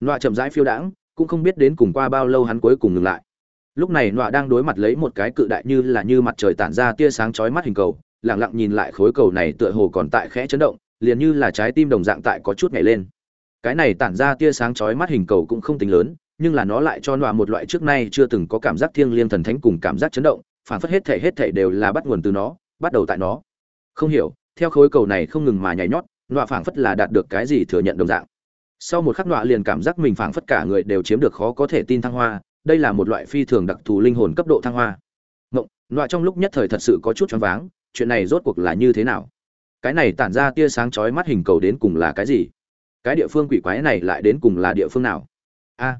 nọa chậm rãi phiêu đãng, cũng không biết đến cùng qua bao lâu hắn cuối cùng ngừng lại. Lúc này nọa đang đối mặt lấy một cái cự đại như là như mặt trời tản ra tia sáng chói mắt hình cầu lẳng lặng nhìn lại khối cầu này tựa hồ còn tại khẽ chấn động, liền như là trái tim đồng dạng tại có chút nhảy lên. Cái này tản ra tia sáng chói mắt hình cầu cũng không tính lớn, nhưng là nó lại cho nọa một loại trước nay chưa từng có cảm giác thiêng liêng thần thánh cùng cảm giác chấn động, phản phất hết thể hết thể đều là bắt nguồn từ nó, bắt đầu tại nó. Không hiểu, theo khối cầu này không ngừng mà nhảy nhót, nọa phảng phất là đạt được cái gì thừa nhận đồng dạng sau một khắc nọa liền cảm giác mình phảng phất cả người đều chiếm được khó có thể tin thăng hoa, đây là một loại phi thường đặc thù linh hồn cấp độ thăng hoa. Ngộng, nọa trong lúc nhất thời thật sự có chút choáng váng, chuyện này rốt cuộc là như thế nào? Cái này tản ra tia sáng chói mắt hình cầu đến cùng là cái gì? Cái địa phương quỷ quái này lại đến cùng là địa phương nào? A,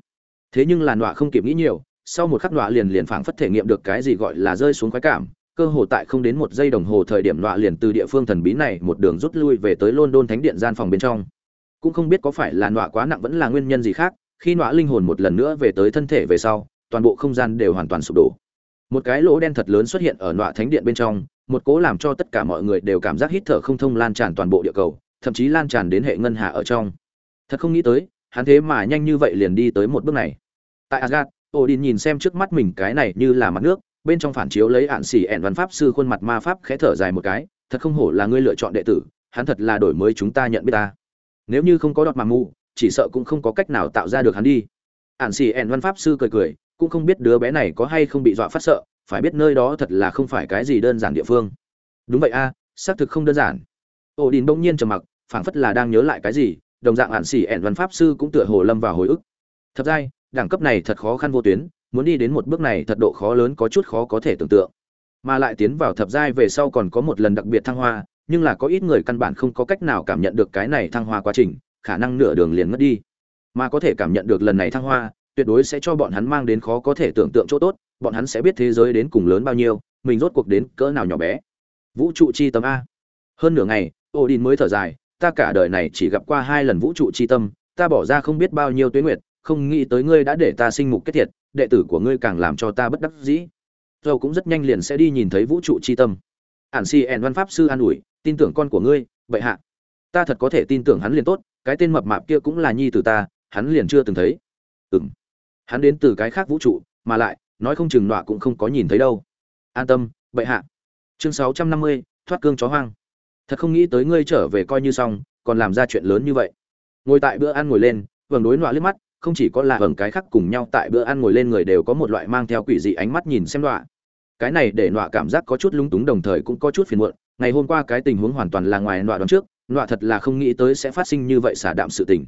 thế nhưng là nọa không kịp nghĩ nhiều, sau một khắc nọa liền liền phảng phất thể nghiệm được cái gì gọi là rơi xuống khoái cảm, cơ hồ tại không đến một giây đồng hồ thời điểm nọa liền từ địa phương thần bí này một đường rút lui về tới london thánh điện gian phòng bên trong cũng không biết có phải là nọa quá nặng vẫn là nguyên nhân gì khác, khi nọa linh hồn một lần nữa về tới thân thể về sau, toàn bộ không gian đều hoàn toàn sụp đổ. Một cái lỗ đen thật lớn xuất hiện ở nọa thánh điện bên trong, một cố làm cho tất cả mọi người đều cảm giác hít thở không thông lan tràn toàn bộ địa cầu, thậm chí lan tràn đến hệ ngân hà ở trong. Thật không nghĩ tới, hắn thế mà nhanh như vậy liền đi tới một bước này. Tại asgad odin nhìn xem trước mắt mình cái này như là mặt nước, bên trong phản chiếu lấy ạn xỉ ẹn văn pháp sư khuôn mặt ma pháp khẽ thở dài một cái, thật không hổ là ngươi lựa chọn đệ tử, hắn thật là đổi mới chúng ta nhận biết ta nếu như không có đọt mà mù, chỉ sợ cũng không có cách nào tạo ra được hắn đi. Ản xì ẹn văn pháp sư cười cười, cũng không biết đứa bé này có hay không bị dọa phát sợ, phải biết nơi đó thật là không phải cái gì đơn giản địa phương. Đúng vậy a, xác thực không đơn giản. Ổ đình bỗng nhiên trầm mặc, phảng phất là đang nhớ lại cái gì, đồng dạng ản xì ẹn văn pháp sư cũng tựa hồ lâm vào hồi ức. Thật ra, đẳng cấp này thật khó khăn vô tuyến, muốn đi đến một bước này thật độ khó lớn có chút khó có thể tưởng tượng. Mà lại tiến vào thập giai về sau còn có một lần đặc biệt thăng hoa nhưng là có ít người căn bản không có cách nào cảm nhận được cái này thăng hoa quá trình, khả năng nửa đường liền mất đi. Mà có thể cảm nhận được lần này thăng hoa, tuyệt đối sẽ cho bọn hắn mang đến khó có thể tưởng tượng chỗ tốt, bọn hắn sẽ biết thế giới đến cùng lớn bao nhiêu, mình rốt cuộc đến cỡ nào nhỏ bé. Vũ trụ chi tâm a. Hơn nửa ngày, odin mới thở dài, ta cả đời này chỉ gặp qua hai lần vũ trụ chi tâm, ta bỏ ra không biết bao nhiêu tuyến nguyệt, không nghĩ tới ngươi đã để ta sinh mục kết thiệt, đệ tử của ngươi càng làm cho ta bất đắc dĩ. Dầu cũng rất nhanh liền sẽ đi nhìn thấy vũ trụ chi tâm. Ản si ẻn văn pháp sư an ủi tin tưởng con của ngươi, bệ hạ. Ta thật có thể tin tưởng hắn liền tốt, cái tên mập mạp kia cũng là nhi từ ta, hắn liền chưa từng thấy. Ừng hắn đến từ cái khác vũ trụ, mà lại, nói không chừng nọa cũng không có nhìn thấy đâu. An tâm, bệ hạ. Chương sáu trăm năm mươi, thoát cương chó hoang. Thật không nghĩ tới ngươi trở về coi như xong, còn làm ra chuyện lớn như vậy. Ngồi tại bữa ăn ngồi lên, vầng đối nọa liếc mắt, không chỉ có là vầng cái khác cùng nhau tại bữa ăn ngồi lên người đều có một loại mang theo quỷ dị ánh mắt nhìn xem nọa. Cái này để nọa cảm giác có chút lúng túng đồng thời cũng có chút phiền muộn ngày hôm qua cái tình huống hoàn toàn là ngoài nọa đoán trước, nọa thật là không nghĩ tới sẽ phát sinh như vậy xả đạm sự tình.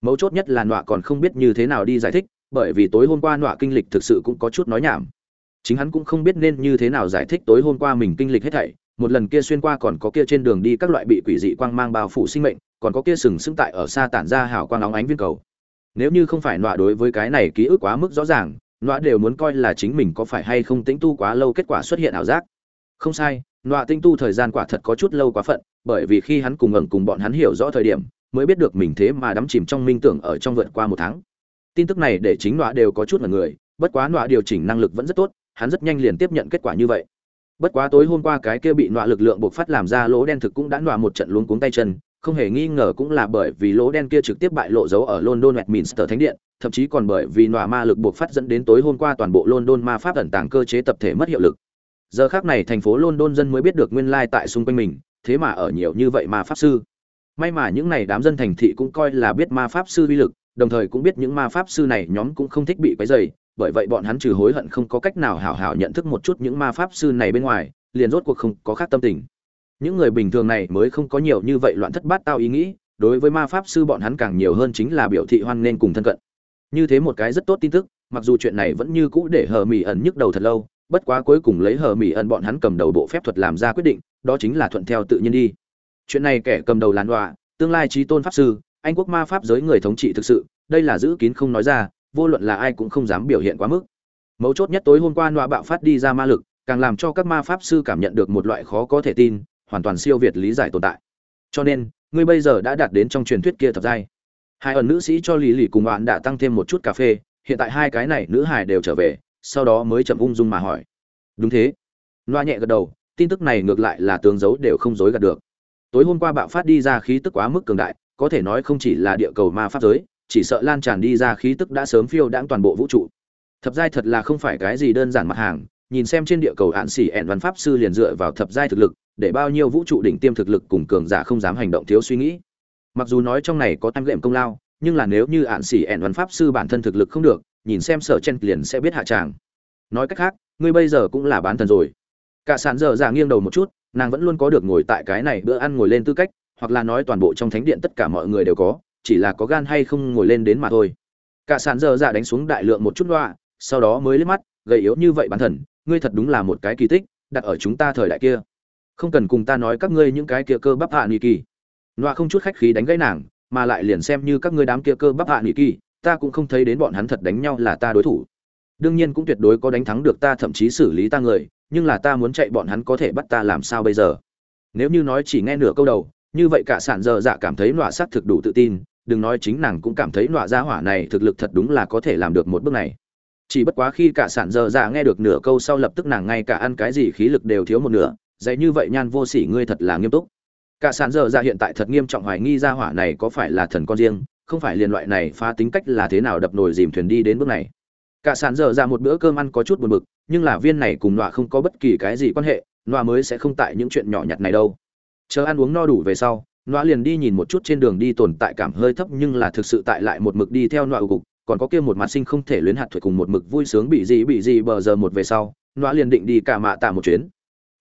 Mấu chốt nhất là nọa còn không biết như thế nào đi giải thích, bởi vì tối hôm qua nọa kinh lịch thực sự cũng có chút nói nhảm. Chính hắn cũng không biết nên như thế nào giải thích tối hôm qua mình kinh lịch hết thảy, một lần kia xuyên qua còn có kia trên đường đi các loại bị quỷ dị quang mang bao phủ sinh mệnh, còn có kia sừng sững tại ở xa tản ra hào quang óng ánh viên cầu. Nếu như không phải nọa đối với cái này ký ức quá mức rõ ràng, nọa đều muốn coi là chính mình có phải hay không tĩnh tu quá lâu kết quả xuất hiện ảo giác. Không sai nọa tinh tu thời gian quả thật có chút lâu quá phận bởi vì khi hắn cùng ẩn cùng bọn hắn hiểu rõ thời điểm mới biết được mình thế mà đắm chìm trong minh tưởng ở trong vượt qua một tháng tin tức này để chính nọa đều có chút là người bất quá nọa điều chỉnh năng lực vẫn rất tốt hắn rất nhanh liền tiếp nhận kết quả như vậy bất quá tối hôm qua cái kia bị nọa lực lượng buộc phát làm ra lỗ đen thực cũng đã nọa một trận luống cuống tay chân không hề nghi ngờ cũng là bởi vì lỗ đen kia trực tiếp bại lộ dấu ở London Westminster Thánh điện, thậm chí còn bởi vì nọa ma lực buộc phát dẫn đến tối hôm qua toàn bộ London ma pháp ẩn tàng cơ chế tập thể mất hiệu lực. Giờ khác này thành phố London dân mới biết được nguyên lai tại xung quanh mình, thế mà ở nhiều như vậy ma pháp sư. May mà những này đám dân thành thị cũng coi là biết ma pháp sư uy lực, đồng thời cũng biết những ma pháp sư này nhóm cũng không thích bị quấy dày bởi vậy bọn hắn trừ hối hận không có cách nào hảo hảo nhận thức một chút những ma pháp sư này bên ngoài, liền rốt cuộc không có khác tâm tình những người bình thường này mới không có nhiều như vậy loạn thất bát tao ý nghĩ đối với ma pháp sư bọn hắn càng nhiều hơn chính là biểu thị hoan nghênh cùng thân cận như thế một cái rất tốt tin tức mặc dù chuyện này vẫn như cũ để hờ mỹ ẩn nhức đầu thật lâu bất quá cuối cùng lấy hờ mỹ ẩn bọn hắn cầm đầu bộ phép thuật làm ra quyết định, đó chính là thuận theo tự nhiên đi. Chuyện này kẻ cầm đầu làn đọa, tương lai trí tôn pháp sư, anh quốc ma pháp giới người thống trị thực sự, đây là giữ kín không nói ra, vô luận là ai cũng không dám biểu hiện quá mức. Mấu chốt nhất tối hôm qua nọa bạo phát đi ra ma lực, càng làm cho các ma pháp sư cảm nhận được một loại khó có thể tin, hoàn toàn siêu việt lý giải tồn tại. Cho nên, ngươi bây giờ đã đạt đến trong truyền thuyết kia thập giai. Hai ẩn nữ sĩ cho lý lì cùng bạn đã tăng thêm một chút cà phê, hiện tại hai cái này nữ hải đều trở về sau đó mới chậm ung dung mà hỏi. Đúng thế. Loa nhẹ gật đầu, tin tức này ngược lại là tướng dấu đều không dối gạt được. Tối hôm qua bạo phát đi ra khí tức quá mức cường đại, có thể nói không chỉ là địa cầu ma pháp giới, chỉ sợ lan tràn đi ra khí tức đã sớm phiêu đãng toàn bộ vũ trụ. Thập giai thật là không phải cái gì đơn giản mặt hàng, nhìn xem trên địa cầu hạn xỉ ẹn văn pháp sư liền dựa vào thập giai thực lực, để bao nhiêu vũ trụ đỉnh tiêm thực lực cùng cường giả không dám hành động thiếu suy nghĩ. Mặc dù nói trong này có tam lệm công lao, nhưng là nếu như hạn xỉ ẹn văn pháp sư bản thân thực lực không được nhìn xem sở chen liền sẽ biết hạ tràng. Nói cách khác, ngươi bây giờ cũng là bán thần rồi. Cả sàn dở dạ nghiêng đầu một chút, nàng vẫn luôn có được ngồi tại cái này bữa ăn ngồi lên tư cách, hoặc là nói toàn bộ trong thánh điện tất cả mọi người đều có, chỉ là có gan hay không ngồi lên đến mà thôi. Cả sàn dở dạ đánh xuống đại lượng một chút loa, sau đó mới liếc mắt, gầy yếu như vậy bán thần, ngươi thật đúng là một cái kỳ tích, đặt ở chúng ta thời đại kia. Không cần cùng ta nói các ngươi những cái kia cơ bắp hạ nghị kỳ. Loa không chút khách khí đánh gãy nàng, mà lại liền xem như các ngươi đám kia cơ bắp hạ nghị kỳ ta cũng không thấy đến bọn hắn thật đánh nhau là ta đối thủ. Đương nhiên cũng tuyệt đối có đánh thắng được ta thậm chí xử lý ta người, nhưng là ta muốn chạy bọn hắn có thể bắt ta làm sao bây giờ? Nếu như nói chỉ nghe nửa câu đầu, như vậy cả sản giờ dạ cảm thấy nọa sát thực đủ tự tin, đừng nói chính nàng cũng cảm thấy nọa gia hỏa này thực lực thật đúng là có thể làm được một bước này. Chỉ bất quá khi cả sản giờ dạ nghe được nửa câu sau lập tức nàng ngay cả ăn cái gì khí lực đều thiếu một nửa, dạy như vậy nhan vô sỉ ngươi thật là nghiêm túc. Cả sản giờ dạ hiện tại thật nghiêm trọng hoài nghi gia hỏa này có phải là thần con riêng không phải liên loại này phá tính cách là thế nào đập nồi dìm thuyền đi đến bước này. Cả sàn dở ra một bữa cơm ăn có chút buồn bực, nhưng là viên này cùng nọa không có bất kỳ cái gì quan hệ, nọa mới sẽ không tại những chuyện nhỏ nhặt này đâu. Chờ ăn uống no đủ về sau, nọa liền đi nhìn một chút trên đường đi tồn tại cảm hơi thấp nhưng là thực sự tại lại một mực đi theo nọa gục, còn có kia một mặt sinh không thể luyến hạt thuật cùng một mực vui sướng bị gì bị gì bờ giờ một về sau, nọa liền định đi cả mạ tạ một chuyến.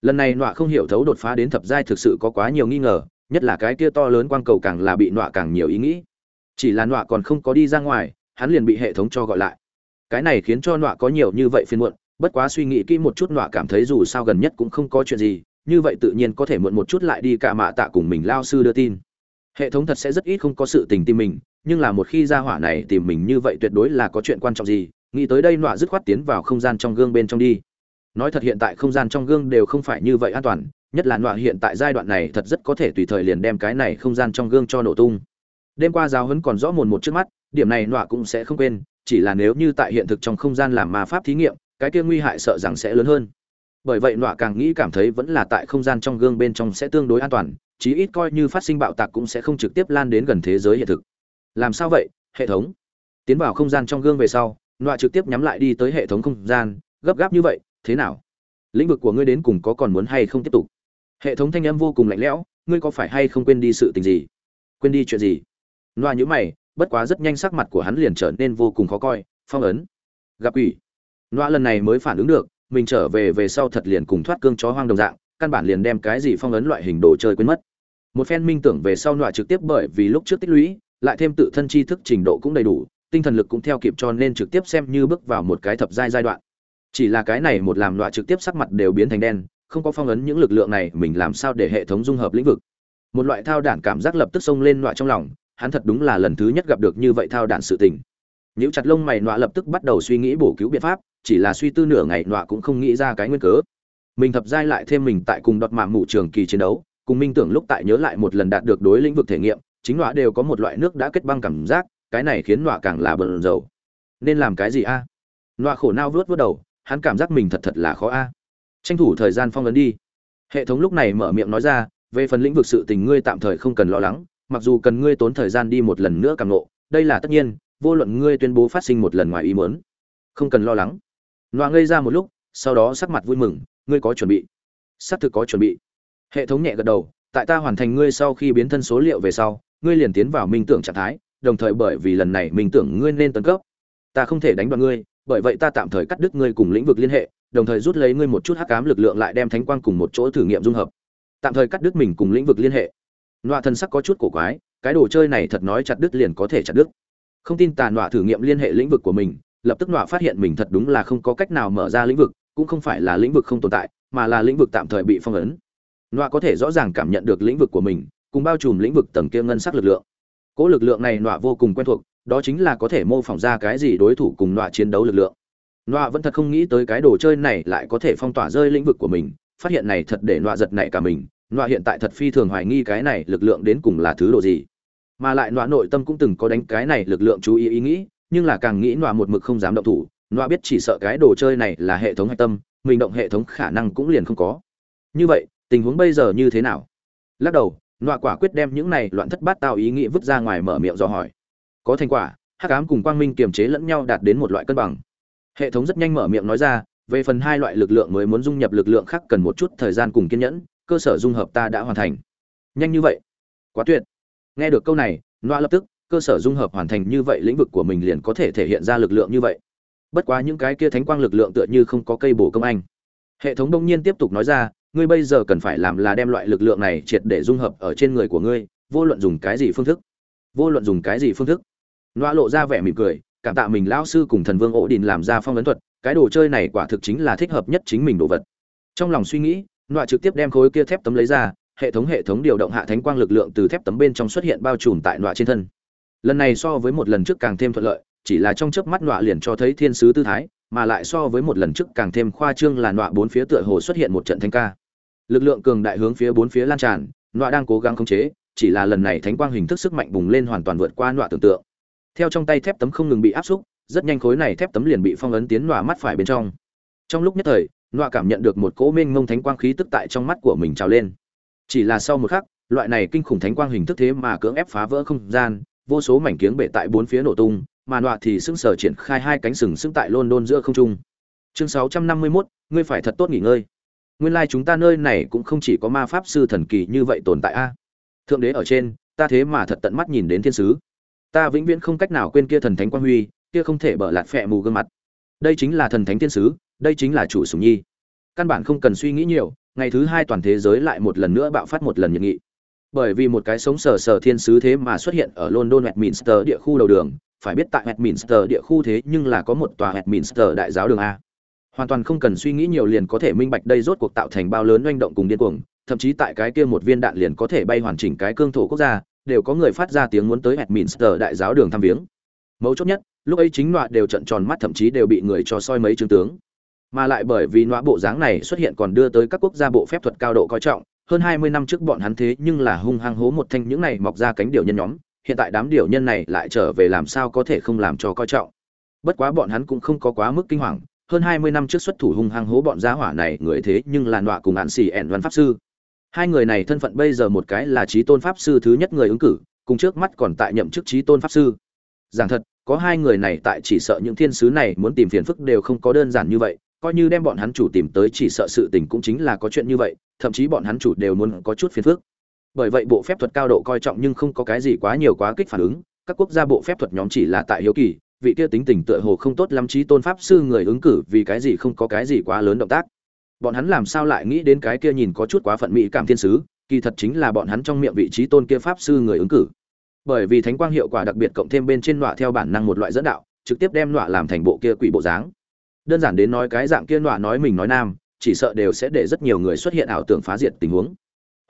Lần này nọa không hiểu thấu đột phá đến thập giai thực sự có quá nhiều nghi ngờ, nhất là cái kia to lớn quang cầu càng là bị nọa càng nhiều ý nghĩ chỉ là nọa còn không có đi ra ngoài, hắn liền bị hệ thống cho gọi lại. Cái này khiến cho nọa có nhiều như vậy phiên muộn, bất quá suy nghĩ kỹ một chút nọa cảm thấy dù sao gần nhất cũng không có chuyện gì, như vậy tự nhiên có thể muộn một chút lại đi cả mạ tạ cùng mình lao sư đưa tin. Hệ thống thật sẽ rất ít không có sự tình tìm mình, nhưng là một khi ra hỏa này tìm mình như vậy tuyệt đối là có chuyện quan trọng gì, nghĩ tới đây nọa dứt khoát tiến vào không gian trong gương bên trong đi. Nói thật hiện tại không gian trong gương đều không phải như vậy an toàn, nhất là nọa hiện tại giai đoạn này thật rất có thể tùy thời liền đem cái này không gian trong gương cho nổ tung đêm qua giáo huấn còn rõ mồn một trước mắt, điểm này nọa cũng sẽ không quên, chỉ là nếu như tại hiện thực trong không gian làm ma pháp thí nghiệm, cái kia nguy hại sợ rằng sẽ lớn hơn. Bởi vậy nọa càng nghĩ cảm thấy vẫn là tại không gian trong gương bên trong sẽ tương đối an toàn, chí ít coi như phát sinh bạo tạc cũng sẽ không trực tiếp lan đến gần thế giới hiện thực. Làm sao vậy? Hệ thống. Tiến vào không gian trong gương về sau, nọa trực tiếp nhắm lại đi tới hệ thống không gian, gấp gáp như vậy, thế nào? Lĩnh vực của ngươi đến cùng có còn muốn hay không tiếp tục? Hệ thống thanh âm vô cùng lạnh lẽo, ngươi có phải hay không quên đi sự tình gì? Quên đi chuyện gì? Loa nhữ mày bất quá rất nhanh sắc mặt của hắn liền trở nên vô cùng khó coi phong ấn. Gặp quỷ, loa lần này mới phản ứng được mình trở về về sau thật liền cùng thoát cương chó hoang đồng dạng căn bản liền đem cái gì phong ấn loại hình đồ chơi quên mất. Một phen minh tưởng về sau loa trực tiếp bởi vì lúc trước tích lũy lại thêm tự thân tri thức trình độ cũng đầy đủ tinh thần lực cũng theo kịp cho nên trực tiếp xem như bước vào một cái thập giai giai đoạn. Chỉ là cái này một làm loa trực tiếp sắc mặt đều biến thành đen không có phong ấn những lực lượng này mình làm sao để hệ thống dung hợp lĩnh vực. Một loại thao đản cảm giác lập tức xông lên loa trong lòng hắn thật đúng là lần thứ nhất gặp được như vậy thao đản sự tình. Nếu chặt lông mày nọa lập tức bắt đầu suy nghĩ bổ cứu biện pháp, chỉ là suy tư nửa ngày nọa cũng không nghĩ ra cái nguyên cớ. Mình thập giai lại thêm mình tại cùng đọt mạng mụ trường kỳ chiến đấu, cùng minh tưởng lúc tại nhớ lại một lần đạt được đối lĩnh vực thể nghiệm, chính nọa đều có một loại nước đã kết băng cảm giác, cái này khiến nọa càng là bận rầu nên làm cái gì a? Nọa khổ nao vớt vớt đầu, hắn cảm giác mình thật thật là khó a. Tranh thủ thời gian phong ấn đi. Hệ thống lúc này mở miệng nói ra, về phần lĩnh vực sự tình ngươi tạm thời không cần lo lắng mặc dù cần ngươi tốn thời gian đi một lần nữa càng ngộ, đây là tất nhiên, vô luận ngươi tuyên bố phát sinh một lần ngoài ý muốn, không cần lo lắng. Loa ngây ra một lúc, sau đó sắc mặt vui mừng, ngươi có chuẩn bị. Xác thực có chuẩn bị. Hệ thống nhẹ gật đầu, tại ta hoàn thành ngươi sau khi biến thân số liệu về sau, ngươi liền tiến vào minh tưởng trạng thái, đồng thời bởi vì lần này minh tưởng ngươi nên tấn cấp. Ta không thể đánh đoạn ngươi, bởi vậy ta tạm thời cắt đứt ngươi cùng lĩnh vực liên hệ, đồng thời rút lấy ngươi một chút hắc ám lực lượng lại đem thánh quang cùng một chỗ thử nghiệm dung hợp. Tạm thời cắt đứt mình cùng lĩnh vực liên hệ nọa thần sắc có chút cổ quái, cái đồ chơi này thật nói chặt đứt liền có thể chặt đứt. Không tin tà nọa thử nghiệm liên hệ lĩnh vực của mình, lập tức nọa phát hiện mình thật đúng là không có cách nào mở ra lĩnh vực, cũng không phải là lĩnh vực không tồn tại, mà là lĩnh vực tạm thời bị phong ấn. Nọa có thể rõ ràng cảm nhận được lĩnh vực của mình, cùng bao trùm lĩnh vực tầng kia ngân sắc lực lượng. Cỗ lực lượng này nọa vô cùng quen thuộc, đó chính là có thể mô phỏng ra cái gì đối thủ cùng nọa chiến đấu lực lượng. Nọa vẫn thật không nghĩ tới cái đồ chơi này lại có thể phong tỏa rơi lĩnh vực của mình, phát hiện này thật để nọa giật nảy cả mình nọa hiện tại thật phi thường hoài nghi cái này lực lượng đến cùng là thứ độ gì. Mà lại nọa nội tâm cũng từng có đánh cái này lực lượng chú ý ý nghĩ, nhưng là càng nghĩ nọa một mực không dám động thủ. Nọa biết chỉ sợ cái đồ chơi này là hệ thống hạch tâm, mình động hệ thống khả năng cũng liền không có. Như vậy, tình huống bây giờ như thế nào? Lắc đầu, nọa quả quyết đem những này loạn thất bát tao ý nghĩ vứt ra ngoài mở miệng dò hỏi. Có thành quả, hắc ám cùng quang minh kiềm chế lẫn nhau đạt đến một loại cân bằng. Hệ thống rất nhanh mở miệng nói ra, về phần hai loại lực lượng mới muốn dung nhập lực lượng khác cần một chút thời gian cùng kiên nhẫn cơ sở dung hợp ta đã hoàn thành. Nhanh như vậy? Quá tuyệt. Nghe được câu này loa lập tức, cơ sở dung hợp hoàn thành như vậy lĩnh vực của mình liền có thể thể hiện ra lực lượng như vậy. Bất quá những cái kia thánh quang lực lượng tựa như không có cây bổ công anh. Hệ thống đông nhiên tiếp tục nói ra, ngươi bây giờ cần phải làm là đem loại lực lượng này triệt để dung hợp ở trên người của ngươi, vô luận dùng cái gì phương thức. Vô luận dùng cái gì phương thức. Loa lộ ra vẻ mỉm cười, cảm tạ mình lão sư cùng thần vương ổ đình làm ra phong ấn thuật, cái đồ chơi này quả thực chính là thích hợp nhất chính mình đồ vật. Trong lòng suy nghĩ nọa trực tiếp đem khối kia thép tấm lấy ra, hệ thống hệ thống điều động hạ thánh quang lực lượng từ thép tấm bên trong xuất hiện bao trùm tại nọa trên thân. Lần này so với một lần trước càng thêm thuận lợi, chỉ là trong chớp mắt nọa liền cho thấy thiên sứ tư thái, mà lại so với một lần trước càng thêm khoa trương là nọa bốn phía tựa hồ xuất hiện một trận thanh ca. Lực lượng cường đại hướng phía bốn phía lan tràn, nọa đang cố gắng khống chế, chỉ là lần này thánh quang hình thức sức mạnh bùng lên hoàn toàn vượt qua nọa tưởng tượng. Theo trong tay thép tấm không ngừng bị áp xúc, rất nhanh khối này thép tấm liền bị phong ấn tiến nọa mắt phải bên trong. Trong lúc nhất thời nọa cảm nhận được một cỗ mênh mông thánh quang khí tức tại trong mắt của mình trào lên chỉ là sau một khắc loại này kinh khủng thánh quang hình thức thế mà cưỡng ép phá vỡ không gian vô số mảnh kiếng bể tại bốn phía nổ tung mà nọa thì sững sờ triển khai hai cánh sừng sững tại London giữa không trung. Chương 651, ngươi phải thật tốt nghỉ ngơi. Nguyên lai like chúng ta nơi này cũng không chỉ có ma pháp sư thần kỳ như vậy tồn tại a. Thượng đế ở trên, ta thế mà thật tận mắt nhìn đến thiên sứ. Ta vĩnh viễn không cách nào quên kia thần thánh quang huy, kia không thể bở lạt phệ mù gương mặt. Đây chính là thần thánh thiên sứ, đây chính là chủ sủng nhi. Căn bản không cần suy nghĩ nhiều, ngày thứ hai toàn thế giới lại một lần nữa bạo phát một lần nhiệt nghị. Bởi vì một cái sống sờ sờ thiên sứ thế mà xuất hiện ở London Westminster địa khu đầu đường, phải biết tại Westminster địa khu thế nhưng là có một tòa Westminster đại giáo đường a. Hoàn toàn không cần suy nghĩ nhiều liền có thể minh bạch đây rốt cuộc tạo thành bao lớn doanh động cùng điên cuồng, thậm chí tại cái kia một viên đạn liền có thể bay hoàn chỉnh cái cương thổ quốc gia, đều có người phát ra tiếng muốn tới Westminster đại giáo đường thăm viếng. Mấu chốt nhất, lúc ấy chính loại đều trận tròn mắt thậm chí đều bị người cho soi mấy chứng tướng. Mà lại bởi vì nọa bộ dáng này xuất hiện còn đưa tới các quốc gia bộ phép thuật cao độ coi trọng, hơn 20 năm trước bọn hắn thế nhưng là hung hăng hố một thanh những này mọc ra cánh điều nhân nhóm, hiện tại đám điều nhân này lại trở về làm sao có thể không làm cho coi trọng. Bất quá bọn hắn cũng không có quá mức kinh hoàng hơn hai mươi năm trước xuất thủ hung hăng hố bọn gia hỏa này người thế nhưng là nọa cùng hạn xì ẻn văn pháp sư. Hai người này thân phận bây giờ một cái là trí tôn pháp sư thứ nhất người ứng cử cùng trước mắt còn tại nhậm chức trí tôn pháp sư. Giảng thật có hai người này tại chỉ sợ những thiên sứ này muốn tìm phiền phức đều không có đơn giản như vậy coi như đem bọn hắn chủ tìm tới chỉ sợ sự tình cũng chính là có chuyện như vậy, thậm chí bọn hắn chủ đều muốn có chút phiền phức. Bởi vậy bộ phép thuật cao độ coi trọng nhưng không có cái gì quá nhiều quá kích phản ứng, các quốc gia bộ phép thuật nhóm chỉ là tại hiếu kỳ, vị kia tính tình tựa hồ không tốt lắm trí tôn pháp sư người ứng cử vì cái gì không có cái gì quá lớn động tác. Bọn hắn làm sao lại nghĩ đến cái kia nhìn có chút quá phận mỹ cảm thiên sứ, kỳ thật chính là bọn hắn trong miệng vị trí tôn kia pháp sư người ứng cử. Bởi vì thánh quang hiệu quả đặc biệt cộng thêm bên trên nọa theo bản năng một loại dẫn đạo, trực tiếp đem nọa làm thành bộ kia quỷ bộ dáng đơn giản đến nói cái dạng kia nọa nói mình nói nam, chỉ sợ đều sẽ để rất nhiều người xuất hiện ảo tưởng phá diệt tình huống.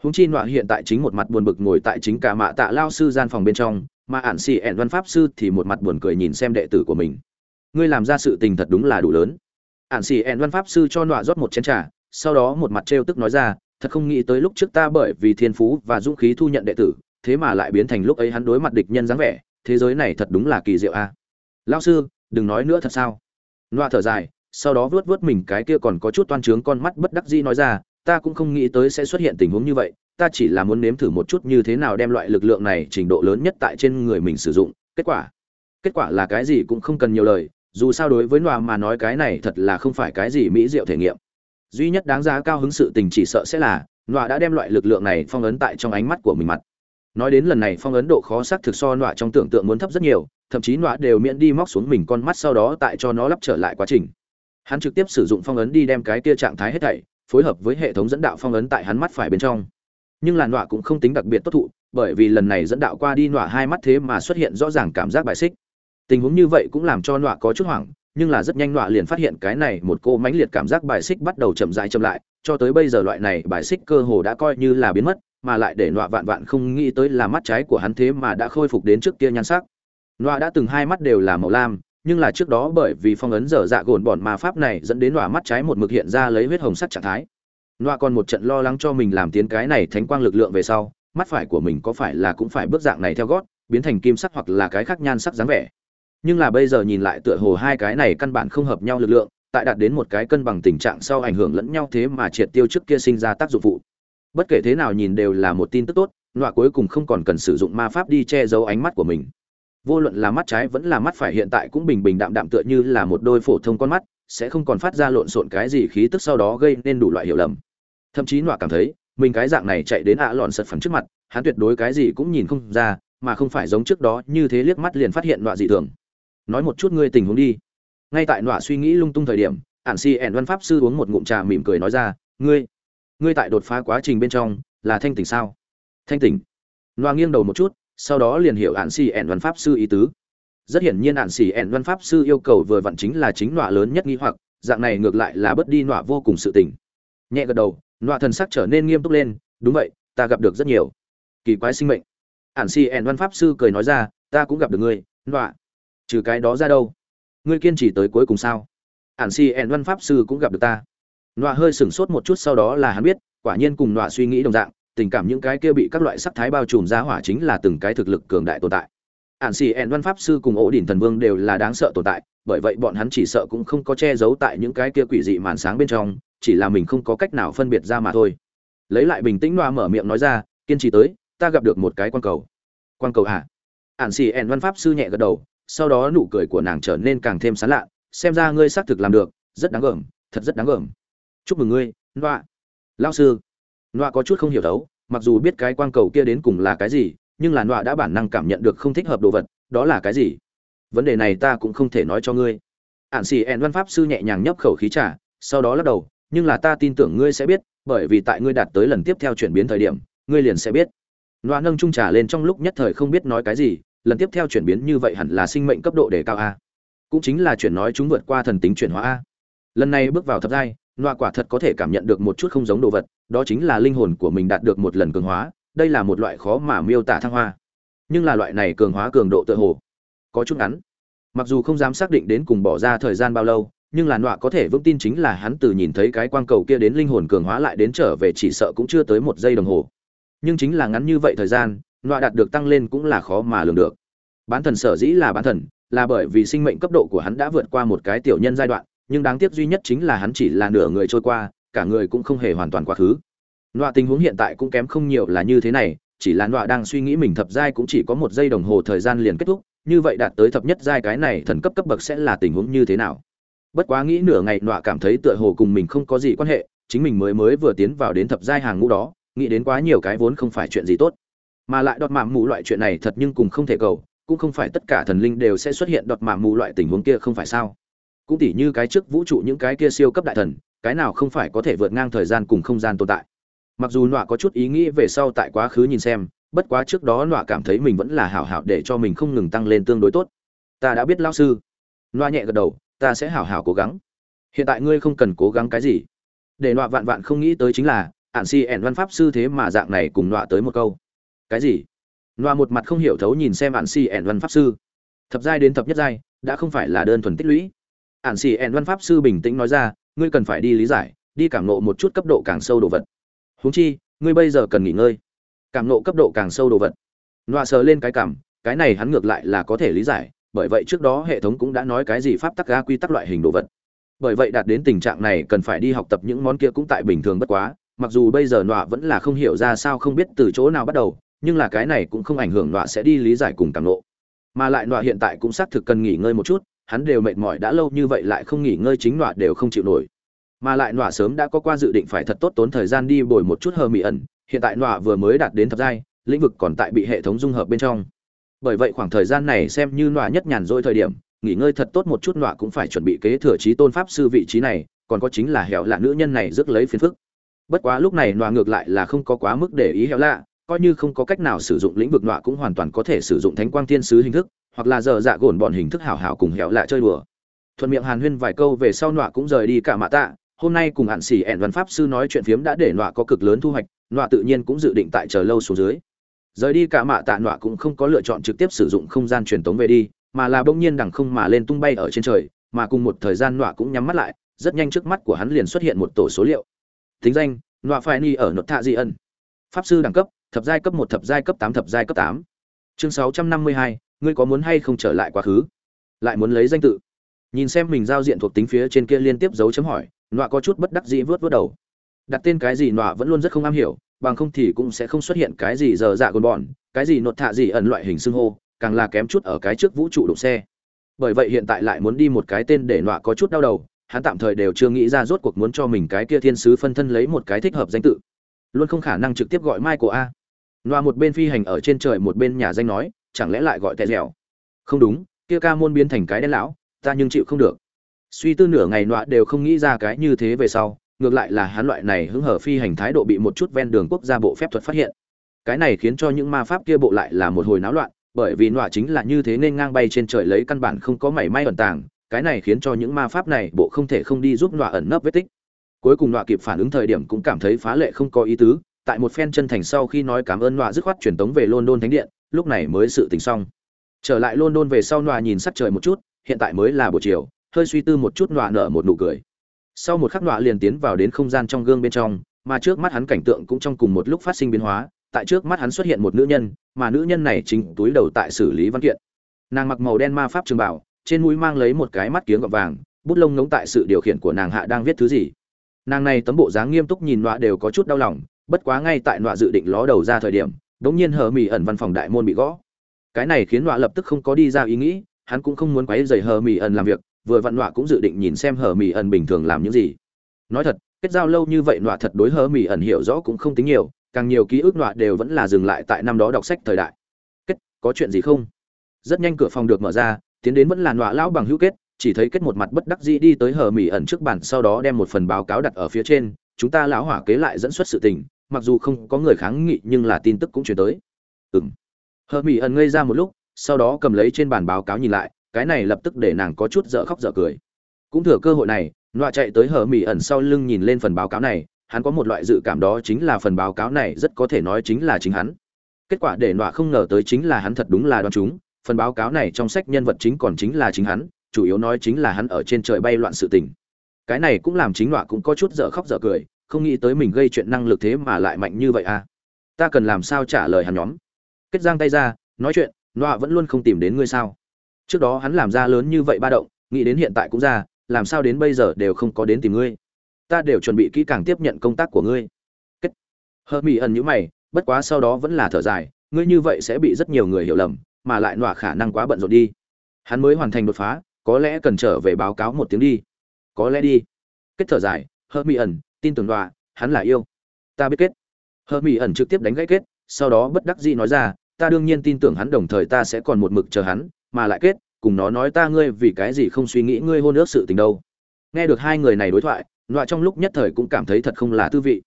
Húng chi nọa hiện tại chính một mặt buồn bực ngồi tại chính cả mạ tạ lao sư gian phòng bên trong, mà ản xì ẹn văn pháp sư thì một mặt buồn cười nhìn xem đệ tử của mình. Ngươi làm ra sự tình thật đúng là đủ lớn. Ản xì ẹn văn pháp sư cho nọa rót một chén t r à sau đó một mặt trêu tức nói ra, thật không nghĩ tới lúc trước ta bởi vì thiên phú và dũng khí thu nhận đệ tử, thế mà lại biến thành lúc ấy hắn đối mặt địch nhân dáng vẻ, thế giới này thật đúng là kỳ diệu a. À? lao sư, đừng nói nữa thật sao? Loa thở dài, sau đó vuốt vuốt mình cái kia còn có chút toan trướng con mắt bất đắc dĩ nói ra, ta cũng không nghĩ tới sẽ xuất hiện tình huống như vậy, ta chỉ là muốn nếm thử một chút như thế nào đem loại lực lượng này trình độ lớn nhất tại trên người mình sử dụng, kết quả kết quả là cái gì cũng không cần nhiều lời, dù sao đối với loa mà nói cái này thật là không phải cái gì mỹ diệu thể nghiệm. Duy nhất đáng giá cao hứng sự tình chỉ sợ sẽ là, loa đã đem loại lực lượng này phong ấn tại trong ánh mắt của mình mặt nói đến lần này phong ấn độ khó xác thực so nọa trong tưởng tượng muốn thấp rất nhiều, thậm chí nọa đều miễn đi móc xuống mình con mắt sau đó tại cho nó lắp trở lại quá trình. Hắn trực tiếp sử dụng phong ấn đi đem cái kia trạng thái hết thảy, phối hợp với hệ thống dẫn đạo phong ấn tại hắn mắt phải bên trong. Nhưng là nọa cũng không tính đặc biệt tốt thụ, bởi vì lần này dẫn đạo qua đi nọa hai mắt thế mà xuất hiện rõ ràng cảm giác bài xích. Tình huống như vậy cũng làm cho nọa có chút hoảng, nhưng là rất nhanh nọa liền phát hiện cái này một cô mãnh liệt cảm giác bài xích bắt đầu chậm rãi chậm lại, cho tới bây giờ loại này bài xích cơ hồ đã coi như là biến mất mà lại để nọa vạn vạn không nghĩ tới là mắt trái của hắn thế mà đã khôi phục đến trước kia nhan sắc. Nọa đã từng hai mắt đều là màu lam, nhưng là trước đó bởi vì phong ấn dở dạ gồn bọn mà pháp này dẫn đến nọa mắt trái một mực hiện ra lấy huyết hồng sắc trạng thái. Nọa còn một trận lo lắng cho mình làm tiến cái này thánh quang lực lượng về sau, mắt phải của mình có phải là cũng phải bước dạng này theo gót, biến thành kim sắc hoặc là cái khác nhan sắc dáng vẻ. Nhưng là bây giờ nhìn lại tựa hồ hai cái này căn bản không hợp nhau lực lượng, tại đạt đến một cái cân bằng tình trạng sau ảnh hưởng lẫn nhau thế mà triệt tiêu trước kia sinh ra tác dụng phụ bất kể thế nào nhìn đều là một tin tức tốt, nọa cuối cùng không còn cần sử dụng ma pháp đi che giấu ánh mắt của mình. Vô luận là mắt trái vẫn là mắt phải hiện tại cũng bình bình đạm đạm tựa như là một đôi phổ thông con mắt, sẽ không còn phát ra lộn xộn cái gì khí tức sau đó gây nên đủ loại hiểu lầm. Thậm chí nọa cảm thấy, mình cái dạng này chạy đến ạ lọn sật phẳng trước mặt, hắn tuyệt đối cái gì cũng nhìn không ra, mà không phải giống trước đó như thế liếc mắt liền phát hiện nọa dị thường. Nói một chút ngươi tình huống đi. Ngay tại nọa suy nghĩ lung tung thời điểm, ản si ẻn văn pháp sư uống một ngụm trà mỉm cười nói ra, ngươi ngươi tại đột phá quá trình bên trong, là thanh tỉnh sao? Thanh tỉnh. Loa nghiêng đầu một chút, sau đó liền hiểu ạn xì ẻn văn pháp sư ý tứ. Rất hiển nhiên ạn xì ẻn văn pháp sư yêu cầu vừa vặn chính là chính nọa lớn nhất nghi hoặc, dạng này ngược lại là bớt đi nọa vô cùng sự tỉnh nhẹ gật đầu nọa thần sắc trở nên nghiêm túc lên, đúng vậy, ta gặp được rất nhiều kỳ quái sinh mệnh. Ạn xì ẻn văn pháp sư cười nói ra, ta cũng gặp được ngươi nọa trừ cái đó ra đâu? Ngươi kiên trì tới cuối cùng sao? Ạn xì ẻn văn pháp sư cũng gặp được ta nọa hơi sửng sốt một chút sau đó là hắn biết, quả nhiên cùng nọa suy nghĩ đồng dạng, tình cảm những cái kia bị các loại sắc thái bao trùm ra hỏa chính là từng cái thực lực cường đại tồn tại. Ản xì ẹn văn pháp sư cùng ổ đỉnh thần vương đều là đáng sợ tồn tại, bởi vậy bọn hắn chỉ sợ cũng không có che giấu tại những cái kia quỷ dị màn sáng bên trong, chỉ là mình không có cách nào phân biệt ra mà thôi. Lấy lại bình tĩnh noa mở miệng nói ra, kiên trì tới, ta gặp được một cái quan cầu. Quan cầu à? Ản xì ẹn văn pháp sư nhẹ gật đầu, sau đó nụ cười của nàng trở nên càng thêm sán lạ, xem ra ngươi xác thực làm được, rất đáng gờm, thật rất đáng gờm chúc mừng ngươi, noa. Lao sư. Noa có chút không hiểu đấu, mặc dù biết cái quan cầu kia đến cùng là cái gì, nhưng là noa đã bản năng cảm nhận được không thích hợp đồ vật, đó là cái gì? Vấn đề này ta cũng không thể nói cho ngươi. Ạn xì ẹn văn pháp sư nhẹ nhàng nhấp khẩu khí trả sau đó lắc đầu, nhưng là ta tin tưởng ngươi sẽ biết, bởi vì tại ngươi đạt tới lần tiếp theo chuyển biến thời điểm, ngươi liền sẽ biết. Noa nâng trung trà lên trong lúc nhất thời không biết nói cái gì, lần tiếp theo chuyển biến như vậy hẳn là sinh mệnh cấp độ đề cao a. Cũng chính là chuyển nói chúng vượt qua thần tính chuyển hóa a. Lần này bước vào thập giai Loa quả thật có thể cảm nhận được một chút không giống đồ vật, đó chính là linh hồn của mình đạt được một lần cường hóa, đây là một loại khó mà miêu tả thăng hoa. Nhưng là loại này cường hóa cường độ tự hồ có chút ngắn. Mặc dù không dám xác định đến cùng bỏ ra thời gian bao lâu, nhưng là nọa có thể vững tin chính là hắn từ nhìn thấy cái quang cầu kia đến linh hồn cường hóa lại đến trở về chỉ sợ cũng chưa tới một giây đồng hồ. Nhưng chính là ngắn như vậy thời gian nọa đạt được tăng lên cũng là khó mà lường được. Bán thần sở dĩ là bán thần, là bởi vì sinh mệnh cấp độ của hắn đã vượt qua một cái tiểu nhân giai đoạn nhưng đáng tiếc duy nhất chính là hắn chỉ là nửa người trôi qua, cả người cũng không hề hoàn toàn quá khứ. Nọa tình huống hiện tại cũng kém không nhiều là như thế này, chỉ là nọa đang suy nghĩ mình thập giai cũng chỉ có một giây đồng hồ thời gian liền kết thúc, như vậy đạt tới thập nhất giai cái này thần cấp cấp bậc sẽ là tình huống như thế nào? Bất quá nghĩ nửa ngày nọa cảm thấy tựa hồ cùng mình không có gì quan hệ, chính mình mới mới vừa tiến vào đến thập giai hàng ngũ đó, nghĩ đến quá nhiều cái vốn không phải chuyện gì tốt. Mà lại đọt mạng mù loại chuyện này thật nhưng cùng không thể cầu, cũng không phải tất cả thần linh đều sẽ xuất hiện đọt mạng mù loại tình huống kia không phải sao? Cũng tỉ như cái trước vũ trụ những cái kia siêu cấp đại thần, cái nào không phải có thể vượt ngang thời gian cùng không gian tồn tại. Mặc dù nọa có chút ý nghĩ về sau tại quá khứ nhìn xem, bất quá trước đó nọa cảm thấy mình vẫn là hảo hảo để cho mình không ngừng tăng lên tương đối tốt. Ta đã biết lao sư. Nọa nhẹ gật đầu, ta sẽ hảo hảo cố gắng. Hiện tại ngươi không cần cố gắng cái gì. Để nọa vạn vạn không nghĩ tới chính là, ạn si ẻn văn pháp sư thế mà dạng này cùng nọa tới một câu. Cái gì? Nọa một mặt không hiểu thấu nhìn xem ạn si ẻn văn pháp sư. Thập giai đến thập nhất giai, đã không phải là đơn thuần tích lũy ạn xì ẻn văn pháp sư bình tĩnh nói ra, ngươi cần phải đi lý giải, đi cảm nộ một chút cấp độ càng sâu đồ vật. Huống chi, ngươi bây giờ cần nghỉ ngơi. Cảm nộ cấp độ càng sâu đồ vật. Nọa sờ lên cái cảm, cái này hắn ngược lại là có thể lý giải, bởi vậy trước đó hệ thống cũng đã nói cái gì pháp tắc ga quy tắc loại hình đồ vật. Bởi vậy đạt đến tình trạng này cần phải đi học tập những món kia cũng tại bình thường bất quá, mặc dù bây giờ nọa vẫn là không hiểu ra sao không biết từ chỗ nào bắt đầu, nhưng là cái này cũng không ảnh hưởng nọa sẽ đi lý giải cùng cảm nộ mà lại nọa hiện tại cũng xác thực cần nghỉ ngơi một chút hắn đều mệt mỏi đã lâu như vậy lại không nghỉ ngơi chính nọa đều không chịu nổi. Mà lại nọa sớm đã có qua dự định phải thật tốt tốn thời gian đi bồi một chút hờ mị ẩn, hiện tại nọa vừa mới đạt đến thập giai, lĩnh vực còn tại bị hệ thống dung hợp bên trong. Bởi vậy khoảng thời gian này xem như nọa nhất nhàn rỗi thời điểm, nghỉ ngơi thật tốt một chút nọa cũng phải chuẩn bị kế thừa trí tôn pháp sư vị trí này, còn có chính là hẻo lạ nữ nhân này rước lấy phiền phức. Bất quá lúc này nọa ngược lại là không có quá mức để ý hẻo lạ, coi như không có cách nào sử dụng lĩnh vực nọa cũng hoàn toàn có thể sử dụng thánh quang thiên sứ hình thức hoặc là giờ dạ gồn bọn hình thức hảo hảo cùng hẻo lạ chơi đùa. Thuận miệng hàn huyên vài câu về sau nọa cũng rời đi cả mạ tạ. Hôm nay cùng hạn xỉ ẻn văn pháp sư nói chuyện phiếm đã để nọa có cực lớn thu hoạch, nọa tự nhiên cũng dự định tại chờ lâu xuống dưới. Rời đi cả mạ tạ, nọa cũng không có lựa chọn trực tiếp sử dụng không gian truyền tống về đi, mà là bỗng nhiên đằng không mà lên tung bay ở trên trời, mà cùng một thời gian nọa cũng nhắm mắt lại, rất nhanh trước mắt của hắn liền xuất hiện một tổ số liệu. Thính danh, nọa phải ni ở nốt thạ di ân. Pháp sư đẳng cấp, thập giai cấp một, thập giai cấp tám, thập giai cấp tám. Chương sáu trăm năm mươi hai ngươi có muốn hay không trở lại quá khứ? Lại muốn lấy danh tự. Nhìn xem mình giao diện thuộc tính phía trên kia liên tiếp dấu chấm hỏi, nọa có chút bất đắc dĩ vớt vớt đầu. Đặt tên cái gì nọa vẫn luôn rất không am hiểu, bằng không thì cũng sẽ không xuất hiện cái gì giờ dạ gồn bọn, cái gì nột thạ gì ẩn loại hình xưng hô, càng là kém chút ở cái trước vũ trụ đụng xe. Bởi vậy hiện tại lại muốn đi một cái tên để nọa có chút đau đầu, hắn tạm thời đều chưa nghĩ ra rốt cuộc muốn cho mình cái kia thiên sứ phân thân lấy một cái thích hợp danh tự. Luôn không khả năng trực tiếp gọi mai của a. Nọa một bên phi hành ở trên trời một bên nhà danh nói chẳng lẽ lại gọi tệ dẻo? Không đúng, kia ca môn biến thành cái đen lão, ta nhưng chịu không được. Suy tư nửa ngày nọa đều không nghĩ ra cái như thế về sau, ngược lại là hắn loại này hứng hở phi hành thái độ bị một chút ven đường quốc gia bộ phép thuật phát hiện. Cái này khiến cho những ma pháp kia bộ lại là một hồi náo loạn, bởi vì nọa chính là như thế nên ngang bay trên trời lấy căn bản không có mảy may ẩn tàng, cái này khiến cho những ma pháp này bộ không thể không đi giúp nọa ẩn nấp vết tích. Cuối cùng nọa kịp phản ứng thời điểm cũng cảm thấy phá lệ không có ý tứ, tại một phen chân thành sau khi nói cảm ơn nọa dứt khoát truyền tống về london thánh điện lúc này mới sự tình xong. Trở lại london về sau nọa nhìn sắc trời một chút, hiện tại mới là buổi chiều, hơi suy tư một chút nọa nở một nụ cười. Sau một khắc nọa liền tiến vào đến không gian trong gương bên trong, mà trước mắt hắn cảnh tượng cũng trong cùng một lúc phát sinh biến hóa, tại trước mắt hắn xuất hiện một nữ nhân, mà nữ nhân này chính túi đầu tại xử lý văn kiện. Nàng mặc màu đen ma pháp trường bảo, trên mũi mang lấy một cái mắt kiếng gọt vàng, bút lông ngống tại sự điều khiển của nàng hạ đang viết thứ gì. Nàng này tấm bộ dáng nghiêm túc nhìn nọa đều có chút đau lòng, bất quá ngay tại nọa dự định ló đầu ra thời điểm đống nhiên hờ mỹ ẩn văn phòng đại môn bị gõ. Cái này khiến nọa lập tức không có đi ra ý nghĩ, hắn cũng không muốn quấy dày hờ mỹ ẩn làm việc, vừa vặn nọa cũng dự định nhìn xem hờ mỹ ẩn bình thường làm những gì. Nói thật, kết giao lâu như vậy nọa thật đối hờ mỹ ẩn hiểu rõ cũng không tính nhiều, càng nhiều ký ức nọa đều vẫn là dừng lại tại năm đó đọc sách thời đại. Kết, có chuyện gì không? Rất nhanh cửa phòng được mở ra, tiến đến vẫn là nọa lão bằng hữu kết, chỉ thấy kết một mặt bất đắc dĩ đi tới hờ mỹ ẩn trước bàn, sau đó đem một phần báo cáo đặt ở phía trên, chúng ta lão hỏa kế lại dẫn xuất sự tình mặc dù không có người kháng nghị nhưng là tin tức cũng chuyển tới. Ừ hờ mỹ ẩn ngây ra một lúc, sau đó cầm lấy trên bàn báo cáo nhìn lại, cái này lập tức để nàng có chút dở khóc dở cười. Cũng thừa cơ hội này, nọa chạy tới hờ mỹ ẩn sau lưng nhìn lên phần báo cáo này, hắn có một loại dự cảm đó chính là phần báo cáo này rất có thể nói chính là chính hắn. Kết quả để nọa không ngờ tới chính là hắn thật đúng là đoán chúng, phần báo cáo này trong sách nhân vật chính còn chính là chính hắn, chủ yếu nói chính là hắn ở trên trời bay loạn sự tình. Cái này cũng làm chính nọa cũng có chút dở khóc dở cười không nghĩ tới mình gây chuyện năng lực thế mà lại mạnh như vậy à. Ta cần làm sao trả lời hắn nhóm? Kết giang tay ra, nói chuyện nọa vẫn luôn không tìm đến ngươi sao? Trước đó hắn làm ra lớn như vậy ba động, nghĩ đến hiện tại cũng ra, làm sao đến bây giờ đều không có đến tìm ngươi. Ta đều chuẩn bị kỹ càng tiếp nhận công tác của ngươi. Kết. Hơ mỹ ẩn nhữ mày, bất quá sau đó vẫn là thở dài, ngươi như vậy sẽ bị rất nhiều người hiểu lầm, mà lại nọa khả năng quá bận rộn đi. Hắn mới hoàn thành đột phá, có lẽ cần trở về báo cáo một tiếng đi. Có lẽ đi. Kết thở dài hơ mỹ ẩn tin tưởng đọa, hắn là yêu. Ta biết kết. Hờ mỹ ẩn trực tiếp đánh gãy kết, sau đó bất đắc dĩ nói ra, ta đương nhiên tin tưởng hắn, đồng thời ta sẽ còn một mực chờ hắn, mà lại kết, cùng nó nói ta ngươi vì cái gì không suy nghĩ ngươi hôn ước sự tình đâu. Nghe được hai người này đối thoại, đọa trong lúc nhất thời cũng cảm thấy thật không là tư vị.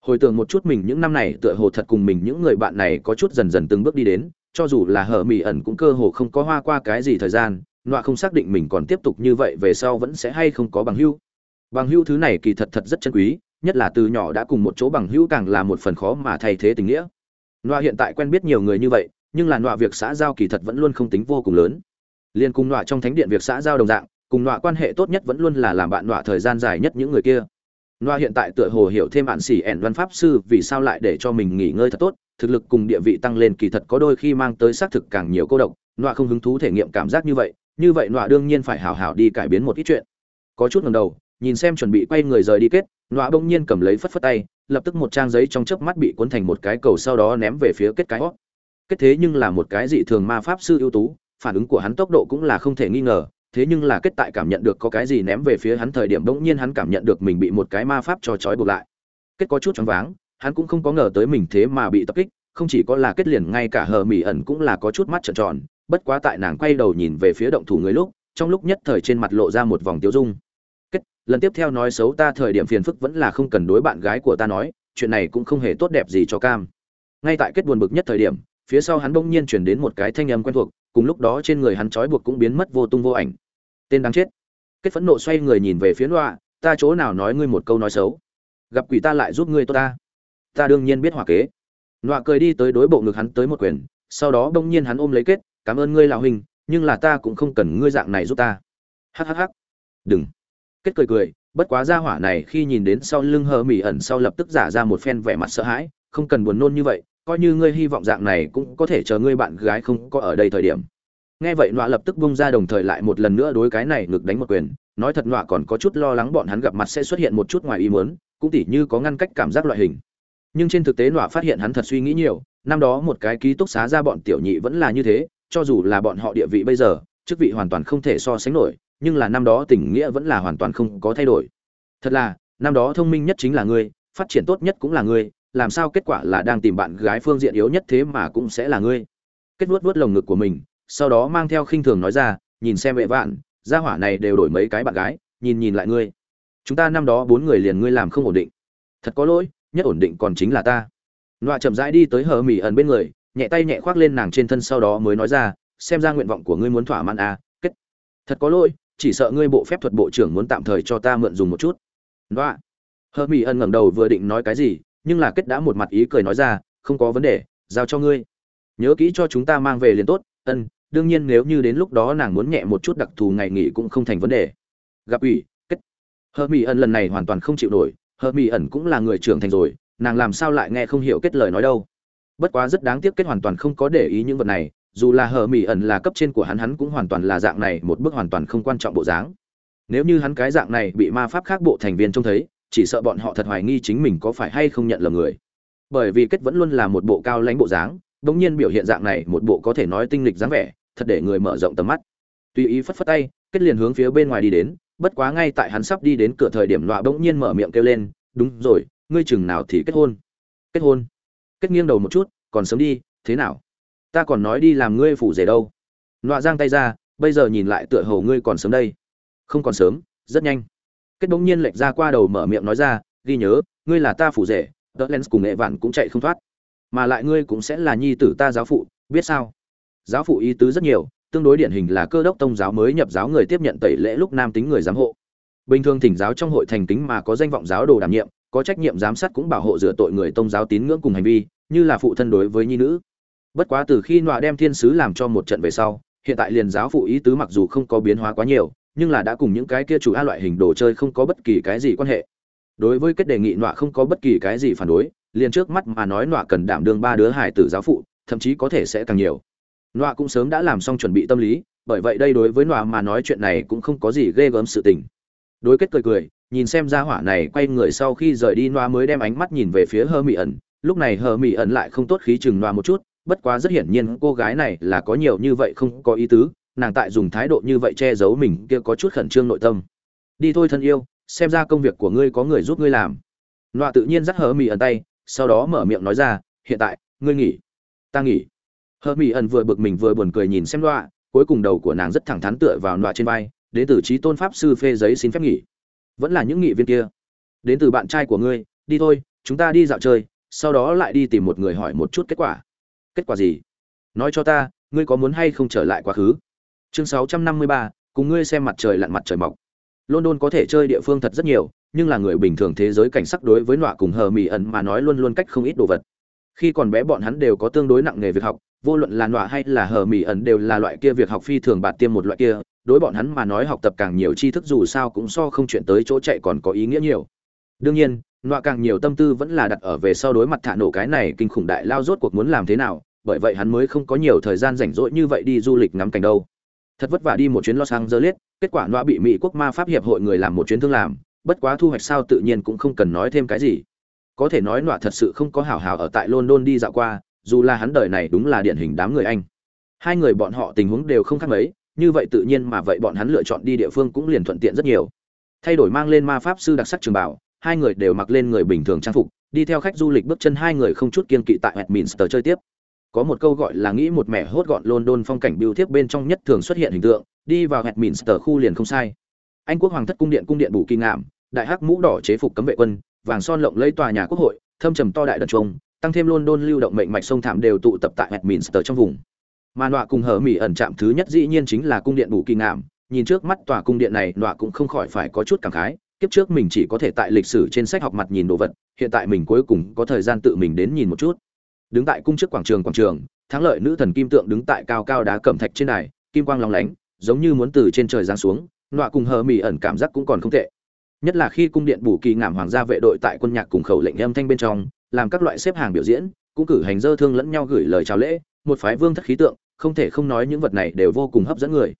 Hồi tưởng một chút mình những năm này tựa hồ thật cùng mình những người bạn này có chút dần dần từng bước đi đến, cho dù là hở mỹ ẩn cũng cơ hồ không có hoa qua cái gì thời gian nọa không xác định mình còn tiếp tục như vậy về sau vẫn sẽ hay không có bằng hưu bằng hữu thứ này kỳ thật thật rất chân quý, nhất là từ nhỏ đã cùng một chỗ bằng hữu càng là một phần khó mà thay thế tình nghĩa. Nọa hiện tại quen biết nhiều người như vậy, nhưng là nọa việc xã giao kỳ thật vẫn luôn không tính vô cùng lớn. Liên cùng nọa trong thánh điện việc xã giao đồng dạng, cùng nọa quan hệ tốt nhất vẫn luôn là làm bạn nọa thời gian dài nhất những người kia. Nọa hiện tại tựa hồ hiểu thêm bạn xỉ ẻn văn pháp sư vì sao lại để cho mình nghỉ ngơi thật tốt, thực lực cùng địa vị tăng lên kỳ thật có đôi khi mang tới xác thực càng nhiều cô độc, nọa không hứng thú thể nghiệm cảm giác như vậy như vậy nọa đương nhiên phải hào hào đi cải biến một ít chuyện. Có chút ngầm đầu nhìn xem chuẩn bị quay người rời đi kết, nọa bỗng nhiên cầm lấy phất phất tay, lập tức một trang giấy trong chớp mắt bị cuốn thành một cái cầu sau đó ném về phía kết cái hót. Kết thế nhưng là một cái dị thường ma pháp sư ưu tú, phản ứng của hắn tốc độ cũng là không thể nghi ngờ, thế nhưng là kết tại cảm nhận được có cái gì ném về phía hắn thời điểm bỗng nhiên hắn cảm nhận được mình bị một cái ma pháp cho trói buộc lại. Kết có chút choáng váng, hắn cũng không có ngờ tới mình thế mà bị tập kích, không chỉ có là kết liền ngay cả hờ mỹ ẩn cũng là có chút mắt trợn tròn, bất quá tại nàng quay đầu nhìn về phía động thủ người lúc, trong lúc nhất thời trên mặt lộ ra một vòng tiêu dung lần tiếp theo nói xấu ta thời điểm phiền phức vẫn là không cần đối bạn gái của ta nói, chuyện này cũng không hề tốt đẹp gì cho cam. Ngay tại kết buồn bực nhất thời điểm, phía sau hắn bỗng nhiên chuyển đến một cái thanh âm quen thuộc, cùng lúc đó trên người hắn trói buộc cũng biến mất vô tung vô ảnh. Tên đáng chết. Kết phẫn nộ xoay người nhìn về phía loa ta chỗ nào nói ngươi một câu nói xấu? Gặp quỷ ta lại giúp ngươi tốt ta. Ta đương nhiên biết hỏa kế. Nọa cười đi tới đối bộ ngực hắn tới một quyền, sau đó bỗng nhiên hắn ôm lấy kết, cảm ơn ngươi lão huynh, nhưng là ta cũng không cần ngươi dạng này giúp ta. Hhh đừng kết cười cười, bất quá ra hỏa này khi nhìn đến sau lưng hờ mỹ ẩn sau lập tức giả ra một phen vẻ mặt sợ hãi, không cần buồn nôn như vậy, coi như ngươi hy vọng dạng này cũng có thể chờ ngươi bạn gái không có ở đây thời điểm. Nghe vậy nọa lập tức bung ra đồng thời lại một lần nữa đối cái này ngực đánh một quyền, nói thật nọa còn có chút lo lắng bọn hắn gặp mặt sẽ xuất hiện một chút ngoài ý muốn, cũng tỉ như có ngăn cách cảm giác loại hình. Nhưng trên thực tế nọa phát hiện hắn thật suy nghĩ nhiều, năm đó một cái ký túc xá ra bọn tiểu nhị vẫn là như thế, cho dù là bọn họ địa vị bây giờ, chức vị hoàn toàn không thể so sánh nổi nhưng là năm đó tình nghĩa vẫn là hoàn toàn không có thay đổi. Thật là năm đó thông minh nhất chính là ngươi phát triển tốt nhất cũng là ngươi làm sao kết quả là đang tìm bạn gái phương diện yếu nhất thế mà cũng sẽ là ngươi. Kết vuốt vuốt lồng ngực của mình sau đó mang theo khinh thường nói ra nhìn xem vệ vạn gia hỏa này đều đổi mấy cái bạn gái nhìn nhìn lại ngươi. Chúng ta năm đó bốn người liền ngươi làm không ổn định. Thật có lỗi nhất ổn định còn chính là ta. Loạ chậm rãi đi tới hờ mỹ ẩn bên người nhẹ tay nhẹ khoác lên nàng trên thân sau đó mới nói ra xem ra nguyện vọng của ngươi muốn thỏa mãn à, kết. Thật có lỗi chỉ sợ ngươi bộ phép thuật bộ trưởng muốn tạm thời cho ta mượn dùng một chút. Loạ hờ mỹ ân ngẩng đầu vừa định nói cái gì, nhưng là kết đã một mặt ý cười nói ra, không có vấn đề, giao cho ngươi. Nhớ kỹ cho chúng ta mang về liền tốt, ân, đương nhiên nếu như đến lúc đó nàng muốn nhẹ một chút đặc thù ngày nghỉ cũng không thành vấn đề. Gặp ủy, kết. Hờ mỹ ẩn lần này hoàn toàn không chịu nổi, hờ mỹ ẩn cũng là người trưởng thành rồi, nàng làm sao lại nghe không hiểu kết lời nói đâu. Bất quá rất đáng tiếc kết hoàn toàn không có để ý những vật này dù là hờ mỹ ẩn là cấp trên của hắn hắn cũng hoàn toàn là dạng này, một bước hoàn toàn không quan trọng bộ dáng. Nếu như hắn cái dạng này bị ma pháp khác bộ thành viên trông thấy, chỉ sợ bọn họ thật hoài nghi chính mình có phải hay không nhận lầm người. Bởi vì kết vẫn luôn là một bộ cao lãnh bộ dáng, bỗng nhiên biểu hiện dạng này, một bộ có thể nói tinh lịch dáng vẻ, thật để người mở rộng tầm mắt. Tùy ý phất phất tay, kết liền hướng phía bên ngoài đi đến, bất quá ngay tại hắn sắp đi đến cửa thời điểm loạ bỗng nhiên mở miệng kêu lên, đúng rồi, ngươi chừng nào thì kết hôn? Kết hôn? Kết nghiêng đầu một chút, còn sớm đi, thế nào? Ta còn nói đi làm ngươi phủ rể đâu. Nọa giang tay ra, bây giờ nhìn lại tựa hồ ngươi còn sớm đây. Không còn sớm, rất nhanh. Kết bỗng nhiên lệch ra qua đầu mở miệng nói ra, ghi nhớ, ngươi là ta phủ rể, tớ len cùng nghệ vạn cũng chạy không thoát. Mà lại ngươi cũng sẽ là nhi tử ta giáo phụ, biết sao? Giáo phụ ý tứ rất nhiều, tương đối điển hình là cơ đốc tông giáo mới nhập giáo người tiếp nhận tẩy lễ lúc nam tính người giám hộ. Bình thường thỉnh giáo trong hội thành kính mà có danh vọng giáo đồ đảm nhiệm, có trách nhiệm giám sát cũng bảo hộ rửa tội người tông giáo tín ngưỡng cùng hành vi, như là phụ thân đối với nhi nữ bất quá từ khi nọa đem thiên sứ làm cho một trận về sau, hiện tại liền giáo phụ ý tứ mặc dù không có biến hóa quá nhiều, nhưng là đã cùng những cái kia chủ a loại hình đồ chơi không có bất kỳ cái gì quan hệ. Đối với kết đề nghị nọa không có bất kỳ cái gì phản đối, liền trước mắt mà nói nọa cần đảm đương ba đứa hải tử giáo phụ, thậm chí có thể sẽ càng nhiều. Nọa cũng sớm đã làm xong chuẩn bị tâm lý, bởi vậy đây đối với nọa mà nói chuyện này cũng không có gì ghê gớm sự tình. Đối kết cười cười, nhìn xem ra hỏa này quay người sau khi rời đi, nọa mới đem ánh mắt nhìn về phía hơ mỹ ẩn. Lúc này hờ mỹ ẩn lại không tốt khí chừng nọa một chút bất quá rất hiển nhiên cô gái này là có nhiều như vậy không có ý tứ, nàng tại dùng thái độ như vậy che giấu mình kia có chút khẩn trương nội tâm. Đi thôi thân yêu, xem ra công việc của ngươi có người giúp ngươi làm. Nọa tự nhiên dắt hờ mỹ ẩn tay, sau đó mở miệng nói ra, hiện tại, ngươi nghỉ. Ta nghỉ. Hờ mỹ ẩn vừa bực mình vừa buồn cười nhìn xem nọa, cuối cùng đầu của nàng rất thẳng thắn tựa vào nọa trên vai đến từ trí tôn pháp sư phê giấy xin phép nghỉ. Vẫn là những nghị viên kia. Đến từ bạn trai của ngươi, đi thôi, chúng ta đi dạo chơi, sau đó lại đi tìm một người hỏi một chút kết quả kết quả gì? Nói cho ta ngươi có muốn hay không trở lại quá khứ? Chương 653, cùng ngươi xem mặt trời lặn mặt trời mọc. London có thể chơi địa phương thật rất nhiều nhưng là người bình thường thế giới cảnh sắc đối với nọa cùng hờ mỹ ẩn mà nói luôn luôn cách không ít đồ vật. Khi còn bé bọn hắn đều có tương đối nặng nghề việc học vô luận là nọa hay là hờ mỹ ẩn đều là loại kia việc học phi thường bạt tiêm một loại kia đối bọn hắn mà nói học tập càng nhiều tri thức dù sao cũng so không chuyện tới chỗ chạy còn có ý nghĩa nhiều. Đương nhiên nọa càng nhiều tâm tư vẫn là đặt ở về sau đối mặt thả nổ cái này kinh khủng đại lao rốt cuộc muốn làm thế nào, bởi vậy hắn mới không có nhiều thời gian rảnh rỗi như vậy đi du lịch ngắm cảnh đâu. Thật vất vả đi một chuyến los angeles, kết quả nọa bị mỹ quốc ma pháp hiệp hội người làm một chuyến thương làm, bất quá thu hoạch sao tự nhiên cũng không cần nói thêm cái gì. Có thể nói nọa thật sự không có hảo hảo ở tại london đi dạo qua, dù là hắn đời này đúng là điển hình đám người anh. Hai người bọn họ tình huống đều không khác mấy, như vậy tự nhiên mà vậy bọn hắn lựa chọn đi địa phương cũng liền thuận tiện rất nhiều. Thay đổi mang lên ma pháp sư đặc sắc trường bảo hai người đều mặc lên người bình thường trang phục, đi theo khách du lịch bước chân hai người không chút kiên kỵ tại Westminster chơi tiếp. Có một câu gọi là nghĩ một mẻ hốt gọn London phong cảnh biêu thiếp bên trong nhất thường xuất hiện hình tượng, đi vào Westminster khu liền không sai. Anh quốc hoàng thất cung điện cung điện bù kỳ ngạm, đại hắc mũ đỏ chế phục cấm vệ quân, vàng son lộng lấy tòa nhà quốc hội, thâm trầm to đại đợt trung tăng thêm London lưu động mệnh mạch sông thảm đều tụ tập tại Westminster trong vùng. Mà nọa cùng hở mỉ ẩn chạm thứ nhất dĩ nhiên chính là cung điện bù kỳ ngạm, nhìn trước mắt tòa cung điện này nọa cũng không khỏi phải có chút cảm khái kiếp trước mình chỉ có thể tại lịch sử trên sách học mặt nhìn đồ vật, hiện tại mình cuối cùng có thời gian tự mình đến nhìn một chút. Đứng tại cung trước quảng trường quảng trường, thắng lợi nữ thần kim tượng đứng tại cao cao đá cẩm thạch trên đài, kim quang long lánh, giống như muốn từ trên trời giáng xuống, nọa cùng hờ mỹ ẩn cảm giác cũng còn không tệ. Nhất là khi cung điện bù kỳ ngảm hoàng gia vệ đội tại quân nhạc cùng khẩu lệnh âm thanh bên trong, làm các loại xếp hàng biểu diễn, cũng cử hành dơ thương lẫn nhau gửi lời chào lễ, một phái vương thất khí tượng, không thể không nói những vật này đều vô cùng hấp dẫn người.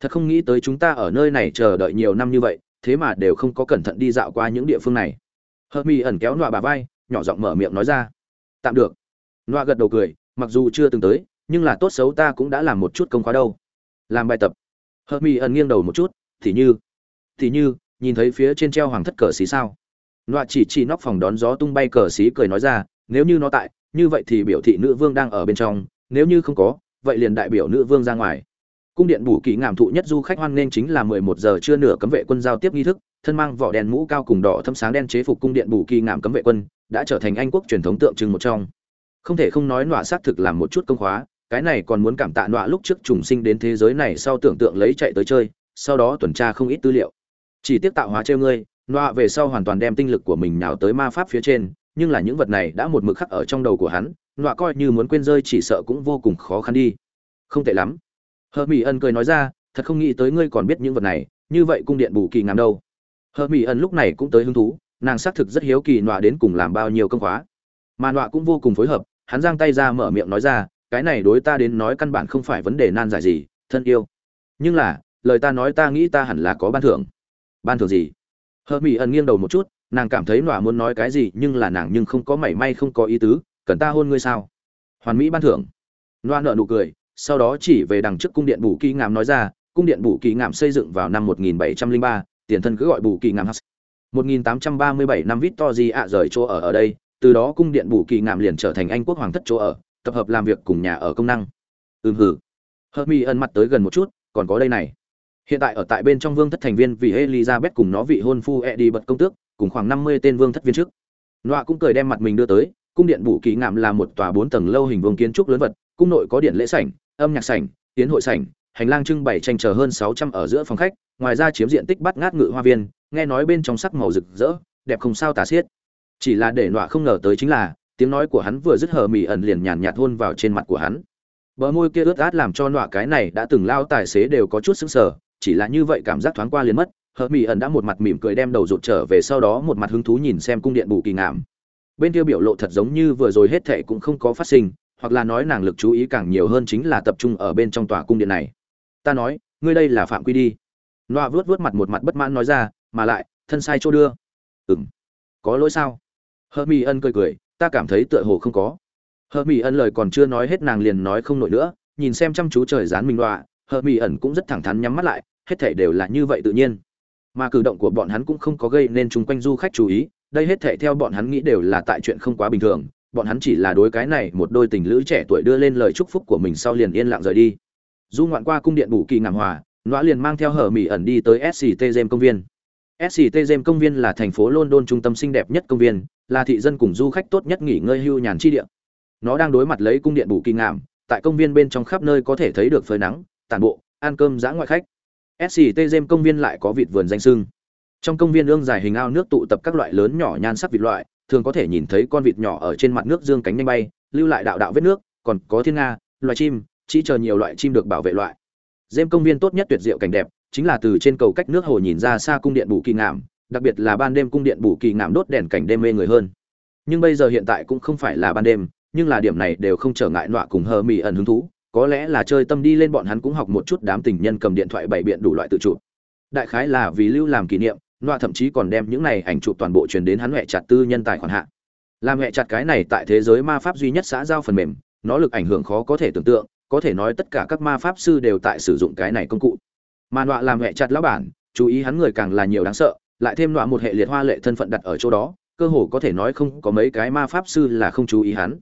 Thật không nghĩ tới chúng ta ở nơi này chờ đợi nhiều năm như vậy thế mà đều không có cẩn thận đi dạo qua những địa phương này. Hờ mỹ ẩn kéo nọa bà vai, nhỏ giọng mở miệng nói ra. Tạm được. Nọa gật đầu cười, mặc dù chưa từng tới, nhưng là tốt xấu ta cũng đã làm một chút công khóa đâu. Làm bài tập. Hờ mỹ ẩn nghiêng đầu một chút, thì như thì như, nhìn thấy phía trên treo hoàng thất cờ xí sao. Nọa chỉ chỉ nóc phòng đón gió tung bay cờ xí cười nói ra, nếu như nó tại, như vậy thì biểu thị nữ vương đang ở bên trong, nếu như không có, vậy liền đại biểu nữ vương ra ngoài cung điện bù kỳ ngảm thụ nhất du khách hoan nghênh chính là mười một giờ trưa nửa cấm vệ quân giao tiếp nghi thức, thân mang vỏ đèn mũ cao cùng đỏ thâm sáng đen chế phục cung điện bù kỳ ngảm cấm vệ quân, đã trở thành anh quốc truyền thống tượng trưng một trong. Không thể không nói nọa xác thực làm một chút công khóa, cái này còn muốn cảm tạ nọa lúc trước trùng sinh đến thế giới này sau tưởng tượng lấy chạy tới chơi, sau đó tuần tra không ít tư liệu. Chỉ tiếc tạo hóa trêu ngươi, nọa về sau hoàn toàn đem tinh lực của mình nào tới ma pháp phía trên, nhưng là những vật này đã một mực khắc ở trong đầu của hắn, nọa coi như muốn quên rơi chỉ sợ cũng vô cùng khó khăn đi. Không tệ lắm hờ mỹ ân cười nói ra, thật không nghĩ tới ngươi còn biết những vật này, như vậy cung điện bù kỳ ngắm đâu. Hờ mỹ ân lúc này cũng tới hứng thú, nàng xác thực rất hiếu kỳ nọa đến cùng làm bao nhiêu công khóa. Mà nọa cũng vô cùng phối hợp, hắn giang tay ra mở miệng nói ra, cái này đối ta đến nói căn bản không phải vấn đề nan giải gì, thân yêu. Nhưng là, lời ta nói ta nghĩ ta hẳn là có ban thưởng. Ban thưởng gì? Hờ mỹ ẩn nghiêng đầu một chút, nàng cảm thấy nọa muốn nói cái gì, nhưng là nàng nhưng không có mảy may không có ý tứ, cần ta hôn ngươi sao? Hoàn mỹ ban thưởng. Nọa nợ nụ cười sau đó chỉ về đằng trước cung điện bù kỳ ngàm nói ra cung điện bù kỳ ngàm xây dựng vào năm 1703, tiền thân cứ gọi bù kỳ ngàm 1837 năm Victory ạ rời chỗ ở ở đây, từ đó cung điện bù kỳ ngàm liền trở thành Anh quốc hoàng thất chỗ ở, tập hợp làm việc cùng nhà ở công năng. Ừm hử. Hermione ân mặt tới gần một chút, còn có đây này. Hiện tại ở tại bên trong vương thất thành viên vì Elizabeth cùng nó vị hôn phu Eddie bật công tước, cùng khoảng 50 tên vương thất viên trước. Nọa cũng cười đem mặt mình đưa tới, cung điện bù kỳ ngàm là một tòa bốn tầng lâu hình vương kiến trúc lớn vật, cung nội có điện lễ sảnh, âm nhạc sảnh, tiến hội sảnh, hành lang trưng bày tranh chờ hơn 600 ở giữa phòng khách, ngoài ra chiếm diện tích bắt ngát ngự hoa viên, nghe nói bên trong sắc màu rực rỡ, đẹp không sao tả xiết. Chỉ là để nọa không ngờ tới chính là, tiếng nói của hắn vừa dứt hờ mỉ ẩn liền nhàn nhạt hôn vào trên mặt của hắn. Bờ môi kia ướt át làm cho nọa cái này đã từng lao tài xế đều có chút sững sờ, chỉ là như vậy cảm giác thoáng qua liền mất. Hờ mỉ ẩn đã một mặt mỉm cười đem đầu rụt trở về sau đó một mặt hứng thú nhìn xem cung điện bù kỳ ngạm. Bên kia biểu lộ thật giống như vừa rồi hết thảy cũng không có phát sinh, hoặc là nói nàng lực chú ý càng nhiều hơn chính là tập trung ở bên trong tòa cung điện này. Ta nói, ngươi đây là phạm quy đi. Loa vớt vớt mặt một mặt bất mãn nói ra, mà lại, thân sai chỗ đưa. Ừng có lỗi sao? Hơ mi ân cười cười, ta cảm thấy tựa hồ không có. Hơ mi ân lời còn chưa nói hết nàng liền nói không nổi nữa, nhìn xem chăm chú trời dán mình loa hơ mi ẩn cũng rất thẳng thắn nhắm mắt lại, hết thảy đều là như vậy tự nhiên. Mà cử động của bọn hắn cũng không có gây nên chúng quanh du khách chú ý, đây hết thảy theo bọn hắn nghĩ đều là tại chuyện không quá bình thường bọn hắn chỉ là đối cái này một đôi tình lữ trẻ tuổi đưa lên lời chúc phúc của mình sau liền yên lặng rời đi. Du ngoạn qua cung điện bù kỳ ngảm hòa, nọa liền mang theo hở mỹ ẩn đi tới sct gem công viên. Sct gem công viên là thành phố london trung tâm xinh đẹp nhất công viên, là thị dân cùng du khách tốt nhất nghỉ ngơi hưu nhàn chi địa. Nó đang đối mặt lấy cung điện bù kỳ ngảm, tại công viên bên trong khắp nơi có thể thấy được phơi nắng tản bộ, ăn cơm giã ngoại khách. Sct gem công viên lại có vịt vườn danh sưng. Trong công viên ương dài hình ao nước tụ tập các loại lớn nhỏ nhan sắc vịt loại thường có thể nhìn thấy con vịt nhỏ ở trên mặt nước dương cánh nhanh bay, lưu lại đạo đạo vết nước, còn có thiên nga, loài chim, chỉ chờ nhiều loại chim được bảo vệ loại. Dêm công viên tốt nhất tuyệt diệu cảnh đẹp, chính là từ trên cầu cách nước hồ nhìn ra xa cung điện bù kỳ ngảm đặc biệt là ban đêm cung điện bù kỳ ngảm đốt đèn cảnh đêm mê người hơn. Nhưng bây giờ hiện tại cũng không phải là ban đêm, nhưng là điểm này đều không trở ngại nọa cùng hờ mỹ ẩn hứng thú, có lẽ là chơi tâm đi lên bọn hắn cũng học một chút đám tình nhân cầm điện thoại bày biện đủ loại tự chụp đại khái là vì lưu làm kỷ niệm nọa thậm chí còn đem những này ảnh chụp toàn bộ truyền đến hắn huệ chặt tư nhân tài khoản hạ. Làm huệ chặt cái này tại thế giới ma pháp duy nhất xã giao phần mềm, nó lực ảnh hưởng khó có thể tưởng tượng, có thể nói tất cả các ma pháp sư đều tại sử dụng cái này công cụ. Mà nọa làm huệ chặt lão bản, chú ý hắn người càng là nhiều đáng sợ, lại thêm nọa một hệ liệt hoa lệ thân phận đặt ở chỗ đó, cơ hồ có thể nói không có mấy cái ma pháp sư là không chú ý hắn.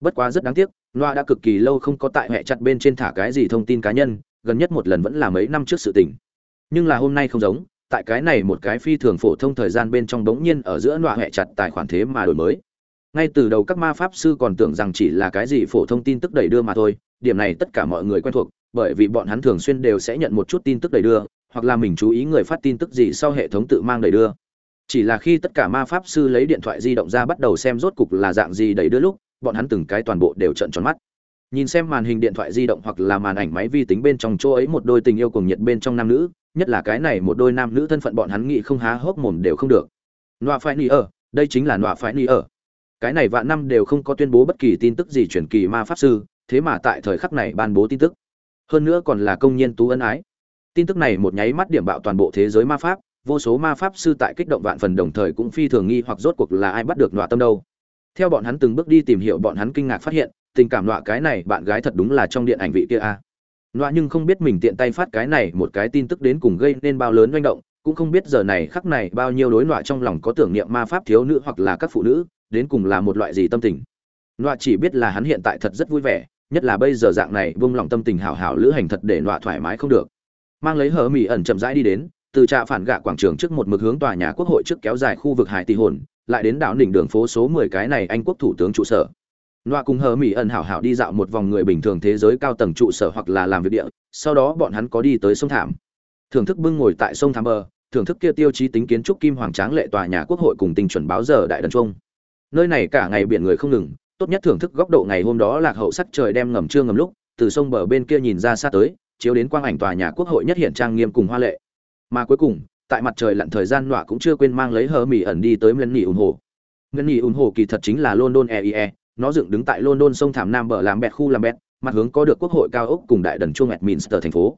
Bất quá rất đáng tiếc nọa đã cực kỳ lâu không có tại huệ chặt bên trên thả cái gì thông tin cá nhân, gần nhất một lần vẫn là mấy năm trước sự tình. Nhưng là hôm nay không giống tại cái này một cái phi thường phổ thông thời gian bên trong đống nhiên ở giữa nọa hẹ chặt tài khoản thế mà đổi mới. Ngay từ đầu các ma pháp sư còn tưởng rằng chỉ là cái gì phổ thông tin tức đẩy đưa mà thôi, điểm này tất cả mọi người quen thuộc, bởi vì bọn hắn thường xuyên đều sẽ nhận một chút tin tức đẩy đưa, hoặc là mình chú ý người phát tin tức gì sau hệ thống tự mang đẩy đưa. Chỉ là khi tất cả ma pháp sư lấy điện thoại di động ra bắt đầu xem rốt cục là dạng gì đẩy đưa lúc, bọn hắn từng cái toàn bộ đều trận tròn mắt. Nhìn xem màn hình điện thoại di động hoặc là màn ảnh máy vi tính bên trong chỗ ấy một đôi tình yêu cùng nhiệt bên trong nam nữ nhất là cái này một đôi nam nữ thân phận bọn hắn nghĩ không há hốc mồm đều không được. Nọa phải ni ở, đây chính là nọa phải ni ở. Cái này vạn năm đều không có tuyên bố bất kỳ tin tức gì chuyển kỳ ma pháp sư, thế mà tại thời khắc này ban bố tin tức. Hơn nữa còn là công nhân tú ân ái. Tin tức này một nháy mắt điểm bạo toàn bộ thế giới ma pháp, vô số ma pháp sư tại kích động vạn phần đồng thời cũng phi thường nghi hoặc rốt cuộc là ai bắt được nọa tâm đâu. Theo bọn hắn từng bước đi tìm hiểu, bọn hắn kinh ngạc phát hiện, tình cảm nọa cái này bạn gái thật đúng là trong điện ảnh vị kia a nọa nhưng không biết mình tiện tay phát cái này một cái tin tức đến cùng gây nên bao lớn doanh động, cũng không biết giờ này khắc này bao nhiêu đối nọa trong lòng có tưởng niệm ma pháp thiếu nữ hoặc là các phụ nữ, đến cùng là một loại gì tâm tình. Nọa chỉ biết là hắn hiện tại thật rất vui vẻ, nhất là bây giờ dạng này buông lòng tâm tình hảo hảo lữ hành thật để nọa thoải mái không được. Mang lấy hờ mỉ ẩn chậm rãi đi đến, từ trạm phản gạ quảng trường trước một mực hướng tòa nhà quốc hội trước kéo dài khu vực hải tỷ hồn, lại đến đảo đỉnh đường phố số 10 cái này anh quốc thủ tướng trụ sở. Noa cùng hờ mỹ ẩn hảo hảo đi dạo một vòng người bình thường thế giới cao tầng trụ sở hoặc là làm việc địa, sau đó bọn hắn có đi tới sông thảm. Thưởng thức bưng ngồi tại sông thảm bờ, thưởng thức kia tiêu chí tính kiến trúc kim hoàng tráng lệ tòa nhà quốc hội cùng tinh chuẩn báo giờ đại đần trung. Nơi này cả ngày biển người không ngừng, tốt nhất thưởng thức góc độ ngày hôm đó lạc hậu sắc trời đem ngầm trưa ngầm lúc, từ sông bờ bên kia nhìn ra xa tới, chiếu đến quang ảnh tòa nhà quốc hội nhất hiện trang nghiêm cùng hoa lệ. Mà cuối cùng, tại mặt trời lặn thời gian nọa cũng chưa quên mang lấy hờ mỹ ẩn đi tới Ngân Nghị ủng hộ. Ngân Nghị ủng hộ kỳ thật chính là London EIE, nó dựng đứng tại London sông thảm nam bờ làm bẹt khu làm bẹt, mặt hướng có được quốc hội cao ốc cùng đại đần chuông Westminster thành phố.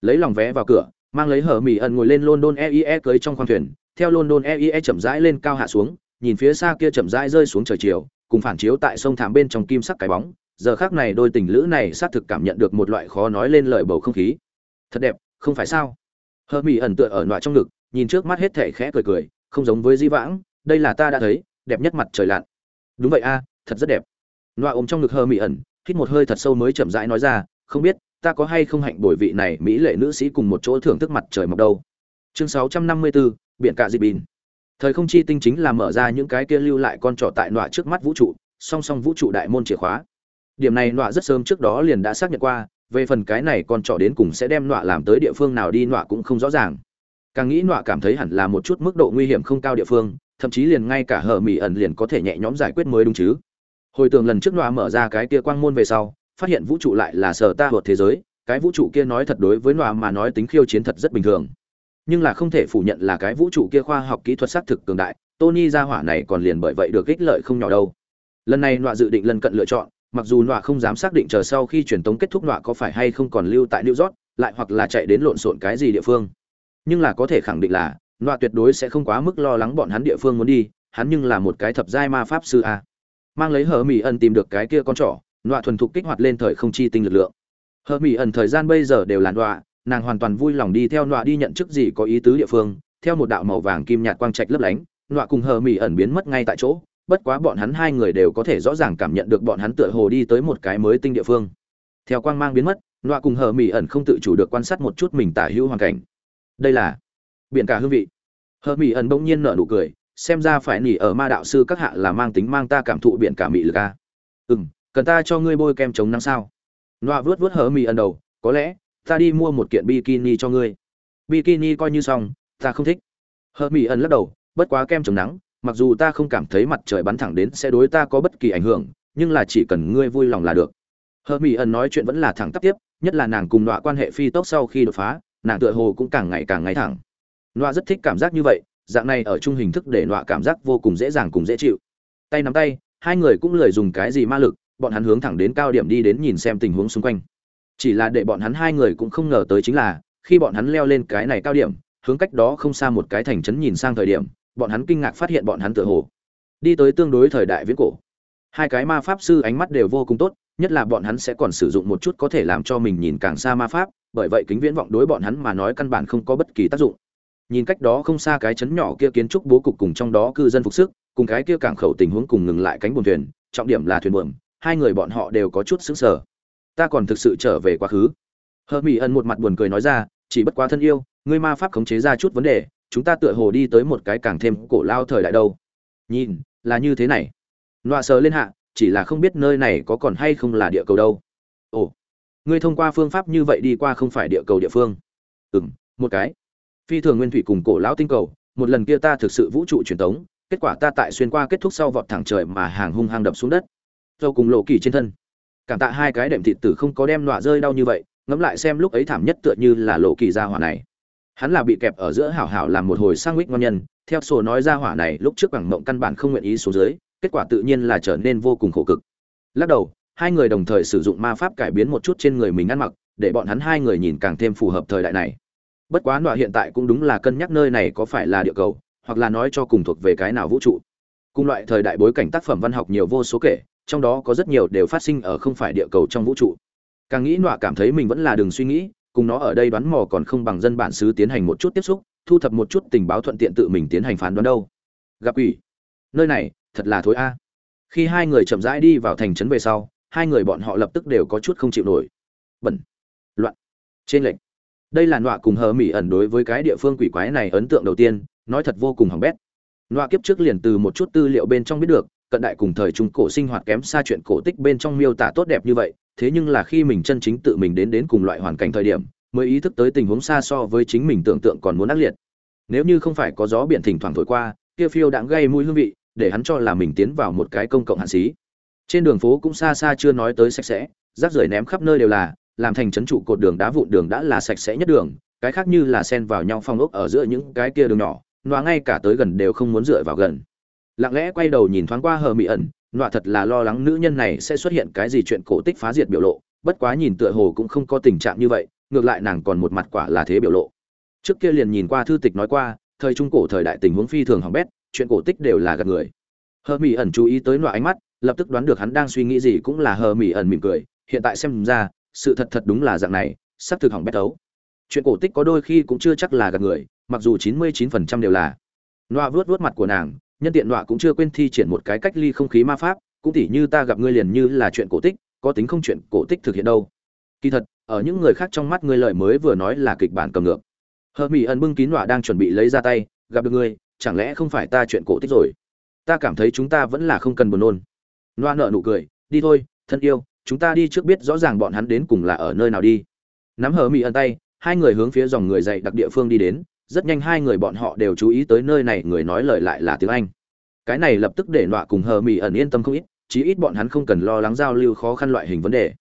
Lấy lòng vé vào cửa, mang lấy hở mỉ ẩn ngồi lên London EIE cưới trong khoang thuyền, theo London EIE chậm rãi lên cao hạ xuống, nhìn phía xa kia chậm rãi rơi xuống trời chiều, cùng phản chiếu tại sông thảm bên trong kim sắc cái bóng, giờ khắc này đôi tình lữ này xác thực cảm nhận được một loại khó nói lên lời bầu không khí. Thật đẹp, không phải sao? Hở mỉ ẩn tựa ở nọa trong ngực, nhìn trước mắt hết thể khẽ cười cười, không giống với di vãng, đây là ta đã thấy, đẹp nhất mặt trời lặn. Đúng vậy a, thật rất đẹp. Loa ôm trong ngực hơ mỹ ẩn hít một hơi thật sâu mới chậm rãi nói ra không biết ta có hay không hạnh bồi vị này mỹ lệ nữ sĩ cùng một chỗ thưởng thức mặt trời mọc đâu. Chương 654, biển cả dị bìn. Thời không chi tinh chính là mở ra những cái kia lưu lại con trỏ tại nọa trước mắt vũ trụ song song vũ trụ đại môn chìa khóa. Điểm này nọa rất sớm trước đó liền đã xác nhận qua về phần cái này con trỏ đến cùng sẽ đem nọa làm tới địa phương nào đi nọa cũng không rõ ràng. Càng nghĩ nọa cảm thấy hẳn là một chút mức độ nguy hiểm không cao địa phương thậm chí liền ngay cả hở mỹ ẩn liền có thể nhẹ nhõm giải quyết mới đúng chứ hồi tưởng lần trước nọa mở ra cái kia quang môn về sau, phát hiện vũ trụ lại là sở ta vượt thế giới, cái vũ trụ kia nói thật đối với nọa mà nói tính khiêu chiến thật rất bình thường. Nhưng là không thể phủ nhận là cái vũ trụ kia khoa học kỹ thuật xác thực cường đại, tony ra hỏa này còn liền bởi vậy được ích lợi không nhỏ đâu. Lần này nọa dự định lần cận lựa chọn, mặc dù nọa không dám xác định chờ sau khi truyền tống kết thúc nọa có phải hay không còn lưu tại new york, lại hoặc là chạy đến lộn xộn cái gì địa phương. Nhưng là có thể khẳng định là nọa tuyệt đối sẽ không quá mức lo lắng bọn hắn địa phương muốn đi, hắn nhưng là một cái thập giai ma pháp sư a mang lấy hờ mỹ ẩn tìm được cái kia con trỏ, nọa thuần thục kích hoạt lên thời không chi tinh lực lượng. Hờ mỹ ẩn thời gian bây giờ đều là nọa, nàng hoàn toàn vui lòng đi theo nọa đi nhận chức gì có ý tứ địa phương, theo một đạo màu vàng kim nhạt quang trạch lấp lánh, nọa cùng hờ mỹ ẩn biến mất ngay tại chỗ, bất quá bọn hắn hai người đều có thể rõ ràng cảm nhận được bọn hắn tựa hồ đi tới một cái mới tinh địa phương. Theo quang mang biến mất, nọa cùng hờ mỹ ẩn không tự chủ được quan sát một chút mình tả hữu hoàn cảnh. Đây là biển cả hương vị. Hờ mỹ ẩn bỗng nhiên nở nụ cười xem ra phải nỉ ở ma đạo sư các hạ là mang tính mang ta cảm thụ biển cả mị lực à. a ừ m cần ta cho ngươi bôi kem chống nắng sao? Loa vớt vớt hở mì ẩn đầu, có lẽ, ta đi mua một kiện bikini cho ngươi. Bikini coi như xong, ta không thích. Hở mì ẩn lắc đầu, bất quá kem chống nắng, mặc dù ta không cảm thấy mặt trời bắn thẳng đến sẽ đối ta có bất kỳ ảnh hưởng, nhưng là chỉ cần ngươi vui lòng là được. Hờ mỹ ẩn nói chuyện vẫn là thẳng tắp tiếp, nhất là nàng cùng nọa quan hệ phi tốc sau khi đột phá, nàng tựa hồ cũng càng ngày càng ngay thẳng. Nọa rất thích cảm giác như vậy dạng này ở chung hình thức để nọa cảm giác vô cùng dễ dàng cùng dễ chịu. Tay nắm tay, hai người cũng lười dùng cái gì ma lực, bọn hắn hướng thẳng đến cao điểm đi đến nhìn xem tình huống xung quanh. Chỉ là để bọn hắn hai người cũng không ngờ tới chính là, khi bọn hắn leo lên cái này cao điểm, hướng cách đó không xa một cái thành trấn nhìn sang thời điểm, bọn hắn kinh ngạc phát hiện bọn hắn tựa hồ đi tới tương đối thời đại viễn cổ. Hai cái ma pháp sư ánh mắt đều vô cùng tốt, nhất là bọn hắn sẽ còn sử dụng một chút có thể làm cho mình nhìn càng xa ma pháp, bởi vậy kính viễn vọng đối bọn hắn mà nói căn bản không có bất kỳ tác dụng nhìn cách đó không xa cái chấn nhỏ kia kiến trúc bố cục cùng trong đó cư dân phục sức, cùng cái kia cảng khẩu tình huống cùng ngừng lại cánh buồm thuyền, trọng điểm là thuyền buồm, hai người bọn họ đều có chút sững sờ. Ta còn thực sự trở về quá khứ. Hờ mỹ ẩn một mặt buồn cười nói ra, chỉ bất quá thân yêu, ngươi ma pháp khống chế ra chút vấn đề, chúng ta tựa hồ đi tới một cái càng thêm cổ lao thời đại đâu. Nhìn, là như thế này. Loạ sờ lên hạ, chỉ là không biết nơi này có còn hay không là địa cầu đâu. Ồ, ngươi thông qua phương pháp như vậy đi qua không phải địa cầu địa phương. Ừ m một cái phi thường nguyên thủy cùng cổ lão tinh cầu, một lần kia ta thực sự vũ trụ truyền tống, kết quả ta tại xuyên qua kết thúc sau vọt thẳng trời mà hàng hung hăng đập xuống đất. Dâu cùng lộ kỳ trên thân. Cảm tạ hai cái đệm thịt tử không có đem nọa rơi đau như vậy, ngẫm lại xem lúc ấy thảm nhất tựa như là lộ kỳ ra hỏa này. Hắn là bị kẹp ở giữa hảo hảo làm một hồi sang quýt ngon nhân, theo sổ nói ra hỏa này lúc trước bằng mộng căn bản không nguyện ý xuống dưới, kết quả tự nhiên là trở nên vô cùng khổ cực. Lắc đầu, hai người đồng thời sử dụng ma pháp cải biến một chút trên người mình ăn mặc, để bọn hắn hai người nhìn càng thêm phù hợp thời đại này bất quá nọa hiện tại cũng đúng là cân nhắc nơi này có phải là địa cầu, hoặc là nói cho cùng thuộc về cái nào vũ trụ. Cùng loại thời đại bối cảnh tác phẩm văn học nhiều vô số kể, trong đó có rất nhiều đều phát sinh ở không phải địa cầu trong vũ trụ. Càng nghĩ nọa cảm thấy mình vẫn là đường suy nghĩ, cùng nó ở đây đoán mò còn không bằng dân bản xứ tiến hành một chút tiếp xúc, thu thập một chút tình báo thuận tiện tự mình tiến hành phán đoán đâu. Gặp quỷ. Nơi này, thật là thối a. Khi hai người chậm rãi đi vào thành trấn về sau, hai người bọn họ lập tức đều có chút không chịu nổi. Bẩn. Loạn. Trên lệnh đây là nọa cùng hờ mỹ ẩn đối với cái địa phương quỷ quái này ấn tượng đầu tiên, nói thật vô cùng hỏng bét. Nọa kiếp trước liền từ một chút tư liệu bên trong biết được, cận đại cùng thời trung cổ sinh hoạt kém xa chuyện cổ tích bên trong miêu tả tốt đẹp như vậy, thế nhưng là khi mình chân chính tự mình đến đến cùng loại hoàn cảnh thời điểm, mới ý thức tới tình huống xa so với chính mình tưởng tượng còn muốn ác liệt. Nếu như không phải có gió biển thỉnh thoảng thổi qua, kia phiêu đãng gây mũi hương vị, để hắn cho là mình tiến vào một cái công cộng hạn xí. Trên đường phố cũng xa xa chưa nói tới sạch sẽ, rác rưởi ném khắp nơi đều là làm thành trấn trụ cột đường đá vụn đường đã là sạch sẽ nhất đường, cái khác như là xen vào nhau phong ốc ở giữa những cái kia đường nhỏ, nọa ngay cả tới gần đều không muốn dựa vào gần. Lặng lẽ quay đầu nhìn thoáng qua hờ mị ẩn, nọa thật là lo lắng nữ nhân này sẽ xuất hiện cái gì chuyện cổ tích phá diệt biểu lộ, bất quá nhìn tựa hồ cũng không có tình trạng như vậy, ngược lại nàng còn một mặt quả là thế biểu lộ. Trước kia liền nhìn qua thư tịch nói qua, thời trung cổ thời đại tình huống phi thường hỏng bét, chuyện cổ tích đều là gạt người. Hờ mỹ ẩn chú ý tới nọa ánh mắt, lập tức đoán được hắn đang suy nghĩ gì cũng là hờ mỹ ẩn mỉm cười, hiện tại xem ra sự thật thật đúng là dạng này, sắp thực hỏng bét ấu chuyện cổ tích có đôi khi cũng chưa chắc là gạt người, mặc dù chín mươi chín phần trăm đều là. Nọa vuốt vuốt mặt của nàng, nhân tiện nọa cũng chưa quên thi triển một cái cách ly không khí ma pháp, cũng tỉ như ta gặp ngươi liền như là chuyện cổ tích, có tính không chuyện cổ tích thực hiện đâu. Kỳ thật, ở những người khác trong mắt ngươi lời mới vừa nói là kịch bản cầm ngược. Hờ mỹ ẩn bưng kín nọa đang chuẩn bị lấy ra tay, gặp được ngươi, chẳng lẽ không phải ta chuyện cổ tích rồi? Ta cảm thấy chúng ta vẫn là không cần buồn nôn. Nọa nợ nụ cười, đi thôi, thân yêu chúng ta đi trước biết rõ ràng bọn hắn đến cùng là ở nơi nào đi. Nắm hờ mỹ ẩn tay, hai người hướng phía dòng người dạy đặc địa phương đi đến, rất nhanh hai người bọn họ đều chú ý tới nơi này, người nói lời lại là tiếng anh. Cái này lập tức để nọa cùng hờ mỹ ẩn yên tâm không ít, chí ít bọn hắn không cần lo lắng giao lưu khó khăn loại hình vấn đề.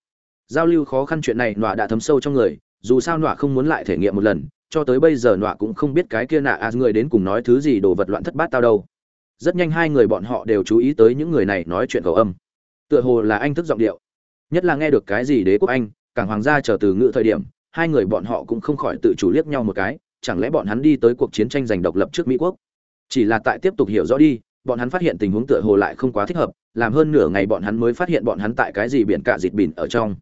Giao lưu khó khăn chuyện này nọa đã thấm sâu trong người, dù sao nọa không muốn lại thể nghiệm một lần, cho tới bây giờ nọa cũng không biết cái kia nạ à người đến cùng nói thứ gì đồ vật loạn thất bát tao đâu. Rất nhanh hai người bọn họ đều chú ý tới những người này nói chuyện cầu âm. Tựa hồ là anh thức giọng điệu nhất là nghe được cái gì đế quốc anh cảng hoàng gia chờ từ ngự thời điểm, hai người bọn họ cũng không khỏi tự chủ liếc nhau một cái, chẳng lẽ bọn hắn đi tới cuộc chiến tranh giành độc lập trước mỹ quốc? Chỉ là tại tiếp tục hiểu rõ đi, bọn hắn phát hiện tình huống tựa hồ lại không quá thích hợp, làm hơn nửa ngày bọn hắn mới phát hiện bọn hắn tại cái gì biển cả dịt bỉn ở trong.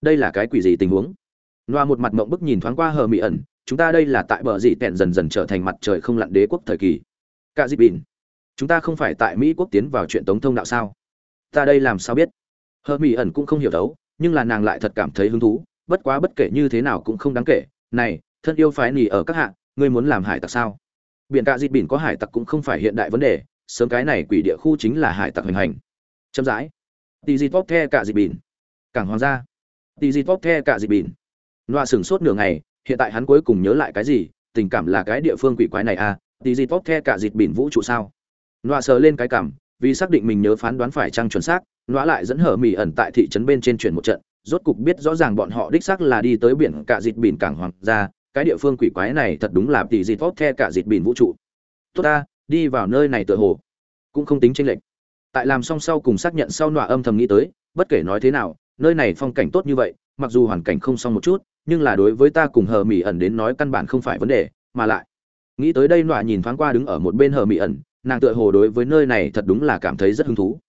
Đây là cái quỷ gì tình huống? Loa một mặt mộng bức nhìn thoáng qua hờ mỹ ẩn, chúng ta đây là tại bờ dị tẹn dần dần trở thành mặt trời không lặn đế quốc thời kỳ. Cả dịt bỉn. Chúng ta không phải tại mỹ quốc tiến vào chuyện tống thông đạo sao? Ta đây làm sao biết? Hờ mỹ ẩn cũng không hiểu đấu, nhưng là nàng lại thật cảm thấy hứng thú, bất quá bất kể như thế nào cũng không đáng kể. Này, thân yêu phái nỉ ở các hạng ngươi muốn làm hải tặc sao? Biển cạ dịt bỉn có hải tặc cũng không phải hiện đại vấn đề, sớm cái này quỷ địa khu chính là hải tặc hình hành. Chậm rãi. Tì dịt bóp the cạ dịt bỉn. Cảng hoàng gia. Tì dịt bóp the cạ dịt bỉn. Loa sửng sốt nửa ngày, hiện tại hắn cuối cùng nhớ lại cái gì? Tình cảm là cái địa phương quỷ quái này à? Tì dịt bóp the cạ dịt bỉn vũ trụ sao? Loa sờ lên cái cảm vì xác định mình nhớ phán đoán phải trăng chuẩn xác nó lại dẫn hở mỉ ẩn tại thị trấn bên trên chuyển một trận, rốt cục biết rõ ràng bọn họ đích xác là đi tới biển cả dịt biển cảng hoàng gia, cái địa phương quỷ quái này thật đúng là tỷ dịt vót the cả dịt biển vũ trụ. Tốt ta, đi vào nơi này tựa hồ. Cũng không tính tranh lệch. Tại làm xong sau cùng xác nhận sau nọa âm thầm nghĩ tới, bất kể nói thế nào, nơi này phong cảnh tốt như vậy, mặc dù hoàn cảnh không xong một chút, nhưng là đối với ta cùng hờ mỹ ẩn đến nói căn bản không phải vấn đề, mà lại. Nghĩ tới đây nọa nhìn thoáng qua đứng ở một bên hờ mỹ ẩn nàng tựa hồ đối với nơi này thật đúng là cảm thấy rất hứng thú.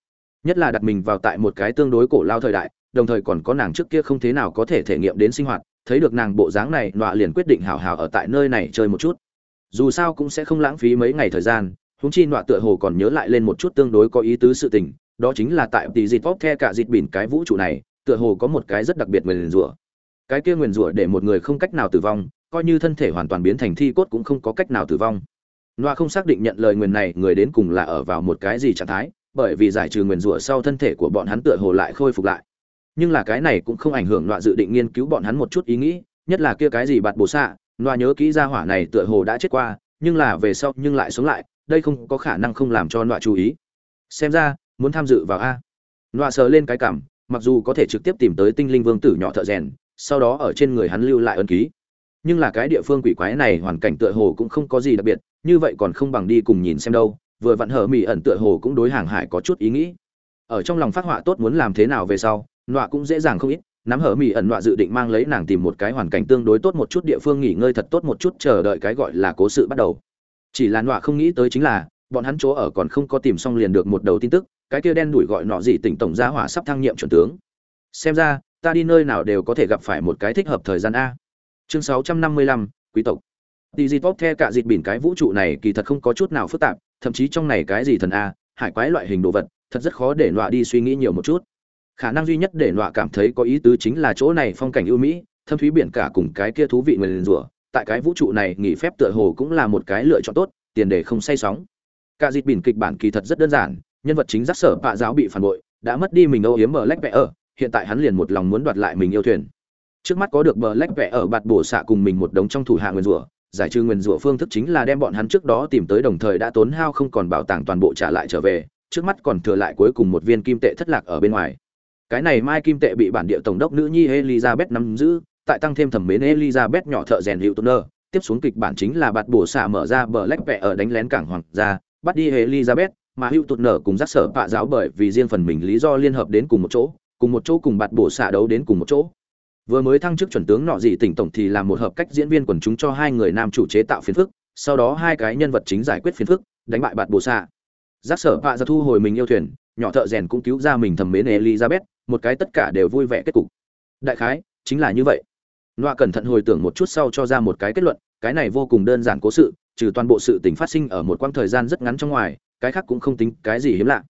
Nhất là đặt mình vào tại một cái tương đối cổ lao thời đại, đồng thời còn có nàng trước kia không thế nào có thể thể nghiệm đến sinh hoạt, thấy được nàng bộ dáng này, nọa liền quyết định hào hào ở tại nơi này chơi một chút. Dù sao cũng sẽ không lãng phí mấy ngày thời gian húng chi nọa tựa hồ còn nhớ lại lên một chút tương đối có ý tứ sự tình, đó chính là tại tỷ dịt vóc the cả dịt bỉn cái vũ trụ này, tựa hồ có một cái rất đặc biệt nguyền rủa. Cái kia nguyền rủa để một người không cách nào tử vong, coi như thân thể hoàn toàn biến thành thi cốt cũng không có cách nào tử vong. Noa không xác định nhận lời nguyền này, người đến cùng là ở vào một cái gì trạng thái, bởi vì giải trừ nguyền rủa sau thân thể của bọn hắn tựa hồ lại khôi phục lại. Nhưng là cái này cũng không ảnh hưởng Noa dự định nghiên cứu bọn hắn một chút ý nghĩ, nhất là kia cái gì bạt bổ xạ, Noa nhớ kỹ ra hỏa này tựa hồ đã chết qua, nhưng là về sau nhưng lại sống lại, đây không có khả năng không làm cho Noa chú ý. Xem ra, muốn tham dự vào a. Noa sờ lên cái cảm, mặc dù có thể trực tiếp tìm tới tinh linh vương tử nhỏ thợ rèn, sau đó ở trên người hắn lưu lại ân ký nhưng là cái địa phương quỷ quái này hoàn cảnh tựa hồ cũng không có gì đặc biệt, như vậy còn không bằng đi cùng nhìn xem đâu, vừa vặn hở mỹ ẩn tựa hồ cũng đối hàng hải có chút ý nghĩ. Ở trong lòng phát họa tốt muốn làm thế nào về sau, nọa cũng dễ dàng không ít, nắm hở mỹ ẩn nọa dự định mang lấy nàng tìm một cái hoàn cảnh tương đối tốt một chút địa phương nghỉ ngơi thật tốt một chút chờ đợi cái gọi là cố sự bắt đầu. Chỉ là nọa không nghĩ tới chính là, bọn hắn chỗ ở còn không có tìm xong liền được một đầu tin tức, cái kia đen đuổi gọi nọ gì tỉnh tổng gia hỏa sắp thăng nhiệm chuẩn tướng. Xem ra, ta đi nơi nào đều có thể gặp phải một cái thích hợp thời gian a chương 655, quý tộc Tỷ di tốt the cả dịt biển cái vũ trụ này kỳ thật không có chút nào phức tạp, thậm chí trong này cái gì thần a, hải quái loại hình đồ vật, thật rất khó để nọa đi suy nghĩ nhiều một chút. Khả năng duy nhất để nọa cảm thấy có ý tứ chính là chỗ này phong cảnh ưu mỹ, thâm thúy biển cả cùng cái kia thú vị người rủa, tại cái vũ trụ này nghỉ phép tựa hồ cũng là một cái lựa chọn tốt, tiền đề không say sóng. Cả dịt biển kịch bản kỳ thật rất đơn giản, nhân vật chính giác sở bạ giáo bị phản bội, đã mất đi mình âu yếm ở lách vẽ ở, hiện tại hắn liền một lòng muốn đoạt lại mình yêu thuyền. Trước mắt có được bờ lách vẽ ở bạt bổ xạ cùng mình một đống trong thủ hạ nguyên rủa, giải trừ nguyên rủa phương thức chính là đem bọn hắn trước đó tìm tới đồng thời đã tốn hao không còn bảo tàng toàn bộ trả lại trở về, trước mắt còn thừa lại cuối cùng một viên kim tệ thất lạc ở bên ngoài. Cái này mai kim tệ bị bản địa tổng đốc nữ nhi Elizabeth nắm giữ, tại tăng thêm thẩm mến Elizabeth nhỏ thợ rèn hiệu tuner, tiếp xuống kịch bản chính là bạt bổ xạ mở ra bờ lách vẽ ở đánh lén cảng hoàng gia, bắt đi Elizabeth, mà hữu tụt nở cùng giác sở bạ giáo bởi vì riêng phần mình lý do liên hợp đến cùng một chỗ cùng một chỗ cùng bạt bổ xạ đấu đến cùng một chỗ vừa mới thăng chức chuẩn tướng nọ gì tỉnh tổng thì làm một hợp cách diễn viên quần chúng cho hai người nam chủ chế tạo phiền phức sau đó hai cái nhân vật chính giải quyết phiền phức đánh bại bạt bồ xạ giác sở họa ra thu hồi mình yêu thuyền nhỏ thợ rèn cũng cứu ra mình thầm mến elizabeth một cái tất cả đều vui vẻ kết cục. Đại khái chính là như vậy. Noa cẩn thận hồi tưởng một chút sau cho ra một cái kết luận, cái này vô cùng đơn giản cố sự, trừ toàn bộ sự tình phát sinh ở một quãng thời gian rất ngắn trong ngoài, cái khác cũng không tính cái gì hiếm lạ.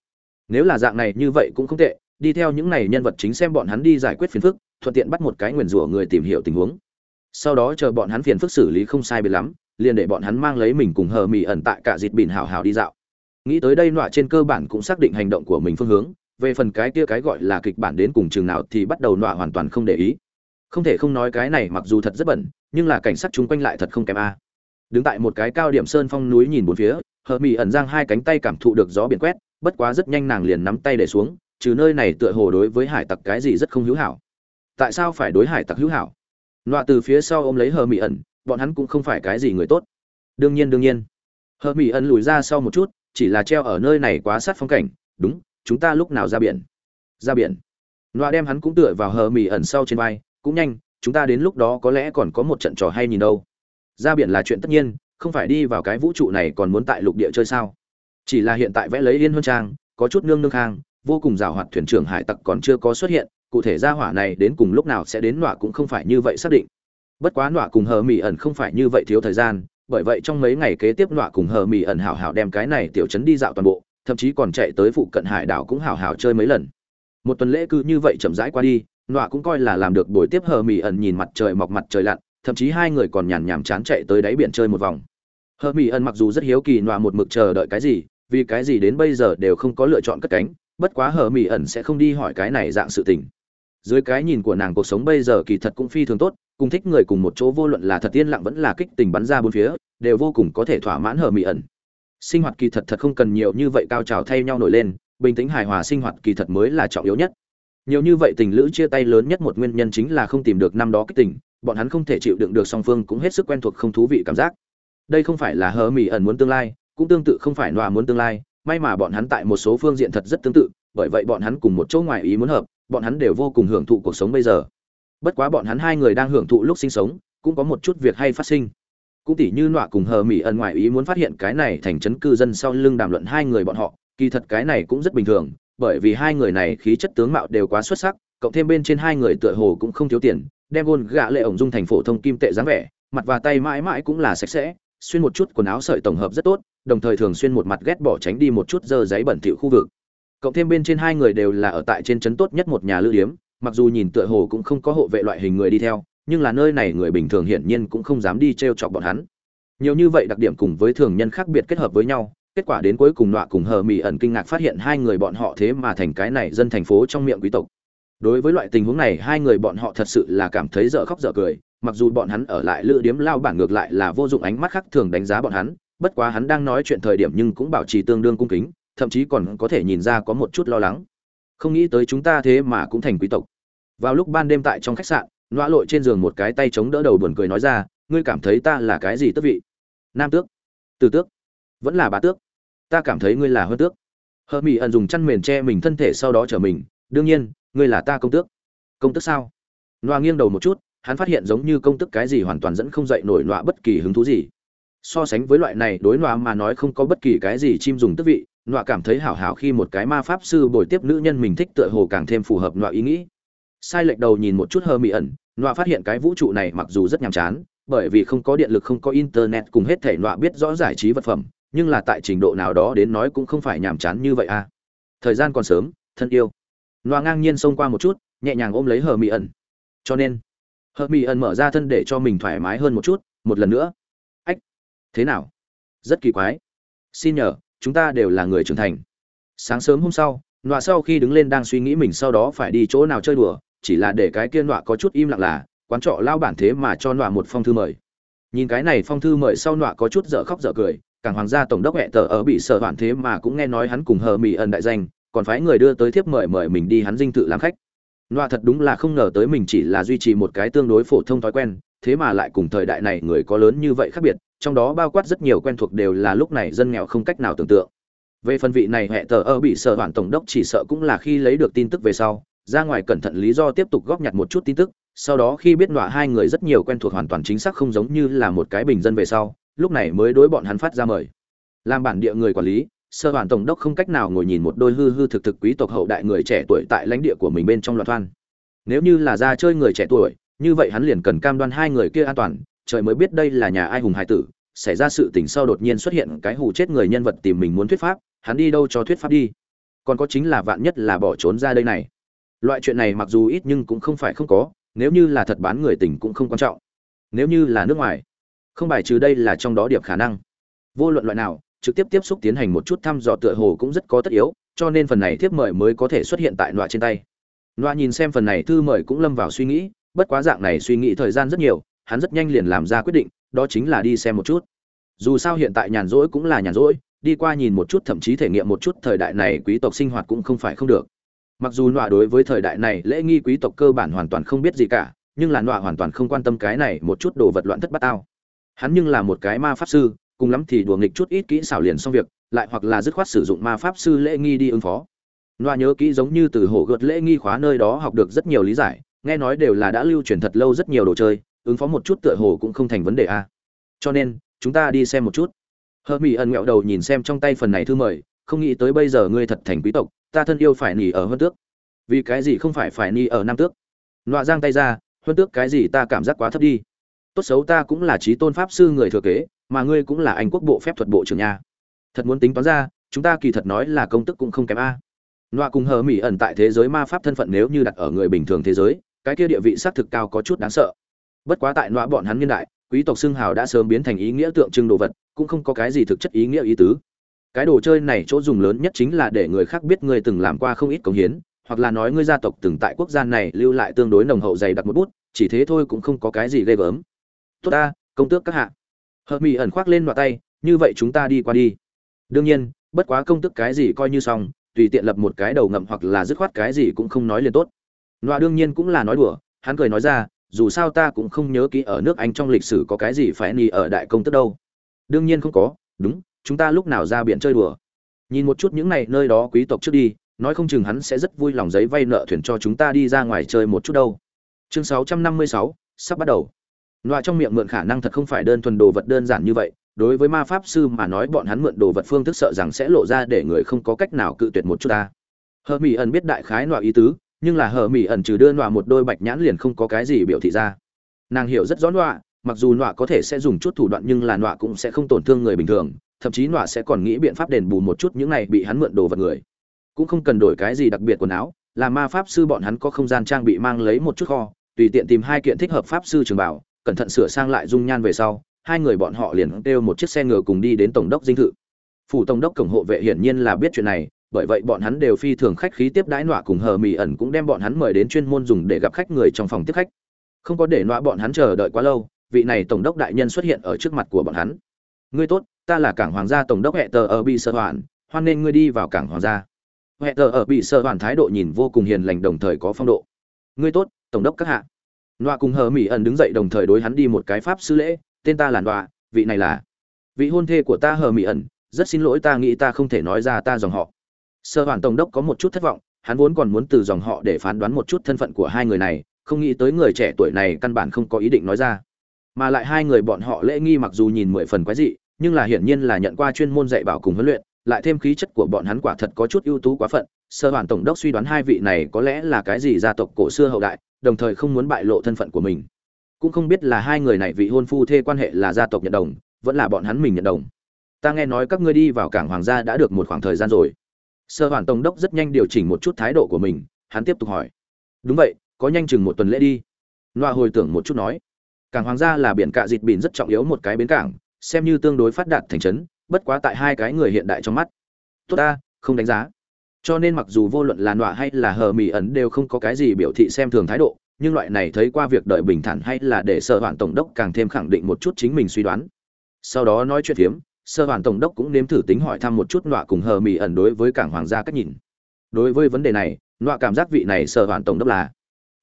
Nếu là dạng này như vậy cũng không tệ đi theo những này nhân vật chính xem bọn hắn đi giải quyết phiền phức thuận tiện bắt một cái nguyền rủa người tìm hiểu tình huống. Sau đó chờ bọn hắn phiền phức xử lý không sai biệt lắm, liền để bọn hắn mang lấy mình cùng hờ mỹ ẩn tại cả dịt bỉn hào hào đi dạo. Nghĩ tới đây nọa trên cơ bản cũng xác định hành động của mình phương hướng, về phần cái kia cái gọi là kịch bản đến cùng chừng nào thì bắt đầu nọa hoàn toàn không để ý. Không thể không nói cái này mặc dù thật rất bẩn, nhưng là cảnh sát chung quanh lại thật không kém a. Đứng tại một cái cao điểm sơn phong núi nhìn bốn phía, hờ mỹ ẩn giang hai cánh tay cảm thụ được gió biển quét, bất quá rất nhanh nàng liền nắm tay để xuống, trừ nơi này tựa hồ đối với hải tặc cái gì rất không hữu hảo tại sao phải đối hải tặc hữu hảo? Nọa từ phía sau ôm lấy hờ mỹ ẩn, bọn hắn cũng không phải cái gì người tốt. Đương nhiên đương nhiên. Hờ mỹ ẩn lùi ra sau một chút, chỉ là treo ở nơi này quá sát phong cảnh, đúng, chúng ta lúc nào ra biển? Ra biển. Nọa đem hắn cũng tựa vào hờ mỹ ẩn sau trên vai, cũng nhanh, chúng ta đến lúc đó có lẽ còn có một trận trò hay nhìn đâu. Ra biển là chuyện tất nhiên, không phải đi vào cái vũ trụ này còn muốn tại lục địa chơi sao? Chỉ là hiện tại vẽ lấy liên huân trang, có chút nương nương khang, vô cùng rào hoạt thuyền trưởng hải tặc còn chưa có xuất hiện cụ thể ra hỏa này đến cùng lúc nào sẽ đến nọa cũng không phải như vậy xác định. Bất quá nọa cùng hờ mỹ ẩn không phải như vậy thiếu thời gian, bởi vậy trong mấy ngày kế tiếp nọa cùng hờ mỹ ẩn hảo hảo đem cái này tiểu chấn đi dạo toàn bộ, thậm chí còn chạy tới phụ cận hải đảo cũng hảo hảo chơi mấy lần. Một tuần lễ cứ như vậy chậm rãi qua đi, nọa cũng coi là làm được buổi tiếp hờ mỹ ẩn nhìn mặt trời mọc mặt trời lặn, thậm chí hai người còn nhàn nhảm chán chạy tới đáy biển chơi một vòng. Hờ mỹ ẩn mặc dù rất hiếu kỳ nọa một mực chờ đợi cái gì, vì cái gì đến bây giờ đều không có lựa chọn cất cánh, bất quá hờ mỹ ẩn sẽ không đi hỏi cái này dạng sự tình dưới cái nhìn của nàng cuộc sống bây giờ kỳ thật cũng phi thường tốt, cùng thích người cùng một chỗ vô luận là thật yên lặng vẫn là kích tình bắn ra bốn phía, đều vô cùng có thể thỏa mãn hờ mị ẩn. Sinh hoạt kỳ thật thật không cần nhiều như vậy cao trào thay nhau nổi lên, bình tĩnh hài hòa sinh hoạt kỳ thật mới là trọng yếu nhất. Nhiều như vậy tình lữ chia tay lớn nhất một nguyên nhân chính là không tìm được năm đó kích tình, bọn hắn không thể chịu đựng được song phương cũng hết sức quen thuộc không thú vị cảm giác. Đây không phải là hờ mị ẩn muốn tương lai, cũng tương tự không phải nọa muốn tương lai, may mà bọn hắn tại một số phương diện thật rất tương tự, bởi vậy bọn hắn cùng một chỗ ngoài ý muốn hợp bọn hắn đều vô cùng hưởng thụ cuộc sống bây giờ. Bất quá bọn hắn hai người đang hưởng thụ lúc sinh sống, cũng có một chút việc hay phát sinh. Cũng tỉ như nọa cùng hờ mỹ ẩn ngoài ý muốn phát hiện cái này thành trấn cư dân sau lưng đàm luận hai người bọn họ, kỳ thật cái này cũng rất bình thường, bởi vì hai người này khí chất tướng mạo đều quá xuất sắc, cộng thêm bên trên hai người tựa hồ cũng không thiếu tiền, đem gôn gạ lệ ổng dung thành phổ thông kim tệ dáng vẻ, mặt và tay mãi mãi cũng là sạch sẽ, xuyên một chút quần áo sợi tổng hợp rất tốt, đồng thời thường xuyên một mặt ghét bỏ tránh đi một chút dơ giấy bẩn thỉu khu vực cộng thêm bên trên hai người đều là ở tại trên trấn tốt nhất một nhà lữ điếm, mặc dù nhìn tựa hồ cũng không có hộ vệ loại hình người đi theo, nhưng là nơi này người bình thường hiển nhiên cũng không dám đi t r e o chọc bọn hắn. Nhiều như vậy đặc điểm cùng với thường nhân khác biệt kết hợp với nhau, kết quả đến cuối cùng nọa cùng hờ mỹ ẩn kinh ngạc phát hiện hai người bọn họ thế mà thành cái này dân thành phố trong miệng quý tộc. Đối với loại tình huống này, hai người bọn họ thật sự là cảm thấy dở khóc dở cười, mặc dù bọn hắn ở lại lữ điếm lao bản ngược lại là vô dụng ánh mắt khác thường đánh giá bọn hắn, bất quá hắn đang nói chuyện thời điểm nhưng cũng bảo trì tương đương cung kính thậm chí còn có thể nhìn ra có một chút lo lắng. Không nghĩ tới chúng ta thế mà cũng thành quý tộc. Vào lúc ban đêm tại trong khách sạn loa lội trên giường một cái tay chống đỡ đầu buồn cười nói ra, ngươi cảm thấy ta là cái gì tước vị? Nam tước. Từ tước. Vẫn là bà tước. Ta cảm thấy ngươi là hơn tước. Hờ mỹ ẩn dùng chăn mền che mình thân thể sau đó trở mình, đương nhiên, ngươi là ta công tước. Công tước sao? Loa nghiêng đầu một chút, hắn phát hiện giống như công tức cái gì hoàn toàn dẫn không dậy nổi nọa bất kỳ hứng thú gì. So sánh với loại này đối nọa mà nói không có bất kỳ cái gì chim dùng tức vị nọa cảm thấy hảo hảo khi một cái ma pháp sư bồi tiếp nữ nhân mình thích tựa hồ càng thêm phù hợp nọa ý nghĩ. Sai lệch đầu nhìn một chút hơ mị ẩn, nọa phát hiện cái vũ trụ này mặc dù rất nhàm chán, bởi vì không có điện lực, không có internet cùng hết thể nọa biết rõ giải trí vật phẩm, nhưng là tại trình độ nào đó đến nói cũng không phải nhàm chán như vậy à. Thời gian còn sớm, thân yêu. Nọa ngang nhiên xông qua một chút, nhẹ nhàng ôm lấy hờ mị ẩn. Cho nên hờ mị ẩn mở ra thân để cho mình thoải mái hơn một chút, một lần nữa. Ách, thế nào? Rất kỳ quái. Xin nhờ chúng ta đều là người trưởng thành. Sáng sớm hôm sau, nọa sau khi đứng lên đang suy nghĩ mình sau đó phải đi chỗ nào chơi đùa, chỉ là để cái kia nọa có chút im lặng là, quán trọ lao bản thế mà cho nọa một phong thư mời. Nhìn cái này phong thư mời sau nọa có chút dở khóc dở cười, càng hoàng gia tổng đốc hẹ tờ ở bị sợ hoạn thế mà cũng nghe nói hắn cùng hờ mỹ ẩn đại danh, còn phái người đưa tới thiếp mời mời mình đi hắn dinh tự làm khách. Nọa thật đúng là không ngờ tới mình chỉ là duy trì một cái tương đối phổ thông thói quen, thế mà lại cùng thời đại này người có lớn như vậy khác biệt trong đó bao quát rất nhiều quen thuộc đều là lúc này dân nghèo không cách nào tưởng tượng. Về phần vị này hệ tờ ơ bị sợ hoạn tổng đốc chỉ sợ cũng là khi lấy được tin tức về sau, ra ngoài cẩn thận lý do tiếp tục góp nhặt một chút tin tức, sau đó khi biết nọa hai người rất nhiều quen thuộc hoàn toàn chính xác không giống như là một cái bình dân về sau, lúc này mới đối bọn hắn phát ra mời. Làm bản địa người quản lý sơ hoàn tổng đốc không cách nào ngồi nhìn một đôi hư hư thực thực quý tộc hậu đại người trẻ tuổi tại lãnh địa của mình bên trong loạt thoan. Nếu như là ra chơi người trẻ tuổi, như vậy hắn liền cần cam đoan hai người kia an toàn trời mới biết đây là nhà ai hùng hải tử, xảy ra sự tình sau đột nhiên xuất hiện cái hù chết người nhân vật tìm mình muốn thuyết pháp, hắn đi đâu cho thuyết pháp đi. Còn có chính là vạn nhất là bỏ trốn ra đây này. Loại chuyện này mặc dù ít nhưng cũng không phải không có, nếu như là thật bán người tình cũng không quan trọng. Nếu như là nước ngoài, không bài trừ đây là trong đó điểm khả năng. Vô luận loại nào, trực tiếp tiếp xúc tiến hành một chút thăm dò tựa hồ cũng rất có tất yếu, cho nên phần này thiếp mời mới có thể xuất hiện tại loại trên tay. Loại nhìn xem phần này thư mời cũng lâm vào suy nghĩ, bất quá dạng này suy nghĩ thời gian rất nhiều hắn rất nhanh liền làm ra quyết định, đó chính là đi xem một chút. Dù sao hiện tại nhàn rỗi cũng là nhàn rỗi, đi qua nhìn một chút thậm chí thể nghiệm một chút thời đại này quý tộc sinh hoạt cũng không phải không được. Mặc dù nọa đối với thời đại này lễ nghi quý tộc cơ bản hoàn toàn không biết gì cả, nhưng là nọa hoàn toàn không quan tâm cái này một chút đồ vật loạn thất bát tao. Hắn nhưng là một cái ma pháp sư, cùng lắm thì đùa nghịch chút ít kỹ xảo liền xong việc, lại hoặc là dứt khoát sử dụng ma pháp sư lễ nghi đi ứng phó. Nọa nhớ kỹ giống như từ hổ gợt lễ nghi khóa nơi đó học được rất nhiều lý giải, nghe nói đều là đã lưu truyền thật lâu rất nhiều đồ chơi ứng phó một chút tựa hồ cũng không thành vấn đề a. Cho nên, chúng ta đi xem một chút. Hợp mỹ ẩn nghẹo đầu nhìn xem trong tay phần này thư mời, không nghĩ tới bây giờ ngươi thật thành quý tộc, ta thân yêu phải nỉ ở hơn tước. Vì cái gì không phải phải nỉ ở nam tước? Nọa giang tay ra hơn tước cái gì ta cảm giác quá thấp đi. Tốt xấu ta cũng là trí tôn pháp sư người thừa kế, mà ngươi cũng là anh quốc bộ phép thuật bộ trưởng nha. Thật muốn tính toán ra, chúng ta kỳ thật nói là công tức cũng không kém a. Nọa cùng hờ mỹ ẩn tại thế giới ma pháp thân phận nếu như đặt ở người bình thường thế giới, cái kia địa vị xác thực cao có chút đáng sợ bất quá tại nọa bọn hắn niên đại, quý tộc xưng hào đã sớm biến thành ý nghĩa tượng trưng đồ vật, cũng không có cái gì thực chất ý nghĩa ý tứ. Cái đồ chơi này chỗ dùng lớn nhất chính là để người khác biết ngươi từng làm qua không ít công hiến, hoặc là nói ngươi gia tộc từng tại quốc gia này lưu lại tương đối nồng hậu dày đặc một bút, chỉ thế thôi cũng không có cái gì ghê gớm. Tốt ta, công tước các hạ. Hợp mỹ ẩn khoác lên loại tay, như vậy chúng ta đi qua đi. Đương nhiên, bất quá công tước cái gì coi như xong, tùy tiện lập một cái đầu ngậm hoặc là dứt khoát cái gì cũng không nói liền tốt. Loại đương nhiên cũng là nói đùa, hắn cười nói ra dù sao ta cũng không nhớ kỹ ở nước anh trong lịch sử có cái gì phải ni ở đại công tức đâu. Đương nhiên không có đúng chúng ta lúc nào ra biển chơi đùa. Nhìn một chút những này nơi đó quý tộc trước đi nói không chừng hắn sẽ rất vui lòng giấy vay nợ thuyền cho chúng ta đi ra ngoài chơi một chút đâu. Chương 656, sắp bắt đầu. Loại trong miệng mượn khả năng thật không phải đơn thuần đồ vật đơn giản như vậy, đối với ma pháp sư mà nói bọn hắn mượn đồ vật phương thức sợ rằng sẽ lộ ra để người không có cách nào cự tuyệt một chút ta. hờ mỹ ẩn biết đại khái loại ý tứ, nhưng là hờ mỹ ẩn trừ đưa nọa một đôi bạch nhãn liền không có cái gì biểu thị ra. Nàng hiểu rất rõ nọa, mặc dù nọa có thể sẽ dùng chút thủ đoạn nhưng là nọa cũng sẽ không tổn thương người bình thường, thậm chí nọa sẽ còn nghĩ biện pháp đền bù một chút những này bị hắn mượn đồ vật người. Cũng không cần đổi cái gì đặc biệt quần áo, là ma pháp sư bọn hắn có không gian trang bị mang lấy một chút kho, tùy tiện tìm hai kiện thích hợp pháp sư trường bảo, cẩn thận sửa sang lại dung nhan về sau hai người bọn họ liền kêu một chiếc xe ngựa cùng đi đến tổng đốc dinh thự phủ tổng đốc cổng hộ vệ hiển nhiên là biết chuyện này bởi vậy bọn hắn đều phi thường khách khí tiếp đãi nọa cùng hờ mì ẩn cũng đem bọn hắn mời đến chuyên môn dùng để gặp khách người trong phòng tiếp khách. Không có để nọa bọn hắn chờ đợi quá lâu vị này tổng đốc đại nhân xuất hiện ở trước mặt của bọn hắn. Ngươi tốt ta là cảng hoàng gia tổng đốc hệ tờ ở bị sơ hoàn hoan nên ngươi đi vào cảng hoàng gia. Hệ tờ ở bị sơ hoàn thái độ nhìn vô cùng hiền lành đồng thời có phong độ. Ngươi tốt tổng đốc các hạ. Nọa cùng hờ mỹ ẩn đứng dậy đồng thời đối hắn đi một cái pháp sư lễ, tên ta là Nọa, vị này là vị hôn thê của ta hờ mỹ ẩn, rất xin lỗi ta nghĩ ta không thể nói ra ta dòng họ. Sơ Hoàn tổng đốc có một chút thất vọng, hắn vốn còn muốn từ dòng họ để phán đoán một chút thân phận của hai người này, không nghĩ tới người trẻ tuổi này căn bản không có ý định nói ra. Mà lại hai người bọn họ lễ nghi mặc dù nhìn mười phần quái dị, nhưng là hiển nhiên là nhận qua chuyên môn dạy bảo cùng huấn luyện, lại thêm khí chất của bọn hắn quả thật có chút ưu tú quá phận. Sơ hoàn tổng đốc suy đoán hai vị này có lẽ là cái gì gia tộc cổ xưa hậu đại đồng thời không muốn bại lộ thân phận của mình. Cũng không biết là hai người này vị hôn phu thê quan hệ là gia tộc nhận đồng vẫn là bọn hắn mình nhận đồng. Ta nghe nói các ngươi đi vào cảng hoàng gia đã được một khoảng thời gian rồi sơ hoàn tổng đốc rất nhanh điều chỉnh một chút thái độ của mình, hắn tiếp tục hỏi. Đúng vậy, có nhanh chừng một tuần lễ đi. Loa hồi tưởng một chút nói. Cảng hoàng gia là biển cạ dịt bỉn rất trọng yếu một cái bến cảng, xem như tương đối phát đạt thành trấn, bất quá tại hai cái người hiện đại trong mắt. Tốt ta, không đánh giá. Cho nên mặc dù vô luận là nọa hay là hờ mỹ ẩn đều không có cái gì biểu thị xem thường thái độ, nhưng loại này thấy qua việc đợi bình thản hay là để sợ hoạn tổng đốc càng thêm khẳng định một chút chính mình suy đoán. Sau đó nói chuyện phiếm sơ hoàn tổng đốc cũng nếm thử tính hỏi thăm một chút nọa cùng hờ mỹ ẩn đối với cảng hoàng gia cách nhìn. Đối với vấn đề này, nọa cảm giác vị này sơ hoàn tổng đốc là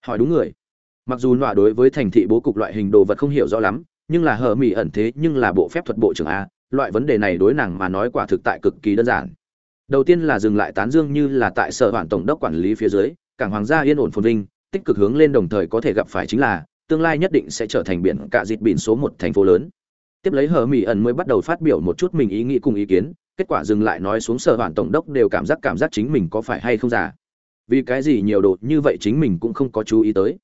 hỏi đúng người. Mặc dù nọa đối với thành thị bố cục loại hình đồ vật không hiểu rõ lắm, nhưng là hờ mỹ ẩn thế nhưng là bộ phép thuật bộ trưởng a, loại vấn đề này đối nàng mà nói quả thực tại cực kỳ đơn giản. Đầu tiên là dừng lại tán dương như là tại sở hoàn tổng đốc quản lý phía dưới, cảng hoàng gia yên ổn phồn vinh, tích cực hướng lên đồng thời có thể gặp phải chính là, tương lai nhất định sẽ trở thành biển cạ dịt biển số một thành phố lớn tiếp lấy hờ mỹ ẩn mới bắt đầu phát biểu một chút mình ý nghĩ cùng ý kiến, kết quả dừng lại nói xuống sở hoàn tổng đốc đều cảm giác cảm giác chính mình có phải hay không giả vì cái gì nhiều đồ như vậy chính mình cũng không có chú ý tới.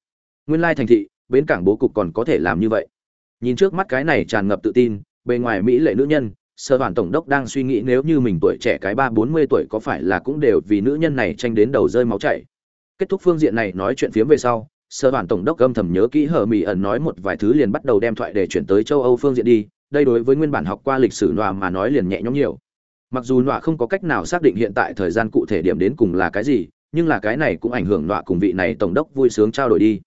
Nguyên lai thành thị, bến cảng bố cục còn có thể làm như vậy. Nhìn trước mắt cái này tràn ngập tự tin, bề ngoài mỹ lệ nữ nhân, sở hoàn tổng đốc đang suy nghĩ nếu như mình tuổi trẻ cái ba bốn mươi tuổi có phải là cũng đều vì nữ nhân này tranh đến đầu rơi máu chảy. Kết thúc phương diện này nói chuyện phiếm về sau sở đoàn tổng đốc âm thầm nhớ kỹ hờ mỹ ẩn nói một vài thứ liền bắt đầu đem thoại để chuyển tới châu âu phương diện đi, đây đối với nguyên bản học qua lịch sử nọa mà nói liền nhẹ nhõm nhiều. Mặc dù nọa không có cách nào xác định hiện tại thời gian cụ thể điểm đến cùng là cái gì, nhưng là cái này cũng ảnh hưởng nọa cùng vị này tổng đốc vui sướng trao đổi đi.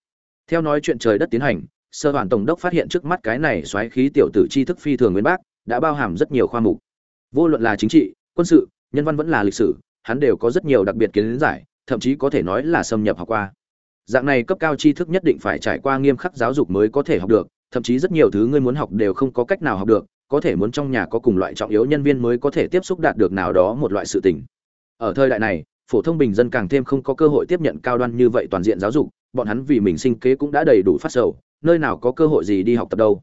Theo nói chuyện trời đất tiến hành sơ đoàn tổng đốc phát hiện trước mắt cái này xoáy khí tiểu tử tri thức phi thường nguyên bác, đã bao hàm rất nhiều khoa mục. Vô luận là chính trị, quân sự, nhân văn vẫn là lịch sử, hắn đều có rất nhiều đặc biệt kiến giải, thậm chí có thể nói là xâm nhập học qua dạng này cấp cao tri thức nhất định phải trải qua nghiêm khắc giáo dục mới có thể học được, thậm chí rất nhiều thứ ngươi muốn học đều không có cách nào học được, có thể muốn trong nhà có cùng loại trọng yếu nhân viên mới có thể tiếp xúc đạt được nào đó một loại sự tình. Ở thời đại này, phổ thông bình dân càng thêm không có cơ hội tiếp nhận cao đoan như vậy toàn diện giáo dục, bọn hắn vì mình sinh kế cũng đã đầy đủ phát sầu, nơi nào có cơ hội gì đi học tập đâu.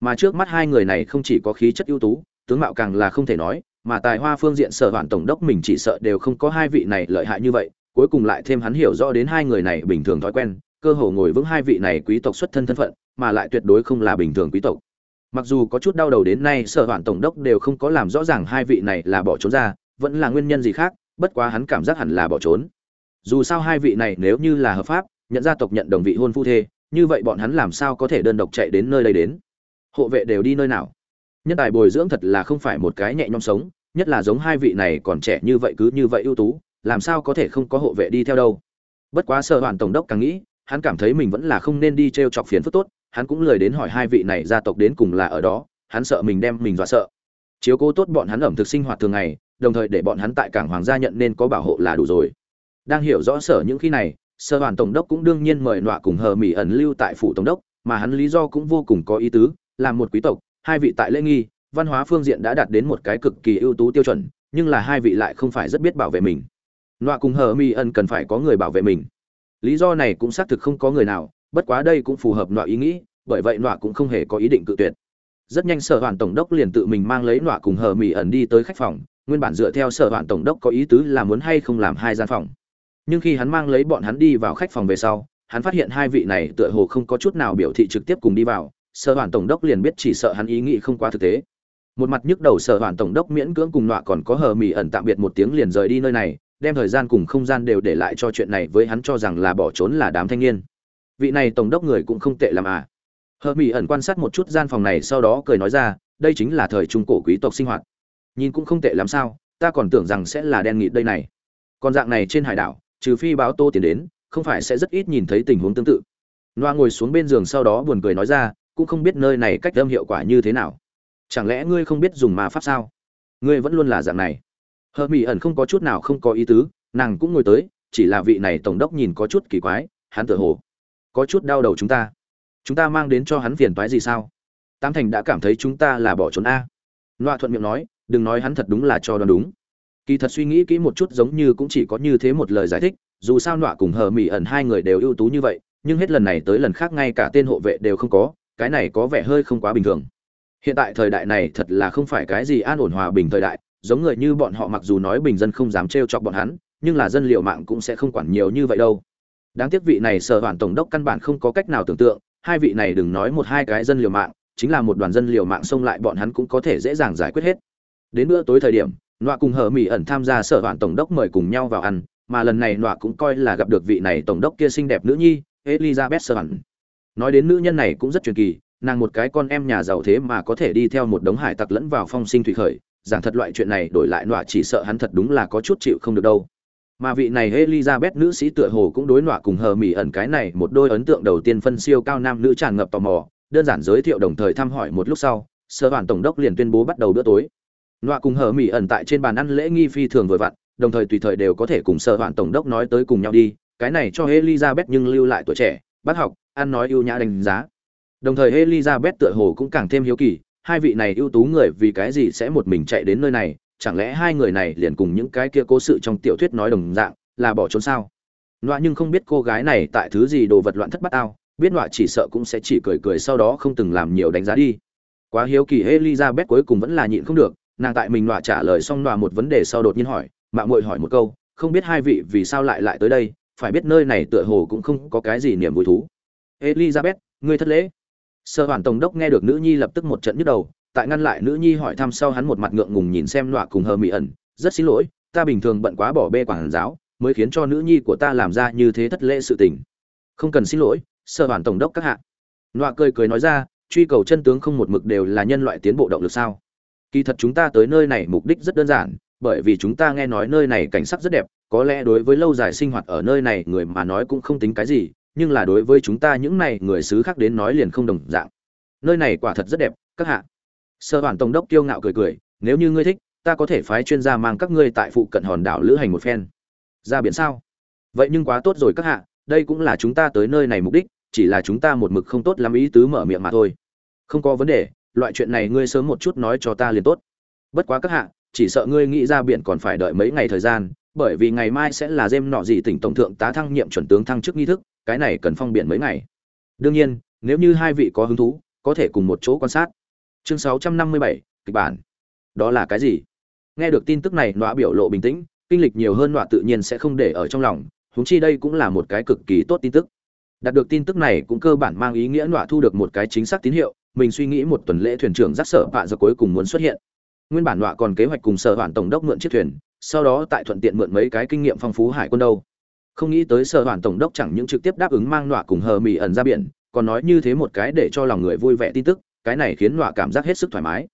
Mà trước mắt hai người này không chỉ có khí chất ưu tú, tướng mạo càng là không thể nói, mà tài hoa phương diện sở hoàn tổng đốc mình chỉ sợ đều không có hai vị này lợi hại như vậy cuối cùng lại thêm hắn hiểu rõ đến hai người này bình thường thói quen, cơ hồ ngồi vững hai vị này quý tộc xuất thân thân phận, mà lại tuyệt đối không là bình thường quý tộc. Mặc dù có chút đau đầu đến nay, sở hoàn tổng đốc đều không có làm rõ ràng hai vị này là bỏ trốn ra, vẫn là nguyên nhân gì khác, bất quá hắn cảm giác hẳn là bỏ trốn. Dù sao hai vị này nếu như là hợp pháp, nhận gia tộc nhận đồng vị hôn phu thê, như vậy bọn hắn làm sao có thể đơn độc chạy đến nơi đây đến? Hộ vệ đều đi nơi nào? Nhân tài bồi dưỡng thật là không phải một cái nhẹ nhõm sống, nhất là giống hai vị này còn trẻ như vậy cứ như vậy ưu tú làm sao có thể không có hộ vệ đi theo đâu? Bất quá sợ hoàn tổng đốc càng nghĩ, hắn cảm thấy mình vẫn là không nên đi t r e o chọc phiền phức tốt, hắn cũng lời đến hỏi hai vị này gia tộc đến cùng là ở đó, hắn sợ mình đem mình dọa sợ. Chiếu cố tốt bọn hắn ẩm thực sinh hoạt thường ngày, đồng thời để bọn hắn tại cảng hoàng gia nhận nên có bảo hộ là đủ rồi. Đang hiểu rõ sở những khi này, sở hoàn tổng đốc cũng đương nhiên mời nọa cùng hờ mỹ ẩn lưu tại phủ tổng đốc, mà hắn lý do cũng vô cùng có ý tứ, là một quý tộc, hai vị tại lễ nghi, văn hóa phương diện đã đạt đến một cái cực kỳ ưu tú tiêu chuẩn, nhưng là hai vị lại không phải rất biết bảo vệ mình nọa cùng hờ mi ẩn cần phải có người bảo vệ mình. Lý do này cũng xác thực không có người nào, bất quá đây cũng phù hợp nọa ý nghĩ, bởi vậy nọa cũng không hề có ý định cự tuyệt. Rất nhanh sở hoàn tổng đốc liền tự mình mang lấy nọa cùng hờ mỹ ẩn đi tới khách phòng, nguyên bản dựa theo sở hoàn tổng đốc có ý tứ là muốn hay không làm hai gian phòng. Nhưng khi hắn mang lấy bọn hắn đi vào khách phòng về sau, hắn phát hiện hai vị này tựa hồ không có chút nào biểu thị trực tiếp cùng đi vào, sở hoàn tổng đốc liền biết chỉ sợ hắn ý nghĩ không quá thực tế. Một mặt nhức đầu sở hoàn tổng đốc miễn cưỡng cùng nọa còn có hờ mỹ ẩn tạm biệt một tiếng liền rời đi nơi này đem thời gian cùng không gian đều để lại cho chuyện này với hắn cho rằng là bỏ trốn là đám thanh niên. Vị này tổng đốc người cũng không tệ làm à. Hờ mỹ ẩn quan sát một chút gian phòng này sau đó cười nói ra, đây chính là thời trung cổ quý tộc sinh hoạt. Nhìn cũng không tệ lắm sao, ta còn tưởng rằng sẽ là đen nghịt đây này. Còn dạng này trên hải đảo, trừ phi báo tô tiền đến, không phải sẽ rất ít nhìn thấy tình huống tương tự. Loa ngồi xuống bên giường sau đó buồn cười nói ra, cũng không biết nơi này cách âm hiệu quả như thế nào. Chẳng lẽ ngươi không biết dùng ma pháp sao? Ngươi vẫn luôn là dạng này hờ mỹ ẩn không có chút nào không có ý tứ, nàng cũng ngồi tới, chỉ là vị này tổng đốc nhìn có chút kỳ quái, hắn tự hồ có chút đau đầu chúng ta. Chúng ta mang đến cho hắn phiền toái gì sao? Tam thành đã cảm thấy chúng ta là bỏ trốn a. Loa thuận miệng nói, đừng nói hắn thật đúng là cho đoán đúng. Kỳ thật suy nghĩ kỹ một chút giống như cũng chỉ có như thế một lời giải thích, dù sao nọa cùng hờ mỹ ẩn hai người đều ưu tú như vậy, nhưng hết lần này tới lần khác ngay cả tên hộ vệ đều không có, cái này có vẻ hơi không quá bình thường. Hiện tại thời đại này thật là không phải cái gì an ổn hòa bình thời đại giống người như bọn họ mặc dù nói bình dân không dám trêu chọc bọn hắn, nhưng là dân liệu mạng cũng sẽ không quản nhiều như vậy đâu. Đáng tiếc vị này sở hoàn tổng đốc căn bản không có cách nào tưởng tượng, hai vị này đừng nói một hai cái dân liều mạng, chính là một đoàn dân liều mạng xông lại bọn hắn cũng có thể dễ dàng giải quyết hết. Đến bữa tối thời điểm, nọa cùng Hở mỹ ẩn tham gia sở hoàn tổng đốc mời cùng nhau vào ăn, mà lần này nọa cũng coi là gặp được vị này tổng đốc kia xinh đẹp nữ nhi, elizabeth sở nói đến nữ nhân này cũng rất truyền kỳ, nàng một cái con em nhà giàu thế mà có thể đi theo một đống hải tặc lẫn vào phong sinh thủy khởi giảng thật loại chuyện này đổi lại nọa chỉ sợ hắn thật đúng là có chút chịu không được đâu. Mà vị này elizabeth nữ sĩ tựa hồ cũng đối nọa cùng hờ mỹ ẩn cái này một đôi ấn tượng đầu tiên phân siêu cao nam nữ tràn ngập tò mò, đơn giản giới thiệu đồng thời thăm hỏi một lúc sau sơ đoàn tổng đốc liền tuyên bố bắt đầu bữa tối. Nọa cùng hờ mỹ ẩn tại trên bàn ăn lễ nghi phi thường vừa vặn, đồng thời tùy thời đều có thể cùng sơ đoàn tổng đốc nói tới cùng nhau đi, cái này cho elizabeth nhưng lưu lại tuổi trẻ, bác học, ăn nói ưu nhã đánh giá. Đồng thời elizabeth tựa hồ cũng càng thêm hiếu kỳ hai vị này ưu tú người vì cái gì sẽ một mình chạy đến nơi này, chẳng lẽ hai người này liền cùng những cái kia cố sự trong tiểu thuyết nói đồng dạng, là bỏ trốn sao? Nọa nhưng không biết cô gái này tại thứ gì đồ vật loạn thất bát ao, biết nọa chỉ sợ cũng sẽ chỉ cười cười sau đó không từng làm nhiều đánh giá đi. Quá hiếu kỳ elizabeth cuối cùng vẫn là nhịn không được, nàng tại mình nọa trả lời xong nọa một vấn đề sau đột nhiên hỏi mạng muội hỏi một câu, không biết hai vị vì sao lại lại tới đây, phải biết nơi này tựa hồ cũng không có cái gì niềm vui thú. Elizabeth, ngươi thất lễ sơ hoàn tổng đốc nghe được nữ nhi lập tức một trận nhức đầu, tại ngăn lại nữ nhi hỏi thăm sau hắn một mặt ngượng ngùng nhìn xem nọa cùng hờ mỹ ẩn, rất xin lỗi, ta bình thường bận quá bỏ bê quản giáo, mới khiến cho nữ nhi của ta làm ra như thế thất lễ sự tình. Không cần xin lỗi sơ hoàn tổng đốc các hạ. Nọa cười cười nói ra, truy cầu chân tướng không một mực đều là nhân loại tiến bộ động lực sao? Kỳ thật chúng ta tới nơi này mục đích rất đơn giản, bởi vì chúng ta nghe nói nơi này cảnh sắc rất đẹp, có lẽ đối với lâu dài sinh hoạt ở nơi này người mà nói cũng không tính cái gì nhưng là đối với chúng ta những này người xứ khác đến nói liền không đồng dạng. Nơi này quả thật rất đẹp, các hạ. Sơ bản tổng đốc kiêu ngạo cười cười, nếu như ngươi thích, ta có thể phái chuyên gia mang các ngươi tại phụ cận hòn đảo lữ hành một phen. Ra biển sao? Vậy nhưng quá tốt rồi các hạ, đây cũng là chúng ta tới nơi này mục đích, chỉ là chúng ta một mực không tốt lắm ý tứ mở miệng mà thôi. Không có vấn đề, loại chuyện này ngươi sớm một chút nói cho ta liền tốt. Bất quá các hạ, chỉ sợ ngươi nghĩ ra biển còn phải đợi mấy ngày thời gian, bởi vì ngày mai sẽ là đêm nọ gì tỉnh tổng thượng tá thăng nhiệm chuẩn tướng thăng chức nghi thức cái này cần phong biển mấy ngày. Đương nhiên nếu như hai vị có hứng thú có thể cùng một chỗ quan sát. Chương 657, kịch bản. Đó là cái gì? Nghe được tin tức này nọa biểu lộ bình tĩnh kinh lịch nhiều hơn nọa tự nhiên sẽ không để ở trong lòng huống chi đây cũng là một cái cực kỳ tốt tin tức. Đạt được tin tức này cũng cơ bản mang ý nghĩa nọa thu được một cái chính xác tín hiệu mình suy nghĩ một tuần lễ thuyền trưởng giác sở bạ giờ cuối cùng muốn xuất hiện. Nguyên bản nọa còn kế hoạch cùng sở hoàn tổng đốc mượn chiếc thuyền sau đó tại thuận tiện mượn mấy cái kinh nghiệm phong phú hải quân đâu không nghĩ tới sở hoàn tổng đốc chẳng những trực tiếp đáp ứng mang nọa cùng hờ mỹ ẩn ra biển, còn nói như thế một cái để cho lòng người vui vẻ tin tức, cái này khiến nọa cảm giác hết sức thoải mái.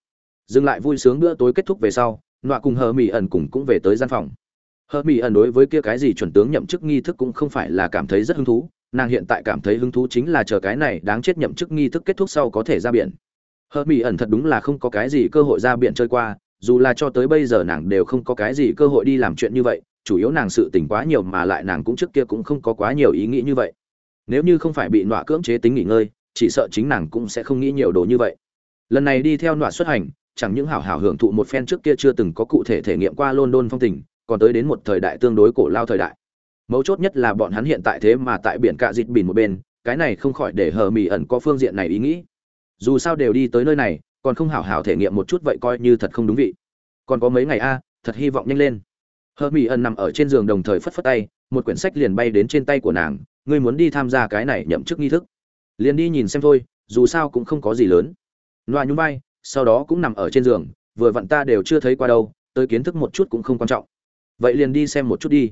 Dừng lại vui sướng bữa tối kết thúc về sau, nọa cùng hờ mỹ ẩn cùng cũng về tới gian phòng. Hờ mỹ ẩn đối với kia cái gì chuẩn tướng nhậm chức nghi thức cũng không phải là cảm thấy rất hứng thú, nàng hiện tại cảm thấy hứng thú chính là chờ cái này đáng chết nhậm chức nghi thức kết thúc sau có thể ra biển. Hờ mỹ ẩn thật đúng là không có cái gì cơ hội ra biển chơi qua, dù là cho tới bây giờ nàng đều không có cái gì cơ hội đi làm chuyện như vậy chủ yếu nàng sự tỉnh quá nhiều mà lại nàng cũng trước kia cũng không có quá nhiều ý nghĩ như vậy. Nếu như không phải bị nọa cưỡng chế tính nghỉ ngơi, chỉ sợ chính nàng cũng sẽ không nghĩ nhiều đồ như vậy. Lần này đi theo nọa xuất hành, chẳng những hảo hảo hưởng thụ một phen trước kia chưa từng có cụ thể thể nghiệm qua london phong tình, còn tới đến một thời đại tương đối cổ lao thời đại. Mấu chốt nhất là bọn hắn hiện tại thế mà tại biển cạ dịt bìn một bên, cái này không khỏi để hờ mỹ ẩn có phương diện này ý nghĩ. Dù sao đều đi tới nơi này, còn không hảo hảo thể nghiệm một chút vậy coi như thật không đúng vị. Còn có mấy ngày a, thật hy vọng nhanh lên hờ mỹ ẩn nằm ở trên giường đồng thời phất phất tay, một quyển sách liền bay đến trên tay của nàng, ngươi muốn đi tham gia cái này nhậm chức nghi thức? Liền đi nhìn xem thôi, dù sao cũng không có gì lớn. Loa nhún vai, sau đó cũng nằm ở trên giường, vừa vặn ta đều chưa thấy qua đâu, tới kiến thức một chút cũng không quan trọng. Vậy liền đi xem một chút đi.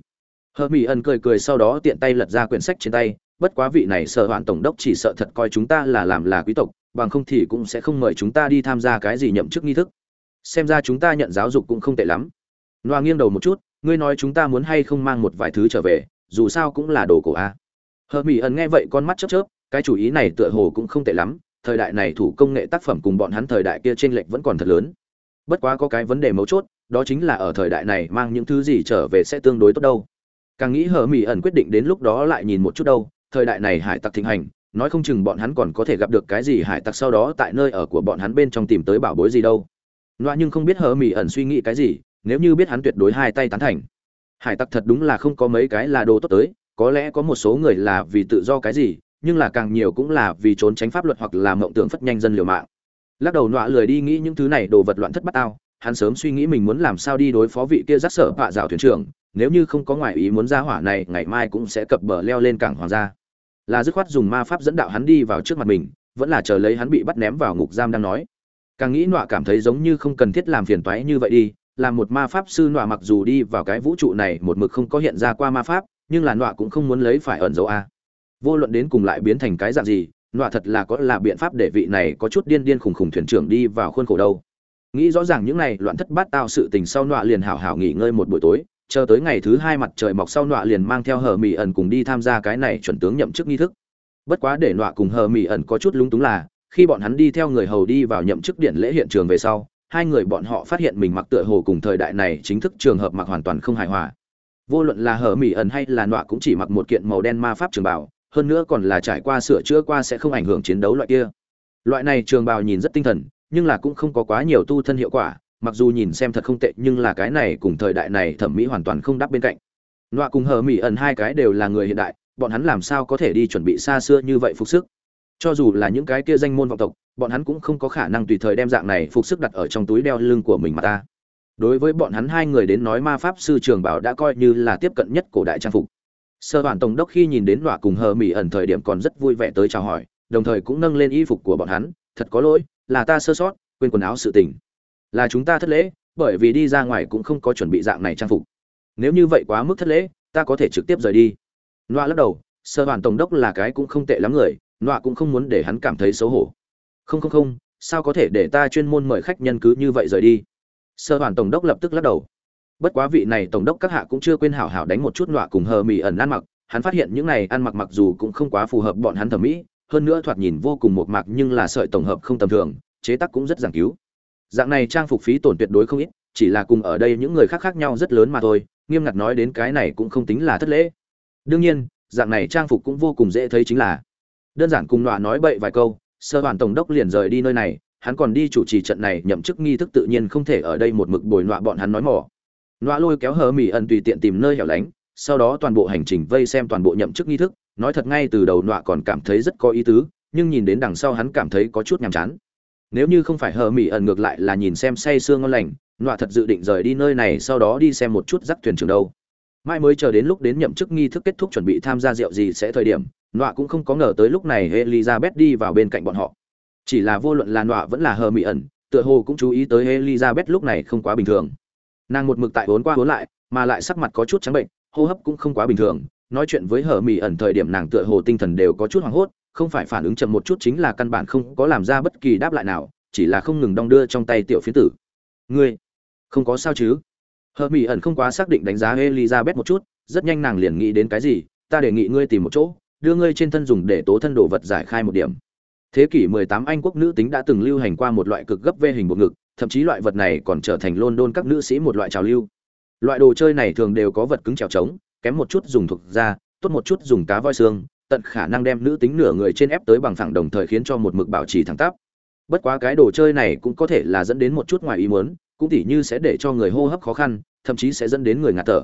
Hờ mỹ ẩn cười cười sau đó tiện tay lật ra quyển sách trên tay, bất quá vị này sở hoạn tổng đốc chỉ sợ thật coi chúng ta là làm là quý tộc, bằng không thì cũng sẽ không mời chúng ta đi tham gia cái gì nhậm chức nghi thức. Xem ra chúng ta nhận giáo dục cũng không tệ lắm. Loa nghiêng đầu một chút ngươi nói chúng ta muốn hay không mang một vài thứ trở về, dù sao cũng là đồ cổ a. Hờ mỹ ẩn nghe vậy con mắt chớp chớp, cái chủ ý này tựa hồ cũng không tệ lắm, thời đại này thủ công nghệ tác phẩm cùng bọn hắn thời đại kia trên lệch vẫn còn thật lớn. Bất quá có cái vấn đề mấu chốt, đó chính là ở thời đại này mang những thứ gì trở về sẽ tương đối tốt đâu. Càng nghĩ hờ mỹ ẩn quyết định đến lúc đó lại nhìn một chút đâu, thời đại này hải tặc thịnh hành, nói không chừng bọn hắn còn có thể gặp được cái gì hải tặc sau đó tại nơi ở của bọn hắn bên trong tìm tới bảo bối gì đâu. Loa nhưng không biết hờ mỹ ẩn suy nghĩ cái gì nếu như biết hắn tuyệt đối hai tay tán thành. Hải tặc thật đúng là không có mấy cái là đồ tốt tới, có lẽ có một số người là vì tự do cái gì, nhưng là càng nhiều cũng là vì trốn tránh pháp luật hoặc là mộng tưởng phất nhanh dân liều mạng. Lắc đầu nọa lười đi nghĩ những thứ này đồ vật loạn thất bát ao hắn sớm suy nghĩ mình muốn làm sao đi đối phó vị kia rắc sở vạ rào thuyền trưởng, nếu như không có ngoại ý muốn ra hỏa này, ngày mai cũng sẽ cập bờ leo lên cảng hoàng gia. Là dứt khoát dùng ma pháp dẫn đạo hắn đi vào trước mặt mình, vẫn là chờ lấy hắn bị bắt ném vào ngục giam đang nói. Càng nghĩ nọa cảm thấy giống như không cần thiết làm phiền toái như vậy đi là một ma pháp sư nọa mặc dù đi vào cái vũ trụ này một mực không có hiện ra qua ma pháp, nhưng là nọa cũng không muốn lấy phải ẩn dấu a. Vô luận đến cùng lại biến thành cái dạng gì, nọa thật là có là biện pháp để vị này có chút điên điên khùng khùng thuyền trưởng đi vào khuôn khổ đâu. Nghĩ rõ ràng những này, loạn thất bát tao sự tình sau nọa liền hảo hảo nghỉ ngơi một buổi tối, chờ tới ngày thứ hai mặt trời mọc sau nọa liền mang theo hờ mỹ ẩn cùng đi tham gia cái này chuẩn tướng nhậm chức nghi thức. Bất quá để nọa cùng hờ mỹ ẩn có chút lúng túng là, khi bọn hắn đi theo người hầu đi vào nhậm chức điện lễ hiện trường về sau hai người bọn họ phát hiện mình mặc tựa hồ cùng thời đại này chính thức trường hợp mặc hoàn toàn không hài hòa. Vô luận là hờ mỹ ẩn hay là nọa cũng chỉ mặc một kiện màu đen ma pháp trường bảo hơn nữa còn là trải qua sửa chữa qua sẽ không ảnh hưởng chiến đấu loại kia. Loại này trường bào nhìn rất tinh thần, nhưng là cũng không có quá nhiều tu thân hiệu quả, mặc dù nhìn xem thật không tệ, nhưng là cái này cùng thời đại này thẩm mỹ hoàn toàn không đáp bên cạnh. Nọa cùng hờ mỹ ẩn hai cái đều là người hiện đại, bọn hắn làm sao có thể đi chuẩn bị xa xưa như vậy phục sức? Cho dù là những cái kia danh môn vọng tộc bọn hắn cũng không có khả năng tùy thời đem dạng này phục sức đặt ở trong túi đeo lưng của mình mà ta. Đối với bọn hắn hai người đến nói ma pháp sư trường bảo đã coi như là tiếp cận nhất cổ đại trang phục. Sơ bản tổng đốc khi nhìn đến đọa cùng hờ mỹ ẩn thời điểm còn rất vui vẻ tới chào hỏi, đồng thời cũng nâng lên y phục của bọn hắn, thật có lỗi, là ta sơ sót, quên quần áo sự tình. Là chúng ta thất lễ, bởi vì đi ra ngoài cũng không có chuẩn bị dạng này trang phục. Nếu như vậy quá mức thất lễ, ta có thể trực tiếp rời đi. Nọa lắc đầu, sơ bản tổng đốc là cái cũng không tệ lắm người nọa cũng không muốn để hắn cảm thấy xấu hổ không không không, sao có thể để ta chuyên môn mời khách nhân cứ như vậy rời đi? Sơ Hoàn tổng đốc lập tức lắc đầu. Bất quá vị này tổng đốc các hạ cũng chưa quên hảo hảo đánh một chút nọa cùng hờ mì ẩn ăn mặc, hắn phát hiện những này ăn mặc mặc dù cũng không quá phù hợp bọn hắn thẩm mỹ, hơn nữa thoạt nhìn vô cùng một mạc nhưng là sợi tổng hợp không tầm thường, chế tác cũng rất giảng cứu. Dạng này trang phục phí tổn tuyệt đối không ít, chỉ là cùng ở đây những người khác khác nhau rất lớn mà thôi, nghiêm ngặt nói đến cái này cũng không tính là thất lễ. Đương nhiên, dạng này trang phục cũng vô cùng dễ thấy chính là. Đơn giản cùng nọa nói bậy vài câu sơ hoàn tổng đốc liền rời đi nơi này, hắn còn đi chủ trì trận này nhậm chức nghi thức tự nhiên không thể ở đây một mực bồi nọa bọn hắn nói mỏ. Nọa lôi kéo hờ mỹ ẩn tùy tiện tìm nơi hẻo lánh, sau đó toàn bộ hành trình vây xem toàn bộ nhậm chức nghi thức, nói thật ngay từ đầu nọa còn cảm thấy rất có ý tứ, nhưng nhìn đến đằng sau hắn cảm thấy có chút nhàm chán. Nếu như không phải hờ mỹ ẩn ngược lại là nhìn xem say sương ngon lành, nọa thật dự định rời đi nơi này sau đó đi xem một chút rắc thuyền trường đâu. Mai mới chờ đến lúc đến nhậm chức nghi thức kết thúc chuẩn bị tham gia rượu gì sẽ thời điểm nọa cũng không có ngờ tới lúc này elizabeth đi vào bên cạnh bọn họ. Chỉ là vô luận là nọa vẫn là hờ mỹ ẩn, tựa hồ cũng chú ý tới elizabeth lúc này không quá bình thường. Nàng một mực tại vốn qua vốn lại, mà lại sắc mặt có chút trắng bệnh, hô hấp cũng không quá bình thường. Nói chuyện với hờ mỹ ẩn thời điểm nàng tựa hồ tinh thần đều có chút hoảng hốt, không phải phản ứng chậm một chút chính là căn bản không có làm ra bất kỳ đáp lại nào, chỉ là không ngừng đong đưa trong tay tiểu phiến tử. Ngươi, không có sao chứ? Hờ mỹ ẩn không quá xác định đánh giá elizabeth một chút, rất nhanh nàng liền nghĩ đến cái gì, ta đề nghị ngươi tìm một chỗ đưa ngươi trên thân dùng để tố thân đồ vật giải khai một điểm. Thế kỷ 18 anh quốc nữ tính đã từng lưu hành qua một loại cực gấp vê hình bộ ngực, thậm chí loại vật này còn trở thành london các nữ sĩ một loại trào lưu. Loại đồ chơi này thường đều có vật cứng trèo trống, kém một chút dùng thuộc da, tốt một chút dùng cá voi xương, tận khả năng đem nữ tính nửa người trên ép tới bằng thẳng đồng thời khiến cho một mực bảo trì thẳng tắp. Bất quá cái đồ chơi này cũng có thể là dẫn đến một chút ngoài ý muốn, cũng tỉ như sẽ để cho người hô hấp khó khăn, thậm chí sẽ dẫn đến người ngạt thở.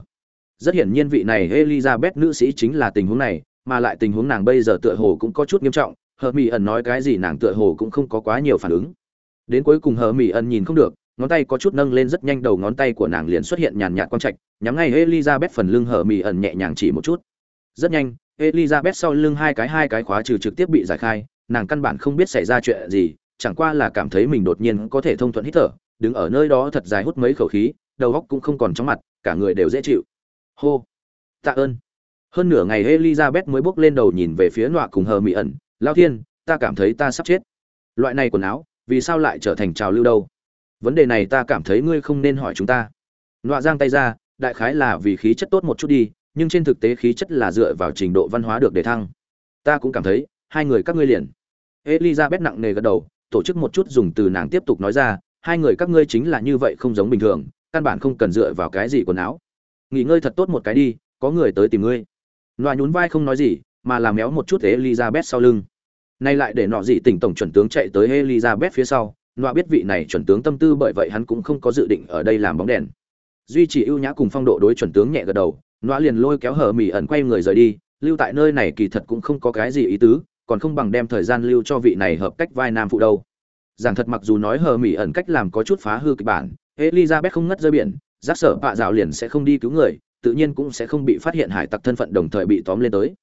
Rất hiển nhiên vị này elizabeth nữ sĩ chính là tình huống này mà lại tình huống nàng bây giờ tựa hồ cũng có chút nghiêm trọng, hờ mỹ ẩn nói cái gì nàng tựa hồ cũng không có quá nhiều phản ứng. Đến cuối cùng hờ mỹ ẩn nhìn không được, ngón tay có chút nâng lên rất nhanh đầu ngón tay của nàng liền xuất hiện nhàn nhạt quang trạch, nhắm ngay elizabeth phần lưng hờ mỹ ẩn nhẹ nhàng chỉ một chút. Rất nhanh, elizabeth sau lưng hai cái hai cái khóa trừ trực tiếp bị giải khai, nàng căn bản không biết xảy ra chuyện gì, chẳng qua là cảm thấy mình đột nhiên có thể thông thuận hít thở, đứng ở nơi đó thật dài hút mấy khẩu khí, đầu óc cũng không còn chóng mặt, cả người đều dễ chịu. Hô, tạ ơn hơn nửa ngày elizabeth mới bước lên đầu nhìn về phía nọa cùng hờ mỹ ẩn, lao thiên, ta cảm thấy ta sắp chết. Loại này quần áo, vì sao lại trở thành trào lưu đâu? Vấn đề này ta cảm thấy ngươi không nên hỏi chúng ta. Nọa giang tay ra, đại khái là vì khí chất tốt một chút đi, nhưng trên thực tế khí chất là dựa vào trình độ văn hóa được để thăng. Ta cũng cảm thấy, hai người các ngươi liền. Elizabeth nặng nề gật đầu, tổ chức một chút dùng từ nàng tiếp tục nói ra, hai người các ngươi chính là như vậy không giống bình thường, căn bản không cần dựa vào cái gì quần áo. Nghỉ ngơi thật tốt một cái đi, có người tới tìm ngươi. Nọa nhún vai không nói gì, mà làm méo một chút Elizabeth sau lưng. Nay lại để nọ dị tỉnh tổng chuẩn tướng chạy tới Elizabeth phía sau, Nọa biết vị này chuẩn tướng tâm tư bởi vậy hắn cũng không có dự định ở đây làm bóng đèn. Duy trì ưu nhã cùng phong độ đối chuẩn tướng nhẹ gật đầu, Nọa liền lôi kéo hở mỉ ẩn quay người rời đi, lưu tại nơi này kỳ thật cũng không có cái gì ý tứ, còn không bằng đem thời gian lưu cho vị này hợp cách vai nam phụ đâu. Giảng thật mặc dù nói hờ mỉ ẩn cách làm có chút phá hư kịch bản, elizabeth không ngất rơi biển giác sở bạ dạo liền sẽ không đi cứu người tự nhiên cũng sẽ không bị phát hiện hải tặc thân phận đồng thời bị tóm lên tới.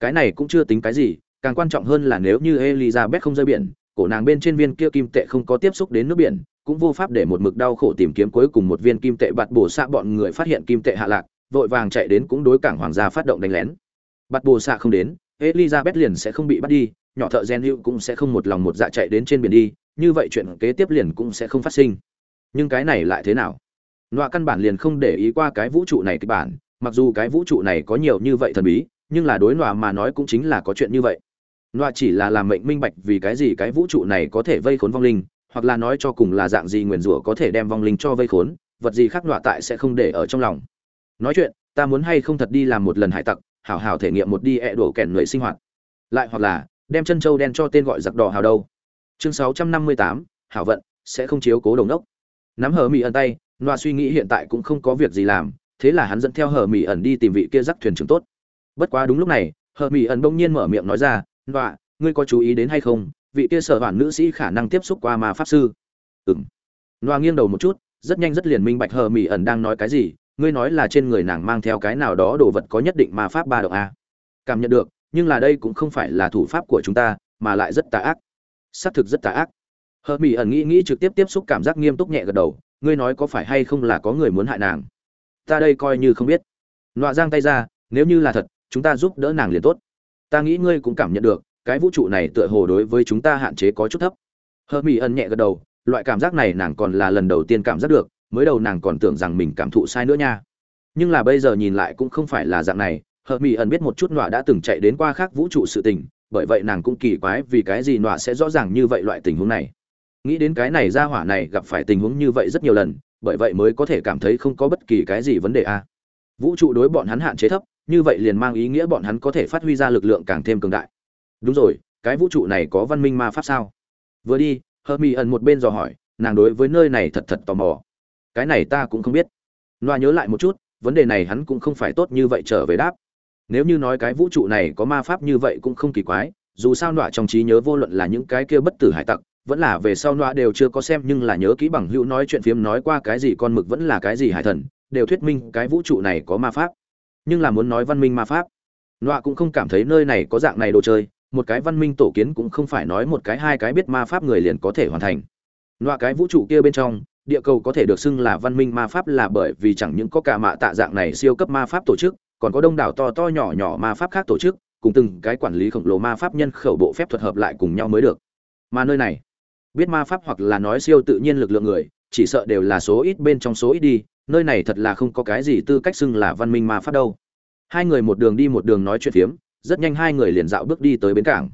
Cái này cũng chưa tính cái gì, càng quan trọng hơn là nếu như elizabeth không rơi biển, cổ nàng bên trên viên kia kim tệ không có tiếp xúc đến nước biển, cũng vô pháp để một mực đau khổ tìm kiếm cuối cùng một viên kim tệ bạt bổ xạ bọn người phát hiện kim tệ hạ lạc, vội vàng chạy đến cũng đối cảng hoàng gia phát động đánh lén. Bạt bổ xạ không đến, elizabeth liền sẽ không bị bắt đi, nhỏ thợ gen hữu cũng sẽ không một lòng một dạ chạy đến trên biển đi, như vậy chuyện kế tiếp liền cũng sẽ không phát sinh. Nhưng cái này lại thế nào? Nọa căn bản liền không để ý qua cái vũ trụ này kịch bản, mặc dù cái vũ trụ này có nhiều như vậy thần bí, nhưng là đối nọa mà nói cũng chính là có chuyện như vậy. Nọa chỉ là làm mệnh minh bạch vì cái gì cái vũ trụ này có thể vây khốn vong linh, hoặc là nói cho cùng là dạng gì nguyền rủa có thể đem vong linh cho vây khốn, vật gì khác nọa tại sẽ không để ở trong lòng. Nói chuyện, ta muốn hay không thật đi làm một lần hải tặc, hảo hảo thể nghiệm một đi ẹ đổ kèn người sinh hoạt. Lại hoặc là, đem chân châu đen cho tên gọi giặc đỏ hào đâu. Chương sáu trăm năm mươi tám, hảo vận, sẽ không chiếu cố đồng đốc. Nắm hờ mỹ ẩn tay loa suy nghĩ hiện tại cũng không có việc gì làm, thế là hắn dẫn theo hờ mỹ ẩn đi tìm vị kia rắc thuyền trưởng tốt. Bất quá đúng lúc này, hờ mỹ ẩn bỗng nhiên mở miệng nói ra, loa, ngươi có chú ý đến hay không? Vị kia sở bản nữ sĩ khả năng tiếp xúc qua ma pháp sư. Ừng loa nghiêng đầu một chút, rất nhanh rất liền minh bạch hờ mỹ ẩn đang nói cái gì, ngươi nói là trên người nàng mang theo cái nào đó đồ vật có nhất định ma pháp ba động a? Cảm nhận được, nhưng là đây cũng không phải là thủ pháp của chúng ta, mà lại rất tà ác. Xác thực rất tà ác. Hờ mỹ ẩn nghĩ nghĩ trực tiếp tiếp xúc cảm giác nghiêm túc nhẹ gật đầu ngươi nói có phải hay không là có người muốn hại nàng? Ta đây coi như không biết. Nọa giang tay ra, nếu như là thật, chúng ta giúp đỡ nàng liền tốt. Ta nghĩ ngươi cũng cảm nhận được, cái vũ trụ này tựa hồ đối với chúng ta hạn chế có chút thấp. Hơ mỹ ân nhẹ gật đầu, loại cảm giác này nàng còn là lần đầu tiên cảm giác được, mới đầu nàng còn tưởng rằng mình cảm thụ sai nữa nha. Nhưng là bây giờ nhìn lại cũng không phải là dạng này, hờ mỹ ẩn biết một chút nọa đã từng chạy đến qua khác vũ trụ sự tình, bởi vậy nàng cũng kỳ quái vì cái gì nọa sẽ rõ ràng như vậy loại tình huống này nghĩ đến cái này ra hỏa này gặp phải tình huống như vậy rất nhiều lần, bởi vậy mới có thể cảm thấy không có bất kỳ cái gì vấn đề a. Vũ trụ đối bọn hắn hạn chế thấp, như vậy liền mang ý nghĩa bọn hắn có thể phát huy ra lực lượng càng thêm cường đại. Đúng rồi, cái vũ trụ này có văn minh ma pháp sao? Vừa đi hơ mi ẩn một bên dò hỏi, nàng đối với nơi này thật thật tò mò. Cái này ta cũng không biết. Loa nhớ lại một chút, vấn đề này hắn cũng không phải tốt như vậy trở về đáp. Nếu như nói cái vũ trụ này có ma pháp như vậy cũng không kỳ quái, dù sao nọa trong trí nhớ vô luận là những cái kia bất tử hải tặc vẫn là về sau nọa đều chưa có xem nhưng là nhớ kỹ bằng hữu nói chuyện phiếm nói qua cái gì con mực vẫn là cái gì hải thần, đều thuyết minh cái vũ trụ này có ma pháp. Nhưng là muốn nói văn minh ma pháp nọa cũng không cảm thấy nơi này có dạng này đồ chơi, một cái văn minh tổ kiến cũng không phải nói một cái hai cái biết ma pháp người liền có thể hoàn thành. Nọa cái vũ trụ kia bên trong, địa cầu có thể được xưng là văn minh ma pháp là bởi vì chẳng những có cả mạ tạ dạng này siêu cấp ma pháp tổ chức, còn có đông đảo to to nhỏ nhỏ ma pháp khác tổ chức, cùng từng cái quản lý khổng lồ ma pháp nhân khẩu bộ phép thuật hợp lại cùng nhau mới được. Mà nơi này biết ma pháp hoặc là nói siêu tự nhiên lực lượng người, chỉ sợ đều là số ít bên trong số ít đi, nơi này thật là không có cái gì tư cách xưng là văn minh ma pháp đâu. Hai người một đường đi một đường nói chuyện phiếm, rất nhanh hai người liền dạo bước đi tới bến cảng.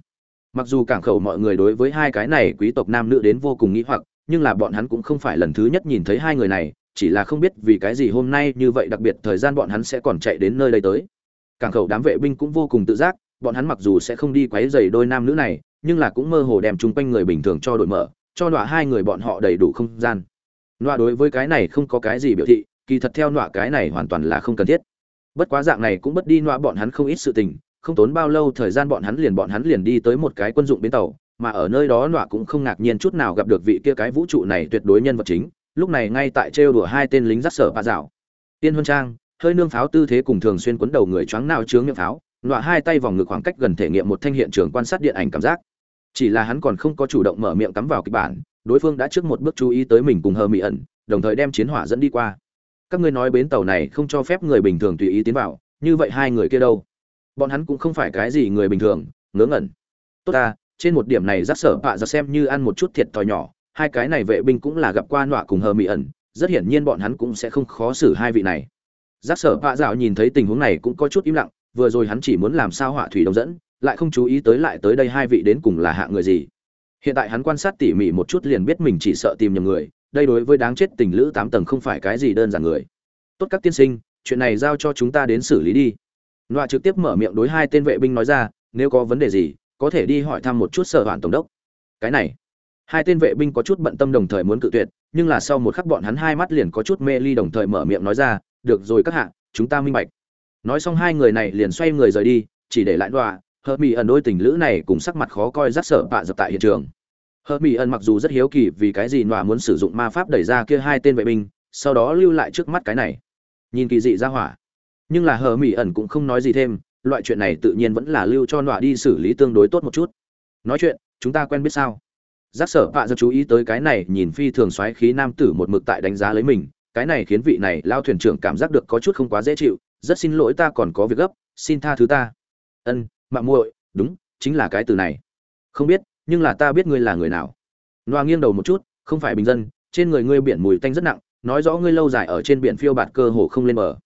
Mặc dù cảng khẩu mọi người đối với hai cái này quý tộc nam nữ đến vô cùng nghĩ hoặc, nhưng là bọn hắn cũng không phải lần thứ nhất nhìn thấy hai người này, chỉ là không biết vì cái gì hôm nay như vậy đặc biệt thời gian bọn hắn sẽ còn chạy đến nơi đây tới. Cảng khẩu đám vệ binh cũng vô cùng tự giác, bọn hắn mặc dù sẽ không đi quấy rầy đôi nam nữ này nhưng là cũng mơ hồ đem chung quanh người bình thường cho đổi mở, cho nọa hai người bọn họ đầy đủ không gian. Nọa đối với cái này không có cái gì biểu thị, kỳ thật theo nọa cái này hoàn toàn là không cần thiết. Bất quá dạng này cũng bất đi nọa bọn hắn không ít sự tình, không tốn bao lâu thời gian bọn hắn liền bọn hắn liền đi tới một cái quân dụng bến tàu, mà ở nơi đó nọa cũng không ngạc nhiên chút nào gặp được vị kia cái vũ trụ này tuyệt đối nhân vật chính, lúc này ngay tại trêu đùa hai tên lính giắt sở bà dạo. Tiên huân trang, hơi nương pháo tư thế cùng thường xuyên quấn đầu người choáng nào chướng miệng pháo nọa hai tay vòng ngực khoảng cách gần thể nghiệm một thanh hiện trường quan sát điện ảnh cảm giác. Chỉ là hắn còn không có chủ động mở miệng cắm vào kịch bản, đối phương đã trước một bước chú ý tới mình cùng hờ mỹ ẩn, đồng thời đem chiến hỏa dẫn đi qua. Các ngươi nói bến tàu này không cho phép người bình thường tùy ý tiến vào, như vậy hai người kia đâu? Bọn hắn cũng không phải cái gì người bình thường, ngớ ngẩn. Tốt ta, trên một điểm này giác sở bạ ra xem như ăn một chút thiệt thòi nhỏ, hai cái này vệ binh cũng là gặp qua nọa cùng hờ mỹ ẩn, rất hiển nhiên bọn hắn cũng sẽ không khó xử hai vị này. Giác sở bạ dạo nhìn thấy tình huống này cũng có chút im lặng vừa rồi hắn chỉ muốn làm sao họa thủy đông dẫn, lại không chú ý tới lại tới đây hai vị đến cùng là hạ người gì. Hiện tại hắn quan sát tỉ mỉ một chút liền biết mình chỉ sợ tìm nhầm người, đây đối với đáng chết tình lữ tám tầng không phải cái gì đơn giản người. Tốt các tiên sinh, chuyện này giao cho chúng ta đến xử lý đi. Nọa trực tiếp mở miệng đối hai tên vệ binh nói ra, nếu có vấn đề gì, có thể đi hỏi thăm một chút sở hoàn tổng đốc. Cái này, hai tên vệ binh có chút bận tâm đồng thời muốn cự tuyệt, nhưng là sau một khắc bọn hắn hai mắt liền có chút mê ly đồng thời mở miệng nói ra, được rồi các hạ, chúng ta minh bạch nói xong hai người này liền xoay người rời đi, chỉ để lại đọa. hờ mỹ ẩn đôi tình lữ này cùng sắc mặt khó coi rắc sợ bạ dập tại hiện trường. Hờ mỹ ẩn mặc dù rất hiếu kỳ vì cái gì nọa muốn sử dụng ma pháp đẩy ra kia hai tên vệ binh, sau đó lưu lại trước mắt cái này. Nhìn kỳ dị ra hỏa. Nhưng là hờ mỹ ẩn cũng không nói gì thêm, loại chuyện này tự nhiên vẫn là lưu cho nọa đi xử lý tương đối tốt một chút. Nói chuyện, chúng ta quen biết sao? Giác sở bạ dập chú ý tới cái này nhìn phi thường xoáy khí nam tử một mực tại đánh giá lấy mình, cái này khiến vị này lao thuyền trưởng cảm giác được có chút không quá dễ chịu rất xin lỗi ta còn có việc gấp, xin tha thứ ta. Ân mạng muội, đúng, chính là cái từ này. Không biết, nhưng là ta biết ngươi là người nào. Noa nghiêng đầu một chút, không phải bình dân, trên người ngươi biển mùi tanh rất nặng, nói rõ ngươi lâu dài ở trên biển phiêu bạt cơ hồ không lên bờ.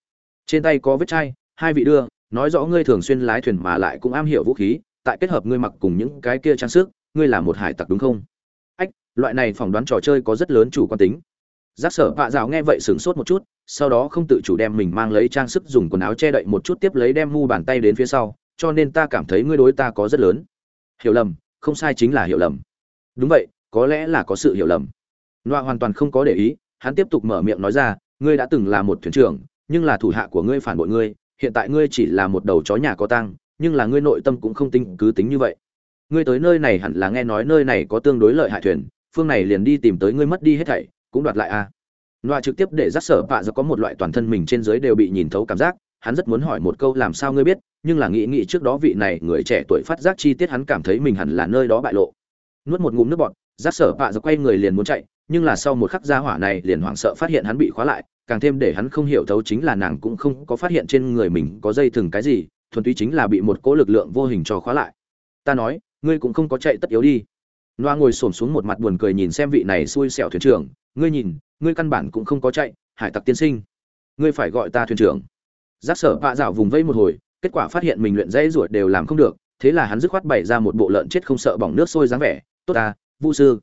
Trên tay có vết chai, hai vị đưa, nói rõ ngươi thường xuyên lái thuyền mà lại cũng am hiểu vũ khí, tại kết hợp ngươi mặc cùng những cái kia trang sức, ngươi là một hải tặc đúng không? Ách, loại này phỏng đoán trò chơi có rất lớn chủ quan tính. Giác sở vạ rào nghe vậy sửng sốt một chút sau đó không tự chủ đem mình mang lấy trang sức dùng quần áo che đậy một chút tiếp lấy đem mu bàn tay đến phía sau, cho nên ta cảm thấy ngươi đối ta có rất lớn. Hiểu lầm, không sai chính là hiểu lầm. Đúng vậy, có lẽ là có sự hiểu lầm. Noa hoàn toàn không có để ý, hắn tiếp tục mở miệng nói ra, ngươi đã từng là một thuyền trưởng, nhưng là thủ hạ của ngươi phản bội ngươi, hiện tại ngươi chỉ là một đầu chó nhà có tăng nhưng là ngươi nội tâm cũng không tinh cứ tính như vậy. Ngươi tới nơi này hẳn là nghe nói nơi này có tương đối lợi hại thuyền, phương này liền đi tìm tới ngươi mất đi hết thảy, cũng đoạt lại a. à. Loa trực tiếp để dắt sở bạ giờ có một loại toàn thân mình trên dưới đều bị nhìn thấu cảm giác, hắn rất muốn hỏi một câu làm sao ngươi biết, nhưng là nghĩ nghĩ trước đó vị này người trẻ tuổi phát giác chi tiết hắn cảm thấy mình hẳn là nơi đó bại lộ. Nuốt một ngụm nước bọt rắc sở bạ giờ quay người liền muốn chạy, nhưng là sau một khắc gia hỏa này liền hoảng sợ phát hiện hắn bị khóa lại, càng thêm để hắn không hiểu thấu chính là nàng cũng không có phát hiện trên người mình có dây thừng cái gì, thuần túy chính là bị một cỗ lực lượng vô hình cho khóa lại. Ta nói, ngươi cũng không có chạy tất yếu đi. Loa ngồi xổm xuống một mặt buồn cười nhìn xem vị này xui xẻo thuyền trưởng ngươi nhìn, ngươi căn bản cũng không có chạy, hải tặc tiên sinh. Ngươi phải gọi ta thuyền trưởng. Giác sở vạ dạo vùng vây một hồi, kết quả phát hiện mình luyện dãy ruột đều làm không được, thế là hắn dứt khoát bày ra một bộ lợn chết không sợ bỏng nước sôi dáng vẻ. Tốt ta, vu sư.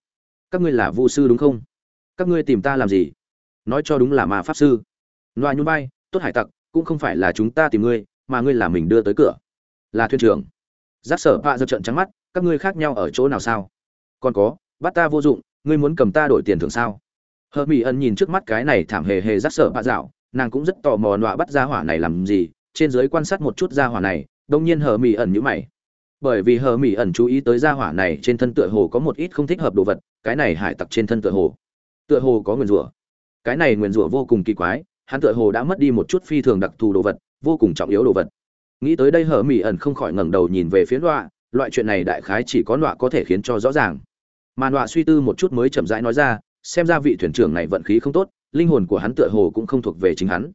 Các ngươi là vu sư đúng không? Các ngươi tìm ta làm gì? Nói cho đúng là ma pháp sư. Loa nhún bay tốt hải tặc, cũng không phải là chúng ta tìm ngươi, mà ngươi là mình đưa tới cửa. Là thuyền trưởng. Giác sở vạ dập trận trắng mắt, các ngươi khác nhau ở chỗ nào sao? Còn có, bắt ta vô dụng, ngươi muốn cầm ta đổi tiền thưởng sao? Hờ mỹ ân nhìn trước mắt cái này thảm hề hề rắc sở bạ dạo, nàng cũng rất tò mò nọa bắt ra hỏa này làm gì, trên dưới quan sát một chút ra hỏa này, đông nhiên hờ mỹ ẩn nhữ mày. Bởi vì hờ mỹ ẩn chú ý tới ra hỏa này trên thân tựa hồ có một ít không thích hợp đồ vật, cái này hải tặc trên thân tựa hồ tựa hồ có nguyền rủa. Cái này nguyền rủa vô cùng kỳ quái, hắn tựa hồ đã mất đi một chút phi thường đặc thù đồ vật, vô cùng trọng yếu đồ vật. Nghĩ tới đây hờ mỹ ẩn không khỏi ngẩng đầu nhìn về phía nọa, loại chuyện này đại khái chỉ có nọa có thể khiến cho rõ ràng. Mà nọa suy tư một chút mới chậm rãi nói ra xem ra vị thuyền trưởng này vận khí không tốt, linh hồn của hắn tựa hồ cũng không thuộc về chính hắn.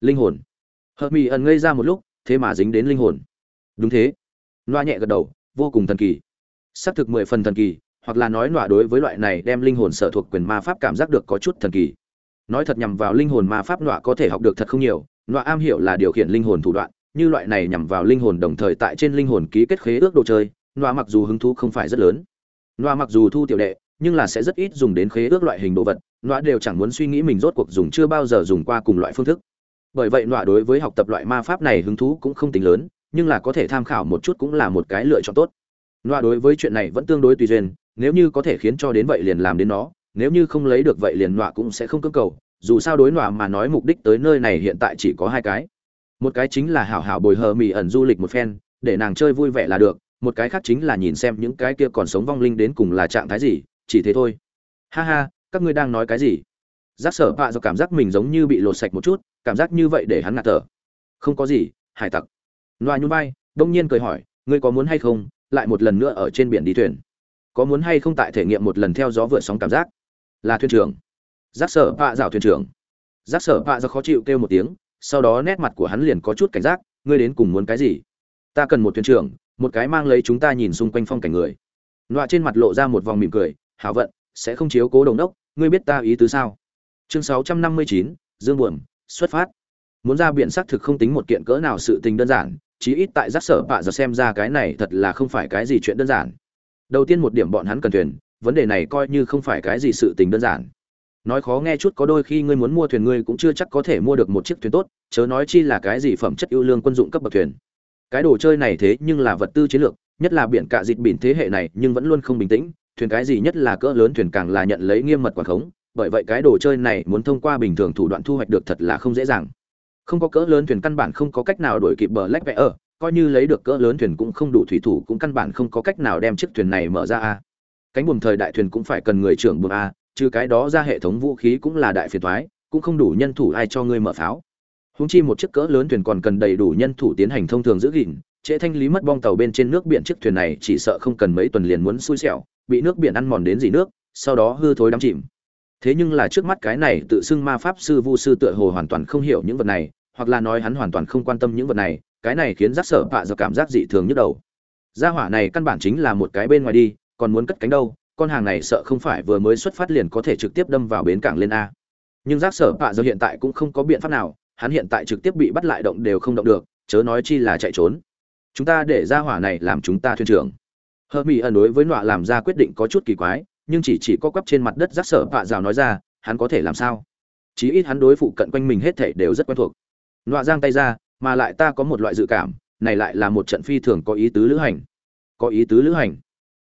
Linh hồn. Hợp mỹ ẩn ngây ra một lúc, thế mà dính đến linh hồn. Đúng thế. Loa nhẹ gật đầu, vô cùng thần kỳ. Xác thực mười phần thần kỳ, hoặc là nói loa đối với loại này đem linh hồn sở thuộc quyền ma pháp cảm giác được có chút thần kỳ. Nói thật nhằm vào linh hồn ma pháp loa có thể học được thật không nhiều, loa am hiểu là điều khiển linh hồn thủ đoạn, như loại này nhằm vào linh hồn đồng thời tại trên linh hồn ký kết khế ước đồ chơi, Loa mặc dù hứng thú không phải rất lớn. Loa mặc dù thu tiểu đệ nhưng là sẽ rất ít dùng đến khế ước loại hình đồ vật, nọa đều chẳng muốn suy nghĩ mình rốt cuộc dùng chưa bao giờ dùng qua cùng loại phương thức. Bởi vậy nọa đối với học tập loại ma pháp này hứng thú cũng không tính lớn, nhưng là có thể tham khảo một chút cũng là một cái lựa chọn tốt. Nọa đối với chuyện này vẫn tương đối tùy duyên, nếu như có thể khiến cho đến vậy liền làm đến nó, nếu như không lấy được vậy liền nọa cũng sẽ không cưỡng cầu, dù sao đối nọa mà nói mục đích tới nơi này hiện tại chỉ có hai cái. Một cái chính là hảo hảo bồi hờ mì ẩn du lịch một phen, để nàng chơi vui vẻ là được, một cái khác chính là nhìn xem những cái kia còn sống vong linh đến cùng là trạng thái gì chỉ thế thôi. Ha ha các ngươi đang nói cái gì? Giác sở bạ do cảm giác mình giống như bị lột sạch một chút cảm giác như vậy để hắn ngạt thở. Không có gì hải tặc. Loa nhún vai, đông nhiên cười hỏi ngươi có muốn hay không lại một lần nữa ở trên biển đi thuyền? Có muốn hay không tại thể nghiệm một lần theo gió vượt sóng cảm giác? Là thuyền trưởng. Giác sở bạ dạo thuyền trưởng. Giác sở bạ do khó chịu kêu một tiếng sau đó nét mặt của hắn liền có chút cảnh giác ngươi đến cùng muốn cái gì? Ta cần một thuyền trưởng một cái mang lấy chúng ta nhìn xung quanh phong cảnh người. Loa trên mặt lộ ra một vòng mỉm cười hảo vận, sẽ không chiếu cố đồng đốc, ngươi biết ta ý tứ sao? Chương sáu trăm năm mươi chín, dương buồm, xuất phát. Muốn ra biện xác thực không tính một kiện cỡ nào sự tình đơn giản, chí ít tại giác sở bạ giờ xem ra cái này thật là không phải cái gì chuyện đơn giản. Đầu tiên một điểm bọn hắn cần thuyền, vấn đề này coi như không phải cái gì sự tình đơn giản. Nói khó nghe chút có đôi khi ngươi muốn mua thuyền ngươi cũng chưa chắc có thể mua được một chiếc thuyền tốt, chớ nói chi là cái gì phẩm chất ưu lương quân dụng cấp bậc thuyền. Cái đồ chơi này thế nhưng là vật tư chiến lược, nhất là biển cạ dịt biển thế hệ này nhưng vẫn luôn không bình tĩnh thuyền cái gì nhất là cỡ lớn thuyền càng là nhận lấy nghiêm mật quản khống, bởi vậy cái đồ chơi này muốn thông qua bình thường thủ đoạn thu hoạch được thật là không dễ dàng. Không có cỡ lớn thuyền căn bản không có cách nào đổi kịp bờ lách vẽ ở, coi như lấy được cỡ lớn thuyền cũng không đủ thủy thủ cũng căn bản không có cách nào đem chiếc thuyền này mở ra a. Cánh buồm thời đại thuyền cũng phải cần người trưởng buồm a, trừ cái đó ra hệ thống vũ khí cũng là đại phiền thoái cũng không đủ nhân thủ ai cho ngươi mở pháo. Húng chi một chiếc cỡ lớn thuyền còn cần đầy đủ nhân thủ tiến hành thông thường giữ gìn, trễ thanh lý mất bong tàu bên trên nước biển chiếc thuyền này chỉ sợ không cần mấy tuần liền muốn xui xẻo bị nước biển ăn mòn đến dỉ nước, sau đó hư thối đắm chìm. Thế nhưng là trước mắt cái này tự xưng ma pháp sư vu sư tựa hồ hoàn toàn không hiểu những vật này, hoặc là nói hắn hoàn toàn không quan tâm những vật này, cái này khiến giác sở bạ do cảm giác dị thường nhức đầu. Gia hỏa này căn bản chính là một cái bên ngoài đi, còn muốn cất cánh đâu, con hàng này sợ không phải vừa mới xuất phát liền có thể trực tiếp đâm vào bến cảng lên a. Nhưng giác sở bạ do hiện tại cũng không có biện pháp nào, hắn hiện tại trực tiếp bị bắt lại động đều không động được, chớ nói chi là chạy trốn. Chúng ta để gia hỏa này làm chúng ta thuyền trưởng. Hợp mỹ ẩn đối với nọa làm ra quyết định có chút kỳ quái, nhưng chỉ chỉ có quắp trên mặt đất rác sở vạ rào nói ra, hắn có thể làm sao? Chí ít hắn đối phụ cận quanh mình hết thảy đều rất quen thuộc. Nọa giang tay ra, mà lại ta có một loại dự cảm, này lại là một trận phi thường có ý tứ lữ hành. Có ý tứ lữ hành?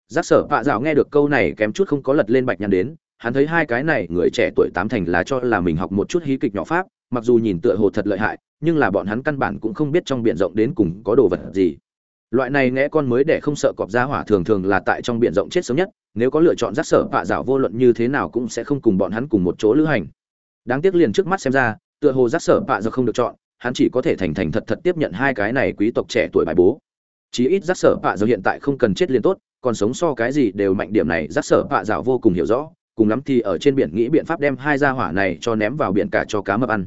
Giác sở vạ rào nghe được câu này kém chút không có lật lên bạch nhăn đến, hắn thấy hai cái này người trẻ tuổi tám thành là cho là mình học một chút hí kịch nhỏ pháp, mặc dù nhìn tựa hồ thật lợi hại, nhưng là bọn hắn căn bản cũng không biết trong biển rộng đến cùng có đồ vật gì loại này nghe con mới để không sợ cọp ra hỏa thường thường là tại trong biển rộng chết sớm nhất, nếu có lựa chọn rắc sở vạ dạo vô luận như thế nào cũng sẽ không cùng bọn hắn cùng một chỗ lữ hành. Đáng tiếc liền trước mắt xem ra, tựa hồ rắc sở vạ dạo không được chọn, hắn chỉ có thể thành thành thật thật tiếp nhận hai cái này quý tộc trẻ tuổi bài bố. Chí ít rắc sở vạ dạo hiện tại không cần chết liền tốt, còn sống so cái gì đều mạnh điểm này rắc sở vạ dạo vô cùng hiểu rõ, cùng lắm thì ở trên biển nghĩ biện pháp đem hai gia hỏa này cho ném vào biển cả cho cá mập ăn.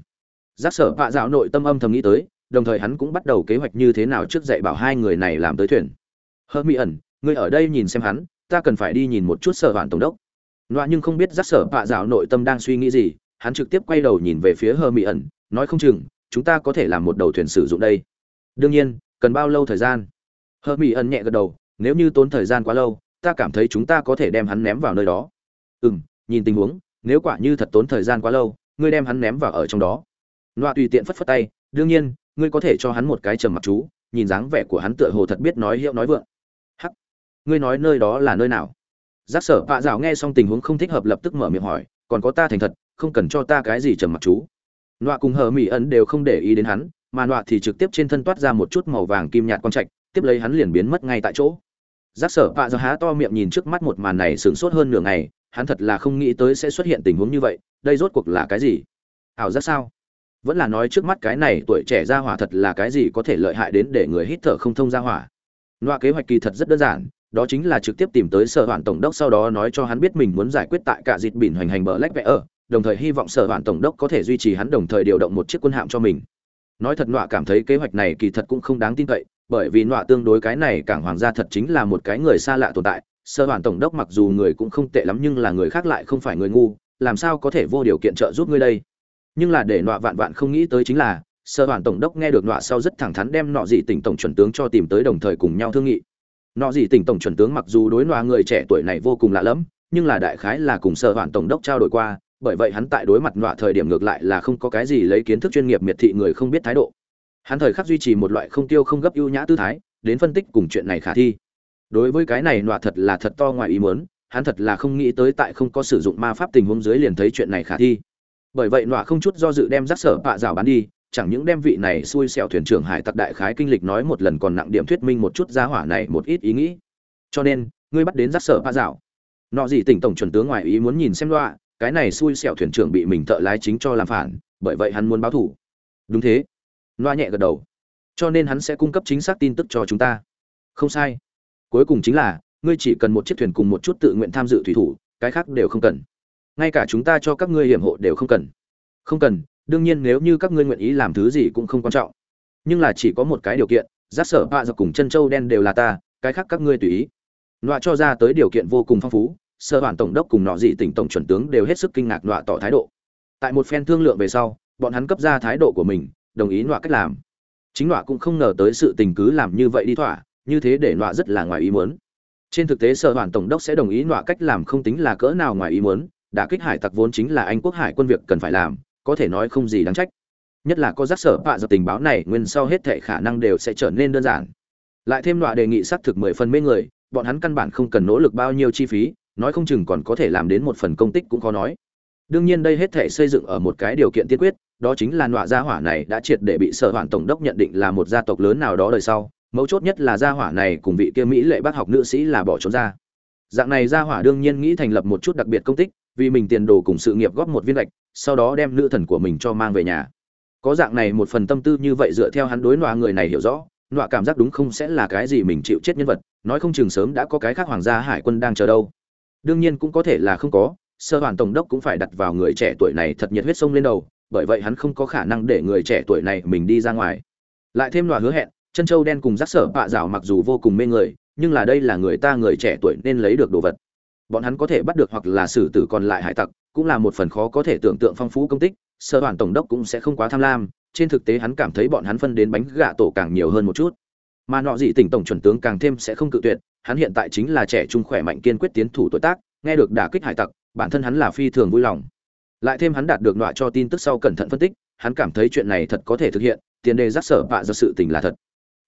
Rắc sở vạ dạo nội tâm âm thầm nghĩ tới đồng thời hắn cũng bắt đầu kế hoạch như thế nào trước dạy bảo hai người này làm tới thuyền. Hơ mỹ ẩn, ngươi ở đây nhìn xem hắn, ta cần phải đi nhìn một chút sở vạn tổng đốc. Loa nhưng không biết rắc sở bạ dạo nội tâm đang suy nghĩ gì, hắn trực tiếp quay đầu nhìn về phía hơ mỹ ẩn, nói không chừng, chúng ta có thể làm một đầu thuyền sử dụng đây. Đương nhiên, cần bao lâu thời gian? Hơ mỹ ẩn nhẹ gật đầu, nếu như tốn thời gian quá lâu, ta cảm thấy chúng ta có thể đem hắn ném vào nơi đó. Ừ m nhìn tình huống, nếu quả như thật tốn thời gian quá lâu, ngươi đem hắn ném vào ở trong đó. Loa tùy tiện phất phất tay, đương nhiên ngươi có thể cho hắn một cái trầm mặc chú, nhìn dáng vẻ của hắn tựa hồ thật biết nói hiệu nói vượng. Hắc, ngươi nói nơi đó là nơi nào? Giác sở vạ rào nghe xong tình huống không thích hợp lập tức mở miệng hỏi, còn có ta thành thật, không cần cho ta cái gì trầm mặc chú. Nọa cùng hờ mỹ ẩn đều không để ý đến hắn, mà nọa thì trực tiếp trên thân toát ra một chút màu vàng kim nhạt quang trạch, tiếp lấy hắn liền biến mất ngay tại chỗ. Giác sở vạ rào há to miệng nhìn trước mắt một màn này sửng sốt hơn nửa ngày, hắn thật là không nghĩ tới sẽ xuất hiện tình huống như vậy, đây rốt cuộc là cái gì? Ảo giác sao? Vẫn là nói trước mắt cái này tuổi trẻ ra hỏa thật là cái gì có thể lợi hại đến để người hít thở không thông ra hỏa. Loa kế hoạch kỳ thật rất đơn giản, đó chính là trực tiếp tìm tới sở hoàn tổng đốc sau đó nói cho hắn biết mình muốn giải quyết tại cả dịp bỉn hoành hành bờ lách vẽ ở đồng thời hy vọng sở hoàn tổng đốc có thể duy trì hắn đồng thời điều động một chiếc quân hạm cho mình. Nói thật nọa cảm thấy kế hoạch này kỳ thật cũng không đáng tin cậy, bởi vì nọa tương đối cái này cảng hoàng gia thật chính là một cái người xa lạ tồn tại, sở hoàn tổng đốc mặc dù người cũng không tệ lắm nhưng là người khác lại không phải người ngu, làm sao có thể vô điều kiện trợ giúp ngươi đây? Nhưng là để nọa vạn vạn không nghĩ tới chính là sơ hoàn tổng đốc nghe được nọa sau rất thẳng thắn đem nọ dị tỉnh tổng chuẩn tướng cho tìm tới đồng thời cùng nhau thương nghị. Nọ dị tỉnh tổng chuẩn tướng mặc dù đối nọa người trẻ tuổi này vô cùng lạ lẫm, nhưng là đại khái là cùng sơ hoàn tổng đốc trao đổi qua, bởi vậy hắn tại đối mặt nọa thời điểm ngược lại là không có cái gì lấy kiến thức chuyên nghiệp miệt thị người không biết thái độ. Hắn thời khắc duy trì một loại không tiêu không gấp ưu nhã tư thái, đến phân tích cùng chuyện này khả thi. Đối với cái này nọa thật là thật to ngoài ý muốn, hắn thật là không nghĩ tới tại không có sử dụng ma pháp tình huống dưới liền thấy chuyện này khả thi bởi vậy nọa không chút do dự đem rác sở bạ rào bán đi, chẳng những đem vị này xui xẻo thuyền trưởng hải tặc đại khái kinh lịch nói một lần còn nặng điểm thuyết minh một chút giá hỏa này một ít ý nghĩ. Cho nên, ngươi bắt đến rác sở bạ rào. Nọ gì tỉnh tổng chuẩn tướng ngoài ý muốn nhìn xem loa cái này xui xẻo thuyền trưởng bị mình thợ lái chính cho làm phản, bởi vậy hắn muốn báo thủ đúng thế. Loa nhẹ gật đầu. Cho nên hắn sẽ cung cấp chính xác tin tức cho chúng ta. Không sai. Cuối cùng chính là, ngươi chỉ cần một chiếc thuyền cùng một chút tự nguyện tham dự thủy thủ, cái khác đều không cần ngay cả chúng ta cho các ngươi hiểm hộ đều không cần. Không cần, đương nhiên nếu như các ngươi nguyện ý làm thứ gì cũng không quan trọng. Nhưng là chỉ có một cái điều kiện giác sở bạ dọc cùng chân châu đen đều là ta, cái khác các ngươi tùy ý. Nọa cho ra tới điều kiện vô cùng phong phú sơ bản tổng đốc cùng nọ dị tỉnh tổng chuẩn tướng đều hết sức kinh ngạc nọa tỏ thái độ. Tại một phen thương lượng về sau, bọn hắn cấp ra thái độ của mình, đồng ý nọa cách làm. Chính nọa cũng không ngờ tới sự tình cứ làm như vậy đi thỏa, như thế để nọa rất là ngoài ý muốn. Trên thực tế sở bản tổng đốc sẽ đồng ý nọa cách làm không tính là cỡ nào ngoài ý muốn đã kích hải tặc vốn chính là anh quốc hải quân việc cần phải làm, có thể nói không gì đáng trách. Nhất là có giác sở bạ dập tình báo này, nguyên sau hết thệ khả năng đều sẽ trở nên đơn giản. Lại thêm loại đề nghị xác thực mười phần mê người, bọn hắn căn bản không cần nỗ lực bao nhiêu chi phí, nói không chừng còn có thể làm đến một phần công tích cũng khó nói. Đương nhiên đây hết thể xây dựng ở một cái điều kiện tiên quyết, đó chính là nọa gia hỏa này đã triệt để bị sở hoàn tổng đốc nhận định là một gia tộc lớn nào đó đời sau, mấu chốt nhất là gia hỏa này cùng vị kia mỹ lệ bác học nữ sĩ là bỏ trốn ra. Dạng này gia hỏa đương nhiên nghĩ thành lập một chút đặc biệt công tích vì mình tiền đồ cùng sự nghiệp góp một viên gạch, sau đó đem nữ thần của mình cho mang về nhà. Có dạng này một phần tâm tư như vậy dựa theo hắn đối nọa người này hiểu rõ, nọa cảm giác đúng không sẽ là cái gì mình chịu chết nhân vật, nói không chừng sớm đã có cái khác hoàng gia hải quân đang chờ đâu. Đương nhiên cũng có thể là không có, sơ hoàn tổng đốc cũng phải đặt vào người trẻ tuổi này thật nhiệt huyết sông lên đầu, bởi vậy hắn không có khả năng để người trẻ tuổi này mình đi ra ngoài. Lại thêm nọa hứa hẹn, chân châu đen cùng rắc sở bạ rào mặc dù vô cùng mê người, nhưng là đây là người ta người trẻ tuổi nên lấy được đồ vật bọn hắn có thể bắt được hoặc là xử tử còn lại hải tặc, cũng là một phần khó có thể tưởng tượng phong phú công tích, sơ đoàn tổng đốc cũng sẽ không quá tham lam, trên thực tế hắn cảm thấy bọn hắn phân đến bánh gạ tổ càng nhiều hơn một chút. Mà nọ dị tỉnh tổng chuẩn tướng càng thêm sẽ không cự tuyệt, hắn hiện tại chính là trẻ trung khỏe mạnh kiên quyết tiến thủ tuổi tác, nghe được đả kích hải tặc, bản thân hắn là phi thường vui lòng. Lại thêm hắn đạt được nọa cho tin tức sau cẩn thận phân tích, hắn cảm thấy chuyện này thật có thể thực hiện, tiền đề giác sở bạ ra sự tình là thật.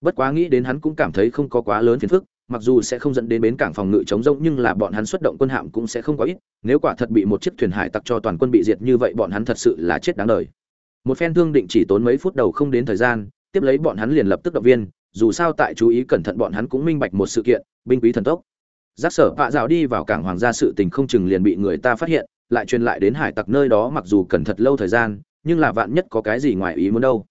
Bất quá nghĩ đến hắn cũng cảm thấy không có quá lớn phiền phức mặc dù sẽ không dẫn đến bến cảng phòng ngự chống rông, nhưng là bọn hắn xuất động quân hạm cũng sẽ không có ít. Nếu quả thật bị một chiếc thuyền hải tặc cho toàn quân bị diệt như vậy, bọn hắn thật sự là chết đáng đời. Một phen thương định chỉ tốn mấy phút đầu không đến thời gian, tiếp lấy bọn hắn liền lập tức động viên. Dù sao tại chú ý cẩn thận bọn hắn cũng minh bạch một sự kiện, binh quý thần tốc. Giác sở vạ dạo đi vào cảng hoàng gia sự tình không chừng liền bị người ta phát hiện, lại truyền lại đến hải tặc nơi đó mặc dù cần thật lâu thời gian, nhưng là vạn nhất có cái gì ngoài ý muốn đâu.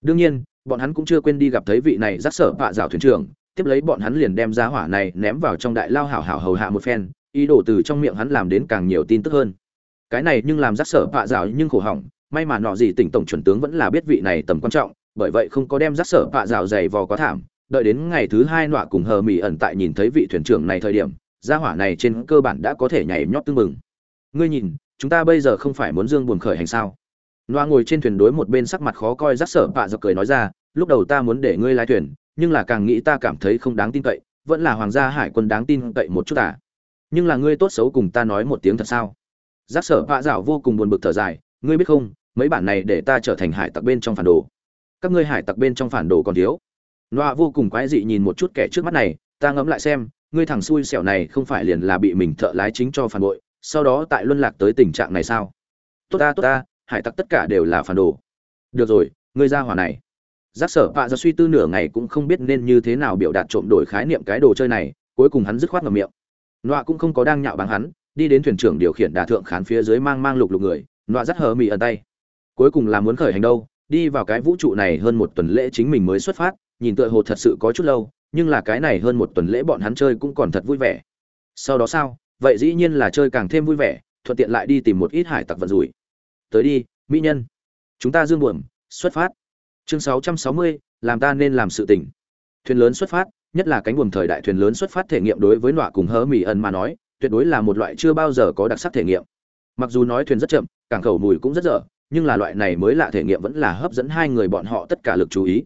Đương nhiên, bọn hắn cũng chưa quên đi gặp thấy vị này giác sở vạ dạo thuyền trưởng tiếp lấy bọn hắn liền đem ra hỏa này ném vào trong đại lao hảo hảo hầu hạ một phen, ý đồ từ trong miệng hắn làm đến càng nhiều tin tức hơn. Cái này nhưng làm rắc sở vạ rào nhưng khổ hỏng, may mà nọ gì tỉnh tổng chuẩn tướng vẫn là biết vị này tầm quan trọng, bởi vậy không có đem rắc sở vạ rào dày vò quá thảm. Đợi đến ngày thứ hai nọa cùng hờ mỹ ẩn tại nhìn thấy vị thuyền trưởng này thời điểm gia hỏa này trên cơ bản đã có thể nhảy nhót tương mừng ngươi nhìn, chúng ta bây giờ không phải muốn dương buồn khởi hành sao? Nọa ngồi trên thuyền đối một bên sắc mặt khó coi rắc sở vạ dọc cười nói ra, lúc đầu ta muốn để ngươi lái thuyền nhưng là càng nghĩ ta cảm thấy không đáng tin cậy, vẫn là hoàng gia hải quân đáng tin cậy một chút à. Nhưng là ngươi tốt xấu cùng ta nói một tiếng thật sao? Giác sở vạ dạo vô cùng buồn bực thở dài, ngươi biết không, mấy bản này để ta trở thành hải tặc bên trong phản đồ. Các ngươi hải tặc bên trong phản đồ còn thiếu. Loa vô cùng quái dị nhìn một chút kẻ trước mắt này, ta ngẫm lại xem, ngươi thằng xui xẻo này không phải liền là bị mình thợ lái chính cho phản bội, sau đó tại luân lạc tới tình trạng này sao? Tốt ta tốt ta, hải tặc tất cả đều là phản đồ. Được rồi, ngươi ra hỏa này giác sở bạ ra suy tư nửa ngày cũng không biết nên như thế nào biểu đạt trộm đổi khái niệm cái đồ chơi này, cuối cùng hắn dứt khoát ngầm miệng. Nọa cũng không có đang nhạo báng hắn, đi đến thuyền trưởng điều khiển đà thượng khán phía dưới mang mang lục lục người, nọa dắt hờ mì ẩn tay. Cuối cùng là muốn khởi hành đâu, đi vào cái vũ trụ này hơn một tuần lễ chính mình mới xuất phát, nhìn tựa hồ thật sự có chút lâu, nhưng là cái này hơn một tuần lễ bọn hắn chơi cũng còn thật vui vẻ. Sau đó sao? Vậy dĩ nhiên là chơi càng thêm vui vẻ, thuận tiện lại đi tìm một ít hải tặc vận rủi. Tới đi, mỹ nhân. Chúng ta dương buồm, xuất phát chương 660, làm ta nên làm sự tỉnh. thuyền lớn xuất phát nhất là cánh buồm thời đại thuyền lớn xuất phát thể nghiệm đối với nọa cùng hớ mỉ ẩn mà nói tuyệt đối là một loại chưa bao giờ có đặc sắc thể nghiệm. Mặc dù nói thuyền rất chậm cảng khẩu mùi cũng rất dở nhưng là loại này mới lạ thể nghiệm vẫn là hấp dẫn hai người bọn họ tất cả lực chú ý.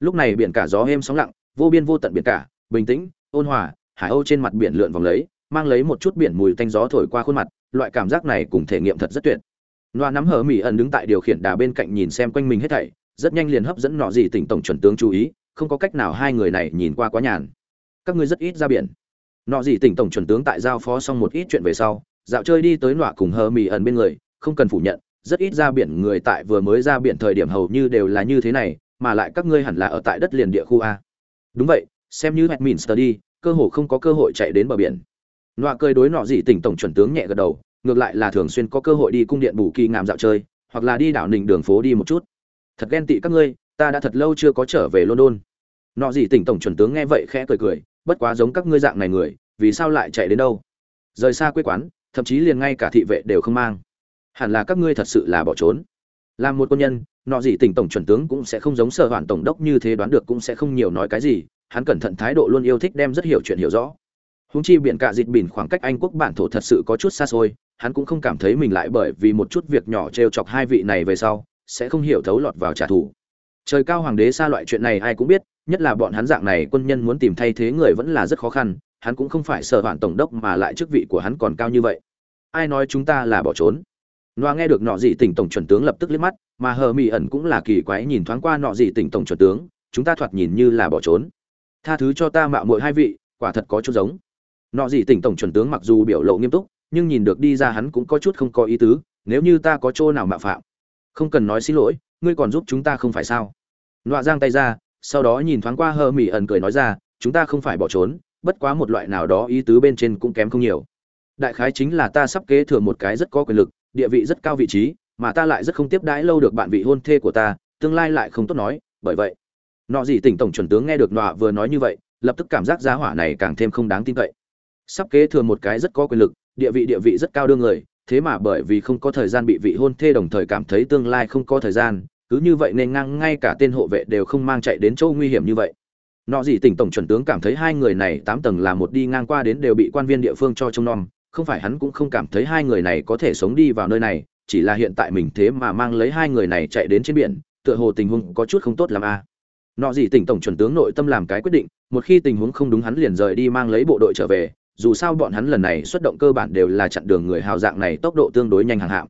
Lúc này biển cả gió êm sóng lặng vô biên vô tận biển cả bình tĩnh ôn hòa hải âu trên mặt biển lượn vòng lấy mang lấy một chút biển mùi tanh gió thổi qua khuôn mặt loại cảm giác này cùng thể nghiệm thật rất tuyệt. Loa nắm hở mỹ ẩn đứng tại điều khiển đà bên cạnh nhìn xem quanh mình hết thảy rất nhanh liền hấp dẫn nọ gì tỉnh tổng chuẩn tướng chú ý, không có cách nào hai người này nhìn qua quá nhàn. Các ngươi rất ít ra biển. Nọ gì tỉnh tổng chuẩn tướng tại giao phó xong một ít chuyện về sau, dạo chơi đi tới nọa cùng hờ mì ẩn bên người, không cần phủ nhận, rất ít ra biển người tại vừa mới ra biển thời điểm hầu như đều là như thế này, mà lại các ngươi hẳn là ở tại đất liền địa khu a. Đúng vậy, xem như Westminster đi, cơ hồ không có cơ hội chạy đến bờ biển. Nọa cười đối nọ gì tỉnh tổng chuẩn tướng nhẹ gật đầu, ngược lại là thường xuyên có cơ hội đi cung điện bù kỳ ngàm dạo chơi, hoặc là đi đảo nình đường phố đi một chút thật ghen tị các ngươi, ta đã thật lâu chưa có trở về london. Nọ gì tỉnh tổng chuẩn tướng nghe vậy khẽ cười cười, bất quá giống các ngươi dạng này người, vì sao lại chạy đến đâu? Rời xa quê quán, thậm chí liền ngay cả thị vệ đều không mang. Hẳn là các ngươi thật sự là bỏ trốn. Làm một quân nhân, nọ gì tỉnh tổng chuẩn tướng cũng sẽ không giống sở hoàn tổng đốc như thế đoán được cũng sẽ không nhiều nói cái gì, hắn cẩn thận thái độ luôn yêu thích đem rất hiểu chuyện hiểu rõ. Húng chi biển cả dịt bỉn khoảng cách anh quốc bản thổ thật sự có chút xa xôi, hắn cũng không cảm thấy mình lại bởi vì một chút việc nhỏ t r e o chọc hai vị này về sau sẽ không hiểu thấu lọt vào trả thù trời cao hoàng đế xa loại chuyện này ai cũng biết nhất là bọn hắn dạng này quân nhân muốn tìm thay thế người vẫn là rất khó khăn hắn cũng không phải sở hoạn tổng đốc mà lại chức vị của hắn còn cao như vậy ai nói chúng ta là bỏ trốn Noa nghe được nọ gì tỉnh tổng chuẩn tướng lập tức liếc mắt, mà hờ mị ẩn cũng là kỳ quái nhìn thoáng qua nọ gì tỉnh tổng chuẩn tướng, chúng ta thoạt nhìn như là bỏ trốn. Tha thứ cho ta mạo muội hai vị, quả thật có chút giống. Nọ gì tỉnh tổng chuẩn tướng mặc dù biểu lộ nghiêm túc, nhưng nhìn được đi ra hắn cũng có chút không có ý tứ, nếu như ta có chỗ nào mạo phạm, không cần nói xin lỗi, ngươi còn giúp chúng ta không phải sao? Nọa giang tay ra, sau đó nhìn thoáng qua hơ mỹ ẩn cười nói ra, chúng ta không phải bỏ trốn, bất quá một loại nào đó ý tứ bên trên cũng kém không nhiều. Đại khái chính là ta sắp kế thừa một cái rất có quyền lực, địa vị rất cao vị trí, mà ta lại rất không tiếp đãi lâu được bạn vị hôn thê của ta, tương lai lại không tốt nói, bởi vậy. Nọ gì tỉnh tổng chuẩn tướng nghe được nọa vừa nói như vậy, lập tức cảm giác giá hỏa này càng thêm không đáng tin cậy. Sắp kế thừa một cái rất có quyền lực, địa vị địa vị rất cao đương người thế mà bởi vì không có thời gian bị vị hôn thê đồng thời cảm thấy tương lai không có thời gian, cứ như vậy nên ngang ngay cả tên hộ vệ đều không mang chạy đến chỗ nguy hiểm như vậy nọ gì tỉnh tổng chuẩn tướng cảm thấy hai người này tám tầng là một đi ngang qua đến đều bị quan viên địa phương cho trông nom, không phải hắn cũng không cảm thấy hai người này có thể sống đi vào nơi này, chỉ là hiện tại mình thế mà mang lấy hai người này chạy đến trên biển, tựa hồ tình huống có chút không tốt làm a à. nọ gì tỉnh tổng chuẩn tướng nội tâm làm cái quyết định, một khi tình huống không đúng hắn liền rời đi mang lấy bộ đội trở về dù sao bọn hắn lần này xuất động cơ bản đều là chặn đường người hào dạng này tốc độ tương đối nhanh hàng hạng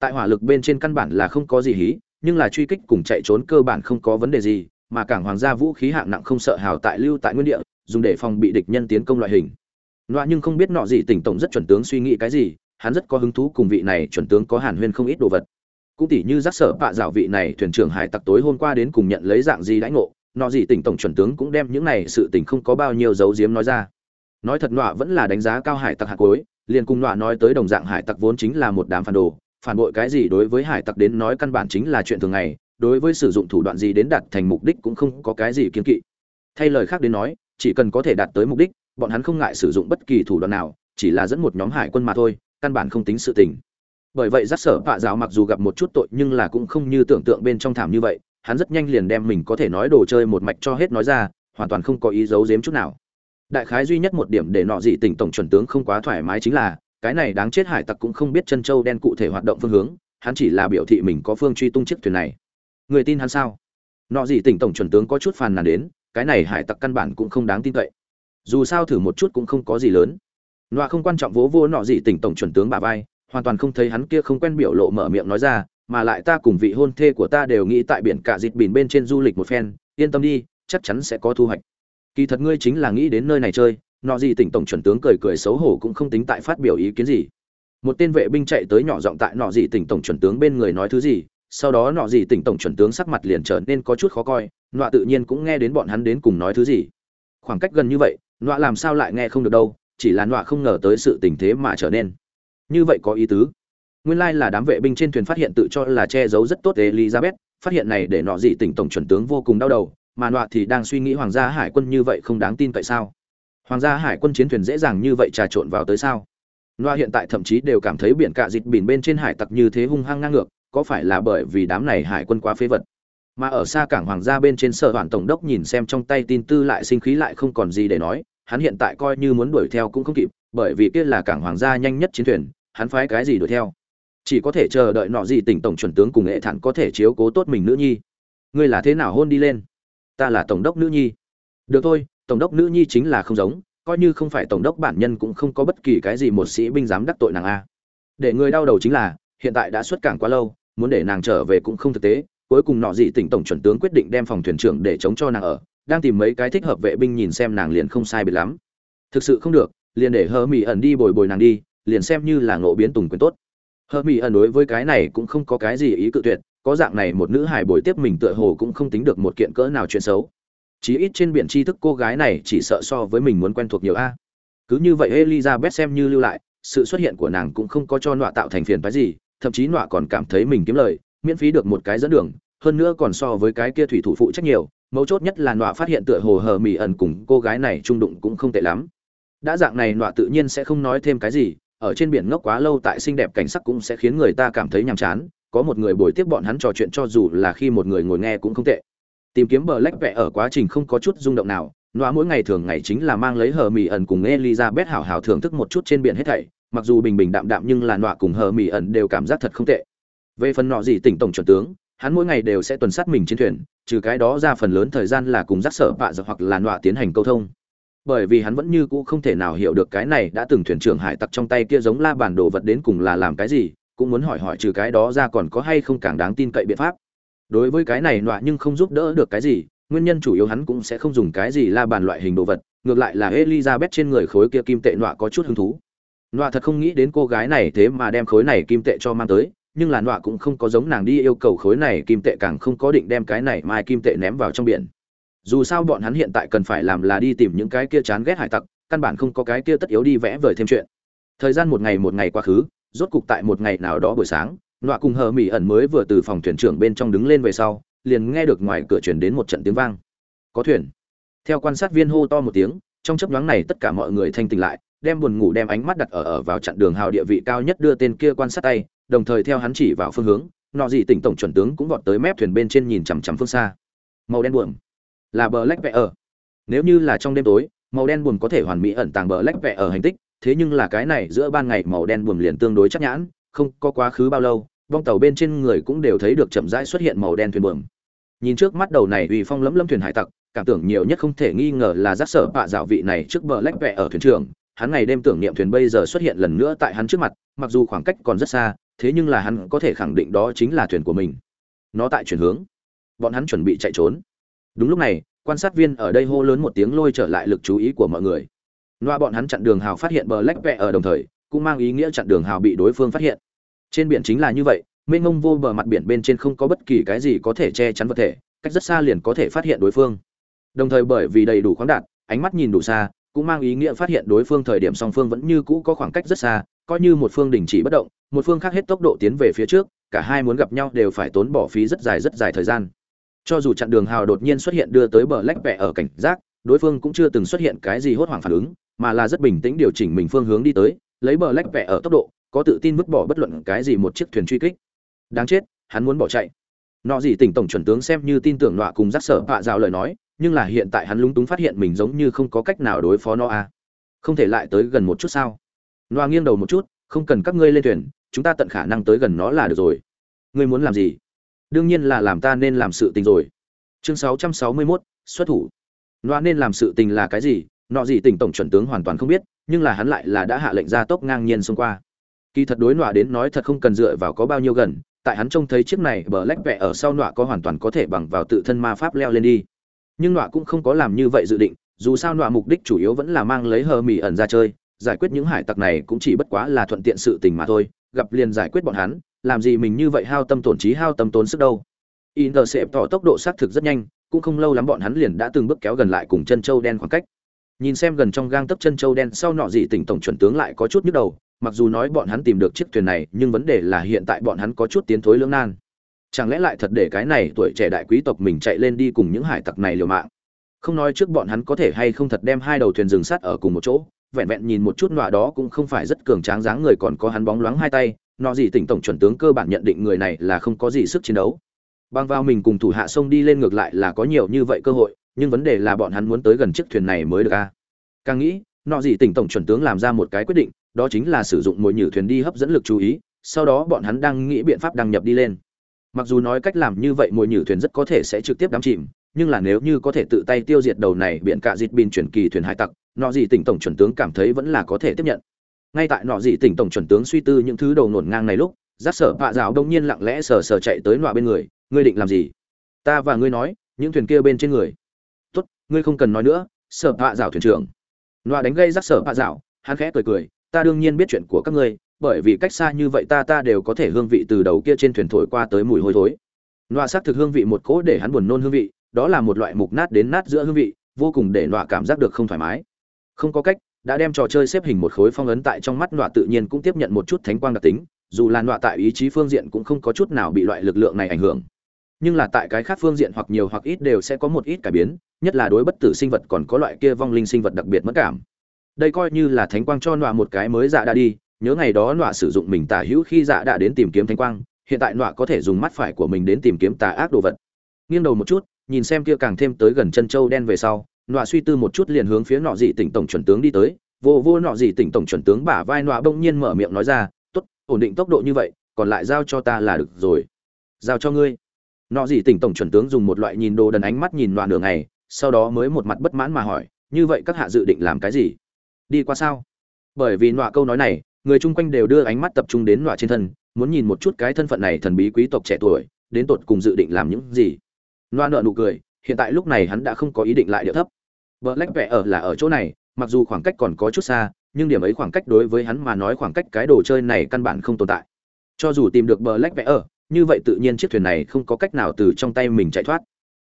tại hỏa lực bên trên căn bản là không có gì hí nhưng là truy kích cùng chạy trốn cơ bản không có vấn đề gì mà cảng hoàng gia vũ khí hạng nặng không sợ hào tại lưu tại nguyên địa dùng để phòng bị địch nhân tiến công loại hình loa nhưng không biết nọ gì tỉnh tổng rất chuẩn tướng suy nghĩ cái gì, hắn rất có hứng thú cùng vị này chuẩn tướng có hàn huyên không ít đồ vật. Cũng tỉ như giác sở bạ dạo vị này thuyền trưởng hải tặc tối hôm qua đến cùng nhận lấy dạng gì đãi ngộ, nọ gì tỉnh tổng chuẩn tướng cũng đem những này sự tình không có bao nhiêu giấu giếm nói ra. Nói thật nọa vẫn là đánh giá cao hải tặc hạt cối liền cùng nọa nói tới đồng dạng hải tặc vốn chính là một đám phản đồ, phản bội cái gì đối với hải tặc đến nói căn bản chính là chuyện thường ngày, đối với sử dụng thủ đoạn gì đến đạt thành mục đích cũng không có cái gì kiên kỵ. Thay lời khác đến nói, chỉ cần có thể đạt tới mục đích, bọn hắn không ngại sử dụng bất kỳ thủ đoạn nào chỉ là dẫn một nhóm hải quân mà thôi căn bản không tính sự tình bởi vậy giác sở bạ giáo mặc dù gặp một chút tội nhưng là cũng không như tưởng tượng bên trong thảm như vậy hắn rất nhanh liền đem mình có thể nói đồ chơi một mạch cho hết nói ra hoàn toàn không có ý giấu giếm chút nào đại khái duy nhất một điểm để nọ dị tỉnh tổng chuẩn tướng không quá thoải mái chính là, cái này đáng chết hải tặc cũng không biết chân châu đen cụ thể hoạt động phương hướng, hắn chỉ là biểu thị mình có phương truy tung chiếc thuyền này. Người tin hắn sao? Nọ dị tỉnh tổng chuẩn tướng có chút phàn nàn đến, cái này hải tặc căn bản cũng không đáng tin cậy. Dù sao thử một chút cũng không có gì lớn. Nọa không quan trọng vỗ vô nọ Dị tỉnh tổng chuẩn tướng bà vai, hoàn toàn không thấy hắn kia không quen biểu lộ mở miệng nói ra, mà lại ta cùng vị hôn thê của ta đều nghĩ tại biển cả dịt bìn bên trên du lịch một phen, yên tâm đi, chắc chắn sẽ có thu hoạch kỳ thật ngươi chính là nghĩ đến nơi này chơi, nọ gì tỉnh tổng chuẩn tướng cười cười xấu hổ cũng không tính tại phát biểu ý kiến gì. Một tên vệ binh chạy tới nhỏ giọng tại nọ gì tỉnh tổng chuẩn tướng bên người nói thứ gì, sau đó nọ gì tỉnh tổng chuẩn tướng sắc mặt liền trở nên có chút khó coi nọa tự nhiên cũng nghe đến bọn hắn đến cùng nói thứ gì. Khoảng cách gần như vậy nọa làm sao lại nghe không được đâu, chỉ là nọa không ngờ tới sự tình thế mà trở nên. Như vậy có ý tứ. Nguyên lai là đám vệ binh trên thuyền phát hiện tự cho là che giấu rất tốt elizabeth, phát hiện này để nọ gì tỉnh tổng chuẩn tướng vô cùng đau đầu mà nọa thì đang suy nghĩ hoàng gia hải quân như vậy không đáng tin tại sao? Hoàng gia hải quân chiến thuyền dễ dàng như vậy trà trộn vào tới sao? Nọa hiện tại thậm chí đều cảm thấy biển cạ dịch bỉn bên trên hải tặc như thế hung hăng ngang ngược, có phải là bởi vì đám này hải quân quá phế vật? Mà ở xa cảng hoàng gia bên trên sở hoàn tổng đốc nhìn xem trong tay tin tư lại sinh khí lại không còn gì để nói, hắn hiện tại coi như muốn đuổi theo cũng không kịp, bởi vì kia là cảng hoàng gia nhanh nhất chiến thuyền, hắn phái cái gì đuổi theo? Chỉ có thể chờ đợi nọ gì tỉnh tổng chuẩn tướng cùng nghệ thản có thể chiếu cố tốt mình nữ nhi. Ngươi là thế nào hôn đi lên? Ta là tổng đốc nữ nhi. Được thôi, tổng đốc nữ nhi chính là không giống, coi như không phải tổng đốc bản nhân cũng không có bất kỳ cái gì một sĩ binh dám đắc tội nàng a. Để người đau đầu chính là, hiện tại đã xuất cảng quá lâu, muốn để nàng trở về cũng không thực tế, cuối cùng nọ dị tỉnh tổng chuẩn tướng quyết định đem phòng thuyền trưởng để chống cho nàng ở, đang tìm mấy cái thích hợp vệ binh nhìn xem nàng liền không sai biệt lắm. Thực sự không được, liền để hơ mỹ ẩn đi bồi bồi nàng đi, liền xem như là ngộ biến tùng quyền tốt. Hơ mỹ ẩn đối với cái này cũng không có cái gì ý cự tuyệt có dạng này một nữ hài bồi tiếp mình tựa hồ cũng không tính được một kiện cỡ nào chuyện xấu. Chí ít trên biển tri thức cô gái này chỉ sợ so với mình muốn quen thuộc nhiều a. Cứ như vậy elizabeth xem như lưu lại, sự xuất hiện của nàng cũng không có cho nọa tạo thành phiền phái gì, thậm chí nọa còn cảm thấy mình kiếm lời, miễn phí được một cái dẫn đường, hơn nữa còn so với cái kia thủy thủ phụ trách nhiều, mấu chốt nhất là nọa phát hiện tựa hồ hờ mỹ ẩn cùng cô gái này trung đụng cũng không tệ lắm. Đã dạng này nọa tự nhiên sẽ không nói thêm cái gì, ở trên biển ngốc quá lâu tại xinh đẹp cảnh sắc cũng sẽ khiến người ta cảm thấy nhàm chán có một người buổi tiếp bọn hắn trò chuyện cho dù là khi một người ngồi nghe cũng không tệ. Tìm kiếm bờ lách vẽ ở quá trình không có chút rung động nào nọa mỗi ngày thường ngày chính là mang lấy hờ mì ẩn cùng elizabeth hảo hảo thưởng thức một chút trên biển hết thảy, mặc dù bình bình đạm đạm nhưng là nọa cùng hờ mì ẩn đều cảm giác thật không tệ. Về phần nọ gì tỉnh tổng chuẩn tướng, hắn mỗi ngày đều sẽ tuần sát mình trên thuyền, trừ cái đó ra phần lớn thời gian là cùng dắt sở bạ giặc hoặc là nọa tiến hành câu thông. Bởi vì hắn vẫn như cũ không thể nào hiểu được cái này đã từng thuyền trưởng hải tặc trong tay kia giống la bản đồ vật đến cùng là làm cái gì cũng muốn hỏi hỏi trừ cái đó ra còn có hay không càng đáng tin cậy biện pháp. Đối với cái này nọa nhưng không giúp đỡ được cái gì, nguyên nhân chủ yếu hắn cũng sẽ không dùng cái gì la bàn loại hình đồ vật, ngược lại là elizabeth trên người khối kia kim tệ nọa có chút hứng thú. Nọa thật không nghĩ đến cô gái này thế mà đem khối này kim tệ cho mang tới, nhưng là nọa cũng không có giống nàng đi yêu cầu khối này kim tệ càng không có định đem cái này mai kim tệ ném vào trong biển. Dù sao bọn hắn hiện tại cần phải làm là đi tìm những cái kia chán ghét hải tặc, căn bản không có cái kia tất yếu đi vẽ vời thêm chuyện. Thời gian một ngày một ngày quá khứ rốt cục tại một ngày nào đó buổi sáng, nọa cùng hờ mỹ ẩn mới vừa từ phòng thuyền trưởng bên trong đứng lên về sau, liền nghe được ngoài cửa chuyển đến một trận tiếng vang. Có thuyền. Theo quan sát viên hô to một tiếng, trong chấp nhoáng này tất cả mọi người thanh tỉnh lại, đem buồn ngủ đem ánh mắt đặt ở ở vào chặn đường hào địa vị cao nhất đưa tên kia quan sát tay, đồng thời theo hắn chỉ vào phương hướng, nọ gì tỉnh tổng chuẩn tướng cũng vọt tới mép thuyền bên trên nhìn chằm chằm phương xa. Màu đen buồm. Là bờ lách vẽ ở nếu như là trong đêm tối, màu đen buồm có thể hoàn mỹ ẩn tàng bờ lách vẽ ở hành tích thế nhưng là cái này giữa ban ngày màu đen buồm liền tương đối chắc nhãn, không có quá khứ bao lâu bong tàu bên trên người cũng đều thấy được chậm rãi xuất hiện màu đen thuyền buồm. Nhìn trước mắt đầu này uy phong lẫm lẫm thuyền hải tặc, cảm tưởng nhiều nhất không thể nghi ngờ là giác sở bạ dạo vị này trước bờ lách vẽ ở thuyền trưởng, hắn ngày đêm tưởng niệm thuyền bây giờ xuất hiện lần nữa tại hắn trước mặt, mặc dù khoảng cách còn rất xa, thế nhưng là hắn có thể khẳng định đó chính là thuyền của mình. Nó tại chuyển hướng. Bọn hắn chuẩn bị chạy trốn. Đúng lúc này, quan sát viên ở đây hô lớn một tiếng lôi trở lại lực chú ý của mọi người loa bọn hắn chặn đường hào phát hiện bờ lách vẹ ở đồng thời, cũng mang ý nghĩa chặn đường hào bị đối phương phát hiện. Trên biển chính là như vậy, mênh mông vô bờ mặt biển bên trên không có bất kỳ cái gì có thể che chắn vật thể, cách rất xa liền có thể phát hiện đối phương. Đồng thời bởi vì đầy đủ khoáng đạt, ánh mắt nhìn đủ xa, cũng mang ý nghĩa phát hiện đối phương thời điểm song phương vẫn như cũ có khoảng cách rất xa, coi như một phương đình chỉ bất động, một phương khác hết tốc độ tiến về phía trước, cả hai muốn gặp nhau đều phải tốn bỏ phí rất dài rất dài thời gian. Cho dù chặn đường hào đột nhiên xuất hiện đưa tới bờ lách vẹ ở cảnh giác, đối phương cũng chưa từng xuất hiện cái gì hốt hoảng phản ứng mà là rất bình tĩnh điều chỉnh mình phương hướng đi tới lấy bờ lách vẹ ở tốc độ có tự tin vứt bỏ bất luận cái gì một chiếc thuyền truy kích. Đáng chết hắn muốn bỏ chạy. Nọ gì tỉnh tổng chuẩn tướng xem như tin tưởng nọa cùng giác sở bạ rào lời nói nhưng là hiện tại hắn lúng túng phát hiện mình giống như không có cách nào đối phó nó à. không thể lại tới gần một chút sao? Nọa nghiêng đầu một chút không cần các ngươi lên thuyền chúng ta tận khả năng tới gần nó là được rồi. Ngươi muốn làm gì? Đương nhiên là làm ta nên làm sự tình rồi. Chương 661, xuất thủ. Nọa nên làm sự tình là cái gì? Nọ gì tỉnh tổng chuẩn tướng hoàn toàn không biết, nhưng là hắn lại là đã hạ lệnh ra tốc ngang nhiên xông qua. Kỳ thật đối nọa đến nói thật không cần dựa vào có bao nhiêu gần, tại hắn trông thấy chiếc này bờ lách vẹ ở sau nọa có hoàn toàn có thể bằng vào tự thân ma pháp leo lên đi. Nhưng nọa cũng không có làm như vậy dự định, dù sao nọa mục đích chủ yếu vẫn là mang lấy hờ mỹ ẩn ra chơi, giải quyết những hải tặc này cũng chỉ bất quá là thuận tiện sự tình mà thôi, gặp liền giải quyết bọn hắn, làm gì mình như vậy hao tâm tổn trí hao tâm tốn sức đâu. Inter sẽ tỏ tốc độ xác thực rất nhanh, cũng không lâu lắm bọn hắn liền đã từng bước kéo gần lại cùng chân châu đen khoảng cách nhìn xem gần trong gang tấc chân châu đen sau nọ gì tỉnh tổng chuẩn tướng lại có chút nhức đầu, mặc dù nói bọn hắn tìm được chiếc thuyền này, nhưng vấn đề là hiện tại bọn hắn có chút tiến thối lưỡng nan. Chẳng lẽ lại thật để cái này tuổi trẻ đại quý tộc mình chạy lên đi cùng những hải tặc này liều mạng? Không nói trước bọn hắn có thể hay không thật đem hai đầu thuyền rừng sắt ở cùng một chỗ, vẹn vẹn nhìn một chút nọa đó cũng không phải rất cường tráng dáng người còn có hắn bóng loáng hai tay, nọ gì tỉnh tổng chuẩn tướng cơ bản nhận định người này là không có gì sức chiến đấu. Băng vào mình cùng thủ hạ sông đi lên ngược lại là có nhiều như vậy cơ hội nhưng vấn đề là bọn hắn muốn tới gần chiếc thuyền này mới được a càng nghĩ, nọ gì tỉnh tổng chuẩn tướng làm ra một cái quyết định, đó chính là sử dụng mồi nhử thuyền đi hấp dẫn lực chú ý, sau đó bọn hắn đang nghĩ biện pháp đăng nhập đi lên. Mặc dù nói cách làm như vậy mồi nhử thuyền rất có thể sẽ trực tiếp đắm chìm, nhưng là nếu như có thể tự tay tiêu diệt đầu này biện cạ dịt bin chuyển kỳ thuyền hải tặc, nọ gì tỉnh tổng chuẩn tướng cảm thấy vẫn là có thể tiếp nhận. Ngay tại nọ gì tỉnh tổng chuẩn tướng suy tư những thứ đầu nổn ngang này lúc giác sở vạ rào đông nhiên lặng lẽ sờ sờ chạy tới nọ bên người, ngươi định làm gì? Ta và ngươi nói, những thuyền kia bên trên người ngươi không cần nói nữa, sở bạ rào thuyền trưởng. Nọ đánh gây rắc sở bạ rào hắn khẽ cười cười, ta đương nhiên biết chuyện của các ngươi, bởi vì cách xa như vậy ta ta đều có thể hương vị từ đầu kia trên thuyền thổi qua tới mùi hôi thối. Loa xác thực hương vị một cỗ để hắn buồn nôn hương vị, đó là một loại mục nát đến nát giữa hương vị, vô cùng để loa cảm giác được không thoải mái. Không có cách, đã đem trò chơi xếp hình một khối phong ấn tại trong mắt loa tự nhiên cũng tiếp nhận một chút thánh quang đặc tính, dù là loa tại ý chí phương diện cũng không có chút nào bị loại lực lượng này ảnh hưởng nhưng là tại cái khác phương diện hoặc nhiều hoặc ít đều sẽ có một ít cải biến, nhất là đối bất tử sinh vật còn có loại kia vong linh sinh vật đặc biệt mất cảm. Đây coi như là thánh quang cho nọa một cái mới dạ đã đi, nhớ ngày đó nọa sử dụng mình tả hữu khi dạ đã đến tìm kiếm thánh quang, hiện tại nọa có thể dùng mắt phải của mình đến tìm kiếm tà ác đồ vật. Nghiêng đầu một chút, nhìn xem kia càng thêm tới gần chân châu đen về sau, nọa suy tư một chút liền hướng phía nọ dị tỉnh tổng chuẩn tướng đi tới. Vô vô nọ dị tỉnh tổng chuẩn tướng bả vai nọa bỗng nhiên mở miệng nói ra, tốt, ổn định tốc độ như vậy, còn lại giao cho ta là được rồi. Giao cho ngươi nọ gì tỉnh tổng chuẩn tướng dùng một loại nhìn đồ đần ánh mắt nhìn loạn đường này, sau đó mới một mặt bất mãn mà hỏi như vậy các hạ dự định làm cái gì? Đi qua sao? Bởi vì nọa câu nói này người chung quanh đều đưa ánh mắt tập trung đến nọa trên thân muốn nhìn một chút cái thân phận này thần bí quý tộc trẻ tuổi đến tột cùng dự định làm những gì. Nọa nợ nụ cười hiện tại lúc này hắn đã không có ý định lại điệu thấp. Vợ lách vẽ ở là ở chỗ này mặc dù khoảng cách còn có chút xa nhưng điểm ấy khoảng cách đối với hắn mà nói khoảng cách cái đồ chơi này căn bản không tồn tại. Cho dù tìm được bờ lách vẽ ở như vậy tự nhiên chiếc thuyền này không có cách nào từ trong tay mình chạy thoát.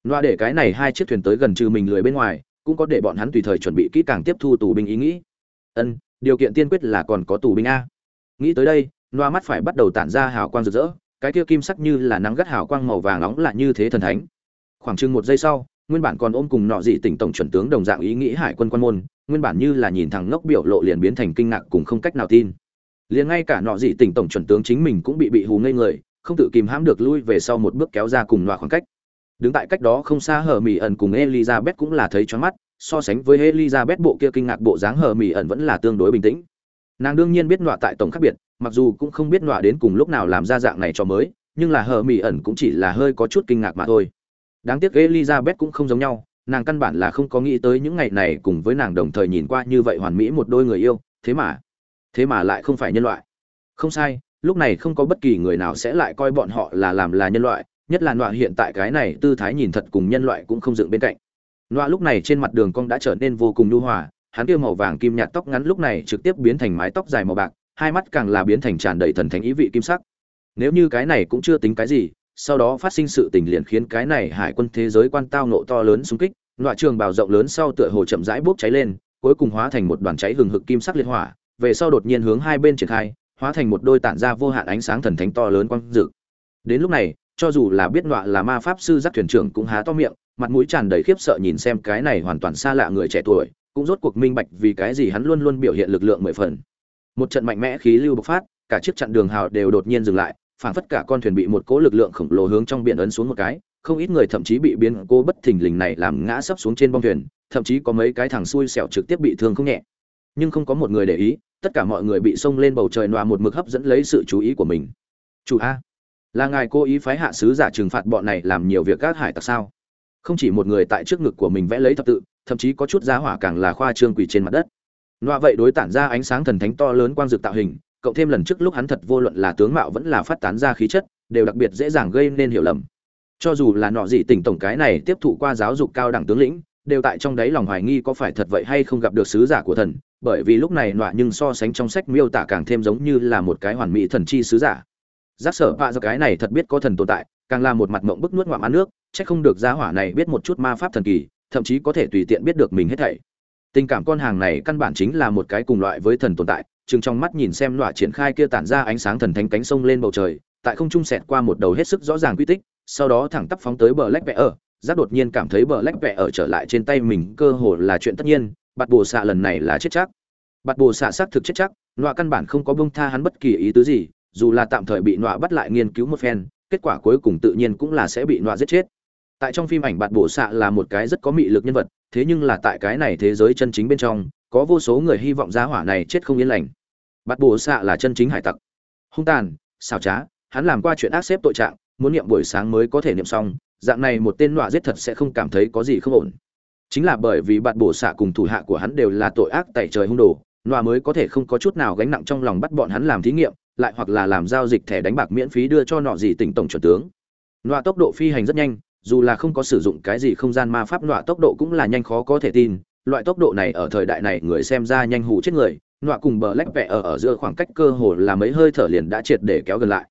Loa để cái này hai chiếc thuyền tới gần trừ mình lười bên ngoài, cũng có để bọn hắn tùy thời chuẩn bị kỹ càng tiếp thu tù binh ý nghĩ. Ân, điều kiện tiên quyết là còn có tù binh a. Nghĩ tới đây, loa mắt phải bắt đầu tản ra hào quang rực rỡ, cái kia kim sắc như là nắng gắt hào quang màu vàng nóng là như thế thần thánh. Khoảng chừng một giây sau, nguyên bản còn ôm cùng nọ dị tỉnh tổng chuẩn tướng đồng dạng ý nghĩ hải quân quan môn, nguyên bản như là nhìn thằng ngốc biểu lộ liền biến thành kinh ngạc cùng không cách nào tin. Liền ngay cả nọ dị tỉnh tổng chuẩn tướng chính mình cũng bị bị hù ngây người không tự kìm hãm được lui về sau một bước kéo ra cùng loạt khoảng cách. Đứng tại cách đó không xa hờ mỹ ẩn cùng elizabeth cũng là thấy choáng mắt, so sánh với elizabeth bộ kia kinh ngạc bộ dáng hờ mỹ ẩn vẫn là tương đối bình tĩnh. Nàng đương nhiên biết nọa tại tổng khác biệt, mặc dù cũng không biết nọa đến cùng lúc nào làm ra dạng này cho mới, nhưng là hờ mỹ ẩn cũng chỉ là hơi có chút kinh ngạc mà thôi. Đáng tiếc elizabeth cũng không giống nhau, nàng căn bản là không có nghĩ tới những ngày này cùng với nàng đồng thời nhìn qua như vậy hoàn mỹ một đôi người yêu, thế mà thế mà lại không phải nhân loại. Không sai lúc này không có bất kỳ người nào sẽ lại coi bọn họ là làm là nhân loại, nhất là nọa hiện tại cái này tư thái nhìn thật cùng nhân loại cũng không dựng bên cạnh. Nọa lúc này trên mặt đường cong đã trở nên vô cùng nhu hòa, hắn kia màu vàng kim nhạt tóc ngắn lúc này trực tiếp biến thành mái tóc dài màu bạc, hai mắt càng là biến thành tràn đầy thần thánh ý vị kim sắc. Nếu như cái này cũng chưa tính cái gì, sau đó phát sinh sự tình liền khiến cái này hải quân thế giới quan tao nộ to lớn xung kích, nọa trường bào rộng lớn sau tựa hồ chậm rãi bốc cháy lên, cuối cùng hóa thành một đoàn cháy hừng hực kim sắc liên hỏa, về sau đột nhiên hướng hai bên triển khai hóa thành một đôi tản ra vô hạn ánh sáng thần thánh to lớn quang dực đến lúc này, cho dù là biết nọa là ma pháp sư giác thuyền trưởng cũng há to miệng, mặt mũi tràn đầy khiếp sợ nhìn xem cái này hoàn toàn xa lạ người trẻ tuổi, cũng rốt cuộc minh bạch vì cái gì hắn luôn luôn biểu hiện lực lượng mười phần. Một trận mạnh mẽ khí lưu bộc phát, cả chiếc chặn đường hào đều đột nhiên dừng lại, phảng phất cả con thuyền bị một cỗ lực lượng khổng lồ hướng trong biển ấn xuống một cái, không ít người thậm chí bị biến cố bất thình lình này làm ngã sấp xuống trên bong thuyền, thậm chí có mấy cái thằng xui xẻo trực tiếp bị thương không nhẹ. Nhưng không có một người để ý tất cả mọi người bị xông lên bầu trời nọa một mực hấp dẫn lấy sự chú ý của mình. Chủ a, là ngài cố ý phái hạ sứ giả trừng phạt bọn này làm nhiều việc các hải tặc sao? Không chỉ một người tại trước ngực của mình vẽ lấy thập tự, thậm chí có chút giá hỏa càng là khoa trương quỷ trên mặt đất. Nọa vậy đối tản ra ánh sáng thần thánh to lớn quang dược tạo hình, cộng thêm lần trước lúc hắn thật vô luận là tướng mạo vẫn là phát tán ra khí chất, đều đặc biệt dễ dàng gây nên hiểu lầm. Cho dù là nọ gì tỉnh tổng cái này tiếp thụ qua giáo dục cao đẳng tướng lĩnh đều tại trong đáy lòng hoài nghi có phải thật vậy hay không gặp được sứ giả của thần, bởi vì lúc này nọa nhưng so sánh trong sách miêu tả càng thêm giống như là một cái hoàn mỹ thần chi sứ giả. Giác sở vạ do cái này thật biết có thần tồn tại, càng là một mặt mộng bức nuốt ngoạm ăn nước, chắc không được giá hỏa này biết một chút ma pháp thần kỳ, thậm chí có thể tùy tiện biết được mình hết thảy. Tình cảm con hàng này căn bản chính là một cái cùng loại với thần tồn tại, chừng trong mắt nhìn xem nọa triển khai kia tản ra ánh sáng thần thánh cánh sông lên bầu trời, tại không trung xẹt qua một đầu hết sức rõ ràng quy tích, sau đó thẳng tắp phóng tới bờ lách vẽ ở giác đột nhiên cảm thấy bờ lách vẹ ở trở lại trên tay mình cơ hồ là chuyện tất nhiên, bạt bồ xạ lần này là chết chắc. Bạt bồ xạ xác thực chết chắc, nọa căn bản không có bông tha hắn bất kỳ ý tứ gì, dù là tạm thời bị nọa bắt lại nghiên cứu một phen, kết quả cuối cùng tự nhiên cũng là sẽ bị nọa giết chết. Tại trong phim ảnh, bạt bổ xạ là một cái rất có mị lực nhân vật, thế nhưng là tại cái này thế giới chân chính bên trong, có vô số người hy vọng giá hỏa này chết không yên lành. Bạt bổ xạ là chân chính hải tặc. Hung tàn xào trá, hắn làm qua chuyện ác xếp tội trạng, muốn niệm buổi sáng mới có thể niệm xong dạng này một tên nọa giết thật sẽ không cảm thấy có gì không ổn. Chính là bởi vì bạn bổ xạ cùng thủ hạ của hắn đều là tội ác tại trời hung đồ, nọa mới có thể không có chút nào gánh nặng trong lòng bắt bọn hắn làm thí nghiệm, lại hoặc là làm giao dịch thẻ đánh bạc miễn phí đưa cho nọ gì tỉnh tổng chuẩn tướng. Nọa tốc độ phi hành rất nhanh, dù là không có sử dụng cái gì không gian ma pháp, nọa tốc độ cũng là nhanh khó có thể tin. Loại tốc độ này ở thời đại này người xem ra nhanh hủ chết người, nọa cùng bờ lách vẹ ở ở giữa khoảng cách cơ hồ là mấy hơi thở liền đã triệt để kéo gần lại.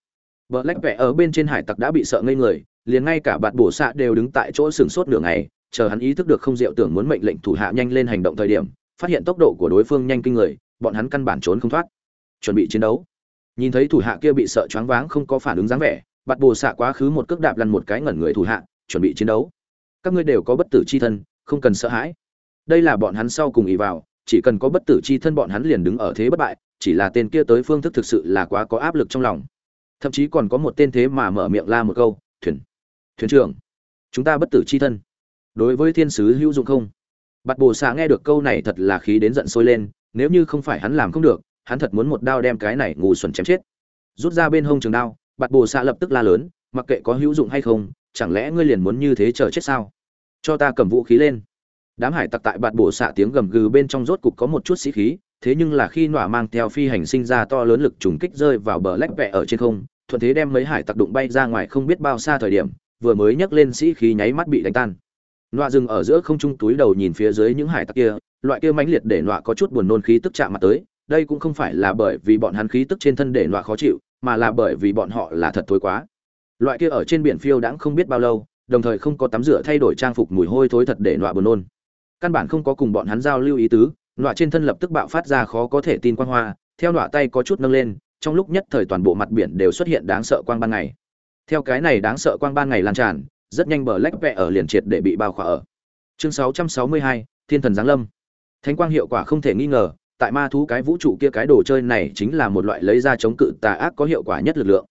Bờ lách vẹ ở bên trên hải tặc đã bị sợ ngây người liền ngay cả bạn bổ xạ đều đứng tại chỗ sừng sốt nửa ngày, chờ hắn ý thức được không diệu tưởng muốn mệnh lệnh thủ hạ nhanh lên hành động thời điểm, phát hiện tốc độ của đối phương nhanh kinh người, bọn hắn căn bản trốn không thoát. Chuẩn bị chiến đấu. Nhìn thấy thủ hạ kia bị sợ choáng váng không có phản ứng dáng vẻ bạt bổ xạ quá khứ một cước đạp lăn một cái ngẩn người thủ hạ, chuẩn bị chiến đấu. Các ngươi đều có bất tử chi thân, không cần sợ hãi. Đây là bọn hắn sau cùng ý vào, chỉ cần có bất tử chi thân bọn hắn liền đứng ở thế bất bại, chỉ là tên kia tới phương thức thực sự là quá có áp lực trong lòng. Thậm chí còn có một tên thế mà mở miệng la một câu, thuyền thuyền trưởng, chúng ta bất tử chi thân. Đối với thiên sứ hữu dụng không? Bạt bồ xạ nghe được câu này thật là khí đến giận sôi lên, nếu như không phải hắn làm không được, hắn thật muốn một đao đem cái này ngủ xuẩn chém chết. Rút ra bên hông trường đao, bạt bồ xạ lập tức la lớn, mặc kệ có hữu dụng hay không, chẳng lẽ ngươi liền muốn như thế chờ chết sao? Cho ta cầm vũ khí lên. Đám hải tặc tại bạt bổ xạ tiếng gầm gừ bên trong rốt cục có một chút sĩ khí, thế nhưng là khi nọa mang theo phi hành sinh ra to lớn lực trùng kích rơi vào bờ lách vẹ ở trên không, thuận thế đem mấy hải tặc đụng bay ra ngoài không biết bao xa thời điểm vừa mới nhấc lên sĩ khí nháy mắt bị đánh tan. Nọa dừng ở giữa không trung túi đầu nhìn phía dưới những hải tặc kia, loại kia mãnh liệt để nọa có chút buồn nôn khí tức chạm mặt tới, đây cũng không phải là bởi vì bọn hắn khí tức trên thân để nọa khó chịu, mà là bởi vì bọn họ là thật thối quá. Loại kia ở trên biển phiêu đãng không biết bao lâu, đồng thời không có tắm rửa thay đổi trang phục mùi hôi thối thật để nọa buồn nôn. Căn bản không có cùng bọn hắn giao lưu ý tứ, nọa trên thân lập tức bạo phát ra khó có thể tin quang hoa, theo nọa tay có chút nâng lên, trong lúc nhất thời toàn bộ mặt biển đều xuất hiện đáng sợ quang ban ngày theo cái này đáng sợ quang ban ngày lan tràn rất nhanh bờ lách vẹ ở liền triệt để bị bao khỏa ở. Chương 662, thiên thần giáng lâm. Thánh quang hiệu quả không thể nghi ngờ tại ma thú cái vũ trụ kia cái đồ chơi này chính là một loại lấy ra chống cự tà ác có hiệu quả nhất lực lượng.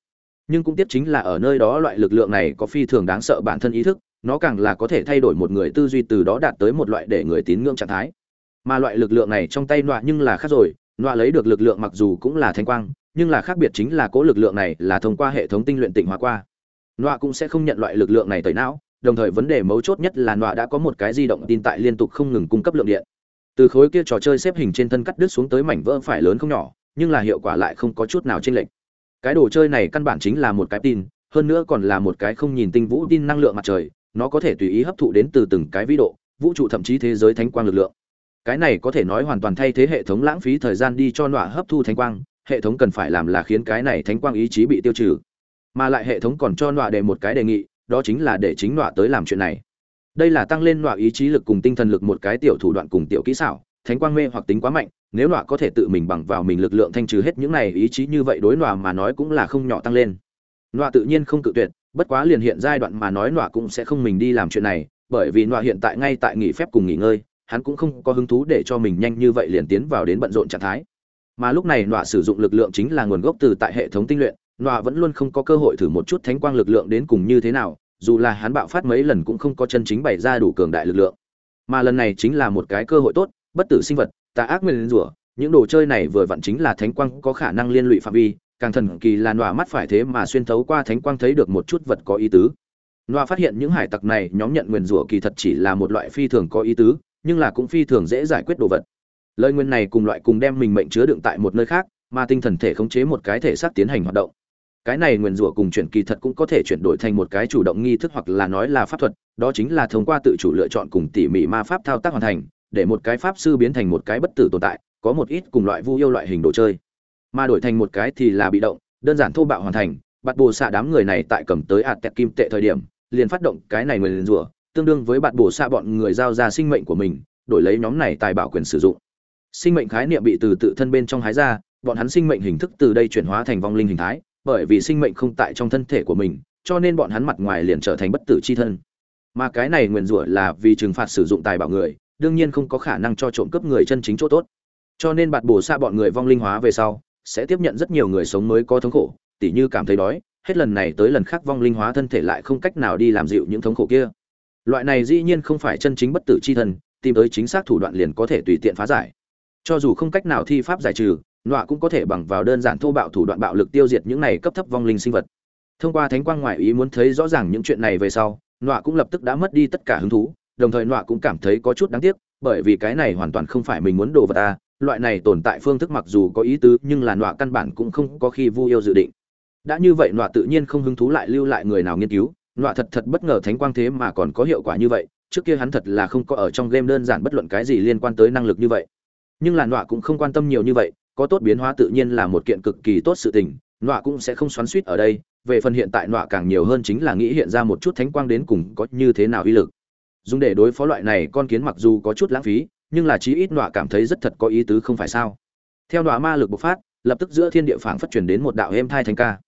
Nhưng cũng tiếp chính là ở nơi đó loại lực lượng này có phi thường đáng sợ bản thân ý thức nó càng là có thể thay đổi một người tư duy từ đó đạt tới một loại để người tín ngưỡng trạng thái. Mà loại lực lượng này trong tay nọa nhưng là khác rồi nọa lấy được lực lượng mặc dù cũng là thanh quang nhưng là khác biệt chính là cố lực lượng này là thông qua hệ thống tinh luyện tịnh hóa qua. Nọa cũng sẽ không nhận loại lực lượng này tới não, đồng thời vấn đề mấu chốt nhất là nọa đã có một cái di động tin tại liên tục không ngừng cung cấp lượng điện. Từ khối kia trò chơi xếp hình trên thân cắt đứt xuống tới mảnh vỡ phải lớn không nhỏ, nhưng là hiệu quả lại không có chút nào chênh lệch. Cái đồ chơi này căn bản chính là một cái tin, hơn nữa còn là một cái không nhìn tinh vũ tin năng lượng mặt trời, nó có thể tùy ý hấp thụ đến từ từng cái vĩ độ, vũ trụ thậm chí thế giới thánh quang lực lượng. Cái này có thể nói hoàn toàn thay thế hệ thống lãng phí thời gian đi cho nọa hấp thu thánh quang hệ thống cần phải làm là khiến cái này thánh quang ý chí bị tiêu trừ. Mà lại hệ thống còn cho nọa đề một cái đề nghị, đó chính là để chính nọa tới làm chuyện này. Đây là tăng lên nọa ý chí lực cùng tinh thần lực một cái tiểu thủ đoạn cùng tiểu kỹ xảo, thánh quang mê hoặc tính quá mạnh, nếu nọa có thể tự mình bằng vào mình lực lượng thanh trừ hết những này ý chí như vậy đối nọa mà nói cũng là không nhỏ tăng lên. Nọa tự nhiên không cự tuyệt, bất quá liền hiện giai đoạn mà nói nọa cũng sẽ không mình đi làm chuyện này, bởi vì nọa hiện tại ngay tại nghỉ phép cùng nghỉ ngơi, hắn cũng không có hứng thú để cho mình nhanh như vậy liền tiến vào đến bận rộn trạng thái mà lúc này nọa sử dụng lực lượng chính là nguồn gốc từ tại hệ thống tinh luyện, nọa vẫn luôn không có cơ hội thử một chút thánh quang lực lượng đến cùng như thế nào, dù là hắn bạo phát mấy lần cũng không có chân chính bày ra đủ cường đại lực lượng. Mà lần này chính là một cái cơ hội tốt, bất tử sinh vật, tà ác nguyên rủa, những đồ chơi này vừa vặn chính là thánh quang có khả năng liên lụy phạm vi, càng thần kỳ là nọa mắt phải thế mà xuyên thấu qua thánh quang thấy được một chút vật có ý tứ. Nọa phát hiện những hải tặc này nhóm nhận nguyên rủa kỳ thật chỉ là một loại phi thường có ý tứ, nhưng là cũng phi thường dễ giải quyết đồ vật lời nguyên này cùng loại cùng đem mình mệnh chứa đựng tại một nơi khác, mà tinh thần thể khống chế một cái thể xác tiến hành hoạt động. Cái này nguyên rủa cùng chuyển kỳ thật cũng có thể chuyển đổi thành một cái chủ động nghi thức hoặc là nói là pháp thuật, đó chính là thông qua tự chủ lựa chọn cùng tỉ mỉ ma pháp thao tác hoàn thành, để một cái pháp sư biến thành một cái bất tử tồn tại, có một ít cùng loại vu yêu loại hình đồ chơi. Mà đổi thành một cái thì là bị động, đơn giản thô bạo hoàn thành, bạt bồ xạ đám người này tại cầm tới ạt tẹt kim tệ thời điểm, liền phát động cái này nguyền rủa, tương đương với bạt bồ xạ bọn người giao ra sinh mệnh của mình, đổi lấy nhóm này tài bảo quyền sử dụng sinh mệnh khái niệm bị từ tự thân bên trong hái ra, bọn hắn sinh mệnh hình thức từ đây chuyển hóa thành vong linh hình thái, bởi vì sinh mệnh không tại trong thân thể của mình, cho nên bọn hắn mặt ngoài liền trở thành bất tử c h i thân. Mà cái này nguyền rủa là vì trừng phạt sử dụng tài bảo người, đương nhiên không có khả năng cho trộm cướp người chân chính chỗ tốt. Cho nên bạt bổ xa bọn người vong linh hóa về sau, sẽ tiếp nhận rất nhiều người sống mới có thống khổ, tỉ như cảm thấy đói, hết lần này tới lần khác vong linh hóa thân thể lại không cách nào đi làm dịu những thống khổ kia. Loại này dĩ nhiên không phải chân chính bất tử c h i thân, tìm tới chính xác thủ đoạn liền có thể tùy tiện phá giải cho dù không cách nào thi pháp giải trừ, nọa cũng có thể bằng vào đơn giản thô bạo thủ đoạn bạo lực tiêu diệt những này cấp thấp vong linh sinh vật. Thông qua thánh quang ngoại ý muốn thấy rõ ràng những chuyện này về sau, nọa cũng lập tức đã mất đi tất cả hứng thú, đồng thời nọa cũng cảm thấy có chút đáng tiếc, bởi vì cái này hoàn toàn không phải mình muốn đồ vật ta loại này tồn tại phương thức mặc dù có ý tứ, nhưng là nọa căn bản cũng không có khi vu yêu dự định. Đã như vậy nọa tự nhiên không hứng thú lại lưu lại người nào nghiên cứu, nọa thật thật bất ngờ thánh quang thế mà còn có hiệu quả như vậy, trước kia hắn thật là không có ở trong game đơn giản bất luận cái gì liên quan tới năng lực như vậy nhưng là nọa cũng không quan tâm nhiều như vậy, có tốt biến hóa tự nhiên là một kiện cực kỳ tốt sự tình, nọa cũng sẽ không xoắn suýt ở đây, về phần hiện tại nọa càng nhiều hơn chính là nghĩ hiện ra một chút thánh quang đến cùng có như thế nào uy lực. Dùng để đối phó loại này, con kiến mặc dù có chút lãng phí, nhưng là chí ít nọa cảm thấy rất thật có ý tứ không phải sao. Theo nọa ma lực bộc phát, lập tức giữa thiên địa phảng phát truyền đến một đạo êm thai thánh ca.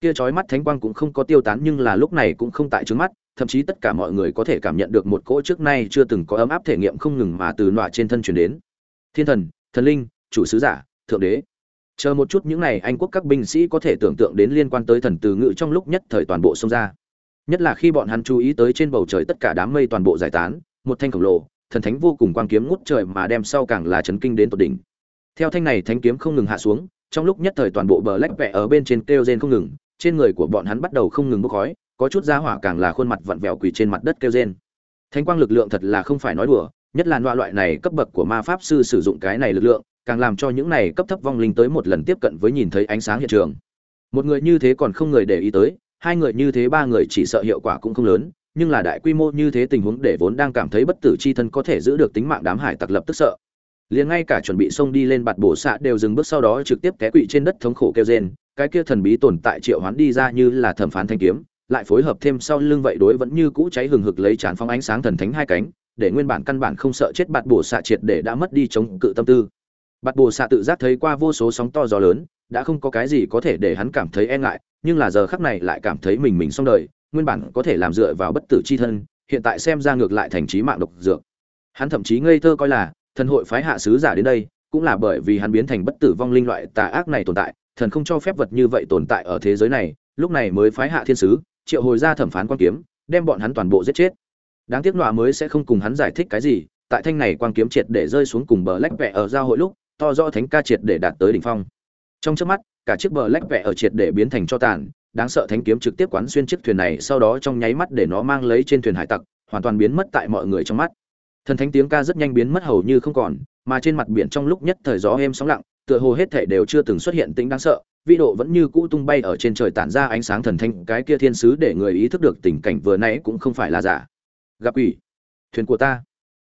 Kia chói mắt thánh quang cũng không có tiêu tán nhưng là lúc này cũng không tại trước mắt, thậm chí tất cả mọi người có thể cảm nhận được một cỗ trước nay chưa từng có ấm áp thể nghiệm không ngừng mà từ nọa trên thân truyền đến thiên thần thần linh, chủ sứ giả, thượng đế. Chờ một chút những này anh quốc các binh sĩ có thể tưởng tượng đến liên quan tới thần từ ngữ trong lúc nhất thời toàn bộ xông ra. Nhất là khi bọn hắn chú ý tới trên bầu trời tất cả đám mây toàn bộ giải tán, một thanh khổng lồ, thần thánh vô cùng quang kiếm ngút trời mà đem sau càng là chấn kinh đến tột đỉnh. Theo thanh này thánh kiếm không ngừng hạ xuống, trong lúc nhất thời toàn bộ bờ lách vẹ ở bên trên kêu rên không ngừng, trên người của bọn hắn bắt đầu không ngừng bốc khói, có chút ra hỏa càng là khuôn mặt vặn vẹo quỳ trên mặt đất kêu rên. Thánh quang lực lượng thật là không phải nói đùa nhất là loại loại này cấp bậc của ma pháp sư sử dụng cái này lực lượng, càng làm cho những này cấp thấp vong linh tới một lần tiếp cận với nhìn thấy ánh sáng hiện trường. Một người như thế còn không người để ý tới, hai người như thế ba người chỉ sợ hiệu quả cũng không lớn, nhưng là đại quy mô như thế tình huống để vốn đang cảm thấy bất tử chi thân có thể giữ được tính mạng đám hải tặc lập tức sợ. Liền ngay cả chuẩn bị xông đi lên bạt bổ xạ đều dừng bước sau đó trực tiếp té quỵ trên đất thống khổ kêu rên, cái kia thần bí tồn tại triệu hoán đi ra như là thẩm phán thanh kiếm, lại phối hợp thêm sau lưng vậy đối vẫn như cũ cháy hừng hực lấy tràn phong ánh sáng thần thánh hai cánh để nguyên bản căn bản không sợ chết bạt bổ xạ triệt để đã mất đi chống cự tâm tư. Bạt bổ xạ tự giác thấy qua vô số sóng to gió lớn, đã không có cái gì có thể để hắn cảm thấy e ngại, nhưng là giờ khắc này lại cảm thấy mình mình xong đời, nguyên bản có thể làm dựa vào bất tử chi thân, hiện tại xem ra ngược lại thành trí mạng độc dược. Hắn thậm chí ngây thơ coi là, thần hội phái hạ sứ giả đến đây, cũng là bởi vì hắn biến thành bất tử vong linh loại tà ác này tồn tại, thần không cho phép vật như vậy tồn tại ở thế giới này, lúc này mới phái hạ thiên sứ, triệu hồi ra thẩm phán quan kiếm, đem bọn hắn toàn bộ giết chết đáng tiếc nọa mới sẽ không cùng hắn giải thích cái gì, tại thanh này quang kiếm triệt để rơi xuống cùng bờ lách vẹ ở giao hội lúc, to do thánh ca triệt để đạt tới đỉnh phong. Trong trước mắt, cả chiếc bờ lách vẹ ở triệt để biến thành cho tàn, đáng sợ thánh kiếm trực tiếp quán xuyên chiếc thuyền này, sau đó trong nháy mắt để nó mang lấy trên thuyền hải tặc, hoàn toàn biến mất tại mọi người trong mắt. Thần thánh tiếng ca rất nhanh biến mất hầu như không còn, mà trên mặt biển trong lúc nhất thời gió êm sóng lặng, tựa hồ hết thể đều chưa từng xuất hiện tính đáng sợ vi độ vẫn như cũ tung bay ở trên trời tản ra ánh sáng thần thanh cái kia thiên sứ để người ý thức được tình cảnh vừa nãy cũng không phải là giả gặp ủy. Thuyền của ta.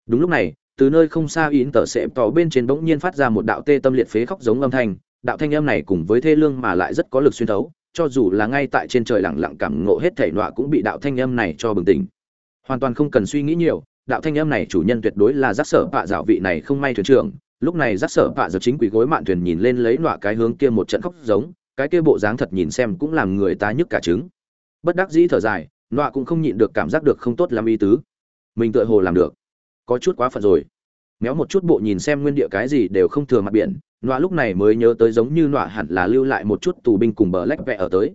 Đúng lúc này, từ nơi không xa yến tờ sẽ tỏ bên trên bỗng nhiên phát ra một đạo tê tâm liệt phế khóc giống âm thanh. Đạo thanh âm này cùng với thê lương mà lại rất có lực xuyên thấu, cho dù là ngay tại trên trời lặng lặng cảm ngộ hết thể nọa cũng bị đạo thanh âm này cho bừng tỉnh. Hoàn toàn không cần suy nghĩ nhiều, đạo thanh âm này chủ nhân tuyệt đối là giác sở bạ dạo vị này không may thuyền trưởng. Lúc này giác sở bạ dạo chính quỷ gối mạn thuyền nhìn lên lấy nọa cái hướng kia một trận khóc giống, cái kia bộ dáng thật nhìn xem cũng làm người ta nhức cả trứng. Bất đắc dĩ thở dài nọa cũng không nhịn được cảm giác được không tốt làm ý tứ. Mình tựa hồ làm được. Có chút quá phận rồi. Méo một chút bộ nhìn xem nguyên địa cái gì đều không thừa mặt biển, nọa lúc này mới nhớ tới giống như nọa hẳn là lưu lại một chút tù binh cùng bờ lách vẹ ở tới.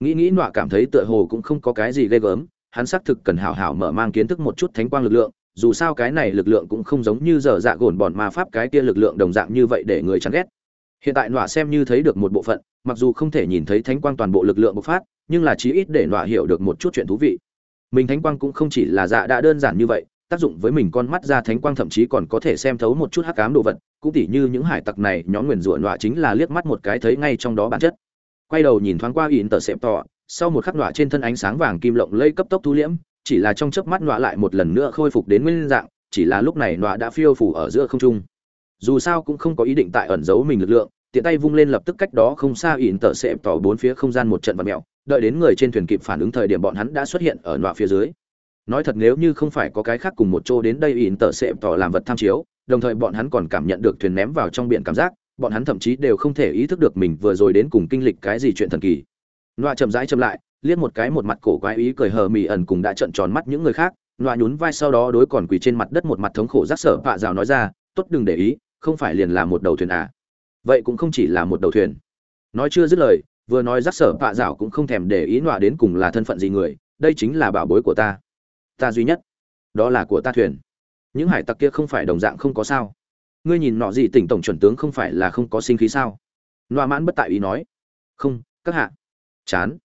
Nghĩ nghĩ nọa cảm thấy tựa hồ cũng không có cái gì ghê gớm, hắn xác thực cần hảo hảo mở mang kiến thức một chút thánh quang lực lượng, dù sao cái này lực lượng cũng không giống như giờ dạ gồn bọn ma pháp cái kia lực lượng đồng dạng như vậy để người chán ghét hiện tại nọa xem như thấy được một bộ phận, mặc dù không thể nhìn thấy thánh quang toàn bộ lực lượng bộc phát, nhưng là chí ít để nọa hiểu được một chút chuyện thú vị. Mình thánh quang cũng không chỉ là dạ đã đơn giản như vậy, tác dụng với mình con mắt ra thánh quang thậm chí còn có thể xem thấu một chút hắc ám đồ vật, cũng tỉ như những hải tặc này, nhóm nguyền rủa nọa chính là liếc mắt một cái thấy ngay trong đó bản chất. Quay đầu nhìn thoáng qua ỉn tờ xẹp tọ sau một khắc nọa trên thân ánh sáng vàng kim lộng lây cấp tốc thu liễm, chỉ là trong chớp mắt nọa lại một lần nữa khôi phục đến nguyên dạng, chỉ là lúc này nọa đã phiêu phủ ở giữa không trung dù sao cũng không có ý định tại ẩn giấu mình lực lượng, tiện tay vung lên lập tức cách đó không xa ỉn tờ xẹp tỏ bốn phía không gian một trận vật mèo, đợi đến người trên thuyền kịp phản ứng thời điểm bọn hắn đã xuất hiện ở nọa phía dưới. Nói thật nếu như không phải có cái khác cùng một chỗ đến đây ỉn tờ xẹp tỏ làm vật tham chiếu, đồng thời bọn hắn còn cảm nhận được thuyền ném vào trong biển cảm giác, bọn hắn thậm chí đều không thể ý thức được mình vừa rồi đến cùng kinh lịch cái gì chuyện thần kỳ. Nọa chậm rãi chậm lại, liếc một cái một mặt cổ quái ý cười hờ mỉ ẩn cùng đã trợn tròn mắt những người khác, nọa nhún vai sau đó đối còn quỳ trên mặt đất một mặt thống khổ rắc sở vạ rào nói ra, tốt đừng để ý không phải liền là một đầu thuyền à? Vậy cũng không chỉ là một đầu thuyền. Nói chưa dứt lời, vừa nói rắc sở vạ dạo cũng không thèm để ý nọa đến cùng là thân phận gì người, đây chính là bảo bối của ta. Ta duy nhất. Đó là của ta thuyền. Những hải tặc kia không phải đồng dạng không có sao. Ngươi nhìn nọ gì tỉnh tổng chuẩn tướng không phải là không có sinh khí sao? Nọa mãn bất tại ý nói. Không, các hạ. Chán.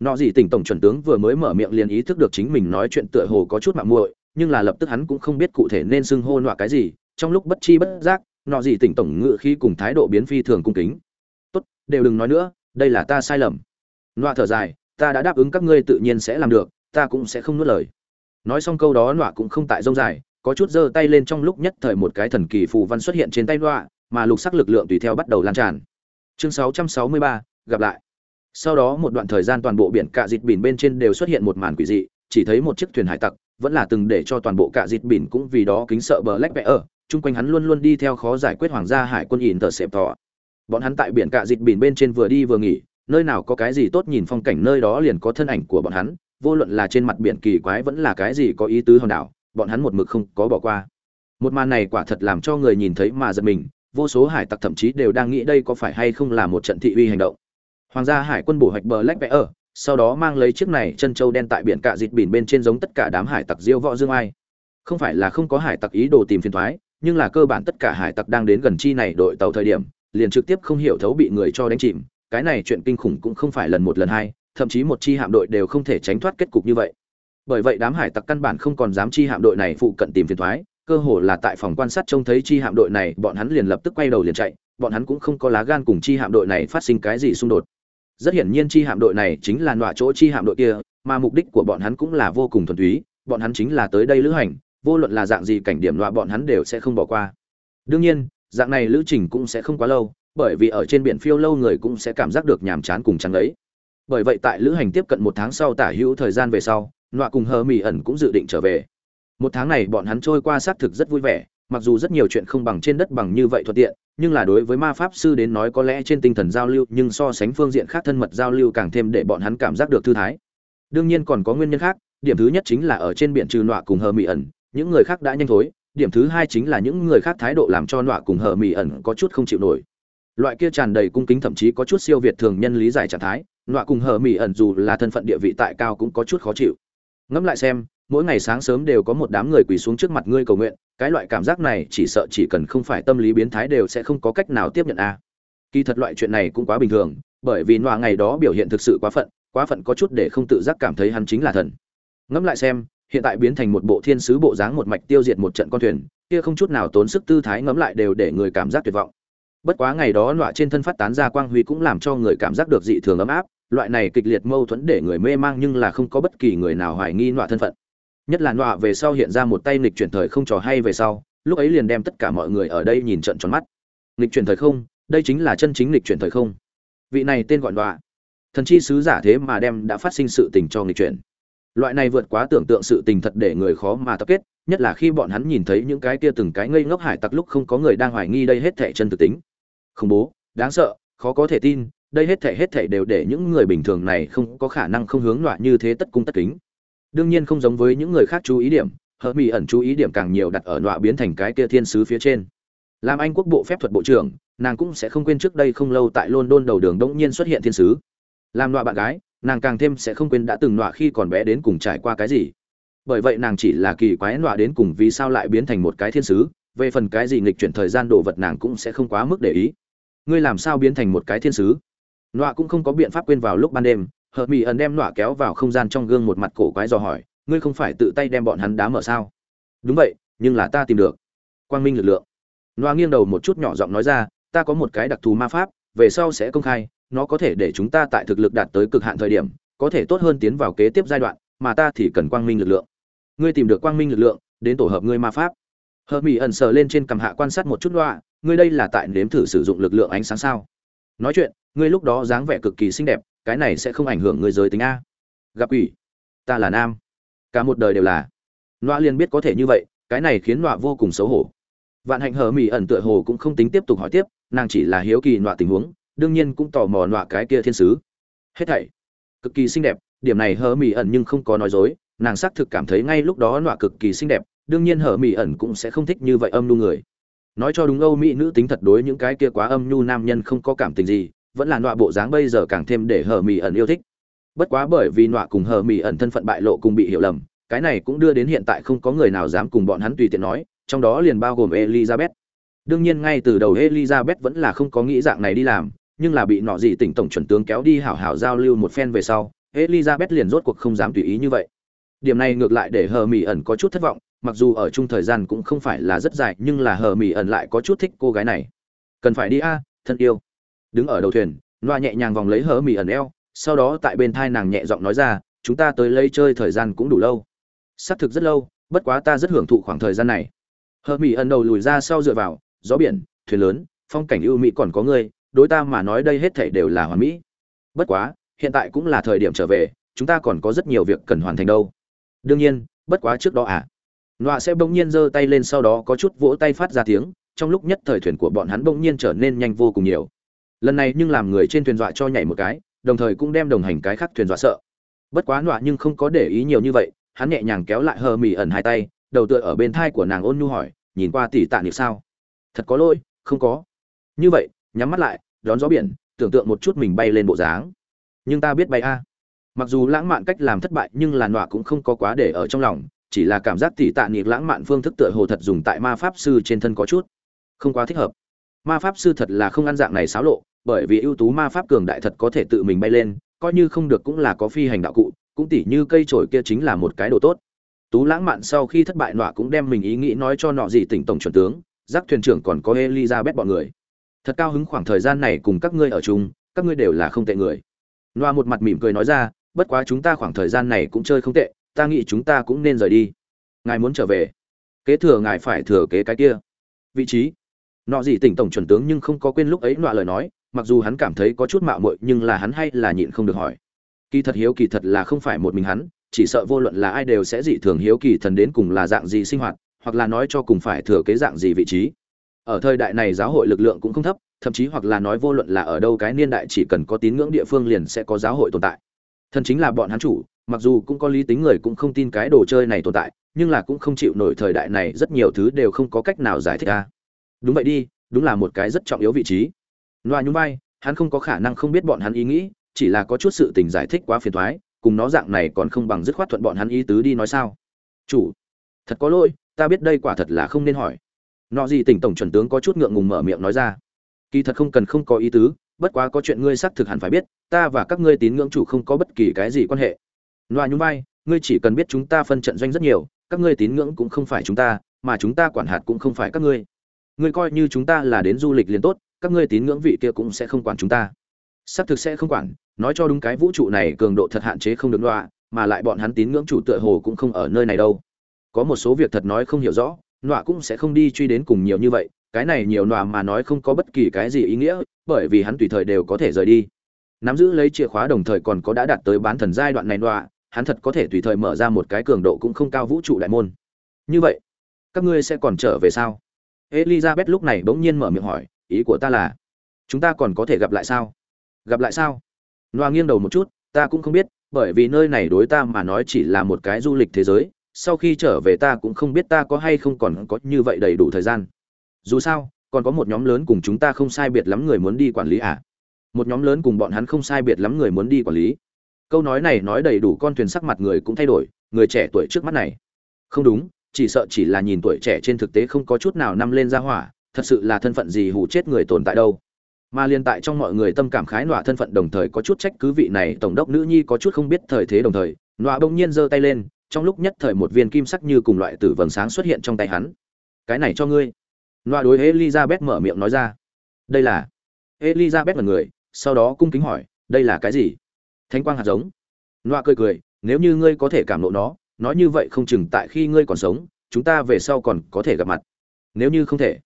Nọ gì tỉnh tổng chuẩn tướng vừa mới mở miệng liền ý thức được chính mình nói chuyện tựa hồ có chút mạng muội, nhưng là lập tức hắn cũng không biết cụ thể nên xưng hô nọa cái gì, trong lúc bất chi bất giác nọ gì tỉnh tổng ngự khi cùng thái độ biến phi thường cung kính. Tốt đều đừng nói nữa đây là ta sai lầm. Nọa thở dài ta đã đáp ứng các ngươi tự nhiên sẽ làm được ta cũng sẽ không nuốt lời. Nói xong câu đó nọa cũng không tại rông dài có chút giơ tay lên trong lúc nhất thời một cái thần kỳ phù văn xuất hiện trên tay nọa mà lục sắc lực lượng tùy theo bắt đầu lan tràn. Chương 663, gặp lại. Sau đó một đoạn thời gian toàn bộ biển cạ dịt bỉn bên trên đều xuất hiện một màn quỷ dị chỉ thấy một chiếc thuyền hải tặc vẫn là từng để cho toàn bộ cạ dịt bỉn cũng vì đó kính sợ bờ lách vẽ ở chung quanh hắn luôn luôn đi theo khó giải quyết hoàng gia hải quân ỉn tờ xẹp tỏ bọn hắn tại biển cạ dịt biển bên trên vừa đi vừa nghỉ, nơi nào có cái gì tốt nhìn phong cảnh nơi đó liền có thân ảnh của bọn hắn, vô luận là trên mặt biển kỳ quái vẫn là cái gì có ý tứ hòn đảo, bọn hắn một mực không có bỏ qua. Một màn này quả thật làm cho người nhìn thấy mà giật mình, vô số hải tặc thậm chí đều đang nghĩ đây có phải hay không là một trận thị uy hành động. Hoàng gia hải quân bổ hoạch bờ lách vẽ ở sau đó mang lấy chiếc này chân châu đen tại biển cạ dịt biển bên trên giống tất cả đám hải tặc diêu võ dương ai. Không phải là không có hải tặc ý đồ tìm phiền thoái nhưng là cơ bản tất cả hải tặc đang đến gần chi này đội tàu thời điểm, liền trực tiếp không hiểu thấu bị người cho đánh chìm. Cái này chuyện kinh khủng cũng không phải lần một lần hai, thậm chí một chi hạm đội đều không thể tránh thoát kết cục như vậy. Bởi vậy đám hải tặc căn bản không còn dám chi hạm đội này phụ cận tìm phiền thoái, cơ hồ là tại phòng quan sát trông thấy chi hạm đội này, bọn hắn liền lập tức quay đầu liền chạy, bọn hắn cũng không có lá gan cùng chi hạm đội này phát sinh cái gì xung đột. Rất hiển nhiên chi hạm đội này chính là nọa chỗ chi hạm đội kia, mà mục đích của bọn hắn cũng là vô cùng thuần túy, bọn hắn chính là tới đây lữ hành vô luận là dạng gì cảnh điểm loại bọn hắn đều sẽ không bỏ qua. Đương nhiên, dạng này lữ trình cũng sẽ không quá lâu, bởi vì ở trên biển phiêu lâu người cũng sẽ cảm giác được nhàm chán cùng chán ấy bởi vậy tại lữ hành tiếp cận một tháng sau tả hữu thời gian về sau, loại cùng hờ mỹ ẩn cũng dự định trở về. Một tháng này bọn hắn trôi qua xác thực rất vui vẻ, mặc dù rất nhiều chuyện không bằng trên đất bằng như vậy thuận tiện, nhưng là đối với ma pháp sư đến nói có lẽ trên tinh thần giao lưu, nhưng so sánh phương diện khác thân mật giao lưu càng thêm để bọn hắn cảm giác được thư thái. Đương nhiên còn có nguyên nhân khác, điểm thứ nhất chính là ở trên biển trừ nọa cùng hờ mị ẩn những người khác đã nhanh thối, điểm thứ hai chính là những người khác thái độ làm cho nọa cùng hờ mỹ ẩn có chút không chịu nổi. Loại kia tràn đầy cung kính thậm chí có chút siêu việt thường nhân lý giải trạng thái, nọa cùng hờ mỹ ẩn dù là thân phận địa vị tại cao cũng có chút khó chịu. Ngẫm lại xem, mỗi ngày sáng sớm đều có một đám người quỳ xuống trước mặt ngươi cầu nguyện, cái loại cảm giác này chỉ sợ chỉ cần không phải tâm lý biến thái đều sẽ không có cách nào tiếp nhận a. Kỳ thật loại chuyện này cũng quá bình thường, bởi vì nọa ngày đó biểu hiện thực sự quá phận quá phận có chút để không tự giác cảm thấy hắn chính là thần. Ngẫm lại xem hiện tại biến thành một bộ thiên sứ bộ dáng một mạch tiêu diệt một trận con thuyền, kia không chút nào tốn sức tư thái ngẫm lại đều để người cảm giác tuyệt vọng. Bất quá ngày đó loại trên thân phát tán ra quang huy cũng làm cho người cảm giác được dị thường ấm áp, loại này kịch liệt mâu thuẫn để người mê mang nhưng là không có bất kỳ người nào hoài nghi loại thân phận. Nhất là loại về sau hiện ra một tay nghịch chuyển thời không trò hay về sau, lúc ấy liền đem tất cả mọi người ở đây nhìn trận tròn mắt. Nghịch chuyển thời không, đây chính là chân chính nghịch chuyển thời không. Vị này tên gọi nọa thần chi sứ giả thế mà đem đã phát sinh sự tình cho nghịch chuyển loại này vượt quá tưởng tượng sự tình thật để người khó mà tập kết, nhất là khi bọn hắn nhìn thấy những cái kia từng cái ngây ngốc hải tặc lúc không có người đang hoài nghi đây hết thảy chân thực tính. Khủng bố, đáng sợ, khó có thể tin, đây hết thảy hết thảy đều để những người bình thường này không có khả năng không hướng loại như thế tất cung tất kính. Đương nhiên không giống với những người khác chú ý điểm, hờ mỹ ẩn chú ý điểm càng nhiều đặt ở nọa biến thành cái kia thiên sứ phía trên. Làm anh quốc bộ phép thuật bộ trưởng, nàng cũng sẽ không quên trước đây không lâu tại london đầu đường đống nhiên xuất hiện thiên sứ. Làm nọa bạn gái nàng càng thêm sẽ không quên đã từng nọa khi còn bé đến cùng trải qua cái gì. Bởi vậy nàng chỉ là kỳ quái nọa đến cùng vì sao lại biến thành một cái thiên sứ, về phần cái gì nghịch chuyển thời gian đồ vật nàng cũng sẽ không quá mức để ý. Ngươi làm sao biến thành một cái thiên sứ? Nọa cũng không có biện pháp quên vào lúc ban đêm, Hợp mỹ ẩn đem nọa kéo vào không gian trong gương một mặt cổ quái dò hỏi, ngươi không phải tự tay đem bọn hắn đá mở sao? Đúng vậy, nhưng là ta tìm được. Quang minh lực lượng. Nọa nghiêng đầu một chút nhỏ giọng nói ra, ta có một cái đặc thù ma pháp, về sau sẽ công khai nó có thể để chúng ta tại thực lực đạt tới cực hạn thời điểm, có thể tốt hơn tiến vào kế tiếp giai đoạn, mà ta thì cần quang minh lực lượng. Ngươi tìm được quang minh lực lượng, đến tổ hợp ngươi ma pháp. Hợp mỹ ẩn sờ lên trên cằm hạ quan sát một chút loa ngươi đây là tại nếm thử sử dụng lực lượng ánh sáng sao? Nói chuyện, ngươi lúc đó dáng vẻ cực kỳ xinh đẹp, cái này sẽ không ảnh hưởng ngươi giới tính a. Gặp ủy ta là nam. Cả một đời đều là. Loa liền biết có thể như vậy, cái này khiến loa vô cùng xấu hổ. Vạn hạnh hờ mỹ ẩn tựa hồ cũng không tính tiếp tục hỏi tiếp, nàng chỉ là hiếu kỳ loa tình huống đương nhiên cũng tò mò nọa cái kia thiên sứ. Hết thảy. Cực kỳ xinh đẹp, điểm này hờ mỹ ẩn nhưng không có nói dối, nàng xác thực cảm thấy ngay lúc đó nọa cực kỳ xinh đẹp, đương nhiên hờ mỹ ẩn cũng sẽ không thích như vậy âm nu người. Nói cho đúng âu mỹ nữ tính thật đối những cái kia quá âm nhu nam nhân không có cảm tình gì, vẫn là nọa bộ dáng bây giờ càng thêm để hờ mỹ ẩn yêu thích. Bất quá bởi vì nọa cùng hờ mỹ ẩn thân phận bại lộ cùng bị hiểu lầm, cái này cũng đưa đến hiện tại không có người nào dám cùng bọn hắn tùy tiện nói, trong đó liền bao gồm elizabeth. Đương nhiên ngay từ đầu elizabeth vẫn là không có nghĩ dạng này đi làm nhưng là bị nọ gì tỉnh tổng chuẩn tướng kéo đi hảo hảo giao lưu một phen về sau, elizabeth liền rốt cuộc không dám tùy ý như vậy. Điểm này ngược lại để hờ mị ẩn có chút thất vọng, mặc dù ở chung thời gian cũng không phải là rất dài, nhưng là hờ mị ẩn lại có chút thích cô gái này. Cần phải đi a, thân yêu. Đứng ở đầu thuyền, loa nhẹ nhàng vòng lấy hờ mị ẩn eo, sau đó tại bên thai nàng nhẹ giọng nói ra, chúng ta tới lấy chơi thời gian cũng đủ lâu. Sắp thực rất lâu, bất quá ta rất hưởng thụ khoảng thời gian này. Hờ mị ẩn đầu lùi ra sau dựa vào, gió biển, thuyền lớn, phong cảnh ưu mỹ còn có người đối ta mà nói đây hết thảy đều là hoàn mỹ. Bất quá, hiện tại cũng là thời điểm trở về, chúng ta còn có rất nhiều việc cần hoàn thành đâu. Đương nhiên, bất quá trước đó à. Nọa sẽ bỗng nhiên giơ tay lên sau đó có chút vỗ tay phát ra tiếng, trong lúc nhất thời thuyền của bọn hắn bỗng nhiên trở nên nhanh vô cùng nhiều. Lần này nhưng làm người trên thuyền dọa cho nhảy một cái, đồng thời cũng đem đồng hành cái khác thuyền dọa sợ. Bất quá nọa nhưng không có để ý nhiều như vậy, hắn nhẹ nhàng kéo lại hờ mỉ ẩn hai tay, đầu tựa ở bên thai của nàng ôn nhu hỏi, nhìn qua tỷ tạ niệm sao? Thật có lỗi, không có. Như vậy, nhắm mắt lại đón gió biển, tưởng tượng một chút mình bay lên bộ dáng. Nhưng ta biết bay a. Mặc dù lãng mạn cách làm thất bại nhưng là nọa cũng không có quá để ở trong lòng, chỉ là cảm giác tỉ tạ niệm lãng mạn phương thức tựa hồ thật dùng tại ma pháp sư trên thân có chút. Không quá thích hợp. Ma pháp sư thật là không ăn dạng này xáo lộ, bởi vì ưu tú ma pháp cường đại thật có thể tự mình bay lên, coi như không được cũng là có phi hành đạo cụ, cũng tỉ như cây trổi kia chính là một cái đồ tốt. Tú lãng mạn sau khi thất bại nọa cũng đem mình ý nghĩ nói cho nọ gì tỉnh tổng chuẩn tướng, giác thuyền trưởng còn có elizabeth bọn người thật cao hứng khoảng thời gian này cùng các ngươi ở chung, các ngươi đều là không tệ người. Noa một mặt mỉm cười nói ra, bất quá chúng ta khoảng thời gian này cũng chơi không tệ, ta nghĩ chúng ta cũng nên rời đi. Ngài muốn trở về. Kế thừa ngài phải thừa kế cái kia. Vị trí. Nọ gì tỉnh tổng chuẩn tướng nhưng không có quên lúc ấy nọa lời nói, mặc dù hắn cảm thấy có chút mạo muội nhưng là hắn hay là nhịn không được hỏi. Kỳ thật hiếu kỳ thật là không phải một mình hắn, chỉ sợ vô luận là ai đều sẽ dị thường hiếu kỳ thần đến cùng là dạng gì sinh hoạt, hoặc là nói cho cùng phải thừa kế dạng gì vị trí ở thời đại này giáo hội lực lượng cũng không thấp, thậm chí hoặc là nói vô luận là ở đâu cái niên đại chỉ cần có tín ngưỡng địa phương liền sẽ có giáo hội tồn tại. Thần chính là bọn hắn chủ, mặc dù cũng có lý tính người cũng không tin cái đồ chơi này tồn tại, nhưng là cũng không chịu nổi thời đại này rất nhiều thứ đều không có cách nào giải thích ra đúng vậy đi, đúng là một cái rất trọng yếu vị trí. Loa nhún vai, hắn không có khả năng không biết bọn hắn ý nghĩ, chỉ là có chút sự tình giải thích quá phiền thoái cùng nó dạng này còn không bằng dứt khoát thuận bọn hắn ý tứ đi nói sao. Chủ, thật có lỗi, ta biết đây quả thật là không nên hỏi nọ gì tỉnh tổng chuẩn tướng có chút ngượng ngùng mở miệng nói ra. Kỳ thật không cần không có ý tứ, bất quá có chuyện ngươi xác thực hẳn phải biết, ta và các ngươi tín ngưỡng chủ không có bất kỳ cái gì quan hệ. Loa nhún vai, ngươi chỉ cần biết chúng ta phân trận doanh rất nhiều, các ngươi tín ngưỡng cũng không phải chúng ta, mà chúng ta quản hạt cũng không phải các ngươi. Ngươi coi như chúng ta là đến du lịch liền tốt, các ngươi tín ngưỡng vị kia cũng sẽ không quản chúng ta. Xác thực sẽ không quản, nói cho đúng cái vũ trụ này cường độ thật hạn chế không được loa mà lại bọn hắn tín ngưỡng chủ tựa hồ cũng không ở nơi này đâu. Có một số việc thật nói không hiểu rõ nọa cũng sẽ không đi truy đến cùng nhiều như vậy, cái này nhiều nọa mà nói không có bất kỳ cái gì ý nghĩa, bởi vì hắn tùy thời đều có thể rời đi. Nắm giữ lấy chìa khóa đồng thời còn có đã đạt tới bán thần giai đoạn này nọa, hắn thật có thể tùy thời mở ra một cái cường độ cũng không cao vũ trụ đại môn. Như vậy, các ngươi sẽ còn trở về sao? Elizabeth lúc này bỗng nhiên mở miệng hỏi, ý của ta là, chúng ta còn có thể gặp lại sao? Gặp lại sao? Noa nghiêng đầu một chút, ta cũng không biết, bởi vì nơi này đối ta mà nói chỉ là một cái du lịch thế giới sau khi trở về ta cũng không biết ta có hay không còn có như vậy đầy đủ thời gian. Dù sao, còn có một nhóm lớn cùng chúng ta không sai biệt lắm người muốn đi quản lý à? Một nhóm lớn cùng bọn hắn không sai biệt lắm người muốn đi quản lý. Câu nói này nói đầy đủ con thuyền sắc mặt người cũng thay đổi, người trẻ tuổi trước mắt này. Không đúng, chỉ sợ chỉ là nhìn tuổi trẻ trên thực tế không có chút nào năm lên ra hỏa, thật sự là thân phận gì hù chết người tồn tại đâu. Mà liên tại trong mọi người tâm cảm khái nọa thân phận đồng thời có chút trách cứ vị này tổng đốc nữ nhi có chút không biết thời thế đồng thời, nọa bỗng nhiên giơ tay lên trong lúc nhất thời một viên kim sắc như cùng loại tử vầng sáng xuất hiện trong tay hắn. Cái này cho ngươi. Loa đối elizabeth mở miệng nói ra. Đây là elizabeth là người, sau đó cung kính hỏi, đây là cái gì? Thánh quang hạt giống. Loa cười cười, nếu như ngươi có thể cảm lộ nó, nói như vậy không chừng tại khi ngươi còn sống, chúng ta về sau còn có thể gặp mặt. Nếu như không thể.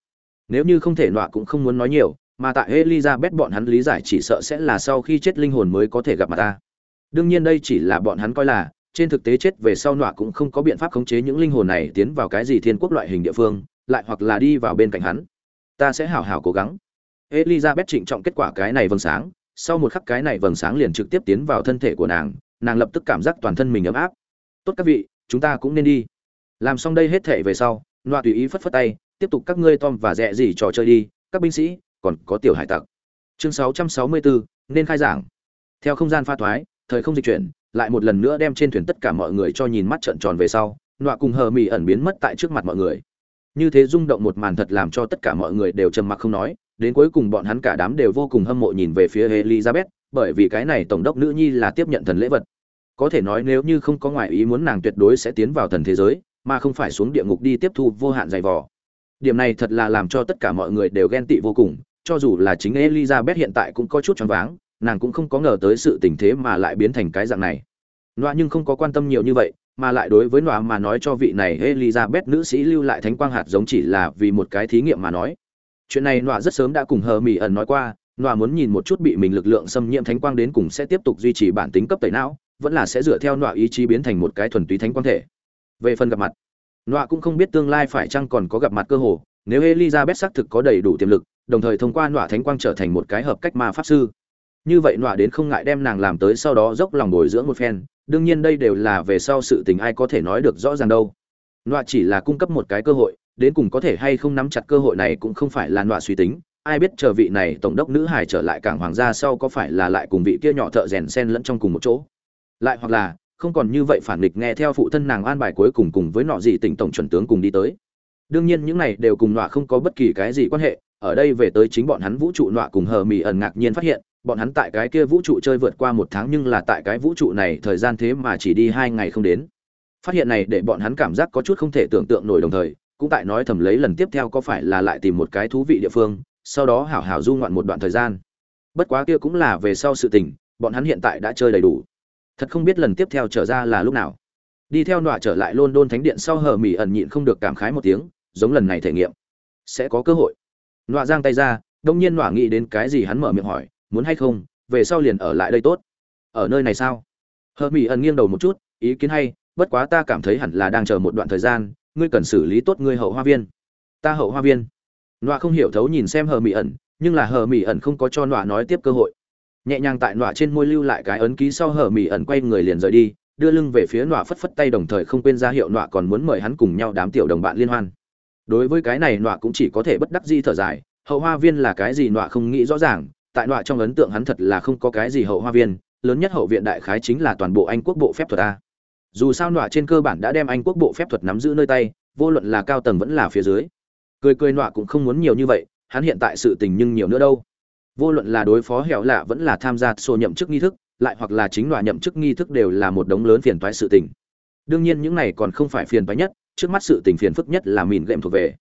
Nếu như không thể, loa cũng không muốn nói nhiều, mà tại elizabeth bọn hắn lý giải chỉ sợ sẽ là sau khi chết linh hồn mới có thể gặp mặt ta. Đương nhiên đây chỉ là bọn hắn coi là trên thực tế chết về sau nọa cũng không có biện pháp khống chế những linh hồn này tiến vào cái gì thiên quốc loại hình địa phương lại hoặc là đi vào bên cạnh hắn. Ta sẽ hảo hảo cố gắng. Elizabeth trịnh trọng kết quả cái này vầng sáng. Sau một khắc cái này vầng sáng liền trực tiếp tiến vào thân thể của nàng nàng lập tức cảm giác toàn thân mình ấm áp. Tốt các vị chúng ta cũng nên đi. Làm xong đây hết thể về sau nọa tùy ý phất phất tay tiếp tục các ngươi tom và rẽ gì trò chơi đi các binh sĩ còn có tiểu hải tặc. Chương 664, nên khai giảng. Theo không gian pha thoái thời không dịch chuyển lại một lần nữa đem trên thuyền tất cả mọi người cho nhìn mắt trợn tròn về sau, nọa cùng hờ mỹ ẩn biến mất tại trước mặt mọi người. Như thế rung động một màn thật làm cho tất cả mọi người đều trầm mặc không nói, đến cuối cùng bọn hắn cả đám đều vô cùng hâm mộ nhìn về phía elizabeth, bởi vì cái này tổng đốc nữ nhi là tiếp nhận thần lễ vật. Có thể nói nếu như không có ngoại ý muốn nàng tuyệt đối sẽ tiến vào thần thế giới, mà không phải xuống địa ngục đi tiếp thu vô hạn dày vò. Điểm này thật là làm cho tất cả mọi người đều ghen tị vô cùng, cho dù là chính elizabeth hiện tại cũng có chút choáng váng nàng cũng không có ngờ tới sự tình thế mà lại biến thành cái dạng này. Nọa nhưng không có quan tâm nhiều như vậy, mà lại đối với nọa mà nói cho vị này elizabeth nữ sĩ lưu lại thánh quang hạt giống chỉ là vì một cái thí nghiệm mà nói. Chuyện này nọa rất sớm đã cùng hờ mỹ ẩn nói qua, nọa muốn nhìn một chút bị mình lực lượng xâm nhiễm thánh quang đến cùng sẽ tiếp tục duy trì bản tính cấp tẩy não, vẫn là sẽ dựa theo nọa ý chí biến thành một cái thuần túy thánh quang thể. Về phần gặp mặt, nọa cũng không biết tương lai phải chăng còn có gặp mặt cơ hồ nếu elizabeth xác thực có đầy đủ tiềm lực, đồng thời thông qua nọa thánh quang trở thành một cái hợp cách ma pháp sư như vậy nọa đến không ngại đem nàng làm tới sau đó dốc lòng bồi dưỡng một phen, đương nhiên đây đều là về sau sự tình ai có thể nói được rõ ràng đâu. Nọa chỉ là cung cấp một cái cơ hội, đến cùng có thể hay không nắm chặt cơ hội này cũng không phải là nọa suy tính. Ai biết chờ vị này tổng đốc nữ hải trở lại cảng hoàng gia sau có phải là lại cùng vị kia nhỏ thợ rèn sen lẫn trong cùng một chỗ. Lại hoặc là, không còn như vậy phản nghịch nghe theo phụ thân nàng an bài cuối cùng cùng với nọ gì tỉnh tổng chuẩn tướng cùng đi tới. Đương nhiên những này đều cùng nọa không có bất kỳ cái gì quan hệ, ở đây về tới chính bọn hắn vũ trụ nọa cùng hờ mì ẩn ngạc nhiên phát hiện bọn hắn tại cái kia vũ trụ chơi vượt qua một tháng nhưng là tại cái vũ trụ này thời gian thế mà chỉ đi hai ngày không đến. Phát hiện này để bọn hắn cảm giác có chút không thể tưởng tượng nổi đồng thời, cũng tại nói thầm lấy lần tiếp theo có phải là lại tìm một cái thú vị địa phương, sau đó hảo hảo du ngoạn một đoạn thời gian. Bất quá kia cũng là về sau sự tình, bọn hắn hiện tại đã chơi đầy đủ. Thật không biết lần tiếp theo trở ra là lúc nào. Đi theo nọa trở lại london thánh điện sau hờ mỹ ẩn nhịn không được cảm khái một tiếng, giống lần này thể nghiệm. Sẽ có cơ hội. Nọa giang tay ra, đông nhiên nọa nghĩ đến cái gì hắn mở miệng hỏi muốn hay không, về sau liền ở lại đây tốt. Ở nơi này sao? Hờ mỹ ẩn nghiêng đầu một chút, ý kiến hay, bất quá ta cảm thấy hẳn là đang chờ một đoạn thời gian, ngươi cần xử lý tốt ngươi hậu hoa viên. Ta hậu hoa viên. Nọa không hiểu thấu nhìn xem hờ mỹ ẩn, nhưng là hờ mỹ ẩn không có cho nọa nói tiếp cơ hội. Nhẹ nhàng tại nọa trên môi lưu lại cái ấn ký sau hờ mỹ ẩn quay người liền rời đi, đưa lưng về phía nọa phất phất tay đồng thời không quên ra hiệu nọa còn muốn mời hắn cùng nhau đám tiểu đồng bạn liên hoan. Đối với cái này nọa cũng chỉ có thể bất đắc di thở dài, hậu hoa viên là cái gì nọa không nghĩ rõ ràng tại nọa trong ấn tượng hắn thật là không có cái gì hậu hoa viên, lớn nhất hậu viện đại khái chính là toàn bộ anh quốc bộ phép thuật a. Dù sao nọa trên cơ bản đã đem anh quốc bộ phép thuật nắm giữ nơi tay, vô luận là cao tầng vẫn là phía dưới. Cười cười nọa cũng không muốn nhiều như vậy, hắn hiện tại sự tình nhưng nhiều nữa đâu. Vô luận là đối phó hẻo lạ vẫn là tham gia sổ nhậm chức nghi thức, lại hoặc là chính nọa nhậm chức nghi thức đều là một đống lớn phiền toái sự tình. Đương nhiên những này còn không phải phiền toái nhất, trước mắt sự tình phiền phức nhất là mìn gệm thuộc về.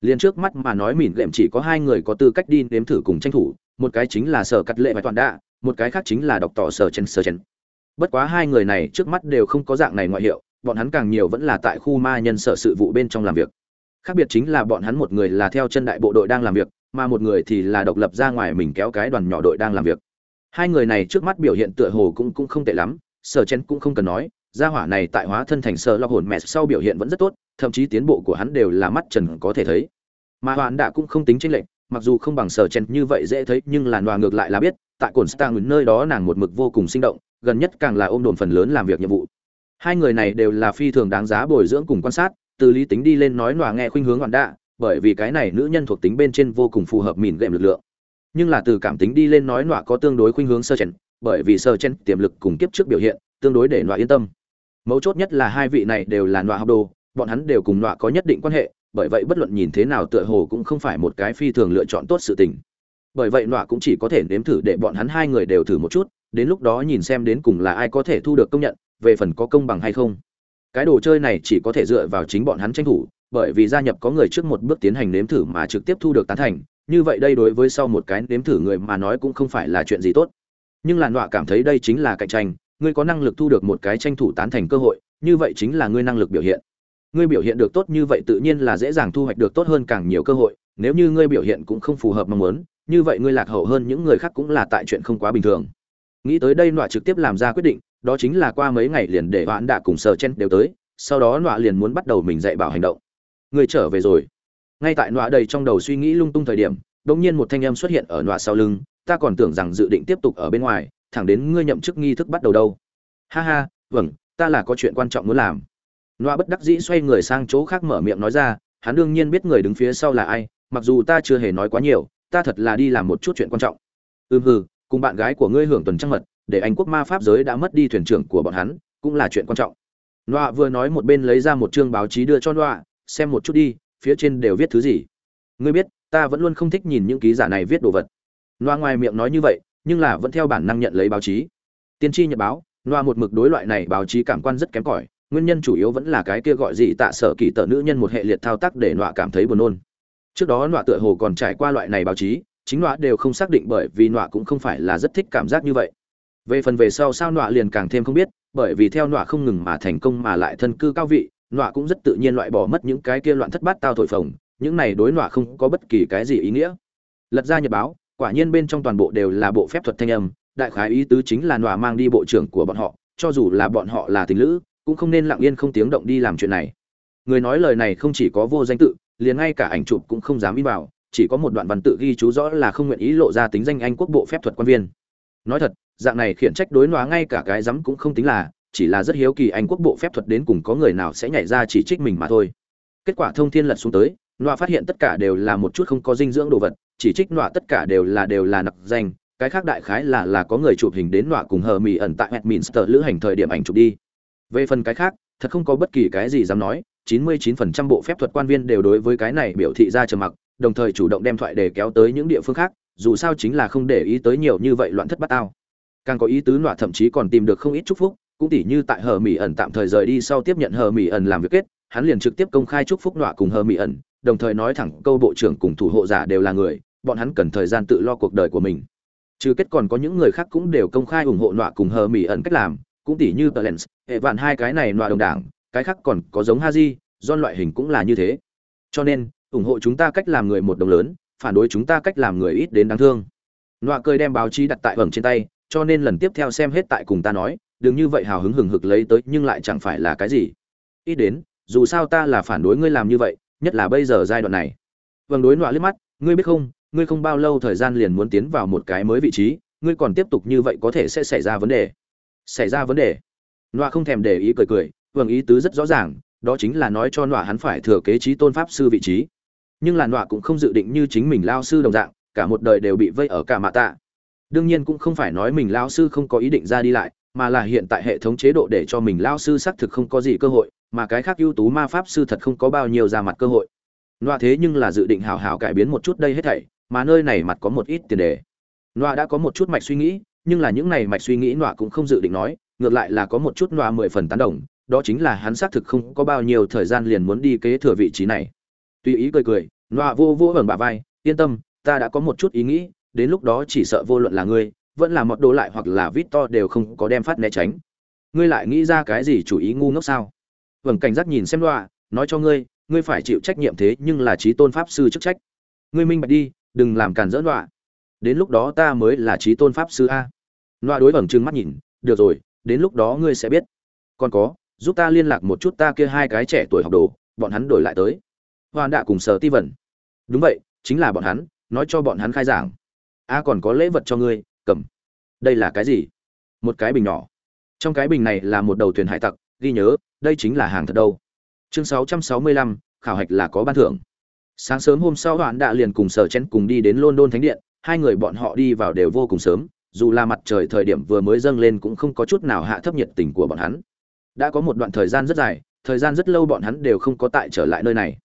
Liền trước mắt mà nói mìn gệm chỉ có hai người có tư cách đi nếm thử cùng tranh thủ một cái chính là sở cắt lệ và toàn đạ, một cái khác chính là đọc tỏ sở chen sở chen bất quá hai người này trước mắt đều không có dạng này ngoại hiệu, bọn hắn càng nhiều vẫn là tại khu ma nhân sở sự vụ bên trong làm việc. Khác biệt chính là bọn hắn một người là theo chân đại bộ đội đang làm việc, mà một người thì là độc lập ra ngoài mình kéo cái đoàn nhỏ đội đang làm việc. Hai người này trước mắt biểu hiện tựa hồ cũng cũng không tệ lắm, sở chen cũng không cần nói, gia hỏa này tại hóa thân thành sở lo hồn mẹ sau biểu hiện vẫn rất tốt, thậm chí tiến bộ của hắn đều là mắt trần có thể thấy. Mà hoàn đạ cũng không tính chênh lệch mặc dù không bằng sở chen như vậy dễ thấy, nhưng là loa ngược lại là biết, tại cồn stang nơi đó nàng một mực vô cùng sinh động, gần nhất càng là ôm đồn phần lớn làm việc nhiệm vụ. Hai người này đều là phi thường đáng giá bồi dưỡng cùng quan sát, từ lý tính đi lên nói loa nghe khuynh hướng hoàn đạ, bởi vì cái này nữ nhân thuộc tính bên trên vô cùng phù hợp mìn gệm lực lượng. Nhưng là từ cảm tính đi lên nói nọa có tương đối khuynh hướng sơ chen, bởi vì sơ chen tiềm lực cùng kiếp trước biểu hiện, tương đối để nọa yên tâm. Mấu chốt nhất là hai vị này đều là nọa học đồ, bọn hắn đều cùng nọa có nhất định quan hệ bởi vậy bất luận nhìn thế nào tựa hồ cũng không phải một cái phi thường lựa chọn tốt sự tình. Bởi vậy nọa cũng chỉ có thể nếm thử để bọn hắn hai người đều thử một chút, đến lúc đó nhìn xem đến cùng là ai có thể thu được công nhận, về phần có công bằng hay không. Cái đồ chơi này chỉ có thể dựa vào chính bọn hắn tranh thủ, bởi vì gia nhập có người trước một bước tiến hành nếm thử mà trực tiếp thu được tán thành, như vậy đây đối với sau một cái nếm thử người mà nói cũng không phải là chuyện gì tốt. Nhưng làn nọa cảm thấy đây chính là cạnh tranh, ngươi có năng lực thu được một cái tranh thủ tán thành cơ hội, như vậy chính là ngươi năng lực biểu hiện ngươi biểu hiện được tốt như vậy tự nhiên là dễ dàng thu hoạch được tốt hơn càng nhiều cơ hội, nếu như ngươi biểu hiện cũng không phù hợp mong muốn, như vậy ngươi lạc hậu hơn những người khác cũng là tại chuyện không quá bình thường. Nghĩ tới đây nọa trực tiếp làm ra quyết định, đó chính là qua mấy ngày liền để hoãn đạ cùng sờ chen đều tới, sau đó nọa liền muốn bắt đầu mình dạy bảo hành động. Ngươi trở về rồi. Ngay tại nọa đầy trong đầu suy nghĩ lung tung thời điểm đ ỗ n g nhiên một thanh âm xuất hiện ở nọa sau lưng, ta còn tưởng rằng dự định tiếp tục ở bên ngoài, thẳng đến ngươi nhậm chức nghi thức bắt đầu đâu. Ha ha vâng ta là có chuyện quan trọng muốn làm. Noa bất đắc dĩ xoay người sang chỗ khác mở miệng nói ra hắn đương nhiên biết người đứng phía sau là ai mặc dù ta chưa hề nói quá nhiều ta thật là đi làm một chút chuyện quan trọng. Ừm hừ cùng bạn gái của ngươi hưởng tuần trăng mật để anh quốc ma pháp giới đã mất đi thuyền trưởng của bọn hắn cũng là chuyện quan trọng. Noa vừa nói một bên lấy ra một chương báo chí đưa cho Noa, xem một chút đi phía trên đều viết thứ gì. Ngươi biết ta vẫn luôn không thích nhìn những ký giả này viết đồ vật. Loa ngoài miệng nói như vậy nhưng là vẫn theo bản năng nhận lấy báo chí. Tiên tri nhật báo loa một mực đối loại này báo chí cảm quan rất kém cỏi nguyên nhân chủ yếu vẫn là cái kia gọi gì tạ sở kỳ tợ nữ nhân một hệ liệt thao tác để nọa cảm thấy buồn nôn. Trước đó nọa tựa hồ còn trải qua loại này báo chí, chính nọa đều không xác định bởi vì nọa cũng không phải là rất thích cảm giác như vậy. Về phần về sau sao nọa liền càng thêm không biết, bởi vì theo nọa không ngừng mà thành công mà lại thân cư cao vị, nọa cũng rất tự nhiên loại bỏ mất những cái kia loạn thất bát tao thổi phồng, những này đối nọa không có bất kỳ cái gì ý nghĩa. Lật ra nhật báo, quả nhiên bên trong toàn bộ đều là bộ phép thuật thanh âm, đại khái ý tứ chính là nọa mang đi bộ trưởng của bọn họ, cho dù là bọn họ là tình lữ cũng không nên lặng yên không tiếng động đi làm chuyện này. Người nói lời này không chỉ có vô danh tự, liền ngay cả ảnh chụp cũng không dám in vào, chỉ có một đoạn văn tự ghi chú rõ là không nguyện ý lộ ra tính danh anh quốc bộ phép thuật quan viên. Nói thật, dạng này khiển trách đối nọa ngay cả cái dám cũng không tính là, chỉ là rất hiếu kỳ anh quốc bộ phép thuật đến cùng có người nào sẽ nhảy ra chỉ trích mình mà thôi. Kết quả thông thiên lật xuống tới, nọa phát hiện tất cả đều là một chút không có dinh dưỡng đồ vật, chỉ trích nọa tất cả đều là đều là nặc danh, cái khác đại khái là là có người chụp hình đến nọa cùng hờ mì ẩn tại Westminster lữ hành thời điểm ảnh chụp đi về phần cái khác, thật không có bất kỳ cái gì dám nói 99% bộ phép thuật quan viên đều đối với cái này biểu thị ra trầm mặc, đồng thời chủ động đem thoại để kéo tới những địa phương khác, dù sao chính là không để ý tới nhiều như vậy loạn thất bát ao càng có ý tứ nọa thậm chí còn tìm được không ít chúc phúc, cũng tỉ như tại hờ Mị ẩn tạm thời rời đi sau tiếp nhận hờ Mị ẩn làm việc kết, hắn liền trực tiếp công khai chúc phúc nọa cùng hờ Mị ẩn, đồng thời nói thẳng câu bộ trưởng cùng thủ hộ giả đều là người, bọn hắn cần thời gian tự lo cuộc đời của mình. Trừ kết còn có những người khác cũng đều công khai ủng hộ nọa cùng hờ Mị ẩn cách làm cũng tỉ như talents hệ vạn hai cái này loại đồng đảng, cái khác còn có giống haji John loại hình cũng là như thế. Cho nên, ủng hộ chúng ta cách làm người một đồng lớn, phản đối chúng ta cách làm người ít đến đáng thương. Nọa cười đem báo chí đặt tại vầng trên tay, cho nên lần tiếp theo xem hết tại cùng ta nói, đừng như vậy hào hứng hừng hực lấy tới nhưng lại chẳng phải là cái gì. Ít đến, dù sao ta là phản đối ngươi làm như vậy, nhất là bây giờ giai đoạn này. Vầng đối nọa liếc mắt, ngươi biết không, ngươi không bao lâu thời gian liền muốn tiến vào một cái mới vị trí, ngươi còn tiếp tục như vậy có thể sẽ xảy ra vấn đề xảy ra vấn đề. Nọa không thèm để ý cười cười vâng ý tứ rất rõ ràng, đó chính là nói cho nọa hắn phải thừa kế trí tôn pháp sư vị trí. Nhưng là nọa cũng không dự định như chính mình lao sư đồng dạng, cả một đời đều bị vây ở cả mạ tạ. Đương nhiên cũng không phải nói mình lao sư không có ý định ra đi lại, mà là hiện tại hệ thống chế độ để cho mình lao sư xác thực không có gì cơ hội, mà cái khác ưu tú ma pháp sư thật không có bao nhiêu ra mặt cơ hội. Nọa thế nhưng là dự định hào hào cải biến một chút đây hết thảy, mà nơi này mặt có một ít tiền đề. Nọa đã có một chút mạch suy nghĩ nhưng là những này mạch suy nghĩ loa cũng không dự định nói, ngược lại là có một chút loa mười phần tán đồng, đó chính là hắn xác thực không có bao nhiêu thời gian liền muốn đi kế thừa vị trí này. Tùy ý cười cười loa vô vô ẩn bà vai, yên tâm, ta đã có một chút ý nghĩ, đến lúc đó chỉ sợ vô luận là ngươi, vẫn là mọt đồ lại hoặc là vít to đều không có đem phát né tránh. Ngươi lại nghĩ ra cái gì chủ ý ngu ngốc sao? Vầng cảnh giác nhìn xem loa nói cho ngươi ngươi phải chịu trách nhiệm thế nhưng là trí tôn pháp sư chức trách. Ngươi minh bạch đi, đừng làm cản dỡ loa đến lúc đó ta mới là trí tôn pháp sư a loa đối vầng trừng mắt nhìn được rồi đến lúc đó ngươi sẽ biết. Còn có giúp ta liên lạc một chút ta kia hai cái trẻ tuổi học đồ bọn hắn đổi lại tới. Hoàn đạ cùng sở ti vẩn đúng vậy chính là bọn hắn nói cho bọn hắn khai giảng. A còn có lễ vật cho ngươi cầm. Đây là cái gì? Một cái bình nhỏ. Trong cái bình này là một đầu thuyền hải tặc ghi nhớ đây chính là hàng thật đâu. Chương 665, khảo hạch là có ban thưởng. Sáng sớm hôm sau hoạn đạ liền cùng sở chen cùng đi đến london thánh điện hai người bọn họ đi vào đều vô cùng sớm dù là mặt trời thời điểm vừa mới dâng lên cũng không có chút nào hạ thấp nhiệt tình của bọn hắn. Đã có một đoạn thời gian rất dài, thời gian rất lâu bọn hắn đều không có tại trở lại nơi này.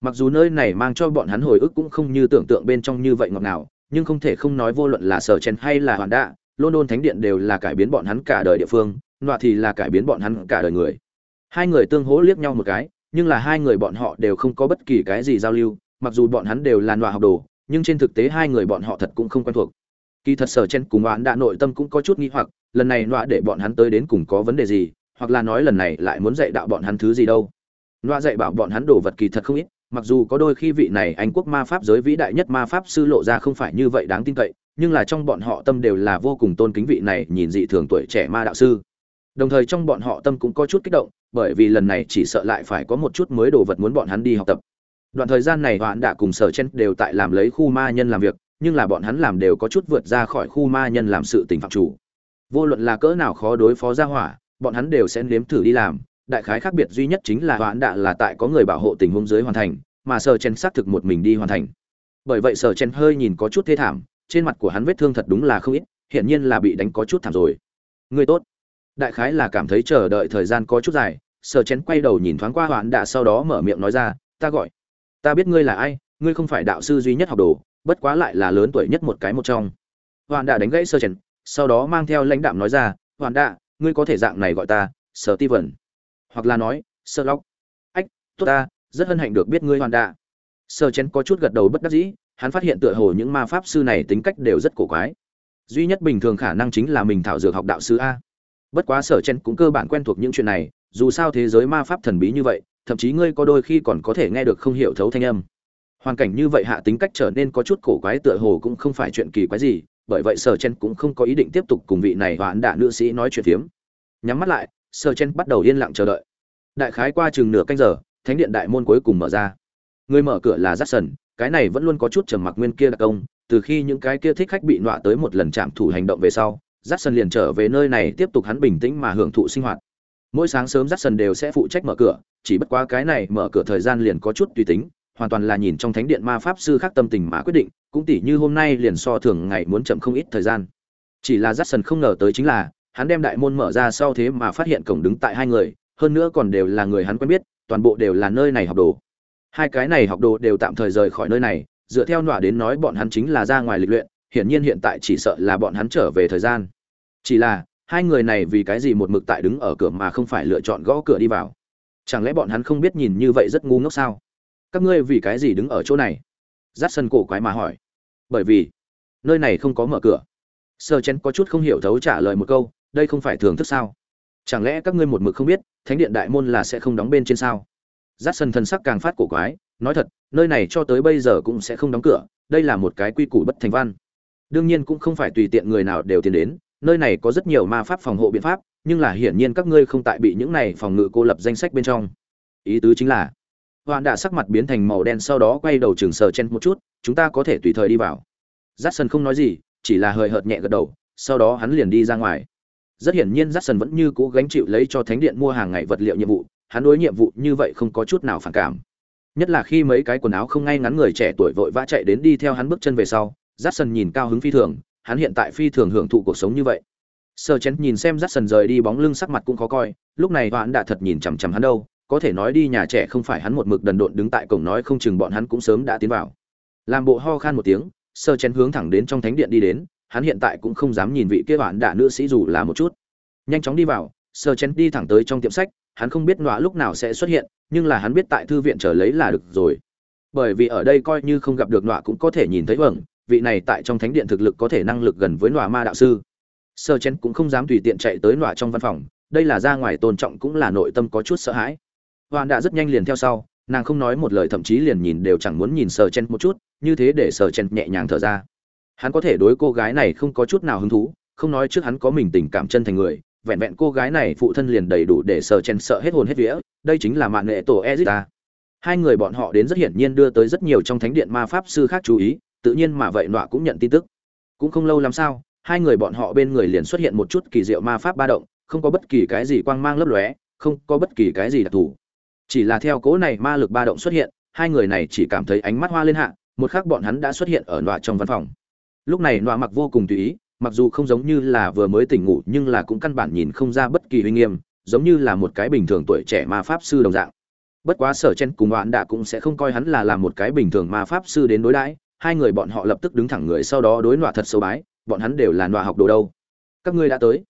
Mặc dù nơi này mang cho bọn hắn hồi ức cũng không như tưởng tượng bên trong như vậy ngọt ngào, nhưng không thể không nói vô luận là sở chen hay là hoàn đạ london thánh điện đều là cải biến bọn hắn cả đời địa phương, nọa thì là cải biến bọn hắn cả đời người. Hai người tương hỗ liếc nhau một cái, nhưng là hai người bọn họ đều không có bất kỳ cái gì giao lưu, mặc dù bọn hắn đều là nọa học đồ, nhưng trên thực tế hai người bọn họ thật cũng không quen thuộc kỳ thật sở chen cùng oán đã nội tâm cũng có chút nghi hoặc, lần này nọa để bọn hắn tới đến cùng có vấn đề gì, hoặc là nói lần này lại muốn dạy đạo bọn hắn thứ gì đâu. Nọa dạy bảo bọn hắn đồ vật kỳ thật không ít, mặc dù có đôi khi vị này anh quốc ma pháp giới vĩ đại nhất ma pháp sư lộ ra không phải như vậy đáng tin cậy, nhưng là trong bọn họ tâm đều là vô cùng tôn kính vị này nhìn dị thường tuổi trẻ ma đạo sư. Đồng thời trong bọn họ tâm cũng có chút kích động, bởi vì lần này chỉ sợ lại phải có một chút mới đồ vật muốn bọn hắn đi học tập. Đoạn thời gian này hoãn đã cùng sở chen đều tại làm lấy khu ma nhân làm việc nhưng là bọn hắn làm đều có chút vượt ra khỏi khu ma nhân làm sự tình phạm chủ. Vô luận là cỡ nào khó đối phó ra hỏa, bọn hắn đều sẽ nếm thử đi làm. Đại khái khác biệt duy nhất chính là hoãn đạ là tại có người bảo hộ tình huống dưới hoàn thành, mà sở chen xác thực một mình đi hoàn thành. Bởi vậy sở chen hơi nhìn có chút thê thảm, trên mặt của hắn vết thương thật đúng là không ít, hiển nhiên là bị đánh có chút thảm rồi. Người tốt. Đại khái là cảm thấy chờ đợi thời gian có chút dài, sở Chen quay đầu nhìn thoáng qua hoãn đạ sau đó mở miệng nói ra, ta gọi. Ta biết ngươi là ai, ngươi không phải đạo sư duy nhất học đồ bất quá lại là lớn tuổi nhất một cái một trong. Hoàn đã đánh gãy sơ chèn, sau đó mang theo lãnh đạm nói ra hoàn đạ, ngươi có thể dạng này gọi ta, sở ti vẩn hoặc là nói sơ lóc ách, tốt ta, rất hân hạnh được biết ngươi hoàn đạ. Sơ chén có chút gật đầu bất đắc dĩ, hắn phát hiện tựa hồ những ma pháp sư này tính cách đều rất cổ quái. Duy nhất bình thường khả năng chính là mình thảo dược học đạo sư a. Bất quá sở chen cũng cơ bản quen thuộc những chuyện này, dù sao thế giới ma pháp thần bí như vậy, thậm chí ngươi có đôi khi còn có thể nghe được không hiểu thấu thanh âm hoàn cảnh như vậy hạ tính cách trở nên có chút cổ quái tựa hồ cũng không phải chuyện kỳ quái gì bởi vậy sở chen cũng không có ý định tiếp tục cùng vị này hoãn đả nữ sĩ nói chuyện phiếm. Nhắm mắt lại sở chen bắt đầu yên lặng chờ đợi. Đại khái qua chừng nửa canh giờ thánh điện đại môn cuối cùng mở ra. Người mở cửa là Jackson, cái này vẫn luôn có chút trầm mặc nguyên kia đặc công, từ khi những cái kia thích khách bị nọa tới một lần chạm thủ hành động về sau, Jackson liền trở về nơi này tiếp tục hắn bình tĩnh mà hưởng thụ sinh hoạt. Mỗi sáng sớm Jackson đều sẽ phụ trách mở cửa, chỉ bất quá cái này mở cửa thời gian liền có chút tùy tính, hoàn toàn là nhìn trong thánh điện ma pháp sư khác tâm tình mà quyết định, cũng tỉ như hôm nay liền so thường ngày muốn chậm không ít thời gian. Chỉ là Jackson không ngờ tới chính là, hắn đem đại môn mở ra sau thế mà phát hiện cổng đứng tại hai người, hơn nữa còn đều là người hắn quen biết, toàn bộ đều là nơi này học đồ. Hai cái này học đồ đều tạm thời rời khỏi nơi này, dựa theo nọa đến nói bọn hắn chính là ra ngoài lịch luyện, hiển nhiên hiện tại chỉ sợ là bọn hắn trở về thời gian. Chỉ là, hai người này vì cái gì một mực tại đứng ở cửa mà không phải lựa chọn gõ cửa đi vào? Chẳng lẽ bọn hắn không biết nhìn như vậy rất ngu ngốc sao? Các ngươi vì cái gì đứng ở chỗ này? Dát sân cổ quái mà hỏi. Bởi vì, nơi này không có mở cửa. Sơ chén có chút không hiểu thấu trả lời một câu, đây không phải thường thức sao? Chẳng lẽ các ngươi một mực không biết, thánh điện đại môn là sẽ không đóng bên trên sao? Dát sân thần sắc càng phát cổ quái, nói thật, nơi này cho tới bây giờ cũng sẽ không đóng cửa, đây là một cái quy củ bất thành văn. Đương nhiên cũng không phải tùy tiện người nào đều tiến đến, nơi này có rất nhiều ma pháp phòng hộ biện pháp nhưng là hiển nhiên các ngươi không tại bị những này phòng ngự cô lập danh sách bên trong ý tứ chính là hoàn đã sắc mặt biến thành màu đen sau đó quay đầu chừng sờ chen một chút, chúng ta có thể tùy thời đi vào. J sân không nói gì, chỉ là hơi hợt nhẹ gật đầu, sau đó hắn liền đi ra ngoài. Rất hiển nhiên j sân vẫn như cố gánh chịu lấy cho thánh điện mua hàng ngày vật liệu nhiệm vụ, hắn đối nhiệm vụ như vậy không có chút nào phản cảm. Nhất là khi mấy cái quần áo không ngay ngắn người trẻ tuổi vội vã chạy đến đi theo hắn bước chân về sau j sân nhìn cao hứng phi thường, hắn hiện tại phi thường hưởng thụ cuộc sống như vậy. Sơ chén nhìn xem rát a rời đi bóng lưng sắc mặt cũng khó coi, lúc này hoãn đã thật nhìn chằm chằm hắn đâu có thể nói đi nhà trẻ không phải hắn một mực đần độn đứng tại cổng nói không chừng bọn hắn cũng sớm đã tiến vào. Làm bộ ho khan một tiếng, sơ chén hướng thẳng đến trong thánh điện đi đến, hắn hiện tại cũng không dám nhìn vị kia bạn đạ nữ sĩ dù là một chút. Nhanh chóng đi vào, sơ chén đi thẳng tới trong tiệm sách, hắn không biết nọa lúc nào sẽ xuất hiện, nhưng là hắn biết tại thư viện trở lấy là được rồi. Bởi vì ở đây coi như không gặp được nọa cũng có thể nhìn thấy vầng, vị này tại trong thánh điện thực lực có thể năng lực gần với nọa ma đạo sư. Sơ chén cũng không dám tùy tiện chạy tới nọa trong văn phòng, đây là ra ngoài tôn trọng cũng là nội tâm có chút sợ hãi hoàn đã rất nhanh liền theo sau, nàng không nói một lời thậm chí liền nhìn đều chẳng muốn nhìn sờ chen một chút, như thế để sờ chen nhẹ nhàng thở ra. Hắn có thể đối cô gái này không có chút nào hứng thú, không nói trước hắn có mình tình cảm chân thành người, vẹn vẹn cô gái này phụ thân liền đầy đủ để sờ chen sợ hết hồn hết vía, đây chính là mạng nghệ tổ ezita. Hai người bọn họ đến rất hiển nhiên đưa tới rất nhiều trong thánh điện ma pháp sư khác chú ý, tự nhiên mà vậy nọa cũng nhận tin tức. Cũng không lâu làm sao, hai người bọn họ bên người liền xuất hiện một chút kỳ diệu ma pháp ba động, không có bất kỳ cái gì quang mang lấp lóe, không có bất kỳ cái gì đặc thù chỉ là theo cố này ma lực ba động xuất hiện, hai người này chỉ cảm thấy ánh mắt hoa lên hạ, một khắc bọn hắn đã xuất hiện ở nọa trong văn phòng. Lúc này nọa mặc vô cùng tùy ý, mặc dù không giống như là vừa mới tỉnh ngủ, nhưng là cũng căn bản nhìn không ra bất kỳ uy nghiêm, giống như là một cái bình thường tuổi trẻ ma pháp sư đồng dạng. Bất quá sở chen cùng đoạn đã cũng sẽ không coi hắn là làm một cái bình thường ma pháp sư đến đối đãi, hai người bọn họ lập tức đứng thẳng người sau đó đối nọa thật sâu bái, bọn hắn đều là nọa học đồ đâu. Các ngươi đã tới.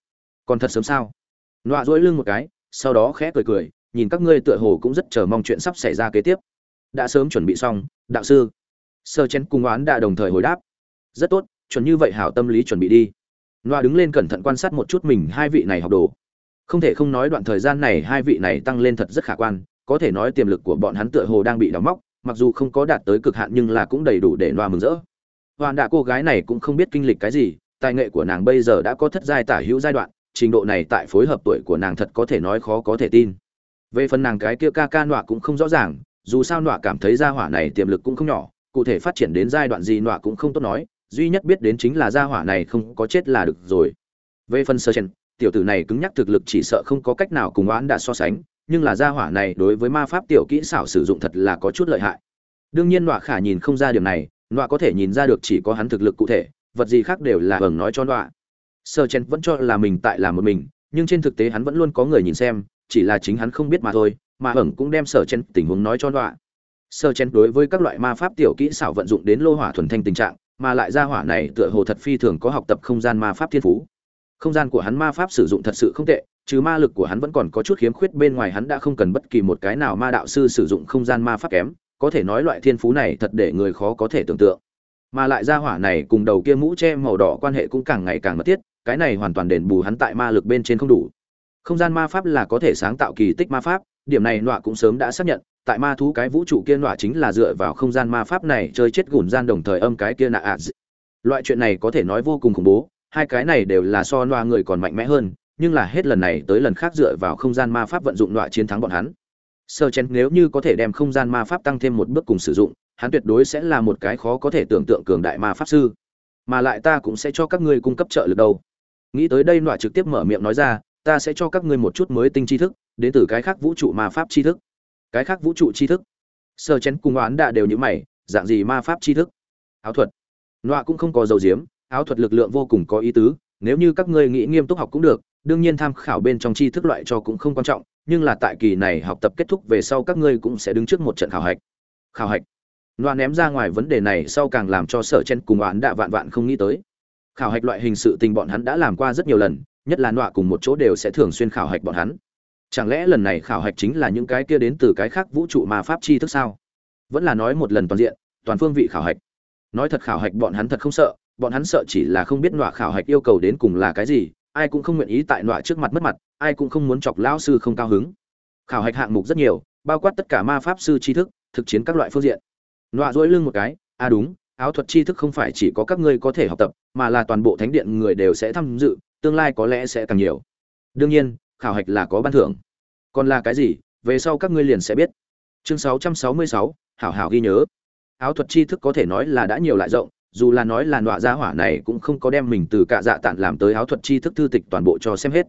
Còn thật sớm sao? Nọa dỗi lưng một cái, sau đó khẽ cười cười nhìn các ngươi tựa hồ cũng rất chờ mong chuyện sắp xảy ra kế tiếp. Đã sớm chuẩn bị xong, đạo sư. Sơ chen cung oán đã đồng thời hồi đáp. Rất tốt, chuẩn như vậy hảo tâm lý chuẩn bị đi. Loa đứng lên cẩn thận quan sát một chút mình hai vị này học đồ. Không thể không nói đoạn thời gian này hai vị này tăng lên thật rất khả quan, có thể nói tiềm lực của bọn hắn tựa hồ đang bị đóng móc, mặc dù không có đạt tới cực hạn nhưng là cũng đầy đủ để loa mừng rỡ. Hoàn đạ cô gái này cũng không biết kinh lịch cái gì, tài nghệ của nàng bây giờ đã có thất giai tả hữu giai đoạn, trình độ này tại phối hợp tuổi của nàng thật có thể nói khó có thể tin về phần nàng cái kia ca ca nọa cũng không rõ ràng, dù sao nọa cảm thấy gia hỏa này tiềm lực cũng không nhỏ, cụ thể phát triển đến giai đoạn gì nọa cũng không tốt nói, duy nhất biết đến chính là gia hỏa này không có chết là được rồi. Về phần sơ chen tiểu tử này cứng nhắc thực lực chỉ sợ không có cách nào cùng oán đã so sánh, nhưng là gia hỏa này đối với ma pháp tiểu kỹ xảo sử dụng thật là có chút lợi hại. Đương nhiên nọa khả nhìn không ra điểm này, nọa có thể nhìn ra được chỉ có hắn thực lực cụ thể, vật gì khác đều là vầng nói cho nọa. Sơ chen vẫn cho là mình tại làm một mình, nhưng trên thực tế hắn vẫn luôn có người nhìn xem chỉ là chính hắn không biết mà thôi, mà ẩn cũng đem sở chen tình huống nói cho đọa sơ chen đối với các loại ma pháp tiểu kỹ xảo vận dụng đến lô hỏa thuần thanh tình trạng, mà lại ra hỏa này tựa hồ thật phi thường có học tập không gian ma pháp thiên phú. Không gian của hắn ma pháp sử dụng thật sự không tệ chứ ma lực của hắn vẫn còn có chút khiếm khuyết bên ngoài hắn đã không cần bất kỳ một cái nào ma đạo sư sử dụng không gian ma pháp kém, có thể nói loại thiên phú này thật để người khó có thể tưởng tượng. Mà lại ra hỏa này cùng đầu kia mũ che màu đỏ quan hệ cũng càng ngày càng mật thiết, cái này hoàn toàn đền bù hắn tại ma lực bên trên không đủ không gian ma pháp là có thể sáng tạo kỳ tích ma pháp, điểm này nọa cũng sớm đã xác nhận, tại ma thú cái vũ trụ kia nọa chính là dựa vào không gian ma pháp này chơi chết gùn gian đồng thời âm cái kia nạ ạ loại chuyện này có thể nói vô cùng khủng bố, hai cái này đều là so nọa người còn mạnh mẽ hơn, nhưng là hết lần này tới lần khác dựa vào không gian ma pháp vận dụng nọa chiến thắng bọn hắn. Sơ chen nếu như có thể đem không gian ma pháp tăng thêm một bước cùng sử dụng, hắn tuyệt đối sẽ là một cái khó có thể tưởng tượng cường đại ma pháp sư. Mà lại ta cũng sẽ cho các ngươi cung cấp trợ lực đâu. Nghĩ tới đây nọa trực tiếp mở miệng nói ra ta sẽ cho các ngươi một chút mới tinh tri thức, đến từ cái khác vũ trụ ma pháp tri thức. Cái khác vũ trụ tri thức? Sơ chén cùng oán đạ đều như mày, dạng gì ma pháp tri thức? Áo thuật. Nọa cũng không có dầu diếm, áo thuật lực lượng vô cùng có ý tứ, nếu như các ngươi nghĩ nghiêm túc học cũng được, đương nhiên tham khảo bên trong tri thức loại cho cũng không quan trọng, nhưng là tại kỳ này học tập kết thúc về sau các ngươi cũng sẽ đứng trước một trận khảo hạch. Khảo hạch. Nọa ném ra ngoài vấn đề này sau càng làm cho sở chen cùng oán đạ vạn vạn không nghĩ tới. Khảo hạch loại hình sự tình bọn hắn đã làm qua rất nhiều lần nhất là nọa cùng một chỗ đều sẽ thường xuyên khảo hạch bọn hắn. Chẳng lẽ lần này khảo hạch chính là những cái kia đến từ cái khác vũ trụ mà pháp chi thức sao? Vẫn là nói một lần toàn diện, toàn phương vị khảo hạch. Nói thật khảo hạch bọn hắn thật không sợ, bọn hắn sợ chỉ là không biết nọa khảo hạch yêu cầu đến cùng là cái gì, ai cũng không nguyện ý tại nọa trước mặt mất mặt, ai cũng không muốn chọc lão sư không cao hứng. Khảo hạch hạng mục rất nhiều, bao quát tất cả ma pháp sư tri thức, thực chiến các loại phương diện. Nọa dỗi lưng một cái à đúng, áo thuật tri thức không phải chỉ có các ngươi có thể học tập, mà là toàn bộ thánh điện người đều sẽ tham dự tương lai có lẽ sẽ càng nhiều. Đương nhiên khảo hạch là có ban thưởng. Còn là cái gì về sau các ngươi liền sẽ biết. Chương 666, hảo hảo ghi nhớ. Áo thuật tri thức có thể nói là đã nhiều lại rộng dù là nói là nọa gia hỏa này cũng không có đem mình từ cả dạ tản làm tới áo thuật tri thức thư tịch toàn bộ cho xem hết.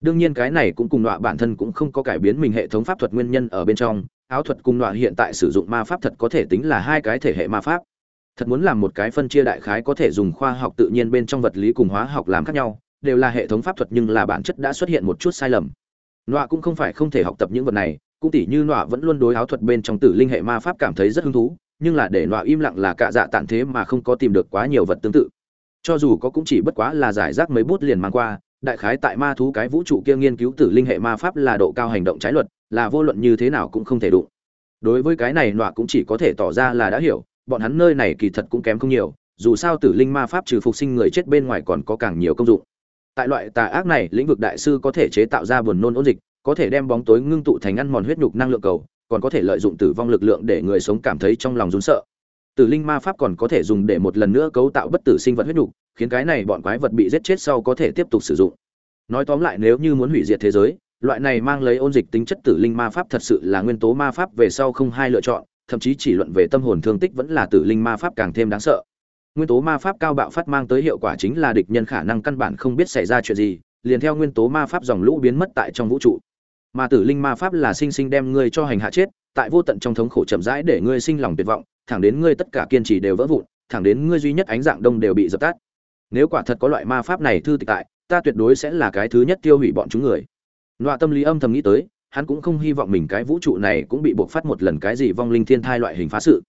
Đương nhiên cái này cũng cùng nọa bản thân cũng không có cải biến mình hệ thống pháp thuật nguyên nhân ở bên trong. Áo thuật cùng nọa hiện tại sử dụng ma pháp thật có thể tính là hai cái thể hệ ma pháp. Thật muốn làm một cái phân chia đại khái có thể dùng khoa học tự nhiên bên trong vật lý cùng hóa học làm khác nhau đều là hệ thống pháp thuật nhưng là bản chất đã xuất hiện một chút sai lầm. Nọa cũng không phải không thể học tập những vật này, cũng tỉ như nọa vẫn luôn đối áo thuật bên trong tử linh hệ ma pháp cảm thấy rất hứng thú, nhưng là để nọa im lặng là cạ dạ tản thế mà không có tìm được quá nhiều vật tương tự. Cho dù có cũng chỉ bất quá là giải rác mấy bút liền mang qua, đại khái tại ma thú cái vũ trụ kia nghiên cứu tử linh hệ ma pháp là độ cao hành động trái luật, là vô luận như thế nào cũng không thể đụng. Đối với cái này nọa cũng chỉ có thể tỏ ra là đã hiểu, bọn hắn nơi này kỳ thật cũng kém không nhiều, dù sao tử linh ma pháp trừ phục sinh người chết bên ngoài còn có càng nhiều công dụng tại loại tà ác này, lĩnh vực đại sư có thể chế tạo ra buồn nôn ôn dịch, có thể đem bóng tối ngưng tụ thành ăn mòn huyết nhục năng lượng cầu, còn có thể lợi dụng tử vong lực lượng để người sống cảm thấy trong lòng run sợ. Tử linh ma pháp còn có thể dùng để một lần nữa cấu tạo bất tử sinh vật huyết nhục, khiến cái này bọn quái vật bị giết chết sau có thể tiếp tục sử dụng. Nói tóm lại, nếu như muốn hủy diệt thế giới, loại này mang lấy ôn dịch tính chất tử linh ma pháp thật sự là nguyên tố ma pháp về sau không hai lựa chọn, thậm chí chỉ luận về tâm hồn thương tích vẫn là tử linh ma pháp càng thêm đáng sợ nguyên tố ma pháp cao bạo phát mang tới hiệu quả chính là địch nhân khả năng căn bản không biết xảy ra chuyện gì, liền theo nguyên tố ma pháp dòng lũ biến mất tại trong vũ trụ. Mà tử linh ma pháp là sinh sinh đem ngươi cho hành hạ chết, tại vô tận trong thống khổ chậm rãi để ngươi sinh lòng tuyệt vọng, thẳng đến ngươi tất cả kiên trì đều vỡ vụn, thẳng đến ngươi duy nhất ánh dạng đông đều bị dập tắt. Nếu quả thật có loại ma pháp này thư tịch tại, ta tuyệt đối sẽ là cái thứ nhất tiêu hủy bọn chúng người. Loạ tâm lý âm thầm nghĩ tới, hắn cũng không hy vọng mình cái vũ trụ này cũng bị buộc phát một lần cái gì vong linh thiên thai loại hình phá sự.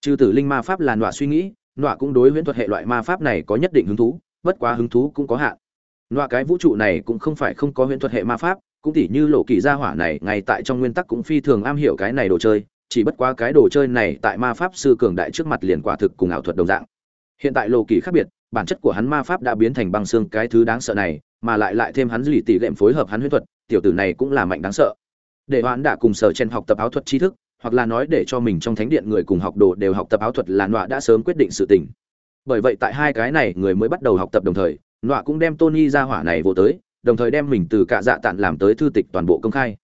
Trừ tử linh ma pháp là loạ suy nghĩ nọa cũng đối huyễn thuật hệ loại ma pháp này có nhất định hứng thú, bất quá hứng thú cũng có hạn. Nọa cái vũ trụ này cũng không phải không có huyễn thuật hệ ma pháp, cũng tỉ như lộ kỳ gia hỏa này, ngay tại trong nguyên tắc cũng phi thường am hiểu cái này đồ chơi, chỉ bất quá cái đồ chơi này tại ma pháp sư cường đại trước mặt liền quả thực cùng ảo thuật đồng dạng. Hiện tại lộ kỳ khác biệt, bản chất của hắn ma pháp đã biến thành băng xương cái thứ đáng sợ này, mà lại lại thêm hắn lì tỉ lệm phối hợp hắn huyễn thuật, tiểu tử này cũng là mạnh đáng sợ. Để hoãn đã cùng sở chen học tập áo thuật tri thức hoặc là nói để cho mình trong thánh điện người cùng học đồ đều học tập áo thuật là nọa đã sớm quyết định sự tình. Bởi vậy tại hai cái này người mới bắt đầu học tập đồng thời, nọa cũng đem tony ra hỏa này vô tới, đồng thời đem mình từ cả dạ tản làm tới thư tịch toàn bộ công khai.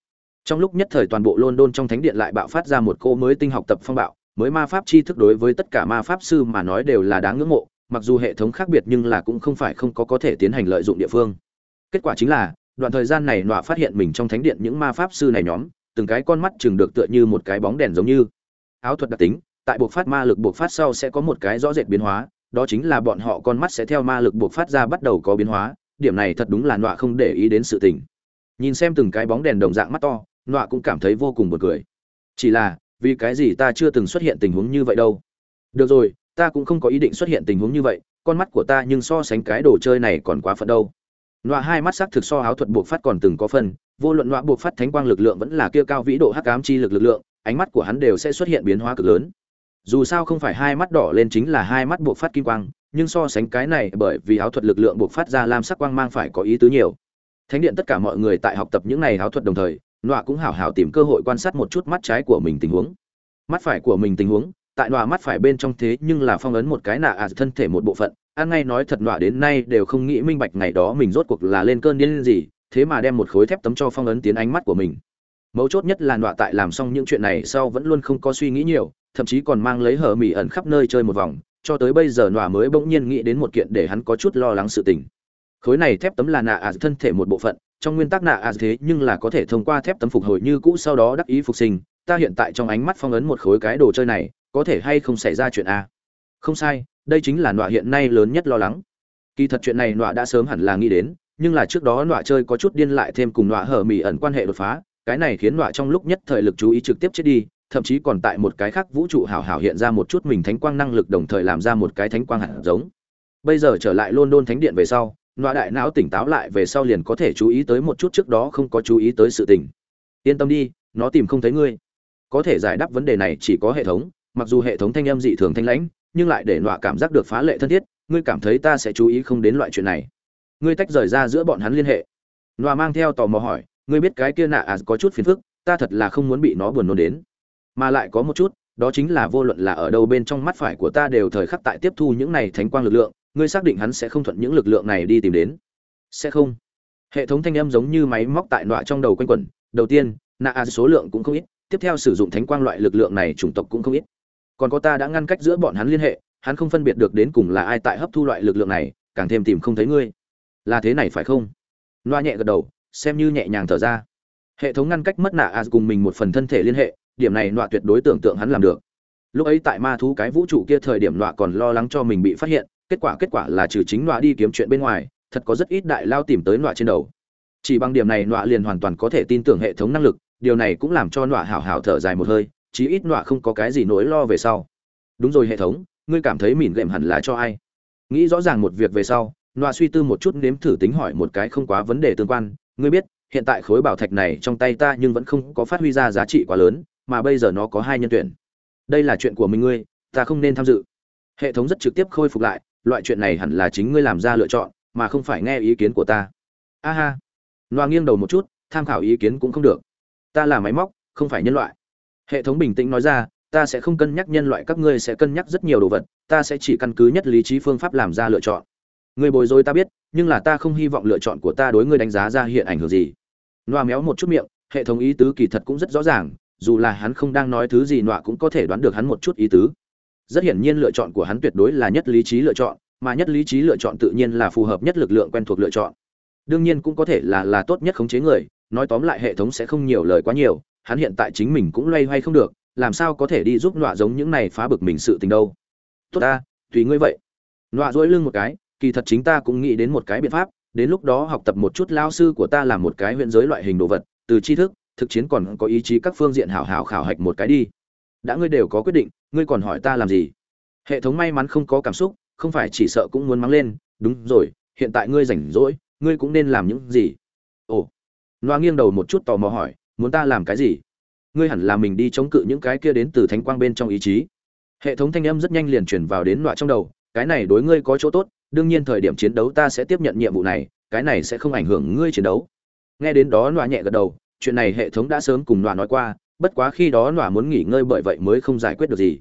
Trong lúc nhất thời toàn bộ london trong thánh điện lại bạo phát ra một cô mới tinh học tập phong bạo, mới ma pháp tri thức đối với tất cả ma pháp sư mà nói đều là đáng ngưỡng mộ, mặc dù hệ thống khác biệt nhưng là cũng không phải không có có thể tiến hành lợi dụng địa phương. Kết quả chính là, đoạn thời gian này nọa phát hiện mình trong thánh điện những ma pháp sư này nhóm từng cái con mắt chừng được tựa như một cái bóng đèn giống như. Áo thuật đặc tính, tại buộc phát ma lực buộc phát sau sẽ có một cái rõ rệt biến hóa, đó chính là bọn họ con mắt sẽ theo ma lực buộc phát ra bắt đầu có biến hóa, điểm này thật đúng là nọa không để ý đến sự tình. Nhìn xem từng cái bóng đèn đồng dạng mắt to, nọa cũng cảm thấy vô cùng buồn cười. Chỉ là, vì cái gì ta chưa từng xuất hiện tình huống như vậy đâu? Được rồi, ta cũng không có ý định xuất hiện tình huống như vậy, con mắt của ta nhưng so sánh cái đồ chơi này còn quá phận đâu nọa hai mắt sắc thực so áo thuật buộc phát còn từng có phần vô luận nọa buộc phát thánh quang lực lượng vẫn là kia cao vĩ độ hắc ám chi lực lực lượng, ánh mắt của hắn đều sẽ xuất hiện biến hóa cực lớn. Dù sao không phải hai mắt đỏ lên chính là hai mắt buộc phát kim quang, nhưng so sánh cái này bởi vì áo thuật lực lượng buộc phát ra lam sắc quang mang phải có ý tứ nhiều. Thánh điện tất cả mọi người tại học tập những này áo thuật đồng thời, nọa cũng hảo hảo tìm cơ hội quan sát một chút mắt trái của mình tình huống. Mắt phải của mình tình huống, tại nọa mắt phải bên trong thế nhưng là phong ấn một cái nạ à thân thể một bộ phận ăn ngay nói thật nọa đến nay đều không nghĩ minh bạch ngày đó mình rốt cuộc là lên cơn điên gì, thế mà đem một khối thép tấm cho phong ấn tiến ánh mắt của mình. Mấu chốt nhất là nọa tại làm xong những chuyện này sau vẫn luôn không có suy nghĩ nhiều, thậm chí còn mang lấy hờ mỹ ẩn khắp nơi chơi một vòng, cho tới bây giờ nọa mới bỗng nhiên nghĩ đến một kiện để hắn có chút lo lắng sự tình. Khối này thép tấm là nạ à thân thể một bộ phận, trong nguyên tắc nạ à thế nhưng là có thể thông qua thép tấm phục hồi như cũ sau đó đắc ý phục sinh, ta hiện tại trong ánh mắt phong ấn một khối cái đồ chơi này, có thể hay không xảy ra chuyện a không sai đây chính là nọa hiện nay lớn nhất lo lắng. Kỳ thật chuyện này nọa đã sớm hẳn là nghĩ đến, nhưng là trước đó nọa chơi có chút điên lại thêm cùng nọa hở mỉ ẩn quan hệ đột phá, cái này khiến nọa trong lúc nhất thời lực chú ý trực tiếp chết đi, thậm chí còn tại một cái khác vũ trụ hảo hảo hiện ra một chút mình thánh quang năng lực đồng thời làm ra một cái thánh quang hạt giống. Bây giờ trở lại london thánh điện về sau, nọa đại não tỉnh táo lại về sau liền có thể chú ý tới một chút trước đó không có chú ý tới sự tình. Yên tâm đi, nó tìm không thấy ngươi. Có thể giải đáp vấn đề này chỉ có hệ thống, mặc dù hệ thống thanh âm dị thường thanh lãnh nhưng lại để nọa cảm giác được phá lệ thân thiết, ngươi cảm thấy ta sẽ chú ý không đến loại chuyện này. Ngươi tách rời ra giữa bọn hắn liên hệ. Nọa mang theo tò mò hỏi, ngươi biết cái kia nạ à có chút phiền phức, ta thật là không muốn bị nó buồn nôn đến. Mà lại có một chút, đó chính là vô luận là ở đâu bên trong mắt phải của ta đều thời khắc tại tiếp thu những này thánh quang lực lượng, ngươi xác định hắn sẽ không thuận những lực lượng này đi tìm đến. Sẽ không. Hệ thống thanh âm giống như máy móc tại nọa trong đầu quanh quẩn. Đầu tiên, nạ à số lượng cũng không ít, tiếp theo sử dụng thánh quang loại lực lượng này chủng tộc cũng không ít còn có ta đã ngăn cách giữa bọn hắn liên hệ, hắn không phân biệt được đến cùng là ai tại hấp thu loại lực lượng này, càng thêm tìm không thấy ngươi. Là thế này phải không? Loa nhẹ gật đầu, xem như nhẹ nhàng thở ra. Hệ thống ngăn cách mất nạ a cùng mình một phần thân thể liên hệ, điểm này loa tuyệt đối tưởng tượng hắn làm được. Lúc ấy tại ma thú cái vũ trụ kia thời điểm loa còn lo lắng cho mình bị phát hiện, kết quả kết quả là trừ chính loa đi kiếm chuyện bên ngoài, thật có rất ít đại lao tìm tới loa trên đầu. Chỉ bằng điểm này loa liền hoàn toàn có thể tin tưởng hệ thống năng lực, điều này cũng làm cho loa hảo hảo thở dài một hơi chí ít nọa không có cái gì nỗi lo về sau. Đúng rồi hệ thống, ngươi cảm thấy mỉn gệm hẳn là cho ai? Nghĩ rõ ràng một việc về sau, nọa suy tư một chút nếm thử tính hỏi một cái không quá vấn đề tương quan. Ngươi biết, hiện tại khối bảo thạch này trong tay ta nhưng vẫn không có phát huy ra giá trị quá lớn, mà bây giờ nó có hai nhân tuyển. Đây là chuyện của mình ngươi, ta không nên tham dự. Hệ thống rất trực tiếp khôi phục lại, loại chuyện này hẳn là chính ngươi làm ra lựa chọn, mà không phải nghe ý kiến của ta. Aha ha. Loa nghiêng đầu một chút, tham khảo ý kiến cũng không được. Ta là máy móc, không phải nhân loại hệ thống bình tĩnh nói ra, ta sẽ không cân nhắc nhân loại, các ngươi sẽ cân nhắc rất nhiều đồ vật, ta sẽ chỉ căn cứ nhất lý trí phương pháp làm ra lựa chọn. Người bồi dối ta biết, nhưng là ta không hy vọng lựa chọn của ta đối ngươi đánh giá ra hiện ảnh hưởng gì. Noa méo một chút miệng, hệ thống ý tứ kỳ thật cũng rất rõ ràng, dù là hắn không đang nói thứ gì nọa cũng có thể đoán được hắn một chút ý tứ. Rất hiển nhiên lựa chọn của hắn tuyệt đối là nhất lý trí lựa chọn, mà nhất lý trí lựa chọn tự nhiên là phù hợp nhất lực lượng quen thuộc lựa chọn. Đương nhiên cũng có thể là là tốt nhất khống chế người, nói tóm lại hệ thống sẽ không nhiều lời quá nhiều hắn hiện tại chính mình cũng loay hoay không được, làm sao có thể đi giúp nọa giống những này phá bực mình sự tình đâu? Tốt ta, tùy ngươi vậy. Nọa dỗi lưng một cái, kỳ thật chính ta cũng nghĩ đến một cái biện pháp, đến lúc đó học tập một chút lao sư của ta làm một cái huyện giới loại hình đồ vật, từ tri thức, thực chiến còn có ý chí các phương diện hảo hảo khảo hạch một cái đi. Đã ngươi đều có quyết định, ngươi còn hỏi ta làm gì? Hệ thống may mắn không có cảm xúc, không phải chỉ sợ cũng muốn mắng lên, đúng rồi, hiện tại ngươi rảnh rỗi, ngươi cũng nên làm những gì? Ồ. Loa nghiêng đầu một chút tò mò hỏi muốn ta làm cái gì? Ngươi hẳn là mình đi chống cự những cái kia đến từ thánh quang bên trong ý chí. Hệ thống thanh âm rất nhanh liền chuyển vào đến loa trong đầu, cái này đối ngươi có chỗ tốt, đương nhiên thời điểm chiến đấu ta sẽ tiếp nhận nhiệm vụ này, cái này sẽ không ảnh hưởng ngươi chiến đấu. Nghe đến đó loa nhẹ gật đầu, chuyện này hệ thống đã sớm cùng loa nói qua, bất quá khi đó loa muốn nghỉ ngơi bởi vậy mới không giải quyết được gì.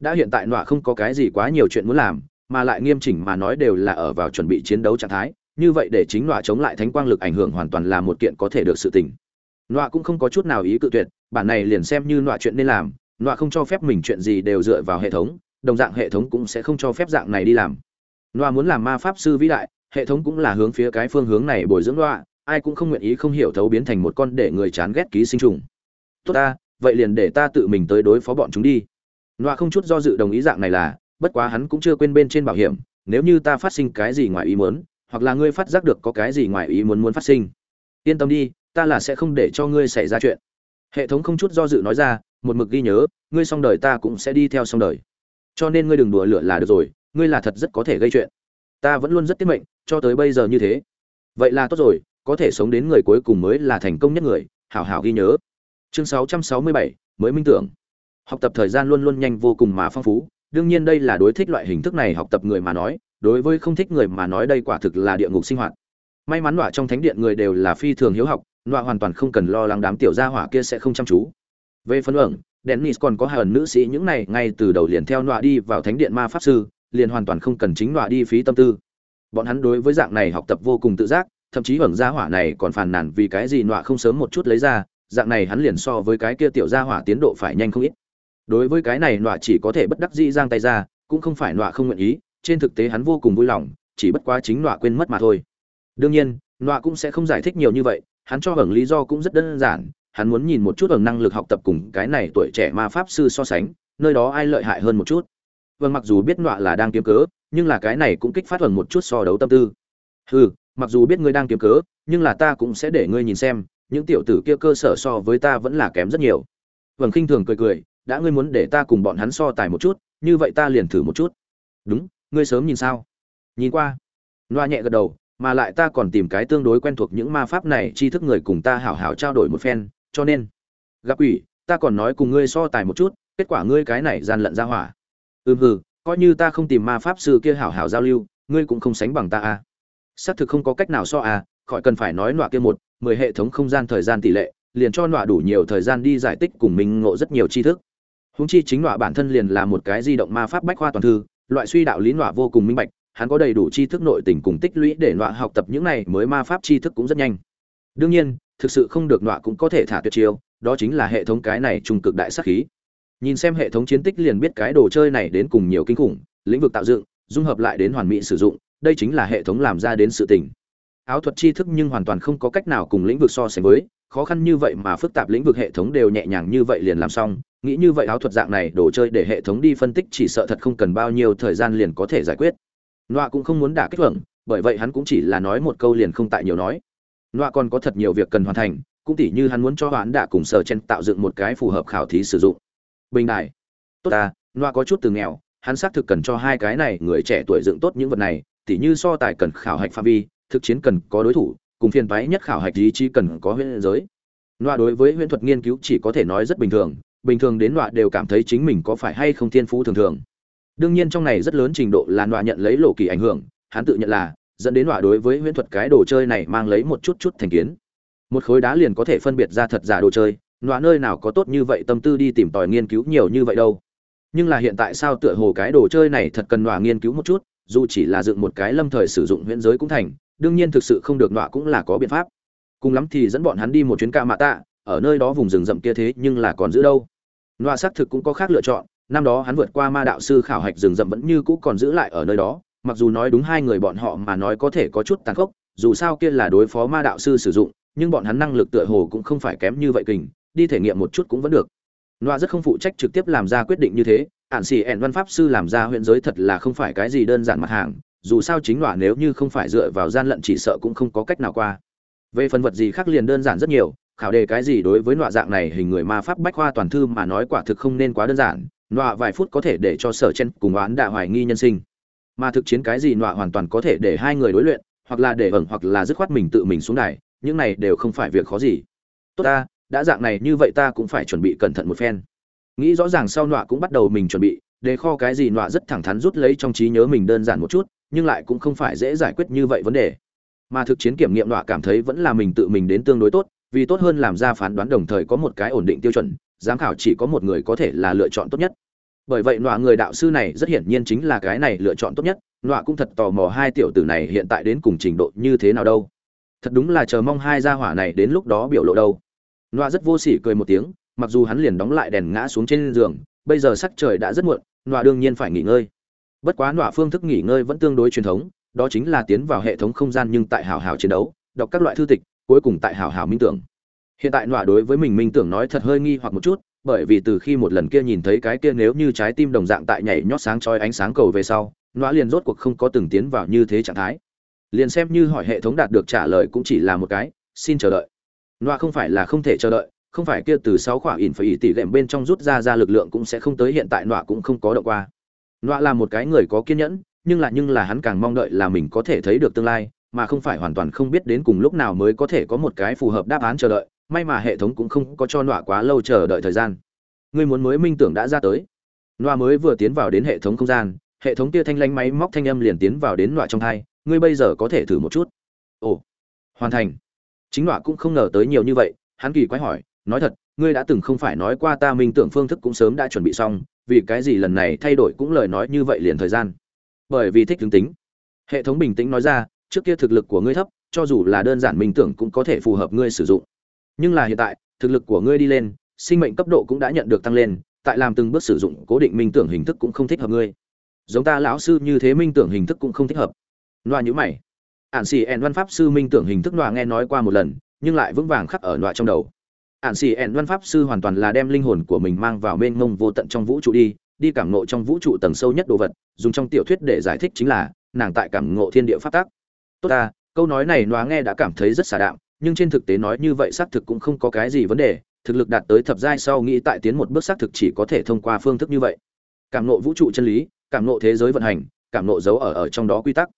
Đã hiện tại loa không có cái gì quá nhiều chuyện muốn làm, mà lại nghiêm chỉnh mà nói đều là ở vào chuẩn bị chiến đấu trạng thái, như vậy để chính loại chống lại thánh quang lực ảnh hưởng hoàn toàn là một kiện có thể được sự tình nọa cũng không có chút nào ý cự tuyệt, bản này liền xem như nọa chuyện nên làm, nọa không cho phép mình chuyện gì đều dựa vào hệ thống, đồng dạng hệ thống cũng sẽ không cho phép dạng này đi làm. Nọa muốn làm ma pháp sư vĩ đại, hệ thống cũng là hướng phía cái phương hướng này bồi dưỡng nọa, ai cũng không nguyện ý không hiểu thấu biến thành một con để người chán ghét ký sinh trùng. Tốt ta, vậy liền để ta tự mình tới đối phó bọn chúng đi. Nọa không chút do dự đồng ý dạng này là, bất quá hắn cũng chưa quên bên trên bảo hiểm, nếu như ta phát sinh cái gì ngoài ý muốn, hoặc là ngươi phát giác được có cái gì ngoài ý muốn muốn phát sinh, yên tâm đi ta là sẽ không để cho ngươi xảy ra chuyện. Hệ thống không chút do dự nói ra một mực ghi nhớ ngươi xong đời ta cũng sẽ đi theo xong đời. Cho nên ngươi đừng đùa lửa là được rồi ngươi là thật rất có thể gây chuyện. Ta vẫn luôn rất tiết mệnh cho tới bây giờ như thế. Vậy là tốt rồi có thể sống đến người cuối cùng mới là thành công nhất người hảo hảo ghi nhớ. Chương 667, mới minh tưởng. Học tập thời gian luôn luôn nhanh vô cùng mà phong phú đương nhiên đây là đối thích loại hình thức này học tập người mà nói đối với không thích người mà nói đây quả thực là địa ngục sinh hoạt. May mắn loại trong thánh điện người đều là phi thường hiếu học nọa hoàn toàn không cần lo lắng đám tiểu gia hỏa kia sẽ không chăm chú. Về phần ẩn, dennis còn có hai ẩn nữ sĩ những này, ngay từ đầu liền theo nọa đi vào thánh điện ma pháp sư, liền hoàn toàn không cần chính nọa đi phí tâm tư. Bọn hắn đối với dạng này học tập vô cùng tự giác, thậm chí ẩn gia hỏa này còn phàn nàn vì cái gì nọa không sớm một chút lấy ra, dạng này hắn liền so với cái kia tiểu gia hỏa tiến độ phải nhanh không ít. Đối với cái này nọa chỉ có thể bất đắc dĩ giang tay ra, cũng không phải nọa không nguyện ý, trên thực tế hắn vô cùng vui lòng, chỉ bất quá chính nọa quên mất mà thôi. Đương nhiên, nọa cũng sẽ không giải thích nhiều như vậy hắn cho hưởng lý do cũng rất đơn giản, hắn muốn nhìn một chút ở năng lực học tập cùng cái này tuổi trẻ ma pháp sư so sánh, nơi đó ai lợi hại hơn một chút. Vâng mặc dù biết nọa là đang kiếm cớ, nhưng là cái này cũng kích phát hưởng một chút so đấu tâm tư. Ừ mặc dù biết ngươi đang kiếm cớ, nhưng là ta cũng sẽ để ngươi nhìn xem, những tiểu tử kia cơ sở so với ta vẫn là kém rất nhiều. Vâng khinh thường cười cười, đã ngươi muốn để ta cùng bọn hắn so tài một chút, như vậy ta liền thử một chút. Đúng, ngươi sớm nhìn sao? Nhìn qua. Loa nhẹ gật đầu mà lại ta còn tìm cái tương đối quen thuộc những ma pháp này tri thức người cùng ta hảo hảo trao đổi một phen, cho nên, gặp ủy ta còn nói cùng ngươi so tài một chút, kết quả ngươi cái này gian lận ra hỏa ừm hừ, coi như ta không tìm ma pháp sư kia hảo hảo giao lưu, ngươi cũng không sánh bằng ta à. xác thực không có cách nào so à khỏi cần phải nói nọa kia một, mười hệ thống không gian thời gian tỷ lệ, liền cho nọa đủ nhiều thời gian đi giải tích cùng mình ngộ rất nhiều tri thức húng chi chính nọa bản thân liền là một cái di động ma pháp bách khoa toàn thư, loại suy đạo lý nọa vô cùng minh bạch hắn có đầy đủ tri thức nội tình cùng tích lũy để nọa học tập những này mới ma pháp tri thức cũng rất nhanh. Đương nhiên, thực sự không được nọa cũng có thể thả tuyệt chiêu, đó chính là hệ thống cái này trung cực đại sắc khí. Nhìn xem hệ thống chiến tích liền biết cái đồ chơi này đến cùng nhiều kinh khủng, lĩnh vực tạo dựng, dung hợp lại đến hoàn mỹ sử dụng, đây chính là hệ thống làm ra đến sự tình. Áo thuật tri thức nhưng hoàn toàn không có cách nào cùng lĩnh vực so sánh với, khó khăn như vậy mà phức tạp lĩnh vực hệ thống đều nhẹ nhàng như vậy liền làm xong, nghĩ như vậy áo thuật dạng này đồ chơi để hệ thống đi phân tích chỉ sợ thật không cần bao nhiêu thời gian liền có thể giải quyết nọa cũng không muốn đả kích vẩn bởi vậy hắn cũng chỉ là nói một câu liền không tại nhiều nói. Nọa còn có thật nhiều việc cần hoàn thành, cũng tỉ như hắn muốn cho hoãn đạ cùng sở chen tạo dựng một cái phù hợp khảo thí sử dụng. Bình đại. Tốt ta, nọa có chút từ nghèo, hắn xác thực cần cho hai cái này người trẻ tuổi dựng tốt những vật này, tỉ như so tài cần khảo hạch phạm vi, thực chiến cần có đối thủ, cùng phiền vãi nhất khảo hạch ý chí cần có huyễn giới. Nọa đối với huyễn thuật nghiên cứu chỉ có thể nói rất bình thường bình thường đến nọa đều cảm thấy chính mình có phải hay không thiên phú thường thường đương nhiên trong này rất lớn trình độ là nọa nhận lấy lộ kỳ ảnh hưởng, hắn tự nhận là dẫn đến nọa đối với huyễn thuật cái đồ chơi này mang lấy một chút chút thành kiến. Một khối đá liền có thể phân biệt ra thật giả đồ chơi, nọa nơi nào có tốt như vậy tâm tư đi tìm tòi nghiên cứu nhiều như vậy đâu. Nhưng là hiện tại sao tựa hồ cái đồ chơi này thật cần nọa nghiên cứu một chút, dù chỉ là dựng một cái lâm thời sử dụng huyễn giới cũng thành, đương nhiên thực sự không được nọa cũng là có biện pháp. Cùng lắm thì dẫn bọn hắn đi một chuyến ca mạ tạ, ở nơi đó vùng rừng rậm kia thế nhưng là còn giữ đâu. Nọa xác thực cũng có khác lựa chọn năm đó hắn vượt qua ma đạo sư khảo hạch rừng rậm vẫn như cũ còn giữ lại ở nơi đó, mặc dù nói đúng hai người bọn họ mà nói có thể có chút tàn khốc, dù sao kia là đối phó ma đạo sư sử dụng, nhưng bọn hắn năng lực tựa hồ cũng không phải kém như vậy kình, đi thể nghiệm một chút cũng vẫn được. Noa rất không phụ trách trực tiếp làm ra quyết định như thế, ạn xì ẻn văn pháp sư làm ra huyện giới thật là không phải cái gì đơn giản mặt hàng, dù sao chính nọa nếu như không phải dựa vào gian lận chỉ sợ cũng không có cách nào qua. Về phần vật gì khác liền đơn giản rất nhiều, khảo đề cái gì đối với nọa dạng này hình người ma pháp bách khoa toàn thư mà nói quả thực không nên quá đơn giản nọa vài phút có thể để cho sở chen cùng oán đạ hoài nghi nhân sinh. Mà thực chiến cái gì nọa hoàn toàn có thể để hai người đối luyện, hoặc là để ẩn hoặc là dứt khoát mình tự mình xuống đài, những này đều không phải việc khó gì. Tốt ta, đã dạng này như vậy ta cũng phải chuẩn bị cẩn thận một phen. Nghĩ rõ ràng sau nọa cũng bắt đầu mình chuẩn bị để kho cái gì nọa rất thẳng thắn rút lấy trong trí nhớ mình đơn giản một chút, nhưng lại cũng không phải dễ giải quyết như vậy vấn đề. Mà thực chiến kiểm nghiệm nọa cảm thấy vẫn là mình tự mình đến tương đối tốt, vì tốt hơn làm ra phán đoán đồng thời có một cái ổn định tiêu chuẩn giám khảo chỉ có một người có thể là lựa chọn tốt nhất. Bởi vậy nọa người đạo sư này rất hiển nhiên chính là cái này lựa chọn tốt nhất. Nọa cũng thật tò mò hai tiểu tử này hiện tại đến cùng trình độ như thế nào đâu. Thật đúng là chờ mong hai gia hỏa này đến lúc đó biểu lộ đâu. Nọa rất vô sỉ cười một tiếng, mặc dù hắn liền đóng lại đèn ngã xuống trên giường, bây giờ sắc trời đã rất muộn, nọa đương nhiên phải nghỉ ngơi. Bất quá nọa phương thức nghỉ ngơi vẫn tương đối truyền thống, đó chính là tiến vào hệ thống không gian nhưng tại hào hào chiến đấu, đọc các loại thư tịch, cuối cùng tại hào hào minh tưởng hiện tại nọa đối với mình minh tưởng nói thật hơi nghi hoặc một chút, bởi vì từ khi một lần kia nhìn thấy cái kia nếu như trái tim đồng dạng tại nhảy nhót sáng chói ánh sáng cầu về sau, nọa liền rốt cuộc không có từng tiến vào như thế trạng thái. Liền xem như hỏi hệ thống đạt được trả lời cũng chỉ là một cái, xin chờ đợi. Nọa không phải là không thể chờ đợi, không phải kia từ sáu khỏa ỉn phải ỉ tỷ gệm bên trong rút ra ra lực lượng cũng sẽ không tới hiện tại nọa cũng không có động qua. Nọa là một cái người có kiên nhẫn, nhưng là nhưng là hắn càng mong đợi là mình có thể thấy được tương lai mà không phải hoàn toàn không biết đến cùng lúc nào mới có thể có một cái phù hợp đáp án chờ đợi, may mà hệ thống cũng không có cho nọa quá lâu chờ đợi thời gian. Người muốn mới minh tưởng đã ra tới. Nọa mới vừa tiến vào đến hệ thống không gian, hệ thống kia thanh lanh máy móc thanh âm liền tiến vào đến nọa trong thai, ngươi bây giờ có thể thử một chút. Ồ, hoàn thành. Chính nọa cũng không ngờ tới nhiều như vậy, hắn kỳ quái hỏi, nói thật, ngươi đã từng không phải nói qua ta minh tưởng phương thức cũng sớm đã chuẩn bị xong, vì cái gì lần này thay đổi cũng lời nói như vậy liền thời gian? Bởi vì thích hướng tính. Hệ thống bình tĩnh nói ra trước kia thực lực của ngươi thấp, cho dù là đơn giản minh tưởng cũng có thể phù hợp ngươi sử dụng. Nhưng là hiện tại, thực lực của ngươi đi lên, sinh mệnh cấp độ cũng đã nhận được tăng lên, tại làm từng bước sử dụng, cố định minh tưởng hình thức cũng không thích hợp ngươi. Giống ta lão sư như thế minh tưởng hình thức cũng không thích hợp. Loa nhữ mày. Ạn xì ẻn văn pháp sư minh tưởng hình thức loa nghe nói qua một lần, nhưng lại vững vàng khắc ở loa trong đầu. Ạn xì ẻn văn pháp sư hoàn toàn là đem linh hồn của mình mang vào mênh mông vô tận trong vũ trụ đi đi cảm ngộ trong vũ trụ tầng sâu nhất đồ vật, dùng trong tiểu thuyết để giải thích chính là, nàng tại cảm ngộ thiên địa pháp tác tốt ta, câu nói này nó nghe đã cảm thấy rất xả đạm, nhưng trên thực tế nói như vậy xác thực cũng không có cái gì vấn đề, thực lực đạt tới thập giai sau nghĩ tại tiến một bước xác thực chỉ có thể thông qua phương thức như vậy. Cảm ngộ vũ trụ chân lý, cảm ngộ thế giới vận hành, cảm ngộ giấu ở ở trong đó quy tắc.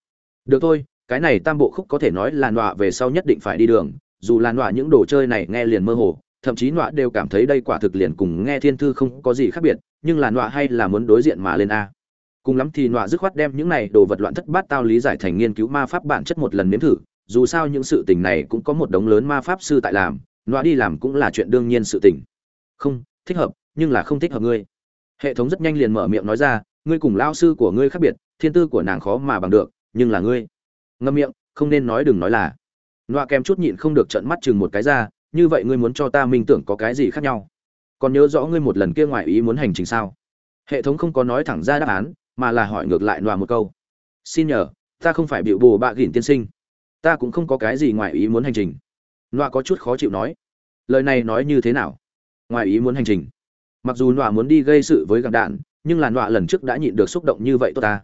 Được thôi, cái này tam bộ khúc có thể nói là nọa về sau nhất định phải đi đường, dù là nọa những đồ chơi này nghe liền mơ hồ, thậm chí nọa đều cảm thấy đây quả thực liền cùng nghe thiên thư không có gì khác biệt, nhưng là nọa hay là muốn đối diện mà lên a cùng lắm thì nọa dứt khoát đem những này đồ vật loạn thất bát tao lý giải thành nghiên cứu ma pháp bản chất một lần nếm thử, dù sao những sự tình này cũng có một đống lớn ma pháp sư tại làm, nọa đi làm cũng là chuyện đương nhiên sự tình. Không, thích hợp, nhưng là không thích hợp ngươi. Hệ thống rất nhanh liền mở miệng nói ra, ngươi cùng lao sư của ngươi khác biệt, thiên tư của nàng khó mà bằng được, nhưng là ngươi. Ngâm miệng, không nên nói đừng nói là. Nọa kèm chút nhịn không được trận mắt chừng một cái ra, như vậy ngươi muốn cho ta minh tưởng có cái gì khác nhau? Còn nhớ rõ ngươi một lần kia ngoài ý muốn hành trình sao? Hệ thống không có nói thẳng ra đáp án mà là hỏi ngược lại nòa một câu. Xin nhờ, ta không phải biểu bồ bạ gỉn tiên sinh. Ta cũng không có cái gì ngoài ý muốn hành trình. Nọa có chút khó chịu nói. Lời này nói như thế nào? Ngoài ý muốn hành trình. Mặc dù nọa muốn đi gây sự với gặp đạn, nhưng là nọa lần trước đã nhịn được xúc động như vậy tốt ta.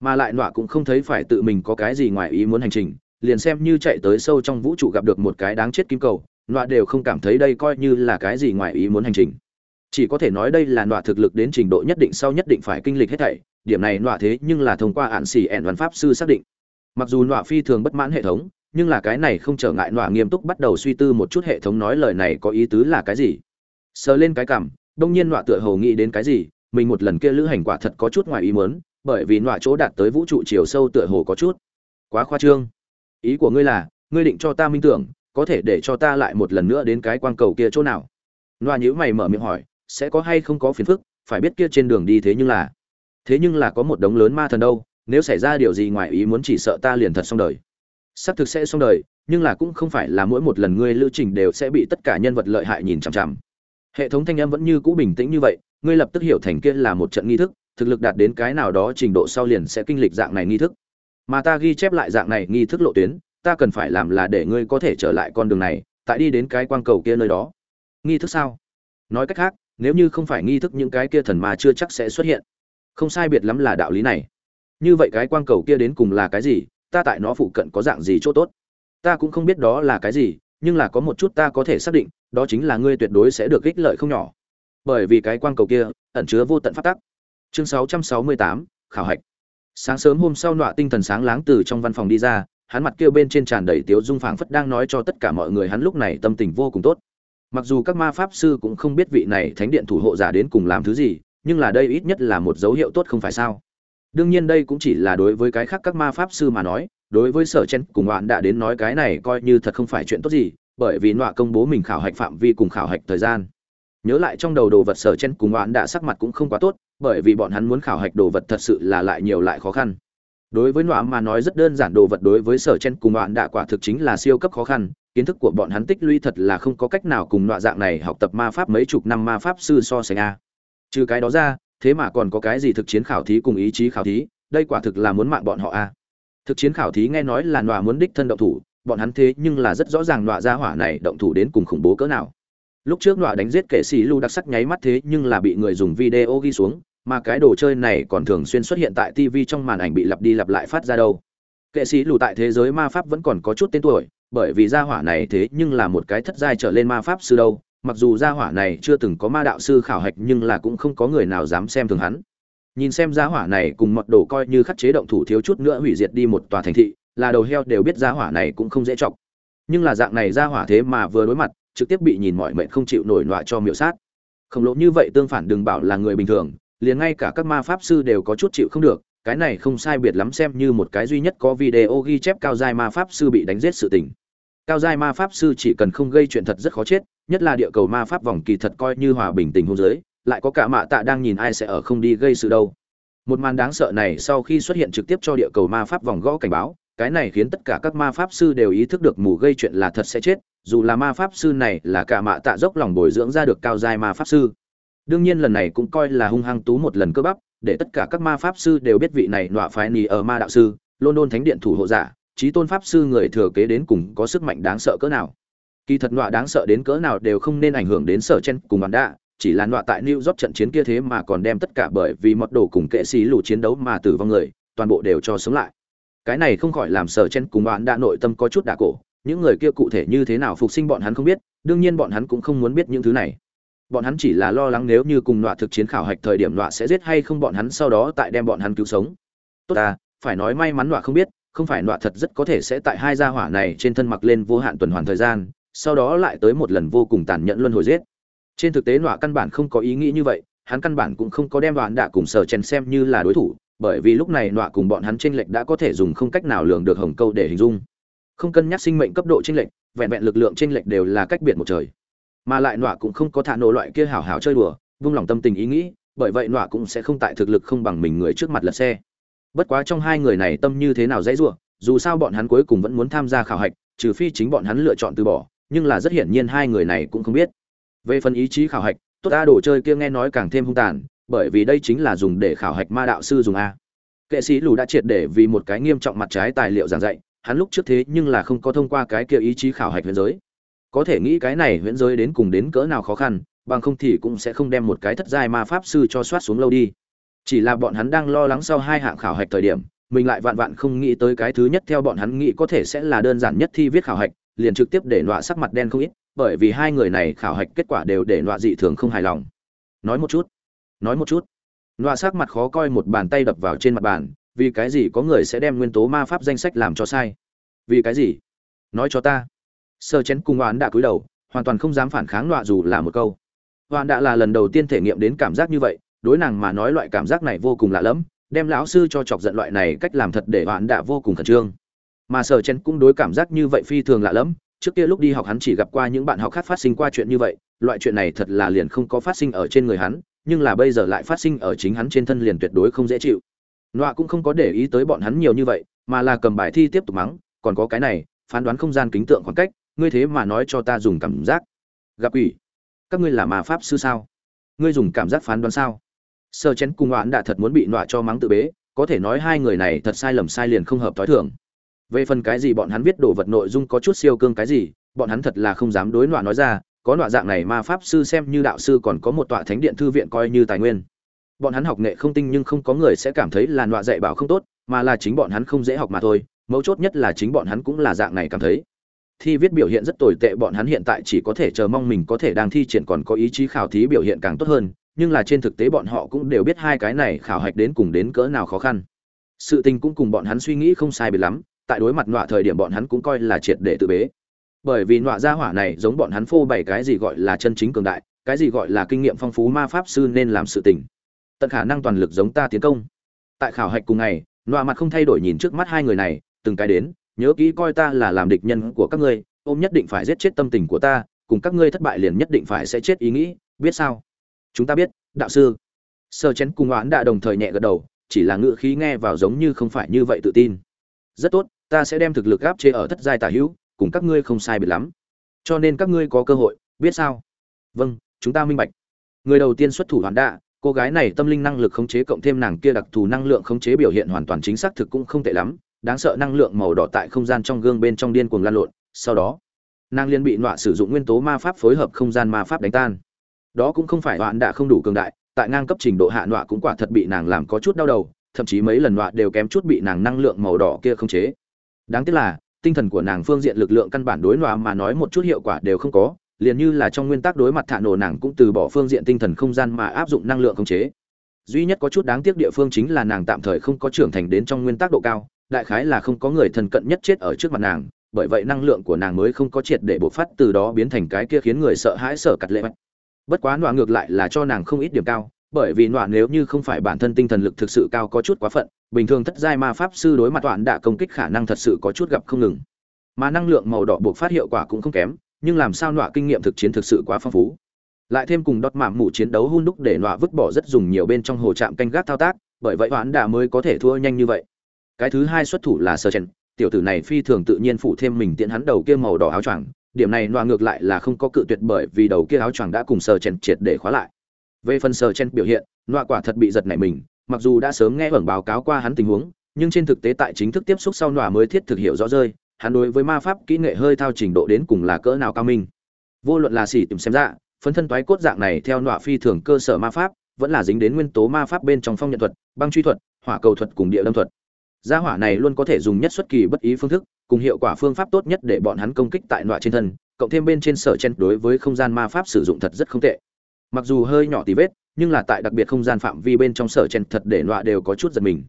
Mà lại nọa cũng không thấy phải tự mình có cái gì ngoài ý muốn hành trình, liền xem như chạy tới sâu trong vũ trụ gặp được một cái đáng chết kim cầu, nọa đều không cảm thấy đây coi như là cái gì ngoài ý muốn hành trình. Chỉ có thể nói đây là nọa thực lực đến trình độ nhất định sau nhất định phải kinh lịch hết thảy điểm này nọa thế nhưng là thông qua ạn xỉ ẻn văn pháp sư xác định. Mặc dù nọa phi thường bất mãn hệ thống, nhưng là cái này không trở ngại nọa nghiêm túc bắt đầu suy tư một chút hệ thống nói lời này có ý tứ là cái gì. Sờ lên cái cảm, đông nhiên nọa tựa hồ nghĩ đến cái gì, mình một lần kia lữ hành quả thật có chút ngoài ý muốn, bởi vì nọa chỗ đạt tới vũ trụ chiều sâu tựa hồ có chút quá khoa trương. Ý của ngươi là, ngươi định cho ta minh tưởng, có thể để cho ta lại một lần nữa đến cái quang cầu kia chỗ nào? Nọa nhữ mày mở miệng hỏi, sẽ có hay không có phiền phức, phải biết kia trên đường đi thế nhưng là thế nhưng là có một đống lớn ma thần đâu, nếu xảy ra điều gì ngoài ý muốn chỉ sợ ta liền thật xong đời. Xác thực sẽ xong đời, nhưng là cũng không phải là mỗi một lần ngươi lưu trình đều sẽ bị tất cả nhân vật lợi hại nhìn chằm chằm. Hệ thống thanh âm vẫn như cũ bình tĩnh như vậy, ngươi lập tức hiểu thành kia là một trận nghi thức, thực lực đạt đến cái nào đó trình độ sau liền sẽ kinh lịch dạng này nghi thức. Mà ta ghi chép lại dạng này nghi thức lộ tuyến, ta cần phải làm là để ngươi có thể trở lại con đường này, tại đi đến cái quang cầu kia nơi đó. Nghi thức sao? Nói cách khác, nếu như không phải nghi thức những cái kia thần mà chưa chắc sẽ xuất hiện không sai biệt lắm là đạo lý này. Như vậy cái quang cầu kia đến cùng là cái gì ta tại nó phụ cận có dạng gì chỗ tốt? Ta cũng không biết đó là cái gì nhưng là có một chút ta có thể xác định đó chính là ngươi tuyệt đối sẽ được ích lợi không nhỏ. Bởi vì cái quang cầu kia ẩn chứa vô tận phát tắc. Chương 668, khảo hạch. Sáng sớm hôm sau nọa tinh thần sáng láng từ trong văn phòng đi ra hắn mặt kêu bên trên tràn đầy tiếu dung phảng phất đang nói cho tất cả mọi người hắn lúc này tâm tình vô cùng tốt. Mặc dù các ma pháp sư cũng không biết vị này thánh điện thủ hộ giả đến cùng làm thứ gì nhưng là đây ít nhất là một dấu hiệu tốt không phải sao? Đương nhiên đây cũng chỉ là đối với cái khác các ma pháp sư mà nói, đối với sở chen cùng bạn đã đến nói cái này coi như thật không phải chuyện tốt gì, bởi vì nọa công bố mình khảo hạch phạm vi cùng khảo hạch thời gian. Nhớ lại trong đầu đồ vật sở chen cùng bạn đã sắc mặt cũng không quá tốt, bởi vì bọn hắn muốn khảo hạch đồ vật thật sự là lại nhiều lại khó khăn. Đối với nọa mà nói rất đơn giản đồ vật đối với sở chen cùng bạn đã quả thực chính là siêu cấp khó khăn, kiến thức của bọn hắn tích lũy thật là không có cách nào cùng nọa dạng này học tập ma pháp mấy chục năm ma pháp sư so sánh a trừ cái đó ra, thế mà còn có cái gì thực chiến khảo thí cùng ý chí khảo thí, đây quả thực là muốn mạng bọn họ a thực chiến khảo thí nghe nói là nọa muốn đích thân động thủ, bọn hắn thế nhưng là rất rõ ràng nọa ra hỏa này động thủ đến cùng khủng bố cỡ nào. Lúc trước nọa đánh giết kệ sĩ lưu đặc sắc nháy mắt thế nhưng là bị người dùng video ghi xuống, mà cái đồ chơi này còn thường xuyên xuất hiện tại tv trong màn ảnh bị lặp đi lặp lại phát ra đâu. Kệ sĩ lù tại thế giới ma pháp vẫn còn có chút tên tuổi, bởi vì gia hỏa này thế nhưng là một cái thất giai trở lên ma pháp sư đâu mặc dù gia hỏa này chưa từng có ma đạo sư khảo hạch nhưng là cũng không có người nào dám xem thường hắn. Nhìn xem gia hỏa này cùng mật đồ coi như khắc chế động thủ thiếu chút nữa hủy diệt đi một tòa thành thị, là đầu heo đều biết gia hỏa này cũng không dễ chọc. Nhưng là dạng này gia hỏa thế mà vừa đối mặt, trực tiếp bị nhìn mọi mệnh không chịu nổi nọa cho miệu sát. Khổng lồ như vậy tương phản đừng bảo là người bình thường, liền ngay cả các ma pháp sư đều có chút chịu không được, cái này không sai biệt lắm xem như một cái duy nhất có video ghi chép cao giai ma pháp sư bị đánh giết sự tình. Cao giai ma pháp sư chỉ cần không gây chuyện thật rất khó chết nhất là địa cầu ma pháp vòng kỳ thật coi như hòa bình tình hôn giới, lại có cả mạ tạ đang nhìn ai sẽ ở không đi gây sự đâu. Một màn đáng sợ này sau khi xuất hiện trực tiếp cho địa cầu ma pháp vòng gõ cảnh báo, cái này khiến tất cả các ma pháp sư đều ý thức được mù gây chuyện là thật sẽ chết, dù là ma pháp sư này là cả mạ tạ dốc lòng bồi dưỡng ra được cao giai ma pháp sư. Đương nhiên lần này cũng coi là hung hăng tú một lần cơ bắp, để tất cả các ma pháp sư đều biết vị này nọa phái nì ở ma đạo sư, london thánh điện thủ hộ giả trí tôn pháp sư người thừa kế đến cùng có sức mạnh đáng sợ cỡ nào kỳ thật nọa đáng sợ đến cỡ nào đều không nên ảnh hưởng đến sở chen cùng bàn đạ chỉ là nọa tại new york trận chiến kia thế mà còn đem tất cả bởi vì mật đồ cùng kệ sĩ lù chiến đấu mà tử vong người, toàn bộ đều cho sống lại. Cái này không khỏi làm sở chen cùng bán đạ nội tâm có chút đả cổ, những người kia cụ thể như thế nào phục sinh bọn hắn không biết, đương nhiên bọn hắn cũng không muốn biết những thứ này. Bọn hắn chỉ là lo lắng nếu như cùng nọa thực chiến khảo hạch thời điểm nọa sẽ giết hay không bọn hắn sau đó tại đem bọn hắn cứu sống. Tốt ta, phải nói may mắn nọa không biết, không phải nọa thật rất có thể sẽ tại hai gia hỏa này trên thân mặc lên vô hạn tuần hoàn thời gian sau đó lại tới một lần vô cùng tàn nhẫn luân hồi giết. Trên thực tế, nọa căn bản không có ý nghĩ như vậy, hắn căn bản cũng không có đem đoạn đạ cùng sở chen xem như là đối thủ, bởi vì lúc này nọa cùng bọn hắn tranh lệch đã có thể dùng không cách nào lường được hồng câu để hình dung. Không cân nhắc sinh mệnh cấp độ tranh lệch, vẹn vẹn lực lượng tranh lệch đều là cách biệt một trời. Mà lại nọa cũng không có thả nổ loại kia hảo hảo chơi đùa, vung lòng tâm tình ý nghĩ, bởi vậy nọa cũng sẽ không tại thực lực không bằng mình người trước mặt lật xe. Bất quá trong hai người này tâm như thế nào dễ dụa dù sao bọn hắn cuối cùng vẫn muốn tham gia khảo hạch, trừ phi chính bọn hắn lựa chọn từ bỏ nhưng là rất hiển nhiên hai người này cũng không biết. Về phần ý chí khảo hạch, tốt a đồ chơi kia nghe nói càng thêm hung tàn, bởi vì đây chính là dùng để khảo hạch ma đạo sư dùng a. Kệ sĩ lù đã triệt để vì một cái nghiêm trọng mặt trái tài liệu giảng dạy, hắn lúc trước thế nhưng là không có thông qua cái kia ý chí khảo hạch huyễn giới. Có thể nghĩ cái này huyễn giới đến cùng đến cỡ nào khó khăn, bằng không thì cũng sẽ không đem một cái thất giai ma pháp sư cho soát xuống lâu đi. Chỉ là bọn hắn đang lo lắng sau hai hạng khảo hạch thời điểm, mình lại vạn vạn không nghĩ tới cái thứ nhất theo bọn hắn nghĩ có thể sẽ là đơn giản nhất thi viết khảo hạch liền trực tiếp để nọa sắc mặt đen không ít, bởi vì hai người này khảo hạch kết quả đều để nọa dị thường không hài lòng. Nói một chút, nói một chút. Nọa sắc mặt khó coi một bàn tay đập vào trên mặt bàn, vì cái gì có người sẽ đem nguyên tố ma pháp danh sách làm cho sai? Vì cái gì? Nói cho ta. Sơ chén cùng oán đã cúi đầu, hoàn toàn không dám phản kháng nọa dù là một câu. Oán đã là lần đầu tiên thể nghiệm đến cảm giác như vậy, đối nàng mà nói loại cảm giác này vô cùng lạ lẫm, đem lão sư cho chọc giận loại này cách làm thật để oán đã vô cùng khẩn trương mà sở chen cũng đối cảm giác như vậy phi thường lạ lẫm. Trước kia lúc đi học hắn chỉ gặp qua những bạn học khác phát sinh qua chuyện như vậy, loại chuyện này thật là liền không có phát sinh ở trên người hắn, nhưng là bây giờ lại phát sinh ở chính hắn trên thân liền tuyệt đối không dễ chịu. Nọa cũng không có để ý tới bọn hắn nhiều như vậy, mà là cầm bài thi tiếp tục mắng, còn có cái này, phán đoán không gian kính tượng khoảng cách, ngươi thế mà nói cho ta dùng cảm giác. Gặp ủy các ngươi là ma pháp sư sao? Ngươi dùng cảm giác phán đoán sao? Sơ chén cùng oán đã thật muốn bị nọa cho mắng tự bế, có thể nói hai người này thật sai lầm sai liền không hợp thói thường về phần cái gì bọn hắn viết đồ vật nội dung có chút siêu cương cái gì, bọn hắn thật là không dám đối nọa nói ra, có nọa dạng này mà pháp sư xem như đạo sư còn có một tọa thánh điện thư viện coi như tài nguyên. Bọn hắn học nghệ không tinh nhưng không có người sẽ cảm thấy là nọa dạy bảo không tốt, mà là chính bọn hắn không dễ học mà thôi, mấu chốt nhất là chính bọn hắn cũng là dạng này cảm thấy. Thi viết biểu hiện rất tồi tệ, bọn hắn hiện tại chỉ có thể chờ mong mình có thể đang thi triển còn có ý chí khảo thí biểu hiện càng tốt hơn, nhưng là trên thực tế bọn họ cũng đều biết hai cái này khảo hạch đến cùng đến cỡ nào khó khăn. Sự tình cũng cùng bọn hắn suy nghĩ không sai biệt lắm tại đối mặt nọa thời điểm bọn hắn cũng coi là triệt để tự bế. Bởi vì nọa gia hỏa này giống bọn hắn phô bày cái gì gọi là chân chính cường đại, cái gì gọi là kinh nghiệm phong phú ma pháp sư nên làm sự tình. Tận khả năng toàn lực giống ta tiến công. Tại khảo hạch cùng ngày, nọa mặt không thay đổi nhìn trước mắt hai người này, từng cái đến, nhớ kỹ coi ta là làm địch nhân của các ngươi, ôm nhất định phải giết chết tâm tình của ta, cùng các ngươi thất bại liền nhất định phải sẽ chết ý nghĩ, biết sao? Chúng ta biết, đạo sư. Sơ chén cùng oán đã đồng thời nhẹ gật đầu, chỉ là ngữ khí nghe vào giống như không phải như vậy tự tin. Rất tốt ta sẽ đem thực lực áp chế ở thất giai tả hữu, cùng các ngươi không sai biệt lắm. Cho nên các ngươi có cơ hội, biết sao? Vâng chúng ta minh bạch. Người đầu tiên xuất thủ hoàn đạ, cô gái này tâm linh năng lực khống chế cộng thêm nàng kia đặc thù năng lượng khống chế biểu hiện hoàn toàn chính xác thực cũng không tệ lắm. Đáng sợ năng lượng màu đỏ tại không gian trong gương bên trong điên cuồng lan lộn. Sau đó, nàng liên bị nọa sử dụng nguyên tố ma pháp phối hợp không gian ma pháp đánh tan. Đó cũng không phải đoạn đã không đủ cường đại, tại ngang cấp trình độ hạ nọa cũng quả thật bị nàng làm có chút đau đầu, thậm chí mấy lần nọa đều kém chút bị nàng năng lượng màu đỏ kia khống chế đáng tiếc là, tinh thần của nàng phương diện lực lượng căn bản đối nọa mà nói một chút hiệu quả đều không có, liền như là trong nguyên tắc đối mặt thả nổ nàng cũng từ bỏ phương diện tinh thần không gian mà áp dụng năng lượng khống chế. Duy nhất có chút đáng tiếc địa phương chính là nàng tạm thời không có trưởng thành đến trong nguyên tắc độ cao, đại khái là không có người thân cận nhất chết ở trước mặt nàng, bởi vậy năng lượng của nàng mới không có triệt để bộc phát từ đó biến thành cái kia khiến người sợ hãi sợ cặt lệ. Bất quá nọa ngược lại là cho nàng không ít điểm cao bởi vì nọa nếu như không phải bản thân tinh thần lực thực sự cao có chút quá phận, bình thường thất giai ma pháp sư đối mặt toàn đã công kích khả năng thật sự có chút gặp không ngừng. Mà năng lượng màu đỏ buộc phát hiệu quả cũng không kém, nhưng làm sao nọa kinh nghiệm thực chiến thực sự quá phong phú. Lại thêm cùng đọt mạm mủ chiến đấu hun đúc để nọa vứt bỏ rất dùng nhiều bên trong hồ trạm canh gác thao tác, bởi vậy toán đã mới có thể thua nhanh như vậy. Cái thứ hai xuất thủ là sơ chen tiểu tử này phi thường tự nhiên phụ thêm mình tiện hắn đầu kia màu đỏ áo choàng, điểm này nọa ngược lại là không có cự tuyệt bởi vì đầu kia áo choàng đã cùng sơ chen triệt để khóa lại về phần sở chen biểu hiện, nọa quả thật bị giật nảy mình, mặc dù đã sớm nghe hưởng báo cáo qua hắn tình huống, nhưng trên thực tế tại chính thức tiếp xúc sau nọa mới thiết thực hiểu rõ rơi, hắn đối với ma pháp kỹ nghệ hơi thao trình độ đến cùng là cỡ nào cao minh. Vô luận là xỉ tìm xem ra phấn thân toái cốt dạng này theo nọa phi thường cơ sở ma pháp, vẫn là dính đến nguyên tố ma pháp bên trong phong nhận thuật, băng truy thuật, hỏa cầu thuật cùng địa lâm thuật. Gia hỏa này luôn có thể dùng nhất xuất kỳ bất ý phương thức, cùng hiệu quả phương pháp tốt nhất để bọn hắn công kích tại nọa trên thân, cộng thêm bên trên sở chen đối với không gian ma pháp sử dụng thật rất không tệ mặc dù hơi nhỏ tí vết nhưng là tại đặc biệt không gian phạm vi bên trong sở chen thật để nọa đều có chút giật mình.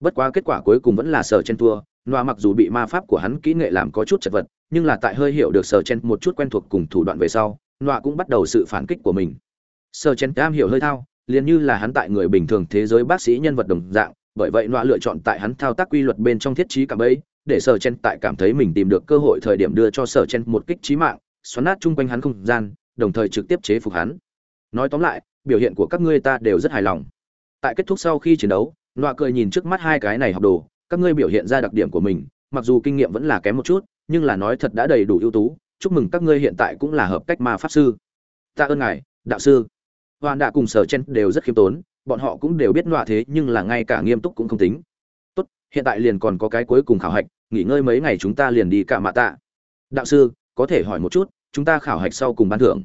Bất quá kết quả cuối cùng vẫn là sở chen thua nọa mặc dù bị ma pháp của hắn kỹ nghệ làm có chút chật vật nhưng là tại hơi hiểu được sở chen một chút quen thuộc cùng thủ đoạn về sau nọa cũng bắt đầu sự phản kích của mình. Sở chen cam hiểu hơi thao liền như là hắn tại người bình thường thế giới bác sĩ nhân vật đồng dạng bởi vậy nọa lựa chọn tại hắn thao tác quy luật bên trong thiết trí cả ấy, để sở chen tại cảm thấy mình tìm được cơ hội thời điểm đưa cho sở chen một kích trí mạng xoắn nát chung quanh hắn không gian đồng thời trực tiếp chế phục hắn nói tóm lại, biểu hiện của các ngươi ta đều rất hài lòng. Tại kết thúc sau khi chiến đấu, nọa cười nhìn trước mắt hai cái này học đồ, các ngươi biểu hiện ra đặc điểm của mình, mặc dù kinh nghiệm vẫn là kém một chút, nhưng là nói thật đã đầy đủ ưu tú, chúc mừng các ngươi hiện tại cũng là hợp cách ma pháp sư. Tạ ơn ngài, đạo sư. Hoàn đạ cùng sở chen đều rất khiêm tốn, bọn họ cũng đều biết nọa thế nhưng là ngay cả nghiêm túc cũng không tính. Tốt, hiện tại liền còn có cái cuối cùng khảo hạch, nghỉ ngơi mấy ngày chúng ta liền đi cả mạ tạ. Đạo sư, có thể hỏi một chút, chúng ta khảo hạch sau cùng ban thưởng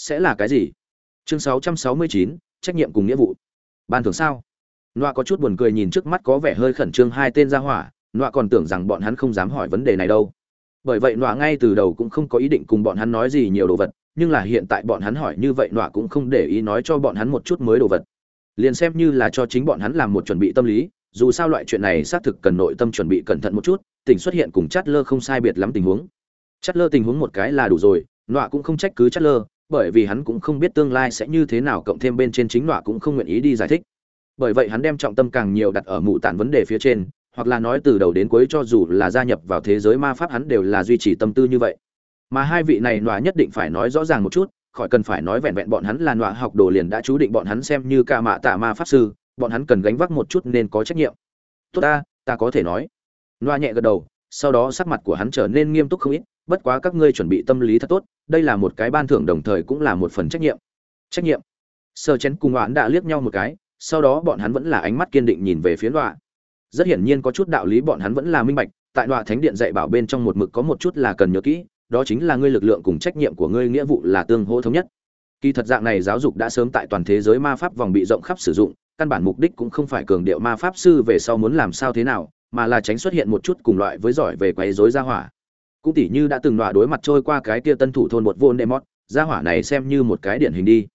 sẽ là cái gì? Chương 669, trách nhiệm cùng nghĩa vụ. Ban thưởng sao? Nọa có chút buồn cười nhìn trước mắt có vẻ hơi khẩn trương hai tên gia hỏa nọa còn tưởng rằng bọn hắn không dám hỏi vấn đề này đâu. Bởi vậy nọa ngay từ đầu cũng không có ý định cùng bọn hắn nói gì nhiều đồ vật nhưng là hiện tại bọn hắn hỏi như vậy nọa cũng không để ý nói cho bọn hắn một chút mới đồ vật. Liền xem như là cho chính bọn hắn làm một chuẩn bị tâm lý dù sao loại chuyện này xác thực cần nội tâm chuẩn bị cẩn thận một chút tình xuất hiện cùng chát lơ không sai biệt lắm tình huống. Chát lơ tình huống một cái là đủ rồi nọa cũng không trách cứ chát lơ bởi vì hắn cũng không biết tương lai sẽ như thế nào, cộng thêm bên trên chính nọa cũng không nguyện ý đi giải thích. Bởi vậy hắn đem trọng tâm càng nhiều đặt ở mụ tản vấn đề phía trên, hoặc là nói từ đầu đến cuối cho dù là gia nhập vào thế giới ma pháp hắn đều là duy trì tâm tư như vậy. Mà hai vị này nọa nhất định phải nói rõ ràng một chút, khỏi cần phải nói vẹn vẹn bọn hắn là nọa học đồ liền đã chú định bọn hắn xem như ca mạ tạ ma pháp sư, bọn hắn cần gánh vác một chút nên có trách nhiệm. Tốt ta ta có thể nói. Nọa nhẹ gật đầu, sau đó sắc mặt của hắn trở nên nghiêm túc không ít bất quá các ngươi chuẩn bị tâm lý thật tốt, đây là một cái ban thưởng đồng thời cũng là một phần trách nhiệm. Trách nhiệm. Sơ chén cùng oán đã liếc nhau một cái, sau đó bọn hắn vẫn là ánh mắt kiên định nhìn về phía đọa. rất hiển nhiên có chút đạo lý bọn hắn vẫn là minh bạch, tại đọa thánh điện dạy bảo bên trong một mực có một chút là cần nhớ kỹ, đó chính là ngươi lực lượng cùng trách nhiệm của ngươi nghĩa vụ là tương hỗ thống nhất. Kỳ thật dạng này giáo dục đã sớm tại toàn thế giới ma pháp vòng bị rộng khắp sử dụng, căn bản mục đích cũng không phải cường điệu ma pháp sư về sau muốn làm sao thế nào, mà là tránh xuất hiện một chút cùng loại với giỏi về quấy rối gia hỏa cũng tỉ như đã từng đọa đối mặt trôi qua cái kia tân thủ thôn một vô nemot, gia hỏa này xem như một cái điển hình đi.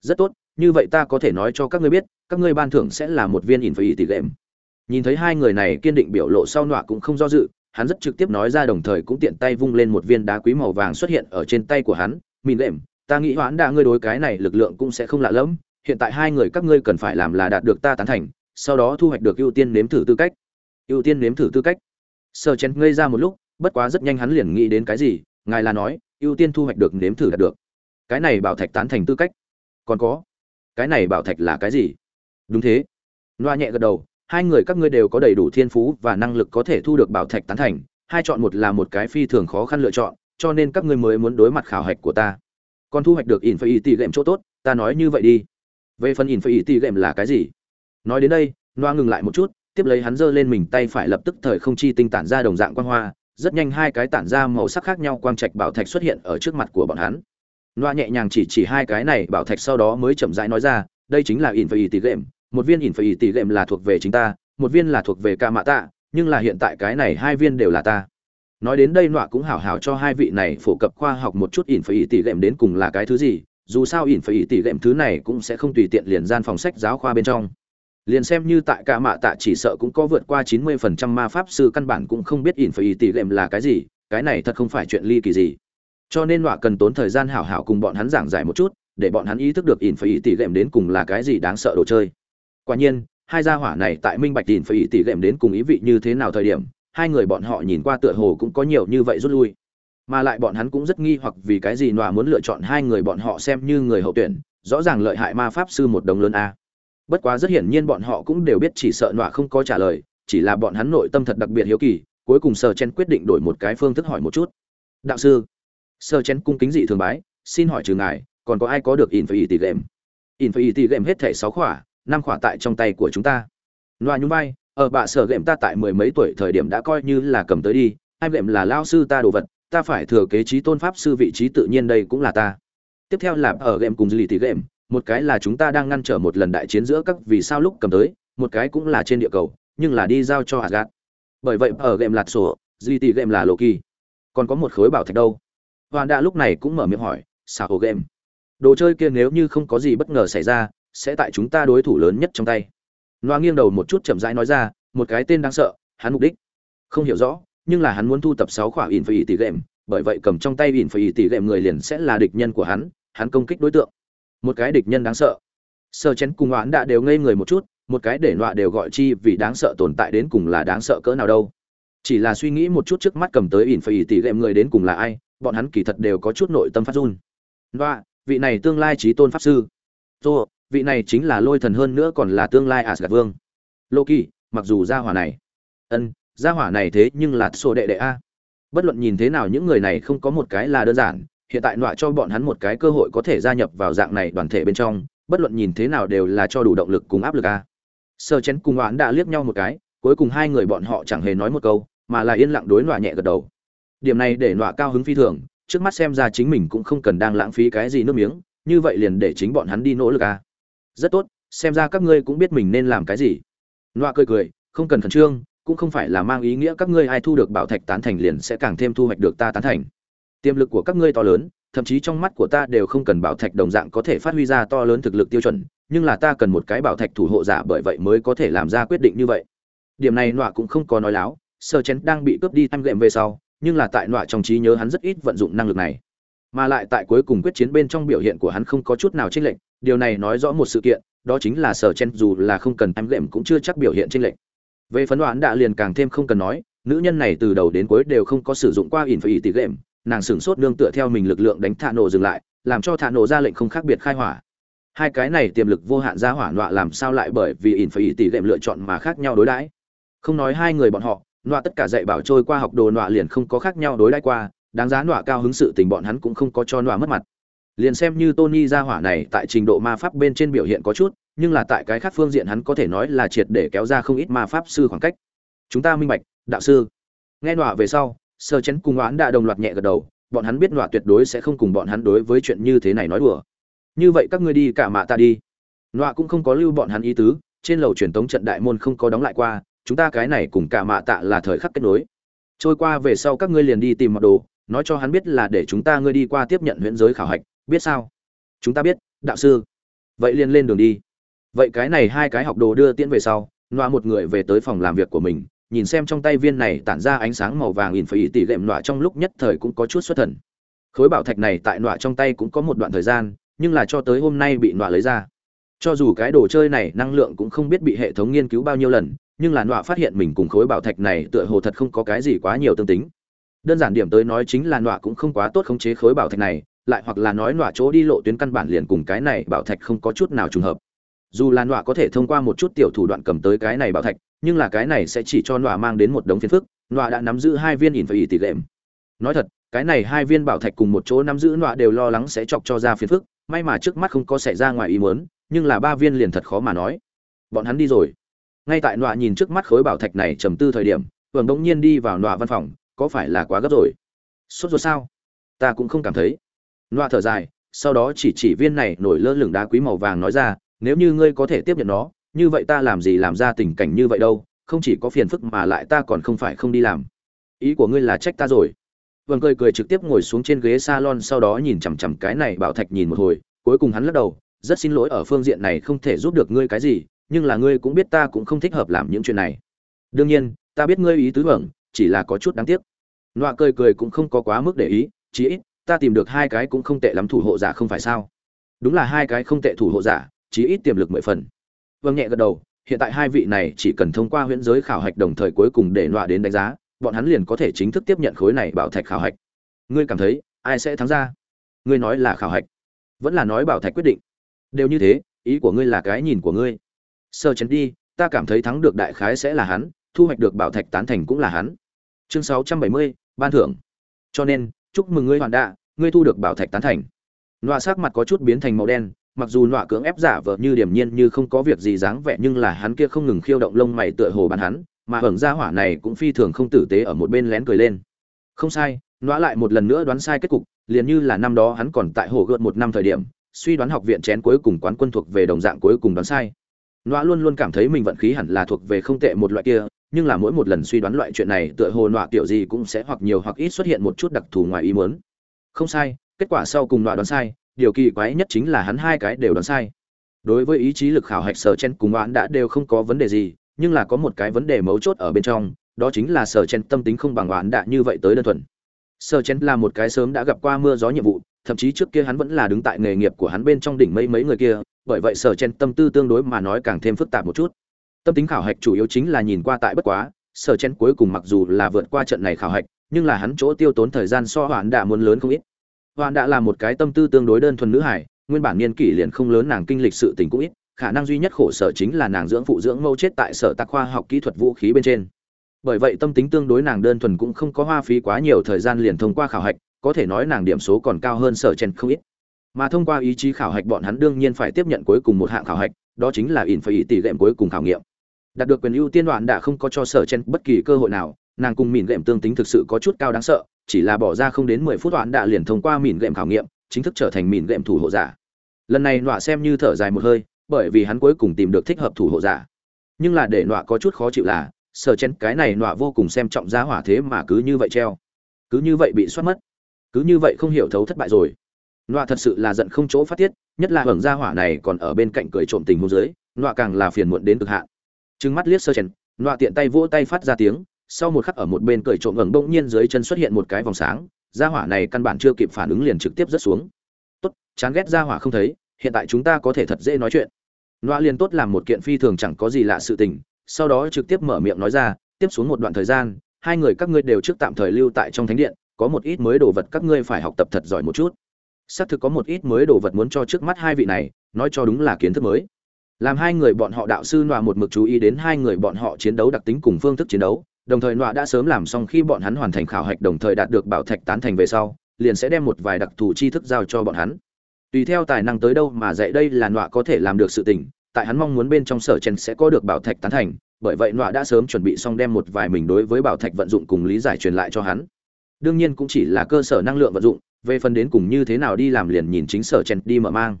Rất tốt, như vậy ta có thể nói cho các ngươi biết, các ngươi ban thưởng sẽ là một viên ỉn phải tỷ lệm nhìn thấy hai người này kiên định biểu lộ sau nọa cũng không do dự, hắn rất trực tiếp nói ra đồng thời cũng tiện tay vung lên một viên đá quý màu vàng xuất hiện ở trên tay của hắn mìn lệm ta nghĩ hoãn đã ngươi đối cái này lực lượng cũng sẽ không lạ lẫm, hiện tại hai người các ngươi cần phải làm là đạt được ta tán thành, sau đó thu hoạch được ưu tiên nếm thử tư cách. Ưu tiên nếm thử tư cách. Sơ chén ngây ra một lúc bất quá rất nhanh hắn liền nghĩ đến cái gì, ngài là nói, ưu tiên thu hoạch được nếm thử đạt được. Cái này bảo thạch tán thành tư cách. Còn có, cái này bảo thạch là cái gì? Đúng thế. Loa nhẹ gật đầu, hai người các ngươi đều có đầy đủ thiên phú và năng lực có thể thu được bảo thạch tán thành, hai chọn một là một cái phi thường khó khăn lựa chọn, cho nên các ngươi mới muốn đối mặt khảo hạch của ta. Còn thu hoạch được in phải tỷ lệm chỗ tốt, ta nói như vậy đi. Về phần in phải tỷ lệm là cái gì? Nói đến đây, loa ngừng lại một chút, tiếp lấy hắn giơ lên mình tay phải lập tức thời không chi tinh tản ra đồng dạng quang hoa rất nhanh hai cái tản ra màu sắc khác nhau quang trạch bảo thạch xuất hiện ở trước mặt của bọn hắn. Loa nhẹ nhàng chỉ chỉ hai cái này bảo thạch sau đó mới chậm rãi nói ra, đây chính là in phải tỷ lệm một viên in phải tỷ lệm là thuộc về chính ta, một viên là thuộc về ca mạ tạ nhưng là hiện tại cái này hai viên đều là ta. Nói đến đây nọa cũng hảo hảo cho hai vị này phổ cập khoa học một chút ỉn phải ỉ tỷ lệm đến cùng là cái thứ gì, dù sao ỉn phải ỉ tỷ lệm thứ này cũng sẽ không tùy tiện liền gian phòng sách giáo khoa bên trong liền xem như tại cả mạ tạ chỉ sợ cũng có vượt qua chín mươi phần trăm ma pháp sư căn bản cũng không biết ỉn phải ý tỷ lệm là cái gì, cái này thật không phải chuyện ly kỳ gì. Cho nên họa cần tốn thời gian hảo hảo cùng bọn hắn giảng giải một chút, để bọn hắn ý thức được ỉn phải ý tỷ lệm đến cùng là cái gì đáng sợ đồ chơi. Quả nhiên, hai gia hỏa này tại minh bạch ỉn phải ý tỷ lệm đến cùng ý vị như thế nào thời điểm, hai người bọn họ nhìn qua tựa hồ cũng có nhiều như vậy rút lui. Mà lại bọn hắn cũng rất nghi hoặc vì cái gì nọa muốn lựa chọn hai người bọn họ xem như người hậu tuyển, rõ ràng lợi hại ma pháp sư một đồng lớn a bất quá rất hiển nhiên bọn họ cũng đều biết chỉ sợ nọa không có trả lời, chỉ là bọn hắn nội tâm thật đặc biệt hiếu kỳ, cuối cùng sờ chen quyết định đổi một cái phương thức hỏi một chút. Đạo sư. Sờ chen cung kính dị thường bái, xin hỏi trừ ngài, còn có ai có được in phải tỷ lệm in phải tỷ lệm hết thẻ sáu khỏa, năm khỏa tại trong tay của chúng ta. Nọa nhún vai ở bạ sở lệm ta tại mười mấy tuổi thời điểm đã coi như là cầm tới đi hai lệm là lao sư ta đồ vật, ta phải thừa kế trí tôn pháp sư vị trí tự nhiên đây cũng là ta. Tiếp theo là ở gệm cùng dì tỷ gệm một cái là chúng ta đang ngăn trở một lần đại chiến giữa các vì sao lúc cầm tới một cái cũng là trên địa cầu nhưng là đi giao cho Asgard. bởi vậy ở game lạt sổ dì game là lộ kỳ còn có một khối bảo thạch đâu hoàn đã lúc này cũng mở miệng hỏi sao hồ game đồ chơi kia nếu như không có gì bất ngờ xảy ra sẽ tại chúng ta đối thủ lớn nhất trong tay Noa nghiêng đầu một chút chậm rãi nói ra, một cái tên đáng sợ, hắn mục đích không hiểu rõ, nhưng là hắn muốn thu tập sáu khỏa ỉn phải tỷ game. bởi vậy cầm trong tay ỉn phải tỷ game người liền sẽ là địch nhân của hắn, hắn công kích đối tượng. Một cái địch nhân đáng sợ. Sơ chén cùng oán đã đều ngây người một chút, một cái để nọa đều gọi chi vì đáng sợ tồn tại đến cùng là đáng sợ cỡ nào đâu. Chỉ là suy nghĩ một chút trước mắt cầm tới ỉn phải tỷ lệm người đến cùng là ai, bọn hắn kỳ thật đều có chút nội tâm phát run. nọa vị này tương lai trí tôn pháp sư. Tô, vị này chính là lôi thần hơn nữa còn là tương lai Asgard vương. lô kỳ mặc dù gia hỏa này ân gia hỏa này thế nhưng là sổ đệ đệ a bất luận nhìn thế nào những người này không có một cái là đơn giản hiện tại nọa cho bọn hắn một cái cơ hội có thể gia nhập vào dạng này đoàn thể bên trong, bất luận nhìn thế nào đều là cho đủ động lực cùng áp lực a. Sơ chén cùng oán đã liếc nhau một cái, cuối cùng hai người bọn họ chẳng hề nói một câu, mà là yên lặng đối nọa nhẹ gật đầu. Điểm này để nọa cao hứng phi thường, trước mắt xem ra chính mình cũng không cần đang lãng phí cái gì nước miếng, như vậy liền để chính bọn hắn đi nỗ lực a. Rất tốt, xem ra các ngươi cũng biết mình nên làm cái gì. Nọa cười cười, không cần khẩn trương, cũng không phải là mang ý nghĩa các ngươi ai thu được bảo thạch tán thành liền sẽ càng thêm thu hoạch được ta tán thành tiềm lực của các ngươi to lớn, thậm chí trong mắt của ta đều không cần bảo thạch đồng dạng có thể phát huy ra to lớn thực lực tiêu chuẩn, nhưng là ta cần một cái bảo thạch thủ hộ giả bởi vậy mới có thể làm ra quyết định như vậy. Điểm này nọa cũng không có nói láo, sơ chén đang bị cướp đi tham lệm về sau, nhưng là tại nọa trong trí nhớ hắn rất ít vận dụng năng lực này. Mà lại tại cuối cùng quyết chiến bên trong biểu hiện của hắn không có chút nào chênh lệch, điều này nói rõ một sự kiện, đó chính là sở chen dù là không cần tham lệm cũng chưa chắc biểu hiện chênh lệch. Về phấn đoán đã liền càng thêm không cần nói, nữ nhân này từ đầu đến cuối đều không có sử dụng qua ỉn phải tỷ lệm nàng sửng sốt nương tựa theo mình lực lượng đánh thạ nổ dừng lại, làm cho thạ nổ ra lệnh không khác biệt khai hỏa. Hai cái này tiềm lực vô hạn ra hỏa nọa làm sao lại bởi vì ỉn phải tỷ lệm lựa chọn mà khác nhau đối đãi? Không nói hai người bọn họ, nọa tất cả dạy bảo trôi qua học đồ nọa liền không có khác nhau đối đãi qua, đáng giá nọa cao hứng sự tình bọn hắn cũng không có cho nọa mất mặt. Liền xem như tony ra hỏa này tại trình độ ma pháp bên trên biểu hiện có chút, nhưng là tại cái khác phương diện hắn có thể nói là triệt để kéo ra không ít ma pháp sư khoảng cách. Chúng ta minh bạch, đạo sư. Nghe nọa về sau sơ chén cùng oán đã đồng loạt nhẹ gật đầu, bọn hắn biết nọa tuyệt đối sẽ không cùng bọn hắn đối với chuyện như thế này nói đùa. Như vậy các ngươi đi cả mạ ta đi. Nọa cũng không có lưu bọn hắn ý tứ, trên lầu truyền tống trận đại môn không có đóng lại qua, chúng ta cái này cùng cả mạ tạ là thời khắc kết nối. Trôi qua về sau các ngươi liền đi tìm mặc đồ, nói cho hắn biết là để chúng ta ngươi đi qua tiếp nhận huyện giới khảo hạch, biết sao? Chúng ta biết, đạo sư. Vậy liền lên đường đi. Vậy cái này hai cái học đồ đưa tiễn về sau, nọa một người về tới phòng làm việc của mình nhìn xem trong tay viên này tản ra ánh sáng màu vàng in phải tỷ lệm nọa trong lúc nhất thời cũng có chút xuất thần. Khối bảo thạch này tại nọa trong tay cũng có một đoạn thời gian, nhưng là cho tới hôm nay bị nọa lấy ra. Cho dù cái đồ chơi này năng lượng cũng không biết bị hệ thống nghiên cứu bao nhiêu lần, nhưng là nọa phát hiện mình cùng khối bảo thạch này tựa hồ thật không có cái gì quá nhiều tương tính. Đơn giản điểm tới nói chính là nọa cũng không quá tốt khống chế khối bảo thạch này, lại hoặc là nói nọa chỗ đi lộ tuyến căn bản liền cùng cái này bảo thạch không có chút nào trùng hợp. Dù là nọa có thể thông qua một chút tiểu thủ đoạn cầm tới cái này bảo thạch nhưng là cái này sẽ chỉ cho nọa mang đến một đống phiền phức, nọa đã nắm giữ hai viên ỉn phải ỉ tỷ lệm. Nói thật, cái này hai viên bảo thạch cùng một chỗ nắm giữ nọa đều lo lắng sẽ chọc cho ra phiền phức, may mà trước mắt không có xảy ra ngoài ý muốn, nhưng là ba viên liền thật khó mà nói. Bọn hắn đi rồi. Ngay tại nọa nhìn trước mắt khối bảo thạch này trầm tư thời điểm vầng đống nhiên đi vào nọa văn phòng, có phải là quá gấp rồi? Sốt ruột sao? Ta cũng không cảm thấy. Nọa thở dài, sau đó chỉ chỉ viên này nổi lơ lửng đá quý màu vàng nói ra, nếu như ngươi có thể tiếp nhận nó như vậy ta làm gì làm ra tình cảnh như vậy đâu không chỉ có phiền phức mà lại ta còn không phải không đi làm. Ý của ngươi là trách ta rồi. Vâng cười cười trực tiếp ngồi xuống trên ghế salon sau đó nhìn chằm chằm cái này bảo thạch nhìn một hồi cuối cùng hắn lắc đầu rất xin lỗi ở phương diện này không thể giúp được ngươi cái gì nhưng là ngươi cũng biết ta cũng không thích hợp làm những chuyện này. Đương nhiên ta biết ngươi ý tứ vẩn, chỉ là có chút đáng tiếc. Nọa cười cười cũng không có quá mức để ý chí ít ta tìm được hai cái cũng không tệ lắm thủ hộ giả không phải sao? Đúng là hai cái không tệ thủ hộ giả chí ít tiềm lực mười phần vâng nhẹ gật đầu, hiện tại hai vị này chỉ cần thông qua huyễn giới khảo hạch đồng thời cuối cùng để nọa đến đánh giá, bọn hắn liền có thể chính thức tiếp nhận khối này bảo thạch khảo hạch. Ngươi cảm thấy, ai sẽ thắng ra? Ngươi nói là khảo hạch, vẫn là nói bảo thạch quyết định. Đều như thế, ý của ngươi là cái nhìn của ngươi. Sơ chấn đi, ta cảm thấy thắng được đại khái sẽ là hắn, thu hoạch được bảo thạch tán thành cũng là hắn. Chương sáu trăm bảy mươi, ban thưởng. Cho nên, chúc mừng ngươi hoàn đạ, ngươi thu được bảo thạch tán thành. Nọa sắc mặt có chút biến thành màu đen mặc dù nọa cưỡng ép giả vờ như điềm nhiên như không có việc gì dáng vẻ nhưng là hắn kia không ngừng khiêu động lông mày tựa hồ bắn hắn, mà hưởng ra hỏa này cũng phi thường không tử tế ở một bên lén cười lên. Không sai, nọa lại một lần nữa đoán sai kết cục, liền như là năm đó hắn còn tại hồ gợt một năm thời điểm, suy đoán học viện chén cuối cùng quán quân thuộc về đồng dạng cuối cùng đoán sai. Nọa luôn luôn cảm thấy mình vận khí hẳn là thuộc về không tệ một loại kia, nhưng là mỗi một lần suy đoán loại chuyện này tựa hồ nọa kiểu gì cũng sẽ hoặc nhiều hoặc ít xuất hiện một chút đặc thù ngoài ý muốn. Không sai, kết quả sau cùng nọa đoán sai điều kỳ quái nhất chính là hắn hai cái đều đoán sai. Đối với ý chí lực khảo hạch sở chen cùng oán đã đều không có vấn đề gì, nhưng là có một cái vấn đề mấu chốt ở bên trong, đó chính là sở chen tâm tính không bằng oán đã như vậy tới đơn thuần. Sở chen là một cái sớm đã gặp qua mưa gió nhiệm vụ, thậm chí trước kia hắn vẫn là đứng tại nghề nghiệp của hắn bên trong đỉnh mấy mấy người kia, bởi vậy sở chen tâm tư tương đối mà nói càng thêm phức tạp một chút. Tâm tính khảo hạch chủ yếu chính là nhìn qua tại bất quá, sở chen cuối cùng mặc dù là vượt qua trận này khảo hạch, nhưng là hắn chỗ tiêu tốn thời gian so hoãn đã muốn lớn không ít hoàn đã là một cái tâm tư tương đối đơn thuần nữ hải nguyên bản niên kỷ liền không lớn, nàng kinh lịch sự tình cũng ít, khả năng duy nhất khổ sở chính là nàng dưỡng phụ dưỡng mâu chết tại sở tạc khoa học kỹ thuật vũ khí bên trên. Bởi vậy tâm tính tương đối nàng đơn thuần cũng không có hoa phí quá nhiều thời gian liền thông qua khảo hạch, có thể nói nàng điểm số còn cao hơn sở chen không ít. Mà thông qua ý chí khảo hạch bọn hắn đương nhiên phải tiếp nhận cuối cùng một hạng khảo hạch, đó chính là ỉn phải ý tỷ lệm cuối cùng khảo nghiệm. Đạt được quyền ưu tiên đoạn đã không có cho sở chen bất kỳ cơ hội nào nàng cùng mìn gệm tương tính thực sự có chút cao đáng sợ, chỉ là bỏ ra không đến mười phút toán đã liền thông qua mìn gệm khảo nghiệm, chính thức trở thành mìn gệm thủ hộ giả. Lần này nọa xem như thở dài một hơi, bởi vì hắn cuối cùng tìm được thích hợp thủ hộ giả. Nhưng là để nọa có chút khó chịu là, sở chen, cái này nọa vô cùng xem trọng giá hỏa thế mà cứ như vậy treo. Cứ như vậy bị soát mất. Cứ như vậy không hiểu thấu thất bại rồi. Nọa thật sự là giận không chỗ phát tiết, nhất là hưởng gia hỏa này còn ở bên cạnh cười trộm tình hôn dưới, nọa càng là phiền muộn đến cực hạn. Trừng mắt liếc sơ chen, nọa tiện tay vỗ tay phát ra tiếng sau một khắc ở một bên cười trộm ngẩng bỗng nhiên dưới chân xuất hiện một cái vòng sáng, gia hỏa này căn bản chưa kịp phản ứng liền trực tiếp rớt xuống. Tốt, chán ghét gia hỏa không thấy, hiện tại chúng ta có thể thật dễ nói chuyện. Loa liền tốt làm một kiện phi thường chẳng có gì lạ sự tình, sau đó trực tiếp mở miệng nói ra, tiếp xuống một đoạn thời gian, hai người các ngươi đều trước tạm thời lưu tại trong thánh điện, có một ít mới đồ vật các ngươi phải học tập thật giỏi một chút. Xác thực có một ít mới đồ vật muốn cho trước mắt hai vị này, nói cho đúng là kiến thức mới. Làm hai người bọn họ đạo sư nọa một mực chú ý đến hai người bọn họ chiến đấu đặc tính cùng phương thức chiến đấu đồng thời nọa đã sớm làm xong khi bọn hắn hoàn thành khảo hạch đồng thời đạt được bảo thạch tán thành về sau, liền sẽ đem một vài đặc thù tri thức giao cho bọn hắn. Tùy theo tài năng tới đâu mà dạy đây là nọa có thể làm được sự tình, tại hắn mong muốn bên trong sở chen sẽ có được bảo thạch tán thành, bởi vậy nọa đã sớm chuẩn bị xong đem một vài mình đối với bảo thạch vận dụng cùng lý giải truyền lại cho hắn. Đương nhiên cũng chỉ là cơ sở năng lượng vận dụng, về phần đến cùng như thế nào đi làm liền nhìn chính sở chen đi mở mang.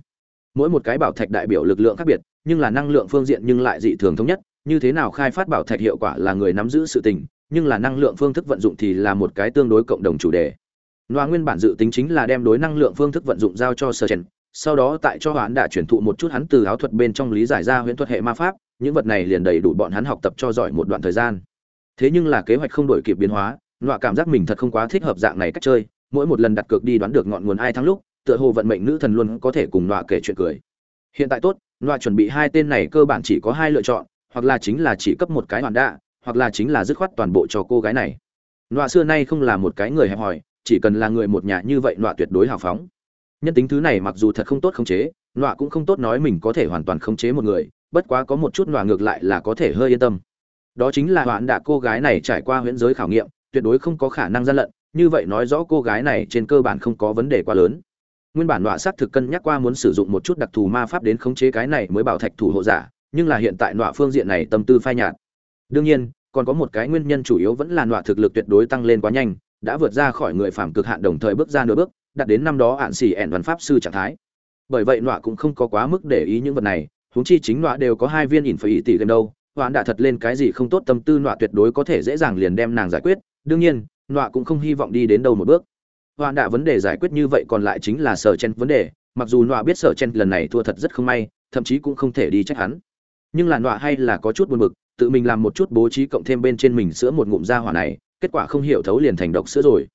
Mỗi một cái bảo thạch đại biểu lực lượng khác biệt, nhưng là năng lượng phương diện nhưng lại dị thường thống nhất như thế nào khai phát bảo thạch hiệu quả là người nắm giữ sự tình nhưng là năng lượng phương thức vận dụng thì là một cái tương đối cộng đồng chủ đề Loa nguyên bản dự tính chính là đem đối năng lượng phương thức vận dụng giao cho Sở Trần, sau đó tại cho hắn đã chuyển thụ một chút hắn từ áo thuật bên trong lý giải ra huyễn thuật hệ ma pháp, những vật này liền đầy đủ bọn hắn học tập cho giỏi một đoạn thời gian. Thế nhưng là kế hoạch không đổi kịp biến hóa, loa cảm giác mình thật không quá thích hợp dạng này cách chơi, mỗi một lần đặt cược đi đoán được ngọn nguồn ai thắng lúc, tựa hồ vận mệnh nữ thần luôn có thể cùng loa kể chuyện cười. Hiện tại tốt, loa chuẩn bị hai tên này cơ bản chỉ có hai lựa chọn, hoặc là chính là chỉ cấp một cái hoàn đạ, hoặc là chính là dứt khoát toàn bộ cho cô gái này. nọa xưa nay không là một cái người hẹp hòi, chỉ cần là người một nhà như vậy nọa tuyệt đối hào phóng. Nhân tính thứ này mặc dù thật không tốt khống chế nọa cũng không tốt nói mình có thể hoàn toàn khống chế một người bất quá có một chút nọa ngược lại là có thể hơi yên tâm. Đó chính là hoạn đạ cô gái này trải qua huyễn giới khảo nghiệm tuyệt đối không có khả năng gian lận như vậy nói rõ cô gái này trên cơ bản không có vấn đề quá lớn. Nguyên bản nọa xác thực cân nhắc qua muốn sử dụng một chút đặc thù ma pháp đến khống chế cái này mới bảo thạch thủ hộ giả nhưng là hiện tại nọa phương diện này tâm tư phai nhạt. Đương nhiên, còn có một cái nguyên nhân chủ yếu vẫn là nọa thực lực tuyệt đối tăng lên quá nhanh, đã vượt ra khỏi người phạm cực hạn đồng thời bước ra nửa bước, đạt đến năm đó hạn xỉ ẻn văn pháp sư trạng thái. Bởi vậy nọa cũng không có quá mức để ý những vật này, huống chi chính nọa đều có hai viên ỉn phải ý tỷ gần đâu hoãn đã thật lên cái gì không tốt tâm tư nọa tuyệt đối có thể dễ dàng liền đem nàng giải quyết, đương nhiên, nọa cũng không hy vọng đi đến đâu một bước. Hoãn đã vấn đề giải quyết như vậy còn lại chính là sở chen vấn đề, mặc dù nọa biết sở chen lần này thua thật rất không may, thậm chí cũng không thể đi trách hắn nhưng là nọa hay là có chút buồn bực, tự mình làm một chút bố trí cộng thêm bên trên mình sữa một ngụm da hỏa này, kết quả không hiểu thấu liền thành độc sữa rồi.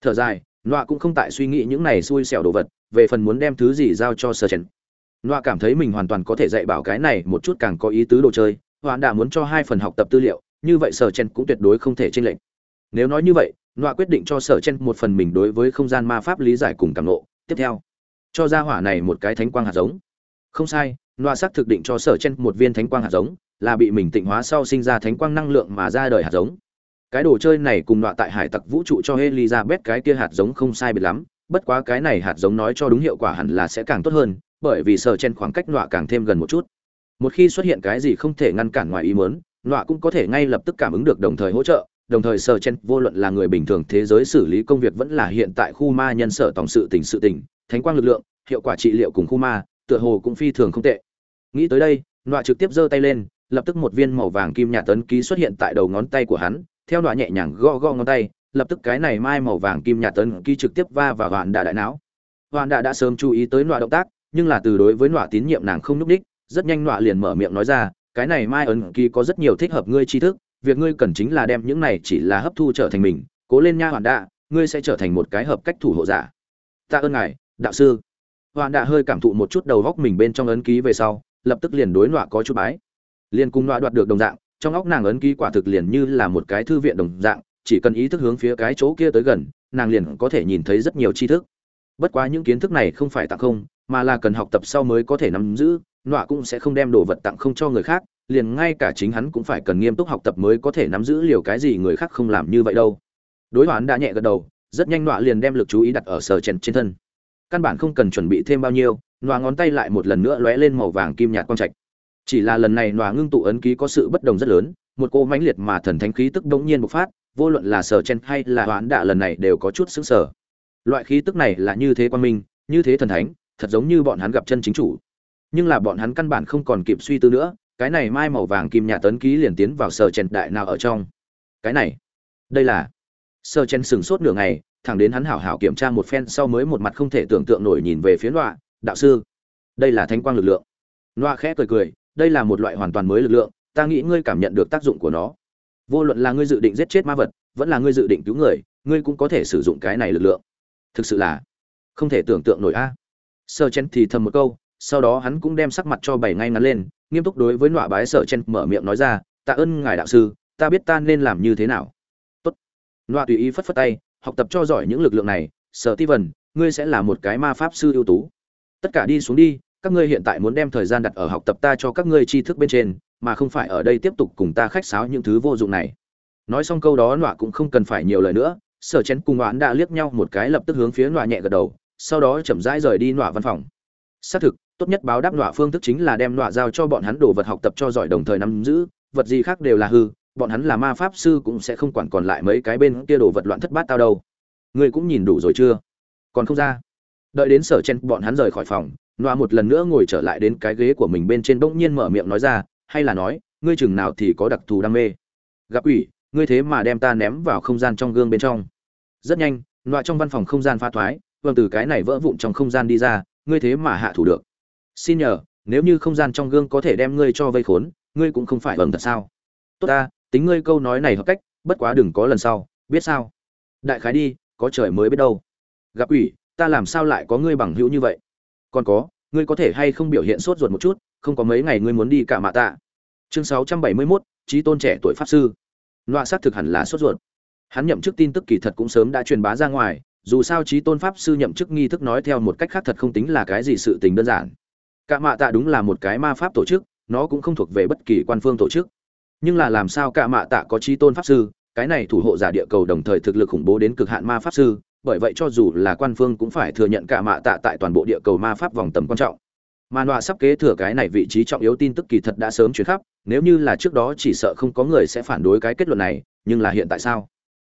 Thở dài, nọa cũng không tại suy nghĩ những này xui xẻo đồ vật, về phần muốn đem thứ gì giao cho sơ chen. Nọa cảm thấy mình hoàn toàn có thể dạy bảo cái này một chút càng có ý tứ đồ chơi hoạn đã muốn cho hai phần học tập tư liệu, như vậy sở chen cũng tuyệt đối không thể chênh lệch. Nếu nói như vậy, nọa quyết định cho sở chen một phần mình đối với không gian ma pháp lý giải cùng cảm nộ tiếp theo, cho ra hỏa này một cái thánh quang hạt giống. Không sai nọa xác thực định cho sở chen một viên thánh quang hạt giống, là bị mình tịnh hóa sau sinh ra thánh quang năng lượng mà ra đời hạt giống. Cái đồ chơi này cùng nọa tại hải tặc vũ trụ cho elizabeth cái kia hạt giống không sai biệt lắm, bất quá cái này hạt giống nói cho đúng hiệu quả hẳn là sẽ càng tốt hơn, bởi vì sở chen khoảng cách nọa càng thêm gần một chút. Một khi xuất hiện cái gì không thể ngăn cản ngoài ý muốn nọa cũng có thể ngay lập tức cảm ứng được đồng thời hỗ trợ, đồng thời sở chen vô luận là người bình thường thế giới xử lý công việc vẫn là hiện tại khu ma nhân sở tổng sự tình sự tình, thánh quang lực lượng, hiệu quả trị liệu cùng khu ma, tựa hồ cũng phi thường không tệ nghĩ tới đây, nọa trực tiếp giơ tay lên, lập tức một viên màu vàng kim nhạt tấn ký xuất hiện tại đầu ngón tay của hắn, theo nọa nhẹ nhàng gõ gõ ngón tay, lập tức cái này mai màu vàng kim nhạt tấn ký trực tiếp va vào hoàn đà đại não. Hoàn đà đã sớm chú ý tới nọa động tác, nhưng là từ đối với nọa tín nhiệm nàng không núp đích, rất nhanh nọa liền mở miệng nói ra, cái này mai ấn ký có rất nhiều thích hợp ngươi tri thức, việc ngươi cần chính là đem những này chỉ là hấp thu trở thành mình, cố lên nha hoàn đạ ngươi sẽ trở thành một cái hợp cách thủ hộ giả. Tạ ơn ngài, đạo sư. Hoàn đạ hơi cảm thụ một chút đầu góc mình bên trong ấn ký về sau lập tức liền đối nọa có chút bái. Liền cùng nọa đoạt được đồng dạng, trong óc nàng ấn ký quả thực liền như là một cái thư viện đồng dạng, chỉ cần ý thức hướng phía cái chỗ kia tới gần, nàng liền có thể nhìn thấy rất nhiều tri thức. Bất quá những kiến thức này không phải tặng không, mà là cần học tập sau mới có thể nắm giữ, nọa cũng sẽ không đem đồ vật tặng không cho người khác, liền ngay cả chính hắn cũng phải cần nghiêm túc học tập mới có thể nắm giữ liều cái gì người khác không làm như vậy đâu. Đối hoán đã nhẹ gật đầu, rất nhanh nọa liền đem lực chú ý đặt ở sở chèn trên thân. Căn bản không cần chuẩn bị thêm bao nhiêu nòa ngón tay lại một lần nữa lóe lên màu vàng kim nhạt quang trạch. Chỉ là lần này nòa ngưng tụ ấn ký có sự bất đồng rất lớn, một cô mãnh liệt mà thần thánh khí tức bỗng nhiên bộc phát, vô luận là sở chen hay là hoán đạ lần này đều có chút xứng sở loại khí tức này là như thế quan minh, như thế thần thánh, thật giống như bọn hắn gặp chân chính chủ. Nhưng là bọn hắn căn bản không còn kịp suy tư nữa, cái này mai màu vàng kim nhà tấn ký liền tiến vào sở chen đại nào ở trong. Cái này, đây là, sở chen sừng sốt nửa ngày, thẳng đến hắn hảo hảo kiểm tra một phen sau mới một mặt không thể tưởng tượng nổi nhìn về phía loạ đạo sư, đây là thánh quang lực lượng. Loa khẽ cười cười, đây là một loại hoàn toàn mới lực lượng, ta nghĩ ngươi cảm nhận được tác dụng của nó. Vô luận là ngươi dự định giết chết ma vật, vẫn là ngươi dự định cứu người, ngươi cũng có thể sử dụng cái này lực lượng. Thực sự là không thể tưởng tượng nổi a. Sơ chen thì thầm một câu, sau đó hắn cũng đem sắc mặt cho bảy ngay ngắn lên, nghiêm túc đối với nọa bái sở chen mở miệng nói ra, tạ ơn ngài đạo sư, ta biết ta nên làm như thế nào. Tốt. Nọa tùy ý phất phất tay, học tập cho giỏi những lực lượng này sở ti vần ngươi sẽ là một cái ma pháp sư ưu tú tất cả đi xuống đi, các ngươi hiện tại muốn đem thời gian đặt ở học tập ta cho các ngươi tri thức bên trên, mà không phải ở đây tiếp tục cùng ta khách sáo những thứ vô dụng này. Nói xong câu đó, nọa cũng không cần phải nhiều lời nữa, sở chén cùng oán đã liếc nhau một cái lập tức hướng phía nọa nhẹ gật đầu, sau đó chậm rãi rời đi nọa văn phòng. Xác thực, tốt nhất báo đáp nọa phương thức chính là đem nọa giao cho bọn hắn đồ vật học tập cho giỏi đồng thời nắm giữ, vật gì khác đều là hư, bọn hắn là ma pháp sư cũng sẽ không quản còn lại mấy cái bên kia đồ vật loạn thất bát tao đâu. Ngươi cũng nhìn đủ rồi chưa? Còn không ra? Đợi đến sở chen bọn hắn rời khỏi phòng, noa một lần nữa ngồi trở lại đến cái ghế của mình bên trên bỗng nhiên mở miệng nói ra, hay là nói, ngươi chừng nào thì có đặc thù đam mê. Gặp ủy, ngươi thế mà đem ta ném vào không gian trong gương bên trong. Rất nhanh, noa trong văn phòng không gian pha thoái vâng từ cái này vỡ vụn trong không gian đi ra, ngươi thế mà hạ thủ được. Xin nhờ, nếu như không gian trong gương có thể đem ngươi cho vây khốn, ngươi cũng không phải vâng thật sao? Tốt ta, tính ngươi câu nói này hợp cách, bất quá đừng có lần sau, biết sao? Đại khái đi, có trời mới biết đâu. Gặp ủy ta làm sao lại có ngươi bằng hữu như vậy? Còn có ngươi có thể hay không biểu hiện sốt ruột một chút không có mấy ngày ngươi muốn đi cả mạ tạ. Chương sáu trăm bảy mươi 671, trí tôn trẻ tuổi pháp sư. Loa xác thực hẳn là sốt ruột. Hắn nhậm chức tin tức kỳ thật cũng sớm đã truyền bá ra ngoài dù sao trí tôn pháp sư nhậm chức nghi thức nói theo một cách khác thật không tính là cái gì sự tình đơn giản. Cả mạ tạ đúng là một cái ma pháp tổ chức nó cũng không thuộc về bất kỳ quan phương tổ chức. Nhưng là làm sao cả mạ tạ có trí tôn pháp sư cái này thủ hộ giả địa cầu đồng thời thực lực khủng bố đến cực hạn ma pháp sư bởi vậy cho dù là quan phương cũng phải thừa nhận cả mạ tạ tại toàn bộ địa cầu ma pháp vòng tầm quan trọng. Mà nọa sắp kế thừa cái này vị trí trọng yếu tin tức kỳ thật đã sớm chuyển khắp, nếu như là trước đó chỉ sợ không có người sẽ phản đối cái kết luận này, nhưng là hiện tại sao?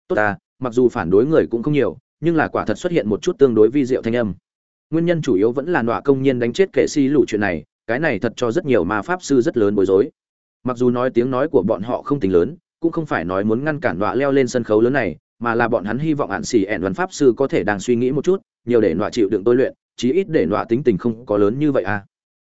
Tốt ta, mặc dù phản đối người cũng không nhiều, nhưng là quả thật xuất hiện một chút tương đối vi diệu thanh âm. Nguyên nhân chủ yếu vẫn là nọa công nhiên đánh chết kệ si lũ chuyện này, cái này thật cho rất nhiều ma pháp sư rất lớn bối rối. Mặc dù nói tiếng nói của bọn họ không tính lớn, cũng không phải nói muốn ngăn cản nọa leo lên sân khấu lớn này mà là bọn hắn hy vọng hạn xì ẹn văn pháp sư có thể đang suy nghĩ một chút, nhiều để nọa chịu đựng tôi luyện, chí ít để nọa tính tình không có lớn như vậy à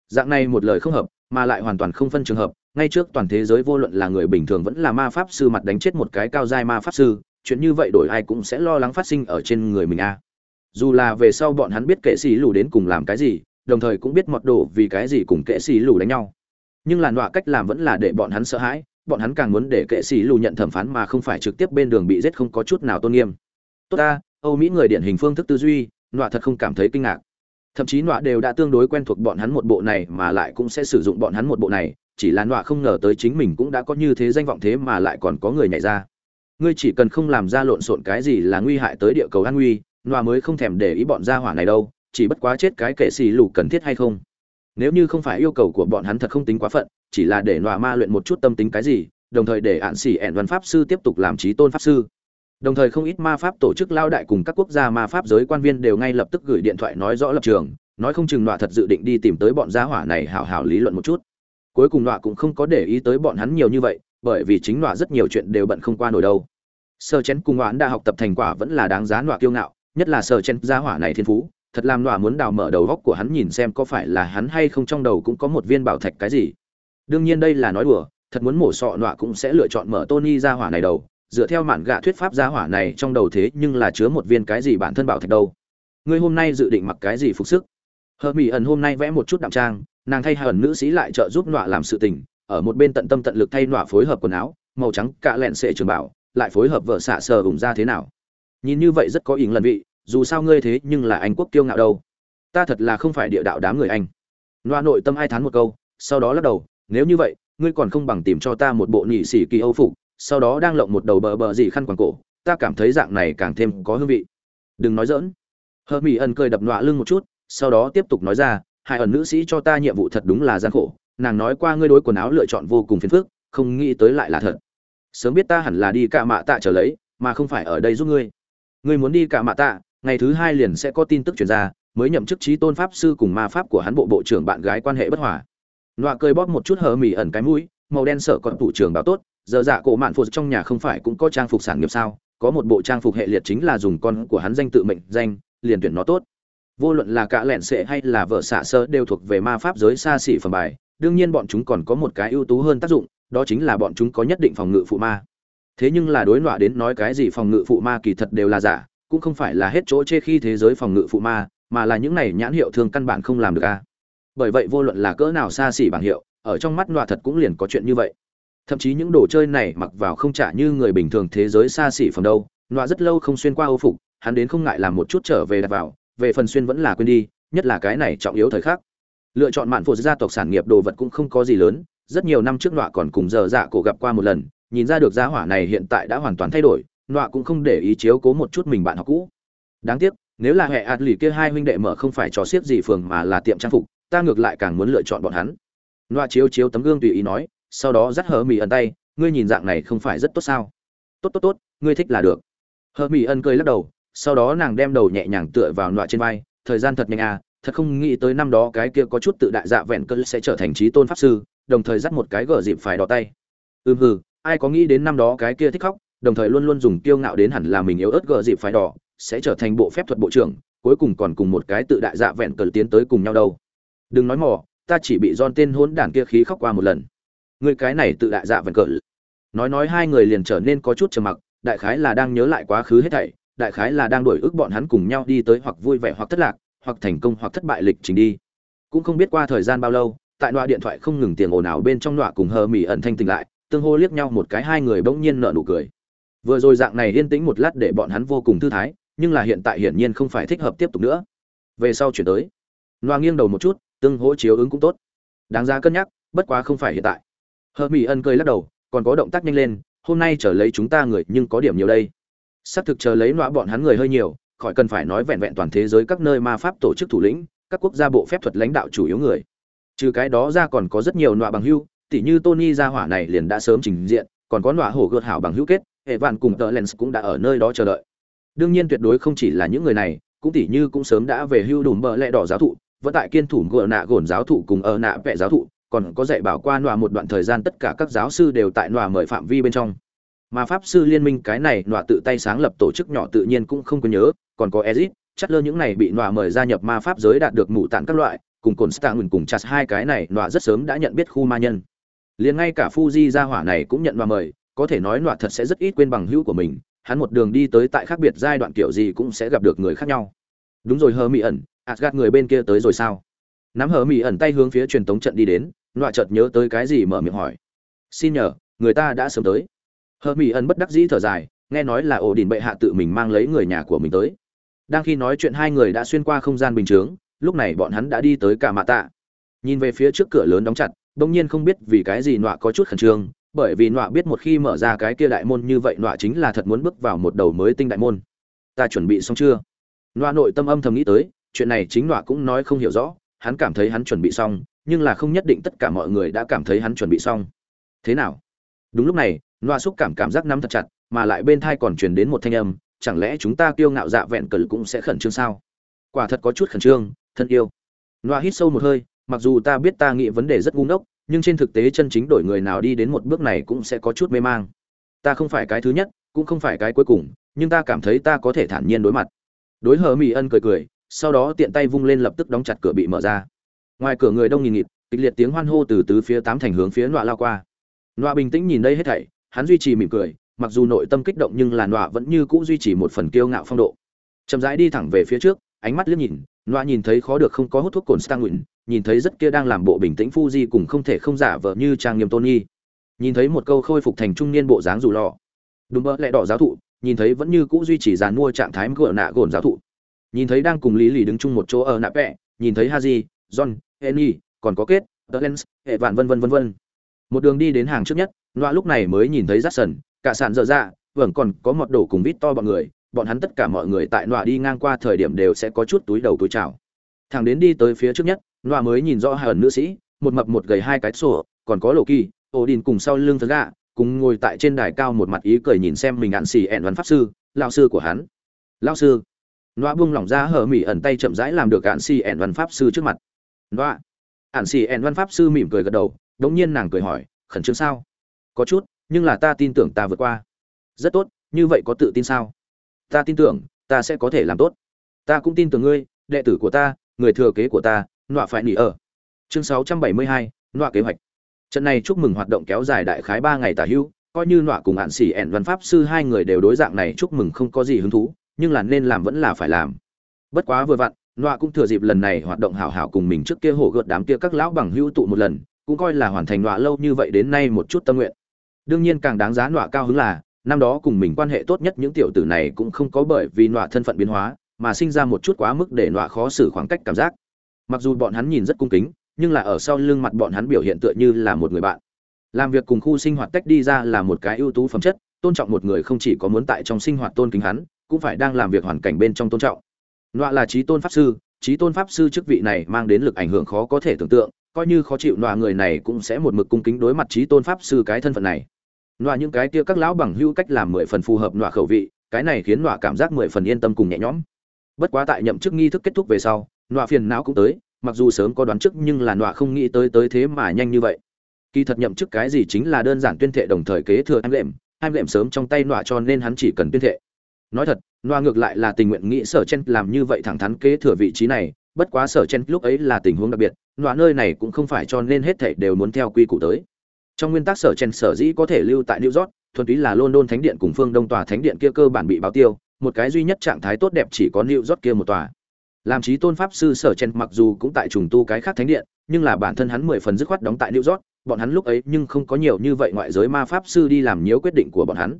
dạng này một lời không hợp, mà lại hoàn toàn không phân trường hợp, ngay trước toàn thế giới vô luận là người bình thường vẫn là ma pháp sư mặt đánh chết một cái cao giai ma pháp sư, chuyện như vậy đổi ai cũng sẽ lo lắng phát sinh ở trên người mình a à. dù là về sau bọn hắn biết kệ sĩ lù đến cùng làm cái gì, đồng thời cũng biết mọt đồ vì cái gì cùng kệ sĩ lù đánh nhau nhưng làn đọa cách làm vẫn là để bọn hắn sợ hãi bọn hắn càng muốn để kệ sĩ lù nhận thẩm phán mà không phải trực tiếp bên đường bị giết không có chút nào tôn nghiêm. Tốt ta, âu mỹ người điển hình phương thức tư duy, nọa thật không cảm thấy kinh ngạc. Thậm chí nọa đều đã tương đối quen thuộc bọn hắn một bộ này mà lại cũng sẽ sử dụng bọn hắn một bộ này, chỉ là nọa không ngờ tới chính mình cũng đã có như thế danh vọng thế mà lại còn có người nhảy ra. Ngươi chỉ cần không làm ra lộn xộn cái gì là nguy hại tới địa cầu an nguy, nọa mới không thèm để ý bọn gia hỏa này đâu, chỉ bất quá chết cái kệ xì lù cần thiết hay không nếu như không phải yêu cầu của bọn hắn thật không tính quá phận, chỉ là để nọa ma luyện một chút tâm tính cái gì, đồng thời để ạn xỉ ẻn văn pháp sư tiếp tục làm trí tôn pháp sư. Đồng thời không ít ma pháp tổ chức lao đại cùng các quốc gia ma pháp giới quan viên đều ngay lập tức gửi điện thoại nói rõ lập trường, nói không chừng nọa thật dự định đi tìm tới bọn gia hỏa này hảo hảo lý luận một chút. Cuối cùng nọa cũng không có để ý tới bọn hắn nhiều như vậy, bởi vì chính nọa rất nhiều chuyện đều bận không qua nổi đâu. Sơ chén cùng nọa đã học tập thành quả vẫn là đáng giá nọa kiêu ngạo, nhất là sơ chén gia hỏa này thiên phú thật làm nọa muốn đào mở đầu góc của hắn nhìn xem có phải là hắn hay không trong đầu cũng có một viên bảo thạch cái gì đương nhiên đây là nói đùa thật muốn mổ sọ nọa cũng sẽ lựa chọn mở Tony ra hỏa này đầu, dựa theo mạn gạ thuyết pháp ra hỏa này trong đầu thế nhưng là chứa một viên cái gì bản thân bảo thạch đâu. Ngươi hôm nay dự định mặc cái gì phục sức? Hợp Mỹ ẩn hôm nay vẽ một chút đạm trang, nàng thay hờn nữ sĩ lại trợ giúp nọa làm sự tình, ở một bên tận tâm tận lực thay nọa phối hợp quần áo, màu trắng cạ lẹn sệ trường bảo, lại phối hợp vợ xạ sờ ủng ra thế nào? Nhìn như vậy rất có ý lần vị, dù sao ngươi thế nhưng là anh quốc kiêu ngạo đâu. Ta thật là không phải địa đạo đám người anh. loa nội tâm ai thán một câu, sau đó lắc đầu, nếu như vậy, ngươi còn không bằng tìm cho ta một bộ nhị sĩ kỳ âu phục, sau đó đang lộng một đầu bờ bờ gì khăn quàng cổ, ta cảm thấy dạng này càng thêm có hương vị đừng nói dỡn hờ mỹ ẩn cười đập nọa lưng một chút, sau đó tiếp tục nói ra, hai ẩn nữ sĩ cho ta nhiệm vụ thật đúng là gian khổ, nàng nói qua ngươi đối quần áo lựa chọn vô cùng phiền phức, không nghĩ tới lại là thật sớm biết ta hẳn là đi cạ mạ tạ trở lấy, mà không phải ở đây giúp ngươi ngươi muốn đi cạ mạ tạ ngày thứ hai liền sẽ có tin tức truyền ra, mới nhậm chức trí tôn pháp sư cùng ma pháp của hắn bộ bộ trưởng bạn gái quan hệ bất hòa. Nọa cười bóp một chút hờ mỉ ẩn cái mũi, màu đen sợ còn thủ trưởng báo tốt, giờ dạ cổ mạn phụ trong nhà không phải cũng có trang phục sản nghiệp sao, có một bộ trang phục hệ liệt chính là dùng con của hắn danh tự mệnh danh, liền tuyển nó tốt. Vô luận là cả lẹn sệ hay là vợ xạ sơ đều thuộc về ma pháp giới xa xỉ phẩm bài, đương nhiên bọn chúng còn có một cái ưu tú hơn tác dụng, đó chính là bọn chúng có nhất định phòng ngự phụ ma. Thế nhưng là đối nọa đến nói cái gì phòng ngự phụ ma kỳ thật đều là giả cũng không phải là hết chỗ chê khi thế giới phòng ngự phụ ma, mà là những này nhãn hiệu thường căn bản không làm được a bởi vậy vô luận là cỡ nào xa xỉ bảng hiệu, ở trong mắt nọa thật cũng liền có chuyện như vậy. Thậm chí những đồ chơi này mặc vào không trả như người bình thường thế giới xa xỉ phần đâu nọa rất lâu không xuyên qua âu phục, hắn đến không ngại làm một chút trở về đặt vào, về phần xuyên vẫn là quên đi, nhất là cái này trọng yếu thời khắc. Lựa chọn mạn phụ gia tộc sản nghiệp đồ vật cũng không có gì lớn, rất nhiều năm trước nọa còn cùng giờ dạ cổ gặp qua một lần, nhìn ra được giá hỏa này hiện tại đã hoàn toàn thay đổi nọa cũng không để ý chiếu cố một chút mình bạn học cũ. Đáng tiếc, nếu là hệ ạt lì kia hai huynh đệ mở không phải trò xiếc gì phường mà là tiệm trang phục, ta ngược lại càng muốn lựa chọn bọn hắn. Nọa chiếu chiếu tấm gương tùy ý nói, sau đó dắt hờ mỹ ẩn tay, ngươi nhìn dạng này không phải rất tốt sao? Tốt tốt tốt, ngươi thích là được. Hờ mỹ ẩn cười lắc đầu, sau đó nàng đem đầu nhẹ nhàng tựa vào nọa trên vai, thời gian thật nhanh à thật không nghĩ tới năm đó cái kia có chút tự đại dạ vẹn cơ sẽ trở thành trí tôn pháp sư, đồng thời dắt một cái gở dịp phải đỏ tay. Ừm hừ, ai có nghĩ đến năm đó cái kia thích khóc đồng thời luôn luôn dùng kiêu ngạo đến hẳn là mình yếu ớt gờ dịp phải đỏ, sẽ trở thành bộ phép thuật bộ trưởng, cuối cùng còn cùng một cái tự đại dạ vẹn cờ tiến tới cùng nhau đâu. Đừng nói mỏ ta chỉ bị don tên hỗn đản kia khí khóc qua một lần. Người cái này tự đại dạ vẹn cờ. Nói nói hai người liền trở nên có chút trầm mặc, đại khái là đang nhớ lại quá khứ hết thảy, đại khái là đang đổi ước bọn hắn cùng nhau đi tới hoặc vui vẻ hoặc thất lạc, hoặc thành công hoặc thất bại lịch trình đi. Cũng không biết qua thời gian bao lâu, tại đoạn điện thoại không ngừng tiền ồn ào bên trong đoạn cùng hờ mỉ ẩn thanh tỉnh lại, tương hô liếc nhau một cái hai người bỗng nhiên nở nụ cười vừa rồi dạng này yên tĩnh một lát để bọn hắn vô cùng thư thái, nhưng là hiện tại hiển nhiên không phải thích hợp tiếp tục nữa. Về sau chuyển tới. Loa nghiêng đầu một chút, tương hỗ chiếu ứng cũng tốt. Đáng ra cân nhắc, bất quá không phải hiện tại. Hờ mỹ ân cười lắc đầu, còn có động tác nhanh lên, hôm nay trở lấy chúng ta người, nhưng có điểm nhiều đây. Xác thực chờ lấy loa bọn hắn người hơi nhiều, khỏi cần phải nói vẹn vẹn toàn thế giới các nơi ma pháp tổ chức thủ lĩnh, các quốc gia bộ phép thuật lãnh đạo chủ yếu người. Trừ cái đó ra còn có rất nhiều nọa bằng hưu, tỉ như tony gia hỏa này liền đã sớm trình diện, còn có nọa hổ gợt hảo bằng hữu kết hệ vạn cùng tờ lens cũng đã ở nơi đó chờ đợi. Đương nhiên tuyệt đối không chỉ là những người này, cũng tỉ như cũng sớm đã về hưu đùm bờ lẹ đỏ giáo thụ, vẫn tại kiên thủ gợ nạ gồn giáo thụ cùng ở nạ vẹ giáo thụ, còn có dạy bảo qua nọa một đoạn thời gian tất cả các giáo sư đều tại nọa mời phạm vi bên trong. Mà pháp sư liên minh cái này nọa tự tay sáng lập tổ chức nhỏ tự nhiên cũng không có nhớ, còn có ezit chất lơ những này bị nọa mời gia nhập ma pháp giới đạt được mụ tặng các loại, cùng cồn stang cùng chặt hai cái này nọa rất sớm đã nhận biết khu ma nhân. Liền ngay cả Fuji gia hỏa này cũng nhận nọa mời có thể nói nọa thật sẽ rất ít quên bằng hữu của mình, hắn một đường đi tới tại khác biệt giai đoạn kiểu gì cũng sẽ gặp được người khác nhau. Đúng rồi, hờ mỹ ẩn gạt người bên kia tới rồi sao? Nắm hờ mỹ ẩn tay hướng phía truyền tống trận đi đến, nọa chợt nhớ tới cái gì mở miệng hỏi. Xin nhờ, người ta đã sớm tới. Hờ mỹ ẩn bất đắc dĩ thở dài, nghe nói là ổ đình bệ hạ tự mình mang lấy người nhà của mình tới. Đang khi nói chuyện hai người đã xuyên qua không gian bình chướng, lúc này bọn hắn đã đi tới cả mạ tạ. Nhìn về phía trước cửa lớn đóng chặt bỗng nhiên không biết vì cái gì nọa có chút khẩn trương bởi vì nọa biết một khi mở ra cái kia đại môn như vậy, nọa chính là thật muốn bước vào một đầu mới tinh đại môn. Ta chuẩn bị xong chưa? Nọa nội tâm âm thầm nghĩ tới, chuyện này chính nọa cũng nói không hiểu rõ, hắn cảm thấy hắn chuẩn bị xong, nhưng là không nhất định tất cả mọi người đã cảm thấy hắn chuẩn bị xong. Thế nào? Đúng lúc này, nọa xúc cảm cảm giác nắm thật chặt, mà lại bên thai còn truyền đến một thanh âm, chẳng lẽ chúng ta kiêu ngạo dạ vẹn cờ cũng sẽ khẩn trương sao? Quả thật có chút khẩn trương, thân yêu. Nọa hít sâu một hơi, mặc dù ta biết ta nghĩ vấn đề rất ngu ngốc nhưng trên thực tế chân chính đổi người nào đi đến một bước này cũng sẽ có chút mê mang. Ta không phải cái thứ nhất, cũng không phải cái cuối cùng, nhưng ta cảm thấy ta có thể thản nhiên đối mặt. Đối hờ mỹ ân cười cười, sau đó tiện tay vung lên lập tức đóng chặt cửa bị mở ra. Ngoài cửa người đông nghìn nghịt, kịch liệt tiếng hoan hô từ tứ phía tám thành hướng phía nọa lao qua. Nọa bình tĩnh nhìn đây hết thảy, hắn duy trì mỉm cười, mặc dù nội tâm kích động nhưng là nọa vẫn như cũ duy trì một phần kiêu ngạo phong độ. Chậm rãi đi thẳng về phía trước, ánh mắt liếc nhìn, nọa nhìn thấy khó được không có hút thuốc cồn stang nguyện nhìn thấy rất kia đang làm bộ bình tĩnh Fuji cùng không thể không giả vờ như trang nghiêm Tony. Nhìn thấy một câu khôi phục thành trung niên bộ dáng rủ lọ. Đúng mơ lẹ đỏ giáo thụ, nhìn thấy vẫn như cũ duy trì dàn mua trạng thái của nạ gồn giáo thụ. Nhìn thấy đang cùng Lý Lý đứng chung một chỗ ở nạ vẽ, nhìn thấy Haji, John, Henry, còn có kết The lens hệ vạn vân vân vân vân một đường đi đến hàng trước nhất loa lúc này mới nhìn thấy Jackson, sần cả sàn dở dạ vẫn còn có một đổ cùng vít to bọn người bọn hắn tất cả mọi người tại loa đi ngang qua thời điểm đều sẽ có chút túi đầu túi chào thằng đến đi tới phía trước nhất loa mới nhìn rõ hai ẩn nữ sĩ, một mập một gầy hai cái sổ, còn có lộ kỳ, ổ đình cùng sau lưng thớ gà, cùng ngồi tại trên đài cao một mặt ý cười nhìn xem mình ạn xì ẹn văn pháp sư lao sư của hắn. Lao sư. Loa buông lỏng ra hở mỹ ẩn tay chậm rãi làm được ạn xì ẹn văn pháp sư trước mặt. Loa ạn xì ẹn văn pháp sư mỉm cười gật đầu, đống nhiên nàng cười hỏi, khẩn trương sao? Có chút, nhưng là ta tin tưởng ta vượt qua. Rất tốt, như vậy có tự tin sao? Ta tin tưởng, ta sẽ có thể làm tốt. Ta cũng tin tưởng ngươi, đệ tử của ta người thừa kế của ta nọa phải nỉ ở. Chương 672, nọa kế hoạch. Trận này chúc mừng hoạt động kéo dài đại khái ba ngày tả hữu coi như nọa cùng hạn xỉ ẹn văn pháp sư hai người đều đối dạng này chúc mừng không có gì hứng thú nhưng là nên làm vẫn là phải làm. Bất quá vừa vặn nọa cũng thừa dịp lần này hoạt động hảo hảo cùng mình trước kia hổ gợt đám kia các lão bằng hữu tụ một lần cũng coi là hoàn thành nọa lâu như vậy đến nay một chút tâm nguyện. Đương nhiên càng đáng giá nọa cao hứng là năm đó cùng mình quan hệ tốt nhất những tiểu tử này cũng không có bởi vì nọa thân phận biến hóa mà sinh ra một chút quá mức để nọa khó xử khoảng cách cảm giác. Mặc dù bọn hắn nhìn rất cung kính, nhưng là ở sau lưng mặt bọn hắn biểu hiện tựa như là một người bạn. Làm việc cùng khu sinh hoạt tách đi ra là một cái ưu tú phẩm chất, tôn trọng một người không chỉ có muốn tại trong sinh hoạt tôn kính hắn, cũng phải đang làm việc hoàn cảnh bên trong tôn trọng. Nọa là trí tôn pháp sư, trí tôn pháp sư chức vị này mang đến lực ảnh hưởng khó có thể tưởng tượng, coi như khó chịu nọa người này cũng sẽ một mực cung kính đối mặt trí tôn pháp sư cái thân phận này. Nọa những cái kia các lão bằng hữu cách làm mười phần phù hợp nọa khẩu vị, cái này khiến nọa cảm giác mười phần yên tâm cùng nhẹ nhõm bất quá tại nhậm chức nghi thức kết thúc về sau, nọa phiền não cũng tới, mặc dù sớm có đoán trước nhưng là nọa không nghĩ tới tới thế mà nhanh như vậy. Kỳ thật nhậm chức cái gì chính là đơn giản tuyên thệ đồng thời kế thừa em lệm em lệm sớm trong tay nọa cho nên hắn chỉ cần tuyên thệ. Nói thật, nọa ngược lại là tình nguyện nghĩ sở chen làm như vậy thẳng thắn kế thừa vị trí này, bất quá sở chen lúc ấy là tình huống đặc biệt, nọa nơi này cũng không phải cho nên hết thảy đều muốn theo quy củ tới. Trong nguyên tắc sở chen sở dĩ có thể lưu tại new york, thuần túy là london thánh điện cùng phương đông tòa thánh điện kia cơ bản bị báo tiêu một cái duy nhất trạng thái tốt đẹp chỉ có new york kia một tòa. Làm trí tôn pháp sư sở chen mặc dù cũng tại trùng tu cái khác thánh điện, nhưng là bản thân hắn mười phần dứt khoát đóng tại new york, bọn hắn lúc ấy nhưng không có nhiều như vậy ngoại giới ma pháp sư đi làm nhiễu quyết định của bọn hắn.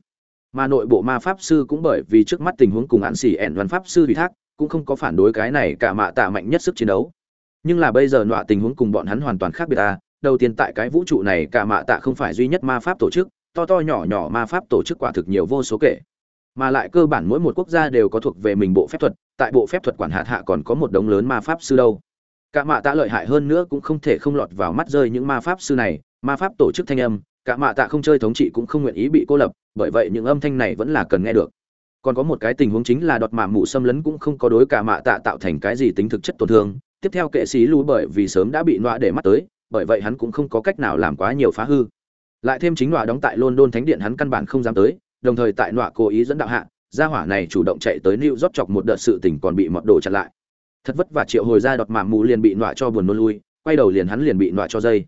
Mà nội bộ ma pháp sư cũng bởi vì trước mắt tình huống cùng hạn xỉ ẻn văn pháp sư ủy thác, cũng không có phản đối cái này cả mạ tạ mạnh nhất sức chiến đấu. Nhưng là bây giờ nọa tình huống cùng bọn hắn hoàn toàn khác biệt à đầu tiên tại cái vũ trụ này cả mạ tạ không phải duy nhất ma pháp tổ chức, to to nhỏ nhỏ ma pháp tổ chức quả thực nhiều vô số kể mà lại cơ bản mỗi một quốc gia đều có thuộc về mình bộ phép thuật, tại bộ phép thuật quản hạt hạ còn có một đống lớn ma pháp sư đâu. Cả mạ tạ lợi hại hơn nữa cũng không thể không lọt vào mắt rơi những ma pháp sư này, ma pháp tổ chức thanh âm, cả mạ tạ không chơi thống trị cũng không nguyện ý bị cô lập, bởi vậy những âm thanh này vẫn là cần nghe được. Còn có một cái tình huống chính là đọt mạ mụ xâm lấn cũng không có đối cả mạ tạ tạo thành cái gì tính thực chất tổn thương, tiếp theo kệ sĩ lùi bởi vì sớm đã bị nọa để mắt tới, bởi vậy hắn cũng không có cách nào làm quá nhiều phá hư. Lại thêm chính nọa đóng tại london thánh điện hắn căn bản không dám tới đồng thời tại nọa cố ý dẫn đạo hạ gia hỏa này chủ động chạy tới New rót chọc một đợt sự tình còn bị mọt đồ chặn lại. Thật vất vả triệu hồi ra đọt mạm mù liền bị nọa cho buồn nôn lui, quay đầu liền hắn liền bị nọa cho dây.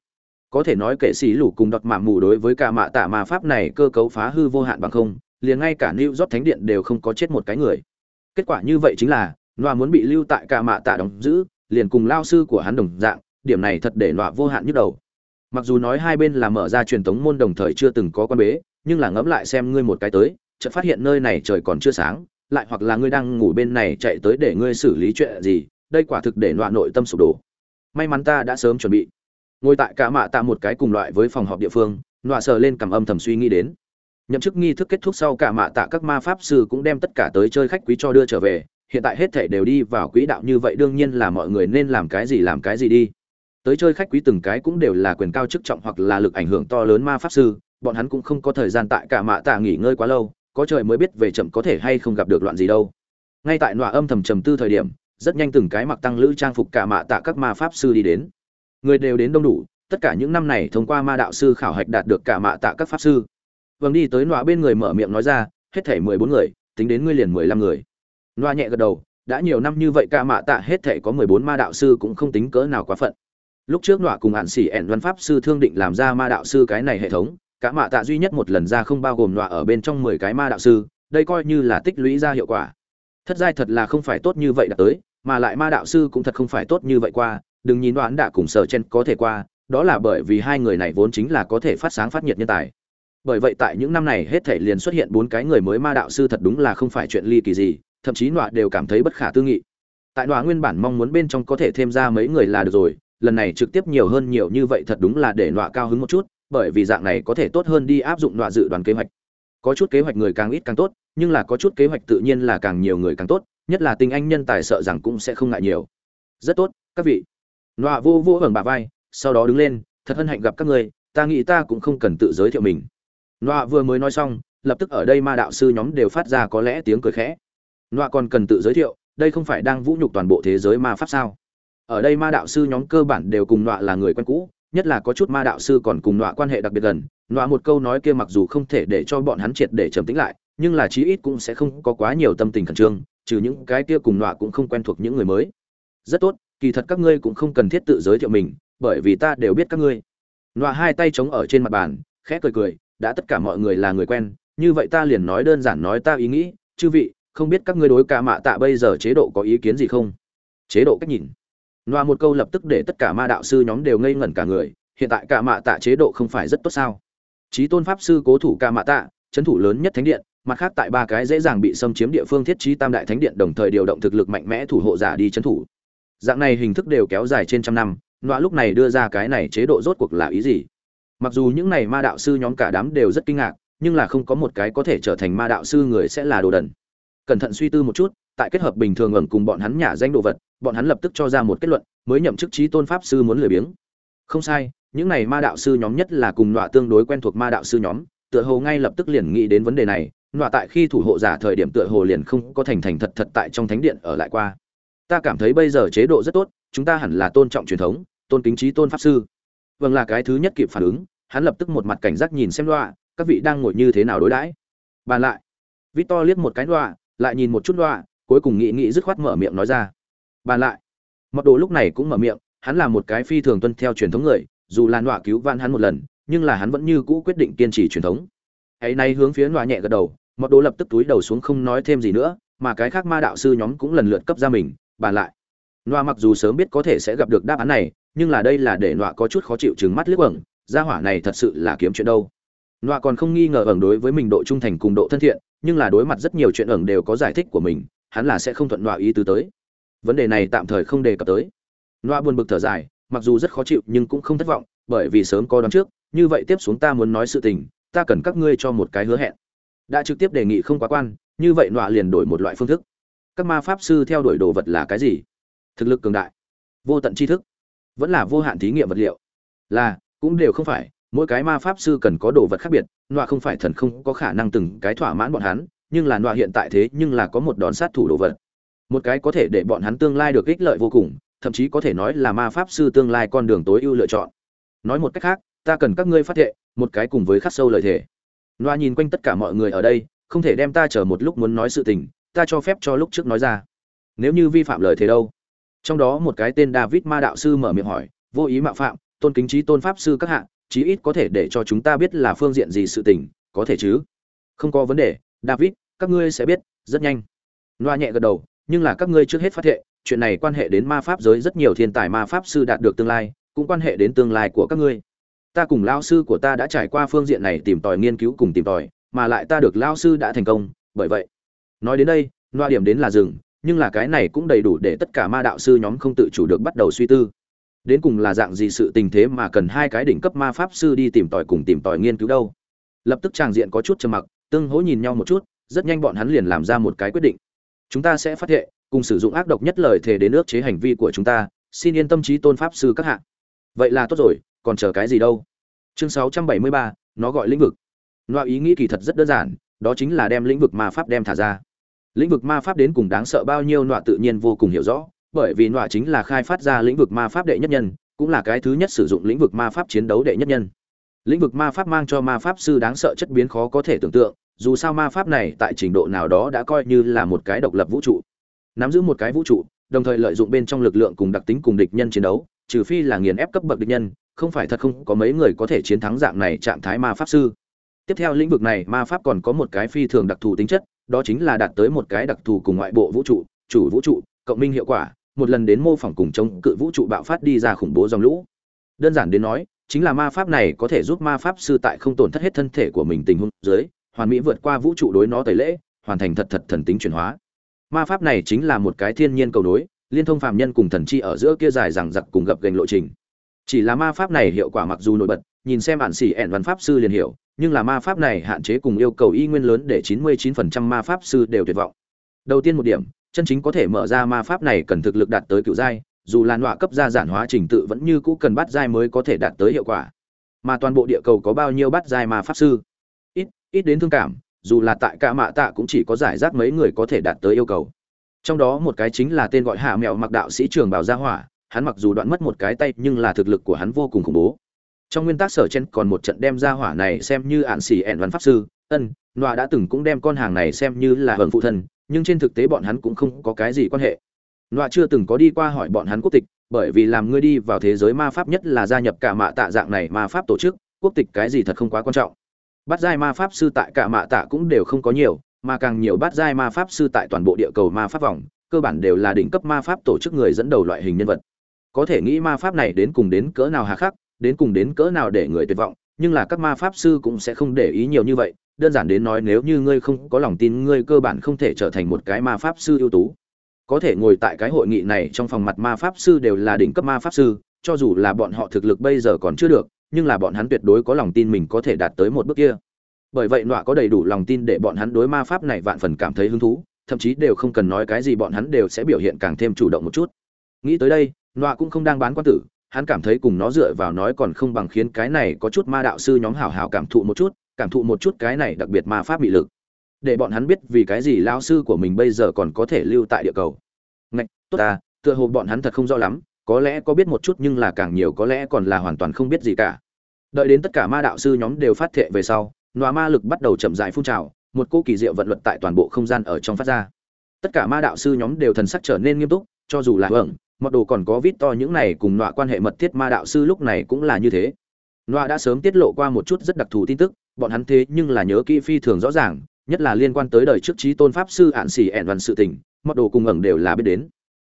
Có thể nói kệ sĩ lũ cùng đọt mạm mù đối với cả mạ tả ma pháp này cơ cấu phá hư vô hạn bằng không, liền ngay cả New rót thánh điện đều không có chết một cái người. Kết quả như vậy chính là, nọa muốn bị lưu tại cả mạ tả đóng giữ, liền cùng lao sư của hắn đồng dạng, điểm này thật để nọa vô hạn nhức đầu. Mặc dù nói hai bên là mở ra truyền thống môn đồng thời chưa từng có quan bế, nhưng là ngẫm lại xem ngươi một cái tới, chợt phát hiện nơi này trời còn chưa sáng, lại hoặc là ngươi đang ngủ bên này chạy tới để ngươi xử lý chuyện gì, đây quả thực để nọa nội tâm sụp đổ. May mắn ta đã sớm chuẩn bị. Ngồi tại cả mạ tạ một cái cùng loại với phòng họp địa phương, nọa sờ lên cầm âm thầm suy nghĩ đến. Nhậm chức nghi thức kết thúc sau cả mạ tạ các ma pháp sư cũng đem tất cả tới chơi khách quý cho đưa trở về, hiện tại hết thảy đều đi vào quỹ đạo như vậy đương nhiên là mọi người nên làm cái gì làm cái gì đi. Tới chơi khách quý từng cái cũng đều là quyền cao chức trọng hoặc là lực ảnh hưởng to lớn ma pháp sư, bọn hắn cũng không có thời gian tại cả mạ tạ nghỉ ngơi quá lâu, có trời mới biết về chậm có thể hay không gặp được loạn gì đâu. Ngay tại nọa âm thầm trầm tư thời điểm rất nhanh từng cái mặc tăng lữ trang phục cả mạ tạ các ma pháp sư đi đến. Người đều đến đông đủ tất cả những năm này thông qua ma đạo sư khảo hạch đạt được cả mạ tạ các pháp sư. Vâng đi tới nọa bên người mở miệng nói ra hết thể mười bốn người tính đến ngươi liền mười lăm người. Nọa nhẹ gật đầu đã nhiều năm như vậy cả mạ tạ hết thể có mười bốn ma đạo sư cũng không tính cỡ nào quá phận lúc trước nọa cùng hạn xỉ ẻn văn pháp sư thương định làm ra ma đạo sư cái này hệ thống, cả mạ tạ duy nhất một lần ra không bao gồm nọa ở bên trong mười cái ma đạo sư, đây coi như là tích lũy ra hiệu quả. Thất giai thật là không phải tốt như vậy đã tới, mà lại ma đạo sư cũng thật không phải tốt như vậy qua, đừng nhìn đoán đã cùng sở chen có thể qua, đó là bởi vì hai người này vốn chính là có thể phát sáng phát nhiệt nhân tài. Bởi vậy tại những năm này hết thể liền xuất hiện bốn cái người mới ma đạo sư thật đúng là không phải chuyện ly kỳ gì, thậm chí nọa đều cảm thấy bất khả tư nghị. Tại nọa nguyên bản mong muốn bên trong có thể thêm ra mấy người là được rồi lần này trực tiếp nhiều hơn nhiều như vậy thật đúng là để nọa cao hứng một chút, bởi vì dạng này có thể tốt hơn đi áp dụng nọa dự đoán kế hoạch. Có chút kế hoạch người càng ít càng tốt, nhưng là có chút kế hoạch tự nhiên là càng nhiều người càng tốt, nhất là tình anh nhân tài sợ rằng cũng sẽ không ngại nhiều. Rất tốt, các vị. Nọa vô vô hưởng bà vai, sau đó đứng lên, thật hân hạnh gặp các người, ta nghĩ ta cũng không cần tự giới thiệu mình. Nọa vừa mới nói xong, lập tức ở đây ma đạo sư nhóm đều phát ra có lẽ tiếng cười khẽ. Nọa còn cần tự giới thiệu, đây không phải đang vũ nhục toàn bộ thế giới ma pháp sao? Ở đây ma đạo sư nhóm cơ bản đều cùng nọa là người quen cũ, nhất là có chút ma đạo sư còn cùng nọa quan hệ đặc biệt gần. Nọa một câu nói kia mặc dù không thể để cho bọn hắn triệt để trầm tĩnh lại, nhưng là chí ít cũng sẽ không có quá nhiều tâm tình khẩn trương, trừ những cái kia cùng nọa cũng không quen thuộc những người mới. Rất tốt, kỳ thật các ngươi cũng không cần thiết tự giới thiệu mình, bởi vì ta đều biết các ngươi. Nọa hai tay chống ở trên mặt bàn, khẽ cười cười, đã tất cả mọi người là người quen, như vậy ta liền nói đơn giản nói ta ý nghĩ, chư vị, không biết các ngươi đối ca mạ tạ bây giờ chế độ có ý kiến gì không? Chế độ cách nhìn. Noa một câu lập tức để tất cả ma đạo sư nhóm đều ngây ngẩn cả người, hiện tại cả mạ tạ chế độ không phải rất tốt sao? Chí tôn pháp sư cố thủ cả mạ tạ, trấn thủ lớn nhất thánh điện, mặt khác tại ba cái dễ dàng bị xâm chiếm địa phương thiết trí tam đại thánh điện đồng thời điều động thực lực mạnh mẽ thủ hộ giả đi trấn thủ. Dạng này hình thức đều kéo dài trên trăm năm, Noa lúc này đưa ra cái này chế độ rốt cuộc là ý gì? Mặc dù những này ma đạo sư nhóm cả đám đều rất kinh ngạc, nhưng là không có một cái có thể trở thành ma đạo sư người sẽ là đồ đần. Cẩn thận suy tư một chút, tại kết hợp bình thường ẩn cùng bọn hắn nhả danh đồ vật, bọn hắn lập tức cho ra một kết luận, mới nhậm chức trí tôn pháp sư muốn lười biếng. Không sai, những này ma đạo sư nhóm nhất là cùng nọa tương đối quen thuộc ma đạo sư nhóm, tựa hồ ngay lập tức liền nghĩ đến vấn đề này, nọa tại khi thủ hộ giả thời điểm tựa hồ liền không có thành thành thật thật tại trong thánh điện ở lại qua. Ta cảm thấy bây giờ chế độ rất tốt, chúng ta hẳn là tôn trọng truyền thống, tôn kính trí tôn pháp sư. Vâng là cái thứ nhất kịp phản ứng, hắn lập tức một mặt cảnh giác nhìn xem nọa, các vị đang ngồi như thế nào đối đãi. Bàn lại. Victor liếc một cái nọa, lại nhìn một chút nọa, cuối cùng nghĩ nghĩ dứt khoát mở miệng nói ra bàn lại. Mật độ lúc này cũng mở miệng, hắn là một cái phi thường tuân theo truyền thống người, dù là nọa cứu van hắn một lần, nhưng là hắn vẫn như cũ quyết định kiên trì truyền thống. Hãy nay hướng phía nọa nhẹ gật đầu mật độ lập tức túi đầu xuống không nói thêm gì nữa, mà cái khác ma đạo sư nhóm cũng lần lượt cấp ra mình, bàn lại. Nọa mặc dù sớm biết có thể sẽ gặp được đáp án này, nhưng là đây là để nọa có chút khó chịu chừng mắt liếc ẩn gia hỏa này thật sự là kiếm chuyện đâu. Nọa còn không nghi ngờ ẩn đối với mình độ trung thành cùng độ thân thiện, nhưng là đối mặt rất nhiều chuyện ẩn đều có giải thích của mình, hắn là sẽ không thuận nọa ý tứ tới vấn đề này tạm thời không đề cập tới. Loa buồn bực thở dài, mặc dù rất khó chịu nhưng cũng không thất vọng, bởi vì sớm có đón trước, như vậy tiếp xuống ta muốn nói sự tình, ta cần các ngươi cho một cái hứa hẹn. Đã trực tiếp đề nghị không quá quan, như vậy loa liền đổi một loại phương thức. Các ma pháp sư theo đuổi đồ vật là cái gì? Thực lực cường đại, vô tận tri thức, vẫn là vô hạn thí nghiệm vật liệu. Là, cũng đều không phải, mỗi cái ma pháp sư cần có đồ vật khác biệt nọa không phải thần không có khả năng từng cái thỏa mãn bọn hắn, nhưng là nọa hiện tại thế nhưng là có một đòn sát thủ đồ vật một cái có thể để bọn hắn tương lai được ích lợi vô cùng, thậm chí có thể nói là ma pháp sư tương lai con đường tối ưu lựa chọn. Nói một cách khác, ta cần các ngươi phát thệ, một cái cùng với khắc sâu lời thề. Loa nhìn quanh tất cả mọi người ở đây, không thể đem ta chờ một lúc muốn nói sự tình, ta cho phép cho lúc trước nói ra. Nếu như vi phạm lời thề đâu? Trong đó một cái tên david ma đạo sư mở miệng hỏi, vô ý mạo phạm, tôn kính trí tôn pháp sư các hạng chí ít có thể để cho chúng ta biết là phương diện gì sự tình, có thể chứ? Không có vấn đề, david, các ngươi sẽ biết, rất nhanh. Loa nhẹ gật đầu nhưng là các ngươi trước hết phát hiện chuyện này quan hệ đến ma pháp giới rất nhiều thiên tài ma pháp sư đạt được tương lai, cũng quan hệ đến tương lai của các ngươi. Ta cùng lao sư của ta đã trải qua phương diện này tìm tòi nghiên cứu cùng tìm tòi, mà lại ta được lao sư đã thành công, bởi vậy, nói đến đây, loa điểm đến là rừng nhưng là cái này cũng đầy đủ để tất cả ma đạo sư nhóm không tự chủ được bắt đầu suy tư. Đến cùng là dạng gì sự tình thế mà cần hai cái đỉnh cấp ma pháp sư đi tìm tòi cùng tìm tòi nghiên cứu đâu? Lập tức tràng diện có chút trầm mặc, tương hỗ nhìn nhau một chút, rất nhanh bọn hắn liền làm ra một cái quyết định chúng ta sẽ phát hiện cùng sử dụng ác độc nhất lời thề đến ước chế hành vi của chúng ta xin yên tâm trí tôn pháp sư các hạ. Vậy là tốt rồi còn chờ cái gì đâu? Chương 673, nó gọi lĩnh vực. Loại ý nghĩ kỳ thật rất đơn giản đó chính là đem lĩnh vực ma pháp đem thả ra. Lĩnh vực ma pháp đến cùng đáng sợ bao nhiêu nọa tự nhiên vô cùng hiểu rõ bởi vì nọa chính là khai phát ra lĩnh vực ma pháp đệ nhất nhân cũng là cái thứ nhất sử dụng lĩnh vực ma pháp chiến đấu đệ nhất nhân. Lĩnh vực ma pháp mang cho ma pháp sư đáng sợ chất biến khó có thể tưởng tượng dù sao ma pháp này tại trình độ nào đó đã coi như là một cái độc lập vũ trụ. Nắm giữ một cái vũ trụ, đồng thời lợi dụng bên trong lực lượng cùng đặc tính cùng địch nhân chiến đấu, trừ phi là nghiền ép cấp bậc địch nhân, không phải thật không có mấy người có thể chiến thắng dạng này trạng thái ma pháp sư. Tiếp theo lĩnh vực này, ma pháp còn có một cái phi thường đặc thù tính chất, đó chính là đạt tới một cái đặc thù cùng ngoại bộ vũ trụ, chủ vũ trụ, cộng minh hiệu quả, một lần đến mô phỏng cùng chống cự vũ trụ bạo phát đi ra khủng bố dòng lũ. Đơn giản đến nói, chính là ma pháp này có thể giúp ma pháp sư tại không tổn thất hết thân thể của mình tình huống dưới hoàn mỹ vượt qua vũ trụ đối nó tẩy lễ, hoàn thành thật thật thần tính chuyển hóa. Ma pháp này chính là một cái thiên nhiên cầu đối liên thông phàm nhân cùng thần chi ở giữa kia dài rằng giặc cùng gập gành lộ trình. Chỉ là ma pháp này hiệu quả mặc dù nổi bật, nhìn xem bản xỉ ẹn văn pháp sư liền hiểu, nhưng là ma pháp này hạn chế cùng yêu cầu y nguyên lớn để 99% ma pháp sư đều tuyệt vọng. Đầu tiên một điểm, chân chính có thể mở ra ma pháp này cần thực lực đạt tới cựu giai, dù là nọa cấp gia giản hóa trình tự vẫn như cũ cần bắt giai mới có thể đạt tới hiệu quả. Mà toàn bộ địa cầu có bao nhiêu bắt giai ma pháp sư? Ít đến thương cảm, dù là tại cả mạ tạ cũng chỉ có giải rác mấy người có thể đạt tới yêu cầu. Trong đó một cái chính là tên gọi hạ mẹo mặc đạo sĩ trường bảo gia hỏa, hắn mặc dù đoạn mất một cái tay nhưng là thực lực của hắn vô cùng khủng bố. Trong nguyên tắc sở chen còn một trận đem gia hỏa này xem như ạn xỉ ẹn văn pháp sư, ân, nọa đã từng cũng đem con hàng này xem như là hận phụ thân, nhưng trên thực tế bọn hắn cũng không có cái gì quan hệ. Nọa chưa từng có đi qua hỏi bọn hắn quốc tịch, bởi vì làm ngươi đi vào thế giới ma pháp nhất là gia nhập cả mạ tạ dạng này ma pháp tổ chức, quốc tịch cái gì thật không quá quan trọng. Bát giai ma pháp sư tại cả mạ tạ cũng đều không có nhiều, mà càng nhiều bát giai ma pháp sư tại toàn bộ địa cầu ma pháp vòng, cơ bản đều là đỉnh cấp ma pháp tổ chức người dẫn đầu loại hình nhân vật. Có thể nghĩ ma pháp này đến cùng đến cỡ nào hà khắc, đến cùng đến cỡ nào để người tuyệt vọng, nhưng là các ma pháp sư cũng sẽ không để ý nhiều như vậy, đơn giản đến nói nếu như ngươi không có lòng tin ngươi cơ bản không thể trở thành một cái ma pháp sư ưu tú. Có thể ngồi tại cái hội nghị này trong phòng mặt ma pháp sư đều là đỉnh cấp ma pháp sư, cho dù là bọn họ thực lực bây giờ còn chưa được nhưng là bọn hắn tuyệt đối có lòng tin mình có thể đạt tới một bước kia. Bởi vậy nọa có đầy đủ lòng tin để bọn hắn đối ma pháp này vạn phần cảm thấy hứng thú, thậm chí đều không cần nói cái gì bọn hắn đều sẽ biểu hiện càng thêm chủ động một chút. Nghĩ tới đây, nọa cũng không đang bán quan tử, hắn cảm thấy cùng nó dựa vào nói còn không bằng khiến cái này có chút ma đạo sư nhóm hảo hảo cảm thụ một chút, cảm thụ một chút cái này đặc biệt ma pháp bị lực. Để bọn hắn biết vì cái gì lao sư của mình bây giờ còn có thể lưu tại địa cầu. Ngạch, tốt ta, tựa hồ bọn hắn thật không rõ lắm có lẽ có biết một chút nhưng là càng nhiều có lẽ còn là hoàn toàn không biết gì cả. Đợi đến tất cả ma đạo sư nhóm đều phát thệ về sau, nọa ma lực bắt đầu chậm dại phun trào, một cô kỳ diệu vận luật tại toàn bộ không gian ở trong phát ra. Tất cả ma đạo sư nhóm đều thần sắc trở nên nghiêm túc, cho dù là hưởng một đồ còn có vít to những này cùng nọa quan hệ mật thiết ma đạo sư lúc này cũng là như thế. Nọa đã sớm tiết lộ qua một chút rất đặc thù tin tức, bọn hắn thế nhưng là nhớ kỹ phi thường rõ ràng, nhất là liên quan tới đời trước trí tôn pháp sư ạn xỉ ẹn văn sự tình một đồ cùng ẩn đều là biết đến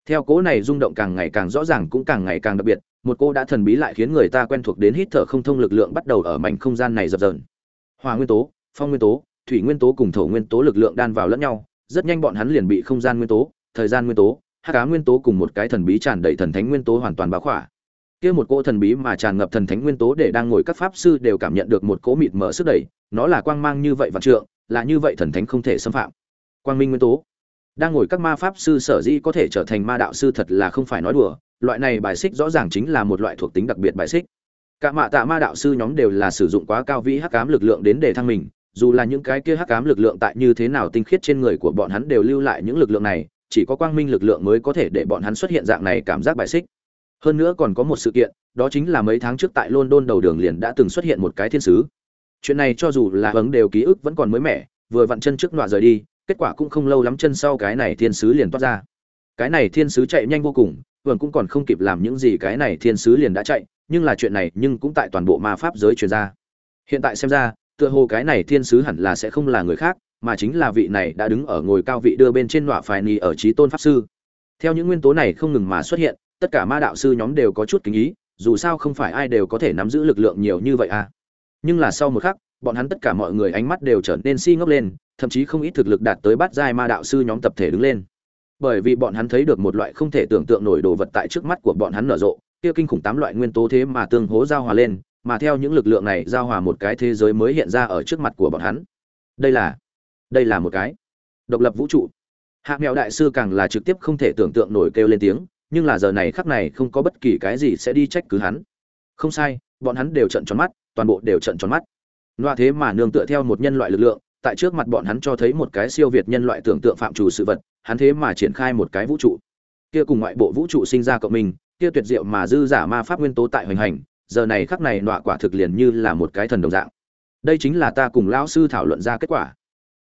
theo cố này rung động càng ngày càng rõ ràng cũng càng ngày càng đặc biệt, một cô đã thần bí lại khiến người ta quen thuộc đến hít thở không thông lực lượng bắt đầu ở mảnh không gian này dập dờn. Hòa nguyên tố, phong nguyên tố, thủy nguyên tố cùng thổ nguyên tố lực lượng đan vào lẫn nhau, rất nhanh bọn hắn liền bị không gian nguyên tố, thời gian nguyên tố, hát cá nguyên tố cùng một cái thần bí tràn đầy thần thánh nguyên tố hoàn toàn báo khỏa. Kia một cỗ thần bí mà tràn ngập thần thánh nguyên tố để đang ngồi các pháp sư đều cảm nhận được một cỗ mịt mở sức đẩy, nó là quang mang như vậy vạn trượng, là như vậy thần thánh không thể xâm phạm. Quang minh nguyên tố đang ngồi các ma pháp sư sở dĩ có thể trở thành ma đạo sư thật là không phải nói đùa, loại này bài xích rõ ràng chính là một loại thuộc tính đặc biệt bài xích. Cả mạ tạ ma đạo sư nhóm đều là sử dụng quá cao vĩ hắc ám lực lượng đến để thăng mình, dù là những cái kia hắc ám lực lượng tại như thế nào tinh khiết trên người của bọn hắn đều lưu lại những lực lượng này, chỉ có quang minh lực lượng mới có thể để bọn hắn xuất hiện dạng này cảm giác bài xích. Hơn nữa còn có một sự kiện, đó chính là mấy tháng trước tại london đầu đường liền đã từng xuất hiện một cái thiên sứ. Chuyện này cho dù là vấn đều ký ức vẫn còn mới mẻ, vừa vặn chân trước nọa rời đi kết quả cũng không lâu lắm chân sau cái này thiên sứ liền toát ra. Cái này thiên sứ chạy nhanh vô cùng, vườn cũng còn không kịp làm những gì cái này thiên sứ liền đã chạy, nhưng là chuyện này nhưng cũng tại toàn bộ ma pháp giới truyền ra. Hiện tại xem ra, tựa hồ cái này thiên sứ hẳn là sẽ không là người khác, mà chính là vị này đã đứng ở ngồi cao vị đưa bên trên nọa phài nì ở trí tôn pháp sư. Theo những nguyên tố này không ngừng mà xuất hiện, tất cả ma đạo sư nhóm đều có chút kính ý, dù sao không phải ai đều có thể nắm giữ lực lượng nhiều như vậy à. Nhưng là sau một khắc bọn hắn tất cả mọi người ánh mắt đều trở nên si ngốc lên, thậm chí không ít thực lực đạt tới bát giai ma đạo sư nhóm tập thể đứng lên. Bởi vì bọn hắn thấy được một loại không thể tưởng tượng nổi đồ vật tại trước mắt của bọn hắn nở rộ, kia kinh khủng tám loại nguyên tố thế mà tương hố giao hòa lên, mà theo những lực lượng này giao hòa một cái thế giới mới hiện ra ở trước mặt của bọn hắn. Đây là đây là một cái độc lập vũ trụ. Hạ mèo đại sư càng là trực tiếp không thể tưởng tượng nổi kêu lên tiếng, nhưng là giờ này khắc này không có bất kỳ cái gì sẽ đi trách cứ hắn. Không sai, bọn hắn đều trận tròn mắt, toàn bộ đều trận tròn mắt loa thế mà nương tựa theo một nhân loại lực lượng, tại trước mặt bọn hắn cho thấy một cái siêu việt nhân loại tưởng tượng phạm chủ sự vật, hắn thế mà triển khai một cái vũ trụ. Kia cùng ngoại bộ vũ trụ sinh ra cộng mình, kia tuyệt diệu mà dư giả ma pháp nguyên tố tại hoành hành, giờ này khắc này nọa quả thực liền như là một cái thần đồng dạng. Đây chính là ta cùng lão sư thảo luận ra kết quả.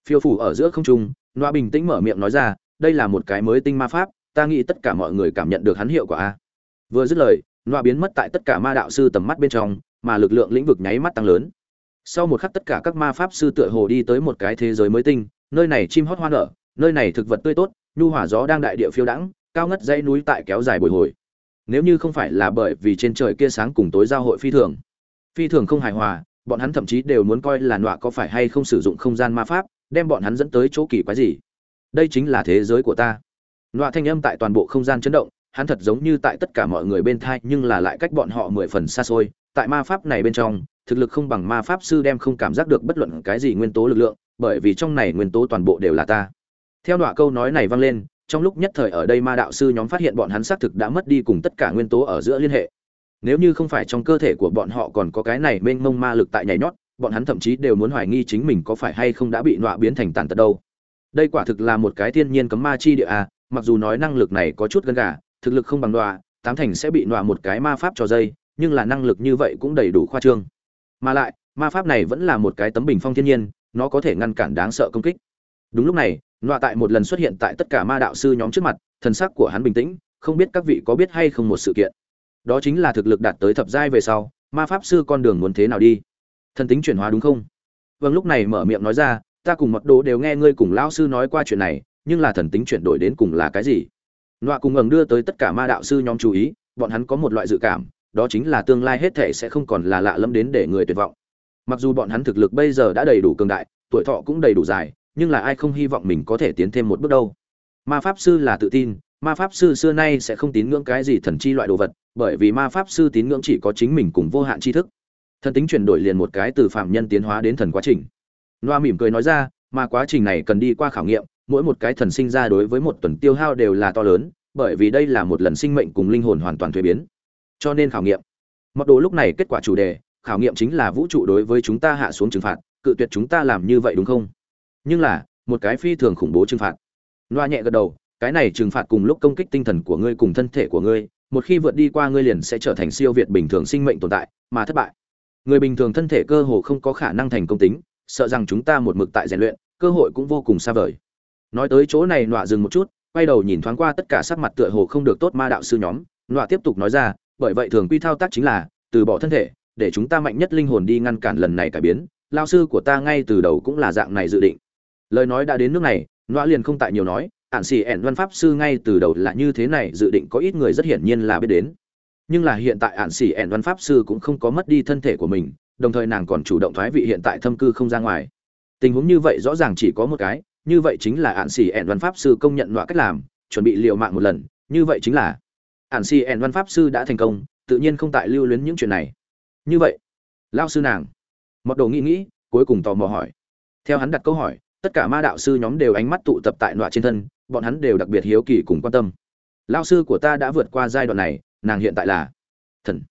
Phiêu phủ ở giữa không trung nọa bình tĩnh mở miệng nói ra, đây là một cái mới tinh ma pháp, ta nghĩ tất cả mọi người cảm nhận được hắn hiệu quả a. Vừa dứt lời nọa biến mất tại tất cả ma đạo sư tầm mắt bên trong, mà lực lượng lĩnh vực nháy mắt tăng lớn sau một khắc tất cả các ma pháp sư tựa hồ đi tới một cái thế giới mới tinh, nơi này chim hót hoa nở, nơi này thực vật tươi tốt, nhu hỏa gió đang đại địa phiêu đãng, cao ngất dãy núi tại kéo dài bồi hồi. Nếu như không phải là bởi vì trên trời kia sáng cùng tối giao hội phi thường phi thường không hài hòa, bọn hắn thậm chí đều muốn coi là nọa có phải hay không sử dụng không gian ma pháp, đem bọn hắn dẫn tới chỗ kỳ quái gì. Đây chính là thế giới của ta. Nọa thanh âm tại toàn bộ không gian chấn động, hắn thật giống như tại tất cả mọi người bên thai, nhưng là lại cách bọn họ mười phần xa xôi. Tại ma pháp này bên trong thực lực không bằng ma pháp sư đem không cảm giác được bất luận cái gì nguyên tố lực lượng, bởi vì trong này nguyên tố toàn bộ đều là ta. Theo đoạn câu nói này vang lên, trong lúc nhất thời ở đây ma đạo sư nhóm phát hiện bọn hắn xác thực đã mất đi cùng tất cả nguyên tố ở giữa liên hệ. Nếu như không phải trong cơ thể của bọn họ còn có cái này mênh mông ma lực tại nhảy nhót, bọn hắn thậm chí đều muốn hoài nghi chính mình có phải hay không đã bị nọa biến thành tàn tật đâu. Đây quả thực là một cái thiên nhiên cấm ma chi địa à mặc dù nói năng lực này có chút gần gà, thực lực không bằng nọa, tám thành sẽ bị nọa một cái ma pháp cho dây, nhưng là năng lực như vậy cũng đầy đủ khoa trương mà lại, ma pháp này vẫn là một cái tấm bình phong thiên nhiên, nó có thể ngăn cản đáng sợ công kích. Đúng lúc này, nọa tại một lần xuất hiện tại tất cả ma đạo sư nhóm trước mặt, thần sắc của hắn bình tĩnh, không biết các vị có biết hay không một sự kiện. Đó chính là thực lực đạt tới thập giai về sau, ma pháp sư con đường muốn thế nào đi? Thần tính chuyển hóa đúng không? Vâng lúc này mở miệng nói ra, ta cùng mật đồ đều nghe ngươi cùng lão sư nói qua chuyện này, nhưng là thần tính chuyển đổi đến cùng là cái gì? Nọa cùng ngẩng đưa tới tất cả ma đạo sư nhóm chú ý, bọn hắn có một loại dự cảm đó chính là tương lai hết thể sẽ không còn là lạ lẫm đến để người tuyệt vọng. Mặc dù bọn hắn thực lực bây giờ đã đầy đủ cường đại, tuổi thọ cũng đầy đủ dài, nhưng là ai không hy vọng mình có thể tiến thêm một bước đâu. Ma pháp sư là tự tin, ma pháp sư xưa nay sẽ không tín ngưỡng cái gì thần chi loại đồ vật, bởi vì ma pháp sư tín ngưỡng chỉ có chính mình cùng vô hạn tri thức. Thần tính chuyển đổi liền một cái từ phạm nhân tiến hóa đến thần quá trình. Noa mỉm cười nói ra mà quá trình này cần đi qua khảo nghiệm, mỗi một cái thần sinh ra đối với một tuần tiêu hao đều là to lớn, bởi vì đây là một lần sinh mệnh cùng linh hồn hoàn toàn thuế biến cho nên khảo nghiệm. Mặc đồ lúc này kết quả chủ đề, khảo nghiệm chính là vũ trụ đối với chúng ta hạ xuống trừng phạt, cự tuyệt chúng ta làm như vậy đúng không? Nhưng là, một cái phi thường khủng bố trừng phạt. Loa nhẹ gật đầu, cái này trừng phạt cùng lúc công kích tinh thần của ngươi cùng thân thể của ngươi, một khi vượt đi qua ngươi liền sẽ trở thành siêu việt bình thường sinh mệnh tồn tại, mà thất bại. Người bình thường thân thể cơ hồ không có khả năng thành công tính, sợ rằng chúng ta một mực tại rèn luyện, cơ hội cũng vô cùng xa vời. Nói tới chỗ này nọa dừng một chút, quay đầu nhìn thoáng qua tất cả sắc mặt tựa hồ không được tốt ma đạo sư nhóm nọa tiếp tục nói ra bởi vậy thường quy thao tác chính là, từ bỏ thân thể, để chúng ta mạnh nhất linh hồn đi ngăn cản lần này cải biến. Lao sư của ta ngay từ đầu cũng là dạng này dự định. Lời nói đã đến nước này nọa liền không tại nhiều nói ạn xì ẻn văn pháp sư ngay từ đầu là như thế này, dự định có ít người rất hiển nhiên là biết đến. Nhưng là hiện tại ạn xì ẻn văn pháp sư cũng không có mất đi thân thể của mình, đồng thời nàng còn chủ động thoái vị hiện tại thâm cư không ra ngoài. Tình huống như vậy rõ ràng chỉ có một cái, như vậy chính là ạn xì ẻn văn pháp sư công nhận loại cách làm, chuẩn bị liều mạng một lần, như vậy chính là ản xì ẻn văn pháp sư đã thành công tự nhiên không tại lưu luyến những chuyện này. Như vậy lao sư nàng. Mật đồ nghĩ nghĩ cuối cùng tò mò hỏi. Theo hắn đặt câu hỏi tất cả ma đạo sư nhóm đều ánh mắt tụ tập tại nọa trên thân bọn hắn đều đặc biệt hiếu kỳ cùng quan tâm. Lao sư của ta đã vượt qua giai đoạn này nàng hiện tại là thần.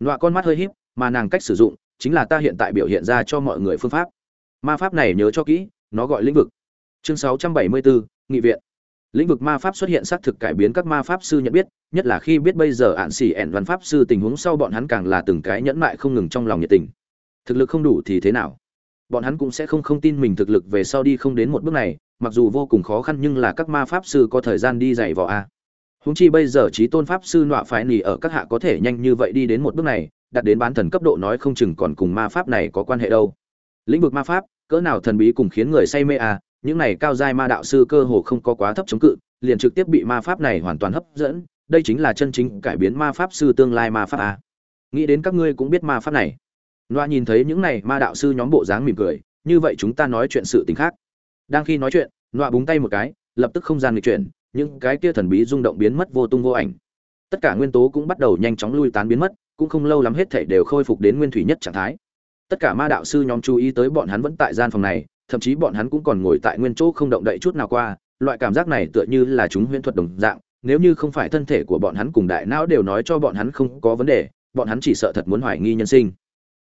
Nọa con mắt hơi híp mà nàng cách sử dụng chính là ta hiện tại biểu hiện ra cho mọi người phương pháp. Ma pháp này nhớ cho kỹ nó gọi lĩnh vực. Chương 674, nghị viện lĩnh vực ma pháp xuất hiện xác thực cải biến các ma pháp sư nhận biết, nhất là khi biết bây giờ ạn xỉ ẻn văn pháp sư tình huống sau bọn hắn càng là từng cái nhẫn mại không ngừng trong lòng nhiệt tình. Thực lực không đủ thì thế nào? Bọn hắn cũng sẽ không không tin mình thực lực về sau đi không đến một bước này, mặc dù vô cùng khó khăn nhưng là các ma pháp sư có thời gian đi dạy vò a. Húng chi bây giờ trí tôn pháp sư nọa phải nỉ ở các hạ có thể nhanh như vậy đi đến một bước này, đặt đến bán thần cấp độ nói không chừng còn cùng ma pháp này có quan hệ đâu. Lĩnh vực ma pháp, cỡ nào thần bí cùng khiến người say mê à những này cao giai ma đạo sư cơ hồ không có quá thấp chống cự, liền trực tiếp bị ma pháp này hoàn toàn hấp dẫn, đây chính là chân chính cải biến ma pháp sư tương lai ma pháp à. nghĩ đến các ngươi cũng biết ma pháp này. Loa nhìn thấy những này ma đạo sư nhóm bộ dáng mỉm cười, như vậy chúng ta nói chuyện sự tình khác. Đang khi nói chuyện, loa búng tay một cái, lập tức không gian nghịch chuyển, những cái kia thần bí rung động biến mất vô tung vô ảnh. Tất cả nguyên tố cũng bắt đầu nhanh chóng lui tán biến mất, cũng không lâu lắm hết thảy đều khôi phục đến nguyên thủy nhất trạng thái. Tất cả ma đạo sư nhóm chú ý tới bọn hắn vẫn tại gian phòng này thậm chí bọn hắn cũng còn ngồi tại nguyên chỗ không động đậy chút nào qua, loại cảm giác này tựa như là chúng huyễn thuật đồng dạng, nếu như không phải thân thể của bọn hắn cùng đại não đều nói cho bọn hắn không có vấn đề, bọn hắn chỉ sợ thật muốn hoài nghi nhân sinh.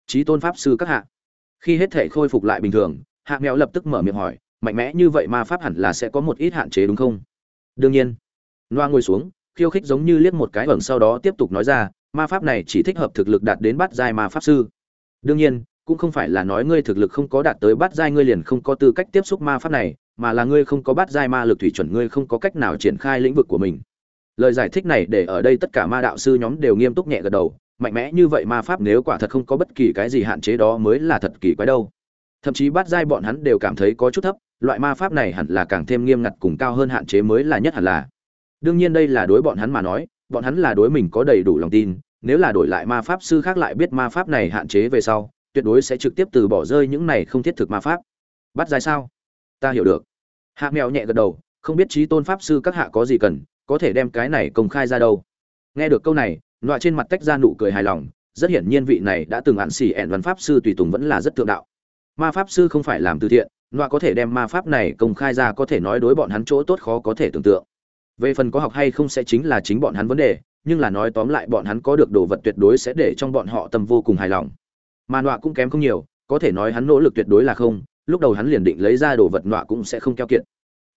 Trí tôn pháp sư các hạ. Khi hết thể khôi phục lại bình thường, hạ mèo lập tức mở miệng hỏi, mạnh mẽ như vậy ma pháp hẳn là sẽ có một ít hạn chế đúng không? Đương nhiên. Loa ngồi xuống, khiêu khích giống như liếc một cái ẩn sau đó tiếp tục nói ra, ma pháp này chỉ thích hợp thực lực đạt đến bát giai ma pháp sư. Đương nhiên cũng không phải là nói ngươi thực lực không có đạt tới bát giai, ngươi liền không có tư cách tiếp xúc ma pháp này, mà là ngươi không có bát giai ma lực thủy chuẩn, ngươi không có cách nào triển khai lĩnh vực của mình. Lời giải thích này để ở đây tất cả ma đạo sư nhóm đều nghiêm túc nhẹ gật đầu, mạnh mẽ như vậy ma pháp nếu quả thật không có bất kỳ cái gì hạn chế đó mới là thật kỳ quái đâu. Thậm chí bát giai bọn hắn đều cảm thấy có chút thấp, loại ma pháp này hẳn là càng thêm nghiêm ngặt cùng cao hơn hạn chế mới là nhất hẳn là. Đương nhiên đây là đối bọn hắn mà nói, bọn hắn là đối mình có đầy đủ lòng tin, nếu là đổi lại ma pháp sư khác lại biết ma pháp này hạn chế về sau tuyệt đối sẽ trực tiếp từ bỏ rơi những này không thiết thực ma pháp. Bắt dài sao? Ta hiểu được. Hạ mèo nhẹ gật đầu, không biết trí tôn pháp sư các hạ có gì cần, có thể đem cái này công khai ra đâu. Nghe được câu này, nọa trên mặt tách ra nụ cười hài lòng, rất hiển nhiên vị này đã từng hạn xỉ ẹn văn pháp sư tùy tùng vẫn là rất thượng đạo. Ma pháp sư không phải làm từ thiện, nọa có thể đem ma pháp này công khai ra có thể nói đối bọn hắn chỗ tốt khó có thể tưởng tượng. Về phần có học hay không sẽ chính là chính bọn hắn vấn đề, nhưng là nói tóm lại bọn hắn có được đồ vật tuyệt đối sẽ để trong bọn họ tâm vô cùng hài lòng mà nọa cũng kém không nhiều, có thể nói hắn nỗ lực tuyệt đối là không, lúc đầu hắn liền định lấy ra đồ vật nọa cũng sẽ không keo kiệt.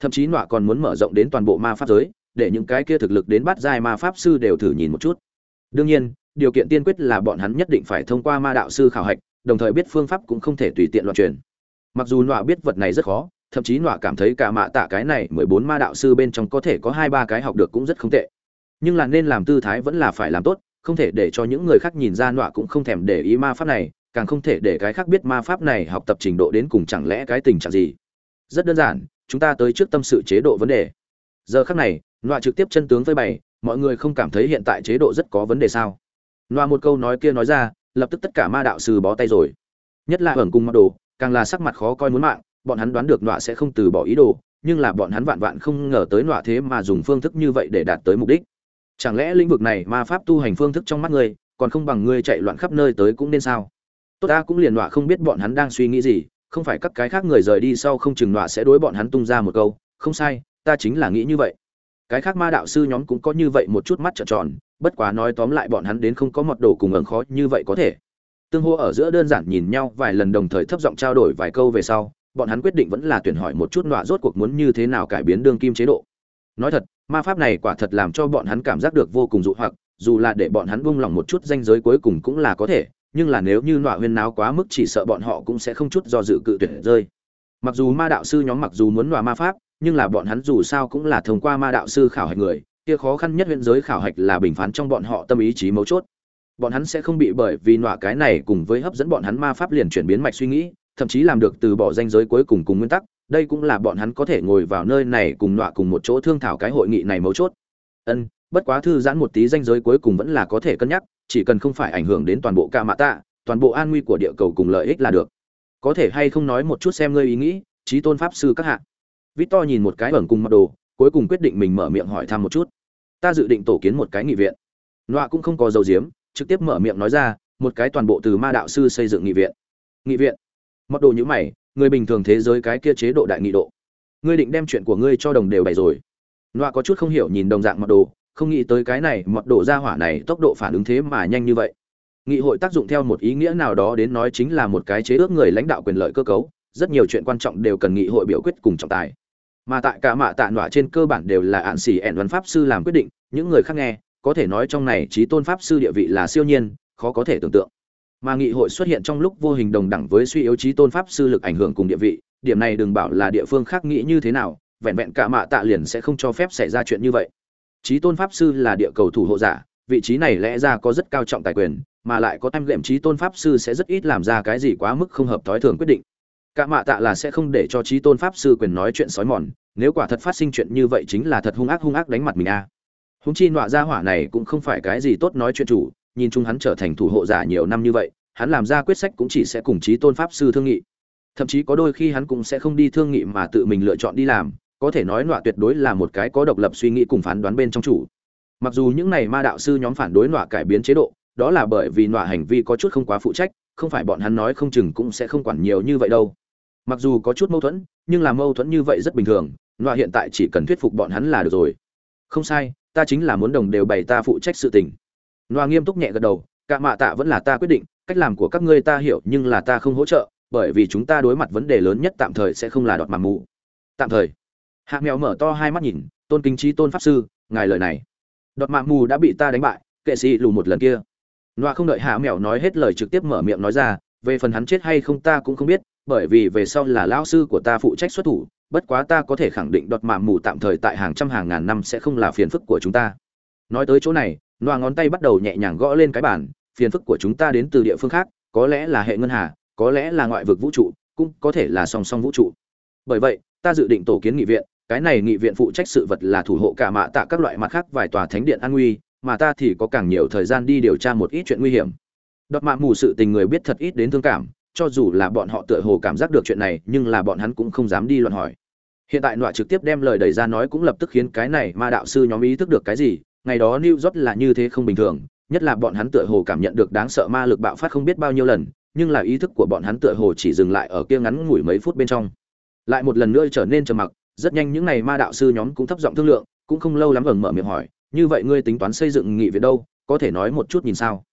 Thậm chí nọa còn muốn mở rộng đến toàn bộ ma pháp giới, để những cái kia thực lực đến bắt giai ma pháp sư đều thử nhìn một chút. Đương nhiên, điều kiện tiên quyết là bọn hắn nhất định phải thông qua ma đạo sư khảo hạch, đồng thời biết phương pháp cũng không thể tùy tiện loạn truyền. Mặc dù nọa biết vật này rất khó, thậm chí nọa cảm thấy cả mạ tạ cái này mười bốn ma đạo sư bên trong có thể có hai ba cái học được cũng rất không tệ. Nhưng là nên làm tư thái vẫn là phải làm tốt, không thể để cho những người khác nhìn ra nọa cũng không thèm để ý ma pháp này càng không thể để cái khác biết ma pháp này học tập trình độ đến cùng chẳng lẽ cái tình trạng gì. Rất đơn giản, chúng ta tới trước tâm sự chế độ vấn đề. Giờ khác này loa trực tiếp chân tướng với bày, mọi người không cảm thấy hiện tại chế độ rất có vấn đề sao? Loa một câu nói kia nói ra, lập tức tất cả ma đạo sư bó tay rồi. Nhất là hưởng cung mặc đồ, càng là sắc mặt khó coi muốn mạng, bọn hắn đoán được nọa sẽ không từ bỏ ý đồ, nhưng là bọn hắn vạn vạn không ngờ tới nọa thế mà dùng phương thức như vậy để đạt tới mục đích. Chẳng lẽ lĩnh vực này ma pháp tu hành phương thức trong mắt ngươi, còn không bằng ngươi chạy loạn khắp nơi tới cũng nên sao? Tốt ta cũng liền nọa không biết bọn hắn đang suy nghĩ gì, không phải các cái khác người rời đi sau không chừng nọa sẽ đối bọn hắn tung ra một câu, không sai, ta chính là nghĩ như vậy. Cái khác ma đạo sư nhóm cũng có như vậy một chút mắt trợn tròn, bất quá nói tóm lại bọn hắn đến không có mật đồ cùng ẩn khó như vậy có thể. Tương hô ở giữa đơn giản nhìn nhau vài lần đồng thời thấp giọng trao đổi vài câu về sau, bọn hắn quyết định vẫn là tuyển hỏi một chút nọa rốt cuộc muốn như thế nào cải biến đương kim chế độ. Nói thật, ma pháp này quả thật làm cho bọn hắn cảm giác được vô cùng dụ hoặc, dù là để bọn hắn buông lỏng một chút danh giới cuối cùng cũng là có thể nhưng là nếu như nọa huyên náo quá mức chỉ sợ bọn họ cũng sẽ không chút do dự cự tuyệt rơi. Mặc dù ma đạo sư nhóm mặc dù muốn nọa ma pháp, nhưng là bọn hắn dù sao cũng là thông qua ma đạo sư khảo hạch người, kia khó khăn nhất huyện giới khảo hạch là bình phán trong bọn họ tâm ý chí mấu chốt. Bọn hắn sẽ không bị bởi vì nọa cái này cùng với hấp dẫn bọn hắn ma pháp liền chuyển biến mạch suy nghĩ, thậm chí làm được từ bỏ danh giới cuối cùng cùng nguyên tắc, đây cũng là bọn hắn có thể ngồi vào nơi này cùng nọa cùng một chỗ thương thảo cái hội nghị này mấu chốt. Ân bất quá thư giãn một tí danh giới cuối cùng vẫn là có thể cân nhắc, chỉ cần không phải ảnh hưởng đến toàn bộ ca mạ tạ toàn bộ an nguy của địa cầu cùng lợi ích là được. Có thể hay không nói một chút xem ngươi ý nghĩ, trí tôn pháp sư các hạ. Victor nhìn một cái ẩn cùng mặc đồ, cuối cùng quyết định mình mở miệng hỏi thăm một chút. Ta dự định tổ kiến một cái nghị viện. Nọa cũng không có dầu diếm, trực tiếp mở miệng nói ra, một cái toàn bộ từ ma đạo sư xây dựng nghị viện. Nghị viện. Mặc đồ như mày, người bình thường thế giới cái kia chế độ đại nghị độ. Ngươi định đem chuyện của ngươi cho đồng đều bày rồi. Nọa có chút không hiểu nhìn đồng dạng mặc đồ không nghĩ tới cái này mật độ ra hỏa này tốc độ phản ứng thế mà nhanh như vậy. Nghị hội tác dụng theo một ý nghĩa nào đó đến nói chính là một cái chế ước người lãnh đạo quyền lợi cơ cấu, rất nhiều chuyện quan trọng đều cần nghị hội biểu quyết cùng trọng tài. Mà tại cả mạ tạ nọa trên cơ bản đều là ạn xỉ ẻn văn pháp sư làm quyết định, những người khác nghe, có thể nói trong này trí tôn pháp sư địa vị là siêu nhiên, khó có thể tưởng tượng. Mà nghị hội xuất hiện trong lúc vô hình đồng đẳng với suy yếu trí tôn pháp sư lực ảnh hưởng cùng địa vị, điểm này đừng bảo là địa phương khác nghĩ như thế nào, vẹn vẹn cả mạ tạ liền sẽ không cho phép xảy ra chuyện như vậy trí tôn pháp sư là địa cầu thủ hộ giả, vị trí này lẽ ra có rất cao trọng tài quyền, mà lại có em lệm trí tôn pháp sư sẽ rất ít làm ra cái gì quá mức không hợp thói thường quyết định. Cả mạ tạ là sẽ không để cho trí tôn pháp sư quyền nói chuyện sói mòn, nếu quả thật phát sinh chuyện như vậy chính là thật hung ác hung ác đánh mặt mình a. À. húng chi nọa ra hỏa này cũng không phải cái gì tốt nói chuyện chủ, nhìn chung hắn trở thành thủ hộ giả nhiều năm như vậy, hắn làm ra quyết sách cũng chỉ sẽ cùng trí tôn pháp sư thương nghị. Thậm chí có đôi khi hắn cũng sẽ không đi thương nghị mà tự mình lựa chọn đi làm có thể nói nọa tuyệt đối là một cái có độc lập suy nghĩ cùng phán đoán bên trong chủ. Mặc dù những này ma đạo sư nhóm phản đối nọa cải biến chế độ, đó là bởi vì nọa hành vi có chút không quá phụ trách, không phải bọn hắn nói không chừng cũng sẽ không quản nhiều như vậy đâu. Mặc dù có chút mâu thuẫn, nhưng là mâu thuẫn như vậy rất bình thường, nọa hiện tại chỉ cần thuyết phục bọn hắn là được rồi. Không sai, ta chính là muốn đồng đều bày ta phụ trách sự tình. Nọa nghiêm túc nhẹ gật đầu, cả mạ tạ vẫn là ta quyết định, cách làm của các ngươi ta hiểu, nhưng là ta không hỗ trợ, bởi vì chúng ta đối mặt vấn đề lớn nhất tạm thời sẽ không là đọt mà mù. Tạm thời hạ mèo mở to hai mắt nhìn, tôn kính trí tôn pháp sư, ngài lời này. Đọt Mạng mù đã bị ta đánh bại, kệ sĩ lù một lần kia. Loa không đợi hạ mèo nói hết lời trực tiếp mở miệng nói ra, về phần hắn chết hay không ta cũng không biết, bởi vì về sau là lão sư của ta phụ trách xuất thủ, bất quá ta có thể khẳng định đọt Mạng mù tạm thời tại hàng trăm hàng ngàn năm sẽ không là phiền phức của chúng ta. Nói tới chỗ này loa ngón tay bắt đầu nhẹ nhàng gõ lên cái bản phiền phức của chúng ta đến từ địa phương khác, có lẽ là hệ ngân hà, có lẽ là ngoại vực vũ trụ, cũng có thể là song song vũ trụ. Bởi vậy, ta dự định tổ kiến nghị viện cái này nghị viện phụ trách sự vật là thủ hộ cả mạ tạ các loại mặt khác vài tòa thánh điện an nguy, mà ta thì có càng nhiều thời gian đi điều tra một ít chuyện nguy hiểm. Đọt mạ mù sự tình người biết thật ít đến thương cảm, cho dù là bọn họ tựa hồ cảm giác được chuyện này, nhưng là bọn hắn cũng không dám đi luận hỏi. Hiện tại nọa trực tiếp đem lời đẩy ra nói cũng lập tức khiến cái này ma đạo sư nhóm ý thức được cái gì, ngày đó new york là như thế không bình thường, nhất là bọn hắn tựa hồ cảm nhận được đáng sợ ma lực bạo phát không biết bao nhiêu lần, nhưng là ý thức của bọn hắn tựa hồ chỉ dừng lại ở kia ngắn ngủi mấy phút bên trong. Lại một lần nữa trở nên trầm mặc rất nhanh những ngày ma đạo sư nhóm cũng thấp giọng thương lượng, cũng không lâu lắm ẩn mở miệng hỏi, như vậy ngươi tính toán xây dựng nghị viện đâu, có thể nói một chút nhìn sao?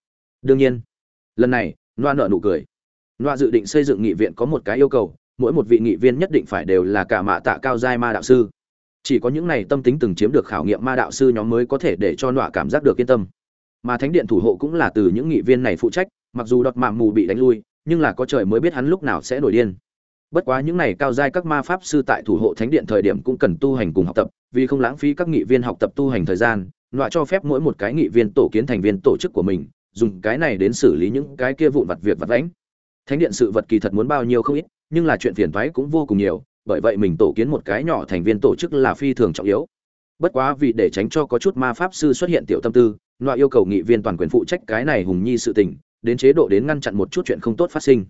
Đương nhiên. Lần này loa nợ nụ cười. Loa dự định xây dựng nghị viện có một cái yêu cầu, mỗi một vị nghị viên nhất định phải đều là cả mạ tạ cao giai ma đạo sư. Chỉ có những này tâm tính từng chiếm được khảo nghiệm ma đạo sư nhóm mới có thể để cho nọa cảm giác được yên tâm. Mà thánh điện thủ hộ cũng là từ những nghị viên này phụ trách, mặc dù đọt mạng mù bị đánh lui, nhưng là có trời mới biết hắn lúc nào sẽ nổi điên bất quá những này cao giai các ma pháp sư tại thủ hộ thánh điện thời điểm cũng cần tu hành cùng học tập, vì không lãng phí các nghị viên học tập tu hành thời gian, Loại cho phép mỗi một cái nghị viên tổ kiến thành viên tổ chức của mình, dùng cái này đến xử lý những cái kia vụn vặt việc vặt lãnh thánh điện sự vật kỳ thật muốn bao nhiêu không ít, nhưng là chuyện phiền thoái cũng vô cùng nhiều, bởi vậy mình tổ kiến một cái nhỏ thành viên tổ chức là phi thường trọng yếu. Bất quá vì để tránh cho có chút ma pháp sư xuất hiện tiểu tâm tư, loại yêu cầu nghị viên toàn quyền phụ trách cái này hùng nhi sự tình, đến chế độ đến ngăn chặn một chút chuyện không tốt phát sinh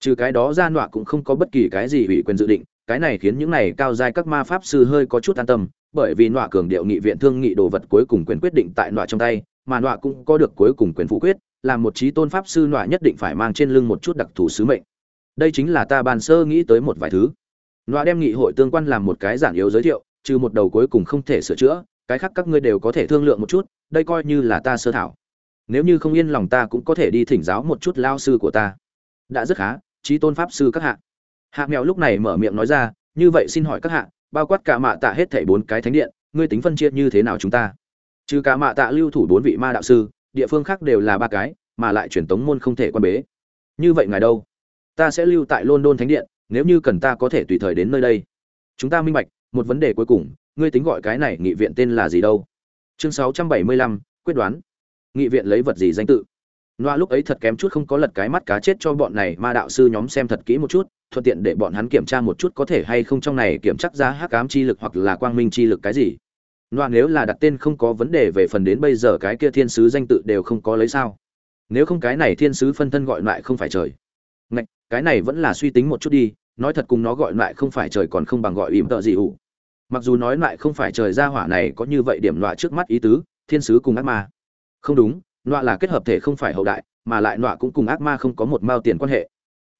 trừ cái đó ra nọa cũng không có bất kỳ cái gì ủy quyền dự định, cái này khiến những này cao giai các ma pháp sư hơi có chút an tâm, bởi vì nọa cường điệu nghị viện thương nghị đồ vật cuối cùng quyền quyết định tại nọa trong tay, mà nọa cũng có được cuối cùng quyền phụ quyết làm một trí tôn pháp sư nọa nhất định phải mang trên lưng một chút đặc thù sứ mệnh. Đây chính là ta bàn sơ nghĩ tới một vài thứ. Nọa đem nghị hội tương quan làm một cái giản yếu giới thiệu, trừ một đầu cuối cùng không thể sửa chữa, cái khác các ngươi đều có thể thương lượng một chút, đây coi như là ta sơ thảo. Nếu như không yên lòng ta cũng có thể đi thỉnh giáo một chút lao sư của ta. Đã rất khá trí tôn pháp sư các hạ. Hạ mèo lúc này mở miệng nói ra như vậy xin hỏi các hạ bao quát cả mạ tạ hết thảy bốn cái thánh điện ngươi tính phân chia như thế nào chúng ta? Trừ cả mạ tạ lưu thủ bốn vị ma đạo sư địa phương khác đều là ba cái mà lại truyền tống môn không thể quan bế. Như vậy ngài đâu? Ta sẽ lưu tại london thánh điện nếu như cần ta có thể tùy thời đến nơi đây. Chúng ta minh bạch một vấn đề cuối cùng ngươi tính gọi cái này nghị viện tên là gì đâu? Chương 675, quyết đoán. Nghị viện lấy vật gì danh tự? Noa lúc ấy thật kém chút không có lật cái mắt cá chết cho bọn này ma đạo sư nhóm xem thật kỹ một chút, thuận tiện để bọn hắn kiểm tra một chút có thể hay không trong này kiểm chắc ra hắc ám chi lực hoặc là quang minh chi lực cái gì. Noa nếu là đặt tên không có vấn đề về phần đến bây giờ cái kia thiên sứ danh tự đều không có lấy sao? Nếu không cái này thiên sứ phân thân gọi lại không phải trời. Ngạch, cái này vẫn là suy tính một chút đi, nói thật cùng nó gọi lại không phải trời còn không bằng gọi ỉm tợ gì ủ. Mặc dù nói lại không phải trời ra hỏa này có như vậy điểm loại trước mắt ý tứ, thiên sứ cùng ác ma. Không đúng, nọa là kết hợp thể không phải hậu đại, mà lại nọa cũng cùng ác ma không có một mao tiền quan hệ.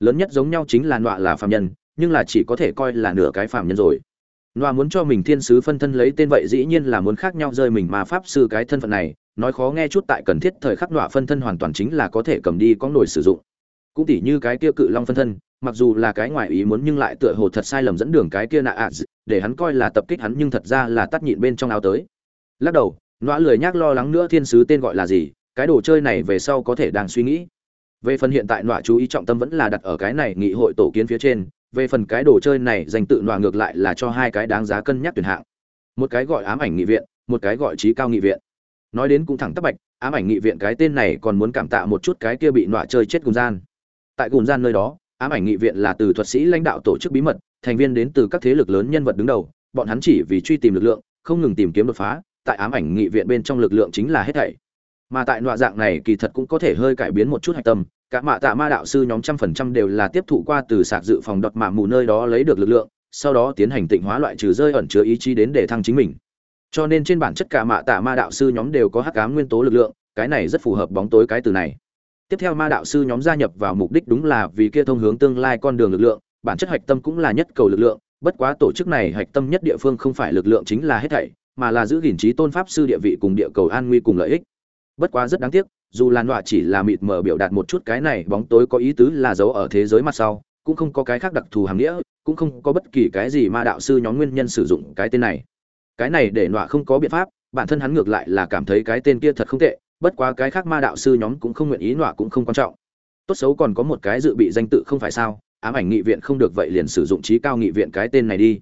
Lớn nhất giống nhau chính là nọa là phạm nhân, nhưng là chỉ có thể coi là nửa cái phạm nhân rồi. Nọa muốn cho mình thiên sứ phân thân lấy tên vậy dĩ nhiên là muốn khác nhau rơi mình mà pháp sư cái thân phận này, nói khó nghe chút tại cần thiết thời khắc nọa phân thân hoàn toàn chính là có thể cầm đi có nổi sử dụng. Cũng tỉ như cái kia cự long phân thân, mặc dù là cái ngoài ý muốn nhưng lại tựa hồ thật sai lầm dẫn đường cái kia nạ ạ để hắn coi là tập kích hắn nhưng thật ra là tắt nhịn bên trong áo tới. Lắc đầu, nọa lười nhác lo lắng nữa thiên sứ tên gọi là gì cái đồ chơi này về sau có thể đang suy nghĩ. Về phần hiện tại nọa chú ý trọng tâm vẫn là đặt ở cái này nghị hội tổ kiến phía trên, về phần cái đồ chơi này dành tự nọa ngược lại là cho hai cái đáng giá cân nhắc tuyển hạng. Một cái gọi ám ảnh nghị viện, một cái gọi trí cao nghị viện. Nói đến cũng thẳng tắc bạch, ám ảnh nghị viện cái tên này còn muốn cảm tạ một chút cái kia bị nọa chơi chết cùng gian. Tại cùng gian nơi đó, ám ảnh nghị viện là từ thuật sĩ lãnh đạo tổ chức bí mật, thành viên đến từ các thế lực lớn nhân vật đứng đầu, bọn hắn chỉ vì truy tìm lực lượng, không ngừng tìm kiếm đột phá, tại ám ảnh nghị viện bên trong lực lượng chính là hết thảy mà tại loại dạng này kỳ thật cũng có thể hơi cải biến một chút hạch tâm, cả mạ tạ ma đạo sư nhóm trăm phần trăm đều là tiếp thụ qua từ sạc dự phòng đọt mạ mù nơi đó lấy được lực lượng, sau đó tiến hành tịnh hóa loại trừ rơi ẩn chứa ý chí đến để thăng chính mình. Cho nên trên bản chất cả mạ tạ ma đạo sư nhóm đều có hắc ám nguyên tố lực lượng, cái này rất phù hợp bóng tối cái từ này. Tiếp theo ma đạo sư nhóm gia nhập vào mục đích đúng là vì kia thông hướng tương lai con đường lực lượng, bản chất hạch tâm cũng là nhất cầu lực lượng, bất quá tổ chức này hạch tâm nhất địa phương không phải lực lượng chính là hết thảy, mà là giữ gìn trí tôn pháp sư địa vị cùng địa cầu an nguy cùng lợi ích bất quá rất đáng tiếc, dù làn đọa chỉ là mịt mờ biểu đạt một chút cái này, bóng tối có ý tứ là giấu ở thế giới mặt sau, cũng không có cái khác đặc thù hàm nghĩa, cũng không có bất kỳ cái gì mà đạo sư nhóm nguyên nhân sử dụng cái tên này. Cái này để nọa không có biện pháp, bản thân hắn ngược lại là cảm thấy cái tên kia thật không tệ, bất quá cái khác ma đạo sư nhóm cũng không nguyện ý, nọa cũng không quan trọng. Tốt xấu còn có một cái dự bị danh tự không phải sao, ám ảnh nghị viện không được vậy liền sử dụng trí cao nghị viện cái tên này đi.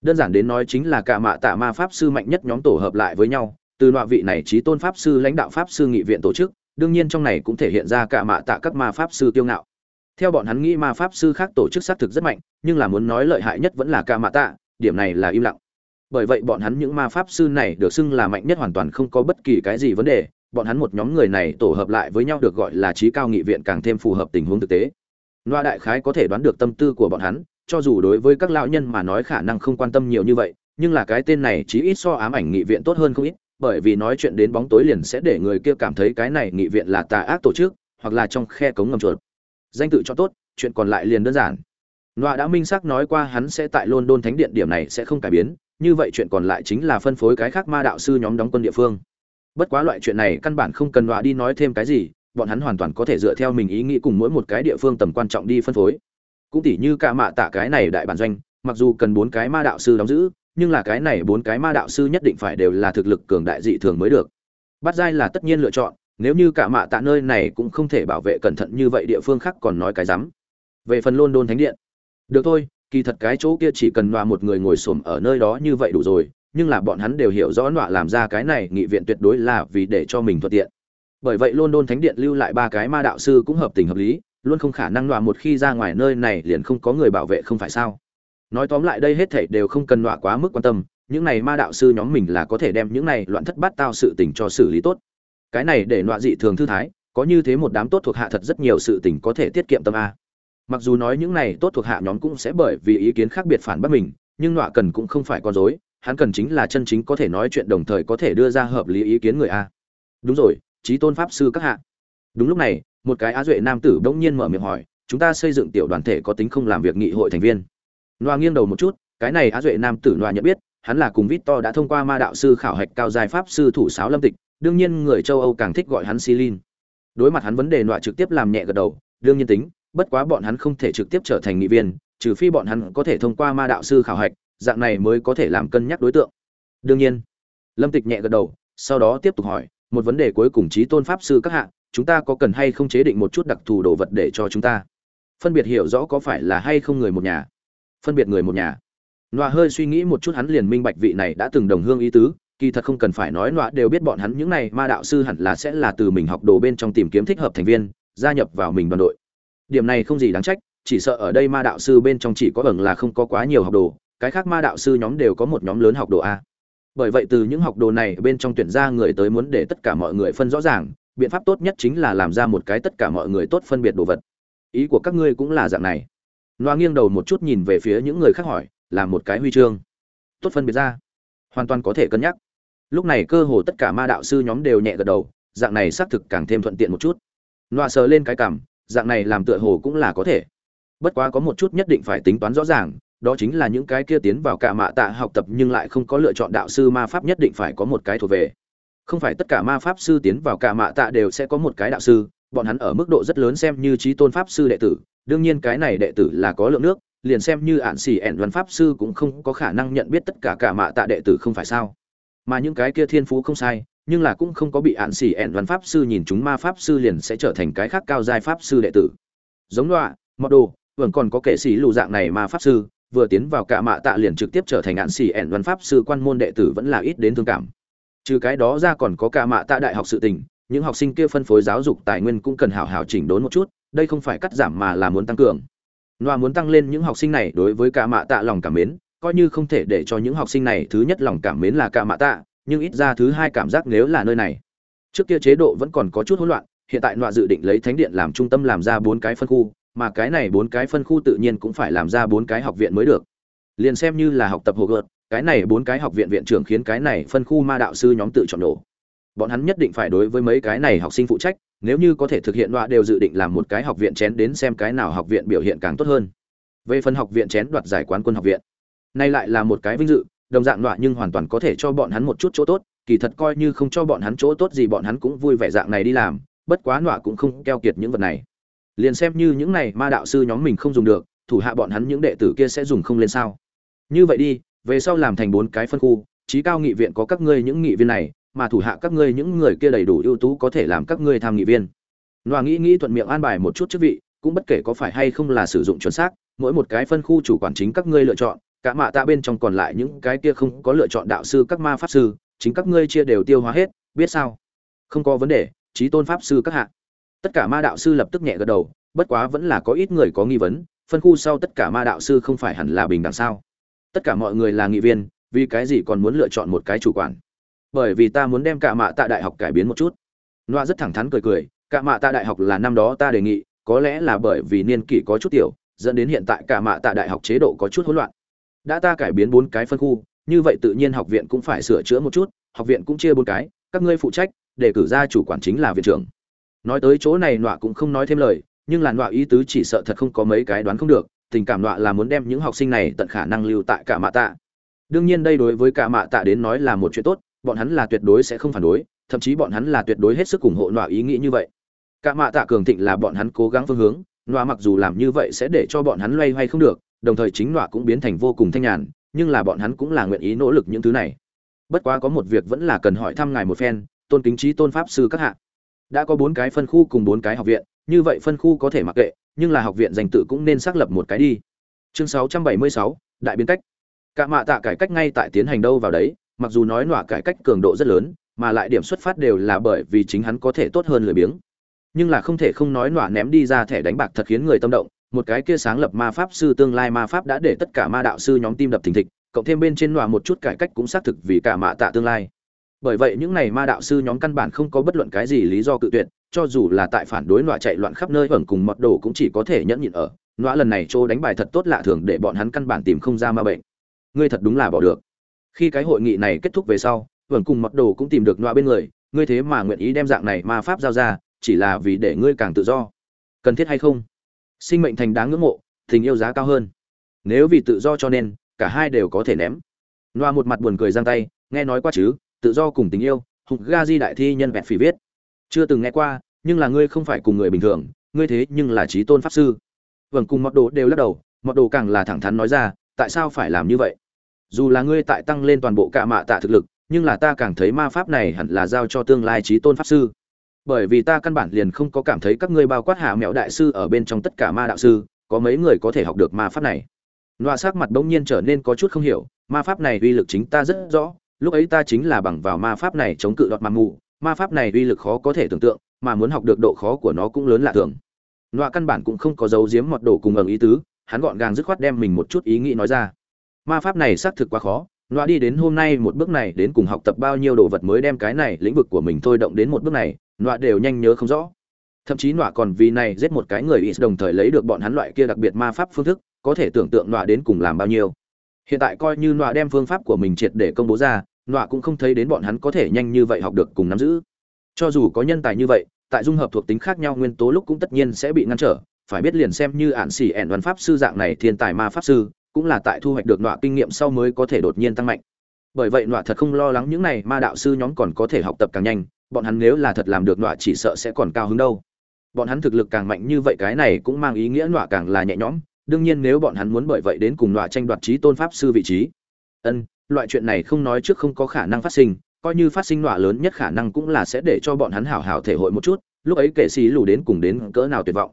Đơn giản đến nói chính là cả mạ tạ ma pháp sư mạnh nhất nhóm tổ hợp lại với nhau từ loại vị này trí tôn pháp sư lãnh đạo pháp sư nghị viện tổ chức, đương nhiên trong này cũng thể hiện ra cả mạ tạ các ma pháp sư tiêu ngạo. Theo bọn hắn nghĩ ma pháp sư khác tổ chức xác thực rất mạnh, nhưng là muốn nói lợi hại nhất vẫn là ca mạ tạ, điểm này là im lặng. Bởi vậy bọn hắn những ma pháp sư này được xưng là mạnh nhất hoàn toàn không có bất kỳ cái gì vấn đề, bọn hắn một nhóm người này tổ hợp lại với nhau được gọi là trí cao nghị viện càng thêm phù hợp tình huống thực tế. Loa đại khái có thể đoán được tâm tư của bọn hắn, cho dù đối với các lão nhân mà nói khả năng không quan tâm nhiều như vậy, nhưng là cái tên này chí ít so ám ảnh nghị viện tốt hơn không ít bởi vì nói chuyện đến bóng tối liền sẽ để người kia cảm thấy cái này nghị viện là tà ác tổ chức hoặc là trong khe cống ngầm chuột danh tự cho tốt chuyện còn lại liền đơn giản Nọa đã minh xác nói qua hắn sẽ tại London Thánh Điện điểm này sẽ không cải biến, như vậy chuyện còn lại chính là phân phối cái khác ma đạo sư nhóm đóng quân địa phương. Bất quá loại chuyện này căn bản không cần Nọa đi nói thêm cái gì, bọn hắn hoàn toàn có thể dựa theo mình ý nghĩ cùng mỗi một cái địa phương tầm quan trọng đi phân phối. Cũng tỉ như cả mạ tạ cái này đại bản doanh, mặc dù cần bốn cái ma đạo sư đóng giữ, nhưng là cái này bốn cái ma đạo sư nhất định phải đều là thực lực cường đại dị thường mới được. Bắt giai là tất nhiên lựa chọn, nếu như cả mạ tạ nơi này cũng không thể bảo vệ cẩn thận như vậy địa phương khác còn nói cái rắm. Về phần London Thánh Điện, được thôi kỳ thật cái chỗ kia chỉ cần nọa một người ngồi xổm ở nơi đó như vậy đủ rồi nhưng là bọn hắn đều hiểu rõ nọa làm ra cái này nghị viện tuyệt đối là vì để cho mình thuận tiện bởi vậy london thánh điện lưu lại ba cái ma đạo sư cũng hợp tình hợp lý luôn không khả năng nọa một khi ra ngoài nơi này liền không có người bảo vệ không phải sao nói tóm lại đây hết thảy đều không cần nọa quá mức quan tâm, những này ma đạo sư nhóm mình là có thể đem những này loạn thất bát tao sự tình cho xử lý tốt. Cái này để nọa dị thường thư thái, có như thế một đám tốt thuộc hạ thật rất nhiều sự tình có thể tiết kiệm tâm a. Mặc dù nói những này tốt thuộc hạ nhóm cũng sẽ bởi vì ý kiến khác biệt phản bác mình, nhưng nọa cần cũng không phải con dối hắn cần chính là chân chính có thể nói chuyện đồng thời có thể đưa ra hợp lý ý kiến người a. Đúng rồi trí tôn pháp sư các hạ. Đúng lúc này, một cái á duệ nam tử bỗng nhiên mở miệng hỏi, chúng ta xây dựng tiểu đoàn thể có tính không làm việc nghị hội thành viên? Noa nghiêng đầu một chút cái này á duệ nam tử Noa nhận biết hắn là cùng Victor đã thông qua ma đạo sư khảo hạch cao giai pháp sư thủ sáo lâm tịch đương nhiên người châu âu càng thích gọi hắn silin đối mặt hắn vấn đề Noa trực tiếp làm nhẹ gật đầu đương nhiên tính bất quá bọn hắn không thể trực tiếp trở thành nghị viên, trừ phi bọn hắn có thể thông qua ma đạo sư khảo hạch, dạng này mới có thể làm cân nhắc đối tượng. Đương nhiên. Lâm Tịch nhẹ gật đầu, sau đó tiếp tục hỏi, một vấn đề cuối cùng trí tôn pháp sư các hạ, chúng ta có cần hay không chế định một chút đặc thù đồ vật để cho chúng ta phân biệt hiểu rõ có phải là hay không người một nhà. Phân biệt người một nhà. Nọa hơi suy nghĩ một chút hắn liền minh bạch vị này đã từng đồng hương ý tứ, kỳ thật không cần phải nói nọa đều biết bọn hắn những này ma đạo sư hẳn là sẽ là từ mình học đồ bên trong tìm kiếm thích hợp thành viên, gia nhập vào mình đoàn đội. Điểm này không gì đáng trách chỉ sợ ở đây ma đạo sư bên trong chỉ có ẩn là không có quá nhiều học đồ cái khác ma đạo sư nhóm đều có một nhóm lớn học đồ a. Bởi vậy từ những học đồ này bên trong tuyển ra người tới muốn để tất cả mọi người phân rõ ràng biện pháp tốt nhất chính là làm ra một cái tất cả mọi người tốt phân biệt đồ vật. Ý của các ngươi cũng là dạng này loa nghiêng đầu một chút nhìn về phía những người khác hỏi, là một cái huy chương? Tốt phân biệt ra. Hoàn toàn có thể cân nhắc. Lúc này cơ hồ tất cả ma đạo sư nhóm đều nhẹ gật đầu, dạng này xác thực càng thêm thuận tiện một chút. Loa sờ lên cái cảm dạng này làm tựa hồ cũng là có thể. Bất quá có một chút nhất định phải tính toán rõ ràng, đó chính là những cái kia tiến vào cả mạ tạ học tập nhưng lại không có lựa chọn đạo sư ma pháp nhất định phải có một cái thuộc về. Không phải tất cả ma pháp sư tiến vào cả mạ tạ đều sẽ có một cái đạo sư bọn hắn ở mức độ rất lớn xem như trí tôn pháp sư đệ tử, đương nhiên cái này đệ tử là có lượng nước, liền xem như ạn xỉ ẻn văn pháp sư cũng không có khả năng nhận biết tất cả cả mạ tạ đệ tử không phải sao. Mà những cái kia thiên phú không sai, nhưng là cũng không có bị ạn xỉ ẹn văn pháp sư nhìn chúng ma pháp sư liền sẽ trở thành cái khác cao giai pháp sư đệ tử. Giống đọa mọt đồ, vẫn còn có kệ sĩ lù dạng này ma pháp sư, vừa tiến vào cả mạ tạ liền trực tiếp trở thành ạn xỉ ẹn văn pháp sư quan môn đệ tử vẫn là ít đến thương cảm. Trừ cái đó ra còn có cả mạ tạ đại học sự tình những học sinh kia phân phối giáo dục tài nguyên cũng cần hảo hảo chỉnh đốn một chút đây không phải cắt giảm mà là muốn tăng cường. Noa muốn tăng lên những học sinh này đối với cả mạ tạ lòng cảm mến, coi như không thể để cho những học sinh này thứ nhất lòng cảm mến là cả mạ tạ, nhưng ít ra thứ hai cảm giác nếu là nơi này. Trước kia chế độ vẫn còn có chút hỗn loạn hiện tại noa dự định lấy thánh điện làm trung tâm làm ra bốn cái phân khu mà cái này bốn cái phân khu tự nhiên cũng phải làm ra bốn cái học viện mới được. Liền xem như là học tập hồ gợt cái này bốn cái học viện viện trưởng khiến cái này phân khu ma đạo sư nhóm tự chọn nổ bọn hắn nhất định phải đối với mấy cái này học sinh phụ trách, nếu như có thể thực hiện đọa đều dự định làm một cái học viện chén đến xem cái nào học viện biểu hiện càng tốt hơn. Về phần học viện chén đoạt giải quán quân học viện, nay lại là một cái vinh dự, đồng dạng nọa nhưng hoàn toàn có thể cho bọn hắn một chút chỗ tốt, kỳ thật coi như không cho bọn hắn chỗ tốt gì bọn hắn cũng vui vẻ dạng này đi làm, bất quá nọa cũng không keo kiệt những vật này. Liền xem như những này ma đạo sư nhóm mình không dùng được, thủ hạ bọn hắn những đệ tử kia sẽ dùng không lên sao. Như vậy đi, về sau làm thành bốn cái phân khu trí cao nghị viện có các ngươi những nghị viên này mà thủ hạ các ngươi những người kia đầy đủ ưu tú có thể làm các ngươi tham nghị viên. Loa nghĩ nghĩ thuận miệng an bài một chút chức vị, cũng bất kể có phải hay không là sử dụng chuẩn xác, mỗi một cái phân khu chủ quản chính các ngươi lựa chọn, cả mạ tạ bên trong còn lại những cái kia không có lựa chọn đạo sư các ma pháp sư, chính các ngươi chia đều tiêu hóa hết, biết sao? Không có vấn đề trí tôn pháp sư các hạ. Tất cả ma đạo sư lập tức nhẹ gật đầu, bất quá vẫn là có ít người có nghi vấn, phân khu sau tất cả ma đạo sư không phải hẳn là bình đẳng sao? Tất cả mọi người là nghị viên, vì cái gì còn muốn lựa chọn một cái chủ quản? Bởi vì ta muốn đem cả mạ tạ đại học cải biến một chút. Noa rất thẳng thắn cười cười, cả mạ tạ đại học là năm đó ta đề nghị, có lẽ là bởi vì niên kỷ có chút tiểu, dẫn đến hiện tại cả mạ tạ đại học chế độ có chút hỗn loạn. Đã ta cải biến bốn cái phân khu, như vậy tự nhiên học viện cũng phải sửa chữa một chút, học viện cũng chia bốn cái, các ngươi phụ trách để cử ra chủ quản chính là viện trưởng. Nói tới chỗ này nọa cũng không nói thêm lời, nhưng là nọa ý tứ chỉ sợ thật không có mấy cái đoán không được, tình cảm nọa là muốn đem những học sinh này tận khả năng lưu tại cả mạ tạ. Đương nhiên đây đối với cả mạ tạ đến nói là một chuyện tốt bọn hắn là tuyệt đối sẽ không phản đối thậm chí bọn hắn là tuyệt đối hết sức ủng hộ nọa ý nghĩ như vậy. Cả mạ tạ cường thịnh là bọn hắn cố gắng phương hướng nọa mặc dù làm như vậy sẽ để cho bọn hắn loay hoay không được đồng thời chính nọa cũng biến thành vô cùng thanh nhàn nhưng là bọn hắn cũng là nguyện ý nỗ lực những thứ này. Bất quá có một việc vẫn là cần hỏi thăm ngài một phen tôn kính trí tôn pháp sư các hạ. Đã có bốn cái phân khu cùng bốn cái học viện như vậy phân khu có thể mặc kệ nhưng là học viện dành tự cũng nên xác lập một cái đi. Chương 676, đại biến cách. Cả mạ tạ cải cách ngay tại tiến hành đâu vào đấy mặc dù nói nọa cải cách cường độ rất lớn, mà lại điểm xuất phát đều là bởi vì chính hắn có thể tốt hơn lười biếng. Nhưng là không thể không nói nọa ném đi ra thẻ đánh bạc thật khiến người tâm động, một cái kia sáng lập ma pháp sư tương lai ma pháp đã để tất cả ma đạo sư nhóm tim đập thình thịch, cộng thêm bên trên nọa một chút cải cách cũng xác thực vì cả mạ tạ tương lai. Bởi vậy những này ma đạo sư nhóm căn bản không có bất luận cái gì lý do cự tuyệt, cho dù là tại phản đối nọa chạy loạn khắp nơi ẩn cùng mật đồ cũng chỉ có thể nhẫn nhịn ở, nọa lần này chỗ đánh bài thật tốt lạ thường để bọn hắn căn bản tìm không ra ma bệnh. Ngươi thật đúng là bỏ được khi cái hội nghị này kết thúc về sau ẩn cùng mọt đồ cũng tìm được nọa bên người, ngươi thế mà nguyện ý đem dạng này ma pháp giao ra, chỉ là vì để ngươi càng tự do. Cần thiết hay không? Sinh mệnh thành đáng ngưỡng mộ, tình yêu giá cao hơn. Nếu vì tự do cho nên, cả hai đều có thể ném. Loa một mặt buồn cười giang tay, nghe nói qua chứ, tự do cùng tình yêu hụt ga di đại thi nhân vẹn phỉ viết. Chưa từng nghe qua, nhưng là ngươi không phải cùng người bình thường, ngươi thế nhưng là trí tôn pháp sư. Vâng cùng mọt đồ đều lắc đầu mọt đồ càng là thẳng thắn nói ra, tại sao phải làm như vậy? Dù là ngươi tại tăng lên toàn bộ cả mạ tạ thực lực, nhưng là ta càng thấy ma pháp này hẳn là giao cho tương lai trí tôn pháp sư. Bởi vì ta căn bản liền không có cảm thấy các ngươi bao quát hạ mẹo đại sư ở bên trong tất cả ma đạo sư, có mấy người có thể học được ma pháp này. Loa sắc mặt bỗng nhiên trở nên có chút không hiểu, ma pháp này uy lực chính ta rất rõ, lúc ấy ta chính là bằng vào ma pháp này chống cự đoạt ma mù, ma pháp này uy lực khó có thể tưởng tượng, mà muốn học được độ khó của nó cũng lớn lạ thường. Loa căn bản cũng không có dấu giếm mọt đồ cùng ẩn ý tứ, hắn gọn gàng dứt khoát đem mình một chút ý nghĩ nói ra ma pháp này xác thực quá khó loa đi đến hôm nay một bước này đến cùng học tập bao nhiêu đồ vật mới đem cái này lĩnh vực của mình thôi động đến một bước này loa đều nhanh nhớ không rõ. Thậm chí loa còn vì này giết một cái người ít đồng thời lấy được bọn hắn loại kia đặc biệt ma pháp phương thức, có thể tưởng tượng loa đến cùng làm bao nhiêu. Hiện tại coi như loa đem phương pháp của mình triệt để công bố ra loa cũng không thấy đến bọn hắn có thể nhanh như vậy học được cùng nắm giữ. Cho dù có nhân tài như vậy, tại dung hợp thuộc tính khác nhau nguyên tố lúc cũng tất nhiên sẽ bị ngăn trở, phải biết liền xem như ạn xỉ ẻn văn pháp sư dạng này thiên tài ma pháp sư cũng là tại thu hoạch được nọa kinh nghiệm sau mới có thể đột nhiên tăng mạnh. Bởi vậy nọa thật không lo lắng những này, ma đạo sư nhóm còn có thể học tập càng nhanh, bọn hắn nếu là thật làm được nọa chỉ sợ sẽ còn cao hứng đâu. Bọn hắn thực lực càng mạnh như vậy cái này cũng mang ý nghĩa nọa càng là nhẹ nhõm, đương nhiên nếu bọn hắn muốn bởi vậy đến cùng nọa tranh đoạt trí tôn pháp sư vị trí. Ân, loại chuyện này không nói trước không có khả năng phát sinh, coi như phát sinh nọa lớn nhất khả năng cũng là sẽ để cho bọn hắn hảo hảo thể hội một chút, lúc ấy kệ xì lù đến cùng đến cỡ nào tuyệt vọng.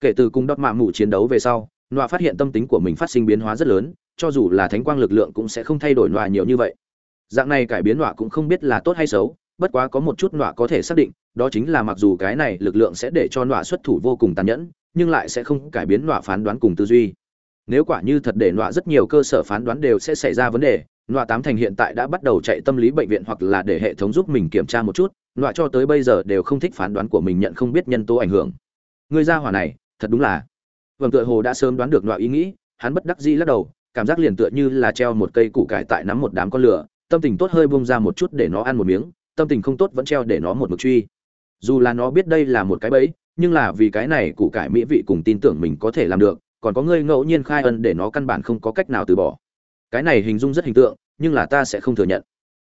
Kể từ cùng đắp mạ mù chiến đấu về sau nọa phát hiện tâm tính của mình phát sinh biến hóa rất lớn, cho dù là thánh quang lực lượng cũng sẽ không thay đổi nọa nhiều như vậy. Dạng này cải biến nọa cũng không biết là tốt hay xấu, bất quá có một chút nọa có thể xác định, đó chính là mặc dù cái này lực lượng sẽ để cho nọa xuất thủ vô cùng tàn nhẫn, nhưng lại sẽ không cải biến nọa phán đoán cùng tư duy. Nếu quả như thật để nọa rất nhiều cơ sở phán đoán đều sẽ xảy ra vấn đề, nọa tám thành hiện tại đã bắt đầu chạy tâm lý bệnh viện hoặc là để hệ thống giúp mình kiểm tra một chút, nọa cho tới bây giờ đều không thích phán đoán của mình nhận không biết nhân tố ảnh hưởng. Người ra hỏa này, thật đúng là Vầng tựa hồ đã sớm đoán được loại ý nghĩ, hắn bất đắc dĩ lắc đầu, cảm giác liền tựa như là treo một cây củ cải tại nắm một đám con lửa, tâm tình tốt hơi bông ra một chút để nó ăn một miếng, tâm tình không tốt vẫn treo để nó một mực truy. Dù là nó biết đây là một cái bẫy, nhưng là vì cái này củ cải mỹ vị cùng tin tưởng mình có thể làm được, còn có ngươi ngẫu nhiên khai ân để nó căn bản không có cách nào từ bỏ. Cái này hình dung rất hình tượng, nhưng là ta sẽ không thừa nhận.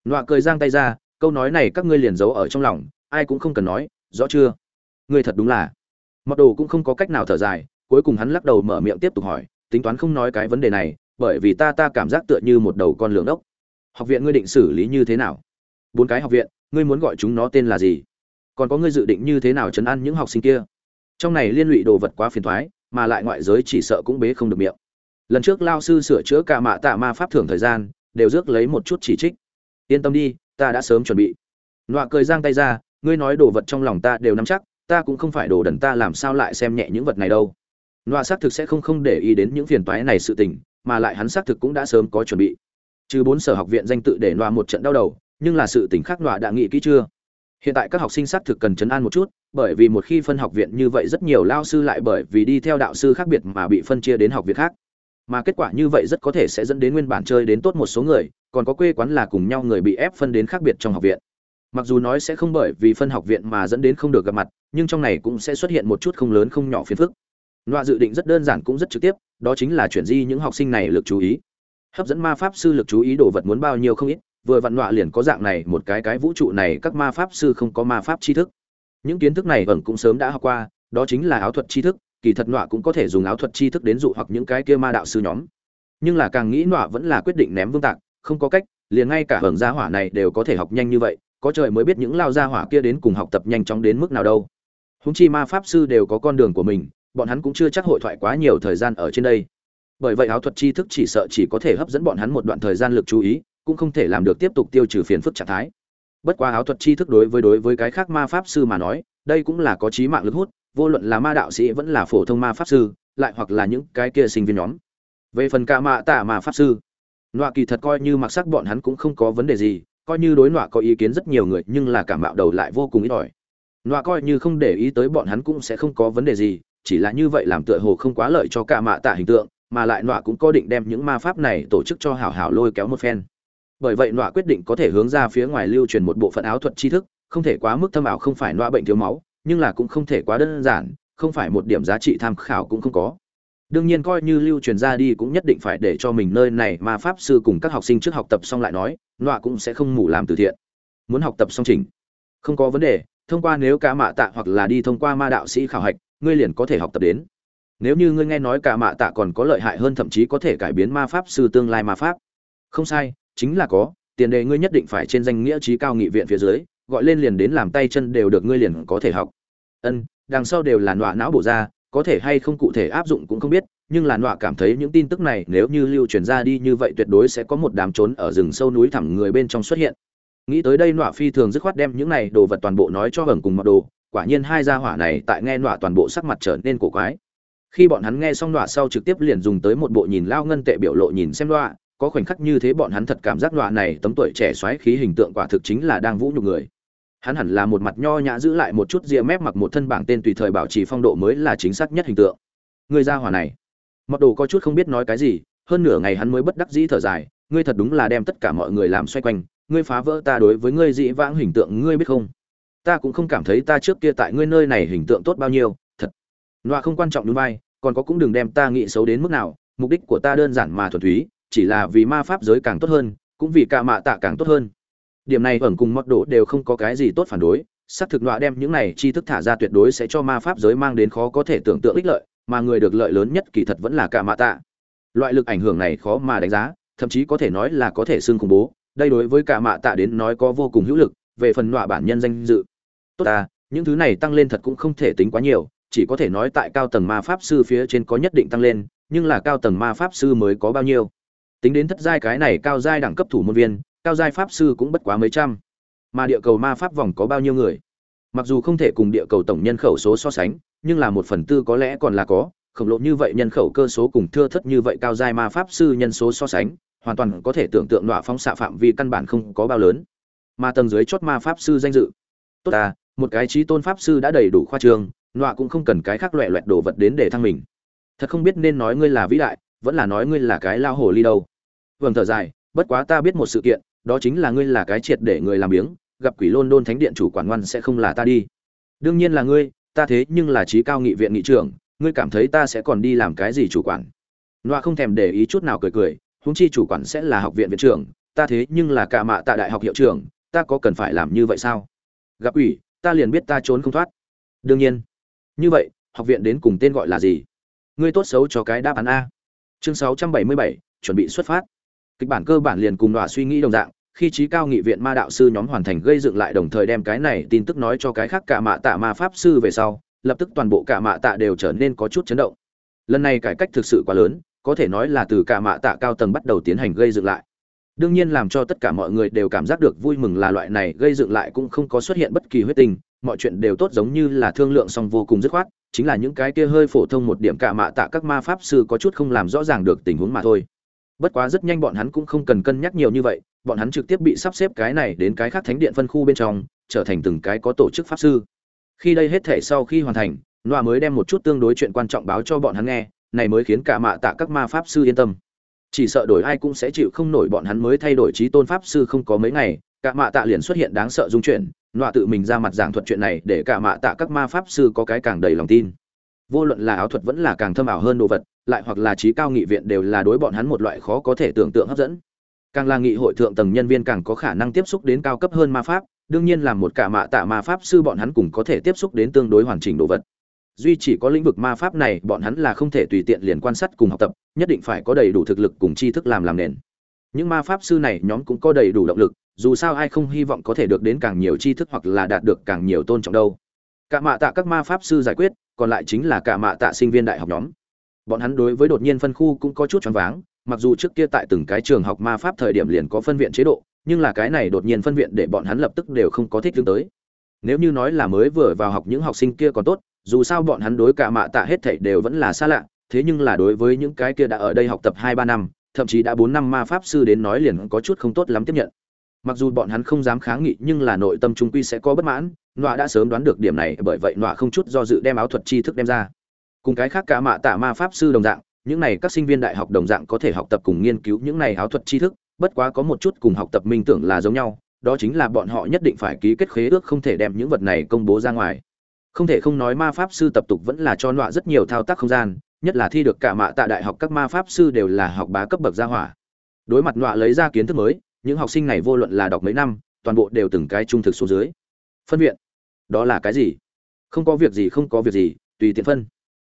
Nọa cười giang tay ra, câu nói này các ngươi liền giấu ở trong lòng, ai cũng không cần nói, rõ chưa? Ngươi thật đúng là. Mặc đồ cũng không có cách nào thở dài cuối cùng hắn lắc đầu mở miệng tiếp tục hỏi, tính toán không nói cái vấn đề này, bởi vì ta ta cảm giác tựa như một đầu con lường ốc. Học viện ngươi định xử lý như thế nào? Bốn cái học viện, ngươi muốn gọi chúng nó tên là gì? Còn có ngươi dự định như thế nào chấn an những học sinh kia? Trong này liên lụy đồ vật quá phiền thoái, mà lại ngoại giới chỉ sợ cũng bế không được miệng. Lần trước lao sư sửa chữa cả mạ tạ ma pháp thưởng thời gian, đều rước lấy một chút chỉ trích. Yên tâm đi, ta đã sớm chuẩn bị. Nọa cười giang tay ra, ngươi nói đồ vật trong lòng ta đều nắm chắc, ta cũng không phải đồ đần ta làm sao lại xem nhẹ những vật này đâu nọa xác thực sẽ không không để ý đến những phiền toái này sự tình, mà lại hắn xác thực cũng đã sớm có chuẩn bị. Trừ bốn sở học viện danh tự để nọa một trận đau đầu, nhưng là sự tình khác nọa đã nghĩ kỹ chưa? Hiện tại các học sinh xác thực cần chấn an một chút, bởi vì một khi phân học viện như vậy rất nhiều lao sư lại bởi vì đi theo đạo sư khác biệt mà bị phân chia đến học viện khác. Mà kết quả như vậy rất có thể sẽ dẫn đến nguyên bản chơi đến tốt một số người, còn có quê quán là cùng nhau người bị ép phân đến khác biệt trong học viện. Mặc dù nói sẽ không bởi vì phân học viện mà dẫn đến không được gặp mặt, nhưng trong này cũng sẽ xuất hiện một chút không lớn không nhỏ phiền phức loa dự định rất đơn giản cũng rất trực tiếp, đó chính là chuyển di những học sinh này lực chú ý. Hấp dẫn ma pháp sư lực chú ý đồ vật muốn bao nhiêu không ít, vừa vặn loa liền có dạng này một cái cái vũ trụ này các ma pháp sư không có ma pháp tri thức. Những kiến thức này ẩn cũng sớm đã học qua, đó chính là áo thuật tri thức, kỳ thật nọa cũng có thể dùng áo thuật tri thức đến dụ hoặc những cái kia ma đạo sư nhóm. Nhưng là càng nghĩ nọa vẫn là quyết định ném vương tạc, không có cách, liền ngay cả hưởng gia hỏa này đều có thể học nhanh như vậy, có trời mới biết những lao gia hỏa kia đến cùng học tập nhanh chóng đến mức nào đâu. Húng chi ma pháp sư đều có con đường của mình bọn hắn cũng chưa chắc hội thoại quá nhiều thời gian ở trên đây. Bởi vậy áo thuật tri thức chỉ sợ chỉ có thể hấp dẫn bọn hắn một đoạn thời gian lực chú ý, cũng không thể làm được tiếp tục tiêu trừ phiền phức trạng thái. Bất quá áo thuật tri thức đối với đối với cái khác ma pháp sư mà nói, đây cũng là có trí mạng lực hút, vô luận là ma đạo sĩ vẫn là phổ thông ma pháp sư, lại hoặc là những cái kia sinh viên nhóm. Về phần ca mạ tạ ma pháp sư, nọa kỳ thật coi như mặc sắc bọn hắn cũng không có vấn đề gì, coi như đối nọa có ý kiến rất nhiều người, nhưng là cảm mạo đầu lại vô cùng ít ỏi. Nọa coi như không để ý tới bọn hắn cũng sẽ không có vấn đề gì chỉ là như vậy làm tựa hồ không quá lợi cho cả mạ tạ hình tượng, mà lại nọa cũng có định đem những ma pháp này tổ chức cho hảo hảo lôi kéo một phen. Bởi vậy nọa quyết định có thể hướng ra phía ngoài lưu truyền một bộ phận áo thuật tri thức, không thể quá mức thâm ảo không phải nọa bệnh thiếu máu, nhưng là cũng không thể quá đơn giản, không phải một điểm giá trị tham khảo cũng không có. Đương nhiên coi như lưu truyền ra đi cũng nhất định phải để cho mình nơi này ma pháp sư cùng các học sinh trước học tập xong lại nói, nọa cũng sẽ không mù làm từ thiện. Muốn học tập xong chỉnh. Không có vấn đề, thông qua nếu cả mạ tạ hoặc là đi thông qua ma đạo sĩ khảo hạch ngươi liền có thể học tập đến. Nếu như ngươi nghe nói cả mạ tạ còn có lợi hại hơn thậm chí có thể cải biến ma pháp sư tương lai ma pháp. Không sai, chính là có, tiền đề ngươi nhất định phải trên danh nghĩa trí cao nghị viện phía dưới, gọi lên liền đến làm tay chân đều được ngươi liền có thể học. Ân, đằng sau đều là nọa não bổ ra, có thể hay không cụ thể áp dụng cũng không biết, nhưng là nọa cảm thấy những tin tức này nếu như lưu truyền ra đi như vậy tuyệt đối sẽ có một đám trốn ở rừng sâu núi thẳm người bên trong xuất hiện. Nghĩ tới đây nọa phi thường dứt khoát đem những này đồ vật toàn bộ nói cho hởng cùng mặc đồ quả nhiên hai gia hỏa này tại nghe nọa toàn bộ sắc mặt trở nên cổ quái. Khi bọn hắn nghe xong nọa sau trực tiếp liền dùng tới một bộ nhìn lao ngân tệ biểu lộ nhìn xem nọa, có khoảnh khắc như thế bọn hắn thật cảm giác nọa này tấm tuổi trẻ xoáy khí hình tượng quả thực chính là đang vũ nhục người. Hắn hẳn là một mặt nho nhã giữ lại một chút ria mép mặc một thân bảng tên tùy thời bảo trì phong độ mới là chính xác nhất hình tượng. Người gia hỏa này, mặc đồ có chút không biết nói cái gì, hơn nửa ngày hắn mới bất đắc dĩ thở dài, ngươi thật đúng là đem tất cả mọi người làm xoay quanh, ngươi phá vỡ ta đối với ngươi dĩ vãng hình tượng, ngươi biết không? Ta cũng không cảm thấy ta trước kia tại ngươi nơi này hình tượng tốt bao nhiêu, thật. Loa không quan trọng đúng vai, còn có cũng đừng đem ta nghĩ xấu đến mức nào, mục đích của ta đơn giản mà thuần túy, chỉ là vì ma pháp giới càng tốt hơn, cũng vì cả mạ tạ càng tốt hơn. Điểm này ẩn cùng mật độ đều không có cái gì tốt phản đối, xác thực nọa đem những này tri thức thả ra tuyệt đối sẽ cho ma pháp giới mang đến khó có thể tưởng tượng ích lợi, mà người được lợi lớn nhất kỳ thật vẫn là cả mạ tạ. Loại lực ảnh hưởng này khó mà đánh giá, thậm chí có thể nói là có thể xưng khủng bố, đây đối với cả mạ tạ đến nói có vô cùng hữu lực, về phần nọa bản nhân danh dự tốt ta, những thứ này tăng lên thật cũng không thể tính quá nhiều, chỉ có thể nói tại cao tầng ma pháp sư phía trên có nhất định tăng lên, nhưng là cao tầng ma pháp sư mới có bao nhiêu? Tính đến thất giai cái này cao giai đẳng cấp thủ môn viên, cao giai pháp sư cũng bất quá mấy trăm. Mà địa cầu ma pháp vòng có bao nhiêu người? Mặc dù không thể cùng địa cầu tổng nhân khẩu số so sánh, nhưng là một phần tư có lẽ còn là có, khổng lồ như vậy nhân khẩu cơ số cùng thưa thất như vậy cao giai ma pháp sư nhân số so sánh, hoàn toàn có thể tưởng tượng đọa phóng xạ phạm vi căn bản không có bao lớn. Mà tầng dưới chót ma pháp sư danh dự. Tốt ta một cái trí tôn pháp sư đã đầy đủ khoa trương, nọa cũng không cần cái khác loẹ loẹt đồ vật đến để thăng mình. Thật không biết nên nói ngươi là vĩ đại, vẫn là nói ngươi là cái lao hồ ly đâu. Vâng thở dài, bất quá ta biết một sự kiện, đó chính là ngươi là cái triệt để người làm biếng, gặp quỷ lôn đôn thánh điện chủ quản ngoan sẽ không là ta đi. Đương nhiên là ngươi, ta thế nhưng là trí cao nghị viện nghị trưởng, ngươi cảm thấy ta sẽ còn đi làm cái gì chủ quản? Nọa không thèm để ý chút nào cười cười, huống chi chủ quản sẽ là học viện viện trưởng, ta thế nhưng là cả mạ tại đại học hiệu trưởng, ta có cần phải làm như vậy sao? Gặp ủy ta liền biết ta trốn không thoát. Đương nhiên. Như vậy học viện đến cùng tên gọi là gì? Ngươi tốt xấu cho cái đáp án a. Chương 677, chuẩn bị xuất phát. Kịch bản cơ bản liền cùng đọa suy nghĩ đồng dạng khi trí cao nghị viện ma đạo sư nhóm hoàn thành gây dựng lại đồng thời đem cái này tin tức nói cho cái khác cả mạ tạ ma pháp sư về sau lập tức toàn bộ cả mạ tạ đều trở nên có chút chấn động. Lần này cải cách thực sự quá lớn có thể nói là từ cả mạ tạ cao tầng bắt đầu tiến hành gây dựng lại đương nhiên làm cho tất cả mọi người đều cảm giác được vui mừng là loại này gây dựng lại cũng không có xuất hiện bất kỳ huyết tình, mọi chuyện đều tốt giống như là thương lượng song vô cùng dứt khoát, chính là những cái kia hơi phổ thông một điểm cả mạ tạ các ma pháp sư có chút không làm rõ ràng được tình huống mà thôi. Bất quá rất nhanh bọn hắn cũng không cần cân nhắc nhiều như vậy, bọn hắn trực tiếp bị sắp xếp cái này đến cái khác thánh điện phân khu bên trong, trở thành từng cái có tổ chức pháp sư. Khi đây hết thể sau khi hoàn thành, noa mới đem một chút tương đối chuyện quan trọng báo cho bọn hắn nghe, này mới khiến cả mạ tạ các ma pháp sư yên tâm chỉ sợ đổi ai cũng sẽ chịu không nổi bọn hắn mới thay đổi trí tôn pháp sư không có mấy ngày, cả mạ tạ liền xuất hiện đáng sợ dung chuyển, nọa tự mình ra mặt giảng thuật chuyện này để cả mạ tạ các ma pháp sư có cái càng đầy lòng tin. Vô luận là áo thuật vẫn là càng thâm ảo hơn đồ vật, lại hoặc là trí cao nghị viện đều là đối bọn hắn một loại khó có thể tưởng tượng hấp dẫn. Càng là nghị hội thượng tầng nhân viên càng có khả năng tiếp xúc đến cao cấp hơn ma pháp, đương nhiên là một cả mạ tạ ma pháp sư bọn hắn cũng có thể tiếp xúc đến tương đối hoàn chỉnh đồ vật duy chỉ có lĩnh vực ma pháp này, bọn hắn là không thể tùy tiện liền quan sát cùng học tập, nhất định phải có đầy đủ thực lực cùng tri thức làm làm nền. Những ma pháp sư này nhóm cũng có đầy đủ động lực, dù sao ai không hy vọng có thể được đến càng nhiều tri thức hoặc là đạt được càng nhiều tôn trọng đâu. Cả mạ tạ các ma pháp sư giải quyết, còn lại chính là cả mạ tạ sinh viên đại học nhóm. Bọn hắn đối với đột nhiên phân khu cũng có chút choáng váng, mặc dù trước kia tại từng cái trường học ma pháp thời điểm liền có phân viện chế độ, nhưng là cái này đột nhiên phân viện để bọn hắn lập tức đều không có thích tương tới. Nếu như nói là mới vừa vào học những học sinh kia còn tốt dù sao bọn hắn đối cả mạ tạ hết thảy đều vẫn là xa lạ, thế nhưng là đối với những cái kia đã ở đây học tập hai ba năm, thậm chí đã bốn năm ma pháp sư đến nói liền có chút không tốt lắm tiếp nhận. Mặc dù bọn hắn không dám kháng nghị, nhưng là nội tâm trung quy sẽ có bất mãn, nọa đã sớm đoán được điểm này, bởi vậy nọa không chút do dự đem áo thuật tri thức đem ra. Cùng cái khác cả mạ tạ ma pháp sư đồng dạng, những này các sinh viên đại học đồng dạng có thể học tập cùng nghiên cứu những này áo thuật tri thức, bất quá có một chút cùng học tập minh tưởng là giống nhau, đó chính là bọn họ nhất định phải ký kết khế ước không thể đem những vật này công bố ra ngoài không thể không nói ma pháp sư tập tục vẫn là cho nọa rất nhiều thao tác không gian, nhất là thi được cả mạ tại đại học các ma pháp sư đều là học bá cấp bậc gia hỏa. Đối mặt nọa lấy ra kiến thức mới, những học sinh này vô luận là đọc mấy năm, toàn bộ đều từng cái trung thực số dưới. Phân viện. Đó là cái gì? Không có việc gì, không có việc gì, tùy tiện phân.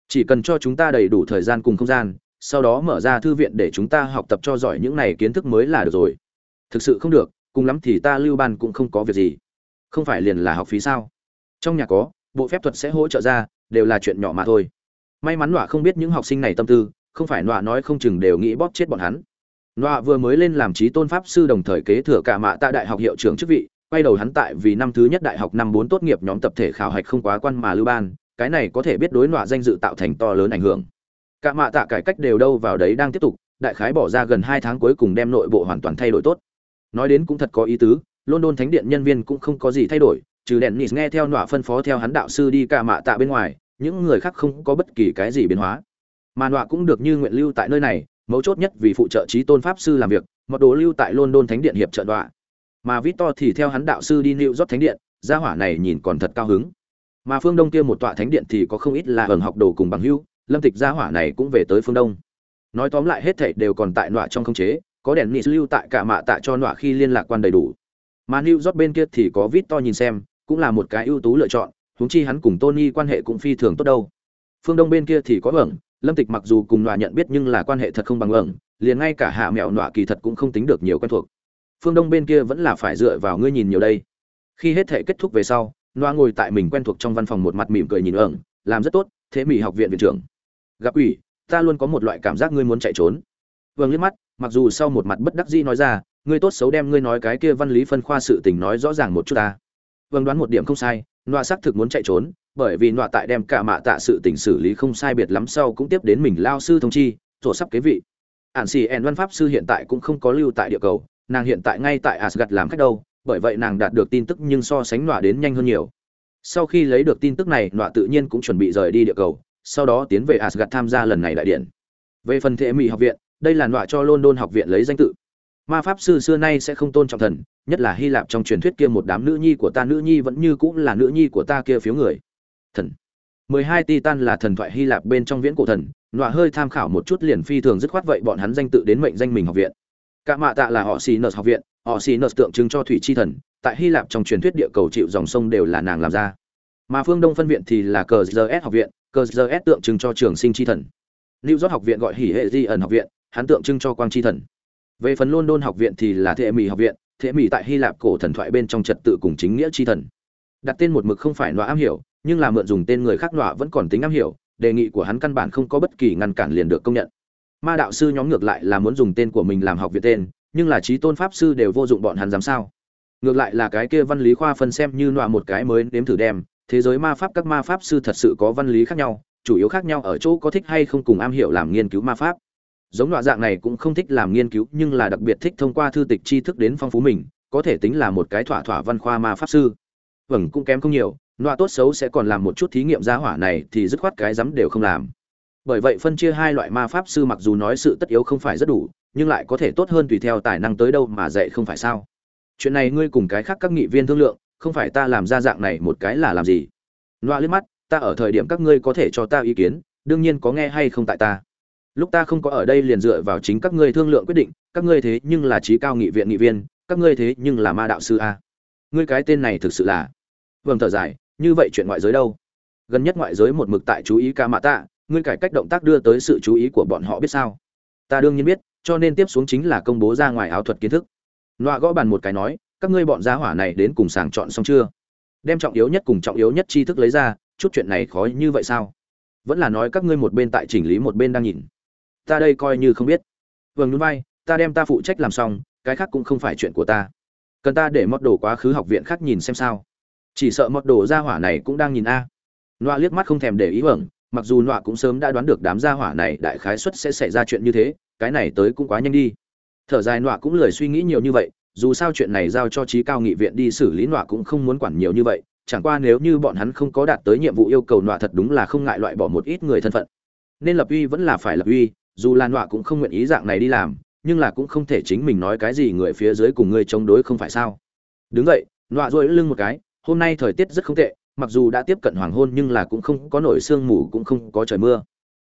Chỉ cần cho chúng ta đầy đủ thời gian cùng không gian, sau đó mở ra thư viện để chúng ta học tập cho giỏi những này kiến thức mới là được rồi. Thực sự không được, cùng lắm thì ta lưu ban cũng không có việc gì. Không phải liền là học phí sao? Trong nhà có bộ phép thuật sẽ hỗ trợ ra, đều là chuyện nhỏ mà thôi. May mắn nọa không biết những học sinh này tâm tư, không phải nọa nói không chừng đều nghĩ bóp chết bọn hắn. Nọa vừa mới lên làm trí tôn pháp sư đồng thời kế thừa cả mạ tại đại học hiệu trưởng chức vị, quay đầu hắn tại vì năm thứ nhất đại học năm bốn tốt nghiệp nhóm tập thể khảo hạch không quá quan mà lưu ban, cái này có thể biết đối nọa danh dự tạo thành to lớn ảnh hưởng. Cả mạ tạ cải cách đều đâu vào đấy đang tiếp tục, đại khái bỏ ra gần hai tháng cuối cùng đem nội bộ hoàn toàn thay đổi tốt. Nói đến cũng thật có ý tứ, london thánh điện nhân viên cũng không có gì thay đổi trừ đèn nịt nghe theo nọa phân phó theo hắn đạo sư đi cả mạ tạ bên ngoài, những người khác không có bất kỳ cái gì biến hóa. Mà nọa cũng được như nguyện lưu tại nơi này, mấu chốt nhất vì phụ trợ trí tôn pháp sư làm việc, mật đồ lưu tại london thánh điện hiệp trợ nọa. Mà vít to thì theo hắn đạo sư đi new york thánh điện, gia hỏa này nhìn còn thật cao hứng. Mà phương đông kia một tọa thánh điện thì có không ít là ẩn học đồ cùng bằng hưu, lâm tịch gia hỏa này cũng về tới phương đông. Nói tóm lại hết thảy đều còn tại nọa trong không chế, có đèn nịt lưu tại cả mạ tạ cho nọa khi liên lạc quan đầy đủ. Mà new york bên kia thì có vít to nhìn xem cũng là một cái ưu tú lựa chọn, huống chi hắn cùng tony quan hệ cũng phi thường tốt đâu. Phương đông bên kia thì có ẩn, lâm tịch mặc dù cùng nọa nhận biết nhưng là quan hệ thật không bằng ẩn, liền ngay cả hạ mẹo nọa kỳ thật cũng không tính được nhiều quen thuộc. Phương đông bên kia vẫn là phải dựa vào ngươi nhìn nhiều đây. Khi hết thể kết thúc về sau, nọa ngồi tại mình quen thuộc trong văn phòng một mặt mỉm cười nhìn ẩn, làm rất tốt, thế mỹ học viện viện trưởng. Gặp ủy, ta luôn có một loại cảm giác ngươi muốn chạy trốn. Vương liếc mắt, mặc dù sau một mặt bất đắc dĩ nói ra, ngươi tốt xấu đem ngươi nói cái kia văn lý phân khoa sự tình nói rõ ràng một chút ta vâng đoán một điểm không sai, nọa xác thực muốn chạy trốn, bởi vì nọa tại đem cả mạ tạ sự tình xử lý không sai biệt lắm sau cũng tiếp đến mình lao sư thông chi rồi sắp kế vị. Ản xì ẻn văn pháp sư hiện tại cũng không có lưu tại địa cầu, nàng hiện tại ngay tại asgad làm khách đâu, bởi vậy nàng đạt được tin tức nhưng so sánh nọa đến nhanh hơn nhiều. Sau khi lấy được tin tức này, nọa tự nhiên cũng chuẩn bị rời đi địa cầu, sau đó tiến về asgad tham gia lần này đại điện về phần Thế mỹ học viện, đây là nọa cho london học viện lấy danh tự ma pháp sư xưa nay sẽ không tôn trọng thần, nhất là hy lạp trong truyền thuyết kia một đám nữ nhi của ta, nữ nhi vẫn như cũng là nữ nhi của ta kia phiếu người. Thần. Mười hai titan là thần thoại hy lạp bên trong viễn cổ thần, nọa hơi tham khảo một chút liền phi thường dứt khoát vậy bọn hắn danh tự đến mệnh danh mình học viện. Cả mạ tạ là họ xì nợ học viện, họ xì nợ tượng trưng cho thủy tri thần, tại hy lạp trong truyền thuyết địa cầu chịu dòng sông đều là nàng làm ra. Mà phương đông phân viện thì là cờ gs học viện, cờ gs tượng trưng cho trường sinh tri thần. New york học viện gọi hỉ hệ di ẩn học viện, hắn tượng trưng cho quang tri thần về phần london học viện thì là thệ mỹ học viện thệ mỹ tại hy lạp cổ thần thoại bên trong trật tự cùng chính nghĩa chi thần. Đặt tên một mực không phải nọa am hiểu, nhưng là mượn dùng tên người khác nọa vẫn còn tính am hiểu, đề nghị của hắn căn bản không có bất kỳ ngăn cản liền được công nhận. Ma đạo sư nhóm ngược lại là muốn dùng tên của mình làm học viện tên, nhưng là trí tôn pháp sư đều vô dụng bọn hắn dám sao. Ngược lại là cái kia văn lý khoa phân xem như nọa một cái mới nếm thử đem, thế giới ma pháp các ma pháp sư thật sự có văn lý khác nhau, chủ yếu khác nhau ở chỗ có thích hay không cùng am hiểu làm nghiên cứu ma pháp giống loại dạng này cũng không thích làm nghiên cứu, nhưng là đặc biệt thích thông qua thư tịch tri thức đến phong phú mình, có thể tính là một cái thỏa thỏa văn khoa ma pháp sư. Vâng cũng kém không nhiều, loại tốt xấu sẽ còn làm một chút thí nghiệm gia hỏa này thì dứt khoát cái rắm đều không làm. Bởi vậy phân chia hai loại ma pháp sư mặc dù nói sự tất yếu không phải rất đủ, nhưng lại có thể tốt hơn tùy theo tài năng tới đâu mà dạy không phải sao. Chuyện này ngươi cùng cái khác các nghị viên thương lượng, không phải ta làm ra dạng này một cái là làm gì? Loa liếc mắt, ta ở thời điểm các ngươi có thể cho ta ý kiến, đương nhiên có nghe hay không tại ta lúc ta không có ở đây liền dựa vào chính các ngươi thương lượng quyết định, các ngươi thế nhưng là trí cao nghị viện nghị viên, các ngươi thế nhưng là ma đạo sư a. Ngươi cái tên này thực sự là. Vâng thở dài, như vậy chuyện ngoại giới đâu? Gần nhất ngoại giới một mực tại chú ý ca mạ tạ, ngươi cải cách động tác đưa tới sự chú ý của bọn họ biết sao? Ta đương nhiên biết, cho nên tiếp xuống chính là công bố ra ngoài áo thuật kiến thức. Loa gõ bàn một cái nói, các ngươi bọn gia hỏa này đến cùng sàng chọn xong chưa? Đem trọng yếu nhất cùng trọng yếu nhất tri thức lấy ra, chút chuyện này khó như vậy sao? Vẫn là nói các ngươi một bên tại chỉnh lý một bên đang nhìn ta đây coi như không biết. Vâng núi bay ta đem ta phụ trách làm xong, cái khác cũng không phải chuyện của ta. Cần ta để mót đồ quá khứ học viện khác nhìn xem sao. Chỉ sợ mót đồ gia hỏa này cũng đang nhìn a. Nọa liếc mắt không thèm để ý vâng mặc dù nọa cũng sớm đã đoán được đám gia hỏa này đại khái suất sẽ xảy ra chuyện như thế, cái này tới cũng quá nhanh đi. Thở dài nọa cũng lười suy nghĩ nhiều như vậy, dù sao chuyện này giao cho trí cao nghị viện đi xử lý, nọa cũng không muốn quản nhiều như vậy, chẳng qua nếu như bọn hắn không có đạt tới nhiệm vụ yêu cầu, nọa thật đúng là không ngại loại bỏ một ít người thân phận. Nên lập uy vẫn là phải lập uy dù là nọa cũng không nguyện ý dạng này đi làm, nhưng là cũng không thể chính mình nói cái gì người phía dưới cùng người chống đối không phải sao? Đứng vậy nọa dội lưng một cái, hôm nay thời tiết rất không tệ, mặc dù đã tiếp cận hoàng hôn nhưng là cũng không có nổi sương mù cũng không có trời mưa.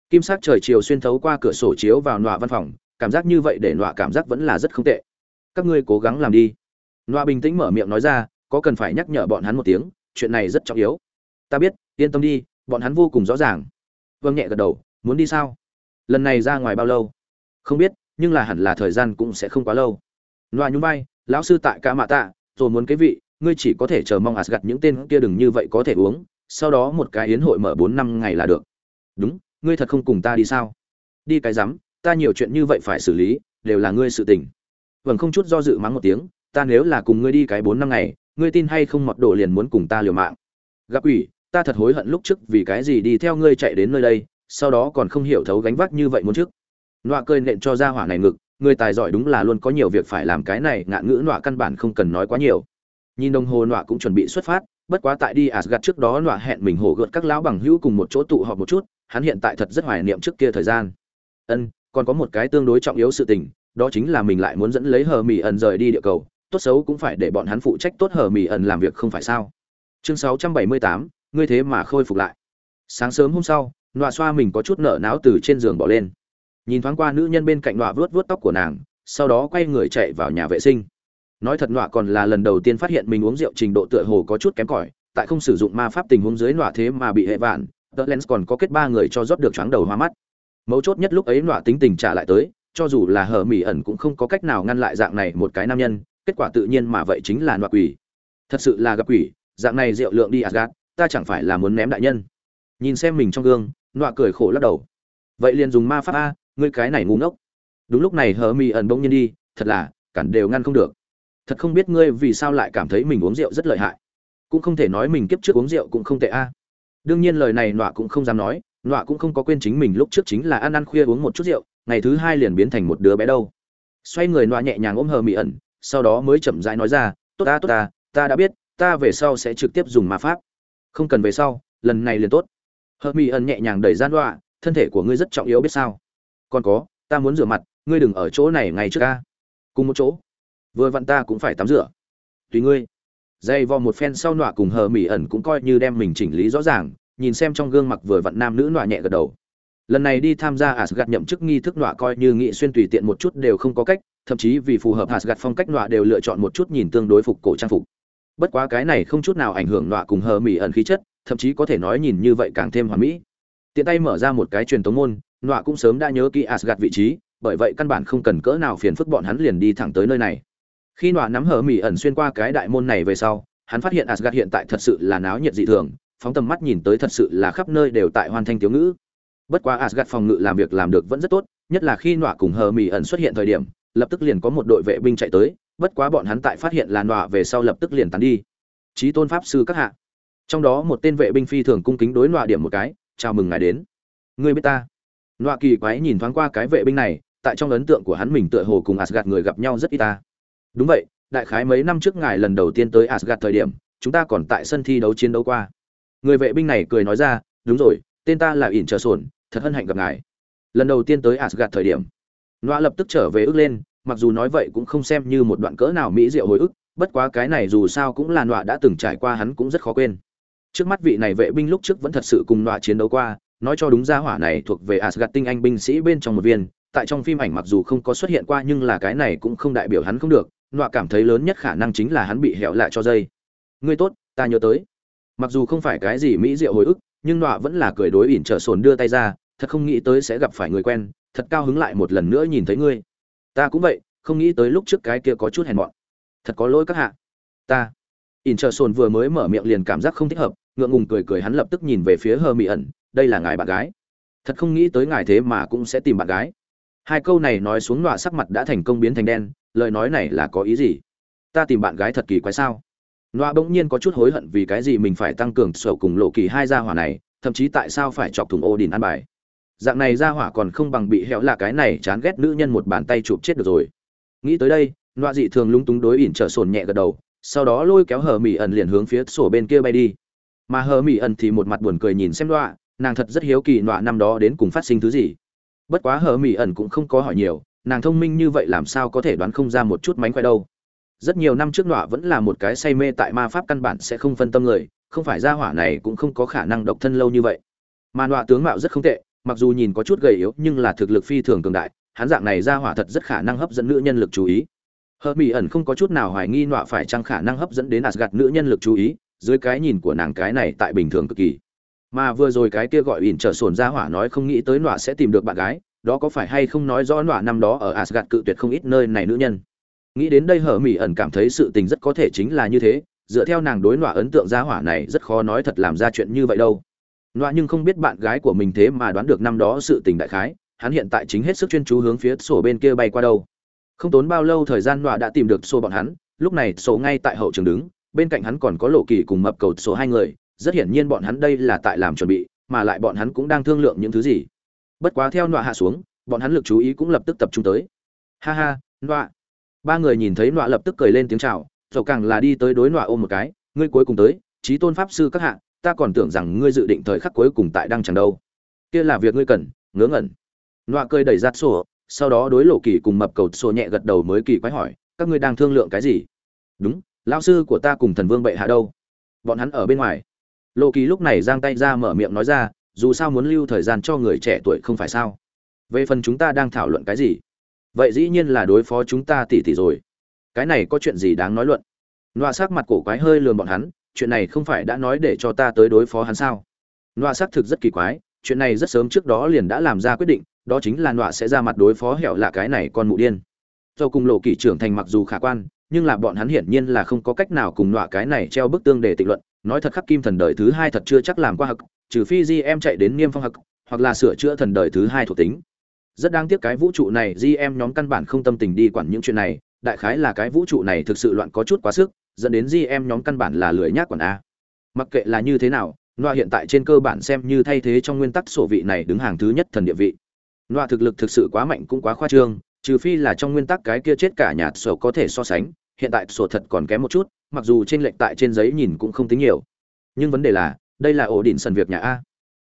Kim sắc trời chiều xuyên thấu qua cửa sổ chiếu vào nọa văn phòng, cảm giác như vậy để nọa cảm giác vẫn là rất không tệ. Các ngươi cố gắng làm đi. Nọa bình tĩnh mở miệng nói ra, có cần phải nhắc nhở bọn hắn một tiếng, chuyện này rất trọng yếu. Ta biết, yên tâm đi, bọn hắn vô cùng rõ ràng. Vâng nhẹ gật đầu, muốn đi sao? Lần này ra ngoài bao lâu không biết nhưng là hẳn là thời gian cũng sẽ không quá lâu loa nhún vai lão sư tại ca mạ tạ rồi muốn cái vị ngươi chỉ có thể chờ mong Asgard những tên kia đừng như vậy có thể uống, sau đó một cái yến hội mở bốn năm ngày là được. Đúng, ngươi thật không cùng ta đi sao? Đi cái rắm, ta nhiều chuyện như vậy phải xử lý, đều là ngươi sự tình. Vẫn không chút do dự mắng một tiếng, ta nếu là cùng ngươi đi cái bốn năm ngày, ngươi tin hay không mọt đồ liền muốn cùng ta liều mạng. Gặp ủy, ta thật hối hận lúc trước vì cái gì đi theo ngươi chạy đến nơi đây, sau đó còn không hiểu thấu gánh vác như vậy muốn trước. Nọa cười nện cho ra hỏa này ngực, người tài giỏi đúng là luôn có nhiều việc phải làm cái này, ngạn ngữ nọa căn bản không cần nói quá nhiều. Nhìn đồng hồ nọa cũng chuẩn bị xuất phát bất quá tại đi asgad trước đó nọa hẹn mình hổ gợt các lão bằng hữu cùng một chỗ tụ họp một chút hắn hiện tại thật rất hoài niệm trước kia thời gian. Ân còn có một cái tương đối trọng yếu sự tình đó chính là mình lại muốn dẫn lấy hờ mỹ ẩn rời đi địa cầu tốt xấu cũng phải để bọn hắn phụ trách tốt hờ mỹ ẩn làm việc không phải sao? Chương 678, ngươi thế mà khôi phục lại. Sáng sớm hôm sau nọa xoa mình có chút nở náo từ trên giường bỏ lên. Nhìn thoáng qua nữ nhân bên cạnh nọa vớt vớt tóc của nàng, sau đó quay người chạy vào nhà vệ sinh. Nói thật nọa còn là lần đầu tiên phát hiện mình uống rượu trình độ tựa hồ có chút kém cỏi, tại không sử dụng ma pháp tình huống dưới nọa thế mà bị hệ vạn tờ lens còn có kết ba người cho rót được choáng đầu hoa mắt. Mấu chốt nhất lúc ấy nọa tính tình trả lại tới, cho dù là hờ mỹ ẩn cũng không có cách nào ngăn lại dạng này một cái nam nhân, kết quả tự nhiên mà vậy chính là nọa quỷ. Thật sự là gặp quỷ, dạng này rượu lượng đi asgad ta chẳng phải là muốn ném đại nhân. Nhìn xem mình trong gương nọa cười khổ lắc đầu. Vậy liền dùng ma pháp a, ngươi cái này ngu ngốc. Đúng lúc này hờ mi ẩn bỗng nhiên đi, thật là, cản đều ngăn không được. Thật không biết ngươi vì sao lại cảm thấy mình uống rượu rất lợi hại. Cũng không thể nói mình kiếp trước uống rượu cũng không tệ a. Đương nhiên lời này nọa cũng không dám nói, nọa cũng không có quên chính mình lúc trước chính là ăn ăn khuya uống một chút rượu, ngày thứ hai liền biến thành một đứa bé đâu. Xoay người nọa nhẹ nhàng ôm hờ Mị ẩn, sau đó mới chậm rãi nói ra, tốt ta tốt ta ta đã biết, ta về sau sẽ trực tiếp dùng ma pháp. Không cần về sau, lần này liền tốt hờ mỹ ẩn nhẹ nhàng đẩy gian đoạ, thân thể của ngươi rất trọng yếu biết sao? Còn có ta muốn rửa mặt ngươi đừng ở chỗ này ngay trước ca cùng một chỗ. Vừa vặn ta cũng phải tắm rửa. Tùy ngươi. Dây vò một phen sau nọa cùng hờ mỹ ẩn cũng coi như đem mình chỉnh lý rõ ràng nhìn xem trong gương mặc vừa vặn nam nữ nọa nhẹ gật đầu. Lần này đi tham gia Asgard nhậm chức nghi thức nọa coi như nghị xuyên tùy tiện một chút đều không có cách thậm chí vì phù hợp Asgard phong cách nọa đều lựa chọn một chút nhìn tương đối phục cổ trang phục. Bất quá cái này không chút nào ảnh hưởng nọa cùng hờ mỹ ẩn khí chất thậm chí có thể nói nhìn như vậy càng thêm hoàn mỹ. Tiện tay mở ra một cái truyền tống môn, nọa cũng sớm đã nhớ kỹ Asgard vị trí, bởi vậy căn bản không cần cỡ nào phiền phức bọn hắn liền đi thẳng tới nơi này. Khi nọa nắm hở mỉ ẩn xuyên qua cái đại môn này về sau, hắn phát hiện Asgard hiện tại thật sự là náo nhiệt dị thường, phóng tầm mắt nhìn tới thật sự là khắp nơi đều tại hoàn thành thiếu ngữ. Bất quá Asgard phòng ngự làm việc làm được vẫn rất tốt, nhất là khi nọa cùng hờ mỉ ẩn xuất hiện thời điểm, lập tức liền có một đội vệ binh chạy tới, bất quá bọn hắn tại phát hiện là nọa về sau lập tức liền tán đi. Chí tôn pháp sư các hạ trong đó một tên vệ binh phi thường cung kính đối nọa điểm một cái, chào mừng ngài đến. Người biết ta? Nọa kỳ quái nhìn thoáng qua cái vệ binh này, tại trong ấn tượng của hắn mình tựa hồ cùng asgad người gặp nhau rất ít ta. Đúng vậy, đại khái mấy năm trước ngài lần đầu tiên tới asgad thời điểm, chúng ta còn tại sân thi đấu chiến đấu qua. Người vệ binh này cười nói ra, đúng rồi, tên ta là ỉn chờ sồn thật hân hạnh gặp ngài. Lần đầu tiên tới asgad thời điểm. Nọa lập tức trở về ước lên, mặc dù nói vậy cũng không xem như một đoạn cỡ nào mỹ diệu hồi ức, bất quá cái này dù sao cũng là nọa đã từng trải qua hắn cũng rất khó quên trước mắt vị này vệ binh lúc trước vẫn thật sự cùng loại chiến đấu qua, nói cho đúng ra hỏa này thuộc về asgad tinh anh binh sĩ bên trong một viên, tại trong phim ảnh mặc dù không có xuất hiện qua nhưng là cái này cũng không đại biểu hắn không được, loại cảm thấy lớn nhất khả năng chính là hắn bị hẹo lại cho dây. Ngươi tốt, ta nhớ tới. Mặc dù không phải cái gì mỹ diệu hồi ức, nhưng nọa vẫn là cười đối ỉn trở sồn đưa tay ra, thật không nghĩ tới sẽ gặp phải người quen, thật cao hứng lại một lần nữa nhìn thấy ngươi. Ta cũng vậy, không nghĩ tới lúc trước cái kia có chút hèn mọn. Thật có lỗi các hạ. Ta. Ỉn trở sồn vừa mới mở miệng liền cảm giác không thích hợp ngượng ngùng cười cười hắn lập tức nhìn về phía hơ mỹ ẩn đây là ngài bạn gái thật không nghĩ tới ngài thế mà cũng sẽ tìm bạn gái hai câu này nói xuống nọa sắc mặt đã thành công biến thành đen lời nói này là có ý gì ta tìm bạn gái thật kỳ quái sao nọa bỗng nhiên có chút hối hận vì cái gì mình phải tăng cường sầu cùng lộ kỳ hai gia hỏa này, thậm chí tại sao phải chọc thùng Odin ăn bài. Dạng này gia hỏa còn không bằng bị hẻo là cái này chán ghét nữ nhân một bàn tay chụp chết được rồi. Nghĩ tới đây, nọa dị thường lúng túng đối ỉn trở sồn nhẹ gật đầu, sau đó lôi kéo Hờ Mị ẩn liền hướng phía sổ bên kia bay đi. Mà Hờ Mị ẩn thì một mặt buồn cười nhìn xem đọa nàng thật rất hiếu kỳ nọa năm đó đến cùng phát sinh thứ gì. Bất quá Hờ Mị ẩn cũng không có hỏi nhiều, nàng thông minh như vậy làm sao có thể đoán không ra một chút mánh khoe đâu. Rất nhiều năm trước nọa vẫn là một cái say mê tại ma pháp căn bản sẽ không phân tâm người không phải ra hỏa này cũng không có khả năng độc thân lâu như vậy. Mà nọa tướng mạo rất không tệ mặc dù nhìn có chút gầy yếu nhưng là thực lực phi thường cường đại hắn dạng này ra hỏa thật rất khả năng hấp dẫn nữ nhân lực chú ý. Hờ mỹ ẩn không có chút nào hoài nghi nọa phải chăng khả năng hấp dẫn đến ạt gạt nữ nhân lực chú ý dưới cái nhìn của nàng cái này tại bình thường cực kỳ. Mà vừa rồi cái kia gọi ỉn trở sồn ra hỏa nói không nghĩ tới nọa sẽ tìm được bạn gái, đó có phải hay không nói rõ nọa năm đó ở asgad cự tuyệt không ít nơi này nữ nhân. Nghĩ đến đây hở mỹ ẩn cảm thấy sự tình rất có thể chính là như thế, dựa theo nàng đối nọa ấn tượng ra hỏa này rất khó nói thật làm ra chuyện như vậy đâu. Nọa nhưng không biết bạn gái của mình thế mà đoán được năm đó sự tình đại khái, hắn hiện tại chính hết sức chuyên chú hướng phía sổ bên kia bay qua đâu. Không tốn bao lâu thời gian nọa đã tìm được sổ bọn hắn, lúc này sổ ngay tại hậu trường đứng bên cạnh hắn còn có lộ kỳ cùng mập cầu số hai người, rất hiển nhiên bọn hắn đây là tại làm chuẩn bị, mà lại bọn hắn cũng đang thương lượng những thứ gì. Bất quá theo nọa hạ xuống, bọn hắn lực chú ý cũng lập tức tập trung tới. Ha ha, nọa. Ba người nhìn thấy nọa lập tức cười lên tiếng chào dầu càng là đi tới đối nọa ôm một cái, ngươi cuối cùng tới trí tôn pháp sư các hạ, ta còn tưởng rằng ngươi dự định thời khắc cuối cùng tại đăng chẳng đâu. Kia là việc ngươi cần, ngớ ngẩn. Nọa cười đẩy ra sổ, sau đó đối lộ kỳ cùng mập cầu sổ nhẹ gật đầu mới kỳ quái hỏi, các ngươi đang thương lượng cái gì? Đúng lão sư của ta cùng thần vương bệ hạ đâu? Bọn hắn ở bên ngoài. Lộ kỳ lúc này giang tay ra mở miệng nói ra, dù sao muốn lưu thời gian cho người trẻ tuổi không phải sao? Về phần chúng ta đang thảo luận cái gì? Vậy dĩ nhiên là đối phó chúng ta tỉ tỉ rồi. Cái này có chuyện gì đáng nói luận? Nọa sắc mặt cổ quái hơi lườm bọn hắn, chuyện này không phải đã nói để cho ta tới đối phó hắn sao? Nọa sắc thực rất kỳ quái, chuyện này rất sớm trước đó liền đã làm ra quyết định, đó chính là nọa sẽ ra mặt đối phó hẻo là cái này con mụ điên. Do cùng lộ kỷ trưởng thành mặc dù khả quan nhưng là bọn hắn hiển nhiên là không có cách nào cùng nọa cái này treo bức tương để tịnh luận. Nói thật khắc kim thần đời thứ hai thật chưa chắc làm qua hực trừ phi di em chạy đến niêm phong hực hoặc là sửa chữa thần đời thứ hai thuộc tính. Rất đáng tiếc cái vũ trụ này, di em nhóm căn bản không tâm tình đi quản những chuyện này, đại khái là cái vũ trụ này thực sự loạn có chút quá sức, dẫn đến di em nhóm căn bản là lười nhác quản a. Mặc kệ là như thế nào, nọa hiện tại trên cơ bản xem như thay thế trong nguyên tắc sổ vị này đứng hàng thứ nhất thần địa vị. Nọa thực lực thực sự quá mạnh cũng quá khoa trương, trừ phi là trong nguyên tắc cái kia chết cả nhà sổ có thể so sánh hiện tại sổ thật còn kém một chút, mặc dù trên lệnh tại trên giấy nhìn cũng không tính nhiều. Nhưng vấn đề là, đây là ổ đỉnh sần việc nhà a.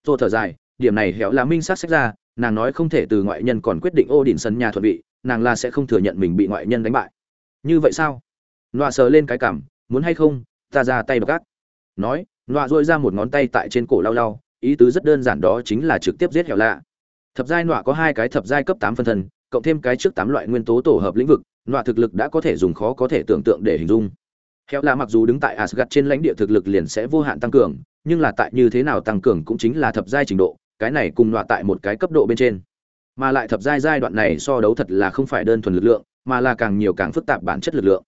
Tô thở dài, điểm này héo là minh sát sách ra, nàng nói không thể từ ngoại nhân còn quyết định ổ đỉnh sân nhà thuận vị, nàng là sẽ không thừa nhận mình bị ngoại nhân đánh bại. Như vậy sao? Loa sờ lên cái cảm, muốn hay không, ta ra tay bật gác nói loa duỗi ra một ngón tay tại trên cổ lau lau, ý tứ rất đơn giản đó chính là trực tiếp giết hẻo lạ. Thập giai nọa có hai cái thập giai cấp tám phân thân, cộng thêm cái trước tám loại nguyên tố tổ hợp lĩnh vực nọa thực lực đã có thể dùng khó có thể tưởng tượng để hình dung. Hẻo là mặc dù đứng tại asgad trên lãnh địa thực lực liền sẽ vô hạn tăng cường, nhưng là tại như thế nào tăng cường cũng chính là thập giai trình độ, cái này cùng nọa tại một cái cấp độ bên trên. Mà lại thập giai giai đoạn này so đấu thật là không phải đơn thuần lực lượng, mà là càng nhiều càng phức tạp bản chất lực lượng.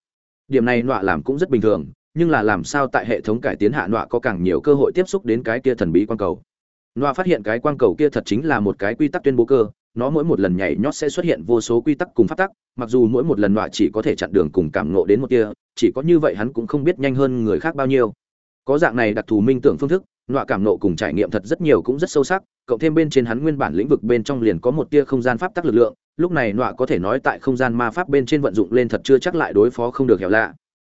Điểm này nọa làm cũng rất bình thường, nhưng là làm sao tại hệ thống cải tiến hạ nọa có càng nhiều cơ hội tiếp xúc đến cái kia thần bí quang cầu. Nọa phát hiện cái quang cầu kia thật chính là một cái quy tắc tuyên bố cơ nó mỗi một lần nhảy nhót sẽ xuất hiện vô số quy tắc cùng phát tắc, mặc dù mỗi một lần nọa chỉ có thể chặn đường cùng cảm ngộ đến một kia chỉ có như vậy hắn cũng không biết nhanh hơn người khác bao nhiêu. Có dạng này đặc thù minh tưởng phương thức, nọa cảm nộ cùng trải nghiệm thật rất nhiều cũng rất sâu sắc, cộng thêm bên trên hắn nguyên bản lĩnh vực bên trong liền có một tia không gian pháp tắc lực lượng, lúc này nọa có thể nói tại không gian ma pháp bên trên vận dụng lên thật chưa chắc lại đối phó không được hẻo lạ.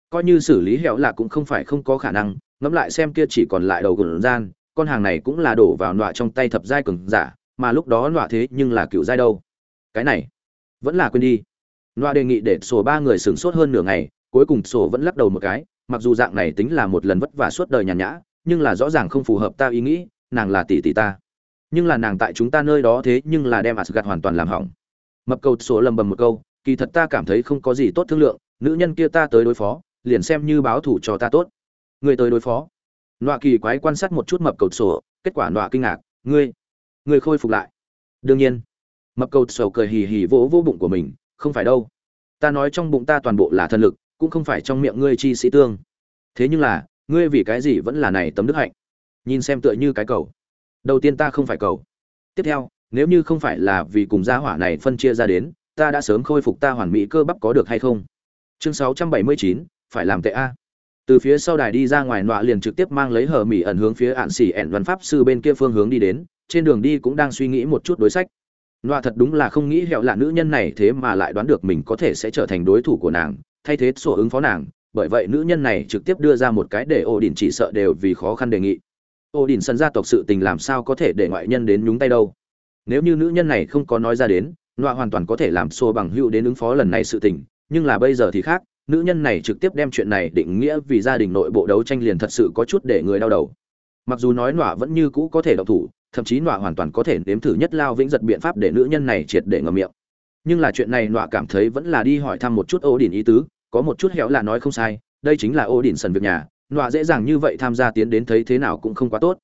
Coi như xử lý hẻo lạ cũng không phải không có khả năng, ngẫm lại xem kia chỉ còn lại đầu gần gian, con hàng này cũng là đổ vào nọa trong tay thập giai cường giả mà lúc đó nọa thế nhưng là cựu giai đâu. Cái này, vẫn là quên đi. Nọa đề nghị để sổ ba người sửng sốt hơn nửa ngày, cuối cùng sổ vẫn lắc đầu một cái, mặc dù dạng này tính là một lần vất vả suốt đời nhàn nhã, nhưng là rõ ràng không phù hợp ta ý nghĩ, nàng là tỷ tỷ ta. Nhưng là nàng tại chúng ta nơi đó thế nhưng là đem Asgard hoàn toàn làm hỏng. Mập cầu sổ lầm bầm một câu, kỳ thật ta cảm thấy không có gì tốt thương lượng, nữ nhân kia ta tới đối phó, liền xem như báo thủ cho ta tốt. Người tới đối phó. Nọa kỳ quái quan sát một chút mập cầu sổ, kết quả nọa kinh ngạc, ngươi ngươi khôi phục lại. Đương nhiên. Mập cầu sầu cười hì hì vỗ vỗ bụng của mình không phải đâu. Ta nói trong bụng ta toàn bộ là thần lực cũng không phải trong miệng ngươi chi sĩ tương. Thế nhưng là ngươi vì cái gì vẫn là này tấm đức hạnh? Nhìn xem tựa như cái cầu. Đầu tiên ta không phải cầu. Tiếp theo nếu như không phải là vì cùng gia hỏa này phân chia ra đến ta đã sớm khôi phục ta hoàn mỹ cơ bắp có được hay không? Chương 679, phải làm tệ a. Từ phía sau đài đi ra ngoài nọa liền trực tiếp mang lấy hờ mỹ ẩn hướng phía ạn xỉ ẻn văn pháp sư bên kia phương hướng đi đến trên đường đi cũng đang suy nghĩ một chút đối sách. Loa thật đúng là không nghĩ hẹo là nữ nhân này thế mà lại đoán được mình có thể sẽ trở thành đối thủ của nàng, thay thế sổ ứng phó nàng, bởi vậy nữ nhân này trực tiếp đưa ra một cái để ổ đỉnh chỉ sợ đều vì khó khăn đề nghị. Ổ đỉnh sân gia tộc sự tình làm sao có thể để ngoại nhân đến nhúng tay đâu? Nếu như nữ nhân này không có nói ra đến, loa hoàn toàn có thể làm xô bằng hữu đến ứng phó lần này sự tình, nhưng là bây giờ thì khác, nữ nhân này trực tiếp đem chuyện này định nghĩa vì gia đình nội bộ đấu tranh liền thật sự có chút để người đau đầu. Mặc dù nói nọa vẫn như cũ có thể động thủ thậm chí nọa hoàn toàn có thể nếm thử nhất lao vĩnh giật biện pháp để nữ nhân này triệt để ngậm miệng. Nhưng là chuyện này nọa cảm thấy vẫn là đi hỏi thăm một chút ô đình ý tứ, có một chút héo là nói không sai, đây chính là ô đình sần việc nhà, nọa dễ dàng như vậy tham gia tiến đến thấy thế nào cũng không quá tốt.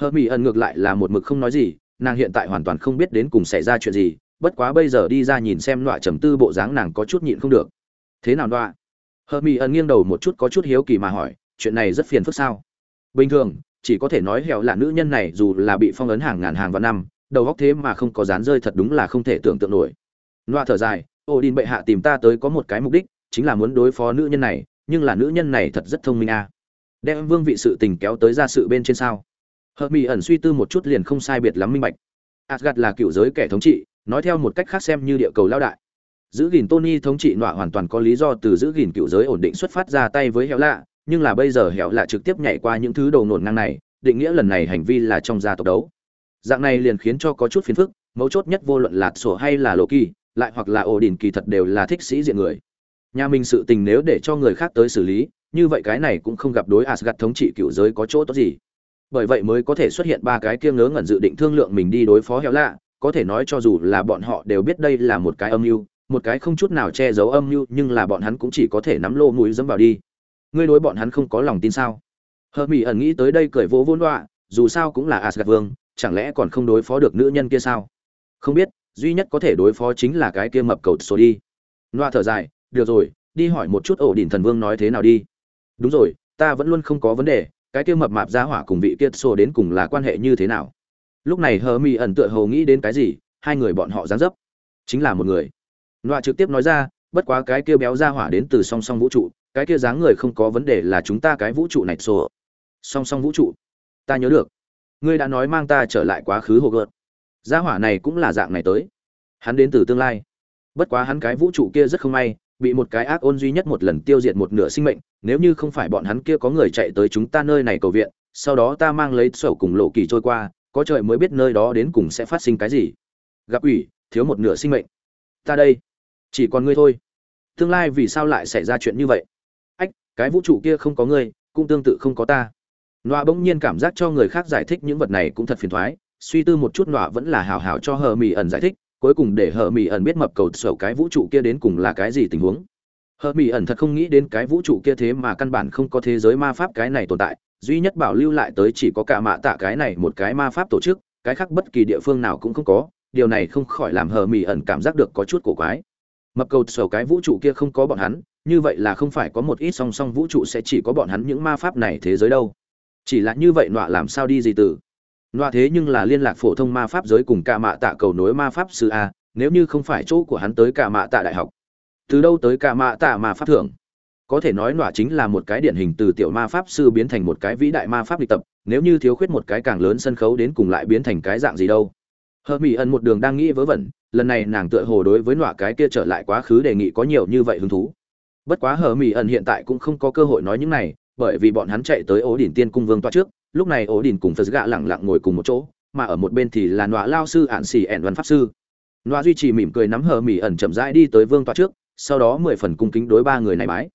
Hơ mỹ ẩn ngược lại là một mực không nói gì, nàng hiện tại hoàn toàn không biết đến cùng xảy ra chuyện gì, bất quá bây giờ đi ra nhìn xem nọa trầm tư bộ dáng nàng có chút nhịn không được. Thế nào nọa? Hơ mỹ ẩn nghiêng đầu một chút có chút hiếu kỳ mà hỏi, chuyện này rất phiền phức sao? Bình thường chỉ có thể nói hẹo là nữ nhân này dù là bị phong ấn hàng ngàn hàng vạn năm, đầu góc thế mà không có dán rơi thật đúng là không thể tưởng tượng nổi. Loa thở dài, ô đin bệ hạ tìm ta tới có một cái mục đích, chính là muốn đối phó nữ nhân này, nhưng là nữ nhân này thật rất thông minh a à. đem vương vị sự tình kéo tới ra sự bên trên sao? Hợp mỹ ẩn suy tư một chút liền không sai biệt lắm minh bạch. Asgad là cựu giới kẻ thống trị, nói theo một cách khác xem như địa cầu lao đại. Giữ gìn tony thống trị nọa hoàn toàn có lý do từ giữ gìn cựu giới ổn định xuất phát ra tay với heo lạ nhưng là bây giờ hẻo lạ trực tiếp nhảy qua những thứ đầu nổn ngang này, định nghĩa lần này hành vi là trong gia tộc đấu. Dạng này liền khiến cho có chút phiền phức, mấu chốt nhất vô luận là sổ hay là lộ kỳ, lại hoặc là ổ đỉnh kỳ thật đều là thích sĩ diện người. Nhà mình sự tình nếu để cho người khác tới xử lý, như vậy cái này cũng không gặp đối asgad thống trị cựu giới có chỗ tốt gì. Bởi vậy mới có thể xuất hiện ba cái kia ngớ ngẩn dự định thương lượng mình đi đối phó hẻo lạ, có thể nói cho dù là bọn họ đều biết đây là một cái âm mưu, một cái không chút nào che giấu âm mưu, nhưng là bọn hắn cũng chỉ có thể nắm lô mũi dẫm vào đi ngươi đối bọn hắn không có lòng tin sao? Hờ mỹ ẩn nghĩ tới đây cười vỗ vốn đọa dù sao cũng là asgad vương, chẳng lẽ còn không đối phó được nữ nhân kia sao? Không biết, duy nhất có thể đối phó chính là cái kia mập cầu số đi. Loa thở dài, được rồi, đi hỏi một chút ổ đỉnh thần vương nói thế nào đi. Đúng rồi, ta vẫn luôn không có vấn đề, cái kia mập mạp ra hỏa cùng vị kia sổ đến cùng là quan hệ như thế nào? Lúc này hờ mỹ ẩn tựa hồ nghĩ đến cái gì, hai người bọn họ dáng dấp. Chính là một người. Loa trực tiếp nói ra, bất quá cái kia béo ra hỏa đến từ song song vũ trụ cái kia dáng người không có vấn đề là chúng ta cái vũ trụ này sổ song song vũ trụ. Ta nhớ được. Ngươi đã nói mang ta trở lại quá khứ hồ gợt. Gia hỏa này cũng là dạng này tới. Hắn đến từ tương lai. Bất quá hắn cái vũ trụ kia rất không may, bị một cái ác ôn duy nhất một lần tiêu diệt một nửa sinh mệnh. Nếu như không phải bọn hắn kia có người chạy tới chúng ta nơi này cầu viện, sau đó ta mang lấy sổ cùng lộ kỳ trôi qua, có trời mới biết nơi đó đến cùng sẽ phát sinh cái gì. Gặp ủy, thiếu một nửa sinh mệnh. Ta đây. Chỉ còn ngươi thôi. Tương lai vì sao lại xảy ra chuyện như vậy? Cái vũ trụ kia không có ngươi, cũng tương tự không có ta. Nọa bỗng nhiên cảm giác cho người khác giải thích những vật này cũng thật phiền thoái, suy tư một chút nọa vẫn là hào hào cho hờ mỹ ẩn giải thích, cuối cùng để hờ mỹ ẩn biết mập cầu sầu cái vũ trụ kia đến cùng là cái gì tình huống. Hờ mỹ ẩn thật không nghĩ đến cái vũ trụ kia thế mà căn bản không có thế giới ma pháp cái này tồn tại, duy nhất bảo lưu lại tới chỉ có cả mạ tạ cái này một cái ma pháp tổ chức, cái khác bất kỳ địa phương nào cũng không có, điều này không khỏi làm hờ mỹ ẩn cảm giác được có chút cổ quái mập cầu sầu cái vũ trụ kia không có bọn hắn, như vậy là không phải có một ít song song vũ trụ sẽ chỉ có bọn hắn những ma pháp này thế giới đâu. Chỉ là như vậy nọa làm sao đi gì từ nọa thế nhưng là liên lạc phổ thông ma pháp giới cùng cả mạ tạ cầu nối ma pháp sư a, nếu như không phải chỗ của hắn tới cả mạ tạ đại học. Từ đâu tới cả mạ tạ ma pháp thưởng có thể nói nọa chính là một cái điển hình từ tiểu ma pháp sư biến thành một cái vĩ đại ma pháp lịch tập, nếu như thiếu khuyết một cái càng lớn sân khấu đến cùng lại biến thành cái dạng gì đâu. Hờ mỹ ẩn một đường đang nghĩ vớ vẩn lần này nàng tựa hồ đối với nọa cái kia trở lại quá khứ đề nghị có nhiều như vậy hứng thú. Bất quá hờ mỹ ẩn hiện tại cũng không có cơ hội nói những này, bởi vì bọn hắn chạy tới ố đỉnh tiên cung vương toa trước, lúc này ố đỉnh cùng phật gạ lẳng lặng ngồi cùng một chỗ, mà ở một bên thì là nọa lao sư ạn xì ẻn văn pháp sư. Nọa duy trì mỉm cười nắm hờ mỹ ẩn chậm rãi đi tới vương toa trước, sau đó mười phần cung kính đối ba người này bái.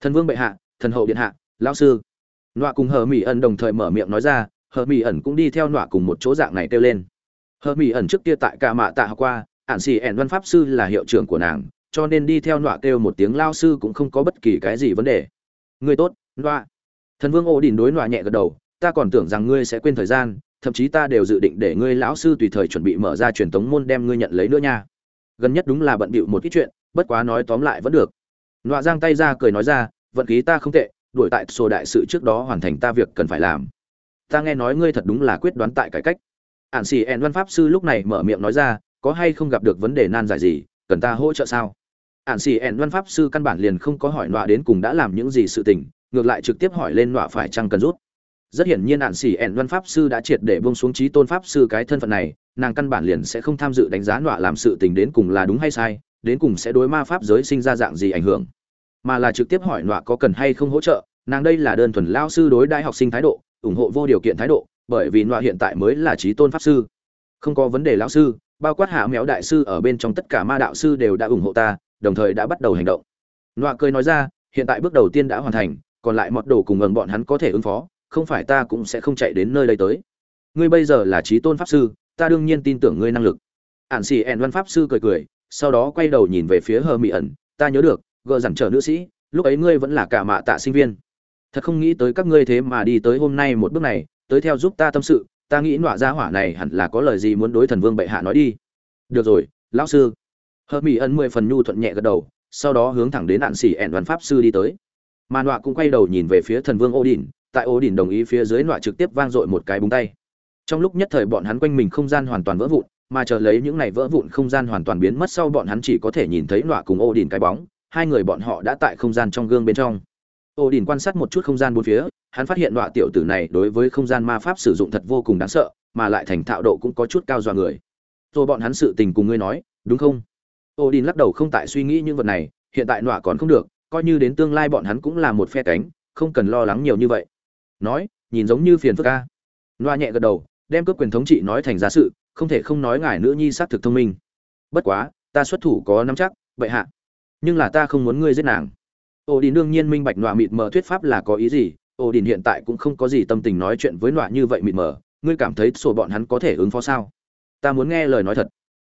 Thần vương bệ hạ, thần hậu điện hạ, lao sư. Nọa cùng hờ mỹ ẩn đồng thời mở miệng nói ra, hờ mỹ ẩn cũng đi theo nọa cùng một chỗ dạng này kêu lên. Hờ mỹ ẩn trước kia tại ca mạ tạ học qua ạn xì ẻn văn pháp sư là hiệu trưởng của nàng, cho nên đi theo nọa kêu một tiếng lao sư cũng không có bất kỳ cái gì vấn đề. Người tốt, nọa. Thần vương ô đình đối nọa nhẹ gật đầu, ta còn tưởng rằng ngươi sẽ quên thời gian, thậm chí ta đều dự định để ngươi lão sư tùy thời chuẩn bị mở ra truyền thống môn đem ngươi nhận lấy nữa nha. Gần nhất đúng là bận bịu một ít chuyện, bất quá nói tóm lại vẫn được. Nọa giang tay ra cười nói ra, vận khí ta không tệ, đuổi tại sổ đại sự trước đó hoàn thành ta việc cần phải làm. Ta nghe nói ngươi thật đúng là quyết đoán tại cải cách. Ạn xì ẹn văn pháp sư lúc này mở miệng nói ra có hay không gặp được vấn đề nan giải gì, cần ta hỗ trợ sao? Ạn xì ẹn văn pháp sư căn bản liền không có hỏi nọa đến cùng đã làm những gì sự tình, ngược lại trực tiếp hỏi lên nọa phải chăng cần rút. Rất hiển nhiên ạn xì ẹn văn pháp sư đã triệt để bông xuống trí tôn pháp sư cái thân phận này, nàng căn bản liền sẽ không tham dự đánh giá nọa làm sự tình đến cùng là đúng hay sai, đến cùng sẽ đối ma pháp giới sinh ra dạng gì ảnh hưởng. Mà là trực tiếp hỏi nọa có cần hay không hỗ trợ, nàng đây là đơn thuần lao sư đối đại học sinh thái độ, ủng hộ vô điều kiện thái độ, bởi vì nọa hiện tại mới là trí tôn pháp sư. Không có vấn đề lão sư bao quát hạ méo đại sư ở bên trong tất cả ma đạo sư đều đã ủng hộ ta, đồng thời đã bắt đầu hành động. Nọa cười nói ra, hiện tại bước đầu tiên đã hoàn thành, còn lại mọt đồ cùng ngần bọn hắn có thể ứng phó, không phải ta cũng sẽ không chạy đến nơi đây tới. Ngươi bây giờ là trí tôn pháp sư, ta đương nhiên tin tưởng ngươi năng lực. Ản xì ẹn văn pháp sư cười cười, sau đó quay đầu nhìn về phía hờ mỹ ẩn, ta nhớ được gợ dằn trở nữ sĩ, lúc ấy ngươi vẫn là cả mạ tạ sinh viên. Thật không nghĩ tới các ngươi thế mà đi tới hôm nay một bước này, tới theo giúp ta tâm sự ta nghĩ nọa gia hỏa này hẳn là có lời gì muốn đối thần vương bệ hạ nói đi. Được rồi, lão sư. Hờ mỹ ân mười phần nhu thuận nhẹ gật đầu, sau đó hướng thẳng đến nạn xỉ ẹn đoàn pháp sư đi tới. Mà nọa cũng quay đầu nhìn về phía thần vương ô đình tại ô đình đồng ý phía dưới nọa trực tiếp vang dội một cái búng tay. Trong lúc nhất thời bọn hắn quanh mình không gian hoàn toàn vỡ vụn, mà chờ lấy những này vỡ vụn không gian hoàn toàn biến mất sau bọn hắn chỉ có thể nhìn thấy nọa cùng ô đình cái bóng, hai người bọn họ đã tại không gian trong gương bên trong ô đình quan sát một chút không gian bốn phía, hắn phát hiện đọa tiểu tử này đối với không gian ma pháp sử dụng thật vô cùng đáng sợ, mà lại thành thạo độ cũng có chút cao dọa người. Rồi bọn hắn sự tình cùng ngươi nói, đúng không? Ô đình lắc đầu không tại suy nghĩ những vật này, hiện tại đọa còn không được, coi như đến tương lai bọn hắn cũng là một phe cánh, không cần lo lắng nhiều như vậy. Nói, nhìn giống như phiền phức ca loa nhẹ gật đầu, đem cướp quyền thống trị nói thành giá sự, không thể không nói ngài nữ nhi xác thực thông minh. Bất quá, ta xuất thủ có nắm chắc, bệ hạ. Nhưng là ta không muốn ngươi giết nàng ổ đình đương nhiên minh bạch nọa mịt mờ thuyết pháp là có ý gì ổ đình hiện tại cũng không có gì tâm tình nói chuyện với nọa như vậy mịt mờ, ngươi cảm thấy sổ bọn hắn có thể ứng phó sao? Ta muốn nghe lời nói thật.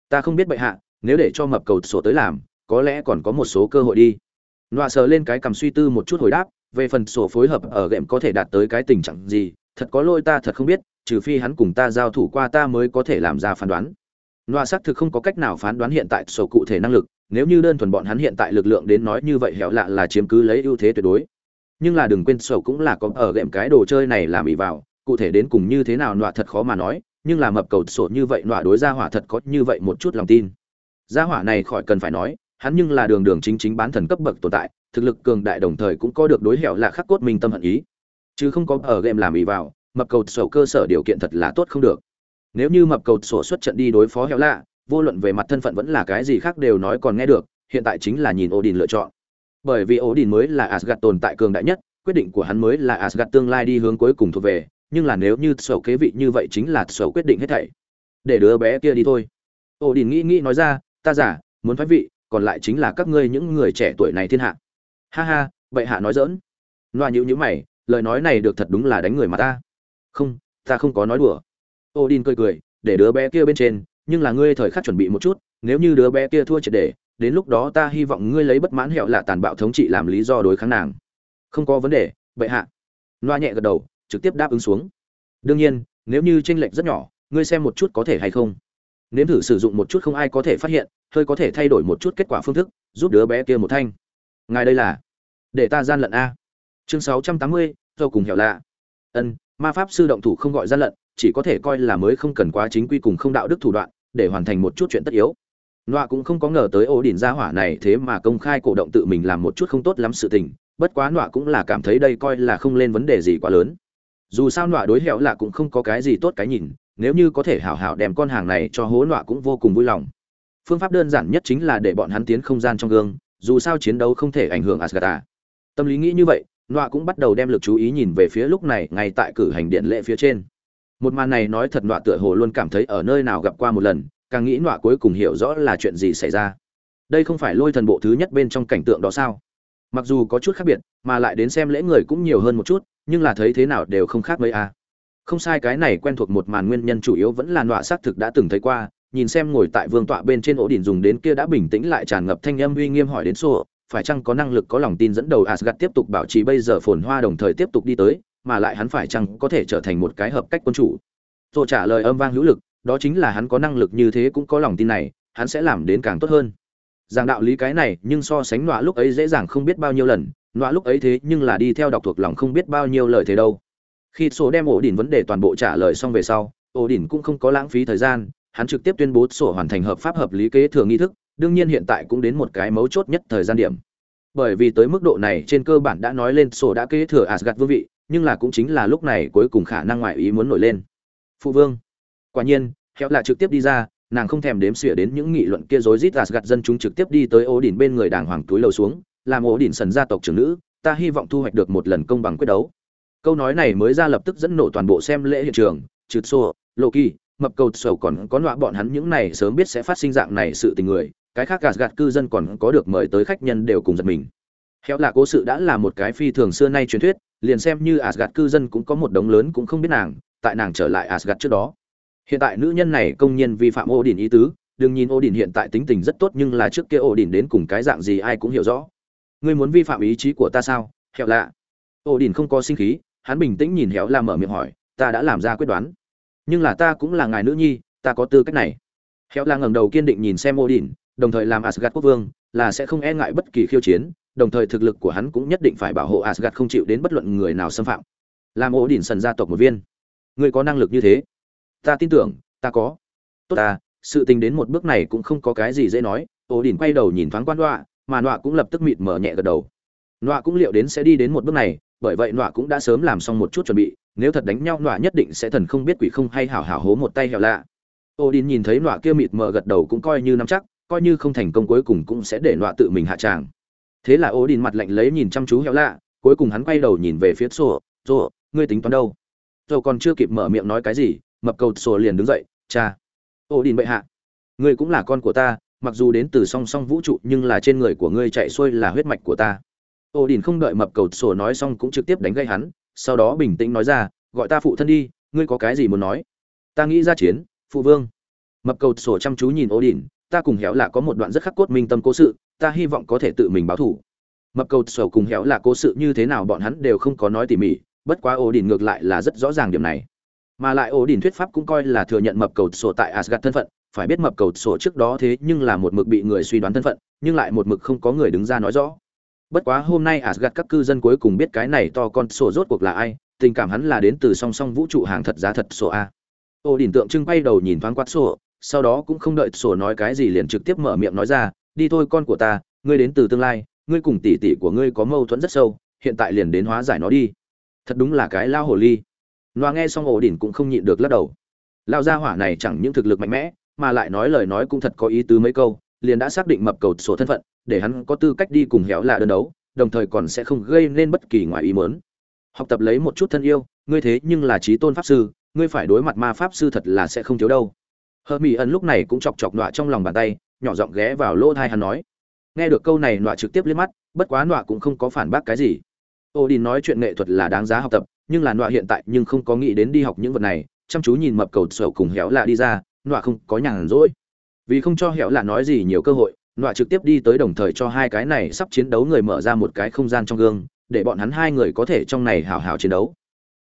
Ta không biết bệ hạ, nếu để cho mập cầu sổ tới làm, có lẽ còn có một số cơ hội đi. Nọa sờ lên cái cầm suy tư một chút hồi đáp, về phần sổ phối hợp ở game có thể đạt tới cái tình trạng gì, thật có lôi ta thật không biết, trừ phi hắn cùng ta giao thủ qua ta mới có thể làm ra phán đoán. Nọa xác thực không có cách nào phán đoán hiện tại sổ cụ thể năng lực nếu như đơn thuần bọn hắn hiện tại lực lượng đến nói như vậy hẻo lạ là chiếm cứ lấy ưu thế tuyệt đối. Nhưng là đừng quên sổ cũng là có ở game cái đồ chơi này làm ỉ vào, cụ thể đến cùng như thế nào nọa thật khó mà nói, nhưng là mập cầu sổ như vậy nọa đối ra hỏa thật có như vậy một chút lòng tin. Gia hỏa này khỏi cần phải nói, hắn nhưng là đường đường chính chính bán thần cấp bậc tồn tại, thực lực cường đại đồng thời cũng có được đối hẻo là khắc cốt minh tâm hận ý. Chứ không có ở game làm ỉ vào, mập cầu sổ cơ sở điều kiện thật là tốt không được. Nếu như mập cầu sổ xuất trận đi đối phó hẻo lạ vô luận về mặt thân phận vẫn là cái gì khác đều nói còn nghe được, hiện tại chính là nhìn Odin lựa chọn. Bởi vì Odin mới là Asgard tồn tại cường đại nhất, quyết định của hắn mới là Asgard tương lai đi hướng cuối cùng thuộc về, nhưng là nếu như sở kế vị như vậy chính là sở quyết định hết thảy. Để đứa bé kia đi thôi. Odin nghĩ nghĩ nói ra, ta giả muốn phái vị, còn lại chính là các ngươi những người trẻ tuổi này thiên hạ. Ha ha vậy hạ nói giỡn. loa nhíu nhíu mày, lời nói này được thật đúng là đánh người mà ta. Không ta không có nói đùa. Odin cười cười, để đứa bé kia bên trên nhưng là ngươi thời khắc chuẩn bị một chút, nếu như đứa bé kia thua triệt để, đến lúc đó ta hy vọng ngươi lấy bất mãn hẹo lạ tàn bạo thống trị làm lý do đối kháng nàng. Không có vấn đề, bệ hạ. Loa nhẹ gật đầu, trực tiếp đáp ứng xuống. Đương nhiên, nếu như tranh lệch rất nhỏ, ngươi xem một chút có thể hay không. Nếm thử sử dụng một chút không ai có thể phát hiện, hơi có thể thay đổi một chút kết quả phương thức, giúp đứa bé kia một thanh. Ngài đây là để ta gian lận a. Chương sáu trăm tám mươi do cùng hẻo lạ. Ân, ma pháp sư động thủ không gọi gian lận, chỉ có thể coi là mới không cần quá chính quy cùng không đạo đức thủ đoạn để hoàn thành một chút chuyện tất yếu Nọa cũng không có ngờ tới ổ đỉnh gia hỏa này thế mà công khai cổ động tự mình làm một chút không tốt lắm sự tình, bất quá Nọa cũng là cảm thấy đây coi là không lên vấn đề gì quá lớn. Dù sao Nọa đối hẹo là cũng không có cái gì tốt cái nhìn, nếu như có thể hảo hảo đem con hàng này cho hố Nọa cũng vô cùng vui lòng. Phương pháp đơn giản nhất chính là để bọn hắn tiến không gian trong gương, dù sao chiến đấu không thể ảnh hưởng asgata tâm lý nghĩ như vậy nọa cũng bắt đầu đem lực chú ý nhìn về phía lúc này ngay tại cử hành điện lễ phía trên một màn này nói thật nọa tựa hồ luôn cảm thấy ở nơi nào gặp qua một lần, càng nghĩ nọa cuối cùng hiểu rõ là chuyện gì xảy ra. Đây không phải lôi thần bộ thứ nhất bên trong cảnh tượng đó sao? Mặc dù có chút khác biệt, mà lại đến xem lễ người cũng nhiều hơn một chút, nhưng là thấy thế nào đều không khác mấy a. Không sai, cái này quen thuộc một màn nguyên nhân chủ yếu vẫn là nọa xác thực đã từng thấy qua, nhìn xem ngồi tại vương tọa bên trên ổ đỉnh dùng đến kia đã bình tĩnh lại tràn ngập thanh âm uy nghiêm hỏi đến sổ phải chăng có năng lực có lòng tin dẫn đầu Asgard tiếp tục bảo trì bây giờ phồn hoa đồng thời tiếp tục đi tới, mà lại hắn phải chăng có thể trở thành một cái hợp cách quân chủ? Rồi trả lời âm vang hữu lực, đó chính là hắn có năng lực như thế cũng có lòng tin này, hắn sẽ làm đến càng tốt hơn. Giảng đạo lý cái này, nhưng so sánh nọa lúc ấy dễ dàng không biết bao nhiêu lần, nọa lúc ấy thế nhưng là đi theo đọc thuộc lòng không biết bao nhiêu lời thế đâu. Khi số đem ổ đỉnh vấn đề toàn bộ trả lời xong về sau, ổ đỉnh cũng không có lãng phí thời gian, hắn trực tiếp tuyên bố sổ hoàn thành hợp pháp hợp lý kế thừa nghi thức đương nhiên hiện tại cũng đến một cái mấu chốt nhất thời gian điểm. Bởi vì tới mức độ này trên cơ bản đã nói lên sổ đã kế thừa Asgard vương vị nhưng là cũng chính là lúc này cuối cùng khả năng ngoại ý muốn nổi lên. Phụ vương. Quả nhiên khéo là trực tiếp đi ra nàng không thèm đếm xỉa đến những nghị luận kia rối rít gạt dân chúng trực tiếp đi tới ổ đỉnh bên người đàng hoàng túi lầu xuống làm ổ đỉnh sần gia tộc trưởng nữ ta hy vọng thu hoạch được một lần công bằng quyết đấu. Câu nói này mới ra lập tức dẫn nổ toàn bộ xem lễ hiện trường trượt sổ, lộ kỳ mập cầu sầu còn có nọa bọn hắn những này sớm biết sẽ phát sinh dạng này sự tình người cái khác gạt gạt cư dân còn có được mời tới khách nhân đều cùng giật mình Khéo là cố sự đã là một cái phi thường xưa nay truyền thuyết, liền xem như Asgard cư dân cũng có một đống lớn cũng không biết nàng, tại nàng trở lại Asgard trước đó. Hiện tại nữ nhân này công nhiên vi phạm ô đình ý tứ, đừng nhìn đình hiện tại tính tình rất tốt nhưng là trước kia ô đình đến cùng cái dạng gì ai cũng hiểu rõ. Ngươi muốn vi phạm ý chí của ta sao? Khéo lạ. ô đình không có sinh khí, hắn bình tĩnh nhìn Khéo là mở miệng hỏi, ta đã làm ra quyết đoán. Nhưng là ta cũng là ngài nữ nhi, ta có tư cách này. Khéo là ngẩng đầu kiên định nhìn xem ô đình đồng thời làm Asgard quốc vương, là sẽ không e ngại bất kỳ khiêu chiến, đồng thời thực lực của hắn cũng nhất định phải bảo hộ Asgard không chịu đến bất luận người nào xâm phạm. Làm ổ đỉnh sần gia tộc một viên, ngươi có năng lực như thế? Ta tin tưởng, ta có. Tốt ta, sự tình đến một bước này cũng không có cái gì dễ nói. Ổ đỉnh quay đầu nhìn thoáng quan đoạ, mà đoạ cũng lập tức mịt mở nhẹ gật đầu. Nọa cũng liệu đến sẽ đi đến một bước này, bởi vậy nọa cũng đã sớm làm xong một chút chuẩn bị, nếu thật đánh nhau nọa nhất định sẽ thần không biết quỷ không hay hảo hảo hố một tay hẻo lạ. Odin nhìn thấy nọa kia mịt mờ gật đầu cũng coi như nắm chắc, coi như không thành công cuối cùng cũng sẽ để nọa tự mình hạ tràng. Thế là ố đình mặt lạnh lấy nhìn chăm chú héo lạ, cuối cùng hắn quay đầu nhìn về phía sổ rồ ngươi tính toán đâu? Rồi còn chưa kịp mở miệng nói cái gì, mập cầu sổ liền đứng dậy, cha ố đình bệ hạ, ngươi cũng là con của ta, mặc dù đến từ song song vũ trụ nhưng là trên người của ngươi chạy xuôi là huyết mạch của ta. Ố đình không đợi mập cầu sổ nói xong cũng trực tiếp đánh gây hắn, sau đó bình tĩnh nói ra, gọi ta phụ thân đi, ngươi có cái gì muốn nói? Ta nghĩ ra chiến, phụ vương. Mập cầu sổ chăm chú nhìn ố đình ta cùng héo là có một đoạn rất khắc cốt minh tâm cố sự, ta hy vọng có thể tự mình báo thủ mập cầu sầu cùng héo là cố sự như thế nào bọn hắn đều không có nói tỉ mỉ, bất quá ổ đỉnh ngược lại là rất rõ ràng điểm này. Mà lại ổ đỉnh thuyết pháp cũng coi là thừa nhận mập cầu sổ tại asgad thân phận, phải biết mập cầu sổ trước đó thế nhưng là một mực bị người suy đoán thân phận, nhưng lại một mực không có người đứng ra nói rõ. Bất quá hôm nay asgad các cư dân cuối cùng biết cái này to con sổ rốt cuộc là ai, tình cảm hắn là đến từ song song vũ trụ hàng thật giá thật sổ a. Ổ đỉnh tượng trưng bay đầu nhìn thoáng quát sổ sau đó cũng không đợi sổ nói cái gì liền trực tiếp mở miệng nói ra, đi thôi con của ta, ngươi đến từ tương lai, ngươi cùng tỷ tỷ của ngươi có mâu thuẫn rất sâu, hiện tại liền đến hóa giải nó đi. Thật đúng là cái lao hồ ly. Loa nghe xong ổ đỉnh cũng không nhịn được lắc đầu. Lao gia hỏa này chẳng những thực lực mạnh mẽ, mà lại nói lời nói cũng thật có ý tứ mấy câu, liền đã xác định mập cầu sổ thân phận, để hắn có tư cách đi cùng héo là đơn đấu, đồng thời còn sẽ không gây nên bất kỳ ngoài ý mớn học tập lấy một chút thân yêu, ngươi thế nhưng là trí tôn pháp sư, ngươi phải đối mặt ma pháp sư thật là sẽ không thiếu đâu hờ mỹ ẩn lúc này cũng chọc chọc nọa trong lòng bàn tay, nhỏ giọng ghé vào lỗ thai hắn nói. Nghe được câu này, nọa trực tiếp liếc mắt, bất quá nọa cũng không có phản bác cái gì. Ô đi nói chuyện nghệ thuật là đáng giá học tập, nhưng là nọa hiện tại nhưng không có nghĩ đến đi học những vật này, chăm chú nhìn mập cầu sầu cùng héo lạ đi ra, nọa không có nhàn rỗi. Vì không cho héo lạ nói gì nhiều cơ hội, nọa trực tiếp đi tới đồng thời cho hai cái này sắp chiến đấu người mở ra một cái không gian trong gương, để bọn hắn hai người có thể trong này hào hào chiến đấu.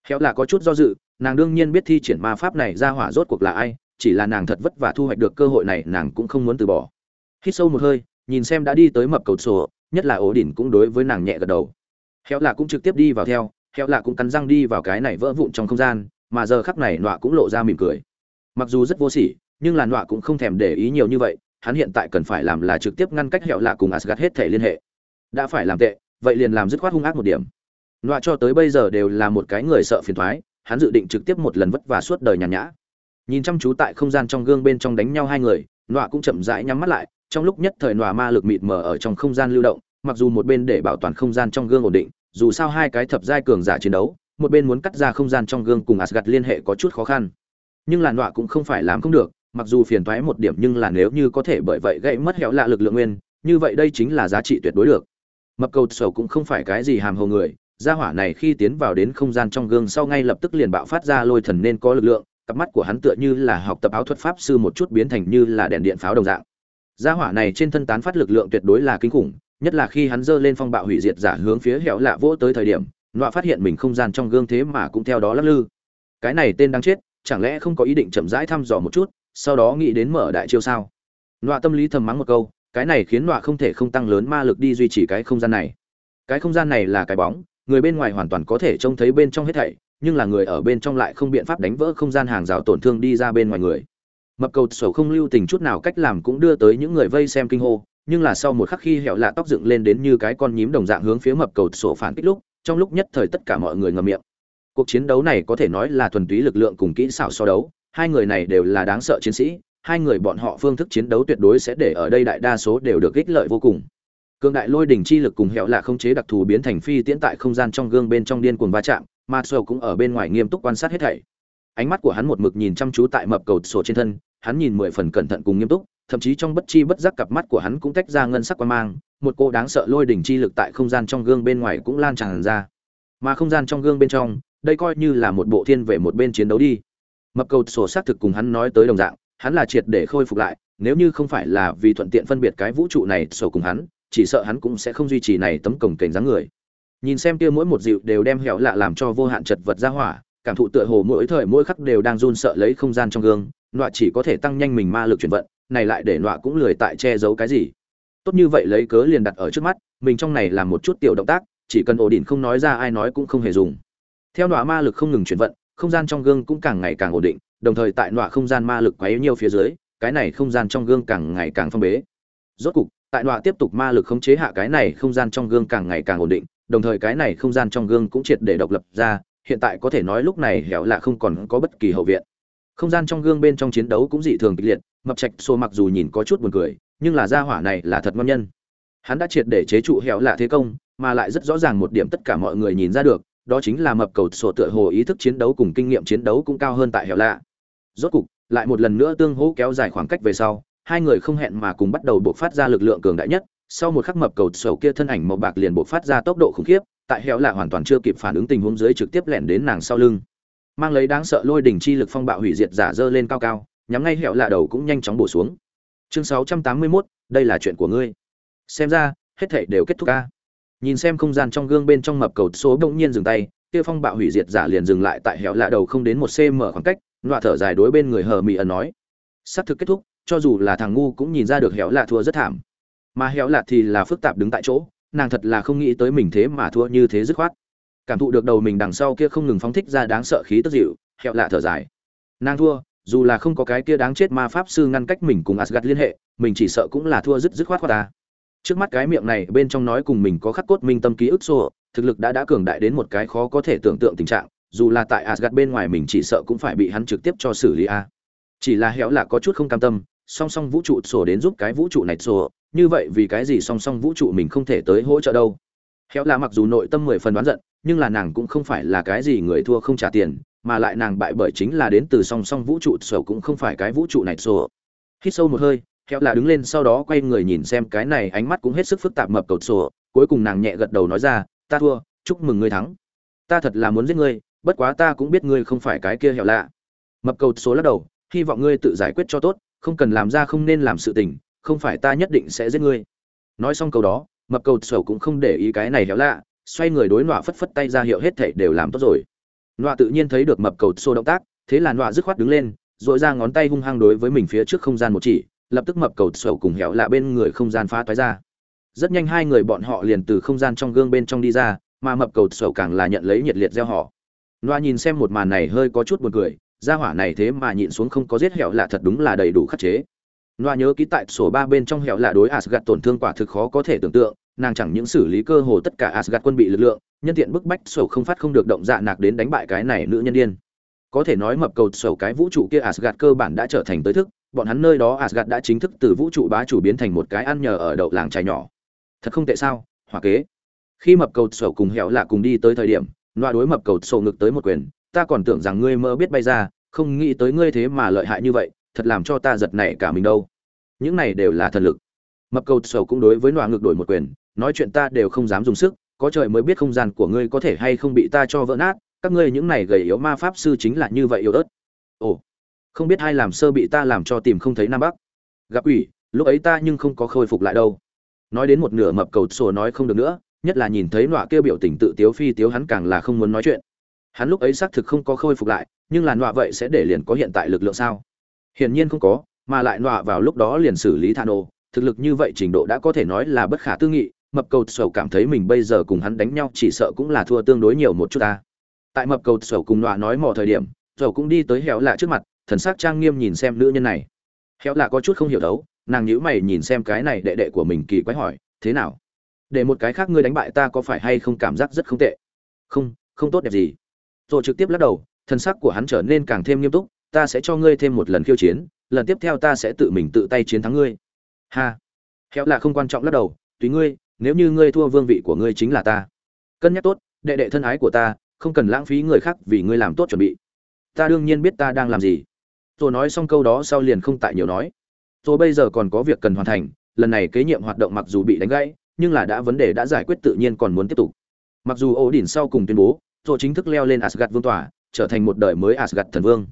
Héo lạ có chút do dự, nàng đương nhiên biết thi triển ma pháp này ra hỏa rốt cuộc là ai chỉ là nàng thật vất vả thu hoạch được cơ hội này nàng cũng không muốn từ bỏ. Hít sâu một hơi, nhìn xem đã đi tới mập cầu sổ, nhất là ổ đỉnh cũng đối với nàng nhẹ gật đầu. Héo lạ cũng trực tiếp đi vào theo héo lạ cũng cắn răng đi vào cái này vỡ vụn trong không gian, mà giờ khắc này nọa cũng lộ ra mỉm cười. Mặc dù rất vô sỉ, nhưng là nọa cũng không thèm để ý nhiều như vậy, hắn hiện tại cần phải làm là trực tiếp ngăn cách héo lạ cùng asgad hết thể liên hệ. Đã phải làm tệ, vậy liền làm dứt khoát hung ác một điểm. Nọa cho tới bây giờ đều là một cái người sợ phiền thoái, hắn dự định trực tiếp một lần vất vả suốt đời nhàn nhã nhìn chăm chú tại không gian trong gương bên trong đánh nhau hai người, nọa cũng chậm rãi nhắm mắt lại, trong lúc nhất thời nọa ma lực mịt mờ ở trong không gian lưu động, mặc dù một bên để bảo toàn không gian trong gương ổn định, dù sao hai cái thập giai cường giả chiến đấu, một bên muốn cắt ra không gian trong gương cùng asgad liên hệ có chút khó khăn. Nhưng là nọa cũng không phải làm không được, mặc dù phiền toái một điểm nhưng là nếu như có thể bởi vậy gây mất hẹo lạ lực lượng nguyên, như vậy đây chính là giá trị tuyệt đối được. Mập cầu sầu cũng không phải cái gì hàm hồ người, gia hỏa này khi tiến vào đến không gian trong gương sau ngay lập tức liền bạo phát ra lôi thần nên có lực lượng cặp mắt của hắn tựa như là học tập áo thuật pháp sư một chút biến thành như là đèn điện pháo đồng dạng. Gia hỏa này trên thân tán phát lực lượng tuyệt đối là kinh khủng, nhất là khi hắn giơ lên phong bạo hủy diệt giả hướng phía hẻo lạ vỗ tới thời điểm, nọa phát hiện mình không gian trong gương thế mà cũng theo đó lắc lư. Cái này tên đang chết, chẳng lẽ không có ý định chậm rãi thăm dò một chút, sau đó nghĩ đến mở đại chiêu sao? Nọa tâm lý thầm mắng một câu, cái này khiến nọa không thể không tăng lớn ma lực đi duy trì cái không gian này. Cái không gian này là cái bóng, người bên ngoài hoàn toàn có thể trông thấy bên trong hết thảy nhưng là người ở bên trong lại không biện pháp đánh vỡ không gian hàng rào tổn thương đi ra bên ngoài người. Mập cầu sổ không lưu tình chút nào cách làm cũng đưa tới những người vây xem kinh hô, nhưng là sau một khắc khi hẹo lạ tóc dựng lên đến như cái con nhím đồng dạng hướng phía mập cầu sổ phản kích lúc, trong lúc nhất thời tất cả mọi người ngậm miệng. Cuộc chiến đấu này có thể nói là thuần túy lực lượng cùng kỹ xảo so đấu, hai người này đều là đáng sợ chiến sĩ, hai người bọn họ phương thức chiến đấu tuyệt đối sẽ để ở đây đại đa số đều được ích lợi vô cùng cương đại lôi đỉnh chi lực cùng hẹo lạ không chế đặc thù biến thành phi tiễn tại không gian trong gương bên trong điên cuồng va chạm Maxwell cũng ở bên ngoài nghiêm túc quan sát hết thảy. Ánh mắt của hắn một mực nhìn chăm chú tại mập cầu sổ trên thân, hắn nhìn mười phần cẩn thận cùng nghiêm túc, thậm chí trong bất chi bất giác cặp mắt của hắn cũng tách ra ngân sắc quan mang, một cô đáng sợ lôi đỉnh chi lực tại không gian trong gương bên ngoài cũng lan tràn ra. Mà không gian trong gương bên trong, đây coi như là một bộ thiên về một bên chiến đấu đi. Mập cầu sổ xác thực cùng hắn nói tới đồng dạng, hắn là triệt để khôi phục lại, nếu như không phải là vì thuận tiện phân biệt cái vũ trụ này sổ cùng hắn chỉ sợ hắn cũng sẽ không duy trì này tấm cổng kềnh dáng người. Nhìn xem kia mỗi một dịu đều đem hẻo lạ làm cho vô hạn chật vật ra hỏa, cảm thụ tựa hồ mỗi thời mỗi khắc đều đang run sợ lấy không gian trong gương, nọa chỉ có thể tăng nhanh mình ma lực chuyển vận, này lại để nọa cũng lười tại che giấu cái gì. Tốt như vậy lấy cớ liền đặt ở trước mắt, mình trong này làm một chút tiểu động tác, chỉ cần ổ đỉnh không nói ra ai nói cũng không hề dùng. Theo nọa ma lực không ngừng chuyển vận, không gian trong gương cũng càng ngày càng ổn định, đồng thời tại nọa không gian ma lực quá yếu nhiều phía dưới, cái này không gian trong gương càng ngày càng phong bế. Rốt cục tại nọa tiếp tục ma lực khống chế hạ cái này không gian trong gương càng ngày càng ổn định, đồng thời cái này không gian trong gương cũng triệt để độc lập ra, hiện tại có thể nói lúc này hẻo lạ không còn có bất kỳ hậu viện. Không gian trong gương bên trong chiến đấu cũng dị thường kịch liệt, mập trạch xô mặc dù nhìn có chút buồn cười, nhưng là gia hỏa này là thật ngon nhân. Hắn đã triệt để chế trụ hẻo lạ thế công, mà lại rất rõ ràng một điểm tất cả mọi người nhìn ra được, đó chính là mập cầu sổ tựa hồ ý thức chiến đấu cùng kinh nghiệm chiến đấu cũng cao hơn tại hẻo lạ. Rốt cục, lại một lần nữa tương hỗ kéo dài khoảng cách về sau hai người không hẹn mà cùng bắt đầu buộc phát ra lực lượng cường đại nhất sau một khắc mập cầu sầu kia thân ảnh màu bạc liền buộc phát ra tốc độ khủng khiếp tại hẻo là hoàn toàn chưa kịp phản ứng tình huống dưới trực tiếp lẻn đến nàng sau lưng. Mang lấy đáng sợ lôi đỉnh chi lực phong bạo hủy diệt giả dơ lên cao cao nhắm ngay hẻo là đầu cũng nhanh chóng bổ xuống. Chương 681, đây là chuyện của ngươi. Xem ra hết thảy đều kết thúc ca nhìn xem không gian trong gương bên trong mập cầu số bỗng nhiên dừng tay kia phong bạo hủy diệt giả liền dừng lại tại hẻo lạ đầu không đến một cm khoảng cách loạ thở dài đối bên người hờ mị ẩn nói. Sắp thực kết thúc cho dù là thằng ngu cũng nhìn ra được hẻo lạ thua rất thảm mà hẻo lạ thì là phức tạp đứng tại chỗ nàng thật là không nghĩ tới mình thế mà thua như thế dứt khoát cảm thụ được đầu mình đằng sau kia không ngừng phóng thích ra đáng sợ khí tức dịu hẻo lạ thở dài nàng thua dù là không có cái kia đáng chết ma pháp sư ngăn cách mình cùng Asgard liên hệ, mình chỉ sợ cũng là thua dứt dứt khoát khoát ta. Trước mắt cái miệng này bên trong nói cùng mình có khắc cốt minh tâm ký ức xô, thực lực đã đã cường đại đến một cái khó có thể tưởng tượng tình trạng, dù là tại Asgard bên ngoài mình chỉ sợ cũng phải bị hắn trực tiếp cho xử lý a. Chỉ là héo là có chút không cam tâm, song song vũ trụ sổ đến giúp cái vũ trụ này sổ, như vậy vì cái gì song song vũ trụ mình không thể tới hỗ trợ đâu. Héo là mặc dù nội tâm mười phần đoán giận, nhưng là nàng cũng không phải là cái gì người thua không trả tiền, mà lại nàng bại bởi chính là đến từ song song vũ trụ sổ cũng không phải cái vũ trụ này sổ. Hít sâu một hơi héo là đứng lên sau đó quay người nhìn xem cái này ánh mắt cũng hết sức phức tạp mập cầu sổ. Cuối cùng nàng nhẹ gật đầu nói ra ta thua chúc mừng ngươi thắng. Ta thật là muốn giết ngươi bất quá ta cũng biết ngươi không phải cái kia hẹo lạ. Mập cầu số lắc đầu hy vọng ngươi tự giải quyết cho tốt không cần làm ra không nên làm sự tình, không phải ta nhất định sẽ giết ngươi. Nói xong câu đó, mập cầu sầu cũng không để ý cái này héo lạ, xoay người đối nọa phất phất tay ra hiệu hết thảy đều làm tốt rồi. Nọa tự nhiên thấy được mập cầu sô động tác, thế là nọa dứt khoát đứng lên dội ra ngón tay hung hăng đối với mình phía trước không gian một chỉ, lập tức mập cầu sầu cùng héo lạ bên người không gian phá toái ra. Rất nhanh hai người bọn họ liền từ không gian trong gương bên trong đi ra, mà mập cầu sầu càng là nhận lấy nhiệt liệt gieo họ. Nọa nhìn xem một màn này hơi có chút buồn cười gia hỏa này thế mà nhịn xuống không có giết hẻo lạ thật đúng là đầy đủ khắc chế loa nhớ ký tại sổ ba bên trong hẻo lạ đối asgad tổn thương quả thực khó có thể tưởng tượng nàng chẳng những xử lý cơ hồ tất cả asgad quân bị lực lượng nhân tiện bức bách sổ không phát không được động dạ nạc đến đánh bại cái này nữ nhân điên có thể nói mập cầu sổ cái vũ trụ kia asgad cơ bản đã trở thành tới thức bọn hắn nơi đó Asgard đã chính thức từ vũ trụ bá chủ biến thành một cái ăn nhờ ở đậu làng trài nhỏ. Thật không tệ sao? Hỏa kế. Khi mập cầu sổ cùng hẻo lạ cùng đi tới thời điểm, loa đối mập cầu sổ ngực tới một quyền, ta còn tưởng rằng ngươi mơ biết bay ra, không nghĩ tới ngươi thế mà lợi hại như vậy, thật làm cho ta giật nảy cả mình đâu. Những này đều là thần lực. Mập cầu sầu cũng đối với nọa ngược đổi một quyền, nói chuyện ta đều không dám dùng sức, có trời mới biết không gian của ngươi có thể hay không bị ta cho vỡ nát, các ngươi những này gầy yếu ma pháp sư chính là như vậy yếu ớt. Ồ, không biết ai làm sơ bị ta làm cho tìm không thấy nam bắc gặp ủy lúc ấy ta nhưng không có khôi phục lại đâu nói đến một nửa mập cầu sổ nói không được nữa nhất là nhìn thấy nọa kêu biểu tình tự tiếu phi tiếu hắn càng là không muốn nói chuyện hắn lúc ấy xác thực không có khôi phục lại, nhưng là nọa vậy sẽ để liền có hiện tại lực lượng sao? Hiển nhiên không có, mà lại nọa vào lúc đó liền xử lý thano, thực lực như vậy trình độ đã có thể nói là bất khả tư nghị, mập cầu sầu cảm thấy mình bây giờ cùng hắn đánh nhau chỉ sợ cũng là thua tương đối nhiều một chút ta. Tại mập cầu sầu cùng nọa nói mò thời điểm dầu cũng đi tới hẻo lạ trước mặt, thần sắc trang nghiêm nhìn xem nữ nhân này. Héo lạ có chút không hiểu đấu, nàng nhíu mày nhìn xem cái này đệ đệ của mình kỳ quái hỏi, thế nào? Để một cái khác ngươi đánh bại ta có phải hay không cảm giác rất không tệ? Không không tốt đẹp gì rồi trực tiếp lắc đầu, thân sắc của hắn trở nên càng thêm nghiêm túc, ta sẽ cho ngươi thêm một lần khiêu chiến, lần tiếp theo ta sẽ tự mình tự tay chiến thắng ngươi. Ha. Héo là không quan trọng lắc đầu, tùy ngươi, nếu như ngươi thua vương vị của ngươi chính là ta. Cân nhắc tốt, đệ đệ thân ái của ta, không cần lãng phí người khác vì ngươi làm tốt chuẩn bị. Ta đương nhiên biết ta đang làm gì. Rồi nói xong câu đó sau liền không tại nhiều nói. Rồi bây giờ còn có việc cần hoàn thành, lần này kế nhiệm hoạt động mặc dù bị đánh gãy, nhưng là đã vấn đề đã giải quyết tự nhiên còn muốn tiếp tục. Mặc dù ổ đỉnh sau cùng tuyên bố rồi chính thức leo lên Asgard vương tòa, trở thành một đời mới Asgard thần vương.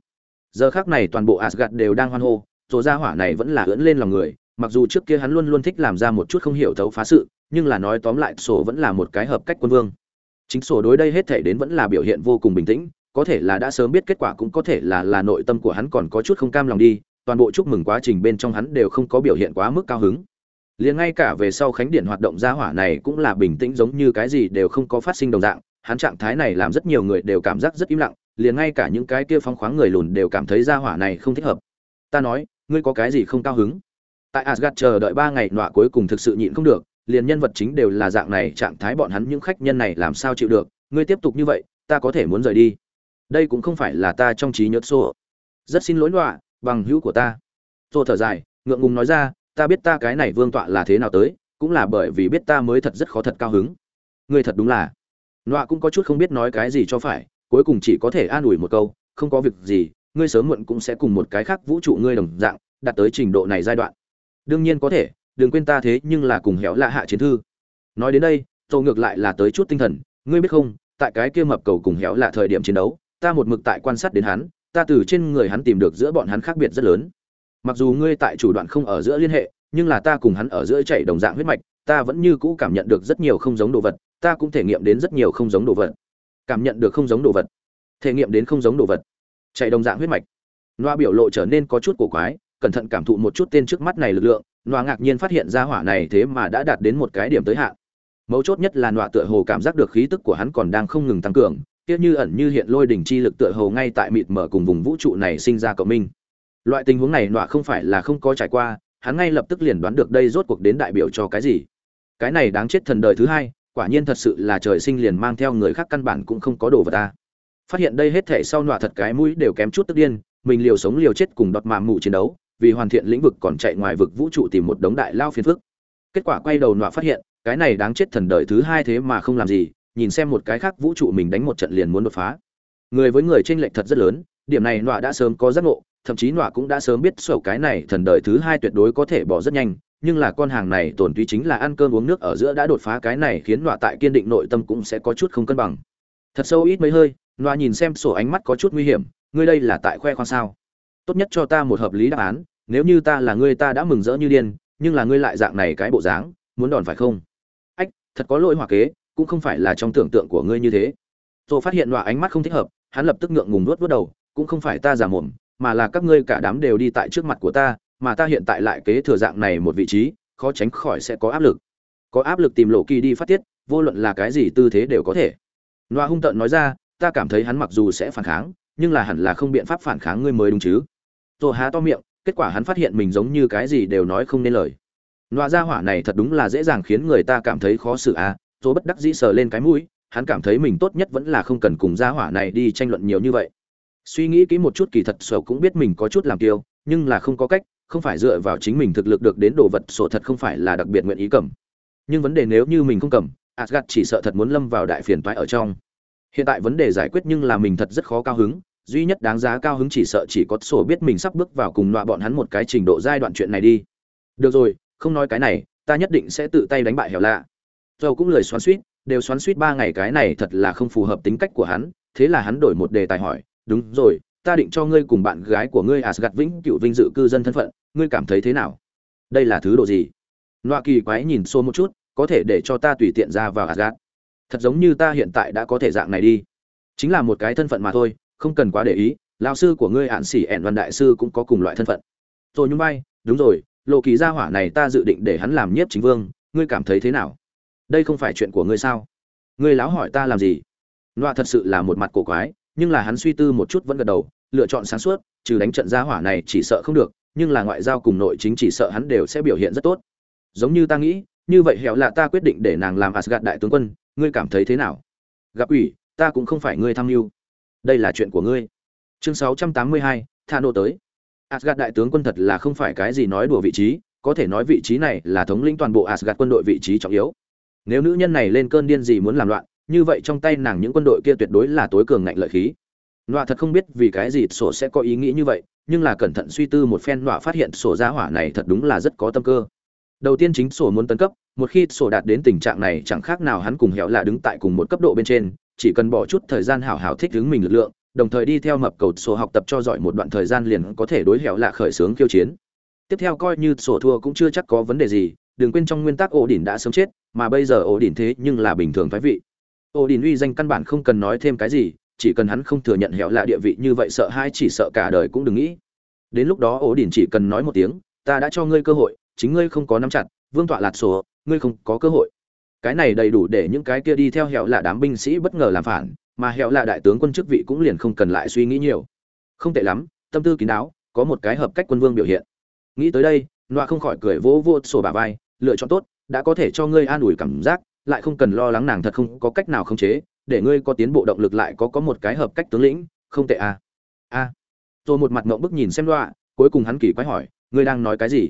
Giờ khắc này toàn bộ Asgard đều đang hoan hô, rồi gia hỏa này vẫn là ưỡn lên lòng người, mặc dù trước kia hắn luôn luôn thích làm ra một chút không hiểu thấu phá sự, nhưng là nói tóm lại, sổ vẫn là một cái hợp cách quân vương. Chính sổ đối đây hết thể đến vẫn là biểu hiện vô cùng bình tĩnh, có thể là đã sớm biết kết quả cũng có thể là là nội tâm của hắn còn có chút không cam lòng đi, toàn bộ chúc mừng quá trình bên trong hắn đều không có biểu hiện quá mức cao hứng. Liền ngay cả về sau khánh điện hoạt động gia hỏa này cũng là bình tĩnh giống như cái gì đều không có phát sinh đồng dạng hắn trạng thái này làm rất nhiều người đều cảm giác rất im lặng, liền ngay cả những cái kia phong khoáng người lùn đều cảm thấy gia hỏa này không thích hợp. Ta nói, ngươi có cái gì không cao hứng? Tại asgad chờ đợi ba ngày nọa cuối cùng thực sự nhịn không được, liền nhân vật chính đều là dạng này trạng thái bọn hắn những khách nhân này làm sao chịu được, ngươi tiếp tục như vậy, ta có thể muốn rời đi. Đây cũng không phải là ta trong trí nhớ xô rất xin lỗi nọa bằng hữu của ta. Xô thở dài, ngượng ngùng nói ra, ta biết ta cái này vương tọa là thế nào tới, cũng là bởi vì biết ta mới thật rất khó thật cao hứng. Ngươi thật đúng là nọa cũng có chút không biết nói cái gì cho phải, cuối cùng chỉ có thể an ủi một câu, không có việc gì, ngươi sớm muộn cũng sẽ cùng một cái khác vũ trụ ngươi đồng dạng, đạt tới trình độ này giai đoạn. Đương nhiên có thể, đừng quên ta thế nhưng là cùng héo lạ hạ chiến thư. Nói đến đây tôi ngược lại là tới chút tinh thần, ngươi biết không, tại cái kia mập cầu cùng héo lạ thời điểm chiến đấu, ta một mực tại quan sát đến hắn, ta từ trên người hắn tìm được giữa bọn hắn khác biệt rất lớn. Mặc dù ngươi tại chủ đoạn không ở giữa liên hệ, nhưng là ta cùng hắn ở giữa chạy đồng dạng huyết mạch ta vẫn như cũ cảm nhận được rất nhiều không giống đồ vật ta cũng thể nghiệm đến rất nhiều không giống đồ vật. Cảm nhận được không giống đồ vật. Thể nghiệm đến không giống đồ vật. Chạy đồng dạng huyết mạch. Loa biểu lộ trở nên có chút cổ quái cẩn thận cảm thụ một chút tên trước mắt này lực lượng loa ngạc nhiên phát hiện ra hỏa này thế mà đã đạt đến một cái điểm tới hạn. Mấu chốt nhất là loa tựa hồ cảm giác được khí tức của hắn còn đang không ngừng tăng cường kia như ẩn như hiện lôi đỉnh chi lực tựa hồ ngay tại mịt mở cùng vùng vũ trụ này sinh ra cộng minh. Loại tình huống này loa không phải là không có trải qua, hắn ngay lập tức liền đoán được đây rốt cuộc đến đại biểu cho cái gì. Cái này đáng chết thần đời thứ hai, quả nhiên thật sự là trời sinh liền mang theo người khác căn bản cũng không có đồ vật ta. Phát hiện đây hết thể sau nọa thật cái mũi đều kém chút tức điên, mình liều sống liều chết cùng đọt mạm mù chiến đấu, vì hoàn thiện lĩnh vực còn chạy ngoài vực vũ trụ tìm một đống đại lao phiền phức. Kết quả quay đầu nọa phát hiện, cái này đáng chết thần đời thứ hai thế mà không làm gì, nhìn xem một cái khác vũ trụ mình đánh một trận liền muốn đột phá người với người tranh lệch thật rất lớn điểm này nọa đã sớm có giác ngộ thậm chí nọa cũng đã sớm biết sổ cái này thần đời thứ hai tuyệt đối có thể bỏ rất nhanh nhưng là con hàng này tổn túy chính là ăn cơm uống nước ở giữa đã đột phá cái này khiến nọa tại kiên định nội tâm cũng sẽ có chút không cân bằng. Thật sâu ít mấy hơi, nọa nhìn xem sổ ánh mắt có chút nguy hiểm, ngươi đây là tại khoe khoang sao? Tốt nhất cho ta một hợp lý đáp án, nếu như ta là ngươi ta đã mừng rỡ như điên, nhưng là ngươi lại dạng này cái bộ dáng, muốn đòn phải không? Ách, thật có lỗi hòa kế, cũng không phải là trong tưởng tượng của ngươi như thế. Tôi phát hiện nọa ánh mắt không thích hợp, hắn lập tức ngượng ngùng nuốt nuốt đầu, cũng không phải ta giả mồm, mà là các ngươi cả đám đều đi tại trước mặt của ta mà ta hiện tại lại kế thừa dạng này một vị trí, khó tránh khỏi sẽ có áp lực. Có áp lực tìm lộ kỳ đi phát tiết, vô luận là cái gì tư thế đều có thể. Noa hung tợn nói ra, ta cảm thấy hắn mặc dù sẽ phản kháng, nhưng là hẳn là không biện pháp phản kháng ngươi mới đúng chứ. Rồi há to miệng, kết quả hắn phát hiện mình giống như cái gì đều nói không nên lời. Noa gia hỏa này thật đúng là dễ dàng khiến người ta cảm thấy khó xử à tôi bất đắc dĩ sờ lên cái mũi, hắn cảm thấy mình tốt nhất vẫn là không cần cùng gia hỏa này đi tranh luận nhiều như vậy. Suy nghĩ kỹ một chút kỳ thật sầu cũng biết mình có chút làm tiêu, nhưng là không có cách không phải dựa vào chính mình thực lực được đến đồ vật sổ thật không phải là đặc biệt nguyện ý cầm. Nhưng vấn đề nếu như mình không cầm asgad chỉ sợ thật muốn lâm vào đại phiền toái ở trong. Hiện tại vấn đề giải quyết nhưng là mình thật rất khó cao hứng, duy nhất đáng giá cao hứng chỉ sợ chỉ có sổ biết mình sắp bước vào cùng loại bọn hắn một cái trình độ giai đoạn chuyện này đi. Được rồi, không nói cái này, ta nhất định sẽ tự tay đánh bại hẻo lạ. Dầu cũng lời xoắn suýt, đều xoắn suýt ba ngày cái này thật là không phù hợp tính cách của hắn, thế là hắn đổi một đề tài hỏi, đúng rồi ta định cho ngươi cùng bạn gái của ngươi Asgard vĩnh cựu vinh dự cư dân thân phận, ngươi cảm thấy thế nào? Đây là thứ độ gì? Loa kỳ quái nhìn xô một chút, có thể để cho ta tùy tiện ra vào Asgard. Thật giống như ta hiện tại đã có thể dạng này đi. Chính là một cái thân phận mà thôi, không cần quá để ý, lão sư của ngươi Ản Sĩ ẻn Văn đại sư cũng có cùng loại thân phận. Rồi nhún vai, đúng rồi, lộ kỳ gia hỏa này ta dự định để hắn làm nhiếp chính vương, ngươi cảm thấy thế nào? Đây không phải chuyện của ngươi sao? Ngươi láo hỏi ta làm gì? Loa thật sự là một mặt cổ quái, nhưng là hắn suy tư một chút vẫn gật đầu, lựa chọn sáng suốt, trừ đánh trận gia hỏa này chỉ sợ không được, nhưng là ngoại giao cùng nội chính chỉ sợ hắn đều sẽ biểu hiện rất tốt. Giống như ta nghĩ, như vậy hẻo là ta quyết định để nàng làm Asgard đại tướng quân, ngươi cảm thấy thế nào? Gặp ủy, ta cũng không phải ngươi tham mưu. Đây là chuyện của ngươi. Chương 682, Thano tới. Asgard đại tướng quân thật là không phải cái gì nói đùa vị trí, có thể nói vị trí này là thống lĩnh toàn bộ Asgard quân đội vị trí trọng yếu. Nếu nữ nhân này lên cơn điên gì muốn làm loạn, như vậy trong tay nàng những quân đội kia tuyệt đối là tối cường ngạnh lợi khí nọa thật không biết vì cái gì sổ sẽ có ý nghĩ như vậy, nhưng là cẩn thận suy tư một phen, nọa phát hiện sổ gia hỏa này thật đúng là rất có tâm cơ. Đầu tiên chính sổ muốn tấn cấp, một khi sổ đạt đến tình trạng này, chẳng khác nào hắn cùng hẻo là đứng tại cùng một cấp độ bên trên, chỉ cần bỏ chút thời gian hảo hảo thích ứng mình lực lượng, đồng thời đi theo mập cầu sổ học tập cho giỏi một đoạn thời gian liền có thể đối hẻo là khởi xướng khiêu chiến. Tiếp theo coi như sổ thua cũng chưa chắc có vấn đề gì, đừng quên trong nguyên tắc ổ đỉnh đã sớm chết, mà bây giờ ổ đỉnh thế nhưng là bình thường phái vị. Ổ đỉnh uy danh căn bản không cần nói thêm cái gì chỉ cần hắn không thừa nhận hẻo lạ địa vị như vậy sợ hai chỉ sợ cả đời cũng đừng nghĩ. Đến lúc đó ổ đỉnh chỉ cần nói một tiếng, ta đã cho ngươi cơ hội, chính ngươi không có nắm chặt, vương tọa lạt sổ, ngươi không có cơ hội. Cái này đầy đủ để những cái kia đi theo hẻo lạ đám binh sĩ bất ngờ làm phản, mà hẻo lạ đại tướng quân chức vị cũng liền không cần lại suy nghĩ nhiều. Không tệ lắm, tâm tư kín đáo, có một cái hợp cách quân vương biểu hiện. Nghĩ tới đây noa không khỏi cười vỗ vô sổ bà vai, lựa chọn tốt, đã có thể cho ngươi an ủi cảm giác, lại không cần lo lắng nàng thật không có cách nào khống chế để ngươi có tiến bộ động lực lại có có một cái hợp cách tướng lĩnh, không tệ à. A. À. rồi một mặt ngậm bức nhìn xem đoạ cuối cùng hắn kỳ quái hỏi, ngươi đang nói cái gì?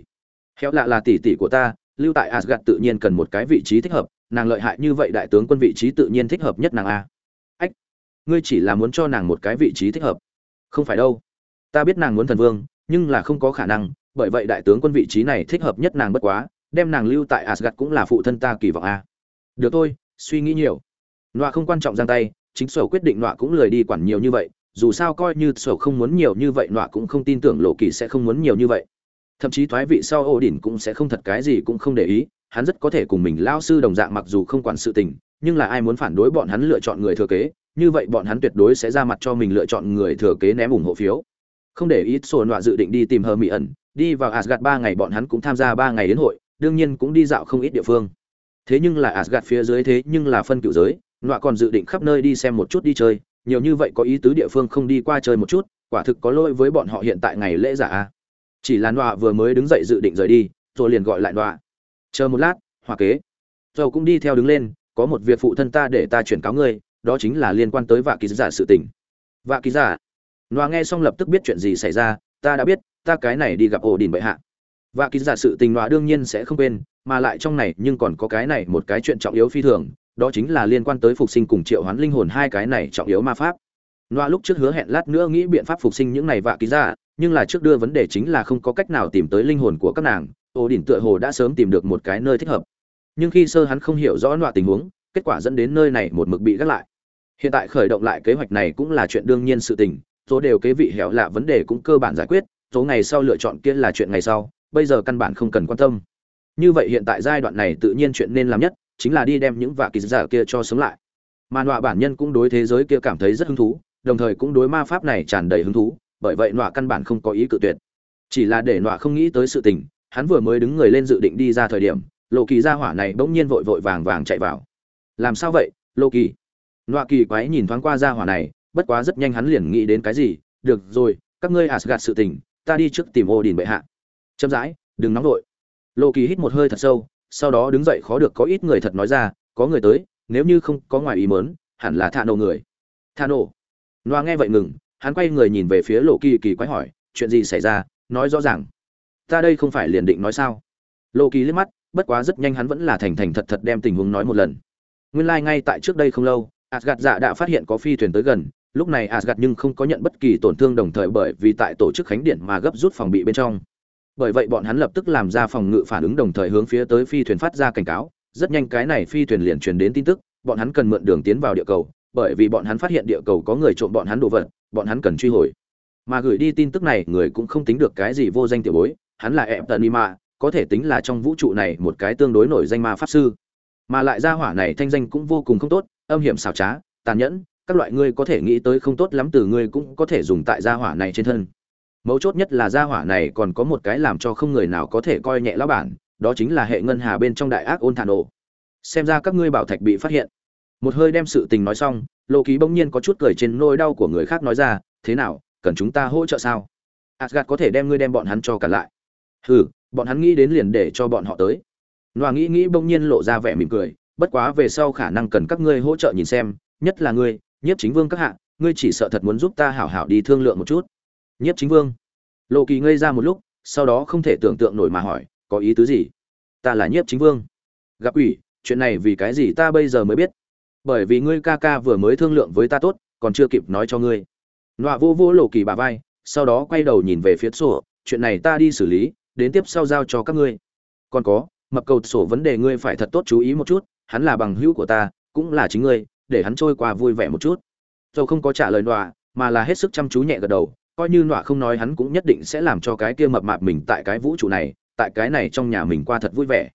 Khéo lạ là tỷ tỷ của ta, lưu tại asgad tự nhiên cần một cái vị trí thích hợp, nàng lợi hại như vậy đại tướng quân vị trí tự nhiên thích hợp nhất nàng a. Ách, ngươi chỉ là muốn cho nàng một cái vị trí thích hợp. Không phải đâu. Ta biết nàng muốn thần vương, nhưng là không có khả năng, bởi vậy đại tướng quân vị trí này thích hợp nhất nàng bất quá, đem nàng lưu tại asgad cũng là phụ thân ta kỳ vọng a. Được thôi, suy nghĩ nhiều nọa không quan trọng giang tay, chính sở quyết định nọa cũng lười đi quản nhiều như vậy, dù sao coi như sở không muốn nhiều như vậy, nọa cũng không tin tưởng lộ kỳ sẽ không muốn nhiều như vậy. Thậm chí thoái vị sau ổ đỉnh cũng sẽ không thật cái gì cũng không để ý, hắn rất có thể cùng mình lao sư đồng dạng mặc dù không quản sự tình, nhưng là ai muốn phản đối bọn hắn lựa chọn người thừa kế, như vậy bọn hắn tuyệt đối sẽ ra mặt cho mình lựa chọn người thừa kế ném ủng hộ phiếu. Không để ý sổ nọa dự định đi tìm hờ mỹ ẩn, đi vào asgad ba ngày bọn hắn cũng tham gia ba ngày đến hội, đương nhiên cũng đi dạo không ít địa phương. Thế nhưng là asgad phía dưới thế nhưng là phân cựu giới nọa còn dự định khắp nơi đi xem một chút đi chơi, nhiều như vậy có ý tứ địa phương không đi qua chơi một chút, quả thực có lỗi với bọn họ hiện tại ngày lễ giả chỉ là nọa vừa mới đứng dậy dự định rời đi, rồi liền gọi lại nọa. Chờ một lát, hoa kế. Dầu cũng đi theo đứng lên, có một việc phụ thân ta để ta chuyển cáo ngươi, đó chính là liên quan tới vạ ký giả sự tình. Vạ ký giả. Nọa nghe xong lập tức biết chuyện gì xảy ra, ta đã biết, ta cái này đi gặp ổ đình bệ hạ. Vạ ký giả sự tình nọa đương nhiên sẽ không quên, mà lại trong này nhưng còn có cái này một cái chuyện trọng yếu phi thường đó chính là liên quan tới phục sinh cùng triệu hoán linh hồn hai cái này trọng yếu ma pháp loa lúc trước hứa hẹn lát nữa nghĩ biện pháp phục sinh những này vạ ký ra, nhưng là trước đưa vấn đề chính là không có cách nào tìm tới linh hồn của các nàng. Ô đỉnh tựa hồ đã sớm tìm được một cái nơi thích hợp. Nhưng khi sơ hắn không hiểu rõ Noa tình huống, kết quả dẫn đến nơi này một mực bị gác lại. Hiện tại khởi động lại kế hoạch này cũng là chuyện đương nhiên sự tình, số đều kế vị hẻo lạ vấn đề cũng cơ bản giải quyết, số ngày sau lựa chọn kia là chuyện ngày sau, bây giờ căn bản không cần quan tâm. Như vậy hiện tại giai đoạn này tự nhiên chuyện nên làm nhất, chính là đi đem những vạ kỳ giả kia cho sống lại. Mà nọa bản nhân cũng đối thế giới kia cảm thấy rất hứng thú, đồng thời cũng đối ma pháp này tràn đầy hứng thú, bởi vậy nọa căn bản không có ý cự tuyệt. Chỉ là để nọa không nghĩ tới sự tình, hắn vừa mới đứng người lên dự định đi ra thời điểm lộ kỳ Ra hỏa này bỗng nhiên vội vội vàng vàng chạy vào. Làm sao vậy lộ kỳ? Nọa kỳ quái nhìn thoáng qua Ra hỏa này, bất quá rất nhanh hắn liền nghĩ đến cái gì, được rồi, các ngươi à, gạt sự tình, ta đi trước tìm ô đình bệ hạ. Chậm rãi, đừng nóng vội. Lộ kỳ hít một hơi thật sâu sau đó đứng dậy khó được có ít người thật nói ra, có người tới, nếu như không có ngoài ý mớn hẳn là thạ nổ người. Thạ nổ noa nghe vậy ngừng, hắn quay người nhìn về phía lộ kỳ kỳ quái hỏi, chuyện gì xảy ra? Nói rõ ràng. Ta đây không phải liền định nói sao? Lộ kỳ liếc mắt, bất quá rất nhanh hắn vẫn là thành thành thật thật đem tình huống nói một lần. Nguyên lai ngay tại trước đây không lâu asgad dạ đã phát hiện có phi thuyền tới gần, lúc này asgad nhưng không có nhận bất kỳ tổn thương đồng thời bởi vì tại tổ chức khánh điện mà gấp rút phòng bị bên trong bởi vậy bọn hắn lập tức làm ra phòng ngự phản ứng đồng thời hướng phía tới phi thuyền phát ra cảnh cáo. Rất nhanh cái này phi thuyền liền truyền đến tin tức, bọn hắn cần mượn đường tiến vào địa cầu, bởi vì bọn hắn phát hiện địa cầu có người trộm bọn hắn đồ vật, bọn hắn cần truy hồi. Mà gửi đi tin tức này, người cũng không tính được cái gì vô danh tiểu bối, hắn là ẹp tần ima có thể tính là trong vũ trụ này một cái tương đối nổi danh ma pháp sư. Mà lại ra hỏa này thanh danh cũng vô cùng không tốt, âm hiểm xảo trá, tàn nhẫn, các loại ngươi có thể nghĩ tới không tốt lắm từ ngươi cũng có thể dùng tại gia hỏa này trên thân mấu chốt nhất là gia hỏa này còn có một cái làm cho không người nào có thể coi nhẹ lão bản, đó chính là hệ ngân hà bên trong đại ác ôn thản ổ xem ra các ngươi bảo thạch bị phát hiện. Một hơi đem sự tình nói xong lộ ký bỗng nhiên có chút cười trên nỗi đau của người khác nói ra, thế nào, cần chúng ta hỗ trợ sao? Asgad có thể đem ngươi đem bọn hắn cho cả lại. Hừ, bọn hắn nghĩ đến liền để cho bọn họ tới. Noa nghĩ nghĩ bỗng nhiên lộ ra vẻ mỉm cười, bất quá về sau khả năng cần các ngươi hỗ trợ nhìn xem, nhất là ngươi, nhất chính vương các hạ, ngươi chỉ sợ thật muốn giúp ta hảo hảo đi thương lượng một chút nhiếp chính vương. Lộ kỳ ngây ra một lúc, sau đó không thể tưởng tượng nổi mà hỏi, có ý tứ gì? Ta là nhiếp chính vương. Gặp ủy chuyện này vì cái gì ta bây giờ mới biết? Bởi vì ngươi ca ca vừa mới thương lượng với ta tốt, còn chưa kịp nói cho ngươi. Nọa vô vô lộ kỳ bà vai, sau đó quay đầu nhìn về phía sổ, chuyện này ta đi xử lý, đến tiếp sau giao cho các ngươi. Còn có, mập cầu sổ vấn đề ngươi phải thật tốt chú ý một chút, hắn là bằng hữu của ta, cũng là chính ngươi, để hắn trôi qua vui vẻ một chút. Dầu không có trả lời nọa, mà là hết sức chăm chú nhẹ gật đầu coi như nọa không nói hắn cũng nhất định sẽ làm cho cái kia mập mạp mình tại cái vũ trụ này, tại cái này trong nhà mình qua thật vui vẻ.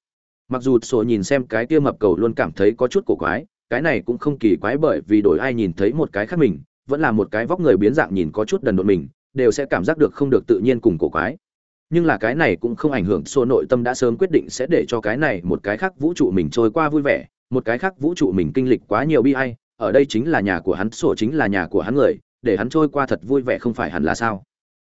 Mặc dù sổ nhìn xem cái kia mập cầu luôn cảm thấy có chút cổ quái, cái này cũng không kỳ quái bởi vì đổi ai nhìn thấy một cái khác mình, vẫn là một cái vóc người biến dạng nhìn có chút đần độn mình, đều sẽ cảm giác được không được tự nhiên cùng cổ quái. Nhưng là cái này cũng không ảnh hưởng sổ nội tâm đã sớm quyết định sẽ để cho cái này một cái khác vũ trụ mình trôi qua vui vẻ, một cái khác vũ trụ mình kinh lịch quá nhiều bi ai, ở đây chính là nhà của hắn, sổ chính là nhà của hắn người để hắn trôi qua thật vui vẻ không phải hẳn là sao?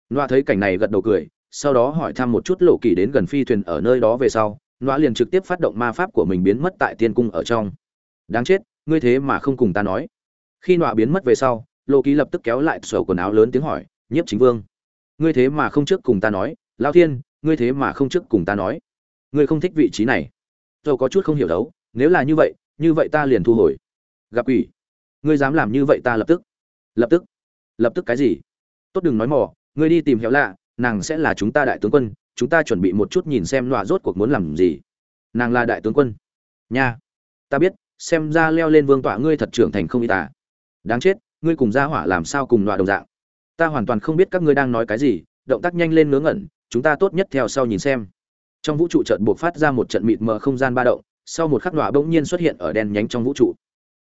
Loa thấy cảnh này gật đầu cười, sau đó hỏi thăm một chút lộ kỳ đến gần phi thuyền ở nơi đó về sau loa liền trực tiếp phát động ma pháp của mình biến mất tại tiên cung ở trong. Đáng chết, ngươi thế mà không cùng ta nói. Khi loa biến mất về sau, lộ kỳ lập tức kéo lại sổ quần áo lớn tiếng hỏi, nhiếp chính vương, ngươi thế mà không trước cùng ta nói lao thiên, ngươi thế mà không trước cùng ta nói. Ngươi không thích vị trí này. Tôi có chút không hiểu đấu, nếu là như vậy như vậy ta liền thu hồi. Gặp ủy ngươi dám làm như vậy ta lập tức. Lập tức lập tức cái gì? Tốt đừng nói mỏ ngươi đi tìm héo lạ, nàng sẽ là chúng ta đại tướng quân, chúng ta chuẩn bị một chút nhìn xem nọa rốt cuộc muốn làm gì. Nàng là đại tướng quân. Nha. Ta biết, xem ra leo lên vương tọa ngươi thật trưởng thành không y tả à. đáng chết, ngươi cùng gia hỏa làm sao cùng nọa đồng dạng? Ta hoàn toàn không biết các ngươi đang nói cái gì, động tác nhanh lên ngớ ngẩn, chúng ta tốt nhất theo sau nhìn xem. Trong vũ trụ chợt buộc phát ra một trận mịt mờ không gian ba động, sau một khắc nọa bỗng nhiên xuất hiện ở đen nhánh trong vũ trụ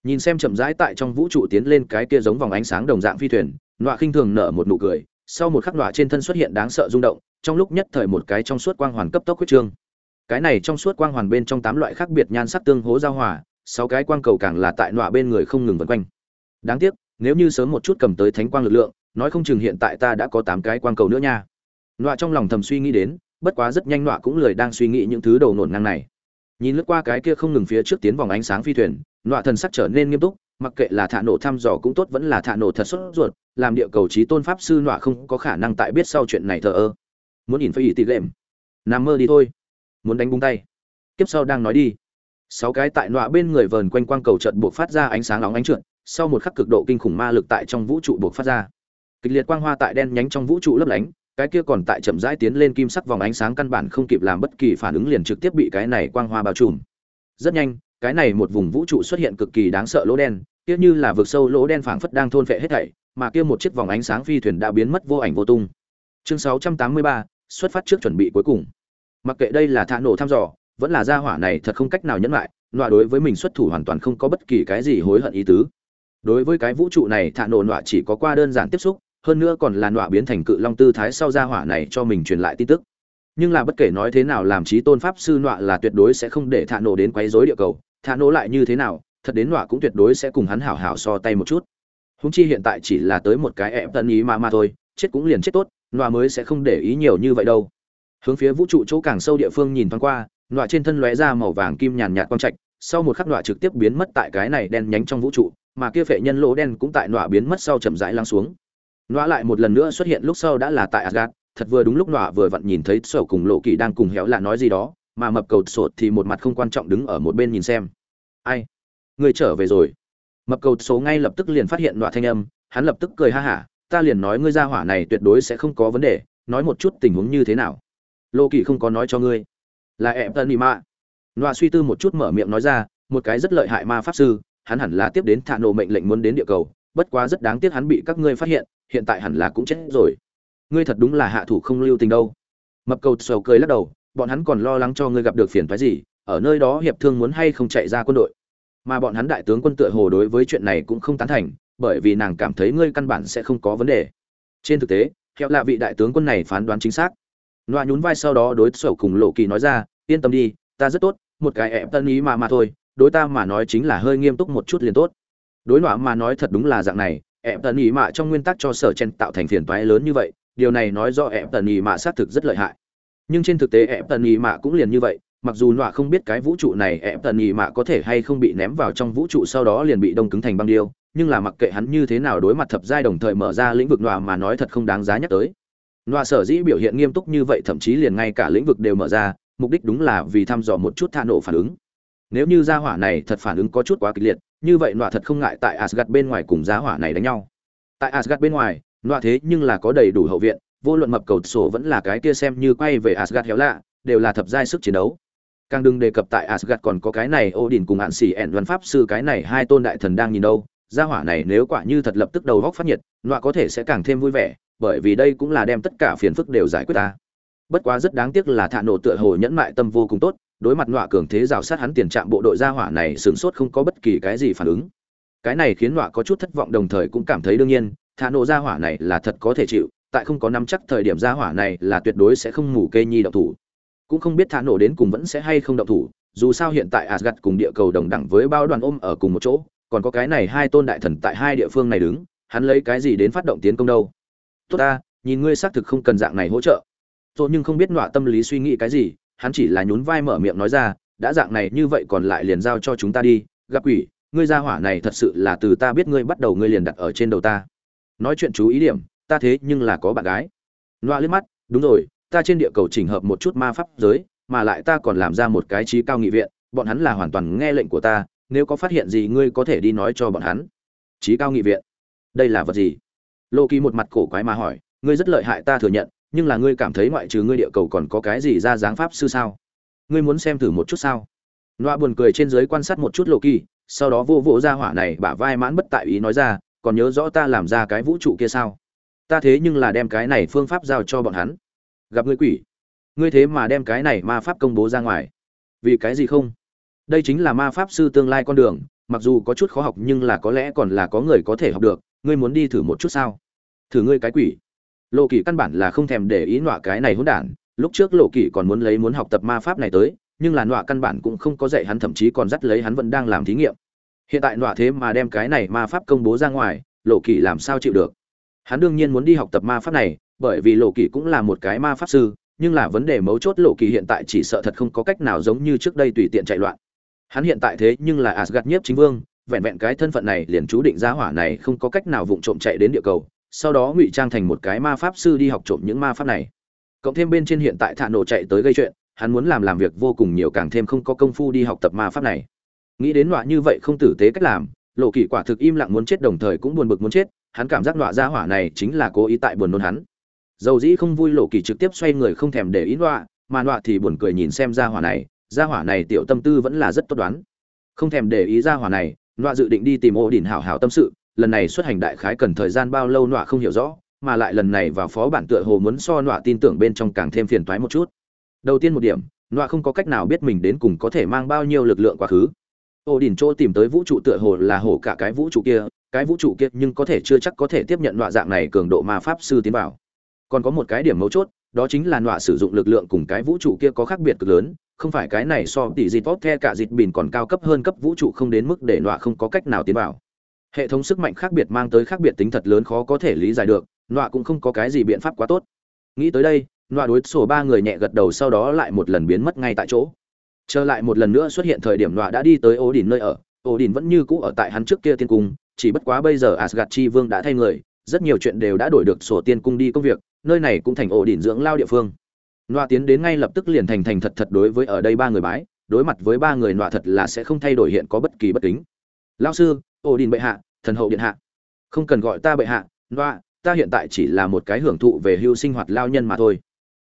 nhìn xem chậm rãi tại trong vũ trụ tiến lên cái kia giống vòng ánh sáng đồng dạng phi thuyền, nọa khinh thường nở một nụ cười, sau một khắc nọa trên thân xuất hiện đáng sợ rung động, trong lúc nhất thời một cái trong suốt quang hoàn cấp tốc huyết trương. Cái này trong suốt quang hoàn bên trong tám loại khác biệt nhan sắc tương hố giao hòa, sáu cái quang cầu càng là tại nọa bên người không ngừng vần quanh. Đáng tiếc, nếu như sớm một chút cầm tới thánh quang lực lượng, nói không chừng hiện tại ta đã có tám cái quang cầu nữa nha. Nọa trong lòng thầm suy nghĩ đến, bất quá rất nhanh nọa cũng lười đang suy nghĩ những thứ đầu nổn ngang này. Nhìn lướt qua cái kia không ngừng phía trước tiến vòng ánh sáng phi thuyền nọa thần sắc trở nên nghiêm túc, mặc kệ là thả nổ thăm dò cũng tốt, vẫn là thả nổ thật sốt ruột, làm địa cầu trí tôn pháp sư nọa không có khả năng tại biết sau chuyện này thờ ơ. Muốn nhìn phải ý tỉ lệm. Nằm mơ đi thôi. Muốn đánh bung tay. Kiếp sau đang nói đi. Sáu cái tại nọa bên người vờn quanh quang cầu trận buộc phát ra ánh sáng nóng ánh trượt, sau một khắc cực độ kinh khủng ma lực tại trong vũ trụ buộc phát ra. Kịch liệt quang hoa tại đen nhánh trong vũ trụ lấp lánh, cái kia còn tại chậm rãi tiến lên kim sắc vòng ánh sáng căn bản không kịp làm bất kỳ phản ứng liền trực tiếp bị cái này quang hoa bao trùm. Rất nhanh cái này một vùng vũ trụ xuất hiện cực kỳ đáng sợ lỗ đen kia như là vực sâu lỗ đen phảng phất đang thôn phệ hết thảy mà kia một chiếc vòng ánh sáng phi thuyền đã biến mất vô ảnh vô tung. Chương 683, xuất phát trước chuẩn bị cuối cùng. Mặc kệ đây là thả nổ thăm dò vẫn là gia hỏa này thật không cách nào nhẫn lại nọa đối với mình xuất thủ hoàn toàn không có bất kỳ cái gì hối hận ý tứ. Đối với cái vũ trụ này thả nổ nọa chỉ có qua đơn giản tiếp xúc hơn nữa còn là nọa biến thành cự long tư thái sau gia hỏa này cho mình truyền lại tin tức. Nhưng là bất kể nói thế nào làm trí tôn pháp sư nọa là tuyệt đối sẽ không để thả nổ đến quấy rối địa cầu thả nổ lại như thế nào, thật đến nọa cũng tuyệt đối sẽ cùng hắn hảo hảo so tay một chút. Húng chi hiện tại chỉ là tới một cái ép tận ý mà mà thôi, chết cũng liền chết tốt, nọa mới sẽ không để ý nhiều như vậy đâu. Hướng phía vũ trụ chỗ càng sâu địa phương nhìn thoáng qua, nọa trên thân lóe ra màu vàng kim nhàn nhạt quang trạch, sau một khắc nọa trực tiếp biến mất tại cái này đen nhánh trong vũ trụ, mà kia phệ nhân lỗ đen cũng tại nọa biến mất sau chậm rãi lăng xuống. Nọa lại một lần nữa xuất hiện lúc sau đã là tại asgad thật vừa đúng lúc nọa vừa vặn nhìn thấy sở cùng lộ kỳ đang cùng héo lạ nói gì đó mà mập cầu sột thì một mặt không quan trọng đứng ở một bên nhìn xem. Ai? Người trở về rồi. Mập cầu số ngay lập tức liền phát hiện nọa thanh âm, hắn lập tức cười ha hả, ta liền nói ngươi ra hỏa này tuyệt đối sẽ không có vấn đề, nói một chút tình huống như thế nào. Lô kỳ không có nói cho ngươi. Là em tân bị mạ. Nọa suy tư một chút mở miệng nói ra, một cái rất lợi hại ma pháp sư, hắn hẳn là tiếp đến thả nổ mệnh lệnh muốn đến địa cầu, bất quá rất đáng tiếc hắn bị các ngươi phát hiện hiện tại hẳn là cũng chết rồi. Ngươi thật đúng là hạ thủ không lưu tình đâu. Mập cầu sầu cười lắc đầu bọn hắn còn lo lắng cho ngươi gặp được phiền phức gì, ở nơi đó hiệp thương muốn hay không chạy ra quân đội. Mà bọn hắn đại tướng quân tựa hồ đối với chuyện này cũng không tán thành, bởi vì nàng cảm thấy ngươi căn bản sẽ không có vấn đề. Trên thực tế theo là vị đại tướng quân này phán đoán chính xác. Loa nhún vai sau đó đối sầu cùng lộ kỳ nói ra, yên tâm đi, ta rất tốt, một cái ẹp tân ý mà mà thôi, đối ta mà nói chính là hơi nghiêm túc một chút liền tốt. Đối loa mà nói thật đúng là dạng này, ẹp tân ý mà trong nguyên tắc cho sở chen tạo thành phiền toái lớn như vậy, điều này nói do ẹp tân ý mà xác thực rất lợi hại nhưng trên thực tế ép tần nhị mạ cũng liền như vậy, mặc dù nọa không biết cái vũ trụ này ép tần nhị mạ có thể hay không bị ném vào trong vũ trụ sau đó liền bị đông cứng thành băng điêu, nhưng là mặc kệ hắn như thế nào đối mặt thập giai đồng thời mở ra lĩnh vực nọa mà nói thật không đáng giá nhắc tới. Nọa sở dĩ biểu hiện nghiêm túc như vậy thậm chí liền ngay cả lĩnh vực đều mở ra, mục đích đúng là vì thăm dò một chút tha nổ phản ứng. Nếu như gia hỏa này thật phản ứng có chút quá kịch liệt, như vậy nọa thật không ngại tại asgad bên ngoài cùng gia hỏa này đánh nhau. Tại asgad bên ngoài, nọa thế nhưng là có đầy đủ hậu viện vô luận mập cầu sổ vẫn là cái kia xem như quay về Asgard héo lạ, đều là thập giai sức chiến đấu. Càng đừng đề cập tại Asgard còn có cái này odin cùng hạn xỉ ẻn văn pháp sư, cái này hai tôn đại thần đang nhìn đâu, gia hỏa này nếu quả như thật lập tức đầu góc phát nhiệt, nọa có thể sẽ càng thêm vui vẻ, bởi vì đây cũng là đem tất cả phiền phức đều giải quyết ta. Bất quá rất đáng tiếc là thạ nổ tựa hồ nhẫn mại tâm vô cùng tốt, đối mặt nọa cường thế rào sát hắn tiền trạm bộ đội gia hỏa này sửng sốt không có bất kỳ cái gì phản ứng. Cái này khiến nọa có chút thất vọng đồng thời cũng cảm thấy đương nhiên, Thạ nổ gia hỏa này là thật có thể chịu tại không có nắm chắc thời điểm ra hỏa này là tuyệt đối sẽ không ngủ kê nhi động thủ. Cũng không biết thả nổ đến cùng vẫn sẽ hay không động thủ, dù sao hiện tại Asgard cùng địa cầu đồng đẳng với bao đoàn ôm ở cùng một chỗ, còn có cái này hai tôn đại thần tại hai địa phương này đứng, hắn lấy cái gì đến phát động tiến công đâu? Tốt ta, nhìn ngươi xác thực không cần dạng này hỗ trợ. Tôi nhưng không biết nọa tâm lý suy nghĩ cái gì, hắn chỉ là nhún vai mở miệng nói ra, đã dạng này như vậy còn lại liền giao cho chúng ta đi, gặp quỷ, ngươi ra hỏa này thật sự là từ ta biết ngươi bắt đầu ngươi liền đặt ở trên đầu ta. Nói chuyện chú ý điểm ta thế nhưng là có bạn gái. Loa liếc mắt, đúng rồi, ta trên địa cầu chỉnh hợp một chút ma pháp giới, mà lại ta còn làm ra một cái trí cao nghị viện, bọn hắn là hoàn toàn nghe lệnh của ta, nếu có phát hiện gì ngươi có thể đi nói cho bọn hắn. Trí cao nghị viện? Đây là vật gì? Lô kỳ một mặt cổ quái mà hỏi, ngươi rất lợi hại ta thừa nhận, nhưng là ngươi cảm thấy ngoại trừ ngươi địa cầu còn có cái gì ra dáng pháp sư sao? Ngươi muốn xem thử một chút sao? Loa buồn cười trên dưới quan sát một chút lô kỳ sau đó vô vỗ ra hỏa này bả vai mãn bất tại ý nói ra, còn nhớ rõ ta làm ra cái vũ trụ kia sao? Ta thế nhưng là đem cái này phương pháp giao cho bọn hắn. Gặp ngươi quỷ. Ngươi thế mà đem cái này ma pháp công bố ra ngoài. Vì cái gì không? Đây chính là ma pháp sư tương lai con đường, mặc dù có chút khó học nhưng là có lẽ còn là có người có thể học được. Ngươi muốn đi thử một chút sao? Thử ngươi cái quỷ. Lộ kỳ căn bản là không thèm để ý nọa cái này hỗn đản. Lúc trước lộ kỳ còn muốn lấy muốn học tập ma pháp này tới, nhưng là nọa căn bản cũng không có dạy hắn, thậm chí còn dắt lấy hắn vẫn đang làm thí nghiệm. Hiện tại nọa thế mà đem cái này ma pháp công bố ra ngoài, lộ kỳ làm sao chịu được? Hắn đương nhiên muốn đi học tập ma pháp này, bởi vì lộ kỳ cũng là một cái ma pháp sư, nhưng là vấn đề mấu chốt lộ kỳ hiện tại chỉ sợ thật không có cách nào giống như trước đây tùy tiện chạy loạn. Hắn hiện tại thế nhưng là asgad nhiếp chính vương, vẹn vẹn cái thân phận này liền chú định giá hỏa này không có cách nào vụng trộm chạy đến địa cầu, sau đó ngụy trang thành một cái ma pháp sư đi học trộm những ma pháp này. Cộng thêm bên trên hiện tại thạ nổ chạy tới gây chuyện, hắn muốn làm làm việc vô cùng nhiều càng thêm không có công phu đi học tập ma pháp này. Nghĩ đến loại như vậy không tử tế cách làm, lộ kỳ quả thực im lặng muốn chết đồng thời cũng buồn bực muốn chết hắn cảm giác nọa ra hỏa này chính là cố ý tại buồn nôn hắn. Dầu dĩ không vui, lộ kỳ trực tiếp xoay người không thèm để ý nọa mà nọa thì buồn cười nhìn xem ra hỏa này, ra hỏa này tiểu tâm tư vẫn là rất tốt đoán. Không thèm để ý ra hỏa này nọa dự định đi tìm ô đỉnh hảo hảo tâm sự, lần này xuất hành đại khái cần thời gian bao lâu nọa không hiểu rõ, mà lại lần này vào phó bản tựa hồ muốn so nọa tin tưởng bên trong càng thêm phiền toái một chút. Đầu tiên một điểm nọa không có cách nào biết mình đến cùng có thể mang bao nhiêu lực lượng quá khứ. Ô đình chỗ tìm tới vũ trụ tựa hồ là hổ cả cái vũ trụ kia cái vũ trụ kia nhưng có thể chưa chắc có thể tiếp nhận loại dạng này cường độ ma pháp sư tiến vào. Còn có một cái điểm mấu chốt, đó chính là loại sử dụng lực lượng cùng cái vũ trụ kia có khác biệt cực lớn, không phải cái này so tỷ dịt tốt the cả dịt bìn còn cao cấp hơn cấp vũ trụ không đến mức để loại không có cách nào tiến vào. Hệ thống sức mạnh khác biệt mang tới khác biệt tính thật lớn khó có thể lý giải được, loại cũng không có cái gì biện pháp quá tốt. Nghĩ tới đây, loại đối sổ ba người nhẹ gật đầu sau đó lại một lần biến mất ngay tại chỗ. Trở lại một lần nữa xuất hiện thời điểm nọa đã đi tới ổ đỉnh nơi ở ổ đỉnh vẫn như cũ ở tại hắn trước kia tiên cung chỉ bất quá bây giờ Asgard chi vương đã thay người, rất nhiều chuyện đều đã đổi được sổ tiên cung đi công việc, nơi này cũng thành ổ đỉnh dưỡng lao địa phương. Nọa tiến đến ngay lập tức liền thành thành thật thật đối với ở đây ba người bái, đối mặt với ba người nọa thật là sẽ không thay đổi hiện có bất kỳ bất kính. Lão sư, ổ đỉnh bệ hạ, thần hậu điện hạ. Không cần gọi ta bệ hạ, nọa, ta hiện tại chỉ là một cái hưởng thụ về hưu sinh hoạt lao nhân mà thôi.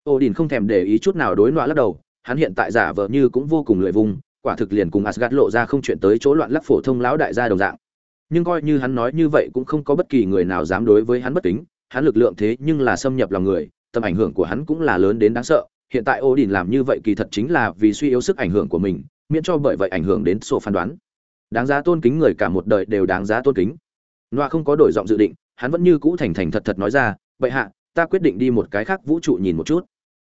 Ổ đỉnh không thèm để ý chút nào đối nọa lắc đầu, hắn hiện tại giả vờ như cũng vô cùng lười vùng, quả thực liền cùng Asgard lộ ra không chuyện tới chỗ loạn lắc phổ thông lão đại gia đồng dạng. Nhưng coi như hắn nói như vậy cũng không có bất kỳ người nào dám đối với hắn bất kính, hắn lực lượng thế nhưng là xâm nhập lòng người, tầm ảnh hưởng của hắn cũng là lớn đến đáng sợ. Hiện tại Odin làm như vậy kỳ thật chính là vì suy yếu sức ảnh hưởng của mình, miễn cho bởi vậy ảnh hưởng đến sổ phán đoán. Đáng giá tôn kính người cả một đời đều đáng giá tôn kính. Noa không có đổi giọng dự định, hắn vẫn như cũ thành thành thật thật nói ra, "Vậy hạ, ta quyết định đi một cái khác vũ trụ nhìn một chút."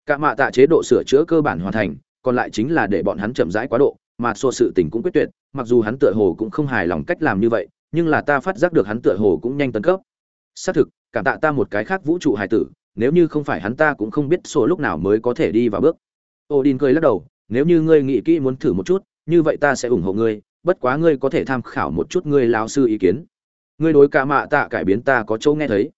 Cả mạ tạ chế độ sửa chữa cơ bản hoàn thành, còn lại chính là để bọn hắn chậm rãi quá độ, mà xô sự tình cũng quyết tuyệt, mặc dù hắn tựa hồ cũng không hài lòng cách làm như vậy, nhưng là ta phát giác được hắn tựa hồ cũng nhanh tấn cấp. Xác thực, cảm tạ ta một cái khác vũ trụ hải tử, nếu như không phải hắn ta cũng không biết số lúc nào mới có thể đi vào bước. Odin cười lắc đầu, nếu như ngươi nghĩ kỹ muốn thử một chút, như vậy ta sẽ ủng hộ ngươi, bất quá ngươi có thể tham khảo một chút ngươi lão sư ý kiến. Ngươi đối cả mạ tạ cải biến ta có chỗ nghe thấy.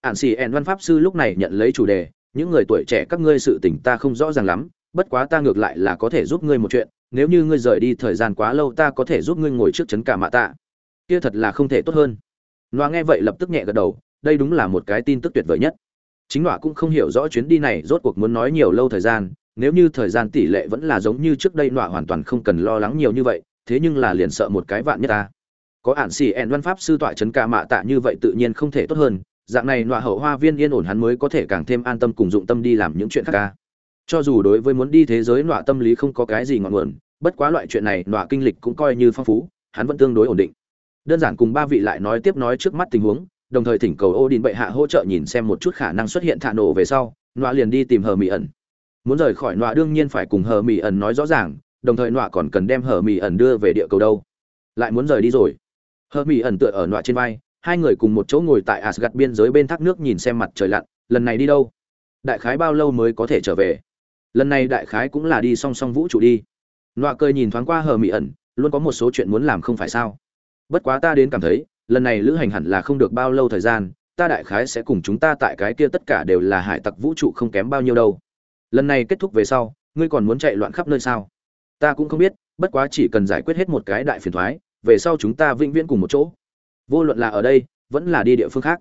Ản Sĩ En Văn Pháp sư lúc này nhận lấy chủ đề, những người tuổi trẻ các ngươi sự tình ta không rõ ràng lắm, bất quá ta ngược lại là có thể giúp ngươi một chuyện, nếu như ngươi rời đi thời gian quá lâu ta có thể giúp ngươi ngồi trước chấn cả mạ tạ kia thật là không thể tốt hơn. Loa nghe vậy lập tức nhẹ gật đầu, đây đúng là một cái tin tức tuyệt vời nhất. Chính Loa cũng không hiểu rõ chuyến đi này rốt cuộc muốn nói nhiều lâu thời gian, nếu như thời gian tỷ lệ vẫn là giống như trước đây Loa hoàn toàn không cần lo lắng nhiều như vậy, thế nhưng là liền sợ một cái vạn nhất ta. Có ản xì ẹn văn pháp sư tọa chấn ca mạ tạ như vậy tự nhiên không thể tốt hơn, dạng này nọa hậu hoa viên yên ổn hắn mới có thể càng thêm an tâm cùng dụng tâm đi làm những chuyện khác ca. Cho dù đối với muốn đi thế giới nọa tâm lý không có cái gì ngọn nguồn, bất quá loại chuyện này nọa kinh lịch cũng coi như phong phú, hắn vẫn tương đối ổn định đơn giản cùng ba vị lại nói tiếp nói trước mắt tình huống, đồng thời thỉnh cầu Odin bệ hạ hỗ trợ nhìn xem một chút khả năng xuất hiện thả nổ về sau, nọa liền đi tìm hờ mỹ ẩn. Muốn rời khỏi nọa đương nhiên phải cùng hờ mỹ ẩn nói rõ ràng, đồng thời nọa còn cần đem hờ mỹ ẩn đưa về địa cầu đâu. Lại muốn rời đi rồi. Hờ mỹ ẩn tựa ở nọa trên vai, hai người cùng một chỗ ngồi tại asgad biên giới bên thác nước nhìn xem mặt trời lặn, lần này đi đâu? Đại khái bao lâu mới có thể trở về? Lần này đại khái cũng là đi song song vũ trụ đi. Nọa cười nhìn thoáng qua hờ mỹ ẩn, luôn có một số chuyện muốn làm không phải sao? Bất quá ta đến cảm thấy lần này lữ hành hẳn là không được bao lâu thời gian ta đại khái sẽ cùng chúng ta tại cái kia tất cả đều là hải tặc vũ trụ không kém bao nhiêu đâu. Lần này kết thúc về sau ngươi còn muốn chạy loạn khắp nơi sao? Ta cũng không biết bất quá chỉ cần giải quyết hết một cái đại phiền thoái về sau chúng ta vĩnh viễn cùng một chỗ. Vô luận là ở đây vẫn là đi địa phương khác.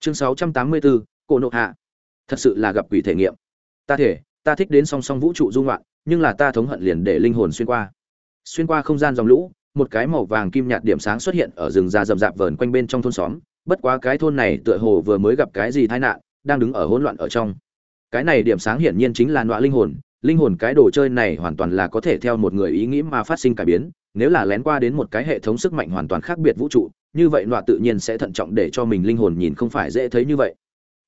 Chương 684, cổ nộ hạ. Thật sự là gặp quỷ thể nghiệm. Ta thể ta thích đến song song vũ trụ dung loạn nhưng là ta thống hận liền để linh hồn xuyên qua. Xuyên qua không gian dòng lũ một cái màu vàng kim nhạt điểm sáng xuất hiện ở rừng già rậm rạp vờn quanh bên trong thôn xóm, bất quá cái thôn này tựa hồ vừa mới gặp cái gì tai nạn, đang đứng ở hỗn loạn ở trong. Cái này điểm sáng hiển nhiên chính là nọa linh hồn linh hồn cái đồ chơi này hoàn toàn là có thể theo một người ý nghĩ mà phát sinh cải biến, nếu là lén qua đến một cái hệ thống sức mạnh hoàn toàn khác biệt vũ trụ, như vậy nọa tự nhiên sẽ thận trọng để cho mình linh hồn nhìn không phải dễ thấy như vậy.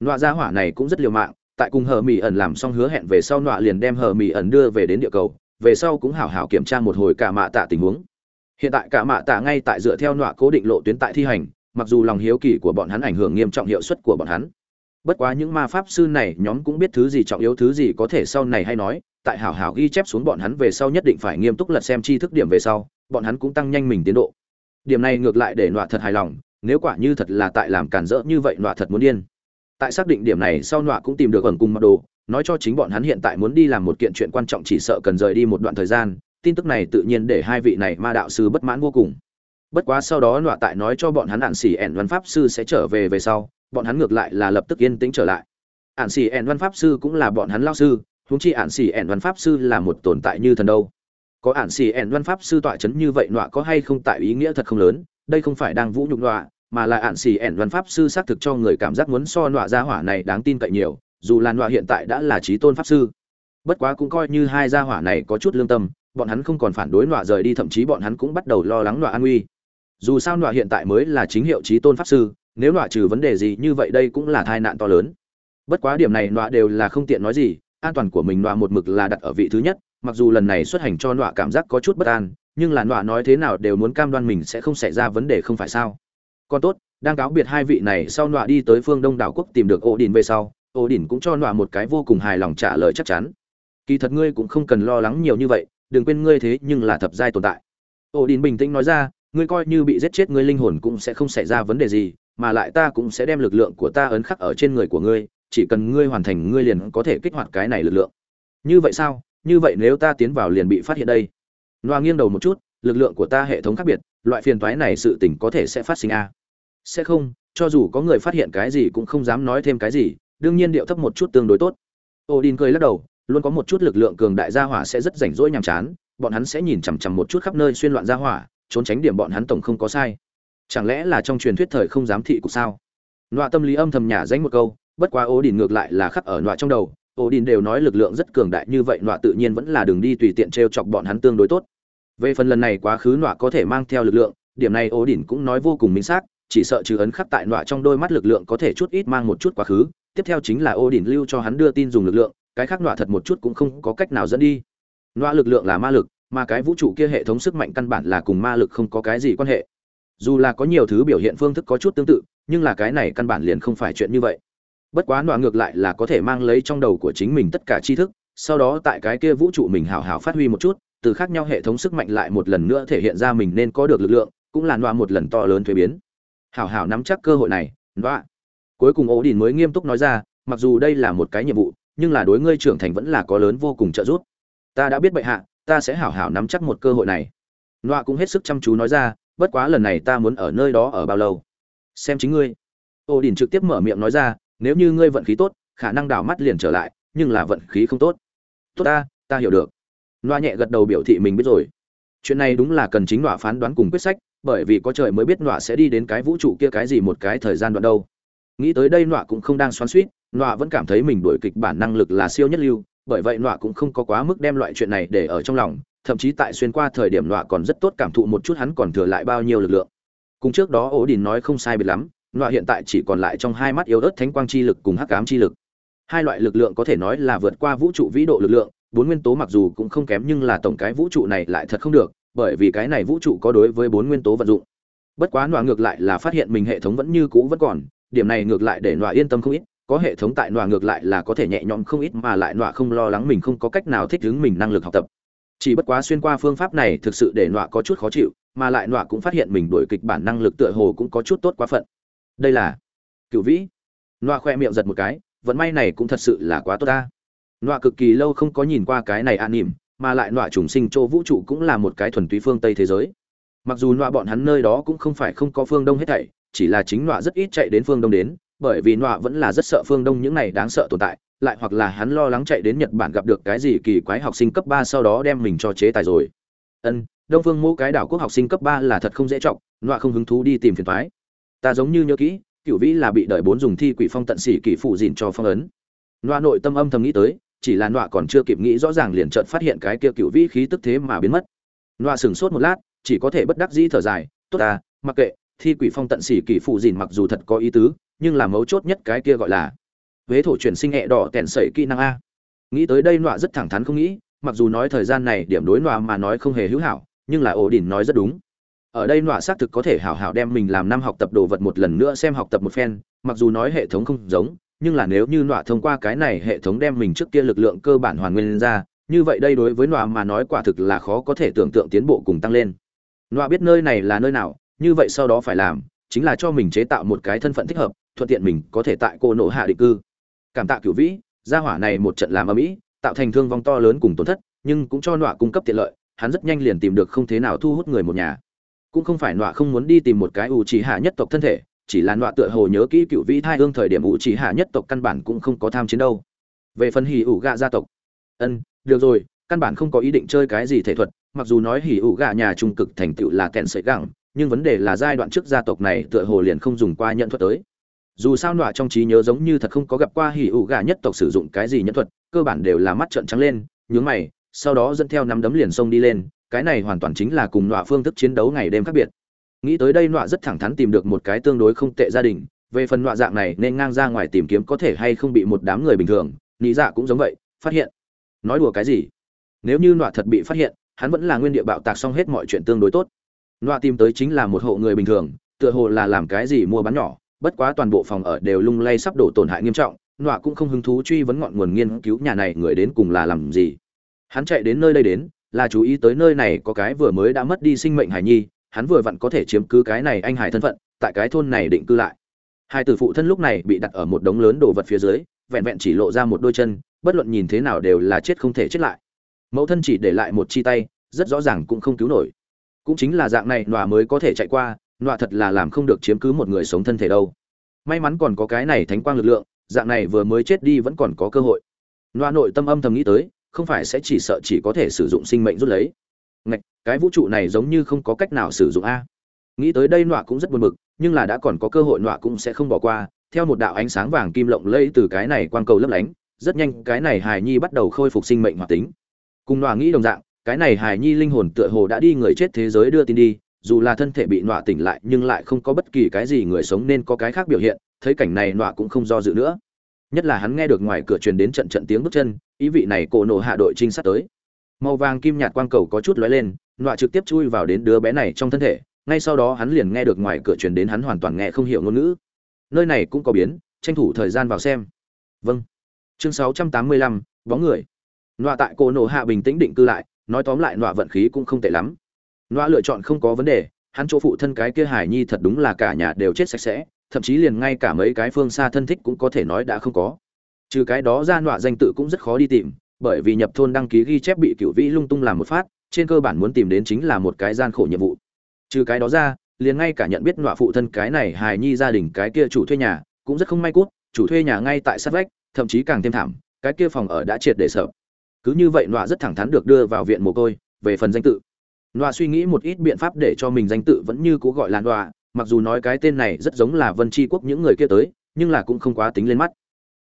Nọa gia hỏa này cũng rất liều mạng, tại cùng hờ mỹ ẩn làm xong hứa hẹn về sau nọa liền đem hờ mỹ ẩn đưa về đến địa cầu, về sau cũng hảo hảo kiểm tra một hồi cả mạ tạ tình huống hiện tại cả mạ tạ ngay tại dựa theo nọa cố định lộ tuyến tại thi hành, mặc dù lòng hiếu kỳ của bọn hắn ảnh hưởng nghiêm trọng hiệu suất của bọn hắn. Bất quá những ma pháp sư này nhóm cũng biết thứ gì trọng yếu, thứ gì có thể sau này hay nói, tại hảo hảo ghi chép xuống bọn hắn về sau nhất định phải nghiêm túc lật xem tri thức điểm về sau, bọn hắn cũng tăng nhanh mình tiến độ. Điểm này ngược lại để nọa thật hài lòng, nếu quả như thật là tại làm cản rỡ như vậy nọa thật muốn điên. Tại xác định điểm này sau nọa cũng tìm được ẩn cùng mặc đồ, nói cho chính bọn hắn hiện tại muốn đi làm một kiện chuyện quan trọng chỉ sợ cần rời đi một đoạn thời gian tin tức này tự nhiên để hai vị này ma đạo sư bất mãn vô cùng. Bất quá sau đó nọa tại nói cho bọn hắn ạn xỉ ẻn văn pháp sư sẽ trở về về sau, bọn hắn ngược lại là lập tức yên tĩnh trở lại. Ạn xỉ ẻn văn pháp sư cũng là bọn hắn lao sư húng chi ạn xỉ ẻn văn pháp sư là một tồn tại như thần đâu. Có ạn xỉ ẻn văn pháp sư tọa chấn như vậy nọa có hay không tại ý nghĩa thật không lớn, đây không phải đang vũ nhục nọa, mà là ạn xỉ ẻn văn pháp sư xác thực cho người cảm giác muốn so nọa gia hỏa này đáng tin cậy nhiều, dù là nọa hiện tại đã là trí tôn pháp sư. Bất quá cũng coi như hai gia hỏa này có chút lương tâm bọn hắn không còn phản đối nọa rời đi, thậm chí bọn hắn cũng bắt đầu lo lắng nọa an nguy dù sao nọa hiện tại mới là chính hiệu trí tôn pháp sư, nếu nọa trừ vấn đề gì như vậy đây cũng là tai nạn to lớn. Bất quá điểm này nọa đều là không tiện nói gì, an toàn của mình nọa một mực là đặt ở vị thứ nhất, mặc dù lần này xuất hành cho nọa cảm giác có chút bất an, nhưng là nọa nói thế nào đều muốn cam đoan mình sẽ không xảy ra vấn đề không phải sao. Còn tốt, đang cáo biệt hai vị này, sau nọa đi tới phương đông đảo quốc tìm được ổ đình về sau ổ đình cũng cho nọa một cái vô cùng hài lòng trả lời chắc chắn. Kỳ thật ngươi cũng không cần lo lắng nhiều như vậy đừng quên ngươi thế nhưng là thập giai tồn tại. Ổ đình bình tĩnh nói ra, ngươi coi như bị giết chết ngươi linh hồn cũng sẽ không xảy ra vấn đề gì, mà lại ta cũng sẽ đem lực lượng của ta ấn khắc ở trên người của ngươi, chỉ cần ngươi hoàn thành ngươi liền có thể kích hoạt cái này lực lượng. Như vậy sao? Như vậy nếu ta tiến vào liền bị phát hiện đây. Loa nghiêng đầu một chút, lực lượng của ta hệ thống khác biệt, loại phiền toái này sự tình có thể sẽ phát sinh a. À? sẽ không, cho dù có người phát hiện cái gì cũng không dám nói thêm cái gì, đương nhiên điệu thấp một chút tương đối tốt. Odin cười lắc đầu luôn có một chút lực lượng cường đại gia hỏa sẽ rất rảnh rỗi nhàm chán, bọn hắn sẽ nhìn chằm chằm một chút khắp nơi xuyên loạn gia hỏa, trốn tránh điểm bọn hắn tổng không có sai. Chẳng lẽ là trong truyền thuyết thời không dám thị cục sao? Nọa tâm lý âm thầm nhả danh một câu, bất quá ố đình ngược lại là khắc ở nọa trong đầu. Ố đình đều nói lực lượng rất cường đại như vậy, nọa tự nhiên vẫn là đường đi tùy tiện t r e o chọc bọn hắn tương đối tốt. Về phần lần này quá khứ nọa có thể mang theo lực lượng, điểm này ố đình cũng nói vô cùng minh xác, chỉ sợ trừ ấn khắc tại nọa trong đôi mắt lực lượng có thể chút ít mang một chút quá khứ. Tiếp theo chính là ố đình lưu cho hắn đưa tin dùng lực lượng cái khác nọa thật một chút cũng không có cách nào dẫn đi. Nọa lực lượng là ma lực, mà cái vũ trụ kia hệ thống sức mạnh căn bản là cùng ma lực không có cái gì quan hệ. Dù là có nhiều thứ biểu hiện phương thức có chút tương tự, nhưng là cái này căn bản liền không phải chuyện như vậy. Bất quá nọa ngược lại là có thể mang lấy trong đầu của chính mình tất cả tri thức, sau đó tại cái kia vũ trụ mình hào hào phát huy một chút, từ khác nhau hệ thống sức mạnh lại một lần nữa thể hiện ra mình nên có được lực lượng, cũng là nọa một lần to lớn thuế biến. Hào hào nắm chắc cơ hội này, nọa. Cuối cùng ổ đình mới nghiêm túc nói ra, mặc dù đây là một cái nhiệm vụ nhưng là đối ngươi trưởng thành vẫn là có lớn vô cùng trợ giúp. Ta đã biết bệ hạ, ta sẽ hảo hảo nắm chắc một cơ hội này. Nọa cũng hết sức chăm chú nói ra, bất quá lần này ta muốn ở nơi đó ở bao lâu? Xem chính ngươi. Ô đình trực tiếp mở miệng nói ra, nếu như ngươi vận khí tốt, khả năng đảo mắt liền trở lại, nhưng là vận khí không tốt. Tốt ta ta hiểu được. Nọa nhẹ gật đầu biểu thị mình biết rồi. Chuyện này đúng là cần chính nọa phán đoán cùng quyết sách, bởi vì có trời mới biết nọa sẽ đi đến cái vũ trụ kia cái gì một cái thời gian đoạn đâu. Nghĩ tới đây nọa cũng không đang xoắn suýt nọa vẫn cảm thấy mình đổi kịch bản năng lực là siêu nhất lưu, bởi vậy nọa cũng không có quá mức đem loại chuyện này để ở trong lòng, thậm chí tại xuyên qua thời điểm nọa còn rất tốt cảm thụ một chút hắn còn thừa lại bao nhiêu lực lượng. Cùng trước đó ổ đình nói không sai biệt lắm, nọa hiện tại chỉ còn lại trong hai mắt yếu ớt thánh quang chi lực cùng hắc ám chi lực. Hai loại lực lượng có thể nói là vượt qua vũ trụ vĩ độ lực lượng, bốn nguyên tố mặc dù cũng không kém nhưng là tổng cái vũ trụ này lại thật không được, bởi vì cái này vũ trụ có đối với bốn nguyên tố vận dụng. Bất quá nọa ngược lại là phát hiện mình hệ thống vẫn như cũ vẫn còn, điểm này ngược lại để nọa yên tâm không ít có hệ thống tại nọa ngược lại là có thể nhẹ nhõm không ít mà lại nọa không lo lắng mình không có cách nào thích ứng mình năng lực học tập. Chỉ bất quá xuyên qua phương pháp này thực sự để nọa có chút khó chịu, mà lại nọa cũng phát hiện mình đổi kịch bản năng lực tựa hồ cũng có chút tốt quá phận. Đây là cựu vĩ. Nọa khoe miệng giật một cái, vận may này cũng thật sự là quá tốt ta. Nọa cực kỳ lâu không có nhìn qua cái này an nỉm, mà lại nọa trùng sinh chỗ vũ trụ cũng là một cái thuần túy phương tây thế giới. Mặc dù nọa bọn hắn nơi đó cũng không phải không có phương đông hết thảy, chỉ là chính nọa rất ít chạy đến phương đông đến bởi vì nọa vẫn là rất sợ phương đông những này đáng sợ tồn tại, lại hoặc là hắn lo lắng chạy đến nhật bản gặp được cái gì kỳ quái học sinh cấp ba sau đó đem mình cho chế tài rồi. Ân, đông phương mỗi cái đảo quốc học sinh cấp ba là thật không dễ trọng nọa không hứng thú đi tìm phiền thoái ta giống như nhớ kỹ cựu vĩ là bị đợi bốn dùng thi quỷ phong tận xỉ kỷ phụ dìn cho phong ấn. Nọa nội tâm âm thầm nghĩ tới, chỉ là nọa còn chưa kịp nghĩ rõ ràng liền chợt phát hiện cái kia cựu vĩ khí tức thế mà biến mất. Nọa sửng sốt một lát, chỉ có thể bất đắc dĩ thở dài, tốt ta, mặc kệ, thi quỷ phong tận xỉ kỷ phụ dìn mặc dù thật có ý tứ nhưng là mấu chốt nhất cái kia gọi là huế thổ chuyển sinh hẹ đỏ tèn sẩy kỹ năng a. Nghĩ tới đây nọa rất thẳng thắn không nghĩ, mặc dù nói thời gian này điểm đối nọa mà nói không hề hữu hảo, nhưng là ổ đỉnh nói rất đúng. Ở đây nọa xác thực có thể hảo hảo đem mình làm năm học tập đồ vật một lần nữa xem học tập một phen, mặc dù nói hệ thống không giống, nhưng là nếu như nọa thông qua cái này hệ thống đem mình trước kia lực lượng cơ bản hoàn nguyên ra, như vậy đây đối với nọa mà nói quả thực là khó có thể tưởng tượng tiến bộ cùng tăng lên. Nọa biết nơi này là nơi nào, như vậy sau đó phải làm, chính là cho mình chế tạo một cái thân phận thích hợp thuận tiện mình có thể tại cô nổ hạ định cư. Cảm tạ cửu vĩ, gia hỏa này một trận làm ở mỹ tạo thành thương vong to lớn cùng tổn thất, nhưng cũng cho nọa cung cấp tiện lợi, hắn rất nhanh liền tìm được không thế nào thu hút người một nhà. Cũng không phải nọa không muốn đi tìm một cái ủ chỉ hạ nhất tộc thân thể, chỉ là nọa tựa hồ nhớ kỹ cựu vĩ thai hương thời điểm ủ chỉ hạ nhất tộc căn bản cũng không có tham chiến đâu. Về phần hỉ ủ gạ gia tộc. Ân, được rồi, căn bản không có ý định chơi cái gì thể thuật, mặc dù nói hỉ ủ gạ nhà trung cực thành tựu là kẹn sợi gẳng, nhưng vấn đề là giai đoạn trước gia tộc này tựa hồ liền không dùng qua nhận thuật tới dù sao nọa trong trí nhớ giống như thật không có gặp qua hỉ ủ gà nhất tộc sử dụng cái gì nhân thuật, cơ bản đều là mắt trợn trắng lên, nhướng mày, sau đó dẫn theo nắm đấm liền xông đi lên, cái này hoàn toàn chính là cùng nọa phương thức chiến đấu ngày đêm khác biệt. Nghĩ tới đây nọa rất thẳng thắn tìm được một cái tương đối không tệ gia đình, về phần nọa dạng này nên ngang ra ngoài tìm kiếm có thể hay không bị một đám người bình thường nghĩ dạ cũng giống vậy, phát hiện. Nói đùa cái gì? Nếu như nọa thật bị phát hiện, hắn vẫn là nguyên địa bạo tạc xong hết mọi chuyện tương đối tốt. Nọa tìm tới chính là một hộ người bình thường, tựa hồ là làm cái gì mua bán nhỏ bất quá toàn bộ phòng ở đều lung lay sắp đổ tổn hại nghiêm trọng, nọa cũng không hứng thú truy vấn ngọn nguồn nghiên cứu nhà này người đến cùng là làm gì. Hắn chạy đến nơi đây đến, là chú ý tới nơi này có cái vừa mới đã mất đi sinh mệnh hải nhi, hắn vừa vặn có thể chiếm cứ cái này anh hải thân phận, tại cái thôn này định cư lại. Hai tử phụ thân lúc này bị đặt ở một đống lớn đồ vật phía dưới, vẹn vẹn chỉ lộ ra một đôi chân, bất luận nhìn thế nào đều là chết không thể chết lại. Mẫu thân chỉ để lại một chi tay, rất rõ ràng cũng không cứu nổi. Cũng chính là dạng này nọa mới có thể chạy qua nọa thật là làm không được chiếm cứ một người sống thân thể đâu. May mắn còn có cái này thánh quang lực lượng, dạng này vừa mới chết đi vẫn còn có cơ hội. Nọa nội tâm âm thầm nghĩ tới, không phải sẽ chỉ sợ chỉ có thể sử dụng sinh mệnh rút lấy. Ngạch, cái vũ trụ này giống như không có cách nào sử dụng a. Nghĩ tới đây nọa cũng rất buồn bực, nhưng là đã còn có cơ hội nọa cũng sẽ không bỏ qua. Theo một đạo ánh sáng vàng kim lộng lẫy từ cái này quang cầu lấp lánh, rất nhanh cái này hài nhi bắt đầu khôi phục sinh mệnh hoạt tính. Cùng nọa nghĩ đồng dạng, cái này hài nhi linh hồn tựa hồ đã đi người chết thế giới đưa tin đi dù là thân thể bị nọa tỉnh lại nhưng lại không có bất kỳ cái gì người sống nên có cái khác biểu hiện thấy cảnh này nọa cũng không do dự nữa. Nhất là hắn nghe được ngoài cửa truyền đến trận trận tiếng bước chân ý vị này cổ nổ hạ đội trinh sát tới. Màu vàng kim nhạt quang cầu có chút lóe lên nọa trực tiếp chui vào đến đứa bé này trong thân thể ngay sau đó hắn liền nghe được ngoài cửa truyền đến hắn hoàn toàn nghe không hiểu ngôn ngữ. Nơi này cũng có biến tranh thủ thời gian vào xem. Vâng. Chương 685, bóng người. Nọa tại cổ nổ hạ bình tĩnh định cư lại nói tóm lại nọa vận khí cũng không tệ lắm nọa lựa chọn không có vấn đề, hắn chỗ phụ thân cái kia hải nhi thật đúng là cả nhà đều chết sạch sẽ, thậm chí liền ngay cả mấy cái phương xa thân thích cũng có thể nói đã không có. Trừ cái đó ra nọa danh tự cũng rất khó đi tìm, bởi vì nhập thôn đăng ký ghi chép bị cửu vĩ lung tung làm một phát, trên cơ bản muốn tìm đến chính là một cái gian khổ nhiệm vụ. Trừ cái đó ra, liền ngay cả nhận biết nọa phụ thân cái này Hải nhi gia đình cái kia chủ thuê nhà, cũng rất không may cút, chủ thuê nhà ngay tại sát vách, thậm chí càng thêm thảm, cái kia phòng ở đã triệt để sợ. Cứ như vậy nọa rất thẳng thắn được đưa vào viện mồ côi, về phần danh tự nọa suy nghĩ một ít biện pháp để cho mình danh tự vẫn như cố gọi là nọa mặc dù nói cái tên này rất giống là vân Chi quốc những người kia tới, nhưng là cũng không quá tính lên mắt.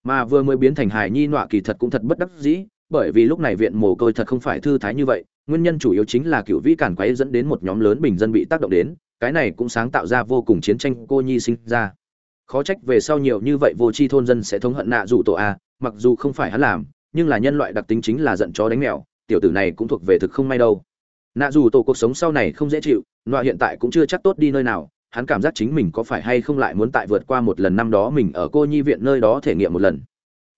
Mà vừa mới biến thành hải nhi nọa kỳ thật cũng thật bất đắc dĩ, bởi vì lúc này viện mồ côi thật không phải thư thái như vậy, nguyên nhân chủ yếu chính là cựu vĩ cản quấy dẫn đến một nhóm lớn bình dân bị tác động đến, cái này cũng sáng tạo ra vô cùng chiến tranh cô nhi sinh ra. Khó trách về sau nhiều như vậy vô tri thôn dân sẽ thống hận nạ dù tổ a, mặc dù không phải hắn làm, nhưng là nhân loại đặc tính chính là giận chó đánh mèo, tiểu tử này cũng thuộc về thực không may đâu nạ dù tổ cuộc sống sau này không dễ chịu, nọa hiện tại cũng chưa chắc tốt đi nơi nào, hắn cảm giác chính mình có phải hay không lại muốn tại vượt qua một lần năm đó mình ở cô nhi viện nơi đó thể nghiệm một lần.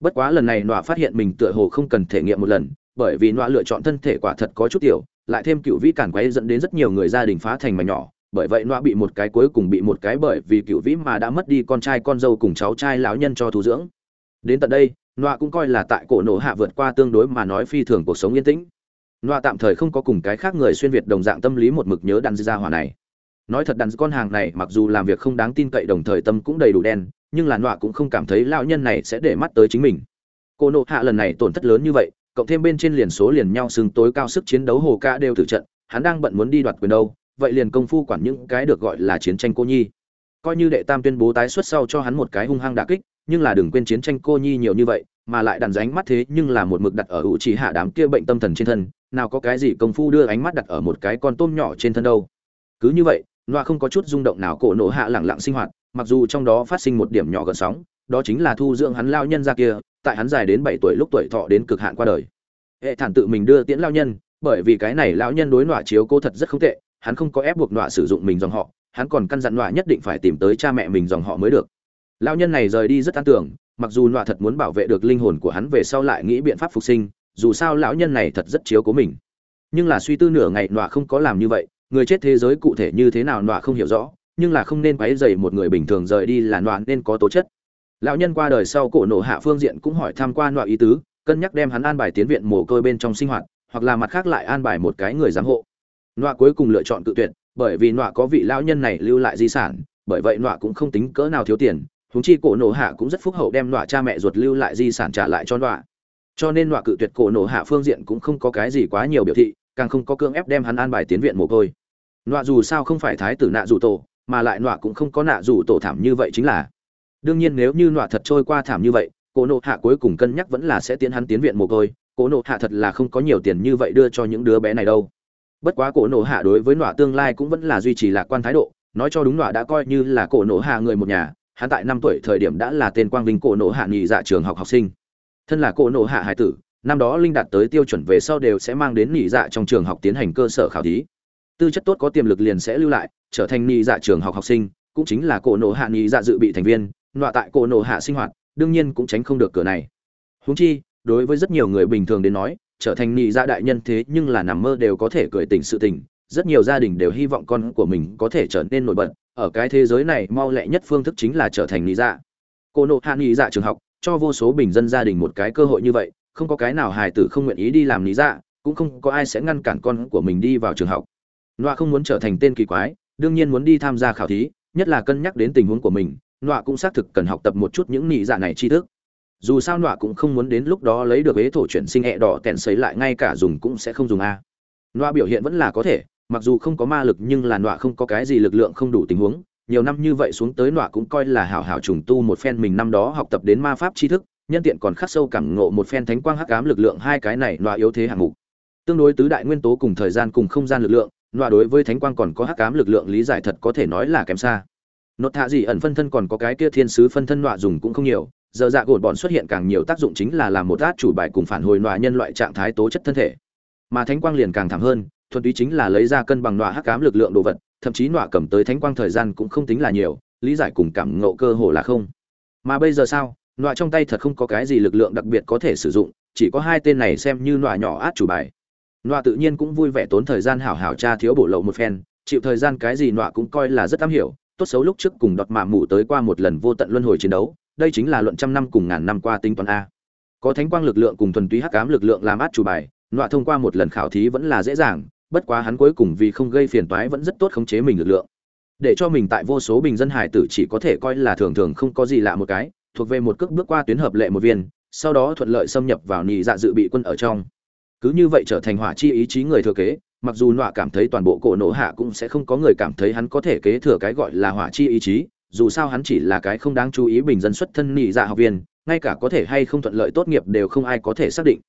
Bất quá lần này nọa phát hiện mình tựa hồ không cần thể nghiệm một lần, bởi vì nọa lựa chọn thân thể quả thật có chút tiểu, lại thêm cựu vĩ cản quấy dẫn đến rất nhiều người gia đình phá thành mà nhỏ, bởi vậy nọa bị một cái cuối cùng bị một cái bởi vì cựu vĩ mà đã mất đi con trai con dâu cùng cháu trai lão nhân cho thu dưỡng. Đến tận đây, nọa cũng coi là tại cổ nổ hạ vượt qua tương đối mà nói phi thường cuộc sống yên tĩnh nọa tạm thời không có cùng cái khác người xuyên việt đồng dạng tâm lý một mực nhớ đàn ra hỏa này. Nói thật đàn con hàng này mặc dù làm việc không đáng tin cậy đồng thời tâm cũng đầy đủ đen, nhưng là nọa cũng không cảm thấy lão nhân này sẽ để mắt tới chính mình. Cô nộ hạ lần này tổn thất lớn như vậy, cộng thêm bên trên liền số liền nhau sừng tối cao sức chiến đấu hồ ca đều tử trận, hắn đang bận muốn đi đoạt quyền đâu, vậy liền công phu quản những cái được gọi là chiến tranh cô nhi. Coi như đệ tam tuyên bố tái xuất sau cho hắn một cái hung hăng đả kích, nhưng là đừng quên chiến tranh cô nhi nhiều như vậy, mà lại đàn ánh mắt thế nhưng là một mực đặt ở hữu chỉ hạ đám kia bệnh tâm thần trên thân nào có cái gì công phu đưa ánh mắt đặt ở một cái con tôm nhỏ trên thân đâu. Cứ như vậy loa không có chút rung động nào, cổ nổ hạ lẳng lặng sinh hoạt, mặc dù trong đó phát sinh một điểm nhỏ gần sóng, đó chính là thu dưỡng hắn lao nhân ra kia, tại hắn dài đến bảy tuổi lúc tuổi thọ đến cực hạn qua đời. Hệ thản tự mình đưa tiễn lao nhân, bởi vì cái này lão nhân đối nọa chiếu cố thật rất không tệ, hắn không có ép buộc nọa sử dụng mình dòng họ, hắn còn căn dặn nọa nhất định phải tìm tới cha mẹ mình dòng họ mới được. Lao nhân này rời đi rất an tưởng, mặc dù nọa thật muốn bảo vệ được linh hồn của hắn về sau lại nghĩ biện pháp phục sinh dù sao lão nhân này thật rất chiếu cố mình. Nhưng là suy tư nửa ngày nọa không có làm như vậy, người chết thế giới cụ thể như thế nào nọa không hiểu rõ, nhưng là không nên quấy dày một người bình thường rời đi là nọa nên có tố chất. Lão nhân qua đời sau cổ nổ hạ phương diện cũng hỏi tham quan nọa ý tứ, cân nhắc đem hắn an bài tiến viện mồ côi bên trong sinh hoạt, hoặc là mặt khác lại an bài một cái người giám hộ. Nọa cuối cùng lựa chọn tự tuyệt, bởi vì nọa có vị lão nhân này lưu lại di sản, bởi vậy nọa cũng không tính cỡ nào thiếu tiền, huống chi cổ nổ hạ cũng rất phúc hậu đem nọa cha mẹ ruột lưu lại di sản trả lại cho nọa cho nên nọa cự tuyệt cổ nổ hạ phương diện cũng không có cái gì quá nhiều biểu thị, càng không có cưỡng ép đem hắn an bài tiến viện mồ côi. Nọa dù sao không phải thái tử nạ dù tổ, mà lại nọa cũng không có nạ dù tổ thảm như vậy chính là. Đương nhiên nếu như nọa thật trôi qua thảm như vậy, cổ nộ hạ cuối cùng cân nhắc vẫn là sẽ tiến hắn tiến viện mồ côi, cổ nộ hạ thật là không có nhiều tiền như vậy đưa cho những đứa bé này đâu. Bất quá cổ nộ hạ đối với nọa tương lai cũng vẫn là duy trì lạc quan thái độ, nói cho đúng nọa đã coi như là cổ nộ hạ người một nhà, hắn tại năm tuổi thời điểm đã là tên quang vinh cổ nộ hạ nghỉ dạ trường học học sinh thân là cỗ nộ hạ hải tử, năm đó linh đạt tới tiêu chuẩn về sau đều sẽ mang đến nghỉ dạ trong trường học tiến hành cơ sở khảo thí. Tư chất tốt có tiềm lực liền sẽ lưu lại, trở thành nghỉ dạ trường học học sinh, cũng chính là cổ nộ hạ nghỉ dạ dự bị thành viên, nọa tại cổ nộ hạ sinh hoạt, đương nhiên cũng tránh không được cửa này. Húng chi, đối với rất nhiều người bình thường đến nói, trở thành nghỉ dạ đại nhân thế nhưng là nằm mơ đều có thể cười tỉnh sự tình rất nhiều gia đình đều hy vọng con của mình có thể trở nên nổi bật, ở cái thế giới này mau lẹ nhất phương thức chính là trở thành lý dạ. Cô nộ hạ lý dạ trường học cho vô số bình dân gia đình một cái cơ hội như vậy, không có cái nào hài tử không nguyện ý đi làm lý dạ cũng không có ai sẽ ngăn cản con của mình đi vào trường học. Nọa không muốn trở thành tên kỳ quái, đương nhiên muốn đi tham gia khảo thí, nhất là cân nhắc đến tình huống của mình, nọa cũng xác thực cần học tập một chút những nị dạ này tri thức. Dù sao nọa cũng không muốn đến lúc đó lấy được ế thổ chuyển sinh hẹ đỏ tèn xấy lại, ngay cả dùng cũng sẽ không dùng a. Nọa biểu hiện vẫn là có thể, mặc dù không có ma lực nhưng là nọa không có cái gì lực lượng không đủ tình huống nhiều năm như vậy xuống tới nọa cũng coi là hảo hảo trùng tu một phen mình năm đó học tập đến ma pháp tri thức, nhân tiện còn khắc sâu cảm ngộ một phen thánh quang hắc ám lực lượng hai cái này nọa yếu thế hạng mục. Tương đối tứ đại nguyên tố cùng thời gian cùng không gian lực lượng, nọa đối với thánh quang còn có hắc ám lực lượng lý giải thật có thể nói là kém xa. Nốt thạ gì ẩn phân thân còn có cái kia thiên sứ phân thân nọa dùng cũng không nhiều, giờ dạ gột bọn xuất hiện càng nhiều tác dụng chính là làm một át chủ bài cùng phản hồi nọa nhân loại trạng thái tố chất thân thể. Mà thánh quang liền càng thảm hơn, thuần túy chính là lấy ra cân bằng nọa hắc ám lực lượng đồ vật thậm chí nọa cầm tới thánh quang thời gian cũng không tính là nhiều, lý giải cùng cảm ngộ cơ hồ là không. Mà bây giờ sao? Nọa trong tay thật không có cái gì lực lượng đặc biệt có thể sử dụng, chỉ có hai tên này xem như nọa nhỏ át chủ bài. Nọa tự nhiên cũng vui vẻ tốn thời gian hảo hảo tra thiếu bổ lậu một phen, chịu thời gian cái gì nọa cũng coi là rất am hiểu, tốt xấu lúc trước cùng đọt mạ mủ tới qua một lần vô tận luân hồi chiến đấu, đây chính là luận trăm năm cùng ngàn năm qua tính toán a. Có thánh quang lực lượng cùng thuần túy hắc ám lực lượng làm át chủ bài, nọa thông qua một lần khảo thí vẫn là dễ dàng bất quá hắn cuối cùng vì không gây phiền toái vẫn rất tốt khống chế mình lực lượng. Để cho mình tại vô số bình dân hải tử chỉ có thể coi là thường thường không có gì lạ một cái, thuộc về một cước bước qua tuyến hợp lệ một viên, sau đó thuận lợi xâm nhập vào nhị dạ dự bị quân ở trong. Cứ như vậy trở thành hỏa chi ý chí người thừa kế, mặc dù nọa cảm thấy toàn bộ cổ nổ hạ cũng sẽ không có người cảm thấy hắn có thể kế thừa cái gọi là hỏa chi ý chí, dù sao hắn chỉ là cái không đáng chú ý bình dân xuất thân nhị dạ học viên, ngay cả có thể hay không thuận lợi tốt nghiệp đều không ai có thể xác định.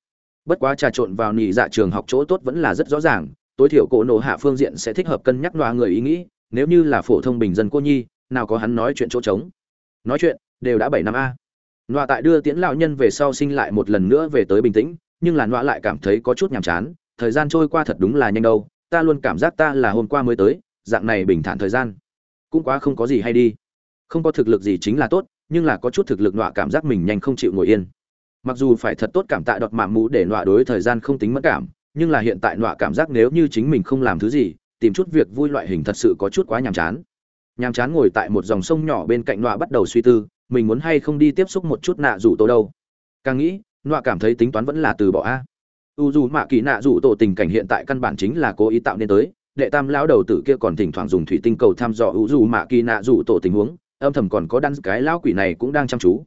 Bất quá trà trộn vào nhị dạ trường học chỗ tốt vẫn là rất rõ ràng tối thiểu cổ nổ hạ phương diện sẽ thích hợp cân nhắc loa người ý nghĩ, nếu như là phổ thông bình dân cô nhi, nào có hắn nói chuyện chỗ trống. Nói chuyện, đều đã bảy năm a. Loa tại đưa tiễn lão nhân về sau sinh lại một lần nữa về tới bình tĩnh, nhưng là loa lại cảm thấy có chút nhàm chán, thời gian trôi qua thật đúng là nhanh đâu, ta luôn cảm giác ta là hôm qua mới tới, dạng này bình thản thời gian. Cũng quá không có gì hay đi. Không có thực lực gì chính là tốt, nhưng là có chút thực lực nọa cảm giác mình nhanh không chịu ngồi yên. Mặc dù phải thật tốt cảm tạ đọt mạ mũ để nọa đối thời gian không tính mất cảm nhưng là hiện tại nọa cảm giác nếu như chính mình không làm thứ gì, tìm chút việc vui loại hình thật sự có chút quá nhàm chán. Nhàm chán ngồi tại một dòng sông nhỏ bên cạnh nọa bắt đầu suy tư, mình muốn hay không đi tiếp xúc một chút nạ rủ tổ đâu. Càng nghĩ, nọa cảm thấy tính toán vẫn là từ bỏ a. U dù mạ kỳ nạ rủ tổ tình cảnh hiện tại căn bản chính là cố ý tạo nên tới, đệ tam lão đầu tử kia còn thỉnh thoảng dùng thủy tinh cầu thăm dò u dù mạ kỳ nạ rủ tổ tình huống, âm thầm còn có đăng cái lão quỷ này cũng đang chăm chú.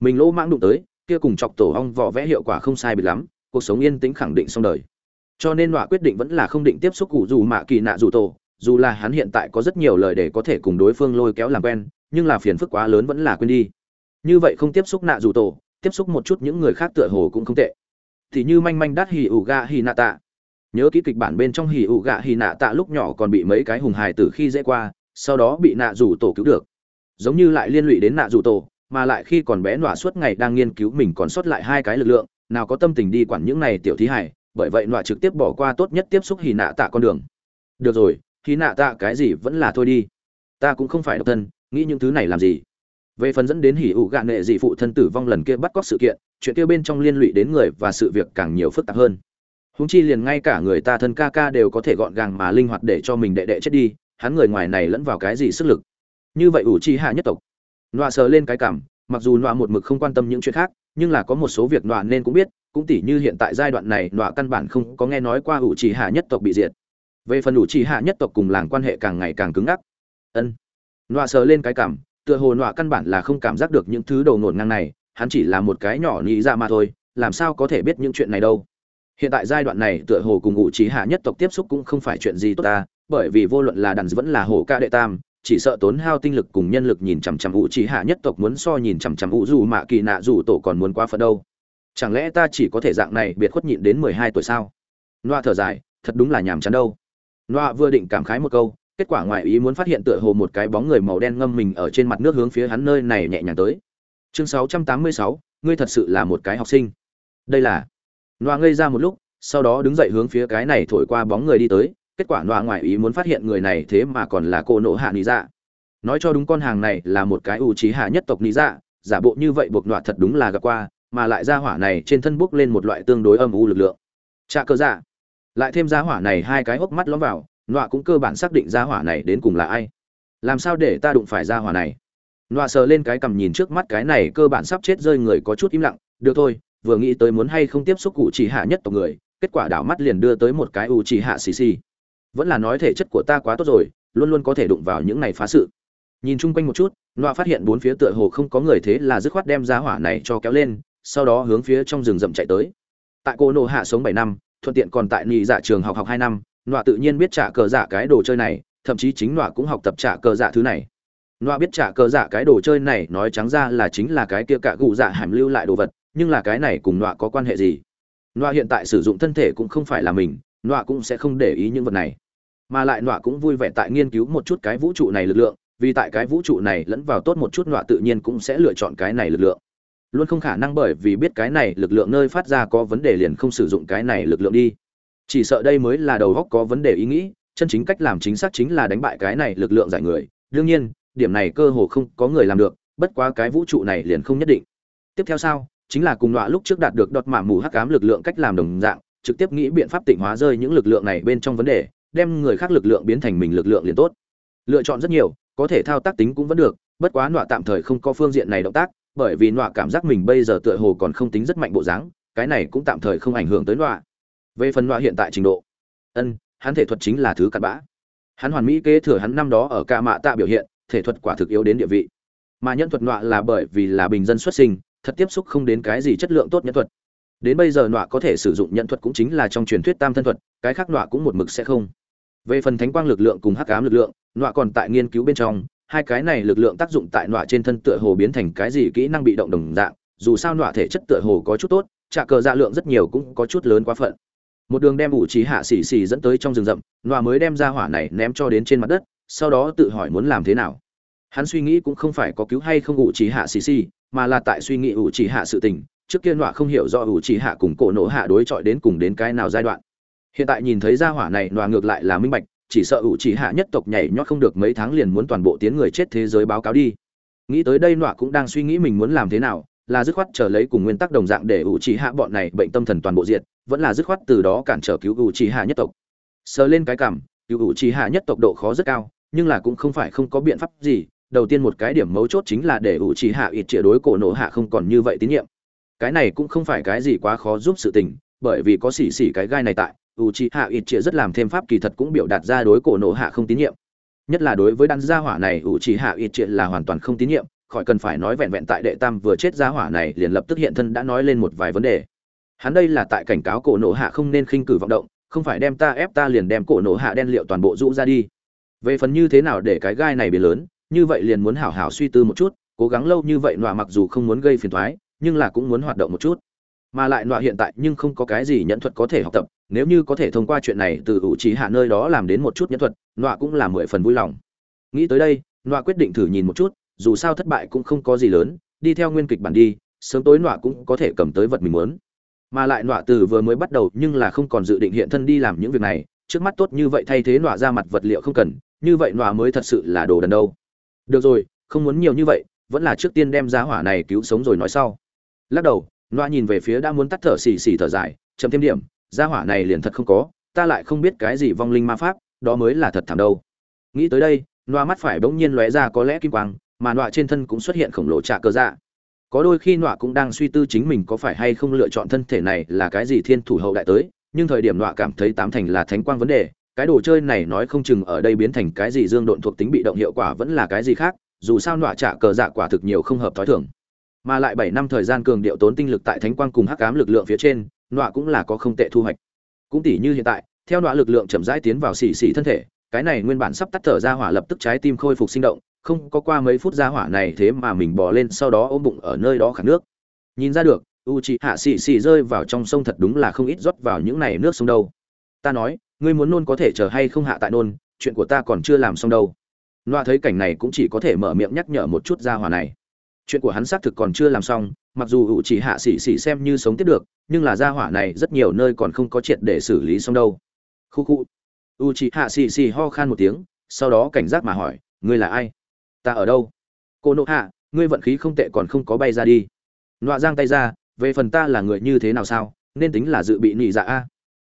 Mình lỗ mãng đụng tới, kia cùng chọc tổ ong vỏ vẽ hiệu quả không sai biệt lắm, cuộc sống yên tĩnh khẳng định xong đời cho nên nọa quyết định vẫn là không định tiếp xúc cụ dù mạ kỳ nạ dù tổ, dù là hắn hiện tại có rất nhiều lời để có thể cùng đối phương lôi kéo làm quen, nhưng là phiền phức quá lớn vẫn là quên đi. Như vậy không tiếp xúc nạ dù tổ, tiếp xúc một chút những người khác tựa hồ cũng không tệ. Thì như manh manh đắt hì ủ gạ hì nạ tạ. Nhớ kỹ kịch bản bên trong hì ủ gạ hì nạ tạ lúc nhỏ còn bị mấy cái hùng hài từ khi dễ qua, sau đó bị nạ dù tổ cứu được. Giống như lại liên lụy đến nạ dù tổ, mà lại khi còn bé nọa suốt ngày đang nghiên cứu mình còn sót lại hai cái lực lượng, nào có tâm tình đi quản những này tiểu thí hải bởi vậy nọa trực tiếp bỏ qua tốt nhất tiếp xúc hì nạ tạ con đường. Được rồi, hì nạ tạ cái gì vẫn là thôi đi. Ta cũng không phải độc thân, nghĩ những thứ này làm gì? Về phần dẫn đến hỉ ủ gạ nệ dị phụ thân tử vong lần kia bắt cóc sự kiện, chuyện kia bên trong liên lụy đến người và sự việc càng nhiều phức tạp hơn. Húng chi liền ngay cả người ta thân ca ca đều có thể gọn gàng mà linh hoạt để cho mình đệ đệ chết đi, hắn người ngoài này lẫn vào cái gì sức lực? Như vậy ủ chi hạ nhất tộc. Nọa sờ lên cái cảm, mặc dù nọa một mực không quan tâm những chuyện khác, nhưng là có một số việc nọa nên cũng biết cũng tỉ như hiện tại giai đoạn này, nọa căn bản không có nghe nói qua ủ trì hạ nhất tộc bị diệt. Về phần ủ trì hạ nhất tộc cùng làng quan hệ càng ngày càng cứng ngắc. Ân. Nọa sờ lên cái cảm, tựa hồ nọa căn bản là không cảm giác được những thứ đầu nổn ngang này, hắn chỉ là một cái nhỏ nghĩ ra dạ mà thôi, làm sao có thể biết những chuyện này đâu. Hiện tại giai đoạn này, tựa hồ cùng ngụ trí hạ nhất tộc tiếp xúc cũng không phải chuyện gì tốt ta, bởi vì vô luận là đàn vẫn là hồ ca đệ tam, chỉ sợ tốn hao tinh lực cùng nhân lực nhìn chằm chằm ngụ trí hạ nhất tộc muốn so nhìn chằm chằm ngụ dù mạ kỳ nạ dù tổ còn muốn quá phận đâu chẳng lẽ ta chỉ có thể dạng này biệt khuất nhịn đến mười hai tuổi sao? Noa thở dài thật đúng là nhàm chán đâu. Noa vừa định cảm khái một câu kết quả ngoài ý muốn phát hiện tựa hồ một cái bóng người màu đen ngâm mình ở trên mặt nước hướng phía hắn nơi này nhẹ nhàng tới. Chương 686, ngươi thật sự là một cái học sinh. Đây là noa ngây ra một lúc sau đó đứng dậy hướng phía cái này thổi qua bóng người đi tới. Kết quả noa ngoài ý muốn phát hiện người này thế mà còn là cô nộ hạ lý dạ. Nói cho đúng con hàng này là một cái ưu trí hạ nhất tộc lý dạ giả bộ như vậy buộc noa thật đúng là gặp qua mà lại ra hỏa này trên thân bốc lên một loại tương đối âm u lực lượng. Trạ cơ dạ. Lại thêm ra hỏa này hai cái hốc mắt lõm vào, nọa cũng cơ bản xác định ra hỏa này đến cùng là ai. Làm sao để ta đụng phải ra hỏa này? Nọa sờ lên cái cằm nhìn trước mắt cái này cơ bản sắp chết rơi người có chút im lặng, được thôi, vừa nghĩ tới muốn hay không tiếp xúc cụ chỉ hạ nhất tộc người, kết quả đảo mắt liền đưa tới một cái u chỉ hạ xì xì. Vẫn là nói thể chất của ta quá tốt rồi, luôn luôn có thể đụng vào những này phá sự. Nhìn chung quanh một chút, nọa phát hiện bốn phía tựa hồ không có người thế là dứt khoát đem ra hỏa này cho kéo lên sau đó hướng phía trong rừng rậm chạy tới. Tại cô nộ hạ sống bảy năm, thuận tiện còn tại nhị dạ trường học học hai năm, nọa tự nhiên biết trả cờ dạ cái đồ chơi này, thậm chí chính nọa cũng học tập trả cờ dạ thứ này. Nọa biết trả cờ dạ cái đồ chơi này nói trắng ra là chính là cái kia cả gù dạ hàm lưu lại đồ vật, nhưng là cái này cùng nọa có quan hệ gì? Nọa hiện tại sử dụng thân thể cũng không phải là mình, nọa cũng sẽ không để ý những vật này. Mà lại nọa cũng vui vẻ tại nghiên cứu một chút cái vũ trụ này lực lượng, vì tại cái vũ trụ này lẫn vào tốt một chút nọa tự nhiên cũng sẽ lựa chọn cái này lực lượng luôn không khả năng bởi vì biết cái này lực lượng nơi phát ra có vấn đề liền không sử dụng cái này lực lượng đi. Chỉ sợ đây mới là đầu góc có vấn đề ý nghĩ, chân chính cách làm chính xác chính là đánh bại cái này lực lượng giải người. Đương nhiên, điểm này cơ hồ không có người làm được, bất quá cái vũ trụ này liền không nhất định. Tiếp theo sao? Chính là cùng đọa lúc trước đạt được đọt mạ mù hắc ám lực lượng cách làm đồng dạng, trực tiếp nghĩ biện pháp tịnh hóa rơi những lực lượng này bên trong vấn đề, đem người khác lực lượng biến thành mình lực lượng liền tốt. Lựa chọn rất nhiều, có thể thao tác tính cũng vẫn được, bất quá nọa tạm thời không có phương diện này động tác bởi vì nọa cảm giác mình bây giờ tựa hồ còn không tính rất mạnh bộ dáng, cái này cũng tạm thời không ảnh hưởng tới nọa. Về phần nọa hiện tại trình độ, ân, hắn thể thuật chính là thứ cặn bã. Hắn hoàn mỹ kế thừa hắn năm đó ở ca mạ tạ biểu hiện, thể thuật quả thực yếu đến địa vị. Mà nhân thuật nọa là bởi vì là bình dân xuất sinh, thật tiếp xúc không đến cái gì chất lượng tốt nhân thuật. Đến bây giờ nọa có thể sử dụng nhân thuật cũng chính là trong truyền thuyết tam thân thuật, cái khác nọa cũng một mực sẽ không. Về phần thánh quang lực lượng cùng hắc ám lực lượng, nọa còn tại nghiên cứu bên trong hai cái này lực lượng tác dụng tại nọa trên thân tựa hồ biến thành cái gì kỹ năng bị động đồng dạng, dù sao nọa thể chất tựa hồ có chút tốt trả cờ dạ lượng rất nhiều cũng có chút lớn quá phận. Một đường đem ủ trí hạ xì xì dẫn tới trong rừng rậm, nọa mới đem ra hỏa này ném cho đến trên mặt đất, sau đó tự hỏi muốn làm thế nào. Hắn suy nghĩ cũng không phải có cứu hay không ủ trí hạ xì xì, mà là tại suy nghĩ ủ trí hạ sự tình, trước kia nọa không hiểu do ủ trí hạ cùng cổ nổ hạ đối chọi đến cùng đến cái nào giai đoạn. Hiện tại nhìn thấy ra hỏa này, nọa ngược lại là minh bạch chỉ sợ ủ Chỉ hạ nhất tộc nhảy nhót không được mấy tháng liền muốn toàn bộ tiến người chết thế giới báo cáo đi. Nghĩ tới đây nọa cũng đang suy nghĩ mình muốn làm thế nào, là dứt khoát chờ lấy cùng nguyên tắc đồng dạng để ủ Chỉ hạ bọn này bệnh tâm thần toàn bộ diệt, vẫn là dứt khoát từ đó cản trở cứu ủ Chỉ hạ nhất tộc. Sờ lên cái cảm, cứu ủ Chỉ hạ nhất tộc độ khó rất cao, nhưng là cũng không phải không có biện pháp gì, đầu tiên một cái điểm mấu chốt chính là để ủ Chỉ hạ ít trịa đối cổ nổ hạ không còn như vậy tín nhiệm. Cái này cũng không phải cái gì quá khó giúp sự tình, bởi vì có xỉ xỉ cái gai này tại ủ trí hạ ít chia rất làm thêm pháp kỳ thật cũng biểu đạt ra đối cổ nộ hạ không tín nhiệm. Nhất là đối với đan gia hỏa này ủ trí hạ ít chia là hoàn toàn không tín nhiệm, khỏi cần phải nói vẹn vẹn tại đệ tam vừa chết gia hỏa này liền lập tức hiện thân đã nói lên một vài vấn đề. Hắn đây là tại cảnh cáo cổ nộ hạ không nên khinh cử vọng động, không phải đem ta ép ta liền đem cổ nộ hạ đen liệu toàn bộ rũ ra đi. Về phần như thế nào để cái gai này biến lớn, như vậy liền muốn hảo hảo suy tư một chút, cố gắng lâu như vậy nọa mặc dù không muốn gây phiền thoái nhưng là cũng muốn hoạt động một chút. Mà lại nọa hiện tại nhưng không có cái gì nhẫn thuật có thể học tập nếu như có thể thông qua chuyện này từ ủ trí hạ nơi đó làm đến một chút nhân thuật, nọa cũng là mười phần vui lòng. Nghĩ tới đây, nọa quyết định thử nhìn một chút, dù sao thất bại cũng không có gì lớn, đi theo nguyên kịch bản đi, sớm tối nọa cũng có thể cầm tới vật mình muốn. Mà lại nọa từ vừa mới bắt đầu nhưng là không còn dự định hiện thân đi làm những việc này, trước mắt tốt như vậy thay thế nọa ra mặt vật liệu không cần, như vậy nọa mới thật sự là đồ đần đâu. Được rồi, không muốn nhiều như vậy, vẫn là trước tiên đem giá hỏa này cứu sống rồi nói sau. Lắc đầu, nọa nhìn về phía đã muốn tắt thở xì xì thở dài chấm thêm điểm gia hỏa này liền thật không có, ta lại không biết cái gì vong linh ma pháp, đó mới là thật thảm đâu. Nghĩ tới đây loa mắt phải bỗng nhiên lóe ra có lẽ kim quang, mà loa trên thân cũng xuất hiện khổng lồ trả cơ dạ. Có đôi khi loa cũng đang suy tư chính mình có phải hay không lựa chọn thân thể này là cái gì thiên thủ hậu đại tới, nhưng thời điểm loa cảm thấy tám thành là thánh quang vấn đề, cái đồ chơi này nói không chừng ở đây biến thành cái gì dương độn thuộc tính bị động hiệu quả vẫn là cái gì khác, dù sao nọa trả cờ dạ quả thực nhiều không hợp thói thường. Mà lại bảy năm thời gian cường điệu tốn tinh lực tại thánh quang cùng hắc ám lực lượng phía trên nọa cũng là có không tệ thu hoạch. Cũng tỷ như hiện tại, theo nọa lực lượng chậm rãi tiến vào xì xì thân thể, cái này nguyên bản sắp tắt thở ra hỏa lập tức trái tim khôi phục sinh động, không có qua mấy phút ra hỏa này thế mà mình bò lên sau đó ôm bụng ở nơi đó khát nước. Nhìn ra được u chị hạ xì xì rơi vào trong sông thật đúng là không ít rót vào những này nước sông đâu. Ta nói, ngươi muốn nôn có thể chờ hay không hạ tại nôn, chuyện của ta còn chưa làm xong đâu. Loa thấy cảnh này cũng chỉ có thể mở miệng nhắc nhở một chút ra hỏa này. Chuyện của hắn xác thực còn chưa làm xong mặc dù u chỉ hạ xỉ xỉ xem như sống tiếp được, nhưng là gia hỏa này rất nhiều nơi còn không có triệt để xử lý xong đâu. Khu khu. U chỉ hạ xỉ xỉ ho khan một tiếng, sau đó cảnh giác mà hỏi, ngươi là ai? Ta ở đâu? Cô nộ hạ, ngươi vận khí không tệ còn không có bay ra đi. Nọa giang tay ra, về phần ta là người như thế nào sao? Nên tính là dự bị nị dạ a.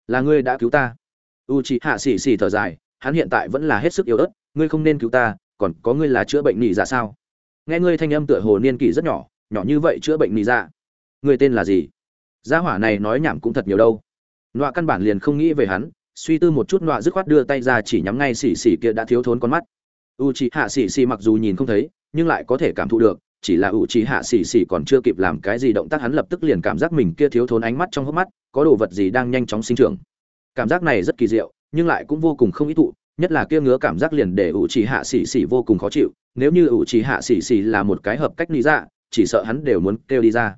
Là ngươi đã cứu ta. U chỉ hạ xì xì thở dài, hắn hiện tại vẫn là hết sức yếu ớt, ngươi không nên cứu ta, còn có ngươi là chữa bệnh nị dạ sao? Nghe ngươi thanh âm tựa hồ niên kỷ rất nhỏ nhỏ như vậy chữa bệnh nị dạ. Người tên là gì? Gia hỏa này nói nhảm cũng thật nhiều đâu. Nọa căn bản liền không nghĩ về hắn, suy tư một chút nọa dứt khoát đưa tay ra chỉ nhắm ngay xì xì kia đã thiếu thốn con mắt. U c hạ xì xì mặc dù nhìn không thấy, nhưng lại có thể cảm thụ được, chỉ là u c hạ xì xì còn chưa kịp làm cái gì động tác hắn lập tức liền cảm giác mình kia thiếu thốn ánh mắt trong hốc mắt, có đồ vật gì đang nhanh chóng sinh trưởng. Cảm giác này rất kỳ diệu, nhưng lại cũng vô cùng không ý thụ, nhất là kia ngứa cảm giác liền để u c hạ xì xì vô cùng khó chịu. Nếu như u c hạ xì xì là một cái hợp cách lý ra dạ, chỉ sợ hắn đều muốn kêu đi ra.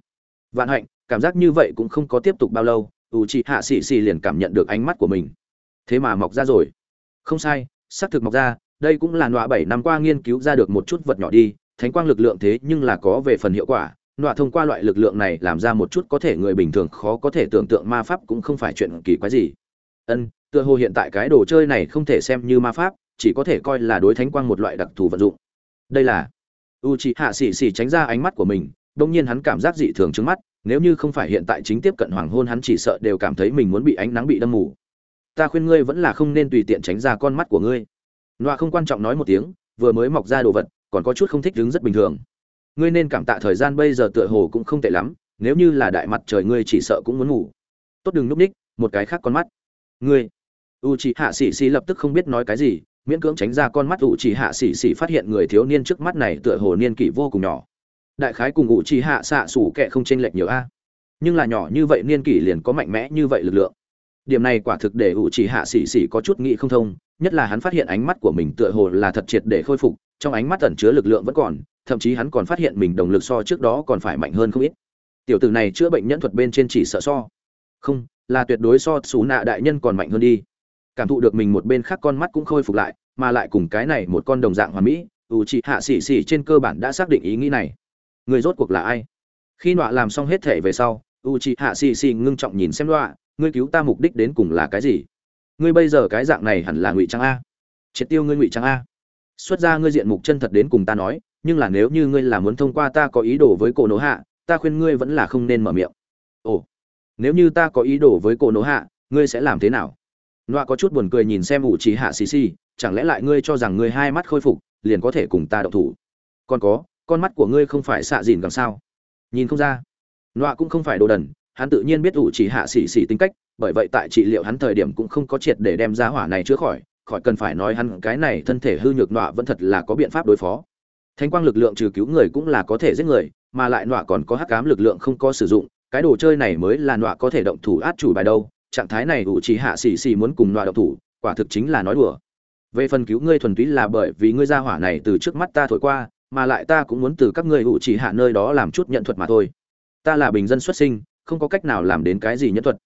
Vạn hạnh, cảm giác như vậy cũng không có tiếp tục bao lâu u c hạ xì xì liền cảm nhận được ánh mắt của mình. Thế mà mọc ra rồi. Không sai, xác thực mọc ra, đây cũng là nọa bảy năm qua nghiên cứu ra được một chút vật nhỏ đi, thánh quang lực lượng thế nhưng là có về phần hiệu quả, nọa thông qua loại lực lượng này làm ra một chút có thể người bình thường khó có thể tưởng tượng ma pháp cũng không phải chuyện kỳ quái gì. Ân, tựa hồ hiện tại cái đồ chơi này không thể xem như ma pháp, chỉ có thể coi là đối thánh quang một loại đặc thù vận dụng. Đây là u c hạ xì xì tránh ra ánh mắt của mình, đông nhiên hắn cảm giác dị thường trước mắt, nếu như không phải hiện tại chính tiếp cận hoàng hôn hắn chỉ sợ đều cảm thấy mình muốn bị ánh nắng bị đâm mù. Ta khuyên ngươi vẫn là không nên tùy tiện tránh ra con mắt của ngươi. Nọa không quan trọng nói một tiếng, vừa mới mọc ra đồ vật, còn có chút không thích đứng rất bình thường. Ngươi nên cảm tạ thời gian bây giờ tựa hồ cũng không tệ lắm, nếu như là đại mặt trời ngươi chỉ sợ cũng muốn ngủ. Tốt đừng núp ních, một cái khác con mắt. Ngươi. U c hạ xì xì lập tức không biết nói cái gì miễn cưỡng tránh ra con mắt u Chỉ hạ xỉ xỉ phát hiện người thiếu niên trước mắt này tựa hồ niên kỷ vô cùng nhỏ. Đại khái cùng u Chỉ hạ xạ sủ kệ không chênh lệch nhiều a. Nhưng là nhỏ như vậy niên kỷ liền có mạnh mẽ như vậy lực lượng. Điểm này quả thực để u Chỉ hạ xỉ xỉ có chút nghĩ không thông, nhất là hắn phát hiện ánh mắt của mình tựa hồ là thật triệt để khôi phục, trong ánh mắt ẩn chứa lực lượng vẫn còn, thậm chí hắn còn phát hiện mình đồng lực so trước đó còn phải mạnh hơn không ít. Tiểu tử này chữa bệnh nhẫn thuật bên trên chỉ sợ so. Không, là tuyệt đối so xú nạ đại nhân còn mạnh hơn đi. Cảm thụ được mình một bên khác con mắt cũng khôi phục lại mà lại cùng cái này một con đồng dạng hoàn mỹ u chị hạ xỉ xỉ trên cơ bản đã xác định ý nghĩ này. Người rốt cuộc là ai? Khi nọa làm xong hết thể về sau u chị hạ xỉ xỉ ngưng trọng nhìn xem nọa, ngươi cứu ta mục đích đến cùng là cái gì? Ngươi bây giờ cái dạng này hẳn là ngụy trang a. Triệt tiêu ngươi ngụy trang a. Xuất ra ngươi diện mục chân thật đến cùng ta nói, nhưng là nếu như ngươi là muốn thông qua ta có ý đồ với cổ nỗ hạ, ta khuyên ngươi vẫn là không nên mở miệng. Ồ, nếu như ta có ý đồ với cổ nỗ hạ, ngươi sẽ làm thế nào? Nọa có chút buồn cười nhìn xem ủ trí hạ xì xì chẳng lẽ lại ngươi cho rằng ngươi hai mắt khôi phục, liền có thể cùng ta động thủ? Còn có, con mắt của ngươi không phải xạ dìn gần sao? Nhìn không ra. Nọa cũng không phải đồ đần, hắn tự nhiên biết ủ chỉ hạ xỉ xỉ tính cách, bởi vậy tại trị liệu hắn thời điểm cũng không có triệt để đem ra hỏa này chữa khỏi khỏi cần phải nói hắn cái này thân thể hư nhược nọa vẫn thật là có biện pháp đối phó. Thanh quang lực lượng trừ cứu người cũng là có thể giết người, mà lại nọa còn có hắc cám lực lượng không có sử dụng, cái đồ chơi này mới là nọa có thể động thủ át chủ bài đâu, trạng thái này ủ chỉ hạ xỉ xỉ muốn cùng nọa động thủ, quả thực chính là nói đùa về phần cứu ngươi thuần túy là bởi vì ngươi ra hỏa này từ trước mắt ta thổi qua, mà lại ta cũng muốn từ các ngươi ủ chỉ hạ nơi đó làm chút nhận thuật mà thôi. Ta là bình dân xuất sinh, không có cách nào làm đến cái gì nhân thuật.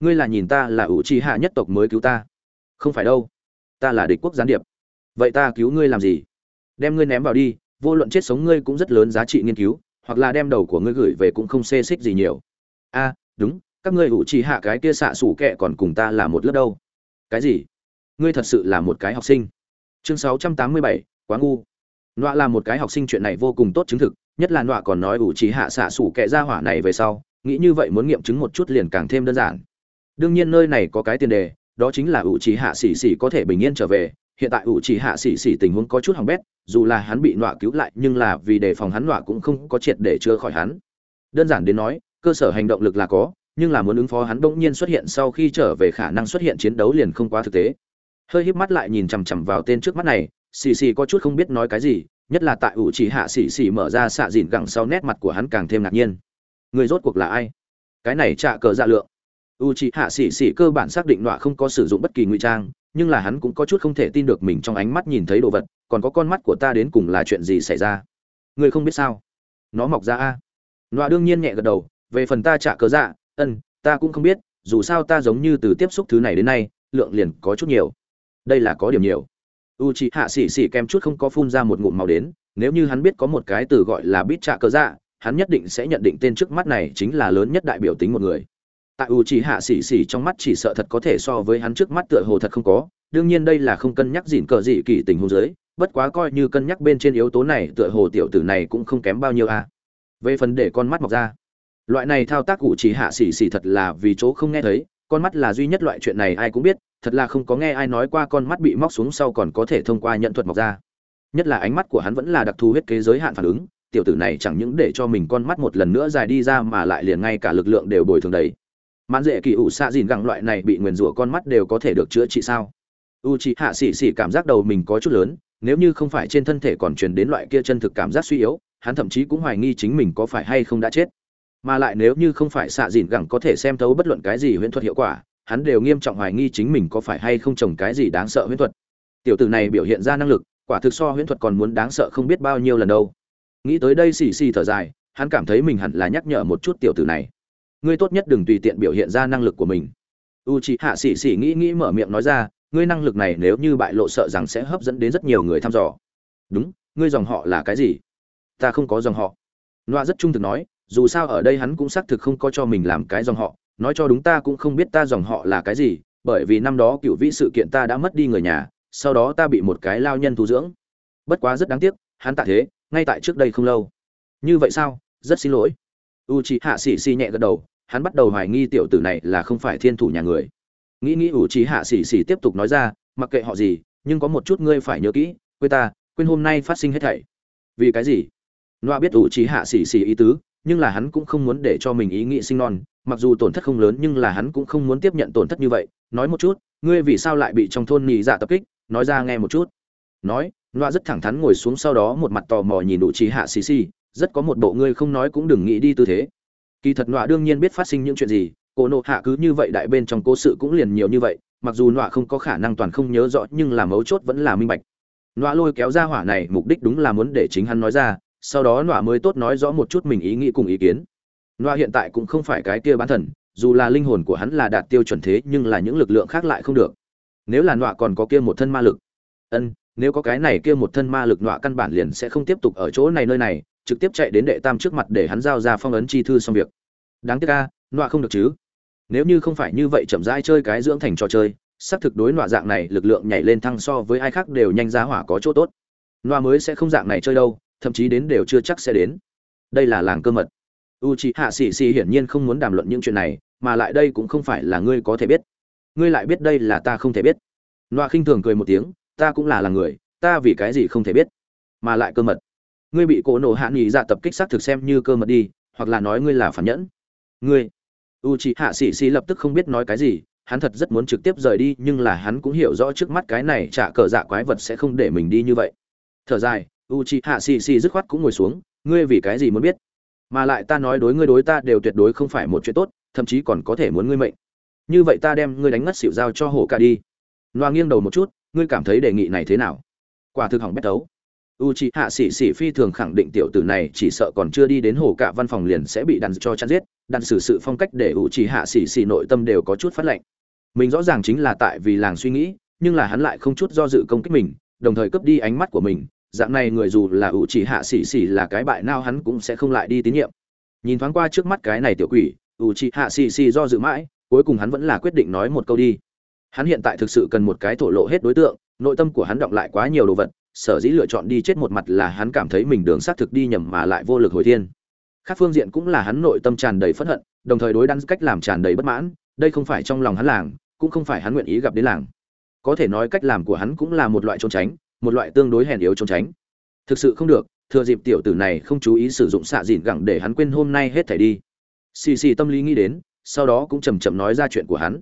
Ngươi là nhìn ta là ủ chỉ hạ nhất tộc mới cứu ta. Không phải đâu. Ta là địch quốc gián điệp. Vậy ta cứu ngươi làm gì? Đem ngươi ném vào đi, vô luận chết sống ngươi cũng rất lớn giá trị nghiên cứu, hoặc là đem đầu của ngươi gửi về cũng không xê xích gì nhiều. A, đúng, các ngươi ủ chỉ hạ cái kia xạ xủ kệ còn cùng ta là một lớp đâu. Cái gì? Ngươi thật sự là một cái học sinh. Chương sáu trăm tám mươi bảy, quá ngu. Nọa là một cái học sinh chuyện này vô cùng tốt chứng thực, nhất là nọa còn nói ủ trí hạ xạ sủ kệ ra hỏa này về sau, nghĩ như vậy muốn nghiệm chứng một chút liền càng thêm đơn giản. Đương nhiên nơi này có cái tiền đề, đó chính là ủ trí hạ xỉ xỉ có thể bình yên trở về. Hiện tại ủ trí hạ xỉ xỉ tình huống có chút hỏng bét, dù là hắn bị nọa cứu lại, nhưng là vì đề phòng hắn nọa cũng không có triệt để chữa khỏi hắn. Đơn giản đến nói, cơ sở hành động lực là có, nhưng là muốn ứng phó hắn bỗng nhiên xuất hiện sau khi trở về khả năng xuất hiện chiến đấu liền không quá thực tế hơi híp mắt lại nhìn chằm chằm vào tên trước mắt này, xì xì có chút không biết nói cái gì, nhất là tại ủ chỉ hạ xì xì mở ra xạ dìn gẳng sau nét mặt của hắn càng thêm ngạc nhiên. Người rốt cuộc là ai? Cái này trạ cờ dạ lượng. U Chỉ hạ xì xì cơ bản xác định nọa không có sử dụng bất kỳ ngụy trang, nhưng là hắn cũng có chút không thể tin được mình trong ánh mắt nhìn thấy đồ vật, còn có con mắt của ta đến cùng là chuyện gì xảy ra? Người không biết sao? Nó mọc ra a. Nọa đương nhiên nhẹ gật đầu, về phần ta trả cớ dạ ân, ta cũng không biết, dù sao ta giống như từ tiếp xúc thứ này đến nay, lượng liền có chút nhiều đây là có điểm nhiều u c hạ xỉ xỉ kèm chút không có phun ra một ngụm màu đến, nếu như hắn biết có một cái từ gọi là bít trả cớ dạ hắn nhất định sẽ nhận định tên trước mắt này chính là lớn nhất đại biểu tính một người tại u chỉ hạ xỉ xỉ trong mắt chỉ sợ thật có thể so với hắn trước mắt tựa hồ thật không có, đương nhiên đây là không cân nhắc dịn cờ dị kỳ tình hôn giới bất quá coi như cân nhắc bên trên yếu tố này tựa hồ tiểu tử này cũng không kém bao nhiêu a à. về phần để con mắt mọc ra, loại này thao tác u chỉ hạ xỉ xỉ thật là vì chỗ không nghe thấy con mắt là duy nhất loại chuyện này ai cũng biết, thật là không có nghe ai nói qua con mắt bị móc xuống sau còn có thể thông qua nhận thuật mọc ra. Nhất là ánh mắt của hắn vẫn là đặc thù huyết kế giới hạn phản ứng, tiểu tử này chẳng những để cho mình con mắt một lần nữa dài đi ra mà lại liền ngay cả lực lượng đều bồi thường đấy. mãn dễ kỳ ủ xạ dìn gẳng loại này bị nguyền rủa con mắt đều có thể được chữa trị sao? U chị hạ xỉ xỉ cảm giác đầu mình có chút lớn, nếu như không phải trên thân thể còn truyền đến loại kia chân thực cảm giác suy yếu, hắn thậm chí cũng hoài nghi chính mình có phải hay không đã chết mà lại nếu như không phải xạ dìn gẳng có thể xem thấu bất luận cái gì huyễn thuật hiệu quả, hắn đều nghiêm trọng hoài nghi chính mình có phải hay không trồng cái gì đáng sợ huyễn thuật. Tiểu tử này biểu hiện ra năng lực, quả thực so huyễn thuật còn muốn đáng sợ không biết bao nhiêu lần đâu. Nghĩ tới đây xì xì thở dài, hắn cảm thấy mình hẳn là nhắc nhở một chút tiểu tử này. Ngươi tốt nhất đừng tùy tiện biểu hiện ra năng lực của mình. U c hạ xì xì nghĩ nghĩ mở miệng nói ra, ngươi năng lực này nếu như bại lộ sợ rằng sẽ hấp dẫn đến rất nhiều người thăm dò. Đúng, ngươi dòng họ là cái gì? Ta không có dòng họ. Loa rất trung thực nói dù sao ở đây hắn cũng xác thực không có cho mình làm cái dòng họ, nói cho đúng ta cũng không biết ta dòng họ là cái gì, bởi vì năm đó cựu vĩ sự kiện ta đã mất đi người nhà, sau đó ta bị một cái lao nhân tu dưỡng. Bất quá rất đáng tiếc, hắn tạ thế, ngay tại trước đây không lâu. Như vậy sao? Rất xin lỗi. U c h ị hạ xì xì nhẹ gật đầu, hắn bắt đầu hoài nghi tiểu tử này là không phải thiên thủ nhà người. Nghĩ nghĩ u c h ị hạ xì xì tiếp tục nói ra, mặc kệ họ gì, nhưng có một chút ngươi phải nhớ kỹ, quên ta, quên hôm nay phát sinh hết thảy. Vì cái gì? Noa biết ủ trí hạ xỉ xỉ ý tứ, nhưng là hắn cũng không muốn để cho mình ý nghĩ sinh non, mặc dù tổn thất không lớn nhưng là hắn cũng không muốn tiếp nhận tổn thất như vậy. Nói một chút, ngươi vì sao lại bị trong thôn nhị dạ tập kích? Nói ra nghe một chút. Nói, Noa rất thẳng thắn ngồi xuống sau đó một mặt tò mò nhìn ủ trí hạ xì xì, rất có một bộ ngươi không nói cũng đừng nghĩ đi tư thế. Kỳ thật Noa đương nhiên biết phát sinh những chuyện gì, cô nộ hạ cứ như vậy đại bên trong cố sự cũng liền nhiều như vậy, mặc dù Noa không có khả năng toàn không nhớ rõ nhưng là mấu chốt vẫn là minh bạch. Noa lôi kéo ra hỏa này, mục đích đúng là muốn để chính hắn nói ra sau đó nọa mới tốt nói rõ một chút mình ý nghĩ cùng ý kiến. Nọa hiện tại cũng không phải cái kia bán thần, dù là linh hồn của hắn là đạt tiêu chuẩn thế nhưng là những lực lượng khác lại không được. Nếu là nọa còn có kia một thân ma lực, ân, nếu có cái này kia một thân ma lực nọa căn bản liền sẽ không tiếp tục ở chỗ này nơi này, trực tiếp chạy đến đệ tam trước mặt để hắn giao ra phong ấn chi thư xong việc. Đáng tiếc ca nọa không được chứ. Nếu như không phải như vậy chậm rãi chơi cái dưỡng thành trò chơi, xác thực đối nọa dạng này lực lượng nhảy lên thăng so với ai khác đều nhanh giá hỏa có chỗ tốt. Nọa mới sẽ không dạng này chơi đâu thậm chí đến đều chưa chắc sẽ đến. Đây là làng cơ mật. U c h hạ xì xì hiển nhiên không muốn đàm luận những chuyện này, mà lại đây cũng không phải là ngươi có thể biết. Ngươi lại biết đây là ta không thể biết. Nọa khinh thường cười một tiếng, ta cũng là là người, ta vì cái gì không thể biết? Mà lại cơ mật. Ngươi bị cổ nổ hạ nghỉ dạ tập kích xác thực xem như cơ mật đi, hoặc là nói ngươi là phản nhẫn. Ngươi. U c h hạ sĩ sĩ lập tức không biết nói cái gì, hắn thật rất muốn trực tiếp rời đi, nhưng là hắn cũng hiểu rõ trước mắt cái này trả cờ dạ quái vật sẽ không để mình đi như vậy. Thở dài u c h hạ xì xì dứt khoát cũng ngồi xuống, ngươi vì cái gì muốn biết? Mà lại ta nói đối ngươi đối ta đều tuyệt đối không phải một chuyện tốt, thậm chí còn có thể muốn ngươi mệnh. Như vậy ta đem ngươi đánh ngất xịu giao cho hổ cả đi. Loa nghiêng đầu một chút, ngươi cảm thấy đề nghị này thế nào? Quả thực hỏng bét tấu. U c h hạ xì xì phi thường khẳng định tiểu tử này chỉ sợ còn chưa đi đến hồ cả văn phòng liền sẽ bị đàn cho chăn giết, đàn xử sự phong cách để u c h hạ xì xì nội tâm đều có chút phát lệnh. Mình rõ ràng chính là tại vì làng suy nghĩ, nhưng là hắn lại không chút do dự công kích mình, đồng thời cướp đi ánh mắt của mình dạng này người dù là ủ chỉ hạ xỉ xỉ là cái bại nao hắn cũng sẽ không lại đi tín nhiệm. Nhìn thoáng qua trước mắt cái này tiểu quỷ, ủ chỉ hạ xỉ xỉ do dự mãi, cuối cùng hắn vẫn là quyết định nói một câu đi. Hắn hiện tại thực sự cần một cái thổ lộ hết đối tượng, nội tâm của hắn động lại quá nhiều đồ vật, sở dĩ lựa chọn đi chết một mặt là hắn cảm thấy mình đường xác thực đi nhầm mà lại vô lực hồi thiên. Khác phương diện cũng là hắn nội tâm tràn đầy phẫn hận, đồng thời đối đắn cách làm tràn đầy bất mãn, đây không phải trong lòng hắn làng, cũng không phải hắn nguyện ý gặp đến làng. Có thể nói cách làm của hắn cũng là một loại trốn tránh một loại tương đối hèn yếu trốn tránh. Thực sự không được, thừa dịp tiểu tử này không chú ý sử dụng xạ dìn gẳng để hắn quên hôm nay hết thảy đi. Xì xì tâm lý nghĩ đến, sau đó cũng chầm chậm nói ra chuyện của hắn.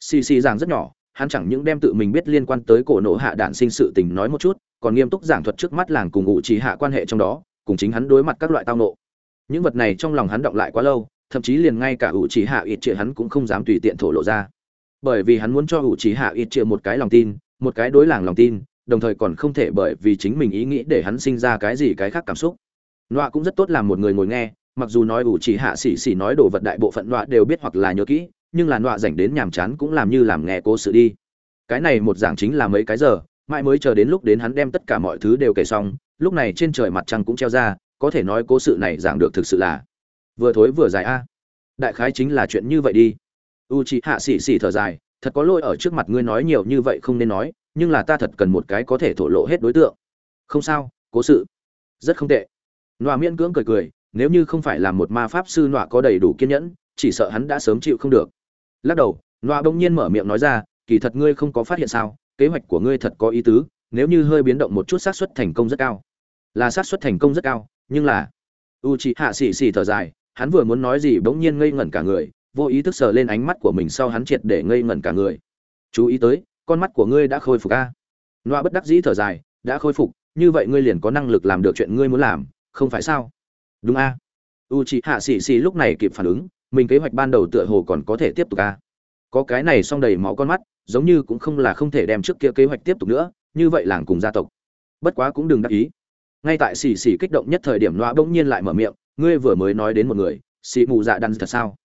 Xì xì giảng rất nhỏ, hắn chẳng những đem tự mình biết liên quan tới cổ nổ hạ đạn sinh sự tình nói một chút, còn nghiêm túc giảng thuật trước mắt làng cùng ngụ trí hạ quan hệ trong đó, cùng chính hắn đối mặt các loại tao nộ những vật này trong lòng hắn động lại quá lâu, thậm chí liền ngay cả ủ trí hạ ít triệu hắn cũng không dám tùy tiện thổ lộ ra. Bởi vì hắn muốn cho ủ trí hạ ít triệu một cái lòng tin, một cái đối làng lòng tin đồng thời còn không thể bởi vì chính mình ý nghĩ để hắn sinh ra cái gì cái khác cảm xúc. Nọa cũng rất tốt làm một người ngồi nghe, mặc dù nói ủ chỉ hạ xỉ xỉ nói đồ vật đại bộ phận nọa đều biết hoặc là nhớ kỹ, nhưng là nọa dành đến nhàm chán cũng làm như làm nghe cố sự đi. Cái này một giảng chính là mấy cái giờ, mãi mới chờ đến lúc đến hắn đem tất cả mọi thứ đều kể xong, lúc này trên trời mặt trăng cũng treo ra, có thể nói cố sự này giảng được thực sự là vừa thối vừa dài a. Đại khái chính là chuyện như vậy đi. U chị hạ xỉ xỉ thở dài, thật có lỗi ở trước mặt ngươi nói nhiều như vậy không nên nói nhưng là ta thật cần một cái có thể thổ lộ hết đối tượng. Không sao, cố sự. Rất không tệ. Nọa miễn cưỡng cười cười, nếu như không phải là một ma pháp sư nọa có đầy đủ kiên nhẫn, chỉ sợ hắn đã sớm chịu không được. Lắc đầu, nọa bỗng nhiên mở miệng nói ra, kỳ thật ngươi không có phát hiện sao, kế hoạch của ngươi thật có ý tứ, nếu như hơi biến động một chút xác suất thành công rất cao. Là xác suất thành công rất cao, nhưng là u chị hạ xì xì thở dài, hắn vừa muốn nói gì bỗng nhiên ngây ngẩn cả người, vô ý thức sờ lên ánh mắt của mình sau hắn triệt để ngây ngẩn cả người. Chú ý tới con mắt của ngươi đã khôi phục a. Noa bất đắc dĩ thở dài, đã khôi phục, như vậy ngươi liền có năng lực làm được chuyện ngươi muốn làm, không phải sao? Đúng a. U chị hạ xì xì lúc này kịp phản ứng, mình kế hoạch ban đầu tựa hồ còn có thể tiếp tục a. Có cái này xong đầy máu con mắt, giống như cũng không là không thể đem trước kia kế hoạch tiếp tục nữa, như vậy làng cùng gia tộc. Bất quá cũng đừng đắc ý. Ngay tại xì xì kích động nhất thời điểm loa bỗng nhiên lại mở miệng, ngươi vừa mới nói đến một người xì mù dạ đan thật sao?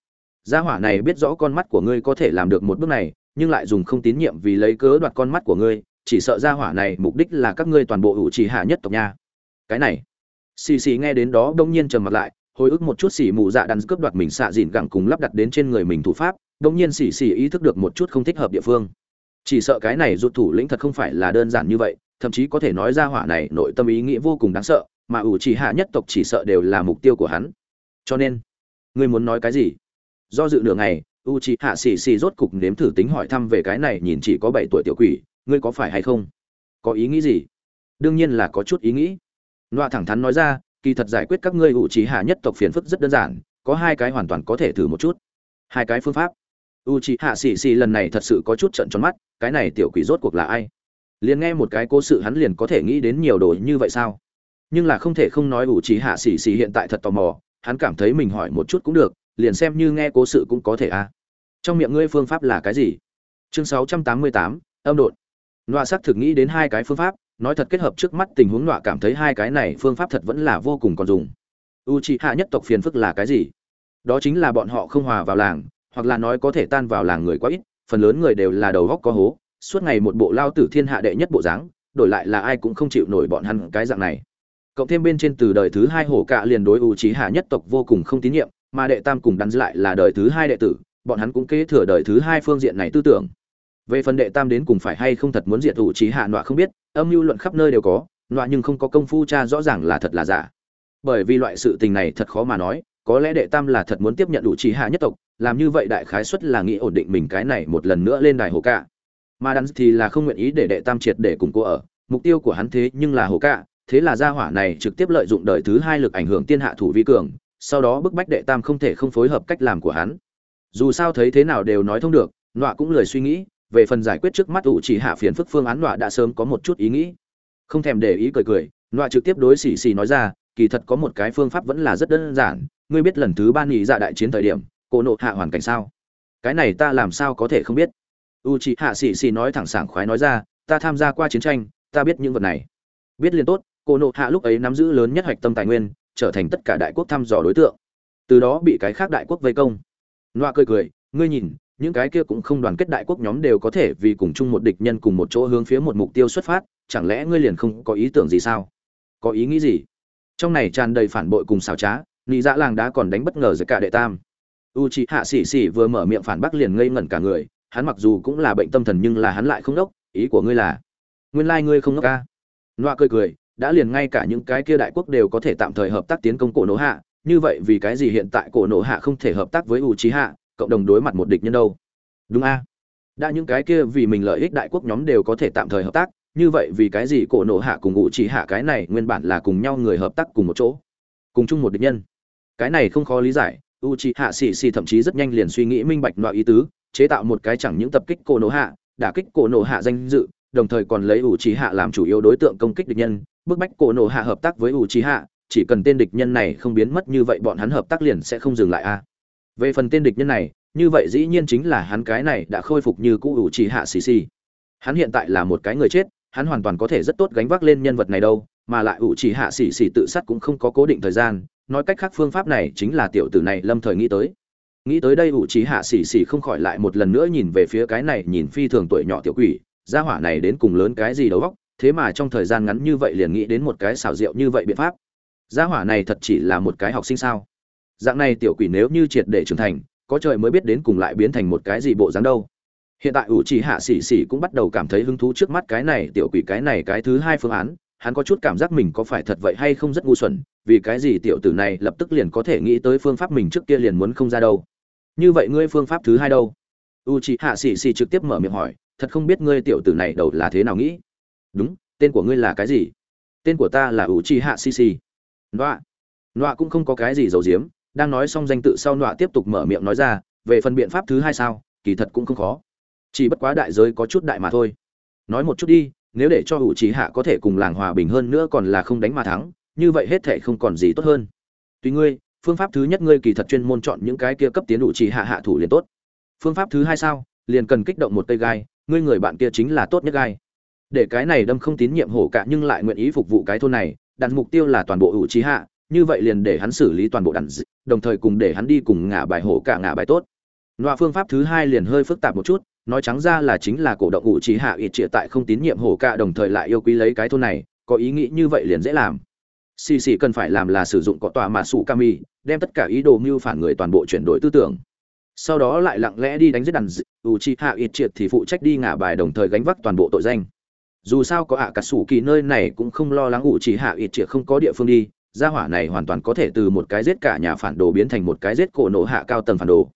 Gia hỏa này biết rõ con mắt của ngươi có thể làm được một bước này nhưng lại dùng không tín nhiệm vì lấy cớ đoạt con mắt của ngươi, chỉ sợ gia hỏa này mục đích là các ngươi toàn bộ hữu trì hạ nhất tộc nha. Cái này, xì xì nghe đến đó đông nhiên trầm mặt lại, hồi ức một chút xì mù dạ đắn cướp đoạt mình xạ dìn gẳng cùng lắp đặt đến trên người mình thủ pháp, đông nhiên xì xì ý thức được một chút không thích hợp địa phương. Chỉ sợ cái này rụt thủ lĩnh thật không phải là đơn giản như vậy, thậm chí có thể nói ra hỏa này nội tâm ý nghĩa vô cùng đáng sợ, mà ủ chỉ hạ nhất tộc chỉ sợ đều là mục tiêu của hắn. Cho nên, ngươi muốn nói cái gì? Do dự nửa ngày u chỉ hạ xì xì rốt cục nếm thử tính hỏi thăm về cái này, nhìn chỉ có bảy tuổi tiểu quỷ, ngươi có phải hay không? Có ý nghĩ gì? Đương nhiên là có chút ý nghĩ. Loa thẳng thắn nói ra, kỳ thật giải quyết các ngươi u chỉ hạ nhất tộc phiền phức rất đơn giản, có hai cái hoàn toàn có thể thử một chút. Hai cái phương pháp. U chỉ hạ xì xì lần này thật sự có chút trận tròn mắt, cái này tiểu quỷ rốt cuộc là ai? Liền nghe một cái cố sự hắn liền có thể nghĩ đến nhiều đồ như vậy sao? Nhưng là không thể không nói ủ trí hạ xì xì hiện tại thật tò mò, hắn cảm thấy mình hỏi một chút cũng được liền xem như nghe cố sự cũng có thể a à. trong miệng ngươi phương pháp là cái gì? Chương 688, âm độn. Nọa xác thực nghĩ đến hai cái phương pháp nói thật kết hợp trước mắt tình huống nọa cảm thấy hai cái này phương pháp thật vẫn là vô cùng còn dùng. U c hạ nhất tộc phiền phức là cái gì? Đó chính là bọn họ không hòa vào làng hoặc là nói có thể tan vào làng người quá ít phần lớn người đều là đầu góc có hố suốt ngày một bộ lao tử thiên hạ đệ nhất bộ dáng đổi lại là ai cũng không chịu nổi bọn hắn cái dạng này. Cộng thêm bên trên từ đời thứ hai hổ cạ liền đối ưu trí hạ nhất tộc vô cùng không tín nhiệm mà đệ tam cùng đắn lại là đời thứ hai đệ tử, bọn hắn cũng kế thừa đời thứ hai phương diện này tư tưởng. Về phần đệ tam đến cùng phải hay không thật muốn diệt thủ trí hạ nọa không biết, âm mưu luận khắp nơi đều có, nọa nhưng không có công phu cha rõ ràng là thật là giả. Bởi vì loại sự tình này thật khó mà nói, có lẽ đệ tam là thật muốn tiếp nhận đủ trí hạ nhất tộc, làm như vậy đại khái suất là nghĩ ổn định mình cái này một lần nữa lên đài hồ cạ. Mà đắn thì là không nguyện ý để đệ tam triệt để cùng cô ở, mục tiêu của hắn thế nhưng là hồ cạ, thế là gia hỏa này trực tiếp lợi dụng đời thứ hai lực ảnh hưởng tiên hạ thủ vi cường sau đó bức bách đệ tam không thể không phối hợp cách làm của hắn. Dù sao thấy thế nào đều nói thông được, nọa cũng lười suy nghĩ, về phần giải quyết trước mắt ủ chỉ hạ phiền phức phương án nọa đã sớm có một chút ý nghĩ. Không thèm để ý cười cười, nọa trực tiếp đối xì xì nói ra, kỳ thật có một cái phương pháp vẫn là rất đơn giản, ngươi biết lần thứ ba nghỉ dạ đại chiến thời điểm, cô nộ hạ hoàn cảnh sao? Cái này ta làm sao có thể không biết? U chỉ hạ xì xì nói thẳng sảng khoái nói ra, ta tham gia qua chiến tranh, ta biết những vật này. Biết liền tốt, cô nộ hạ lúc ấy nắm giữ lớn nhất hoạch tâm tài nguyên trở thành tất cả đại quốc thăm dò đối tượng. Từ đó bị cái khác đại quốc vây công. Loa cười cười, ngươi nhìn, những cái kia cũng không đoàn kết đại quốc nhóm đều có thể vì cùng chung một địch nhân cùng một chỗ hướng phía một mục tiêu xuất phát, chẳng lẽ ngươi liền không có ý tưởng gì sao? Có ý nghĩ gì? Trong này tràn đầy phản bội cùng xảo trá, nị dạ làng đã còn đánh bất ngờ giữa cả đệ tam. U chị hạ xỉ xỉ vừa mở miệng phản bác liền ngây ngẩn cả người, hắn mặc dù cũng là bệnh tâm thần nhưng là hắn lại không đốc, ý của ngươi là, nguyên lai ngươi không đốc ca. Loa cười cười đã liền ngay cả những cái kia đại quốc đều có thể tạm thời hợp tác tiến công cổ nổ hạ, như vậy vì cái gì hiện tại cổ nổ hạ không thể hợp tác với u trí hạ cộng đồng đối mặt một địch nhân đâu? Đúng a. Đã những cái kia vì mình lợi ích đại quốc nhóm đều có thể tạm thời hợp tác, như vậy vì cái gì cổ nổ hạ cùng u trí hạ cái này nguyên bản là cùng nhau người hợp tác cùng một chỗ? Cùng chung một địch nhân. Cái này không khó lý giải u trí hạ xì xì thậm chí rất nhanh liền suy nghĩ minh bạch loại ý tứ, chế tạo một cái chẳng những tập kích cổ nổ hạ, đả kích cổ nổ hạ danh dự, đồng thời còn lấy ủ trí hạ làm chủ yếu đối tượng công kích địch nhân bức bách cổ nổ hạ hợp tác với ủ trí hạ, chỉ cần tên địch nhân này không biến mất như vậy bọn hắn hợp tác liền sẽ không dừng lại a về phần tên địch nhân này, như vậy dĩ nhiên chính là hắn cái này đã khôi phục như cũ ủ trí hạ xì xì. Hắn hiện tại là một cái người chết, hắn hoàn toàn có thể rất tốt gánh vác lên nhân vật này đâu, mà lại ủ trí hạ xì xì tự sát cũng không có cố định thời gian, nói cách khác phương pháp này chính là tiểu tử này lâm thời nghĩ tới. Nghĩ tới đây ủ trí hạ xì xì không khỏi lại một lần nữa nhìn về phía cái này nhìn phi thường tuổi nhỏ tiểu quỷ, gia hỏa này đến cùng lớn cái gì đầu óc thế mà trong thời gian ngắn như vậy liền nghĩ đến một cái xảo diệu như vậy biện pháp. Gia hỏa này thật chỉ là một cái học sinh sao? Dạng này tiểu quỷ nếu như triệt để trưởng thành, có trời mới biết đến cùng lại biến thành một cái gì bộ dáng đâu. Hiện tại ủ trì hạ xỉ xỉ cũng bắt đầu cảm thấy hứng thú trước mắt cái này tiểu quỷ cái này cái thứ hai phương án, hắn có chút cảm giác mình có phải thật vậy hay không rất ngu xuẩn, vì cái gì tiểu tử này lập tức liền có thể nghĩ tới phương pháp mình trước kia liền muốn không ra đâu. Như vậy ngươi phương pháp thứ hai đâu? U c hạ xỉ xỉ trực tiếp mở miệng hỏi, thật không biết ngươi tiểu tử này đầu là thế nào nghĩ đúng, tên của ngươi là cái gì? Tên của ta là ủ chi hạ si si nọa. Nọa cũng không có cái gì giấu giếm, đang nói xong danh tự sau nọa tiếp tục mở miệng nói ra, về phần biện pháp thứ hai sao, kỳ thật cũng không khó. Chỉ bất quá đại giới có chút đại mà thôi. Nói một chút đi, nếu để cho ủ chi hạ có thể cùng làng hòa bình hơn nữa còn là không đánh mà thắng, như vậy hết thể không còn gì tốt hơn. Tuy ngươi, phương pháp thứ nhất ngươi kỳ thật chuyên môn chọn những cái kia cấp tiến đủ trí hạ hạ thủ liền tốt. Phương pháp thứ hai sao, liền cần kích động một cây gai, ngươi người bạn kia chính là tốt nhất gai để cái này đâm không tín nhiệm hổ cả nhưng lại nguyện ý phục vụ cái thôn này, đặt mục tiêu là toàn bộ ủ trí hạ, như vậy liền để hắn xử lý toàn bộ đàn d... đồng thời cùng để hắn đi cùng ngả bài hổ cả ngả bài tốt. Loại phương pháp thứ hai liền hơi phức tạp một chút, nói trắng ra là chính là cổ động ủ trí hạ ít trịa tại không tín nhiệm hổ cả đồng thời lại yêu quý lấy cái thôn này, có ý nghĩ như vậy liền dễ làm. Xì xì cần phải làm là sử dụng cọ tòa mà sủ kami đem tất cả ý đồ mưu phản người toàn bộ chuyển đổi tư tưởng. Sau đó lại lặng lẽ đi đánh giết đàn ủ trí hạ ít triệt thì phụ trách đi ngả bài đồng thời gánh vác toàn bộ tội danh dù sao có ạ cả sủ kỳ nơi này cũng không lo lắng ủ chỉ hạ ít chĩa không có địa phương đi, gia hỏa này hoàn toàn có thể từ một cái giết cả nhà phản đồ biến thành một cái giết cổ nổ hạ cao tầng phản đồ.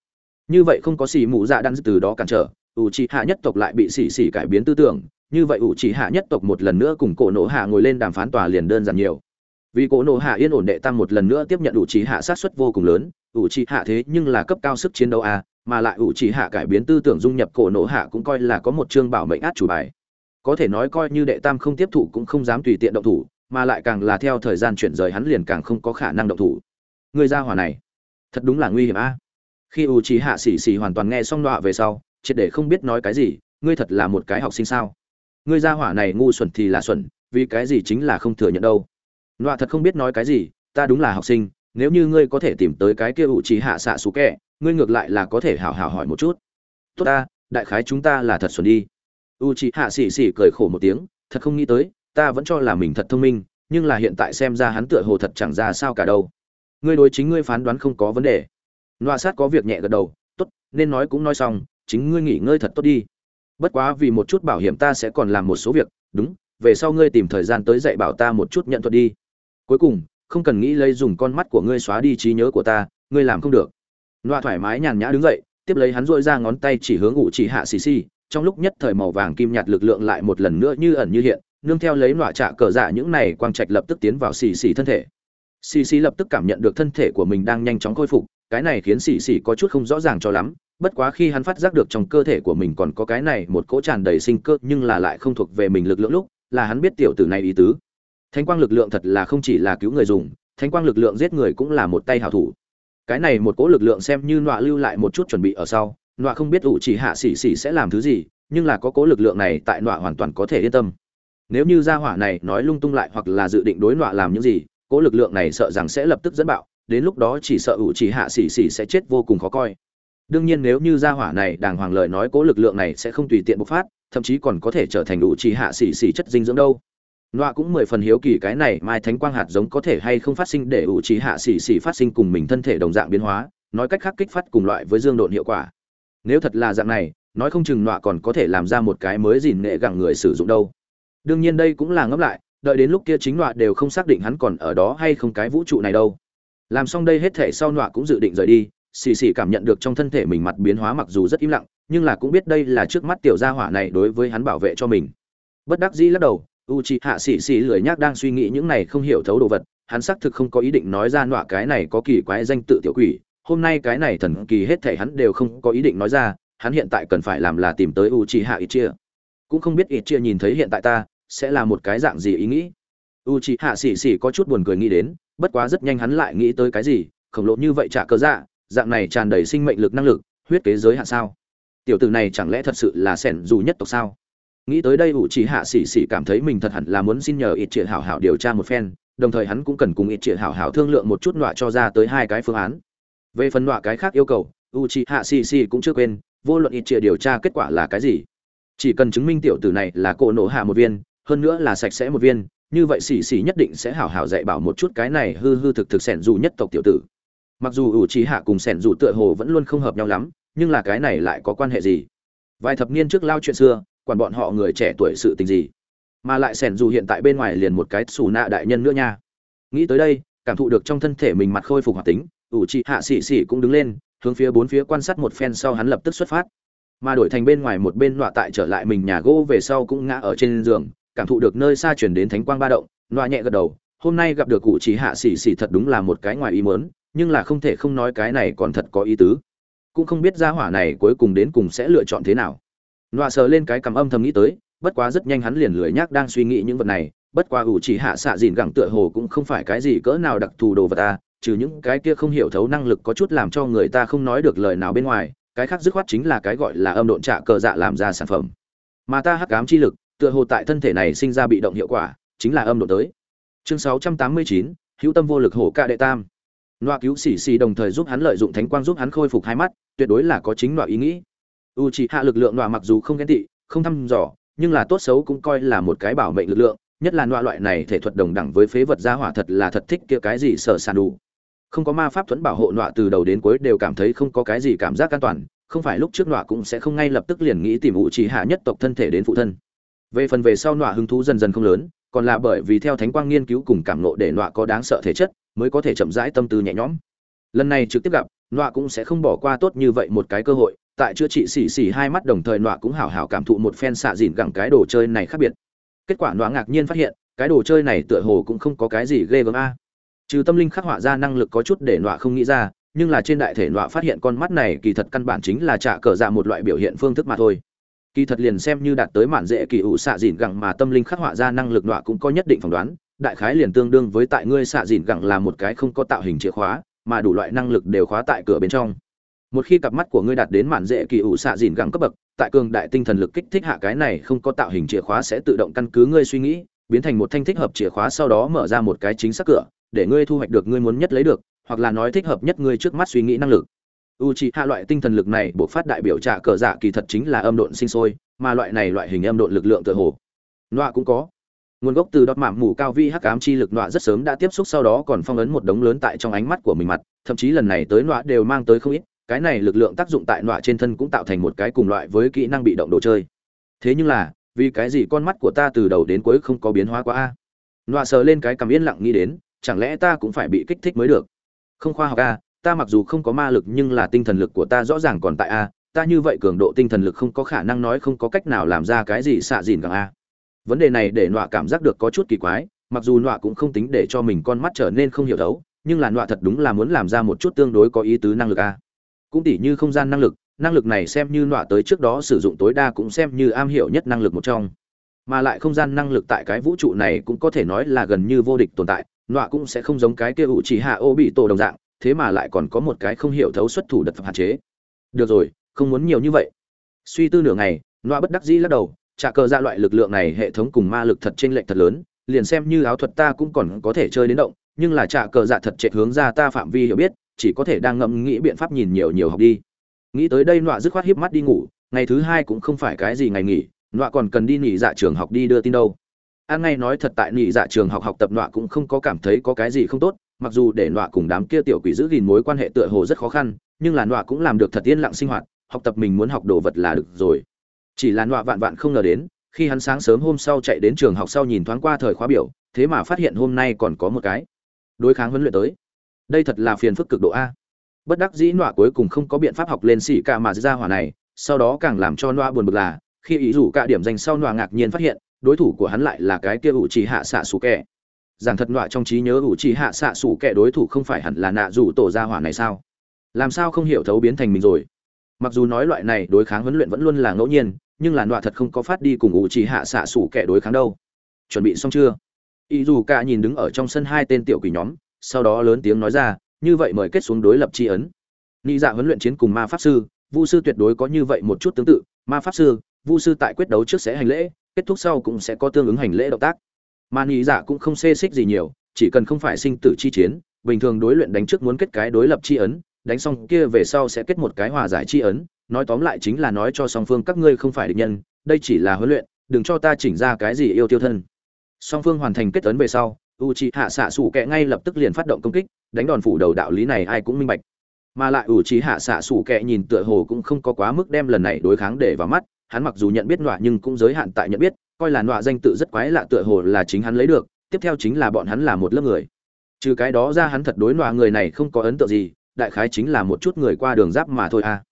Như vậy không có xì mụ dạ đan từ đó cản trở, ủ trì hạ nhất tộc lại bị xì xì cải biến tư tưởng, như vậy ủ trì hạ nhất tộc một lần nữa cùng cổ nổ hạ ngồi lên đàm phán tòa liền đơn giản nhiều. Vì cổ nổ hạ yên ổn đệ tăng một lần nữa tiếp nhận ủ trì hạ sát xuất vô cùng lớn, ủ trì hạ thế nhưng là cấp cao sức chiến đấu a, mà lại ủ trì hạ cải biến tư tưởng dung nhập cổ nổ hạ cũng coi là có một chương bảo mệnh át chủ bài có thể nói coi như đệ tam không tiếp thụ cũng không dám tùy tiện động thủ, mà lại càng là theo thời gian chuyển rời hắn liền càng không có khả năng động thủ. Người ra hỏa này, thật đúng là nguy hiểm a. Khi u trí hạ xỉ xỉ hoàn toàn nghe xong đọa về sau, triệt để không biết nói cái gì, ngươi thật là một cái học sinh sao? Ngươi ra hỏa này ngu xuẩn thì là xuẩn, vì cái gì chính là không thừa nhận đâu. Đọa thật không biết nói cái gì, ta đúng là học sinh, nếu như ngươi có thể tìm tới cái kia u trí hạ xạ xú kẹ ngươi ngược lại là có thể hảo hảo hỏi một chút. Tốt ta, đại khái chúng ta là thật xuẩn đi u trí hạ xì xì cười khổ một tiếng, thật không nghĩ tới, ta vẫn cho là mình thật thông minh, nhưng là hiện tại xem ra hắn tựa hồ thật chẳng ra sao cả đâu. Ngươi đối chính ngươi phán đoán không có vấn đề. Loa sát có việc nhẹ gật đầu, tốt, nên nói cũng nói xong, chính ngươi nghỉ ngơi thật tốt đi. Bất quá vì một chút bảo hiểm ta sẽ còn làm một số việc, đúng, về sau ngươi tìm thời gian tới dạy bảo ta một chút nhận thuật đi. Cuối cùng, không cần nghĩ lấy dùng con mắt của ngươi xóa đi trí nhớ của ta, ngươi làm không được. Loa thoải mái nhàn nhã đứng dậy, tiếp lấy hắn dội ra ngón tay chỉ hướng ủ chỉ hạ xì xì trong lúc nhất thời màu vàng kim nhạt lực lượng lại một lần nữa như ẩn như hiện, nương theo lấy nọa trạ cờ dạ những này quang trạch lập tức tiến vào xì xì thân thể. Xì xì lập tức cảm nhận được thân thể của mình đang nhanh chóng khôi phục, cái này khiến xì xì có chút không rõ ràng cho lắm, bất quá khi hắn phát giác được trong cơ thể của mình còn có cái này một cỗ tràn đầy sinh cơ nhưng là lại không thuộc về mình lực lượng lúc, là hắn biết tiểu tử này ý tứ. Thánh quang lực lượng thật là không chỉ là cứu người dùng, thánh quang lực lượng giết người cũng là một tay hảo thủ. Cái này một cỗ lực lượng xem như nọa lưu lại một chút chuẩn bị ở sau nọa không biết ủ chỉ hạ xỉ xỉ sẽ làm thứ gì, nhưng là có cố lực lượng này tại nọa hoàn toàn có thể yên tâm. Nếu như gia hỏa này nói lung tung lại hoặc là dự định đối nọa làm những gì, cố lực lượng này sợ rằng sẽ lập tức dẫn bạo, đến lúc đó chỉ sợ ủ chỉ hạ xỉ xỉ sẽ chết vô cùng khó coi. Đương nhiên nếu như gia hỏa này đàng hoàng lời nói cố lực lượng này sẽ không tùy tiện bộc phát, thậm chí còn có thể trở thành ủ chỉ hạ xỉ xỉ chất dinh dưỡng đâu. Nọa cũng mười phần hiếu kỳ cái này mai thánh quang hạt giống có thể hay không phát sinh để ủ chỉ hạ xỉ xỉ phát sinh cùng mình thân thể đồng dạng biến hóa, nói cách khác kích phát cùng loại với dương độn hiệu quả nếu thật là dạng này, nói không chừng nọa còn có thể làm ra một cái mới dìn nghệ gẳng người sử dụng đâu. Đương nhiên đây cũng là ngấp lại, đợi đến lúc kia chính nọa đều không xác định hắn còn ở đó hay không cái vũ trụ này đâu. Làm xong đây hết thể sau nọa cũng dự định rời đi, xì xì cảm nhận được trong thân thể mình mặt biến hóa mặc dù rất im lặng, nhưng là cũng biết đây là trước mắt tiểu gia hỏa này đối với hắn bảo vệ cho mình. Bất đắc dĩ lắc đầu u c h hạ xì xì lười nhác đang suy nghĩ những này không hiểu thấu đồ vật, hắn xác thực không có ý định nói ra nọa cái này có kỳ quái danh tự tiểu quỷ hôm nay cái này thần kỳ hết thể hắn đều không có ý định nói ra, hắn hiện tại cần phải làm là tìm tới u Chi hạ ít chia cũng không biết ít chia nhìn thấy hiện tại ta sẽ là một cái dạng gì ý nghĩ. U Chi hạ xỉ xỉ có chút buồn cười nghĩ đến, bất quá rất nhanh hắn lại nghĩ tới cái gì, khổng lồ như vậy trả cớ dạ dạng này tràn đầy sinh mệnh lực năng lực, huyết kế giới hạn sao? Tiểu tử này chẳng lẽ thật sự là sẻn dù nhất tộc sao? Nghĩ tới đây u c hạ xỉ xỉ cảm thấy mình thật hẳn là muốn xin nhờ ít triệt hảo hảo điều tra một phen, đồng thời hắn cũng cần cùng ít triệt hảo hảo thương lượng một chút nọa cho ra tới hai cái phương án về phần nọa cái khác yêu cầu u c hạ xì xì cũng chưa quên, vô luận ít chia điều tra kết quả là cái gì. Chỉ cần chứng minh tiểu tử này là cổ nổ hạ một viên, hơn nữa là sạch sẽ một viên, như vậy xì xì nhất định sẽ hảo hảo dạy bảo một chút cái này hư hư thực thực sẻn dù nhất tộc tiểu tử. Mặc dù u trí hạ cùng sẻn dù tựa hồ vẫn luôn không hợp nhau lắm, nhưng là cái này lại có quan hệ gì? Vài thập niên trước lao chuyện xưa, quản bọn họ người trẻ tuổi sự tình gì? Mà lại sẻn dù hiện tại bên ngoài liền một cái xù nạ đại nhân nữa nha. Nghĩ tới đây, cảm thụ được trong thân thể mình mặt khôi phục hoạt tính ủ trị hạ xỉ xỉ cũng đứng lên, hướng phía bốn phía quan sát một phen sau hắn lập tức xuất phát. Mà đổi thành bên ngoài một bên nọa tại trở lại mình nhà gỗ về sau cũng ngã ở trên giường, cảm thụ được nơi xa chuyển đến thánh quang ba động, nọa nhẹ gật đầu, hôm nay gặp được cụ chỉ hạ xỉ xỉ thật đúng là một cái ngoài ý mớn nhưng là không thể không nói cái này còn thật có ý tứ. Cũng không biết gia hỏa này cuối cùng đến cùng sẽ lựa chọn thế nào. Nọa sờ lên cái cầm âm thầm nghĩ tới, bất quá rất nhanh hắn liền lười nhác đang suy nghĩ những vật này, bất quá ủ chỉ hạ xạ dìn gẳng tựa hồ cũng không phải cái gì cỡ nào đặc thù đồ vật ta trừ những cái kia không hiểu thấu năng lực có chút làm cho người ta không nói được lời nào bên ngoài cái khác dứt khoát chính là cái gọi là âm độn trạ cờ dạ làm ra sản phẩm. Mà ta hắc ám chi lực tựa hồ tại thân thể này sinh ra bị động hiệu quả chính là âm độ tới. Chương 689, hữu tâm vô lực hổ ca đệ tam. Loa cứu xỉ xì đồng thời giúp hắn lợi dụng thánh quang giúp hắn khôi phục hai mắt tuyệt đối là có chính loa ý nghĩ. U chỉ hạ lực lượng loa mặc dù không ghen tị không thăm dò nhưng là tốt xấu cũng coi là một cái bảo mệnh lực lượng nhất là loa loại này thể thuật đồng đẳng với phế vật gia hỏa thật là thật thích kia cái gì sở sản đủ không có ma pháp thuẫn bảo hộ nọa từ đầu đến cuối đều cảm thấy không có cái gì cảm giác an toàn, không phải lúc trước nọa cũng sẽ không ngay lập tức liền nghĩ tìm ủ trì hạ nhất tộc thân thể đến phụ thân. Về phần về sau nọa hứng thú dần dần không lớn, còn là bởi vì theo thánh quang nghiên cứu cùng cảm nộ để nọa có đáng sợ thể chất, mới có thể chậm rãi tâm tư nhẹ nhõm. Lần này trực tiếp gặp, nọa cũng sẽ không bỏ qua tốt như vậy một cái cơ hội, tại chữa trị xỉ xỉ hai mắt đồng thời nọa cũng hảo hảo cảm thụ một phen xạ dìn gẳng cái đồ chơi này khác biệt. Kết quả nọa ngạc nhiên phát hiện, cái đồ chơi này tựa hồ cũng không có cái gì ghê gớm a trừ tâm linh khắc họa ra năng lực có chút để nọa không nghĩ ra, nhưng là trên đại thể nọa phát hiện con mắt này kỳ thật căn bản chính là trả cờ dạ một loại biểu hiện phương thức mà thôi. Kỳ thật liền xem như đạt tới mạn dễ kỳ ủ xạ dìn gẳng mà tâm linh khắc họa ra năng lực nọa cũng có nhất định phỏng đoán, đại khái liền tương đương với tại ngươi xạ dìn gẳng là một cái không có tạo hình chìa khóa, mà đủ loại năng lực đều khóa tại cửa bên trong. Một khi cặp mắt của ngươi đạt đến mạn dễ kỳ ủ xạ dìn gẳng cấp bậc, tại cường đại tinh thần lực kích thích hạ cái này không có tạo hình chìa khóa sẽ tự động căn cứ ngươi suy nghĩ, biến thành một thanh thích hợp chìa khóa sau đó mở ra một cái chính xác cửa để ngươi thu hoạch được ngươi muốn nhất lấy được, hoặc là nói thích hợp nhất ngươi trước mắt suy nghĩ năng lực. Uchiha hạ loại tinh thần lực này buộc phát đại biểu trả cờ dạ kỳ thật chính là âm độn sinh sôi, mà loại này loại hình âm độn lực lượng tự hồ. Nọa cũng có. Nguồn gốc từ đọt mảm mù cao vi hắc ám chi lực nọa rất sớm đã tiếp xúc, sau đó còn phong ấn một đống lớn tại trong ánh mắt của mình mặt, thậm chí lần này tới nọa đều mang tới không ít, cái này lực lượng tác dụng tại nọa trên thân cũng tạo thành một cái cùng loại với kỹ năng bị động đồ chơi. Thế nhưng là, vì cái gì con mắt của ta từ đầu đến cuối không có biến hóa quá a? Nọa sờ lên cái cảm yên lặng nghĩ đến chẳng lẽ ta cũng phải bị kích thích mới được? Không khoa học a ta mặc dù không có ma lực nhưng là tinh thần lực của ta rõ ràng còn tại a ta như vậy cường độ tinh thần lực không có khả năng nói không có cách nào làm ra cái gì xạ dìn càng a à. vấn đề này để nọa cảm giác được có chút kỳ quái, mặc dù nọa cũng không tính để cho mình con mắt trở nên không hiểu đấu nhưng là nọa thật đúng là muốn làm ra một chút tương đối có ý tứ năng lực a cũng tỉ như không gian năng lực năng lực này xem như nọa tới trước đó sử dụng tối đa cũng xem như am hiểu nhất năng lực một trong. Mà lại không gian năng lực tại cái vũ trụ này cũng có thể nói là gần như vô địch tồn tại nọa cũng sẽ không giống cái kia ủ chỉ hạ ô bị tổ đồng dạng, thế mà lại còn có một cái không hiểu thấu xuất thủ đật hạn chế. Được rồi, không muốn nhiều như vậy. Suy tư nửa ngày, nọa bất đắc dĩ lắc đầu, trả cờ ra loại lực lượng này hệ thống cùng ma lực thật trên lệch thật lớn, liền xem như áo thuật ta cũng còn có thể chơi đến động, nhưng là trả cờ dạ thật trệ hướng ra ta phạm vi hiểu biết, chỉ có thể đang ngẫm nghĩ biện pháp nhìn nhiều nhiều học đi. Nghĩ tới đây nọa dứt khoát hiếp mắt đi ngủ, ngày thứ hai cũng không phải cái gì ngày nghỉ, nọa còn cần đi nghỉ dạ trường học đi đưa tin đâu an ngay nói thật tại nhị dạ trường học học tập nọa cũng không có cảm thấy có cái gì không tốt, mặc dù để nọa cùng đám kia tiểu quỷ giữ gìn mối quan hệ tựa hồ rất khó khăn, nhưng là nọa cũng làm được thật yên lặng sinh hoạt, học tập mình muốn học đồ vật là được rồi. Chỉ là nọa vạn vạn không ngờ đến, khi hắn sáng sớm hôm sau chạy đến trường học sau nhìn thoáng qua thời khóa biểu, thế mà phát hiện hôm nay còn có một cái đối kháng huấn luyện tới. Đây thật là phiền phức cực độ a. Bất đắc dĩ nọa cuối cùng không có biện pháp học lên xỉ ca mà ra hỏa này, sau đó càng làm cho nọa buồn bực là, khi ý rủ cả điểm dành sau nọa ngạc nhiên phát hiện đối thủ của hắn lại là cái kia ủ trì hạ xạ xù kẻ. Giảng thật nọa trong trí nhớ ủ trì hạ xạ xù kẻ đối thủ không phải hẳn là nạ rủ tổ ra hỏa này sao? Làm sao không hiểu thấu biến thành mình rồi? Mặc dù nói loại này đối kháng huấn luyện vẫn luôn là ngẫu nhiên, nhưng là nọa thật không có phát đi cùng ủ trì hạ xạ xù kẻ đối kháng đâu. Chuẩn bị xong chưa? Ý dù cả nhìn đứng ở trong sân hai tên tiểu quỷ nhóm, sau đó lớn tiếng nói ra, như vậy mời kết xuống đối lập tri ấn. Nghĩ dạ huấn luyện chiến cùng ma pháp sư, vu sư tuyệt đối có như vậy một chút tương tự, ma pháp sư, vu sư tại quyết đấu trước sẽ hành lễ kết thúc sau cũng sẽ có tương ứng hành lễ động tác. Mà nghĩ dạ cũng không xê xích gì nhiều, chỉ cần không phải sinh tử chi chiến, bình thường đối luyện đánh trước muốn kết cái đối lập chi ấn, đánh xong kia về sau sẽ kết một cái hòa giải chi ấn. Nói tóm lại chính là nói cho song phương các ngươi không phải địch nhân, đây chỉ là huấn luyện, đừng cho ta chỉnh ra cái gì yêu tiêu thân. Song phương hoàn thành kết ấn về sau u c hạ xạ sủ kẹ ngay lập tức liền phát động công kích, đánh đòn phủ đầu đạo lý này ai cũng minh bạch. Mà lại u c hạ xạ sủ kẹ nhìn tựa hồ cũng không có quá mức đem lần này đối kháng để vào mắt hắn mặc dù nhận biết nọa nhưng cũng giới hạn tại nhận biết, coi là nọa danh tự rất quái lạ tựa hồ là chính hắn lấy được, tiếp theo chính là bọn hắn là một lớp người. Trừ cái đó ra hắn thật đối nọa người này không có ấn tượng gì, đại khái chính là một chút người qua đường giáp mà thôi à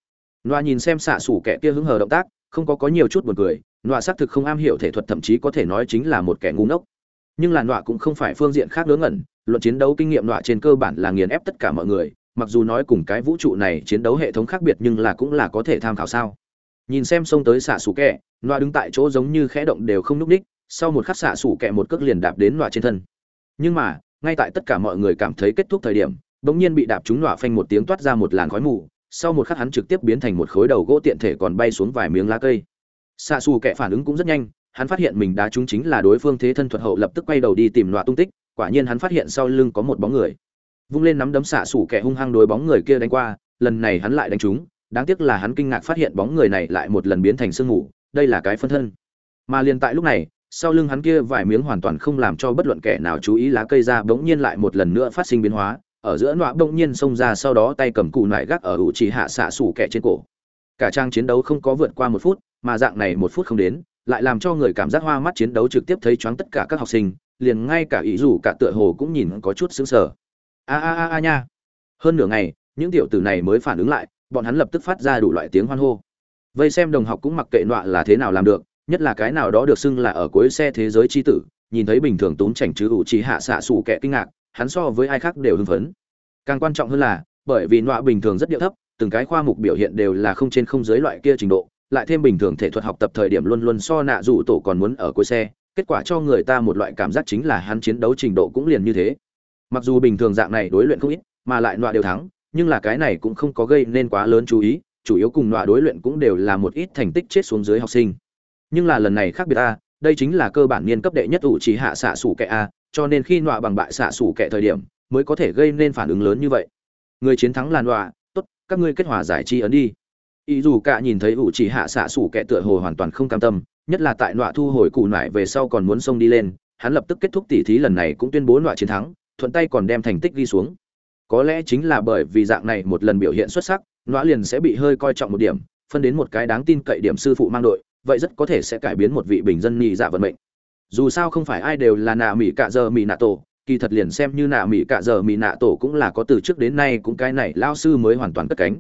nọa nhìn xem xạ sủ kẻ kia hứng hờ động tác, không có có nhiều chút buồn cười, nọa xác thực không am hiểu thể thuật thậm chí có thể nói chính là một kẻ ngu ngốc. Nhưng là nọa cũng không phải phương diện khác ngớ ngẩn, luận chiến đấu kinh nghiệm nọa trên cơ bản là nghiền ép tất cả mọi người, mặc dù nói cùng cái vũ trụ này chiến đấu hệ thống khác biệt nhưng là cũng là có thể tham khảo sao nhìn xem xông tới xạ xù kẹ loa đứng tại chỗ giống như khẽ động đều không n ú c ních, sau một khắc xạ xù kẹ một cước liền đạp đến loa trên thân. Nhưng mà, ngay tại tất cả mọi người cảm thấy kết thúc thời điểm, bỗng nhiên bị đạp trúng loa phanh một tiếng toát ra một làn khói mù, sau một khắc hắn trực tiếp biến thành một khối đầu gỗ tiện thể còn bay xuống vài miếng lá cây. Xạ xù kẹ phản ứng cũng rất nhanh, hắn phát hiện mình đá trúng chính là đối phương thế thân thuật hậu lập tức quay đầu đi tìm loa tung tích, quả nhiên hắn phát hiện sau lưng có một bóng người. Vung lên nắm đấm xạ xủ kẻ hung hăng đối bóng người kia đánh qua, lần này hắn lại đánh trúng đáng tiếc là hắn kinh ngạc phát hiện bóng người này lại một lần biến thành sương mù, đây là cái phân thân. Mà liền tại lúc này, sau lưng hắn kia vài miếng hoàn toàn không làm cho bất luận kẻ nào chú ý lá cây ra bỗng nhiên lại một lần nữa phát sinh biến hóa, ở giữa nọa bỗng nhiên xông ra sau đó tay cầm cụ nại gác ở hữu chỉ hạ xạ sủ kẻ trên cổ. Cả trang chiến đấu không có vượt qua một phút, mà dạng này một phút không đến, lại làm cho người cảm giác hoa mắt chiến đấu trực tiếp thấy choáng tất cả các học sinh, liền ngay cả ý rủ cả tựa hồ cũng nhìn có chút sững sờ. A a a a nha. Hơn nửa ngày, những tiểu tử này mới phản ứng lại bọn hắn lập tức phát ra đủ loại tiếng hoan hô. Vây xem đồng học cũng mặc kệ nọa là thế nào làm được, nhất là cái nào đó được xưng là ở cuối xe thế giới chi tử, nhìn thấy bình thường tốn chảnh chứ ủ chỉ hạ xạ xù kẻ kinh ngạc, hắn so với ai khác đều hưng phấn. Càng quan trọng hơn là, bởi vì nọa bình thường rất điệu thấp, từng cái khoa mục biểu hiện đều là không trên không dưới loại kia trình độ, lại thêm bình thường thể thuật học tập thời điểm luôn luôn so nạ dù tổ còn muốn ở cuối xe, kết quả cho người ta một loại cảm giác chính là hắn chiến đấu trình độ cũng liền như thế. Mặc dù bình thường dạng này đối luyện không ít, mà lại nọa đều thắng nhưng là cái này cũng không có gây nên quá lớn chú ý, chủ yếu cùng nọa đối luyện cũng đều là một ít thành tích chết xuống dưới học sinh. Nhưng là lần này khác biệt a, đây chính là cơ bản niên cấp đệ nhất ủ trí hạ xạ sủ kệ a, cho nên khi nọa bằng bại xạ sủ kệ thời điểm, mới có thể gây nên phản ứng lớn như vậy. Người chiến thắng là nọa tốt, các ngươi kết hòa giải chi ấn đi. Ý dù cả nhìn thấy ủ chỉ hạ xạ sủ kệ tựa hồ hoàn toàn không cam tâm, nhất là tại nọa thu hồi cụ nại về sau còn muốn xông đi lên, hắn lập tức kết thúc tỉ thí lần này cũng tuyên bố nọa chiến thắng, thuận tay còn đem thành tích ghi xuống có lẽ chính là bởi vì dạng này một lần biểu hiện xuất sắc nọa liền sẽ bị hơi coi trọng một điểm, phân đến một cái đáng tin cậy điểm sư phụ mang đội, vậy rất có thể sẽ cải biến một vị bình dân nhị dạ vận mệnh. Dù sao không phải ai đều là nạ mỹ cạ giờ mỹ nạ tổ, kỳ thật liền xem như nạ mỹ cạ giờ mỹ nạ tổ cũng là có từ trước đến nay cũng cái này lao sư mới hoàn toàn cất cánh.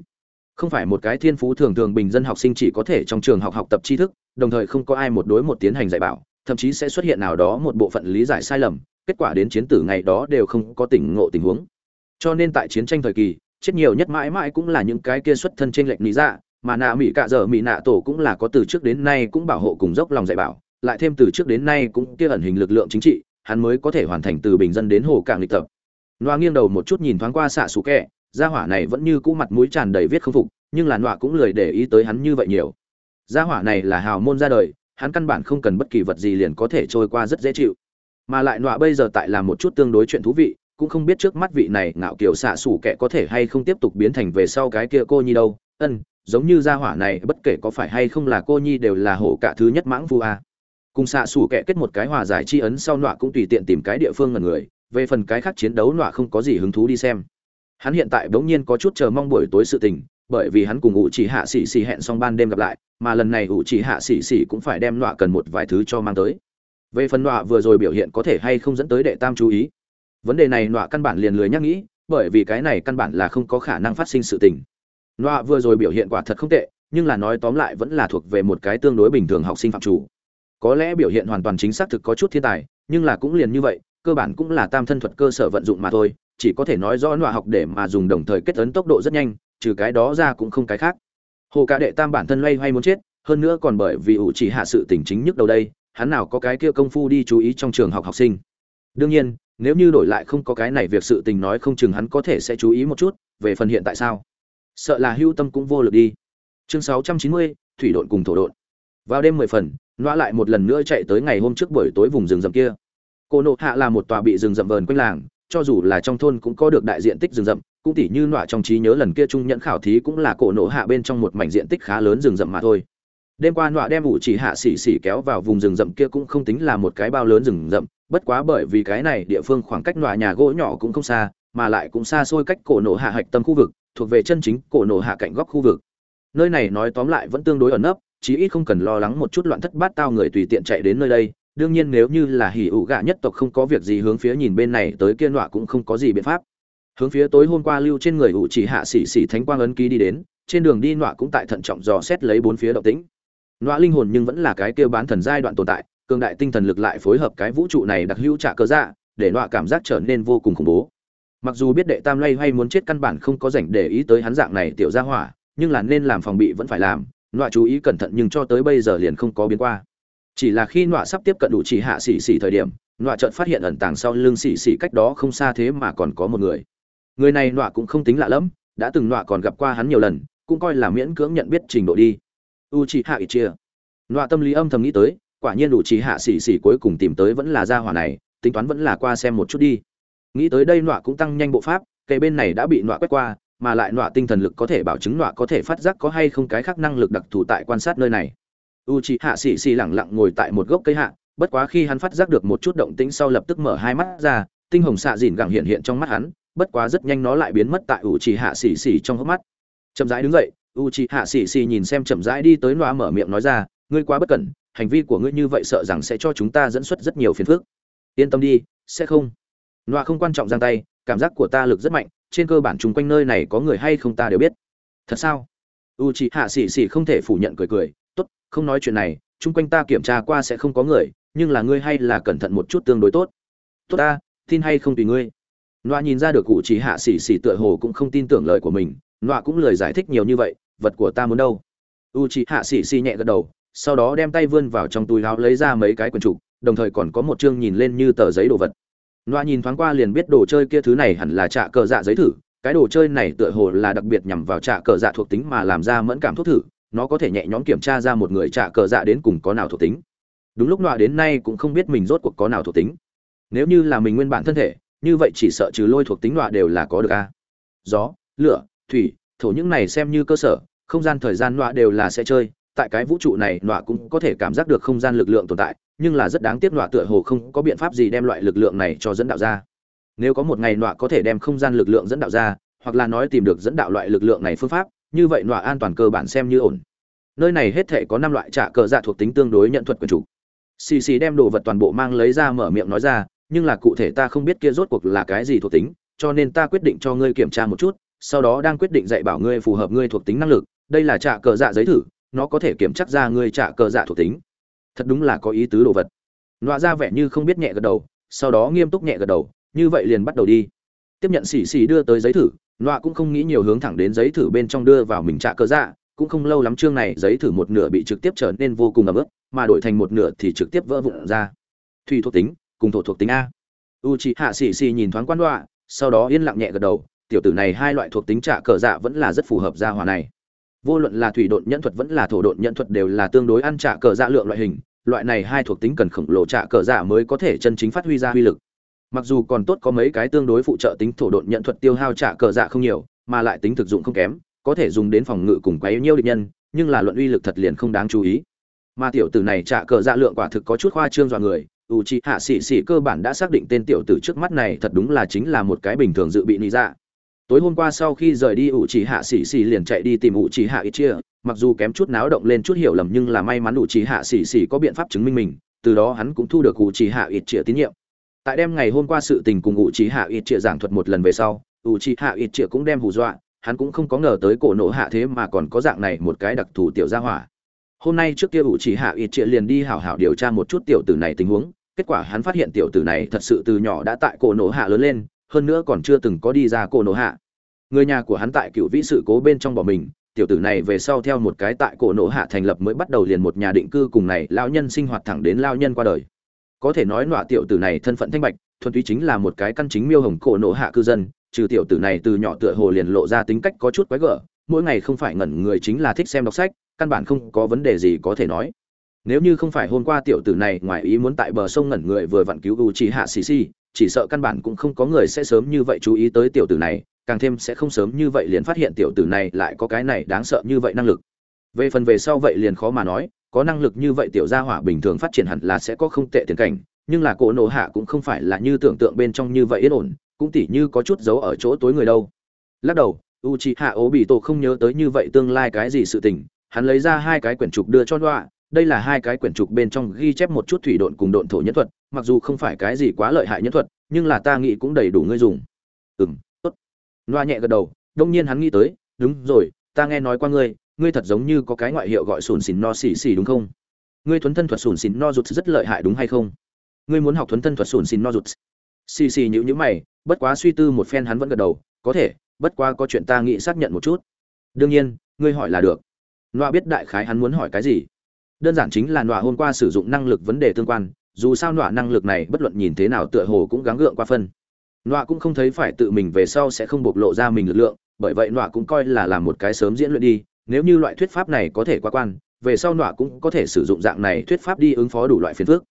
Không phải một cái thiên phú thường thường bình dân học sinh chỉ có thể trong trường học học tập tri thức, đồng thời không có ai một đối một tiến hành dạy bảo, thậm chí sẽ xuất hiện nào đó một bộ phận lý giải sai lầm, kết quả đến chiến tử ngày đó đều không có tỉnh ngộ tình huống cho nên tại chiến tranh thời kỳ, chết nhiều nhất mãi mãi cũng là những cái kia xuất thân trên lệnh lý dạ mà nạ mỹ cạ dở mỹ nạ tổ cũng là có từ trước đến nay cũng bảo hộ cùng dốc lòng dạy bảo, lại thêm từ trước đến nay cũng kia ẩn hình lực lượng chính trị, hắn mới có thể hoàn thành từ bình dân đến hồ cảng lịch tập. Noa nghiêng đầu một chút nhìn thoáng qua xạ xù kẹ, gia hỏa này vẫn như cũ mặt mũi tràn đầy viết không phục, nhưng là noa cũng lười để ý tới hắn như vậy nhiều. Gia hỏa này là hào môn ra đời, hắn căn bản không cần bất kỳ vật gì liền có thể trôi qua rất dễ chịu. Mà lại noa bây giờ tại là một chút tương đối chuyện thú vị cũng không biết trước mắt vị này ngạo kiểu xạ xủ kẻ có thể hay không tiếp tục biến thành về sau cái kia cô nhi đâu. Ân, giống như gia hỏa này, bất kể có phải hay không là cô nhi đều là hổ cả thứ nhất mãng vu a. Cùng xạ xủ kẻ kết một cái hòa giải chi ấn sau nọa cũng tùy tiện tìm cái địa phương ngần người, về phần cái khác chiến đấu nọa không có gì hứng thú đi xem. Hắn hiện tại bỗng nhiên có chút chờ mong buổi tối sự tình, bởi vì hắn cùng ủ chỉ hạ xỉ xỉ hẹn xong ban đêm gặp lại, mà lần này ủ chỉ hạ xỉ xỉ cũng phải đem nọa cần một vài thứ cho mang tới. Về phần nọa vừa rồi biểu hiện có thể hay không dẫn tới đệ tam chú ý vấn đề này nọa căn bản liền lười nhắc nghĩ, bởi vì cái này căn bản là không có khả năng phát sinh sự tình. Nọa vừa rồi biểu hiện quả thật không tệ, nhưng là nói tóm lại vẫn là thuộc về một cái tương đối bình thường học sinh phạm chủ. Có lẽ biểu hiện hoàn toàn chính xác thực có chút thiên tài, nhưng là cũng liền như vậy, cơ bản cũng là tam thân thuật cơ sở vận dụng mà thôi, chỉ có thể nói rõ nọa học để mà dùng đồng thời kết ấn tốc độ rất nhanh, trừ cái đó ra cũng không cái khác. Hồ ca đệ tam bản thân loay hoay muốn chết, hơn nữa còn bởi vì ủ chỉ hạ sự tỉnh chính nhức đầu đây, hắn nào có cái kia công phu đi chú ý trong trường học học sinh. Đương nhiên nếu như đổi lại không có cái này việc sự tình nói không chừng hắn có thể sẽ chú ý một chút về phần hiện tại sao. Sợ là hưu tâm cũng vô lực đi. Chương 690, thủy độn cùng thổ độn. Vào đêm mười phần loa lại một lần nữa chạy tới ngày hôm trước buổi tối vùng rừng rậm kia. Cô nộ hạ là một tòa bị rừng rậm vờn quanh làng cho dù là trong thôn cũng có được đại diện tích rừng rậm cũng tỉ như nọa trong trí nhớ lần kia trung nhẫn khảo thí cũng là cổ nộ hạ bên trong một mảnh diện tích khá lớn rừng rậm mà thôi. Đêm qua nọa đem ủ chỉ hạ xỉ xỉ kéo vào vùng rừng rậm kia cũng không tính là một cái bao lớn rừng rậm bất quá bởi vì cái này địa phương khoảng cách nọa nhà gỗ nhỏ cũng không xa, mà lại cũng xa xôi cách cổ nổ hạ hạch tâm khu vực, thuộc về chân chính cổ nổ hạ cạnh góc khu vực. Nơi này nói tóm lại vẫn tương đối ẩn nấp, chí ít không cần lo lắng một chút loạn thất bát tao người tùy tiện chạy đến nơi đây. Đương nhiên nếu như là hỉ ủ gạ nhất tộc không có việc gì hướng phía nhìn bên này tới kia nọa cũng không có gì biện pháp. Hướng phía tối hôm qua lưu trên người ủ chỉ hạ xỉ xỉ thánh quang ấn ký đi đến, trên đường đi nọa cũng tại thận trọng dò xét lấy bốn phía động tĩnh. Nọa linh hồn nhưng vẫn là cái kêu bán thần giai đoạn tồn tại cường đại tinh thần lực lại phối hợp cái vũ trụ này đặc hữu trả cơ dạ để nọa cảm giác trở nên vô cùng khủng bố. Mặc dù biết đệ tam loay hay muốn chết căn bản không có rảnh để ý tới hắn dạng này tiểu gia hỏa, nhưng là nên làm phòng bị vẫn phải làm nọa chú ý cẩn thận nhưng cho tới bây giờ liền không có biến qua. Chỉ là khi nọa sắp tiếp cận đủ chỉ hạ xỉ xỉ thời điểm nọa chợt phát hiện ẩn tàng sau lưng xỉ xỉ cách đó không xa thế mà còn có một người. Người này nọa cũng không tính lạ lẫm, đã từng nọa còn gặp qua hắn nhiều lần, cũng coi là miễn cưỡng nhận biết trình độ đi. U chỉ hạ ít chia nọa tâm lý âm thầm nghĩ tới quả nhiên đủ chỉ hạ xỉ xỉ cuối cùng tìm tới vẫn là gia hỏa này, tính toán vẫn là qua xem một chút đi. Nghĩ tới đây nọa cũng tăng nhanh bộ pháp cây bên này đã bị nọa quét qua, mà lại nọa tinh thần lực có thể bảo chứng nọa có thể phát giác có hay không cái khác năng lực đặc thù tại quan sát nơi này. U trí hạ xỉ xỉ lẳng lặng ngồi tại một gốc cây hạ, bất quá khi hắn phát giác được một chút động tĩnh sau lập tức mở hai mắt ra, tinh hồng xạ dìn gẳng hiện hiện trong mắt hắn, bất quá rất nhanh nó lại biến mất tại u trí hạ xỉ xỉ trong hốc mắt. Chậm rãi đứng dậy u trí hạ xỉ xỉ nhìn xem chậm rãi đi tới nọa mở miệng nói ra, ngươi quá bất cẩn hành vi của ngươi như vậy sợ rằng sẽ cho chúng ta dẫn xuất rất nhiều phiền phức. Yên tâm đi, sẽ không. Loa không quan trọng giang tay, cảm giác của ta lực rất mạnh, trên cơ bản chung quanh nơi này có người hay không ta đều biết. Thật sao? U chị hạ xỉ xỉ không thể phủ nhận cười cười, tốt, không nói chuyện này, chung quanh ta kiểm tra qua sẽ không có người, nhưng là ngươi hay là cẩn thận một chút tương đối tốt. Tốt ta, tin hay không tùy ngươi. Loa nhìn ra được cụ chỉ hạ xỉ xỉ tựa hồ cũng không tin tưởng lời của mình loa cũng lời giải thích nhiều như vậy, vật của ta muốn đâu? U chỉ hạ xỉ xỉ nhẹ gật đầu sau đó đem tay vươn vào trong túi áo lấy ra mấy cái quần trục đồng thời còn có một chương nhìn lên như tờ giấy đồ vật loa nhìn thoáng qua liền biết đồ chơi kia thứ này hẳn là trạ cờ dạ giấy thử, cái đồ chơi này tựa hồ là đặc biệt nhằm vào trạ cờ dạ thuộc tính mà làm ra mẫn cảm thuốc thử, nó có thể nhẹ nhõm kiểm tra ra một người trạ cờ dạ đến cùng có nào thuộc tính. Đúng lúc loa đến nay cũng không biết mình rốt cuộc có nào thuộc tính. Nếu như là mình nguyên bản thân thể, như vậy chỉ sợ trừ lôi thuộc tính loa đều là có được a. Gió, lửa, thủy, thổ những này xem như cơ sở, không gian thời gian loa đều là sẽ chơi, tại cái vũ trụ này nọa cũng có thể cảm giác được không gian lực lượng tồn tại, nhưng là rất đáng tiếc nọa tựa hồ không có biện pháp gì đem loại lực lượng này cho dẫn đạo ra. Nếu có một ngày nọa có thể đem không gian lực lượng dẫn đạo ra hoặc là nói tìm được dẫn đạo loại lực lượng này phương pháp như vậy nọa an toàn cơ bản xem như ổn. Nơi này hết thể có năm loại trả cờ dạ thuộc tính tương đối nhận thuật quyền chủ. Xì xì đem đồ vật toàn bộ mang lấy ra mở miệng nói ra nhưng là cụ thể ta không biết kia rốt cuộc là cái gì thuộc tính cho nên ta quyết định cho ngươi kiểm tra một chút sau đó đang quyết định dạy bảo ngươi phù hợp ngươi thuộc tính năng lực đây là trả cờ dạ giấy thử nó có thể kiểm chắc ra ngươi trả cờ dạ thuộc tính. Thật đúng là có ý tứ đồ vật. Nọa ra vẻ như không biết nhẹ gật đầu, sau đó nghiêm túc nhẹ gật đầu, như vậy liền bắt đầu đi. Tiếp nhận xì xì đưa tới giấy thử, nọa cũng không nghĩ nhiều hướng thẳng đến giấy thử bên trong đưa vào mình trả cờ dạ cũng không lâu lắm chương này giấy thử một nửa bị trực tiếp trở nên vô cùng ấm ức, mà đổi thành một nửa thì trực tiếp vỡ vụn ra. Thủy thuộc tính, cùng thổ thuộc tính a. U chị hạ xì xì nhìn thoáng quan đọa sau đó yên lặng nhẹ gật đầu, tiểu tử này hai loại thuộc tính trả cờ dạ vẫn là rất phù hợp ra hòa này vô luận là thủy độn nhẫn thuật vẫn là thổ độn nhẫn thuật đều là tương đối ăn trả cờ dạ lượng loại hình, loại này hai thuộc tính cần khổng lồ trả cờ dạ mới có thể chân chính phát huy ra uy lực. Mặc dù còn tốt có mấy cái tương đối phụ trợ tính thổ độn nhận thuật tiêu hao trả cờ dạ không nhiều, mà lại tính thực dụng không kém, có thể dùng đến phòng ngự cùng quấy nhiêu địch nhân, nhưng là luận uy lực thật liền không đáng chú ý. Mà tiểu tử này trả cờ dạ lượng quả thực có chút khoa trương dọa người u chi hạ sĩ sĩ cơ bản đã xác định tên tiểu tử trước mắt này thật đúng là chính là một cái bình thường dự bị nị dạ tối hôm qua sau khi rời đi, ủ chỉ hạ xỉ xỉ liền chạy đi tìm ủ chỉ hạ ít chia. Mặc dù kém chút náo động lên chút hiểu lầm nhưng là may mắn ủ chỉ hạ xỉ xỉ có biện pháp chứng minh mình, từ đó hắn cũng thu được ủ chỉ hạ ít chia tín nhiệm. Tại đêm ngày hôm qua sự tình cùng ủ chỉ hạ ít chia giảng thuật một lần về sau, ủ chỉ hạ ít chia cũng đem hù dọa, hắn cũng không có ngờ tới cổ nổ hạ thế mà còn có dạng này một cái đặc thù tiểu gia hỏa. Hôm nay trước kia ủ chỉ hạ ít chia liền đi hảo hảo điều tra một chút tiểu tử này tình huống, kết quả hắn phát hiện tiểu tử này thật sự từ nhỏ đã tại cổ nổ hạ lớn lên hơn nữa còn chưa từng có đi ra cổ nổ hạ. Người nhà của hắn tại cựu vĩ sự cố bên trong bỏ mình, tiểu tử này về sau theo một cái tại cổ nổ hạ thành lập mới bắt đầu liền một nhà định cư cùng này lao nhân sinh hoạt thẳng đến lao nhân qua đời. Có thể nói nọa tiểu tử này thân phận thanh bạch, thuần túy chính là một cái căn chính miêu hồng cổ nổ hạ cư dân, trừ tiểu tử này từ nhỏ tựa hồ liền lộ ra tính cách có chút quái gở, mỗi ngày không phải ngẩn người chính là thích xem đọc sách, căn bản không có vấn đề gì có thể nói. Nếu như không phải hôm qua tiểu tử này ngoài ý muốn tại bờ sông ngẩn người vừa vặn cứu u trí hạ xì xì chỉ sợ căn bản cũng không có người sẽ sớm như vậy chú ý tới tiểu tử này, càng thêm sẽ không sớm như vậy liền phát hiện tiểu tử này lại có cái này đáng sợ như vậy năng lực. Về phần về sau vậy liền khó mà nói, có năng lực như vậy tiểu gia hỏa bình thường phát triển hẳn là sẽ có không tệ tiền cảnh, nhưng là cổ nổ hạ cũng không phải là như tưởng tượng bên trong như vậy yên ổn, cũng tỉ như có chút giấu ở chỗ tối người đâu. Lắc đầu u c h i hạ ố bị tổ không nhớ tới như vậy tương lai cái gì sự tình, hắn lấy ra hai cái quyển trục đưa cho đọa đây là hai cái quyển trục bên trong ghi chép một chút thủy độn cùng độn thổ nhân thuật, mặc dù không phải cái gì quá lợi hại nhân thuật, nhưng là ta nghĩ cũng đầy đủ ngươi dùng. Ừ m tốt. Loa nhẹ gật đầu, đông nhiên hắn nghĩ tới, đúng rồi, ta nghe nói qua ngươi ngươi thật giống như có cái ngoại hiệu gọi sùn xìn no xì xì đúng không? Ngươi thuấn thân thuật sùn xìn no rụt rất lợi hại đúng hay không? Ngươi muốn học thuấn thân thuật sùn xìn no rụt? Xì xì nhữ nhữ mày, bất quá suy tư một phen hắn vẫn gật đầu, có thể, bất quá có chuyện ta nghĩ xác nhận một chút. Đương nhiên, ngươi hỏi là được. Loa biết đại khái hắn muốn hỏi cái gì đơn giản chính là nọa hôm qua sử dụng năng lực vấn đề tương quan, dù sao nọa năng lực này bất luận nhìn thế nào tựa hồ cũng gắng gượng qua phân. Nọa cũng không thấy phải tự mình về sau sẽ không bộc lộ ra mình lực lượng, bởi vậy nọa cũng coi là làm một cái sớm diễn luyện đi, nếu như loại thuyết pháp này có thể qua quan, về sau nọa cũng có thể sử dụng dạng này thuyết pháp đi ứng phó đủ loại phiền phức.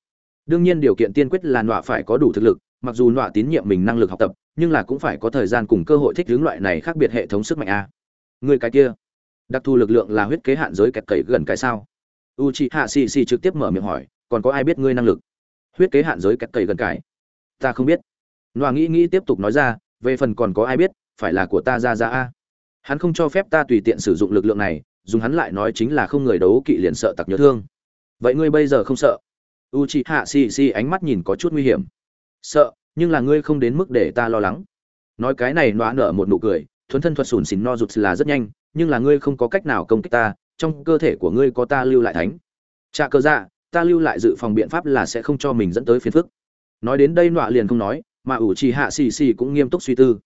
Đương nhiên điều kiện tiên quyết là nọa phải có đủ thực lực, mặc dù nọa tín nhiệm mình năng lực học tập, nhưng là cũng phải có thời gian cùng cơ hội thích ứng loại này khác biệt hệ thống sức mạnh a. Người cái kia, đặc thù lực lượng là huyết kế hạn giới kẹt cậy gần cái sao? U chị hạ xì xì trực tiếp mở miệng hỏi còn có ai biết ngươi năng lực? Huyết kế hạn giới kẹt cậy gần cải, ta không biết. Nọa nghĩ nghĩ tiếp tục nói ra về phần còn có ai biết phải là của ta ra ra a. Hắn không cho phép ta tùy tiện sử dụng lực lượng này dùng hắn lại nói chính là không người đấu kỵ liền sợ tặc nhớ thương. Vậy ngươi bây giờ không sợ? U chị hạ xì xì ánh mắt nhìn có chút nguy hiểm. Sợ nhưng là ngươi không đến mức để ta lo lắng. Nói cái này nọa nở một nụ cười thuấn thân thuật sùn xìn no rụt là rất nhanh nhưng là ngươi không có cách nào công kích ta trong cơ thể của ngươi có ta lưu lại thánh. Trà cơ dạ ta lưu lại dự phòng biện pháp là sẽ không cho mình dẫn tới phiền phức. Nói đến đây nọa liền không nói, mà ủ trì hạ xì xì cũng nghiêm túc suy tư.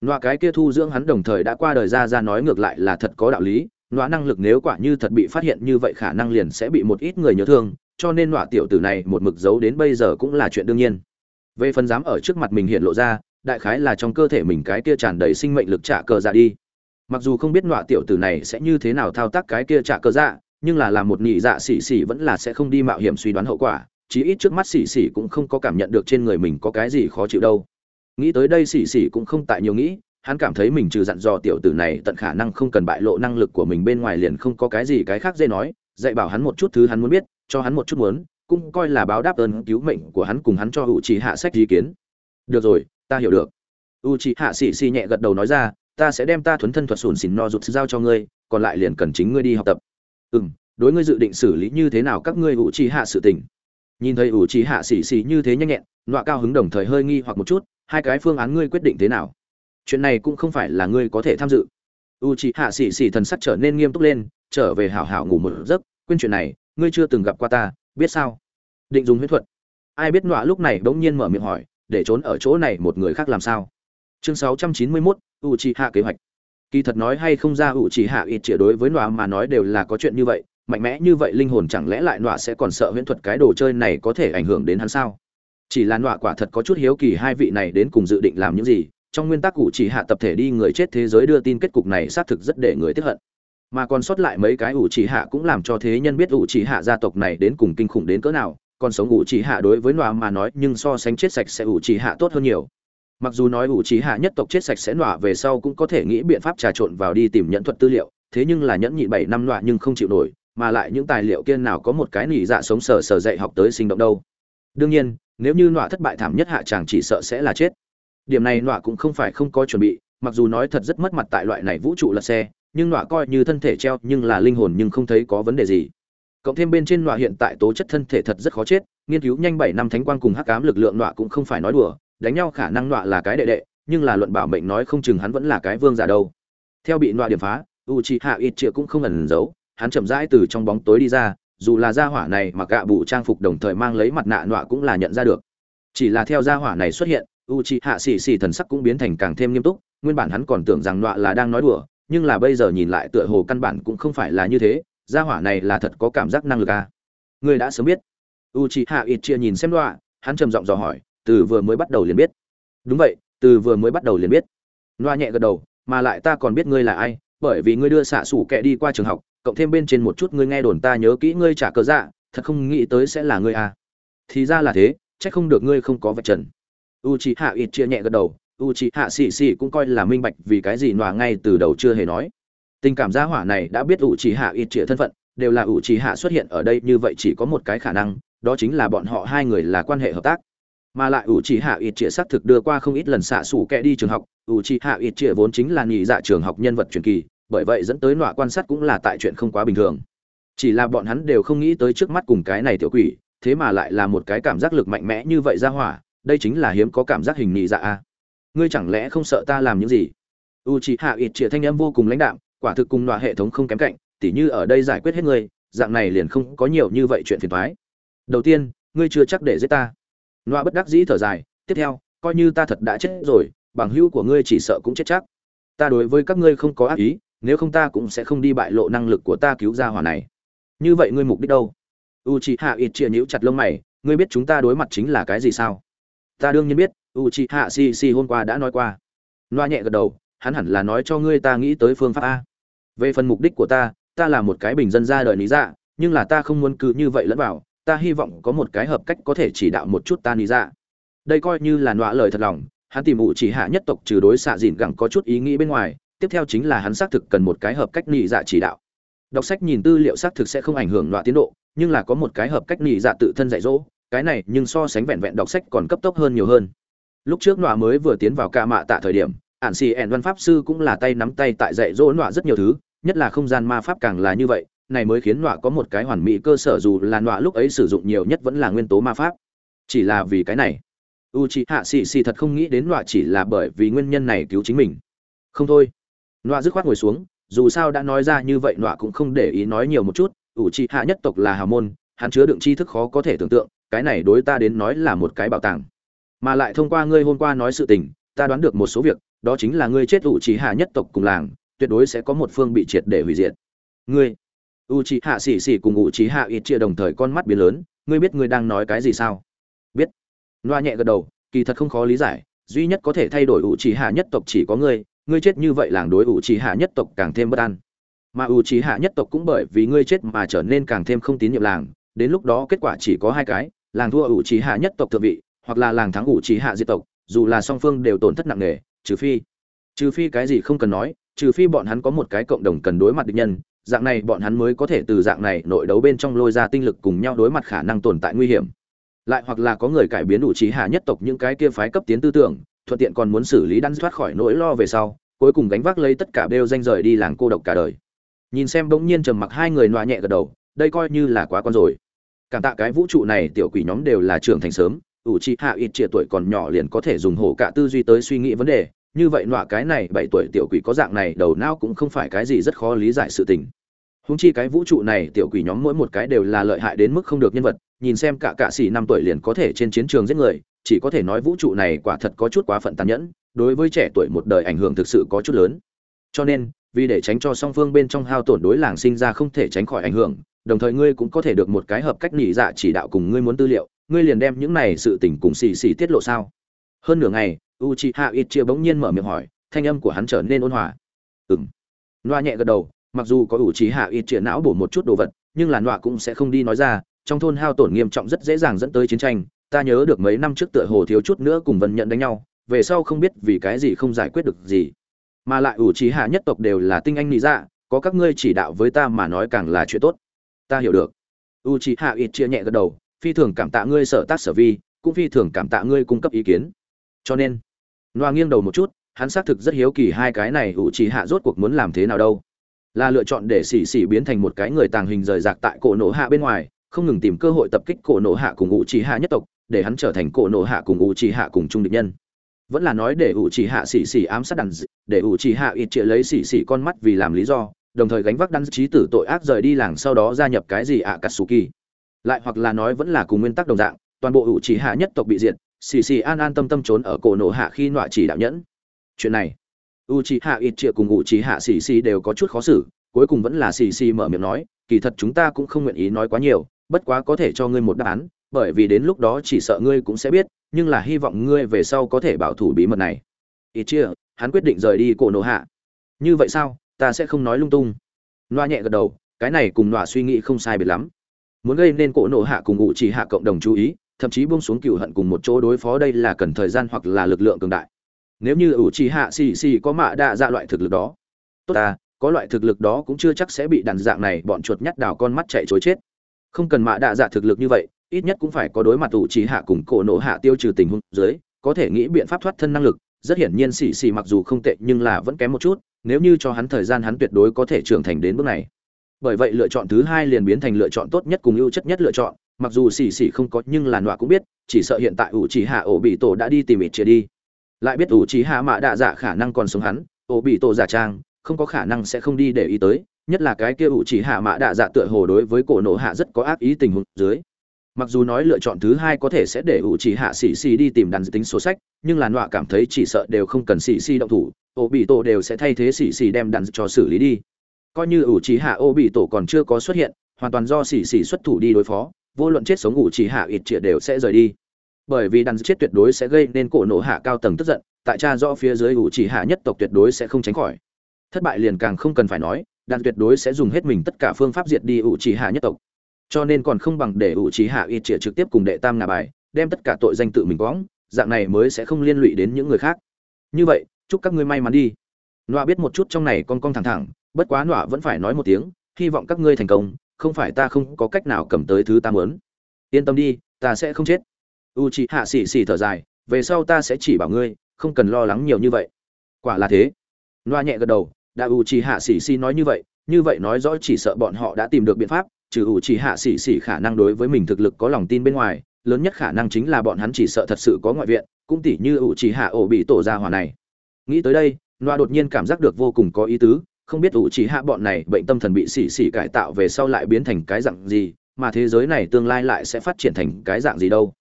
Nọa cái kia thu dưỡng hắn đồng thời đã qua đời ra ra nói ngược lại là thật có đạo lý, nọa năng lực nếu quả như thật bị phát hiện như vậy khả năng liền sẽ bị một ít người nhớ thương, cho nên nọa tiểu tử này một mực giấu đến bây giờ cũng là chuyện đương nhiên. Về phần dám ở trước mặt mình hiện lộ ra, đại khái là trong cơ thể mình cái kia tràn đầy sinh mệnh lực trả cờ dạ đi mặc dù không biết nọa tiểu tử này sẽ như thế nào thao tác cái kia trả cơ dạ nhưng là làm một nhị dạ xỉ xỉ vẫn là sẽ không đi mạo hiểm suy đoán hậu quả, chí ít trước mắt xỉ xỉ cũng không có cảm nhận được trên người mình có cái gì khó chịu đâu. Nghĩ tới đây xỉ xỉ cũng không tại nhiều nghĩ, hắn cảm thấy mình trừ dặn dò tiểu tử này tận khả năng không cần bại lộ năng lực của mình bên ngoài liền không có cái gì cái khác dễ nói, dạy bảo hắn một chút thứ hắn muốn biết, cho hắn một chút muốn, cũng coi là báo đáp ơn cứu mệnh của hắn cùng hắn cho hữu trí hạ sách ý kiến. Được rồi, ta hiểu được. U trí hạ xì xì nhẹ gật đầu nói ra ta sẽ đem ta thuấn thân thuật sùn xỉn no rụt giao cho ngươi còn lại liền cần chính ngươi đi học tập. Ừ m đối ngươi dự định xử lý như thế nào các ngươi u trì hạ sự tình. Nhìn thấy u trì hạ xì xì như thế nhanh nhẹn nọa cao hứng đồng thời hơi nghi hoặc một chút hai cái phương án ngươi quyết định thế nào? Chuyện này cũng không phải là ngươi có thể tham dự. U trì hạ xì xì thần sắc trở nên nghiêm túc lên trở về hảo hảo ngủ một giấc quên chuyện này ngươi chưa từng gặp qua ta biết sao? Định dùng huyết thuật. Ai biết nọa lúc này bỗng nhiên mở miệng hỏi để trốn ở chỗ này một người khác làm sao? Chương 691, u chi hạ kế hoạch. Kỳ thật nói hay không ra u chi hạ ít chĩa đối với nọa mà nói đều là có chuyện như vậy, mạnh mẽ như vậy linh hồn chẳng lẽ lại nọa sẽ còn sợ huyễn thuật cái đồ chơi này có thể ảnh hưởng đến hắn sao? Chỉ là nọa quả thật có chút hiếu kỳ hai vị này đến cùng dự định làm những gì, trong nguyên tắc cụ chỉ hạ tập thể đi người chết thế giới đưa tin kết cục này xác thực rất để người tiếp hận. Mà còn sót lại mấy cái ủ chỉ hạ cũng làm cho thế nhân biết ủ chỉ hạ gia tộc này đến cùng kinh khủng đến cỡ nào, còn sống ủ chỉ hạ đối với nọa mà nói nhưng so sánh chết sạch sẽ ủ chỉ hạ tốt hơn nhiều mặc dù nói ủ trí hạ nhất tộc chết sạch sẽ nọa về sau cũng có thể nghĩ biện pháp trà trộn vào đi tìm nhẫn thuật tư liệu, thế nhưng là nhẫn nhị bảy năm nọa nhưng không chịu nổi, mà lại những tài liệu kia nào có một cái nỉ dạ sống sờ sờ dạy học tới sinh động đâu. Đương nhiên, nếu như nọa thất bại thảm nhất hạ chàng chỉ sợ sẽ là chết. Điểm này nọa cũng không phải không có chuẩn bị, mặc dù nói thật rất mất mặt tại loại này vũ trụ lật xe, nhưng nọa coi như thân thể treo nhưng là linh hồn nhưng không thấy có vấn đề gì. Cộng thêm bên trên nọa hiện tại tố chất thân thể thật rất khó chết, nghiên cứu nhanh bảy năm thánh quang cùng hắc ám lực lượng nọa cũng không phải nói đùa đánh nhau khả năng nọa là cái đệ đệ, nhưng là luận bảo mệnh nói không chừng hắn vẫn là cái vương giả đâu. Theo bị nọa điểm phá u chi hạ ít triệu cũng không ẩn giấu, hắn chậm rãi từ trong bóng tối đi ra, dù là gia hỏa này mà gạ bụ trang phục đồng thời mang lấy mặt nạ nọa cũng là nhận ra được. Chỉ là theo gia hỏa này xuất hiện u chi hạ xì xì thần sắc cũng biến thành càng thêm nghiêm túc, nguyên bản hắn còn tưởng rằng nọa là đang nói đùa, nhưng là bây giờ nhìn lại tựa hồ căn bản cũng không phải là như thế, gia hỏa này là thật có cảm giác năng lực à. Người đã sớm biết. U chị hạ ít chia nhìn xem nọa, hắn trầm giọng dò hỏi từ vừa mới bắt đầu liền biết. Đúng vậy, từ vừa mới bắt đầu liền biết. Loa nhẹ gật đầu, mà lại ta còn biết ngươi là ai, bởi vì ngươi đưa xạ sủ kẹ đi qua trường học, cộng thêm bên trên một chút ngươi nghe đồn ta nhớ kỹ ngươi trả cờ dạ thật không nghĩ tới sẽ là ngươi à. thì ra là thế, chắc không được ngươi không có vật trần. U chị hạ ít chia nhẹ gật đầu u chị hạ xì xì cũng coi là minh bạch vì cái gì nòa ngay từ đầu chưa hề nói. Tình cảm gia hỏa này đã biết u chị hạ ít chia thân phận, đều là u chị hạ xuất hiện ở đây, như vậy chỉ có một cái khả năng, đó chính là bọn họ hai người là quan hệ hợp tác mà lại ủ chị hạ ít chia xác thực đưa qua không ít lần xạ xủ kẹ đi trường học, ủ chị hạ ít chia vốn chính là nhị dạ trường học nhân vật truyền kỳ, bởi vậy dẫn tới nọa quan sát cũng là tại chuyện không quá bình thường. Chỉ là bọn hắn đều không nghĩ tới trước mắt cùng cái này tiểu quỷ, thế mà lại là một cái cảm giác lực mạnh mẽ như vậy ra hỏa, đây chính là hiếm có cảm giác hình nhị dạ a. Ngươi chẳng lẽ không sợ ta làm những gì? U c hạ ít chĩa thanh âm vô cùng lãnh đạm, quả thực cùng nọa hệ thống không kém cạnh, tỉ như ở đây giải quyết hết ngươi, dạng này liền không có nhiều như vậy chuyện phiền toái. Đầu tiên, ngươi chưa chắc để giết ta loa bất đắc dĩ thở dài, tiếp theo, coi như ta thật đã chết rồi, bằng hữu của ngươi chỉ sợ cũng chết chắc. Ta đối với các ngươi không có ác ý, nếu không ta cũng sẽ không đi bại lộ năng lực của ta cứu ra hỏa này. Như vậy ngươi mục đích đâu? U c hạ nhíu chặt lông mày, ngươi biết chúng ta đối mặt chính là cái gì sao? Ta đương nhiên biết u Shishi hạ si si hôm qua đã nói qua. Loa nhẹ gật đầu, hắn hẳn là nói cho ngươi ta nghĩ tới phương pháp a. Về phần mục đích của ta ta là một cái bình dân ra đời lý dạ nhưng là ta không muốn cứ như vậy lẫn vào ta hy vọng có một cái hợp cách có thể chỉ đạo một chút ta nghĩ ra. Đây coi như là nọa lời thật lòng, hắn tìm ủ chỉ hạ nhất tộc trừ đối xạ dìn gẳng có chút ý nghĩ bên ngoài, tiếp theo chính là hắn xác thực cần một cái hợp cách nghĩ dạ chỉ đạo. Đọc sách nhìn tư liệu xác thực sẽ không ảnh hưởng nọa tiến độ, nhưng là có một cái hợp cách nghĩ dạ tự thân dạy dỗ, cái này nhưng so sánh vẹn vẹn đọc sách còn cấp tốc hơn nhiều hơn. Lúc trước nọa mới vừa tiến vào ca mạ tạ thời điểm, ản xì ẻn văn pháp sư cũng là tay nắm tay tại dạy dỗ nọa rất nhiều thứ, nhất là không gian ma pháp càng là như vậy này mới khiến nọa có một cái hoàn mỹ cơ sở dù là nọa lúc ấy sử dụng nhiều nhất vẫn là nguyên tố ma pháp. Chỉ là vì cái này u c h ị hạ xì xì thật không nghĩ đến nọa chỉ là bởi vì nguyên nhân này cứu chính mình. Không thôi. Nọa dứt khoát ngồi xuống, dù sao đã nói ra như vậy nọa cũng không để ý nói nhiều một chút u c h ị hạ nhất tộc là hào môn, hắn chứa đựng tri thức khó có thể tưởng tượng, cái này đối ta đến nói là một cái bảo tàng. Mà lại thông qua ngươi hôm qua nói sự tình, ta đoán được một số việc, đó chính là ngươi chết u c h ị hạ nhất tộc cùng làng, tuyệt đối sẽ có một phương bị triệt để hủy diệt. Ngươi u c h i hạ xì xì cùng u c h i hạ ít chia đồng thời con mắt biến lớn, ngươi biết ngươi đang nói cái gì sao? Biết. Loa nhẹ gật đầu, kỳ thật không khó lý giải, duy nhất có thể thay đổi ủ trì hạ nhất tộc chỉ có ngươi ngươi chết như vậy làng đối ủ trì hạ nhất tộc càng thêm bất an. Mà ủ trì hạ nhất tộc cũng bởi vì ngươi chết mà trở nên càng thêm không tín nhiệm làng, đến lúc đó kết quả chỉ có hai cái, làng thua ủ trì hạ nhất tộc thượng vị, hoặc là làng thắng ủ trì hạ diệt tộc, dù là song phương đều tổn thất nặng nề, trừ phi trừ phi cái gì không cần nói, trừ phi bọn hắn có một cái cộng đồng cần đối mặt địch nhân dạng này bọn hắn mới có thể từ dạng này nội đấu bên trong lôi ra tinh lực cùng nhau đối mặt khả năng tồn tại nguy hiểm. Lại hoặc là có người cải biến đủ trí hạ nhất tộc những cái kia phái cấp tiến tư tưởng, thuận tiện còn muốn xử lý đắn thoát khỏi nỗi lo về sau, cuối cùng gánh vác lấy tất cả đều danh rời đi làng cô độc cả đời. Nhìn xem bỗng nhiên trầm mặc hai người loa nhẹ gật đầu, đây coi như là quá con rồi. Cảm tạ cái vũ trụ này, tiểu quỷ nhóm đều là trưởng thành sớm, ủ trí hạ ít trịa tuổi còn nhỏ liền có thể dùng hổ cả tư duy tới suy nghĩ vấn đề như vậy nọa cái này bảy tuổi tiểu quỷ có dạng này, đầu não cũng không phải cái gì rất khó lý giải sự tình. Húng chi cái vũ trụ này, tiểu quỷ nhóm mỗi một cái đều là lợi hại đến mức không được nhân vật, nhìn xem cả cạ xỉ năm tuổi liền có thể trên chiến trường giết người, chỉ có thể nói vũ trụ này quả thật có chút quá phận tàn nhẫn, đối với trẻ tuổi một đời ảnh hưởng thực sự có chút lớn. Cho nên, vì để tránh cho song phương bên trong hao tổn đối làng sinh ra không thể tránh khỏi ảnh hưởng, đồng thời ngươi cũng có thể được một cái hợp cách nhị dạ chỉ đạo cùng ngươi muốn tư liệu, ngươi liền đem những này sự tình cùng xì xì tiết lộ sao? Hơn nửa ngày u c h i h a ít chia bỗng nhiên mở miệng hỏi, thanh âm của hắn trở nên ôn hòa. Ừng loa nhẹ gật đầu, mặc dù có ủ trí hạ ít chia não bổ một chút đồ vật, nhưng là loa cũng sẽ không đi nói ra, trong thôn hao tổn nghiêm trọng rất dễ dàng dẫn tới chiến tranh. Ta nhớ được mấy năm trước tựa hồ thiếu chút nữa cùng vân nhận đánh nhau, về sau không biết vì cái gì không giải quyết được gì. Mà lại ủ trí hạ nhất tộc đều là tinh anh nghĩ ra dạ, có các ngươi chỉ đạo với ta mà nói càng là chuyện tốt. Ta hiểu được. U trí hạ ít chia nhẹ gật đầu, phi thường cảm tạ ngươi sở tác sở vi, cũng phi thường cảm tạ ngươi cung cấp ý kiến. Cho nên loa nghiêng đầu một chút, hắn xác thực rất hiếu kỳ hai cái này ủ trì hạ rốt cuộc muốn làm thế nào đâu. Là lựa chọn để xỉ xỉ biến thành một cái người tàng hình rời rạc tại cổ nổ hạ bên ngoài, không ngừng tìm cơ hội tập kích cổ nổ hạ cùng ngụ trì hạ nhất tộc, để hắn trở thành cổ nổ hạ cùng ngụ trì hạ cùng trung địch nhân. Vẫn là nói để ủ trì hạ xỉ xỉ ám sát đàn để ủ trì hạ ít trịa lấy xỉ xỉ con mắt vì làm lý do, đồng thời gánh vác đăng trí tử tội ác rời đi làng sau đó gia nhập cái gì ạ à katsuki lại hoặc là nói vẫn là cùng nguyên tắc đồng dạng, toàn bộ ủ trì hạ nhất tộc bị diệt xì xì an an tâm tâm trốn ở cổ nổ hạ khi nọa chỉ đạo nhẫn. Chuyện này u c h i hạ ít triệu cùng u c h i hạ xì xì đều có chút khó xử, cuối cùng vẫn là xì xì mở miệng nói, kỳ thật chúng ta cũng không nguyện ý nói quá nhiều, bất quá có thể cho ngươi một đáp án, bởi vì đến lúc đó chỉ sợ ngươi cũng sẽ biết, nhưng là hy vọng ngươi về sau có thể bảo thủ bí mật này. Ít chia hắn quyết định rời đi cổ nổ hạ. Như vậy sao? Ta sẽ không nói lung tung. Loa nhẹ gật đầu, cái này cùng loa suy nghĩ không sai biệt lắm. Muốn gây nên cổ nổ hạ cùng ủ chỉ hạ cộng đồng chú ý thậm chí buông xuống cựu hận cùng một chỗ đối phó đây là cần thời gian hoặc là lực lượng cường đại. Nếu như ủ trì hạ xì xì có mạ đạ dạ loại thực lực đó, tốt ta, có loại thực lực đó cũng chưa chắc sẽ bị đàn dạng này bọn chuột nhắt đào con mắt chạy chối chết. Không cần mạ đạ dạ thực lực như vậy, ít nhất cũng phải có đối mặt ủ trì hạ cùng cổ nổ hạ tiêu trừ tình huống dưới, có thể nghĩ biện pháp thoát thân năng lực. Rất hiển nhiên xì xì mặc dù không tệ nhưng là vẫn kém một chút, nếu như cho hắn thời gian hắn tuyệt đối có thể trưởng thành đến bước này. Bởi vậy lựa chọn thứ hai liền biến thành lựa chọn tốt nhất cùng ưu chất nhất lựa chọn mặc dù xì xì không có, nhưng là nọa cũng biết, chỉ sợ hiện tại ủ trì hạ ổ bị tổ đã đi tìm ít chia đi. Lại biết ủ chỉ hạ mạ đạ dạ khả năng còn sống hắn ổ bị tổ giả trang, không có khả năng sẽ không đi để ý tới, nhất là cái kia ủ chỉ hạ mã đạ dạ tựa hồ đối với cổ nổ hạ rất có ác ý tình huống dưới. Mặc dù nói lựa chọn thứ hai có thể sẽ để ủ chỉ hạ xì xì đi tìm đàn tính số sách, nhưng là nọa cảm thấy chỉ sợ đều không cần xì xì động thủ ổ bị tổ đều sẽ thay thế xì xì đem đàn cho xử lý đi. Coi như ủ chỉ hạ ổ bị tổ còn chưa có xuất hiện, hoàn toàn do xì xì xuất thủ đi đối phó vô luận chết sống ủ chỉ hạ ít triệt đều sẽ rời đi. Bởi vì đàn chết tuyệt đối sẽ gây nên cổ nổ hạ cao tầng tức giận, tại cha rõ phía dưới ủ chỉ hạ nhất tộc tuyệt đối sẽ không tránh khỏi. Thất bại liền càng không cần phải nói, đàn tuyệt đối sẽ dùng hết mình tất cả phương pháp diệt đi ủ chỉ hạ nhất tộc. Cho nên còn không bằng để ủ chỉ hạ ít triệt trực tiếp cùng đệ tam ngà bài, đem tất cả tội danh tự mình quõng dạng này mới sẽ không liên lụy đến những người khác. Như vậy, chúc các ngươi may mắn đi. Nọa biết một chút trong này con con thẳng thẳng, bất quá nọa vẫn phải nói một tiếng, hy vọng các ngươi thành công không phải ta không có cách nào cầm tới thứ ta muốn. Yên tâm đi, ta sẽ không chết. U chị hạ xỉ xỉ thở dài, về sau ta sẽ chỉ bảo ngươi, không cần lo lắng nhiều như vậy. Quả là thế. Loa nhẹ gật đầu, đã u chị hạ xỉ xỉ nói như vậy như vậy nói rõ chỉ sợ bọn họ đã tìm được biện pháp, trừ u chị hạ xỉ xỉ khả năng đối với mình thực lực có lòng tin bên ngoài, lớn nhất khả năng chính là bọn hắn chỉ sợ thật sự có ngoại viện, cũng tỉ như u chị hạ ổ bị tổ ra hòa này. Nghĩ tới đây, loa đột nhiên cảm giác được vô cùng có ý tứ không biết ủ chỉ hạ bọn này bệnh tâm thần bị xỉ xỉ cải tạo về sau lại biến thành cái dạng gì mà thế giới này tương lai lại sẽ phát triển thành cái dạng gì đâu.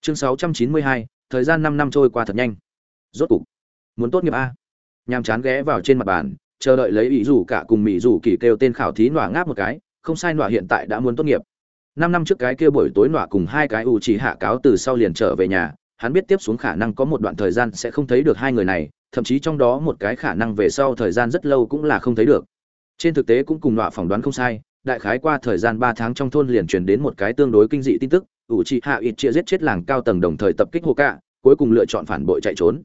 Chương 692, thời gian 5 năm trôi qua thật nhanh. Rốt cục muốn tốt nghiệp a. Nhàm chán ghé vào trên mặt bàn chờ đợi lấy ý rủ cả cùng mỹ rủ kỳ kêu tên khảo thí nọa ngáp một cái không sai nọa hiện tại đã muốn tốt nghiệp. Năm năm trước cái kia buổi tối nọa cùng hai cái ủ chỉ hạ cáo từ sau liền trở về nhà hắn biết tiếp xuống khả năng có một đoạn thời gian sẽ không thấy được hai người này, thậm chí trong đó một cái khả năng về sau thời gian rất lâu cũng là không thấy được. Trên thực tế cũng cùng loại phỏng đoán không sai, đại khái qua thời gian ba tháng trong thôn liền truyền đến một cái tương đối kinh dị tin tức, ủ trị hạ ít chia giết chết làng cao tầng đồng thời tập kích hồ cạ, cuối cùng lựa chọn phản bội chạy trốn.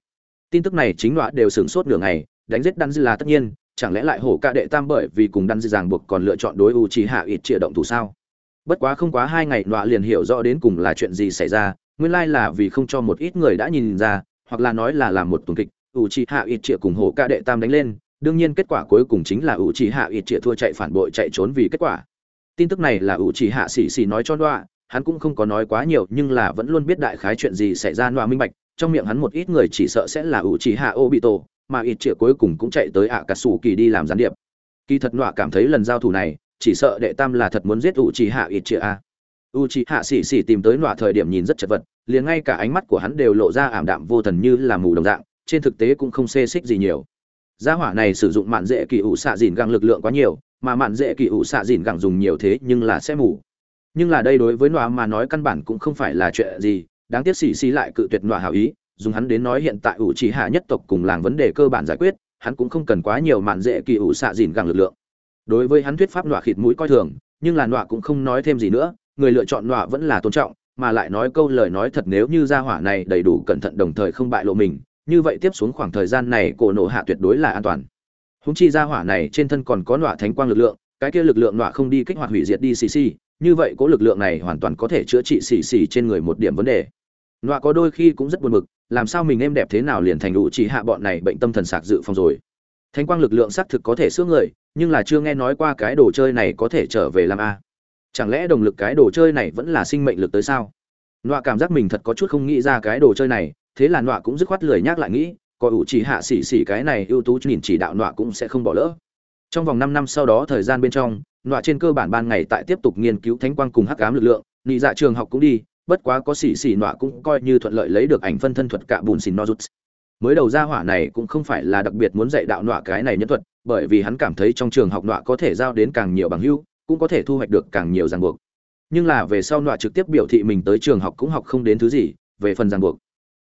Tin tức này chính loại đều sửng sốt nửa ngày, đánh giết đan dư là tất nhiên, chẳng lẽ lại hổ cạ đệ tam bởi vì cùng đan dư ràng buộc còn lựa chọn đối ủ trị hạ ít chia động thủ sao? Bất quá không quá hai ngày loại liền hiểu rõ đến cùng là chuyện gì xảy ra nguyên lai là vì không cho một ít người đã nhìn ra, hoặc là nói là làm một tuần kịch ủ trì hạ ít triệu cùng hồ ca đệ tam đánh lên. Đương nhiên kết quả cuối cùng chính là ủ trì hạ ít trịa thua chạy phản bội chạy trốn vì kết quả. Tin tức này là ủ trì hạ xì xì nói cho đoạ hắn cũng không có nói quá nhiều, nhưng là vẫn luôn biết đại khái chuyện gì xảy ra đoạ minh bạch, trong miệng hắn một ít người chỉ sợ sẽ là ủ trì hạ ô bị tổ mà ít trịa cuối cùng cũng chạy tới ạ cà sủ kỳ đi làm gián điệp. Kỳ thật đoạ cảm thấy lần giao thủ này, chỉ sợ đệ tam là thật muốn giết ủ trì hạ ít trịa a u trì hạ xì xì tìm tới nọa thời điểm nhìn rất chật vật, liền ngay cả ánh mắt của hắn đều lộ ra ảm đạm vô thần như là mù đồng dạng, trên thực tế cũng không xê xích gì nhiều. Gia hỏa này sử dụng mạn dễ kỳ ủ xạ dìn găng lực lượng quá nhiều, mà mạn dễ kỳ ủ xạ dìn găng dùng nhiều thế nhưng là sẽ mù. Nhưng là đây đối với nọa mà nói căn bản cũng không phải là chuyện gì, đáng tiếc xì xì lại cự tuyệt nọa hảo ý, dùng hắn đến nói hiện tại ủ chỉ hạ nhất tộc cùng làng vấn đề cơ bản giải quyết, hắn cũng không cần quá nhiều mạn dễ kỳ ủ xạ dìn găng lực lượng. Đối với hắn thuyết pháp nọa khịt mũi coi thường, nhưng là nọa cũng không nói thêm gì nữa người lựa chọn nọa vẫn là tôn trọng, mà lại nói câu lời nói thật nếu như gia hỏa này đầy đủ cẩn thận đồng thời không bại lộ mình, như vậy tiếp xuống khoảng thời gian này cổ nộ hạ tuyệt đối là an toàn. Húng chi ra hỏa này trên thân còn có nọa thánh quang lực lượng, cái kia lực lượng nọa không đi kích hoạt hủy diệt đi xì xì, như vậy có lực lượng này hoàn toàn có thể chữa trị xì xì trên người một điểm vấn đề. Nọa có đôi khi cũng rất buồn bực, làm sao mình êm đẹp thế nào liền thành đủ chỉ hạ bọn này bệnh tâm thần sạc dự phòng rồi. Thánh quang lực lượng xác thực có thể xước người, nhưng là chưa nghe nói qua cái đồ chơi này có thể trở về làm a chẳng lẽ đồng lực cái đồ chơi này vẫn là sinh mệnh lực tới sao? Nọa cảm giác mình thật có chút không nghĩ ra cái đồ chơi này, thế là nọa cũng dứt khoát lười nhắc lại nghĩ, có ủ chỉ hạ xỉ xỉ cái này ưu tú nhìn chỉ đạo nọa cũng sẽ không bỏ lỡ. Trong vòng năm năm sau đó thời gian bên trong, nọa trên cơ bản ban ngày tại tiếp tục nghiên cứu thánh quang cùng hắc ám lực lượng, nị dạ trường học cũng đi, bất quá có xỉ xỉ nọa cũng coi như thuận lợi lấy được ảnh phân thân thuật cả bùn xìn nozuts. Mới đầu ra hỏa này cũng không phải là đặc biệt muốn dạy đạo nọa cái này nhân thuật, bởi vì hắn cảm thấy trong trường học nọa có thể giao đến càng nhiều bằng hữu cũng có thể thu hoạch được càng nhiều ràng buộc nhưng là về sau nọa trực tiếp biểu thị mình tới trường học cũng học không đến thứ gì về phần ràng buộc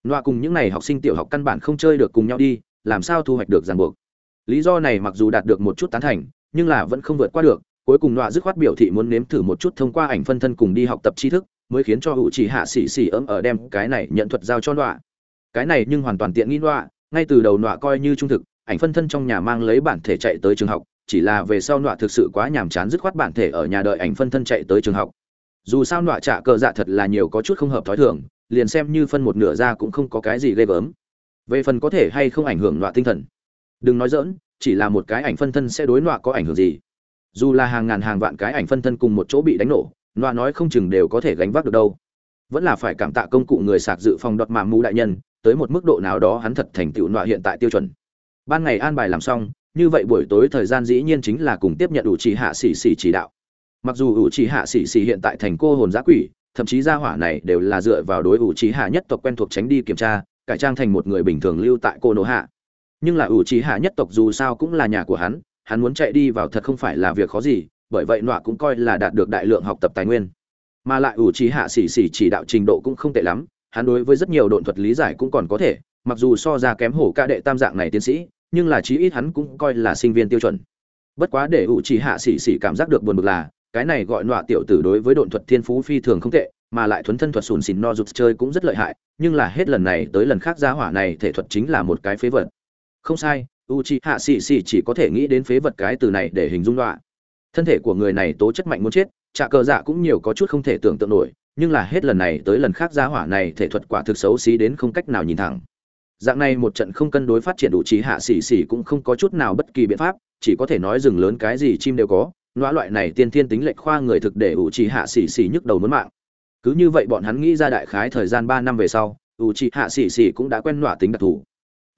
Nọa cùng những này học sinh tiểu học căn bản không chơi được cùng nhau đi, làm sao thu hoạch được ràng buộc. Lý do này mặc dù đạt được một chút tán thành, nhưng là vẫn không vượt qua được, cuối cùng Nọa dứt khoát biểu thị muốn nếm thử một chút thông qua ảnh phân thân cùng đi học tập tri thức, mới khiến cho hữu chỉ hạ xỉ xỉ ấm ở đem cái này nhận thuật giao cho Nọa. Cái này nhưng hoàn toàn tiện nghi Nọa, ngay từ đầu Nọa coi như trung thực, ảnh phân thân trong nhà mang lấy bản thể chạy tới trường học, chỉ là về sau Nọa thực sự quá nhàm chán dứt khoát bản thể ở nhà đợi ảnh phân thân chạy tới trường học. Dù sao Nọa trả cờ dạ thật là nhiều có chút không hợp thói thường, liền xem như phân một nửa ra cũng không có cái gì ghê gớm. Về phần có thể hay không ảnh hưởng nọa tinh thần đừng nói dỡn chỉ là một cái ảnh phân thân sẽ đối nọa có ảnh hưởng gì. Dù là hàng ngàn hàng vạn cái ảnh phân thân cùng một chỗ bị đánh nổ nọa nói không chừng đều có thể gánh vác được đâu. Vẫn là phải cảm tạ công cụ người sạc dự phòng đọt mạ mũ đại nhân tới một mức độ nào đó hắn thật thành tựu nọa hiện tại tiêu chuẩn. Ban ngày an bài làm xong như vậy buổi tối thời gian dĩ nhiên chính là cùng tiếp nhận ủ trì hạ xỉ xỉ chỉ đạo. Mặc dù ủ trì hạ xỉ xỉ hiện tại thành cô hồn giã quỷ, thậm chí gia hỏa này đều là dựa vào đối ủ trì hạ nhất tộc quen thuộc tránh đi kiểm tra, cải trang thành một người bình thường lưu tại cô nô hạ. Nhưng là ủ trì hạ nhất tộc dù sao cũng là nhà của hắn hắn muốn chạy đi vào thật không phải là việc khó gì, bởi vậy nọa cũng coi là đạt được đại lượng học tập tài nguyên. Mà lại ủ trì hạ xỉ xỉ chỉ đạo trình độ cũng không tệ lắm, hắn đối với rất nhiều độn thuật lý giải cũng còn có thể, mặc dù so ra kém hổ ca đệ tam dạng này tiến sĩ nhưng là chí ít hắn cũng coi là sinh viên tiêu chuẩn. Bất quá để ủ trì hạ xỉ xỉ cảm giác được buồn bực là, cái này gọi nọa tiểu tử đối với độn thuật thiên phú phi thường không tệ, mà lại thuấn thân thuật sùn xỉn no rụt chơi cũng rất lợi hại, nhưng là hết lần này tới lần khác gia hỏa này thể thuật chính là một cái phế vật. Không sai u c hạ xì xì chỉ có thể nghĩ đến phế vật cái từ này để hình dung đọa thân thể của người này tố chất mạnh muốn chết trả cờ dạ cũng nhiều có chút không thể tưởng tượng nổi, nhưng là hết lần này tới lần khác gia hỏa này thể thuật quả thực xấu xí đến không cách nào nhìn thẳng dạng này một trận không cân đối phát triển đủ trí hạ xỉ xỉ cũng không có chút nào bất kỳ biện pháp, chỉ có thể nói rừng lớn cái gì chim đều có loại loại này tiên thiên tính lệch khoa người thực để ủ trí hạ xỉ xỉ nhức đầu muốn mạng. Cứ như vậy bọn hắn nghĩ ra đại khái thời gian ba năm về sau, ủ trí hạ xỉ xỉ cũng đã quen nọa tính đặc thù.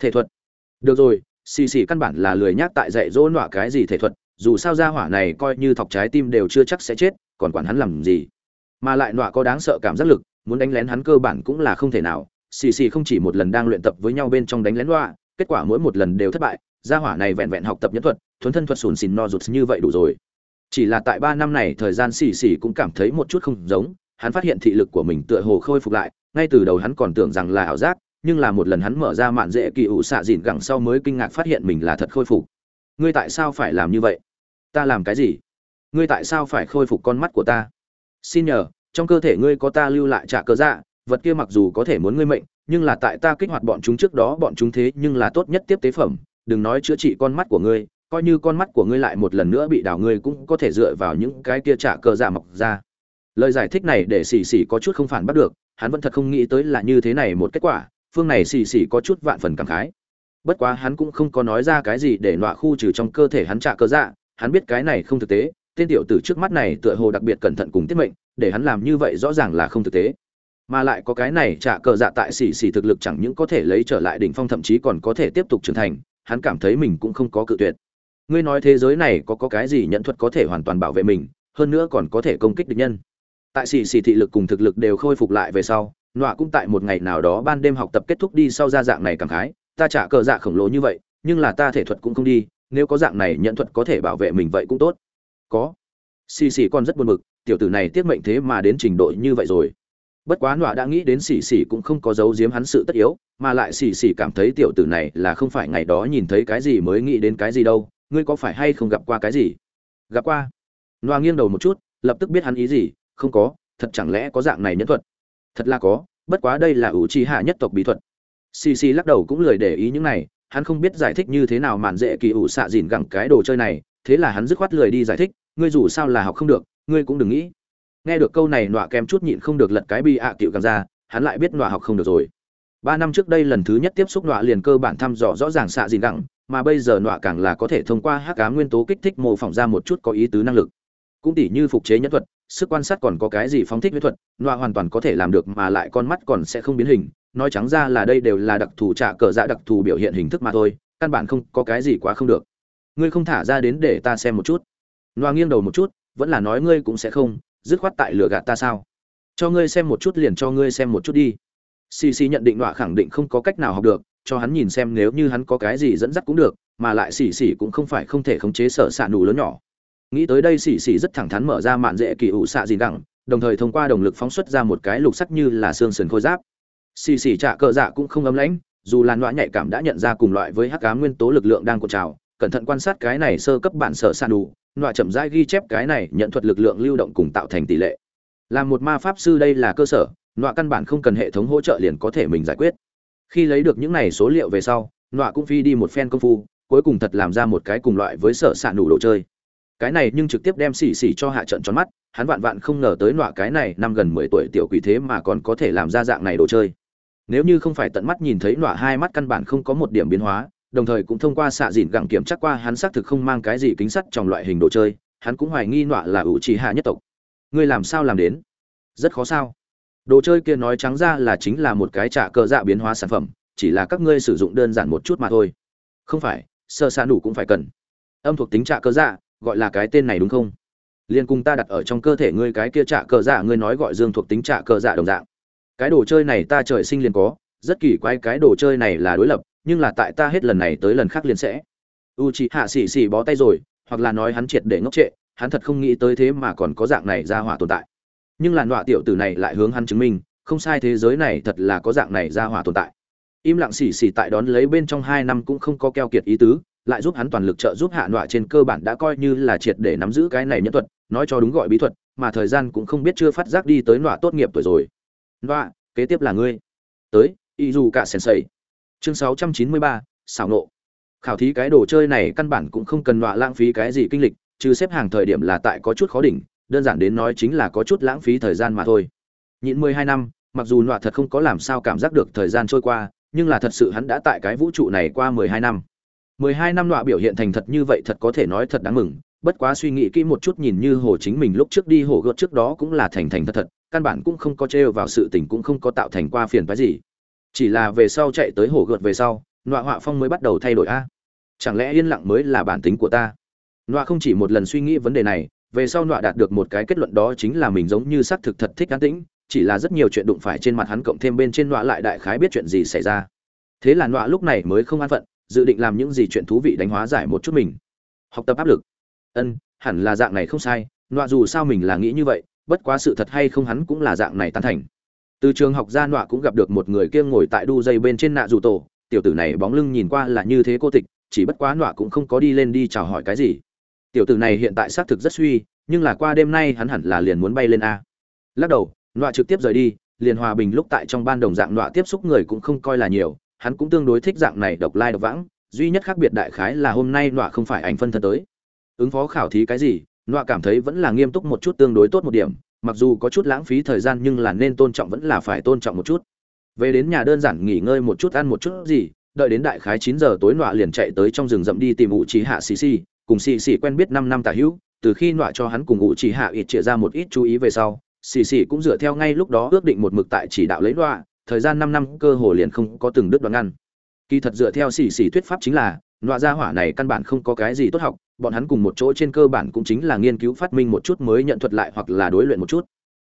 Thể thuật. Được rồi xì xì căn bản là lười nhác tại dạy dỗ nọa cái gì thể thuật, dù sao ra hỏa này coi như thọc trái tim đều chưa chắc sẽ chết, còn quản hắn làm gì. Mà lại nọa có đáng sợ cảm giác lực, muốn đánh lén hắn cơ bản cũng là không thể nào xì xì không chỉ một lần đang luyện tập với nhau bên trong đánh lén loa, kết quả mỗi một lần đều thất bại. Gia hỏa này vẹn vẹn học tập nhẫn thuật, thuấn thân thuật sùn xìn no rụt như vậy đủ rồi. Chỉ là tại ba năm này thời gian xì xì cũng cảm thấy một chút không giống, hắn phát hiện thị lực của mình tựa hồ khôi phục lại, ngay từ đầu hắn còn tưởng rằng là ảo giác, nhưng là một lần hắn mở ra mạn dễ kỳ ủ xạ dìn gẳng sau mới kinh ngạc phát hiện mình là thật khôi phục. Ngươi tại sao phải làm như vậy? Ta làm cái gì? Ngươi tại sao phải khôi phục con mắt của ta? Xin nhờ, trong cơ thể ngươi có ta lưu lại trả cơ dạ vật kia mặc dù có thể muốn ngươi mệnh, nhưng là tại ta kích hoạt bọn chúng trước đó, bọn chúng thế nhưng là tốt nhất tiếp tế phẩm. Đừng nói chữa trị con mắt của ngươi, coi như con mắt của ngươi lại một lần nữa bị đào, ngươi cũng có thể dựa vào những cái kia trả cơ dạ mọc ra. Lời giải thích này để xì xì có chút không phản bắt được, hắn vẫn thật không nghĩ tới là như thế này một kết quả, phương này xì xì có chút vạn phần cảm khái. Bất quá hắn cũng không có nói ra cái gì để nọa khu trừ trong cơ thể hắn trả cơ dạ hắn biết cái này không thực tế, tên tiểu tử trước mắt này tựa hồ đặc biệt cẩn thận cùng tiết mệnh, để hắn làm như vậy rõ ràng là không thực tế mà lại có cái này trả cờ dạ tại xỉ xỉ thực lực chẳng những có thể lấy trở lại đỉnh phong thậm chí còn có thể tiếp tục trưởng thành, hắn cảm thấy mình cũng không có cự tuyệt. Ngươi nói thế giới này có có cái gì nhận thuật có thể hoàn toàn bảo vệ mình, hơn nữa còn có thể công kích địch nhân. Tại xỉ xỉ thị lực cùng thực lực đều khôi phục lại về sau, nọa cũng tại một ngày nào đó ban đêm học tập kết thúc đi sau ra dạng này cảm khái, ta trả cờ dạ khổng lồ như vậy, nhưng là ta thể thuật cũng không đi, nếu có dạng này nhận thuật có thể bảo vệ mình vậy cũng tốt. Có. Xì xì còn rất buồn bực, tiểu tử này tiết mệnh thế mà đến trình độ như vậy rồi bất quá nọa đã nghĩ đến xì xì cũng không có giấu giếm hắn sự tất yếu, mà lại xì xì cảm thấy tiểu tử này là không phải ngày đó nhìn thấy cái gì mới nghĩ đến cái gì đâu, ngươi có phải hay không gặp qua cái gì? Gặp qua. Nọa nghiêng đầu một chút, lập tức biết hắn ý gì, không có, thật chẳng lẽ có dạng này nhẫn thuật? Thật là có, bất quá đây là ủ trì hạ nhất tộc bí thuật. Xì xì lắc đầu cũng lười để ý những này, hắn không biết giải thích như thế nào màn dễ kỳ ủ xạ dìn gẳng cái đồ chơi này, thế là hắn dứt khoát lười đi giải thích, ngươi dù sao là học không được, ngươi cũng đừng nghĩ nghe được câu này nọa kém chút nhịn không được lật cái bi ạ à cựu càng ra, hắn lại biết nọa học không được rồi. Ba năm trước đây lần thứ nhất tiếp xúc nọa liền cơ bản thăm dò rõ ràng xạ gì gẳng, mà bây giờ nọa càng là có thể thông qua hắc cá nguyên tố kích thích mô phỏng ra một chút có ý tứ năng lực. Cũng tỉ như phục chế nhân thuật, sức quan sát còn có cái gì phóng thích mỹ thuật, nọa hoàn toàn có thể làm được mà lại con mắt còn sẽ không biến hình, nói trắng ra là đây đều là đặc thù trả cờ dạ đặc thù biểu hiện hình thức mà thôi, căn bản không có cái gì quá không được. Ngươi không thả ra đến để ta xem một chút. Nọa nghiêng đầu một chút, vẫn là nói ngươi cũng sẽ không dứt khoát tại lừa gạt ta sao? Cho ngươi xem một chút liền cho ngươi xem một chút đi. Xì xì nhận định đọa khẳng định không có cách nào học được, cho hắn nhìn xem nếu như hắn có cái gì dẫn dắt cũng được, mà lại xì xì cũng không phải không thể khống chế sở s ạ nù lớn nhỏ. Nghĩ tới đây xì xì rất thẳng thắn mở ra mạn dễ kỳ ủ xạ gì đẳng, đồng thời thông qua động lực phóng xuất ra một cái lục sắc như là xương sườn khôi giáp. Xì xì trả cờ dạ cũng không ấm lãnh, dù làn loại nhạy cảm đã nhận ra cùng loại với hắc cá nguyên tố lực lượng đang cột trào, cẩn thận quan sát cái này sơ cấp bản sở san đủ nọa chậm rãi ghi chép cái này nhận thuật lực lượng lưu động cùng tạo thành tỷ lệ. Làm một ma pháp sư đây là cơ sở, nọa căn bản không cần hệ thống hỗ trợ liền có thể mình giải quyết. Khi lấy được những này số liệu về sau, nọa cũng phi đi một phen công phu, cuối cùng thật làm ra một cái cùng loại với sở s đủ đồ chơi. Cái này nhưng trực tiếp đem xì xì cho hạ trận tròn mắt, hắn vạn vạn không ngờ tới nọa cái này năm gần mười tuổi tiểu quỷ thế mà còn có thể làm ra dạng này đồ chơi. Nếu như không phải tận mắt nhìn thấy nọa hai mắt căn bản không có một điểm biến hóa đồng thời cũng thông qua xạ dìn gặng kiểm chắc qua hắn xác thực không mang cái gì kính sắt trong loại hình đồ chơi, hắn cũng hoài nghi nọa là ủ trì hạ nhất tộc. Ngươi làm sao làm đến? Rất khó sao. Đồ chơi kia nói trắng ra là chính là một cái trả cờ dạ biến hóa sản phẩm, chỉ là các ngươi sử dụng đơn giản một chút mà thôi. Không phải, sơ xa đủ cũng phải cần. Âm thuộc tính trạ cơ dạ gọi là cái tên này đúng không? Liên cùng ta đặt ở trong cơ thể ngươi cái kia trạ cơ dạ ngươi nói gọi dương thuộc tính trạ cơ dạ đồng dạng. Cái đồ chơi này ta trời sinh liền có, rất kỳ quái cái đồ chơi này là đối lập nhưng là tại ta hết lần này tới lần khác liền sẽ. U chị hạ xì xì bó tay rồi, hoặc là nói hắn triệt để ngốc trệ, hắn thật không nghĩ tới thế mà còn có dạng này ra hỏa tồn tại. Nhưng là nọa tiểu tử này lại hướng hắn chứng minh, không sai thế giới này thật là có dạng này ra hỏa tồn tại. Im lặng xì xì tại đón lấy bên trong hai năm cũng không có keo kiệt ý tứ, lại giúp hắn toàn lực trợ giúp hạ nọa trên cơ bản đã coi như là triệt để nắm giữ cái này nhân thuật, nói cho đúng gọi bí thuật, mà thời gian cũng không biết chưa phát giác đi tới nọa tốt nghiệp tuổi rồi. Nọa, kế tiếp là ngươi. Tới y dù cả sensei chương 693, xảo nộ khảo thí cái đồ chơi này căn bản cũng không cần nọa lãng phí cái gì kinh lịch trừ xếp hàng thời điểm là tại có chút khó đỉnh đơn giản đến nói chính là có chút lãng phí thời gian mà thôi. Nhịn mười hai năm mặc dù nọa thật không có làm sao cảm giác được thời gian trôi qua nhưng là thật sự hắn đã tại cái vũ trụ này qua mười hai năm. mười hai năm nọa biểu hiện thành thật như vậy thật có thể nói thật đáng mừng bất quá suy nghĩ kỹ một chút nhìn như hồ chính mình lúc trước đi hồ gợt trước đó cũng là thành thành thật thật căn bản cũng không có trêu vào sự tình cũng không có tạo thành qua phiền phái gì chỉ là về sau chạy tới hồ gợt về sau, nọa họa phong mới bắt đầu thay đổi a. Chẳng lẽ yên lặng mới là bản tính của ta? Nọa không chỉ một lần suy nghĩ vấn đề này, về sau nọa đạt được một cái kết luận đó chính là mình giống như xác thực thật thích an tĩnh, chỉ là rất nhiều chuyện đụng phải trên mặt hắn cộng thêm bên trên nọa lại đại khái biết chuyện gì xảy ra. Thế là nọa lúc này mới không an phận, dự định làm những gì chuyện thú vị đánh hóa giải một chút mình. Học tập áp lực. Ân, hẳn là dạng này không sai, nọa dù sao mình là nghĩ như vậy, bất quá sự thật hay không hắn cũng là dạng này tán thành từ trường học ra nọa cũng gặp được một người kia ngồi tại đu dây bên trên nạ dù tổ. Tiểu tử này bóng lưng nhìn qua là như thế cô tịch, chỉ bất quá nọa cũng không có đi lên đi chào hỏi cái gì. Tiểu tử này hiện tại xác thực rất suy, nhưng là qua đêm nay hắn hẳn là liền muốn bay lên a. Lắc đầu, nọa trực tiếp rời đi, liền hòa bình lúc tại trong ban đồng dạng nọa tiếp xúc người cũng không coi là nhiều, hắn cũng tương đối thích dạng này độc lai độc vãng, duy nhất khác biệt đại khái là hôm nay nọa không phải ảnh phân thân tới. Ứng phó khảo thí cái gì, nọa cảm thấy vẫn là nghiêm túc một chút tương đối tốt một điểm mặc dù có chút lãng phí thời gian nhưng là nên tôn trọng vẫn là phải tôn trọng một chút. Về đến nhà đơn giản nghỉ ngơi một chút, ăn một chút gì, đợi đến đại khái chín giờ tối nọa liền chạy tới trong rừng rậm đi tìm ủ trí hạ xì xì cùng xì xì quen biết năm năm tả hữu. Từ khi nọa cho hắn cùng ủ trí hạ ít chia ra một ít chú ý về sau xì xì cũng dựa theo ngay lúc đó ước định một mực tại chỉ đạo lấy nọa, thời gian năm năm cơ hồ liền không có từng đứt đoạn ngăn. Kỳ thật dựa theo xì xì thuyết pháp chính là, nọa gia hỏa này căn bản không có cái gì tốt học bọn hắn cùng một chỗ trên cơ bản cũng chính là nghiên cứu phát minh một chút mới nhận thuật lại hoặc là đối luyện một chút.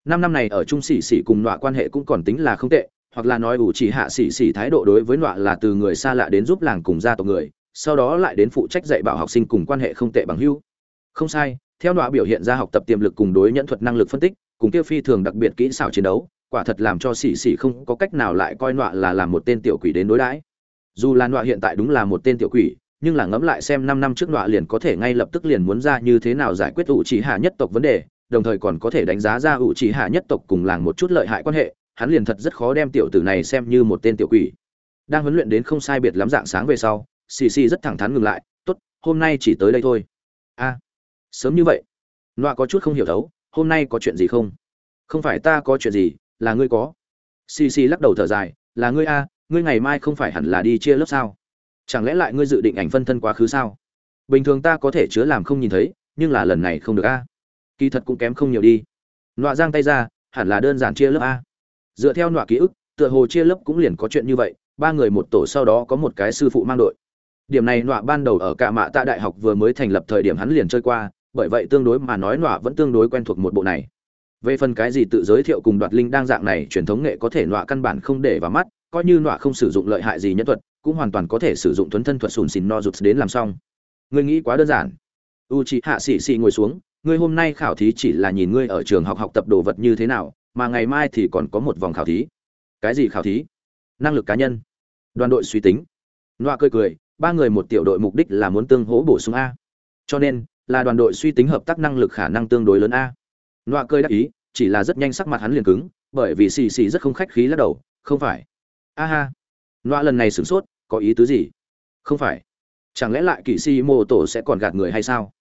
Năm năm này ở trung xỉ xỉ cùng nọa quan hệ cũng còn tính là không tệ, hoặc là nói ủ chỉ hạ xỉ xỉ thái độ đối với nọa là từ người xa lạ đến giúp làng cùng gia tộc người, sau đó lại đến phụ trách dạy bảo học sinh cùng quan hệ không tệ bằng hữu. Không sai, theo nọa biểu hiện ra học tập tiềm lực cùng đối nhận thuật năng lực phân tích, cùng kia phi thường đặc biệt kỹ xảo chiến đấu, quả thật làm cho xỉ xỉ không có cách nào lại coi nọa là làm một tên tiểu quỷ đến đối đãi. Dù là nọa hiện tại đúng là một tên tiểu quỷ nhưng là ngẫm lại xem 5 năm trước nọa liền có thể ngay lập tức liền muốn ra như thế nào giải quyết ủ chỉ hạ nhất tộc vấn đề, đồng thời còn có thể đánh giá ra ủ chỉ hạ nhất tộc cùng làng một chút lợi hại quan hệ, hắn liền thật rất khó đem tiểu tử này xem như một tên tiểu quỷ. Đang huấn luyện đến không sai biệt lắm dạng sáng về sau, Xì Xì rất thẳng thắn ngừng lại, "Tốt, hôm nay chỉ tới đây thôi." "A, sớm như vậy?" Nọa có chút không hiểu thấu, "Hôm nay có chuyện gì không?" "Không phải ta có chuyện gì, là ngươi có." Xì Xì lắc đầu thở dài, "Là ngươi a, ngươi ngày mai không phải hẳn là đi chia lớp sao?" Chẳng lẽ lại ngươi dự định ảnh phân thân quá khứ sao? Bình thường ta có thể chứa làm không nhìn thấy, nhưng là lần này không được a. Kỳ thật cũng kém không nhiều đi. Nọa giang tay ra, hẳn là đơn giản chia lớp a. Dựa theo nọa ký ức, tựa hồ chia lớp cũng liền có chuyện như vậy, ba người một tổ sau đó có một cái sư phụ mang đội. Điểm này nọa ban đầu ở cả mạ tạ đại học vừa mới thành lập thời điểm hắn liền chơi qua, bởi vậy tương đối mà nói nọa vẫn tương đối quen thuộc một bộ này. Về phần cái gì tự giới thiệu cùng đoạt linh đang dạng này, truyền thống nghệ có thể nọa căn bản không để vào mắt, coi như nọa không sử dụng lợi hại gì nhân thuật cũng hoàn toàn có thể sử dụng thuấn thân thuật sùn xìn no rụt đến làm xong. Ngươi nghĩ quá đơn giản. U chị hạ xì xì ngồi xuống, ngươi hôm nay khảo thí chỉ là nhìn ngươi ở trường học học tập đồ vật như thế nào, mà ngày mai thì còn có một vòng khảo thí. Cái gì khảo thí? Năng lực cá nhân. Đoàn đội suy tính. Loa cười cười, ba người một tiểu đội mục đích là muốn tương hỗ bổ sung a. Cho nên, là đoàn đội suy tính hợp tác năng lực khả năng tương đối lớn a. Loa cười đáp ý, chỉ là rất nhanh sắc mặt hắn liền cứng, bởi vì xì xì rất không khách khí lắc đầu, không phải. A ha loa lần này sửng sốt có ý tứ gì? Không phải. Chẳng lẽ lại kỵ sĩ mô tổ sẽ còn gạt người hay sao?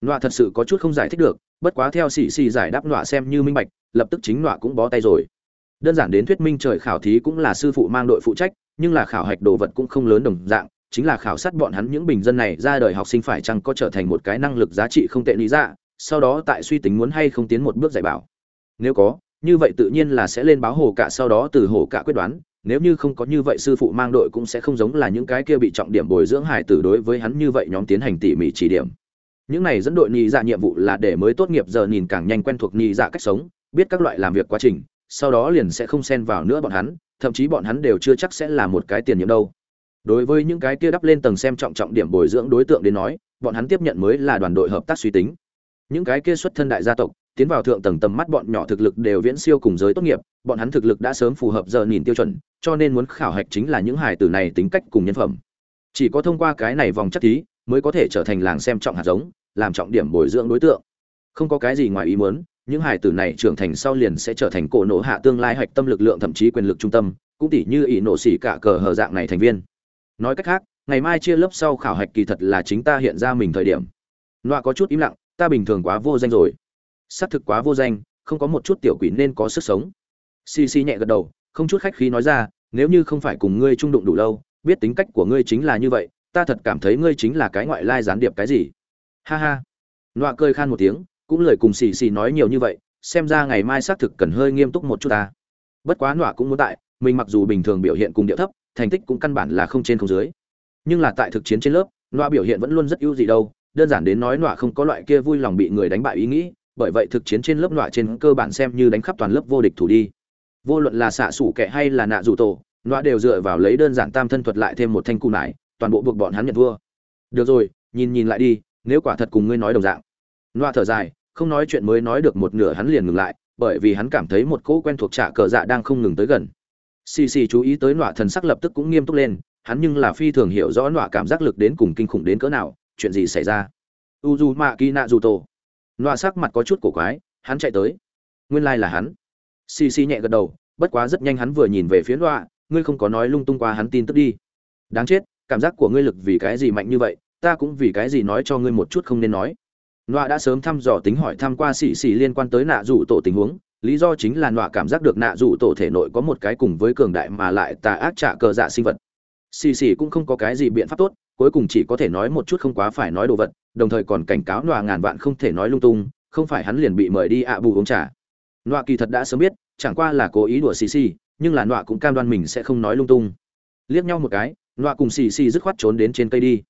Nọa thật sự có chút không giải thích được, bất quá theo xì xì giải đáp nọa xem như minh bạch, lập tức chính nọa cũng bó tay rồi. Đơn giản đến thuyết minh trời khảo thí cũng là sư phụ mang đội phụ trách, nhưng là khảo hạch đồ vật cũng không lớn đồng dạng, chính là khảo sát bọn hắn những bình dân này ra đời học sinh phải chăng có trở thành một cái năng lực giá trị không tệ lý ra sau đó tại suy tính muốn hay không tiến một bước giải bảo. Nếu có, như vậy tự nhiên là sẽ lên báo hồ cả sau đó từ hồ cả quyết đoán nếu như không có như vậy, sư phụ mang đội cũng sẽ không giống là những cái kia bị trọng điểm bồi dưỡng hải tử đối với hắn như vậy nhóm tiến hành tỉ mỉ chỉ điểm. Những này dẫn đội nhị dạ nhiệm vụ là để mới tốt nghiệp giờ nhìn càng nhanh quen thuộc nhị dạ cách sống, biết các loại làm việc quá trình, sau đó liền sẽ không xen vào nữa bọn hắn, thậm chí bọn hắn đều chưa chắc sẽ là một cái tiền nhiệm đâu. Đối với những cái kia đắp lên tầng xem trọng trọng điểm bồi dưỡng đối tượng đến nói, bọn hắn tiếp nhận mới là đoàn đội hợp tác suy tính. Những cái kia xuất thân đại gia tộc tiến vào thượng tầng tầm mắt bọn nhỏ thực lực đều viễn siêu cùng giới tốt nghiệp, bọn hắn thực lực đã sớm phù hợp giờ nhìn tiêu chuẩn, cho nên muốn khảo hạch chính là những hài tử này tính cách cùng nhân phẩm. Chỉ có thông qua cái này vòng chắc thí, mới có thể trở thành làng xem trọng hạt giống, làm trọng điểm bồi dưỡng đối tượng. Không có cái gì ngoài ý muốn, những hài tử này trưởng thành sau liền sẽ trở thành cổ nổ hạ tương lai hạch tâm lực lượng thậm chí quyền lực trung tâm, cũng tỷ như ỷ nổ xỉ cả cờ hở dạng này thành viên. Nói cách khác, ngày mai chia lớp sau khảo hạch kỳ thật là chính ta hiện ra mình thời điểm. Loa có chút im lặng, ta bình thường quá vô danh rồi xác thực quá vô danh, không có một chút tiểu quỷ nên có sức sống. Xì xì nhẹ gật đầu, không chút khách khí nói ra, nếu như không phải cùng ngươi trung đụng đủ lâu, biết tính cách của ngươi chính là như vậy, ta thật cảm thấy ngươi chính là cái ngoại lai gián điệp cái gì. Ha ha. Nọa cười khan một tiếng, cũng lời cùng xì xì nói nhiều như vậy, xem ra ngày mai xác thực cần hơi nghiêm túc một chút ta. Bất quá nọa cũng muốn tại, mình mặc dù bình thường biểu hiện cùng điệu thấp, thành tích cũng căn bản là không trên không dưới. Nhưng là tại thực chiến trên lớp, nọa biểu hiện vẫn luôn rất ưu dị đâu, đơn giản đến nói nọa không có loại kia vui lòng bị người đánh bại ý nghĩ bởi vậy thực chiến trên lớp loại trên cơ bản xem như đánh khắp toàn lớp vô địch thủ đi. Vô luận là xạ sủ kẻ hay là nạ dù tổ loại đều dựa vào lấy đơn giản tam thân thuật lại thêm một thanh cù nải, toàn bộ buộc bọn hắn nhận thua được rồi, nhìn nhìn lại đi, nếu quả thật cùng ngươi nói đồng dạng. Loại thở dài, không nói chuyện mới nói được một nửa hắn liền ngừng lại, bởi vì hắn cảm thấy một cỗ quen thuộc trả cờ dạ đang không ngừng tới gần. Xì xì chú ý tới nọa thần sắc lập tức cũng nghiêm túc lên, hắn nhưng là phi thường hiểu rõ nọa cảm giác lực đến cùng kinh khủng đến cỡ nào, chuyện gì xảy ra. U d u mạ kỳ nạ dù tổ nọa sắc mặt có chút cổ quái, hắn chạy tới. Nguyên lai、like、là hắn. Xì xì nhẹ gật đầu, bất quá rất nhanh hắn vừa nhìn về phía nọa ngươi không có nói lung tung qua hắn tin tức đi. Đáng chết, cảm giác của ngươi lực vì cái gì mạnh như vậy, ta cũng vì cái gì nói cho ngươi một chút không nên nói. Nọa đã sớm thăm dò tính hỏi thăm qua xì xì liên quan tới nạ rủ tổ tình huống, lý do chính là nọa cảm giác được nạ rủ tổ thể nội có một cái cùng với cường đại mà lại tà ác trả cờ dạ sinh vật. Xì xì cũng không có cái gì biện pháp tốt cuối cùng chỉ có thể nói một chút không quá phải nói đồ vật, đồng thời còn cảnh cáo nọa ngàn vạn không thể nói lung tung, không phải hắn liền bị mời đi ạ bù uống trà. Nọa kỳ thật đã sớm biết, chẳng qua là cố ý đùa xì xì, nhưng là nọa cũng cam đoan mình sẽ không nói lung tung. Liếc nhau một cái, nọa cùng xì xì dứt khoát trốn đến trên cây đi.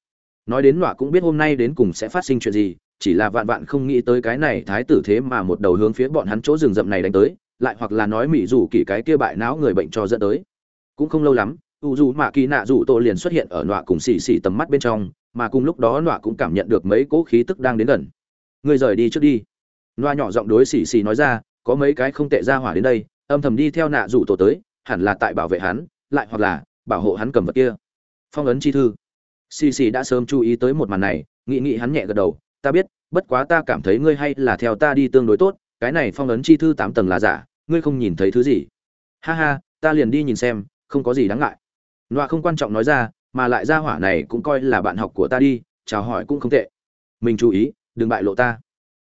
Nói đến nọa cũng biết hôm nay đến cùng sẽ phát sinh chuyện gì, chỉ là vạn vạn không nghĩ tới cái này thái tử thế mà một đầu hướng phía bọn hắn chỗ rừng rậm này đánh tới, lại hoặc là nói mỹ rủ kỳ cái kia bại não người bệnh cho dẫn tới. Cũng không lâu lắm u dù mạ kỳ nạ dù tổ liền xuất hiện ở nọa cùng xì xì tầm mắt bên trong, mà cùng lúc đó nọa cũng cảm nhận được mấy cỗ khí tức đang đến gần. Ngươi rời đi trước đi. Nọa nhỏ giọng đối xì xì nói ra, có mấy cái không tệ ra hỏa đến đây, âm thầm đi theo nạ dù tổ tới, hẳn là tại bảo vệ hắn, lại hoặc là bảo hộ hắn cầm vật kia. Phong ấn chi thư. Xì xì đã sớm chú ý tới một màn này nghị nghị hắn nhẹ gật đầu, ta biết, bất quá ta cảm thấy ngươi hay là theo ta đi tương đối tốt, cái này phong ấn chi thư tám tầng là giả, ngươi không nhìn thấy thứ gì. Ha ha, ta liền đi nhìn xem, không có gì đáng ngại nọa không quan trọng nói ra, mà lại ra hỏa này cũng coi là bạn học của ta đi, chào hỏi cũng không tệ. Mình chú ý, đừng bại lộ ta.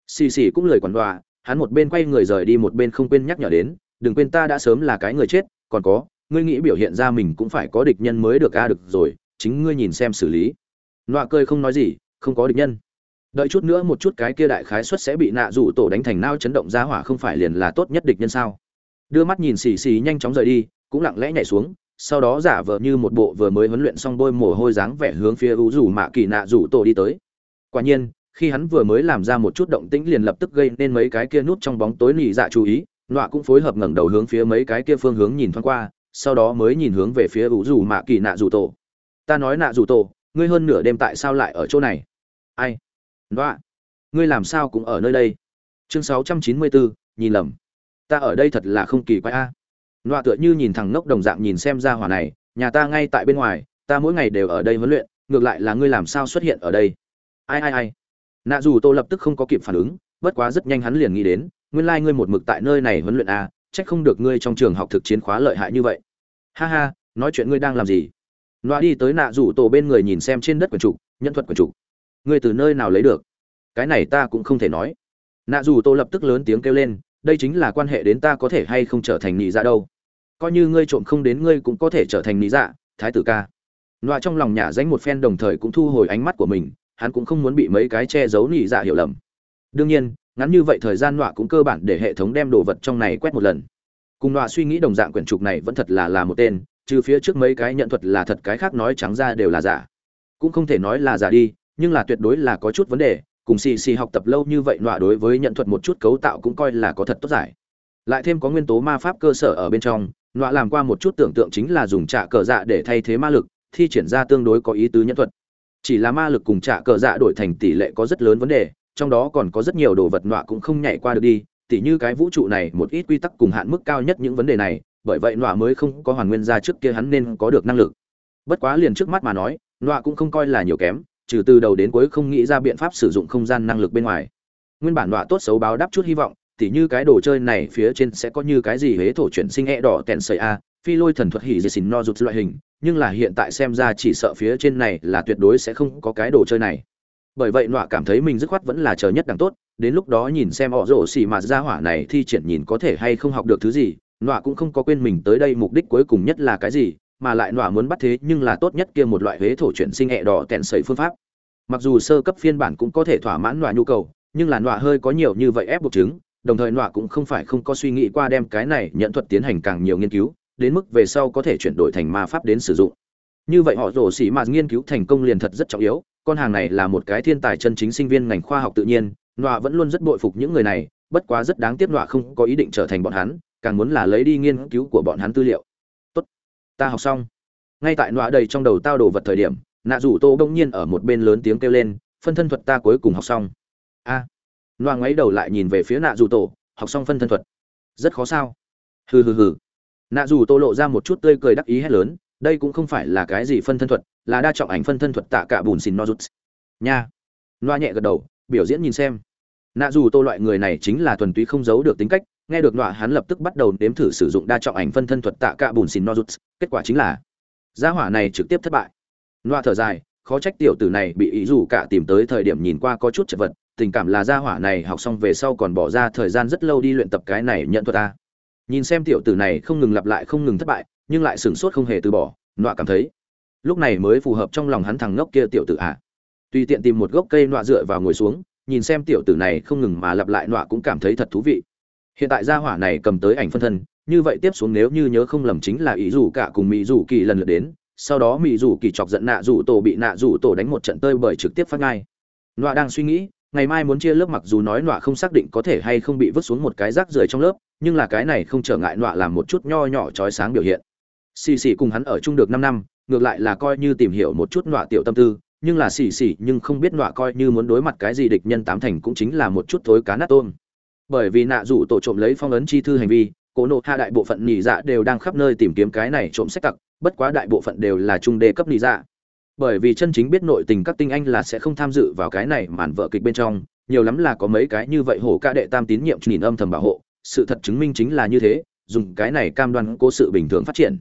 Xì xì cũng lời quản đoà hắn một bên quay người rời đi một bên không quên nhắc nhở đến, đừng quên ta đã sớm là cái người chết, còn có, ngươi nghĩ biểu hiện ra mình cũng phải có địch nhân mới được a, được rồi, chính ngươi nhìn xem xử lý. Nọa cười không nói gì, không có địch nhân. Đợi chút nữa một chút cái kia đại khái suất sẽ bị nạ rủ tổ đánh thành nao chấn động ra hỏa không phải liền là tốt nhất địch nhân sao? Đưa mắt nhìn xì xì nhanh chóng rời đi, cũng lặng lẽ nhảy xuống sau đó giả vờ như một bộ vừa mới huấn luyện xong bôi mồ hôi dáng vẻ hướng phía u rủ mạ kỳ nạ rủ tổ đi tới. Quả nhiên, khi hắn vừa mới làm ra một chút động tĩnh liền lập tức gây nên mấy cái kia nút trong bóng tối nỉ dạ chú ý, nọa cũng phối hợp ngẩng đầu hướng phía mấy cái kia phương hướng nhìn thoáng qua, sau đó mới nhìn hướng về phía u rủ mạ kỳ nạ rủ tổ. Ta nói nạ rủ tổ, ngươi hơn nửa đêm tại sao lại ở chỗ này? Ai? Nọa, ngươi làm sao cũng ở nơi đây? Chương sáu trăm chín mươi bốn, nhìn lầm. Ta ở đây thật là không kỳ quái a nọa tựa như nhìn thằng ngốc đồng dạng nhìn xem ra hỏa này nhà ta ngay tại bên ngoài ta mỗi ngày đều ở đây huấn luyện ngược lại là ngươi làm sao xuất hiện ở đây? Ai ai ai? Nạ dù tô lập tức không có kịp phản ứng bất quá rất nhanh hắn liền nghĩ đến nguyên lai、like、ngươi một mực tại nơi này huấn luyện a à, trách không được ngươi trong trường học thực chiến khóa lợi hại như vậy. Ha ha nói chuyện ngươi đang làm gì? Nọa đi tới nạ dù tổ bên người nhìn xem trên đất quần trục nhân thuật quần trục. Ngươi từ nơi nào lấy được? Cái này ta cũng không thể nói. Nạ dù tô lập tức lớn tiếng kêu lên đây chính là quan hệ đến ta có thể hay không trở thành nị dạ đâu. Coi như ngươi trộm không đến ngươi cũng có thể trở thành nị dạ thái tử ca. Nọa trong lòng nhả danh một phen đồng thời cũng thu hồi ánh mắt của mình, hắn cũng không muốn bị mấy cái che giấu nị dạ hiểu lầm. Đương nhiên, ngắn như vậy thời gian nọa cũng cơ bản để hệ thống đem đồ vật trong này quét một lần. Cùng nọa suy nghĩ đồng dạng quyển trục này vẫn thật là là một tên, trừ phía trước mấy cái nhận thuật là thật, cái khác nói trắng ra đều là giả. Cũng không thể nói là giả đi, nhưng là tuyệt đối là có chút vấn đề cùng xì xì học tập lâu như vậy nọa đối với nhận thuật một chút cấu tạo cũng coi là có thật tốt giải. Lại thêm có nguyên tố ma pháp cơ sở ở bên trong, nọa làm qua một chút tưởng tượng chính là dùng trạ cờ dạ để thay thế ma lực, thi triển ra tương đối có ý tứ nhân thuật. Chỉ là ma lực cùng trạ cờ dạ đổi thành tỷ lệ có rất lớn vấn đề, trong đó còn có rất nhiều đồ vật nọa cũng không nhảy qua được đi, tỉ như cái vũ trụ này một ít quy tắc cùng hạn mức cao nhất những vấn đề này, bởi vậy nọa mới không có hoàn nguyên ra trước kia hắn nên có được năng lực. Bất quá liền trước mắt mà nói, nọa cũng không coi là nhiều kém trừ từ đầu đến cuối không nghĩ ra biện pháp sử dụng không gian năng lực bên ngoài. Nguyên bản đọa tốt xấu báo đáp chút hy vọng, tỉ như cái đồ chơi này phía trên sẽ có như cái gì hế thổ chuyển sinh e đỏ tèn sợi a, phi lôi thần thuật hỉ dì xìn no rụt loại hình, nhưng là hiện tại xem ra chỉ sợ phía trên này là tuyệt đối sẽ không có cái đồ chơi này. Bởi vậy nọa cảm thấy mình dứt khoát vẫn là chờ nhất đẳng tốt, đến lúc đó nhìn xem họ rổ xì mà ra hỏa này thi triển nhìn có thể hay không học được thứ gì, nọa cũng không có quên mình tới đây mục đích cuối cùng nhất là cái gì, mà lại nọa muốn bắt thế nhưng là tốt nhất kia một loại huế thổ chuyển sinh hẹ đỏ tẹn sấy phương pháp mặc dù sơ cấp phiên bản cũng có thể thỏa mãn nọa nhu cầu, nhưng là nọa hơi có nhiều như vậy ép buộc chứng, đồng thời nọa cũng không phải không có suy nghĩ qua đem cái này nhận thuật tiến hành càng nhiều nghiên cứu, đến mức về sau có thể chuyển đổi thành ma pháp đến sử dụng. Như vậy họ rổ xỉ mà nghiên cứu thành công liền thật rất trọng yếu, con hàng này là một cái thiên tài chân chính sinh viên ngành khoa học tự nhiên, nọa vẫn luôn rất bội phục những người này, bất quá rất đáng tiếc nọa không có ý định trở thành bọn hắn, càng muốn là lấy đi nghiên cứu của bọn hắn tư liệu. Tốt, ta học xong. Ngay tại nọa đầy trong đầu tao đồ vật thời điểm nạ rủ tô bỗng nhiên ở một bên lớn tiếng kêu lên phân thân thuật ta cuối cùng học xong. A. À, nọa ngoáy đầu lại nhìn về phía nạ rủ tổ học xong phân thân thuật. Rất khó sao? Hừ hừ hừ. Nạ rủ tô lộ ra một chút tươi cười đắc ý hét lớn đây cũng không phải là cái gì phân thân thuật là đa trọng ảnh phân thân thuật tạ cả bùn xin no rút nha. Loa nhẹ gật đầu biểu diễn nhìn xem. Nạ dù tô loại người này chính là thuần túy không giấu được tính cách nghe được nọa hắn lập tức bắt đầu nếm thử sử dụng đa trọng ảnh phân thân thuật tạ cả bùn xin no rút kết quả chính là gia hỏa này trực tiếp thất bại loa thở dài, khó trách tiểu tử này bị ý dù cả tìm tới thời điểm nhìn qua có chút chật vật, tình cảm là gia hỏa này học xong về sau còn bỏ ra thời gian rất lâu đi luyện tập cái này nhận thuật ta nhìn xem tiểu tử này không ngừng lặp lại không ngừng thất bại, nhưng lại sửng sốt không hề từ bỏ nọa cảm thấy, lúc này mới phù hợp trong lòng hắn thằng ngốc kia tiểu tử ạ à. tùy tiện tìm một gốc cây nọa dựa vào ngồi xuống, nhìn xem tiểu tử này không ngừng mà lặp lại nọa cũng cảm thấy thật thú vị hiện tại gia hỏa này cầm tới ảnh phân thân, như vậy tiếp xuống nếu như nhớ không lầm chính là ý rủ cả cùng mỹ rủ kỳ lần lượt đến sau đó mỹ rủ kỳ chọc giận nạ rủ tổ bị nạ rủ tổ đánh một trận tơi bởi trực tiếp phát ngay. Nọa đang suy nghĩ, ngày mai muốn chia lớp mặc dù nói nọa không xác định có thể hay không bị vứt xuống một cái rác rưởi trong lớp, nhưng là cái này không trở ngại nọa làm một chút nho nhỏ trói sáng biểu hiện. Xì xì cùng hắn ở chung được năm năm, ngược lại là coi như tìm hiểu một chút nọa tiểu tâm tư, nhưng là xì xì nhưng không biết nọa coi như muốn đối mặt cái gì địch nhân tám thành cũng chính là một chút thối cá nát tôm. Bởi vì nạ rủ tổ trộm lấy phong ấn chi thư hành vi, cố nộ hạ đại bộ phận nhị dạ đều đang khắp nơi tìm kiếm cái này trộm sách tặc bất quá đại bộ phận đều là trung đề cấp lý dạ. Bởi vì chân chính biết nội tình các tinh anh là sẽ không tham dự vào cái này màn vợ kịch bên trong, nhiều lắm là có mấy cái như vậy hổ ca đệ tam tín nhiệm nhìn âm thầm bảo hộ. Sự thật chứng minh chính là như thế, dùng cái này cam đoan cố sự bình thường phát triển.